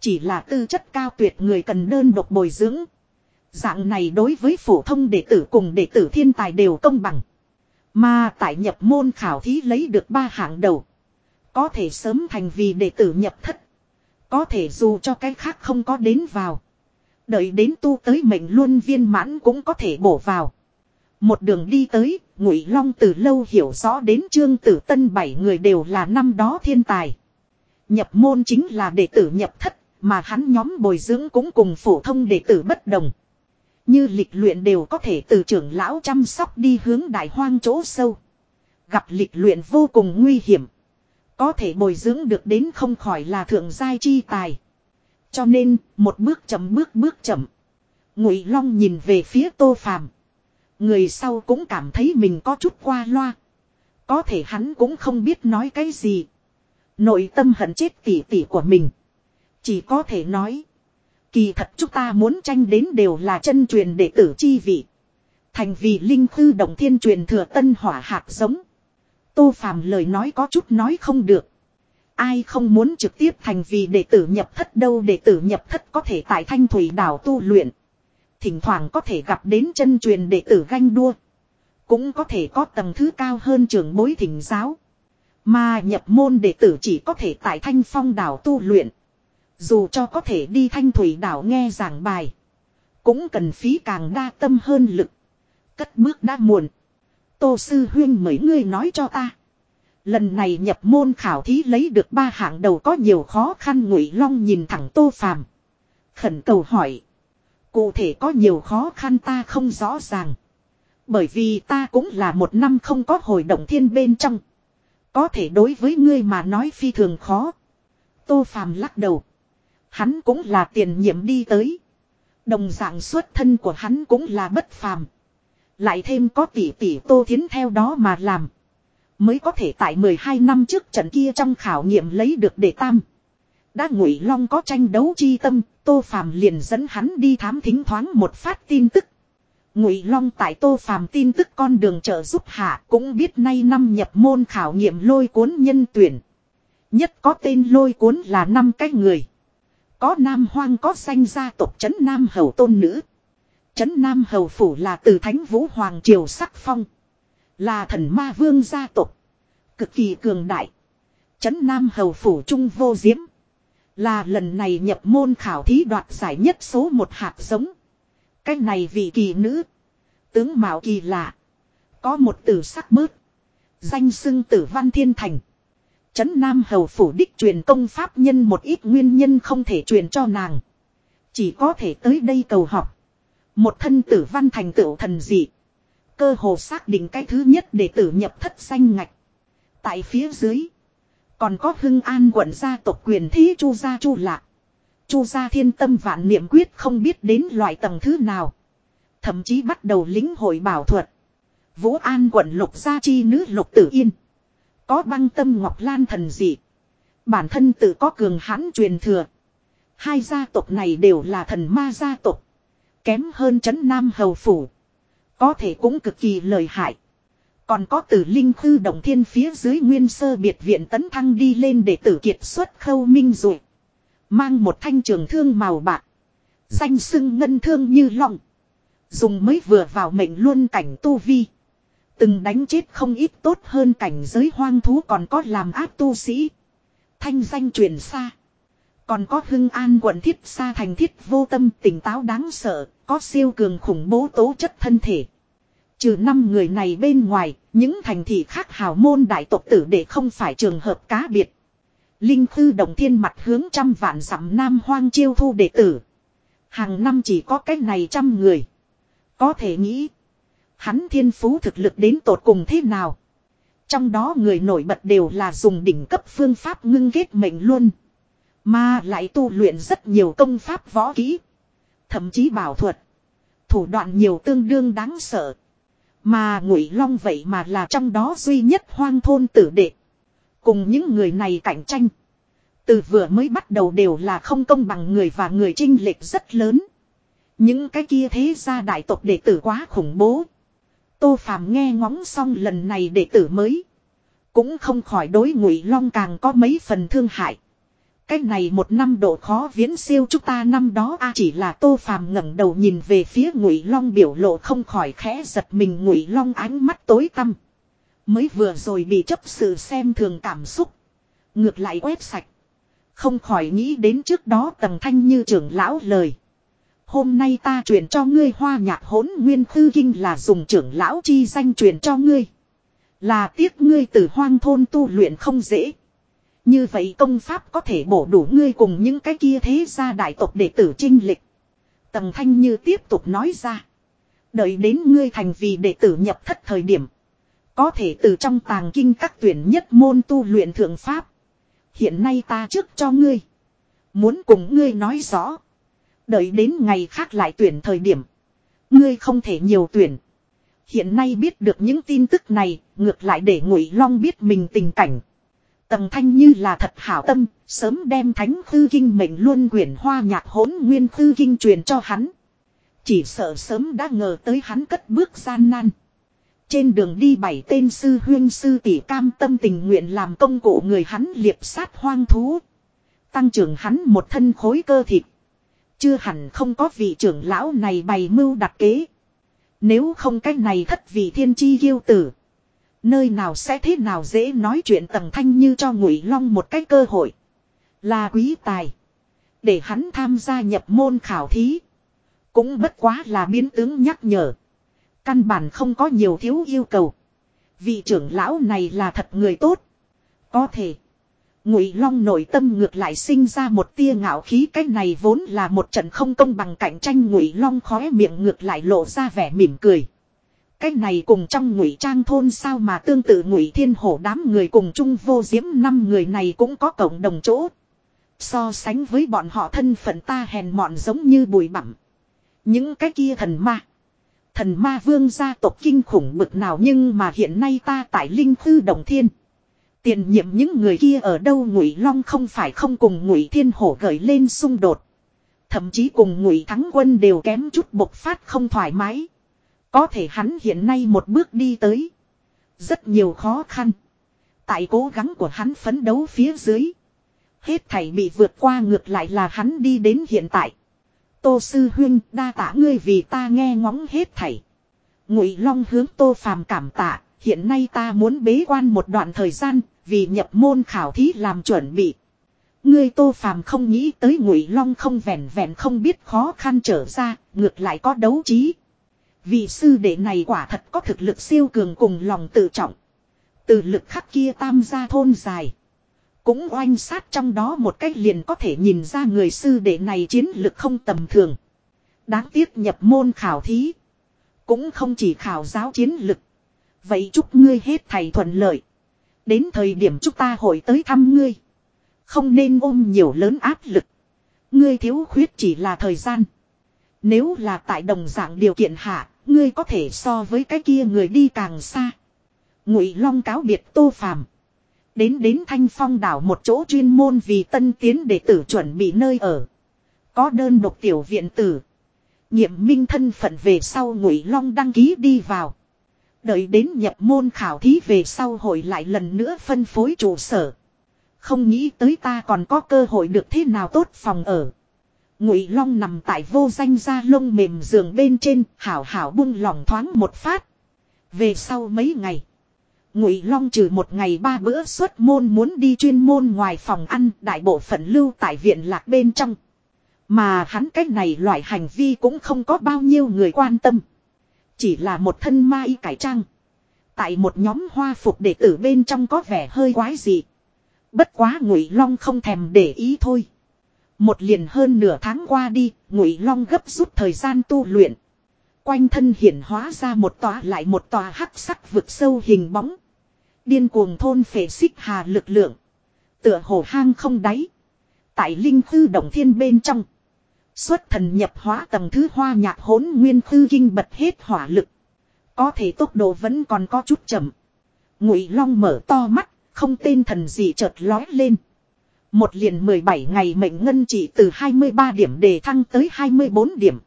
Chỉ là tư chất cao tuyệt người cần đơn độc bồi dưỡng. Dạng này đối với phổ thông đệ tử cùng đệ tử thiên tài đều công bằng. Mà tại nhập môn khảo thí lấy được ba hạng đầu. Có thể sớm thành vì đệ tử nhập thất. Có thể dù cho cái khác không có đến vào. Đợi đến tu tới mệnh luôn viên mãn cũng có thể bổ vào. Một đường đi tới, Ngụy Long từ lâu hiểu rõ đến Trương Tử Tân bảy người đều là năm đó thiên tài. Nhập môn chính là đệ tử nhập thất, mà hắn nhóm bồi dưỡng cũng cùng phổ thông đệ tử bất đồng. Như lịch luyện đều có thể từ trưởng lão chăm sóc đi hướng đại hoang chỗ sâu. Gặp lịch luyện vô cùng nguy hiểm. Có thể bồi dưỡng được đến không khỏi là thượng giai chi tài. Cho nên, một bước chậm bước bước chậm. Ngụy Long nhìn về phía Tô Phàm. Người sau cũng cảm thấy mình có chút qua loa. Có thể hắn cũng không biết nói cái gì. Nội tâm hận chết tỷ tỷ của mình. Chỉ có thể nói. Kỳ thật chúng ta muốn tranh đến đều là chân truyền đệ tử chi vị. Thành vì linh thư động thiên truyền thừa tân hỏa hạt giống. Tô Phàm lời nói có chút nói không được. Ai không muốn trực tiếp thành vì đệ tử nhập thất đâu, đệ tử nhập thất có thể tại thanh thủy đảo tu luyện. Thỉnh thoảng có thể gặp đến chân truyền đệ tử ganh đua. Cũng có thể có tầng thứ cao hơn trường bối thỉnh giáo. Mà nhập môn đệ tử chỉ có thể tại thanh phong đảo tu luyện. Dù cho có thể đi thanh thủy đảo nghe giảng bài. Cũng cần phí càng đa tâm hơn lực. Cất bước đã muộn. Tô Sư Huyên mấy ngươi nói cho ta. Lần này nhập môn khảo thí lấy được ba hạng đầu có nhiều khó khăn ngụy long nhìn thẳng Tô Phàm Khẩn cầu hỏi. Cụ thể có nhiều khó khăn ta không rõ ràng. Bởi vì ta cũng là một năm không có hồi động thiên bên trong. Có thể đối với ngươi mà nói phi thường khó. Tô Phàm lắc đầu. Hắn cũng là tiền nhiệm đi tới. Đồng dạng xuất thân của hắn cũng là bất phàm. Lại thêm có tỷ tỷ Tô Thiến theo đó mà làm. Mới có thể tại 12 năm trước trận kia trong khảo nghiệm lấy được đệ tam. Đã ngụy long có tranh đấu chi tâm, Tô Phàm liền dẫn hắn đi thám thính thoáng một phát tin tức. Ngụy Long tại Tô Phàm tin tức con đường trợ giúp hạ cũng biết nay năm nhập môn khảo nghiệm lôi cuốn nhân tuyển. Nhất có tên lôi cuốn là năm cái người. Có Nam Hoang có danh gia tộc Trấn Nam Hầu Tôn Nữ. Trấn Nam Hầu Phủ là từ Thánh Vũ Hoàng Triều Sắc Phong. Là thần ma vương gia tộc. Cực kỳ cường đại. Trấn Nam Hầu Phủ Trung Vô Diễm. Là lần này nhập môn khảo thí đoạt giải nhất số một hạt giống. cách này vị kỳ nữ. Tướng Mạo kỳ lạ. Có một từ sắc bớt. Danh xưng tử văn thiên thành. Trấn Nam Hầu Phủ đích truyền công pháp nhân một ít nguyên nhân không thể truyền cho nàng. Chỉ có thể tới đây cầu học. Một thân tử văn thành tựu thần dị. Cơ hồ xác định cái thứ nhất để tử nhập thất danh ngạch. Tại phía dưới. Còn có hưng an quận gia tộc quyền thí chu gia chu lạc. chu gia thiên tâm vạn niệm quyết không biết đến loại tầng thứ nào. Thậm chí bắt đầu lính hội bảo thuật. Vũ an quận lục gia chi nữ lục tử yên. Có băng tâm ngọc lan thần dị. Bản thân tự có cường hãn truyền thừa. Hai gia tộc này đều là thần ma gia tộc. Kém hơn chấn Nam Hầu Phủ. Có thể cũng cực kỳ lợi hại. Còn có từ Linh Khư Đồng Thiên phía dưới nguyên sơ biệt viện tấn thăng đi lên để tử kiệt xuất khâu minh rồi. Mang một thanh trường thương màu bạc. Danh sưng ngân thương như lòng. Dùng mới vừa vào mệnh luôn cảnh tu vi. Từng đánh chết không ít tốt hơn cảnh giới hoang thú còn có làm áp tu sĩ. Thanh danh truyền xa. Còn có hưng an quận thiết xa thành thiết vô tâm tỉnh táo đáng sợ, có siêu cường khủng bố tố chất thân thể. Trừ năm người này bên ngoài, những thành thị khác hào môn đại tộc tử để không phải trường hợp cá biệt. Linh thư đồng thiên mặt hướng trăm vạn dặm nam hoang chiêu thu đệ tử. Hàng năm chỉ có cách này trăm người. Có thể nghĩ. Hắn thiên phú thực lực đến tột cùng thế nào. Trong đó người nổi bật đều là dùng đỉnh cấp phương pháp ngưng kết mệnh luôn. Mà lại tu luyện rất nhiều công pháp võ kỹ. Thậm chí bảo thuật. Thủ đoạn nhiều tương đương đáng sợ. Mà ngụy long vậy mà là trong đó duy nhất hoang thôn tử đệ. Cùng những người này cạnh tranh. Từ vừa mới bắt đầu đều là không công bằng người và người trinh lệch rất lớn. Những cái kia thế ra đại tộc đệ tử quá khủng bố. Tô Phàm nghe ngóng xong lần này đệ tử mới. Cũng không khỏi đối ngụy long càng có mấy phần thương hại. Cái này một năm độ khó viễn siêu chúng ta năm đó, a, chỉ là Tô Phàm ngẩng đầu nhìn về phía Ngụy Long biểu lộ không khỏi khẽ giật mình Ngụy Long ánh mắt tối tăm. Mới vừa rồi bị chấp sự xem thường cảm xúc. Ngược lại quét sạch. Không khỏi nghĩ đến trước đó tầng thanh như trưởng lão lời. Hôm nay ta truyền cho ngươi hoa nhạc hỗn nguyên tư kinh là dùng trưởng lão chi danh truyền cho ngươi. Là tiếc ngươi từ hoang thôn tu luyện không dễ. Như vậy công pháp có thể bổ đủ ngươi cùng những cái kia thế gia đại tộc đệ tử trinh lịch. Tầng thanh như tiếp tục nói ra. Đợi đến ngươi thành vì đệ tử nhập thất thời điểm. Có thể từ trong tàng kinh các tuyển nhất môn tu luyện thượng pháp. Hiện nay ta trước cho ngươi. Muốn cùng ngươi nói rõ. Đợi đến ngày khác lại tuyển thời điểm. Ngươi không thể nhiều tuyển. Hiện nay biết được những tin tức này, ngược lại để Ngụy Long biết mình tình cảnh. Tầng Thanh như là thật hảo tâm, sớm đem Thánh thư Kinh mệnh luôn quyển hoa nhạc hỗn nguyên thư Kinh truyền cho hắn. Chỉ sợ sớm đã ngờ tới hắn cất bước gian nan. Trên đường đi bảy tên sư huyên sư tỷ cam tâm tình nguyện làm công cụ người hắn liệp sát hoang thú. Tăng trưởng hắn một thân khối cơ thịt. Chưa hẳn không có vị trưởng lão này bày mưu đặt kế. Nếu không cách này thất vị thiên chi yêu tử. Nơi nào sẽ thế nào dễ nói chuyện tầng thanh như cho ngụy long một cái cơ hội. Là quý tài. Để hắn tham gia nhập môn khảo thí. Cũng bất quá là biến tướng nhắc nhở. Căn bản không có nhiều thiếu yêu cầu. Vị trưởng lão này là thật người tốt. Có thể. Ngụy Long nội tâm ngược lại sinh ra một tia ngạo khí cái này vốn là một trận không công bằng cạnh tranh Ngụy Long khóe miệng ngược lại lộ ra vẻ mỉm cười. Cái này cùng trong Ngụy Trang thôn sao mà tương tự Ngụy Thiên Hổ đám người cùng chung vô diễm năm người này cũng có cộng đồng chỗ. So sánh với bọn họ thân phận ta hèn mọn giống như bụi bặm. Những cái kia thần ma. Thần ma vương gia tộc kinh khủng bực nào nhưng mà hiện nay ta tại linh thư đồng thiên. Tiền nhiệm những người kia ở đâu ngụy long không phải không cùng ngụy thiên hổ gởi lên xung đột. Thậm chí cùng ngụy thắng quân đều kém chút bộc phát không thoải mái. Có thể hắn hiện nay một bước đi tới. Rất nhiều khó khăn. Tại cố gắng của hắn phấn đấu phía dưới. Hết thảy bị vượt qua ngược lại là hắn đi đến hiện tại. Tô sư huyên đa tạ ngươi vì ta nghe ngóng hết thảy. Ngụy Long hướng Tô Phàm cảm tạ, hiện nay ta muốn bế quan một đoạn thời gian, vì nhập môn khảo thí làm chuẩn bị. Ngươi Tô Phàm không nghĩ tới Ngụy Long không vẹn vẹn không biết khó khăn trở ra, ngược lại có đấu trí. Vị sư đệ này quả thật có thực lực siêu cường cùng lòng tự trọng. Từ lực khắc kia tam gia thôn dài. Cũng oanh sát trong đó một cách liền có thể nhìn ra người sư đệ này chiến lực không tầm thường. Đáng tiếc nhập môn khảo thí. Cũng không chỉ khảo giáo chiến lực. Vậy chúc ngươi hết thầy thuận lợi. Đến thời điểm chúng ta hội tới thăm ngươi. Không nên ôm nhiều lớn áp lực. Ngươi thiếu khuyết chỉ là thời gian. Nếu là tại đồng dạng điều kiện hạ, ngươi có thể so với cái kia người đi càng xa. Ngụy Long cáo biệt Tô Phàm. Đến đến Thanh Phong đảo một chỗ chuyên môn vì tân tiến đệ tử chuẩn bị nơi ở. Có đơn độc tiểu viện tử. Nhiệm minh thân phận về sau Ngụy Long đăng ký đi vào. Đợi đến nhập môn khảo thí về sau hội lại lần nữa phân phối trụ sở. Không nghĩ tới ta còn có cơ hội được thế nào tốt phòng ở. Ngụy Long nằm tại vô danh da lông mềm giường bên trên, hảo hảo buông lòng thoáng một phát. Về sau mấy ngày, Ngụy Long trừ một ngày ba bữa xuất môn muốn đi chuyên môn ngoài phòng ăn, đại bộ phận lưu tại viện lạc bên trong. Mà hắn cách này loại hành vi cũng không có bao nhiêu người quan tâm. Chỉ là một thân ma y cải trang. Tại một nhóm hoa phục đệ tử bên trong có vẻ hơi quái dị. Bất quá Ngụy Long không thèm để ý thôi. Một liền hơn nửa tháng qua đi, Ngụy Long gấp rút thời gian tu luyện. Quanh thân hiển hóa ra một tòa lại một tòa hắc sắc vực sâu hình bóng. Điên cuồng thôn phệ xích hà lực lượng. Tựa hồ hang không đáy. Tại linh tư động thiên bên trong. Xuất thần nhập hóa tầng thứ hoa nhạc hỗn nguyên tư kinh bật hết hỏa lực. Có thể tốc độ vẫn còn có chút chậm. Ngụy Long mở to mắt, không tên thần gì chợt lói lên. Một liền 17 ngày mệnh ngân chỉ từ 23 điểm đề thăng tới 24 điểm.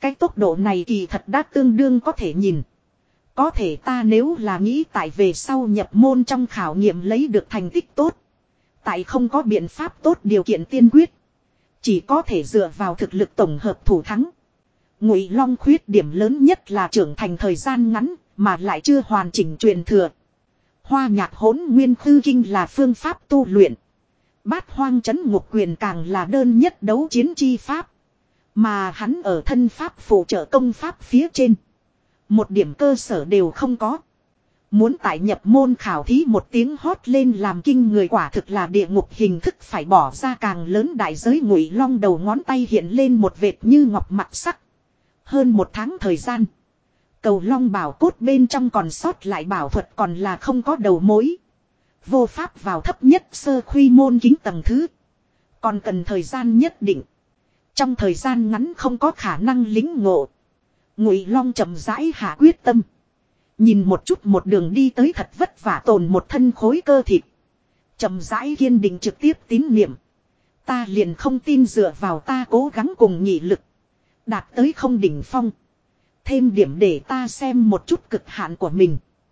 Cái tốc độ này kỳ thật đã tương đương có thể nhìn. Có thể ta nếu là nghĩ tại về sau nhập môn trong khảo nghiệm lấy được thành tích tốt. Tại không có biện pháp tốt điều kiện tiên quyết. Chỉ có thể dựa vào thực lực tổng hợp thủ thắng. Ngụy Long khuyết điểm lớn nhất là trưởng thành thời gian ngắn, mà lại chưa hoàn chỉnh truyền thừa. Hoa nhạc hỗn nguyên tư kinh là phương pháp tu luyện. Bát hoang chấn ngục quyền càng là đơn nhất đấu chiến chi pháp. Mà hắn ở thân pháp phụ trợ công pháp phía trên. Một điểm cơ sở đều không có. Muốn tại nhập môn khảo thí một tiếng hót lên làm kinh người quả thực là địa ngục hình thức phải bỏ ra càng lớn đại giới ngụy long đầu ngón tay hiện lên một vệt như ngọc mặt sắc. Hơn một tháng thời gian. Cầu long bảo cốt bên trong còn sót lại bảo thuật còn là không có đầu mối. Vô pháp vào thấp nhất sơ khuy môn kính tầng thứ. Còn cần thời gian nhất định. Trong thời gian ngắn không có khả năng lính ngộ. Ngụy long chậm rãi hạ quyết tâm. Nhìn một chút một đường đi tới thật vất vả tồn một thân khối cơ thịt. chậm rãi kiên định trực tiếp tín niệm. Ta liền không tin dựa vào ta cố gắng cùng nhị lực. Đạt tới không đỉnh phong. Thêm điểm để ta xem một chút cực hạn của mình.